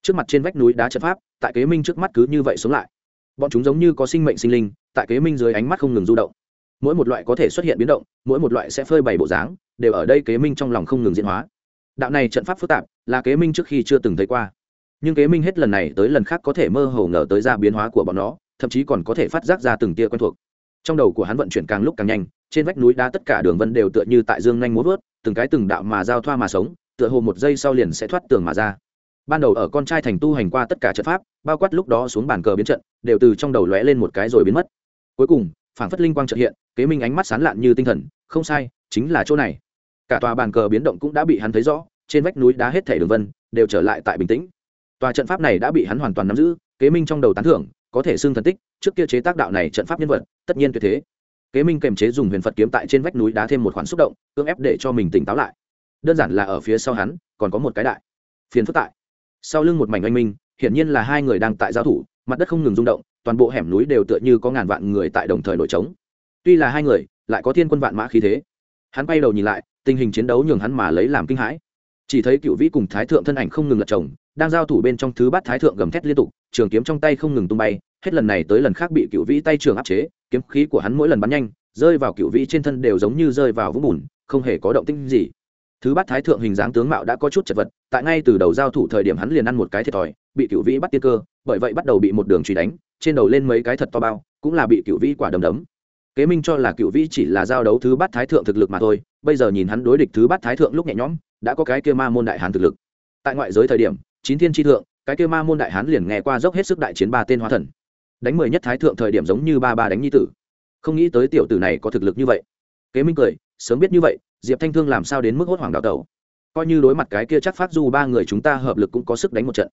Trước mặt trên vách núi đá trận pháp, tại kế minh trước mắt cứ như vậy sống lại. Bọn chúng giống như có sinh mệnh sinh linh, tại kế minh dưới ánh mắt không ngừng du động. Mỗi một loại có thể xuất hiện biến động, mỗi một loại sẽ phơi bày bộ dáng, đều ở đây kế minh trong lòng không ngừng diễn hóa. Đạo này trận pháp phức tạp, là kế minh trước khi chưa từng thấy qua. Nhưng kế minh hết lần này tới lần khác có thể mơ hồ ngờ tới ra biến hóa của bọn nó, thậm chí còn có thể phát giác ra từng tia quen thuộc trong đầu của hắn vận chuyển càng lúc càng nhanh, trên vách núi đá tất cả đường vân đều tựa như tại dương nhanh muốn vớt, từng cái từng đạo mà giao thoa mà sống, tựa hồ một giây sau liền sẽ thoát tường mà ra. Ban đầu ở con trai thành tu hành qua tất cả trận pháp, bao quát lúc đó xuống bàn cờ biến trận, đều từ trong đầu lóe lên một cái rồi biến mất. Cuối cùng phản phất linh quang trợ hiện, kế minh ánh mắt sán lạn như tinh thần, không sai, chính là chỗ này. Cả tòa bàn cờ biến động cũng đã bị hắn thấy rõ, trên vách núi đá hết thể đường vân đều trở lại tại bình tĩnh. Tòa trận pháp này đã bị hắn hoàn toàn nắm giữ, kế minh trong đầu tán thưởng có thể xưng thần tích, trước kia chế tác đạo này trận pháp nhân vật, tất nhiên tuyệt thế. Kế minh kềm chế dùng huyền phật kiếm tại trên vách núi đá thêm một khoản xúc động, cưỡng ép để cho mình tỉnh táo lại. Đơn giản là ở phía sau hắn, còn có một cái đại phiền phức tại. Sau lưng một mảnh oanh minh, hiển nhiên là hai người đang tại giao thủ, mặt đất không ngừng rung động, toàn bộ hẻm núi đều tựa như có ngàn vạn người tại đồng thời nổi trống. Tuy là hai người, lại có thiên quân vạn mã khí thế. Hắn bay đầu nhìn lại, tình hình chiến đấu nhường hắn mà lấy làm kinh hãi. Chỉ thấy cựu vĩ cùng thái thượng thân ảnh không ngừng lật chồng, đang giao thủ bên trong thứ bát thái thượng gầm thét liên tục trường kiếm trong tay không ngừng tung bay, hết lần này tới lần khác bị cựu vĩ tay trường áp chế, kiếm khí của hắn mỗi lần bắn nhanh, rơi vào cựu vĩ trên thân đều giống như rơi vào vũng bùn, không hề có động tĩnh gì. Thứ bát thái thượng hình dáng tướng mạo đã có chút chật vật, tại ngay từ đầu giao thủ thời điểm hắn liền ăn một cái thiệt thòi, bị cựu vĩ bắt tiên cơ, bởi vậy bắt đầu bị một đường truy đánh, trên đầu lên mấy cái thật to bao, cũng là bị cựu vĩ quả đấm đấm. Kế minh cho là cựu vĩ chỉ là giao đấu thứ bát thái thượng thực lực mà thôi, bây giờ nhìn hắn đối địch thứ bát thái thượng lúc nhẹ nhõm, đã có cái kia ma môn đại hán thực lực. Tại ngoại giới thời điểm, chín thiên tri thượng cái kia ma môn đại hán liền nghe qua dốc hết sức đại chiến ba tên hóa thần. Đánh mười nhất thái thượng thời điểm giống như ba ba đánh nhi tử. Không nghĩ tới tiểu tử này có thực lực như vậy. Kế minh cười, sớm biết như vậy, diệp thanh thương làm sao đến mức hốt hoảng đào tẩu? Coi như đối mặt cái kia chắc phát du ba người chúng ta hợp lực cũng có sức đánh một trận.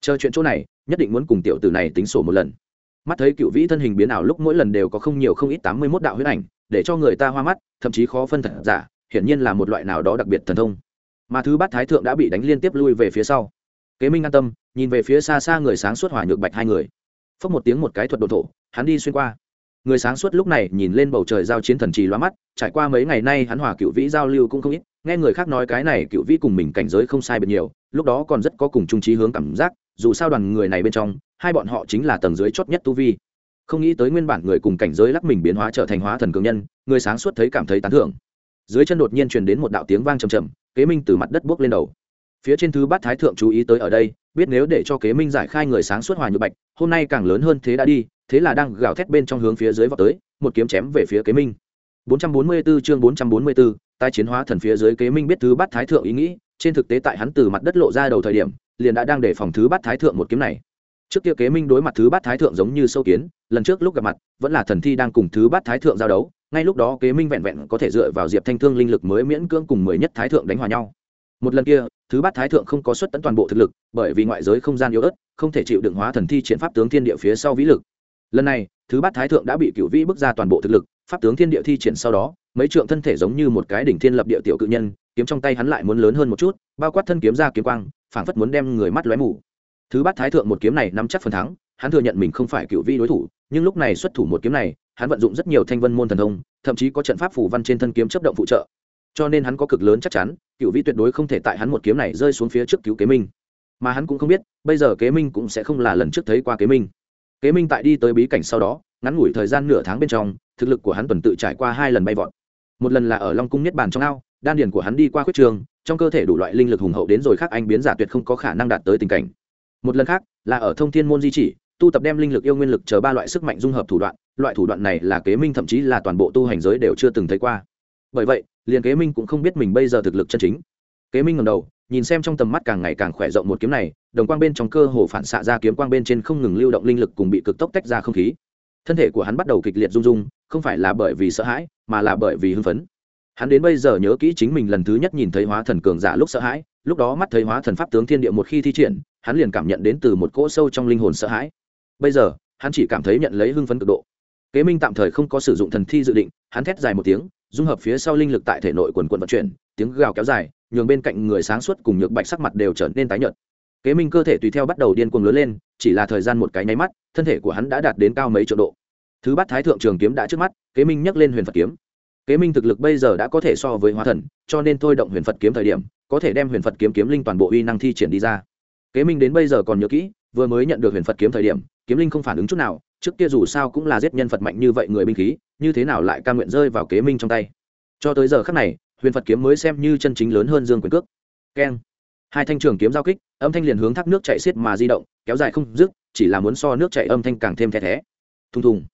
Chờ chuyện chỗ này, nhất định muốn cùng tiểu tử này tính sổ một lần. Mắt thấy cựu vĩ thân hình biến ảo lúc mỗi lần đều có không nhiều không ít tám mươi mốt đạo huyết ảnh, để cho người ta hoa mắt, thậm chí khó phân thật giả, hiển nhiên là một loại nào đó đặc biệt thần thông. Mà thứ bát thái thượng đã bị đánh liên tiếp lui về phía sau kế minh an tâm, nhìn về phía xa xa người sáng suốt hỏa nhược bạch hai người. Phốc một tiếng một cái thuật độ thổ, hắn đi xuyên qua. Người sáng suốt lúc này nhìn lên bầu trời giao chiến thần trì loa mắt, trải qua mấy ngày nay hắn hòa cựu vĩ giao lưu cũng không ít, nghe người khác nói cái này cựu vĩ cùng mình cảnh giới không sai biệt nhiều, lúc đó còn rất có cùng trung trí hướng cảm giác, dù sao đoàn người này bên trong, hai bọn họ chính là tầng dưới chót nhất tu vi. Không nghĩ tới nguyên bản người cùng cảnh giới lắc mình biến hóa trở thành hóa thần cường nhân, người sáng suốt thấy cảm thấy tán thưởng. Dưới chân đột nhiên truyền đến một đạo tiếng vang trầm trầm, kế minh từ mặt đất bước lên đầu phía trên thứ bát thái thượng chú ý tới ở đây biết nếu để cho kế minh giải khai người sáng suốt hòa như bạch hôm nay càng lớn hơn thế đã đi thế là đang gào thét bên trong hướng phía dưới vào tới một kiếm chém về phía kế minh. 444 chương 444, tai chiến hóa thần phía dưới kế minh biết thứ bát thái thượng ý nghĩ trên thực tế tại hắn từ mặt đất lộ ra đầu thời điểm liền đã đang để phòng thứ bát thái thượng một kiếm này. Trước kia kế minh đối mặt thứ bát thái thượng giống như sâu kiến lần trước lúc gặp mặt vẫn là thần thi đang cùng thứ bát thái thượng giao đấu ngay lúc đó kế minh vẹn vẹn có thể dựa vào diệp thanh thương linh lực mới miễn cưỡng cùng mười nhất thái thượng đánh hòa nhau. Một lần kia thứ bát thái thượng không có xuất tấn toàn bộ thực lực, bởi vì ngoại giới không gian yếu ớt, không thể chịu đựng hóa thần thi triển pháp tướng thiên địa phía sau vĩ lực. Lần này, thứ bát thái thượng đã bị cựu vĩ bước ra toàn bộ thực lực, pháp tướng thiên địa thi triển sau đó, mấy trượng thân thể giống như một cái đỉnh thiên lập địa tiểu cự nhân, kiếm trong tay hắn lại muốn lớn hơn một chút, bao quát thân kiếm ra kiếm quang, phảng phất muốn đem người mắt lóe mù. Thứ bát thái thượng một kiếm này nắm chắc phần thắng, hắn thừa nhận mình không phải cựu vi đối thủ, nhưng lúc này xuất thủ một kiếm này, hắn vận dụng rất nhiều thanh vân môn thần thông, thậm chí có trận pháp phủ văn trên thân kiếm chấp động phụ trợ. Cho nên hắn có cực lớn chắc chắn cựu vĩ tuyệt đối không thể tại hắn một kiếm này rơi xuống phía trước cứu kế minh. Mà hắn cũng không biết, bây giờ kế minh cũng sẽ không là lần trước thấy qua kế minh. Kế minh tại đi tới bí cảnh sau đó, ngắn ngủi thời gian nửa tháng bên trong, thực lực của hắn tuần tự trải qua hai lần bay vọt. Một lần là ở long cung Niết bàn trong ao, đan điền của hắn đi qua khuyết trường, trong cơ thể đủ loại linh lực hùng hậu đến rồi khác anh biến giả tuyệt không có khả năng đạt tới tình cảnh. Một lần khác, là ở thông thiên môn di chỉ, tu tập đem linh lực yêu nguyên lực chờ ba loại sức mạnh dung hợp thủ đoạn, loại thủ đoạn này là kế minh thậm chí là toàn bộ tu hành giới đều chưa từng thấy qua bởi vậy, liền kế minh cũng không biết mình bây giờ thực lực chân chính. Kế minh ngầm đầu, nhìn xem trong tầm mắt càng ngày càng khỏe rộng một kiếm này, đồng quang bên trong cơ hồ phản xạ ra kiếm quang bên trên không ngừng lưu động linh lực cùng bị cực tốc tách ra không khí. Thân thể của hắn bắt đầu kịch liệt rung rung, không phải là bởi vì sợ hãi, mà là bởi vì hưng phấn. Hắn đến bây giờ nhớ kỹ chính mình lần thứ nhất nhìn thấy hóa thần cường giả lúc sợ hãi, lúc đó mắt thấy hóa thần pháp tướng thiên địa một khi thi triển, hắn liền cảm nhận đến từ một cỗ sâu trong linh hồn sợ hãi. Bây giờ, hắn chỉ cảm thấy nhận lấy hưng phấn cực độ. Kế minh tạm thời không có sử dụng thần thi dự định, hắn thét dài một tiếng dung hợp phía sau linh lực tại thể nội quần quần vận chuyển, tiếng gào kéo dài, nhường bên cạnh người sáng suốt cùng nhược bạch sắc mặt đều trở nên tái nhợt. Kế minh cơ thể tùy theo bắt đầu điên cuồng lớn lên, chỉ là thời gian một cái nháy mắt, thân thể của hắn đã đạt đến cao mấy triệu độ. Thứ bát thái thượng trường kiếm đã trước mắt, kế minh nhấc lên huyền phật kiếm. Kế minh thực lực bây giờ đã có thể so với hóa thần, cho nên thôi động huyền phật kiếm thời điểm, có thể đem huyền phật kiếm kiếm linh toàn bộ uy năng thi triển đi ra. Kế minh đến bây giờ còn nhớ kỹ, vừa mới nhận được huyền phật kiếm thời điểm, kiếm linh không phản ứng chút nào trước kia dù sao cũng là giết nhân phật mạnh như vậy người binh khí, như thế nào lại ca nguyện rơi vào kế minh trong tay? Cho tới giờ khắc này, huyền phật kiếm mới xem như chân chính lớn hơn dương quyền cước. Keng. Hai thanh trường kiếm giao kích, âm thanh liền hướng thác nước chạy xiết mà di động, kéo dài không dứt, chỉ là muốn so nước chạy âm thanh càng thêm the thé. Thùng thùng.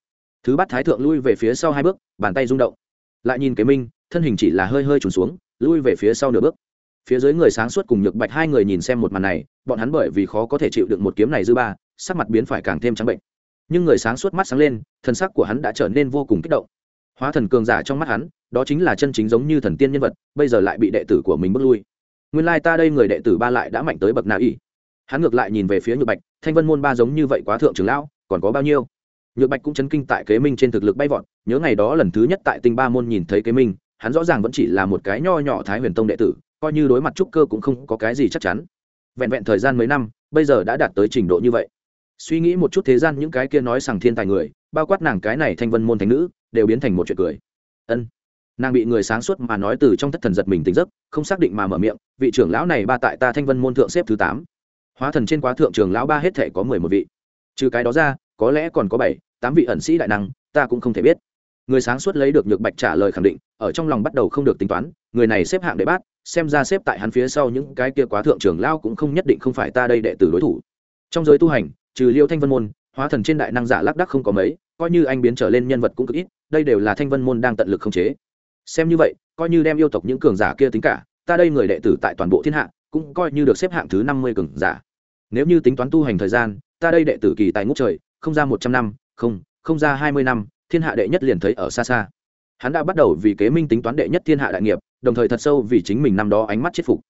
Thứ bắt thái thượng lui về phía sau hai bước, bàn tay rung động. Lại nhìn kế minh, thân hình chỉ là hơi hơi trùn xuống, lui về phía sau nửa bước. Phía dưới người sáng suốt cùng nhược bạch hai người nhìn xem một màn này, bọn hắn bởi vì khó có thể chịu được một kiếm này dư ba, sắc mặt biến phải càng thêm trắng bệnh nhưng người sáng suốt mắt sáng lên, thần sắc của hắn đã trở nên vô cùng kích động. Hóa thần cường giả trong mắt hắn, đó chính là chân chính giống như thần tiên nhân vật, bây giờ lại bị đệ tử của mình bước lui. Nguyên lai ta đây người đệ tử ba lại đã mạnh tới bậc nào y hắn ngược lại nhìn về phía nhược bạch, thanh vân môn ba giống như vậy quá thượng trưởng lão, còn có bao nhiêu? Nhược bạch cũng chấn kinh tại kế minh trên thực lực bay vọt, nhớ ngày đó lần thứ nhất tại tinh ba môn nhìn thấy kế minh, hắn rõ ràng vẫn chỉ là một cái nho nhỏ thái huyền tông đệ tử, coi như đối mặt trúc cơ cũng không có cái gì chắc chắn. Vẹn vẹn thời gian mấy năm, bây giờ đã đạt tới trình độ như vậy suy nghĩ một chút thế gian những cái kia nói rằng thiên tài người, bao quát nàng cái này thanh vân môn thánh nữ, đều biến thành một chuyện cười. Ân. Nàng bị người sáng suốt mà nói từ trong thất thần giật mình tỉnh giấc, không xác định mà mở miệng, vị trưởng lão này ba tại ta thanh vân môn thượng xếp thứ tám. Hóa thần trên quá thượng trường lão ba hết thể có mười một vị. Trừ cái đó ra, có lẽ còn có bảy, tám vị ẩn sĩ đại năng, ta cũng không thể biết. Người sáng suốt lấy được nhược bạch trả lời khẳng định, ở trong lòng bắt đầu không được tính toán, người này xếp hạng đệ bát, xem ra xếp tại hắn phía sau những cái kia quá thượng trưởng lao cũng không nhất định không phải ta đây đệ tử đối thủ. Trong giới tu hành trừ liêu thanh vân môn, hóa thần trên đại năng giả lác đắc không có mấy, coi như anh biến trở lên nhân vật cũng cực ít, đây đều là thanh vân môn đang tận lực khống chế. Xem như vậy, coi như đem yêu tộc những cường giả kia tính cả, ta đây người đệ tử tại toàn bộ thiên hạ, cũng coi như được xếp hạng thứ năm mươi cường giả. Nếu như tính toán tu hành thời gian, ta đây đệ tử kỳ tại ngũ trời, không ra một trăm năm, không không ra hai mươi năm, thiên hạ đệ nhất liền thấy ở xa xa. Hắn đã bắt đầu vì kế minh tính toán đệ nhất thiên hạ đại nghiệp, đồng thời thật sâu vì chính mình năm đó ánh mắt chết phục.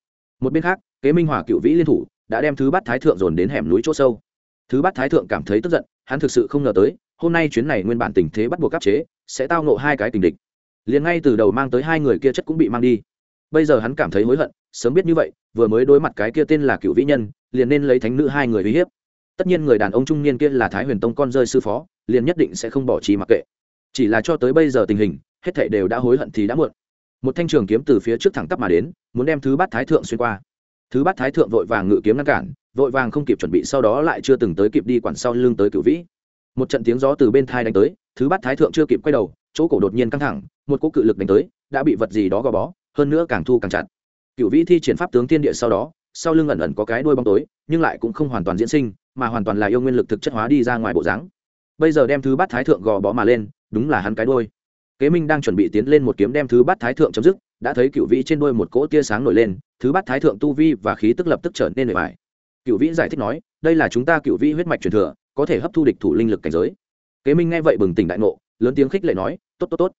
Một bên khác, kế minh hòa cựu vĩ liên thủ, đã đem thứ bát thái thượng dồn đến hẻm núi chỗ sâu thứ bát thái thượng cảm thấy tức giận, hắn thực sự không ngờ tới, hôm nay chuyến này nguyên bản tình thế bắt buộc áp chế, sẽ tao nộ hai cái tình địch. Liền ngay từ đầu mang tới hai người kia chất cũng bị mang đi. Bây giờ hắn cảm thấy hối hận, sớm biết như vậy, vừa mới đối mặt cái kia tên là cựu vĩ nhân, liền nên lấy thánh nữ hai người uy hiếp. Tất nhiên người đàn ông trung niên kia là thái huyền tông con rơi sư phó, liền nhất định sẽ không bỏ trí mặc kệ. Chỉ là cho tới bây giờ tình hình, hết thảy đều đã hối hận thì đã muộn. Một thanh trường kiếm từ phía trước thẳng tắp mà đến, muốn đem thứ bát thái thượng xuyên qua. Thứ bát thái thượng vội vàng ngự kiếm ngăn cản vội vàng không kịp chuẩn bị sau đó lại chưa từng tới kịp đi quản sau lưng tới cửu vĩ. Một trận tiếng gió từ bên thai đánh tới, thứ bát thái thượng chưa kịp quay đầu, chỗ cổ đột nhiên căng thẳng, một cỗ cự lực đánh tới, đã bị vật gì đó gò bó, hơn nữa càng thu càng chặt. Cửu vĩ thi triển pháp tướng thiên địa sau đó, sau lưng ẩn ẩn có cái đuôi bóng tối, nhưng lại cũng không hoàn toàn diễn sinh, mà hoàn toàn là yêu nguyên lực thực chất hóa đi ra ngoài bộ dáng. Bây giờ đem thứ bát thái thượng gò bó mà lên, đúng là hắn cái đuôi. Kế minh đang chuẩn bị tiến lên một kiếm đem thứ bát thái thượng chấm dứt, đã thấy cựu vĩ trên đuôi một cỗ tia sáng nổi lên, thứ bát thái thượng tu vi và khí tức lập tức trở nên nổi bài cựu vĩ giải thích nói, đây là chúng ta cựu vĩ huyết mạch truyền thừa, có thể hấp thu địch thủ linh lực cảnh giới. Kế minh nghe vậy bừng tỉnh đại ngộ, lớn tiếng khích lệ nói, tốt tốt tốt.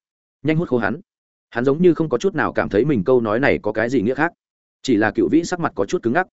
Nhanh hút khô hắn. Hắn giống như không có chút nào cảm thấy mình câu nói này có cái gì nghĩa khác. Chỉ là cựu vĩ sắc mặt có chút cứng ngắc.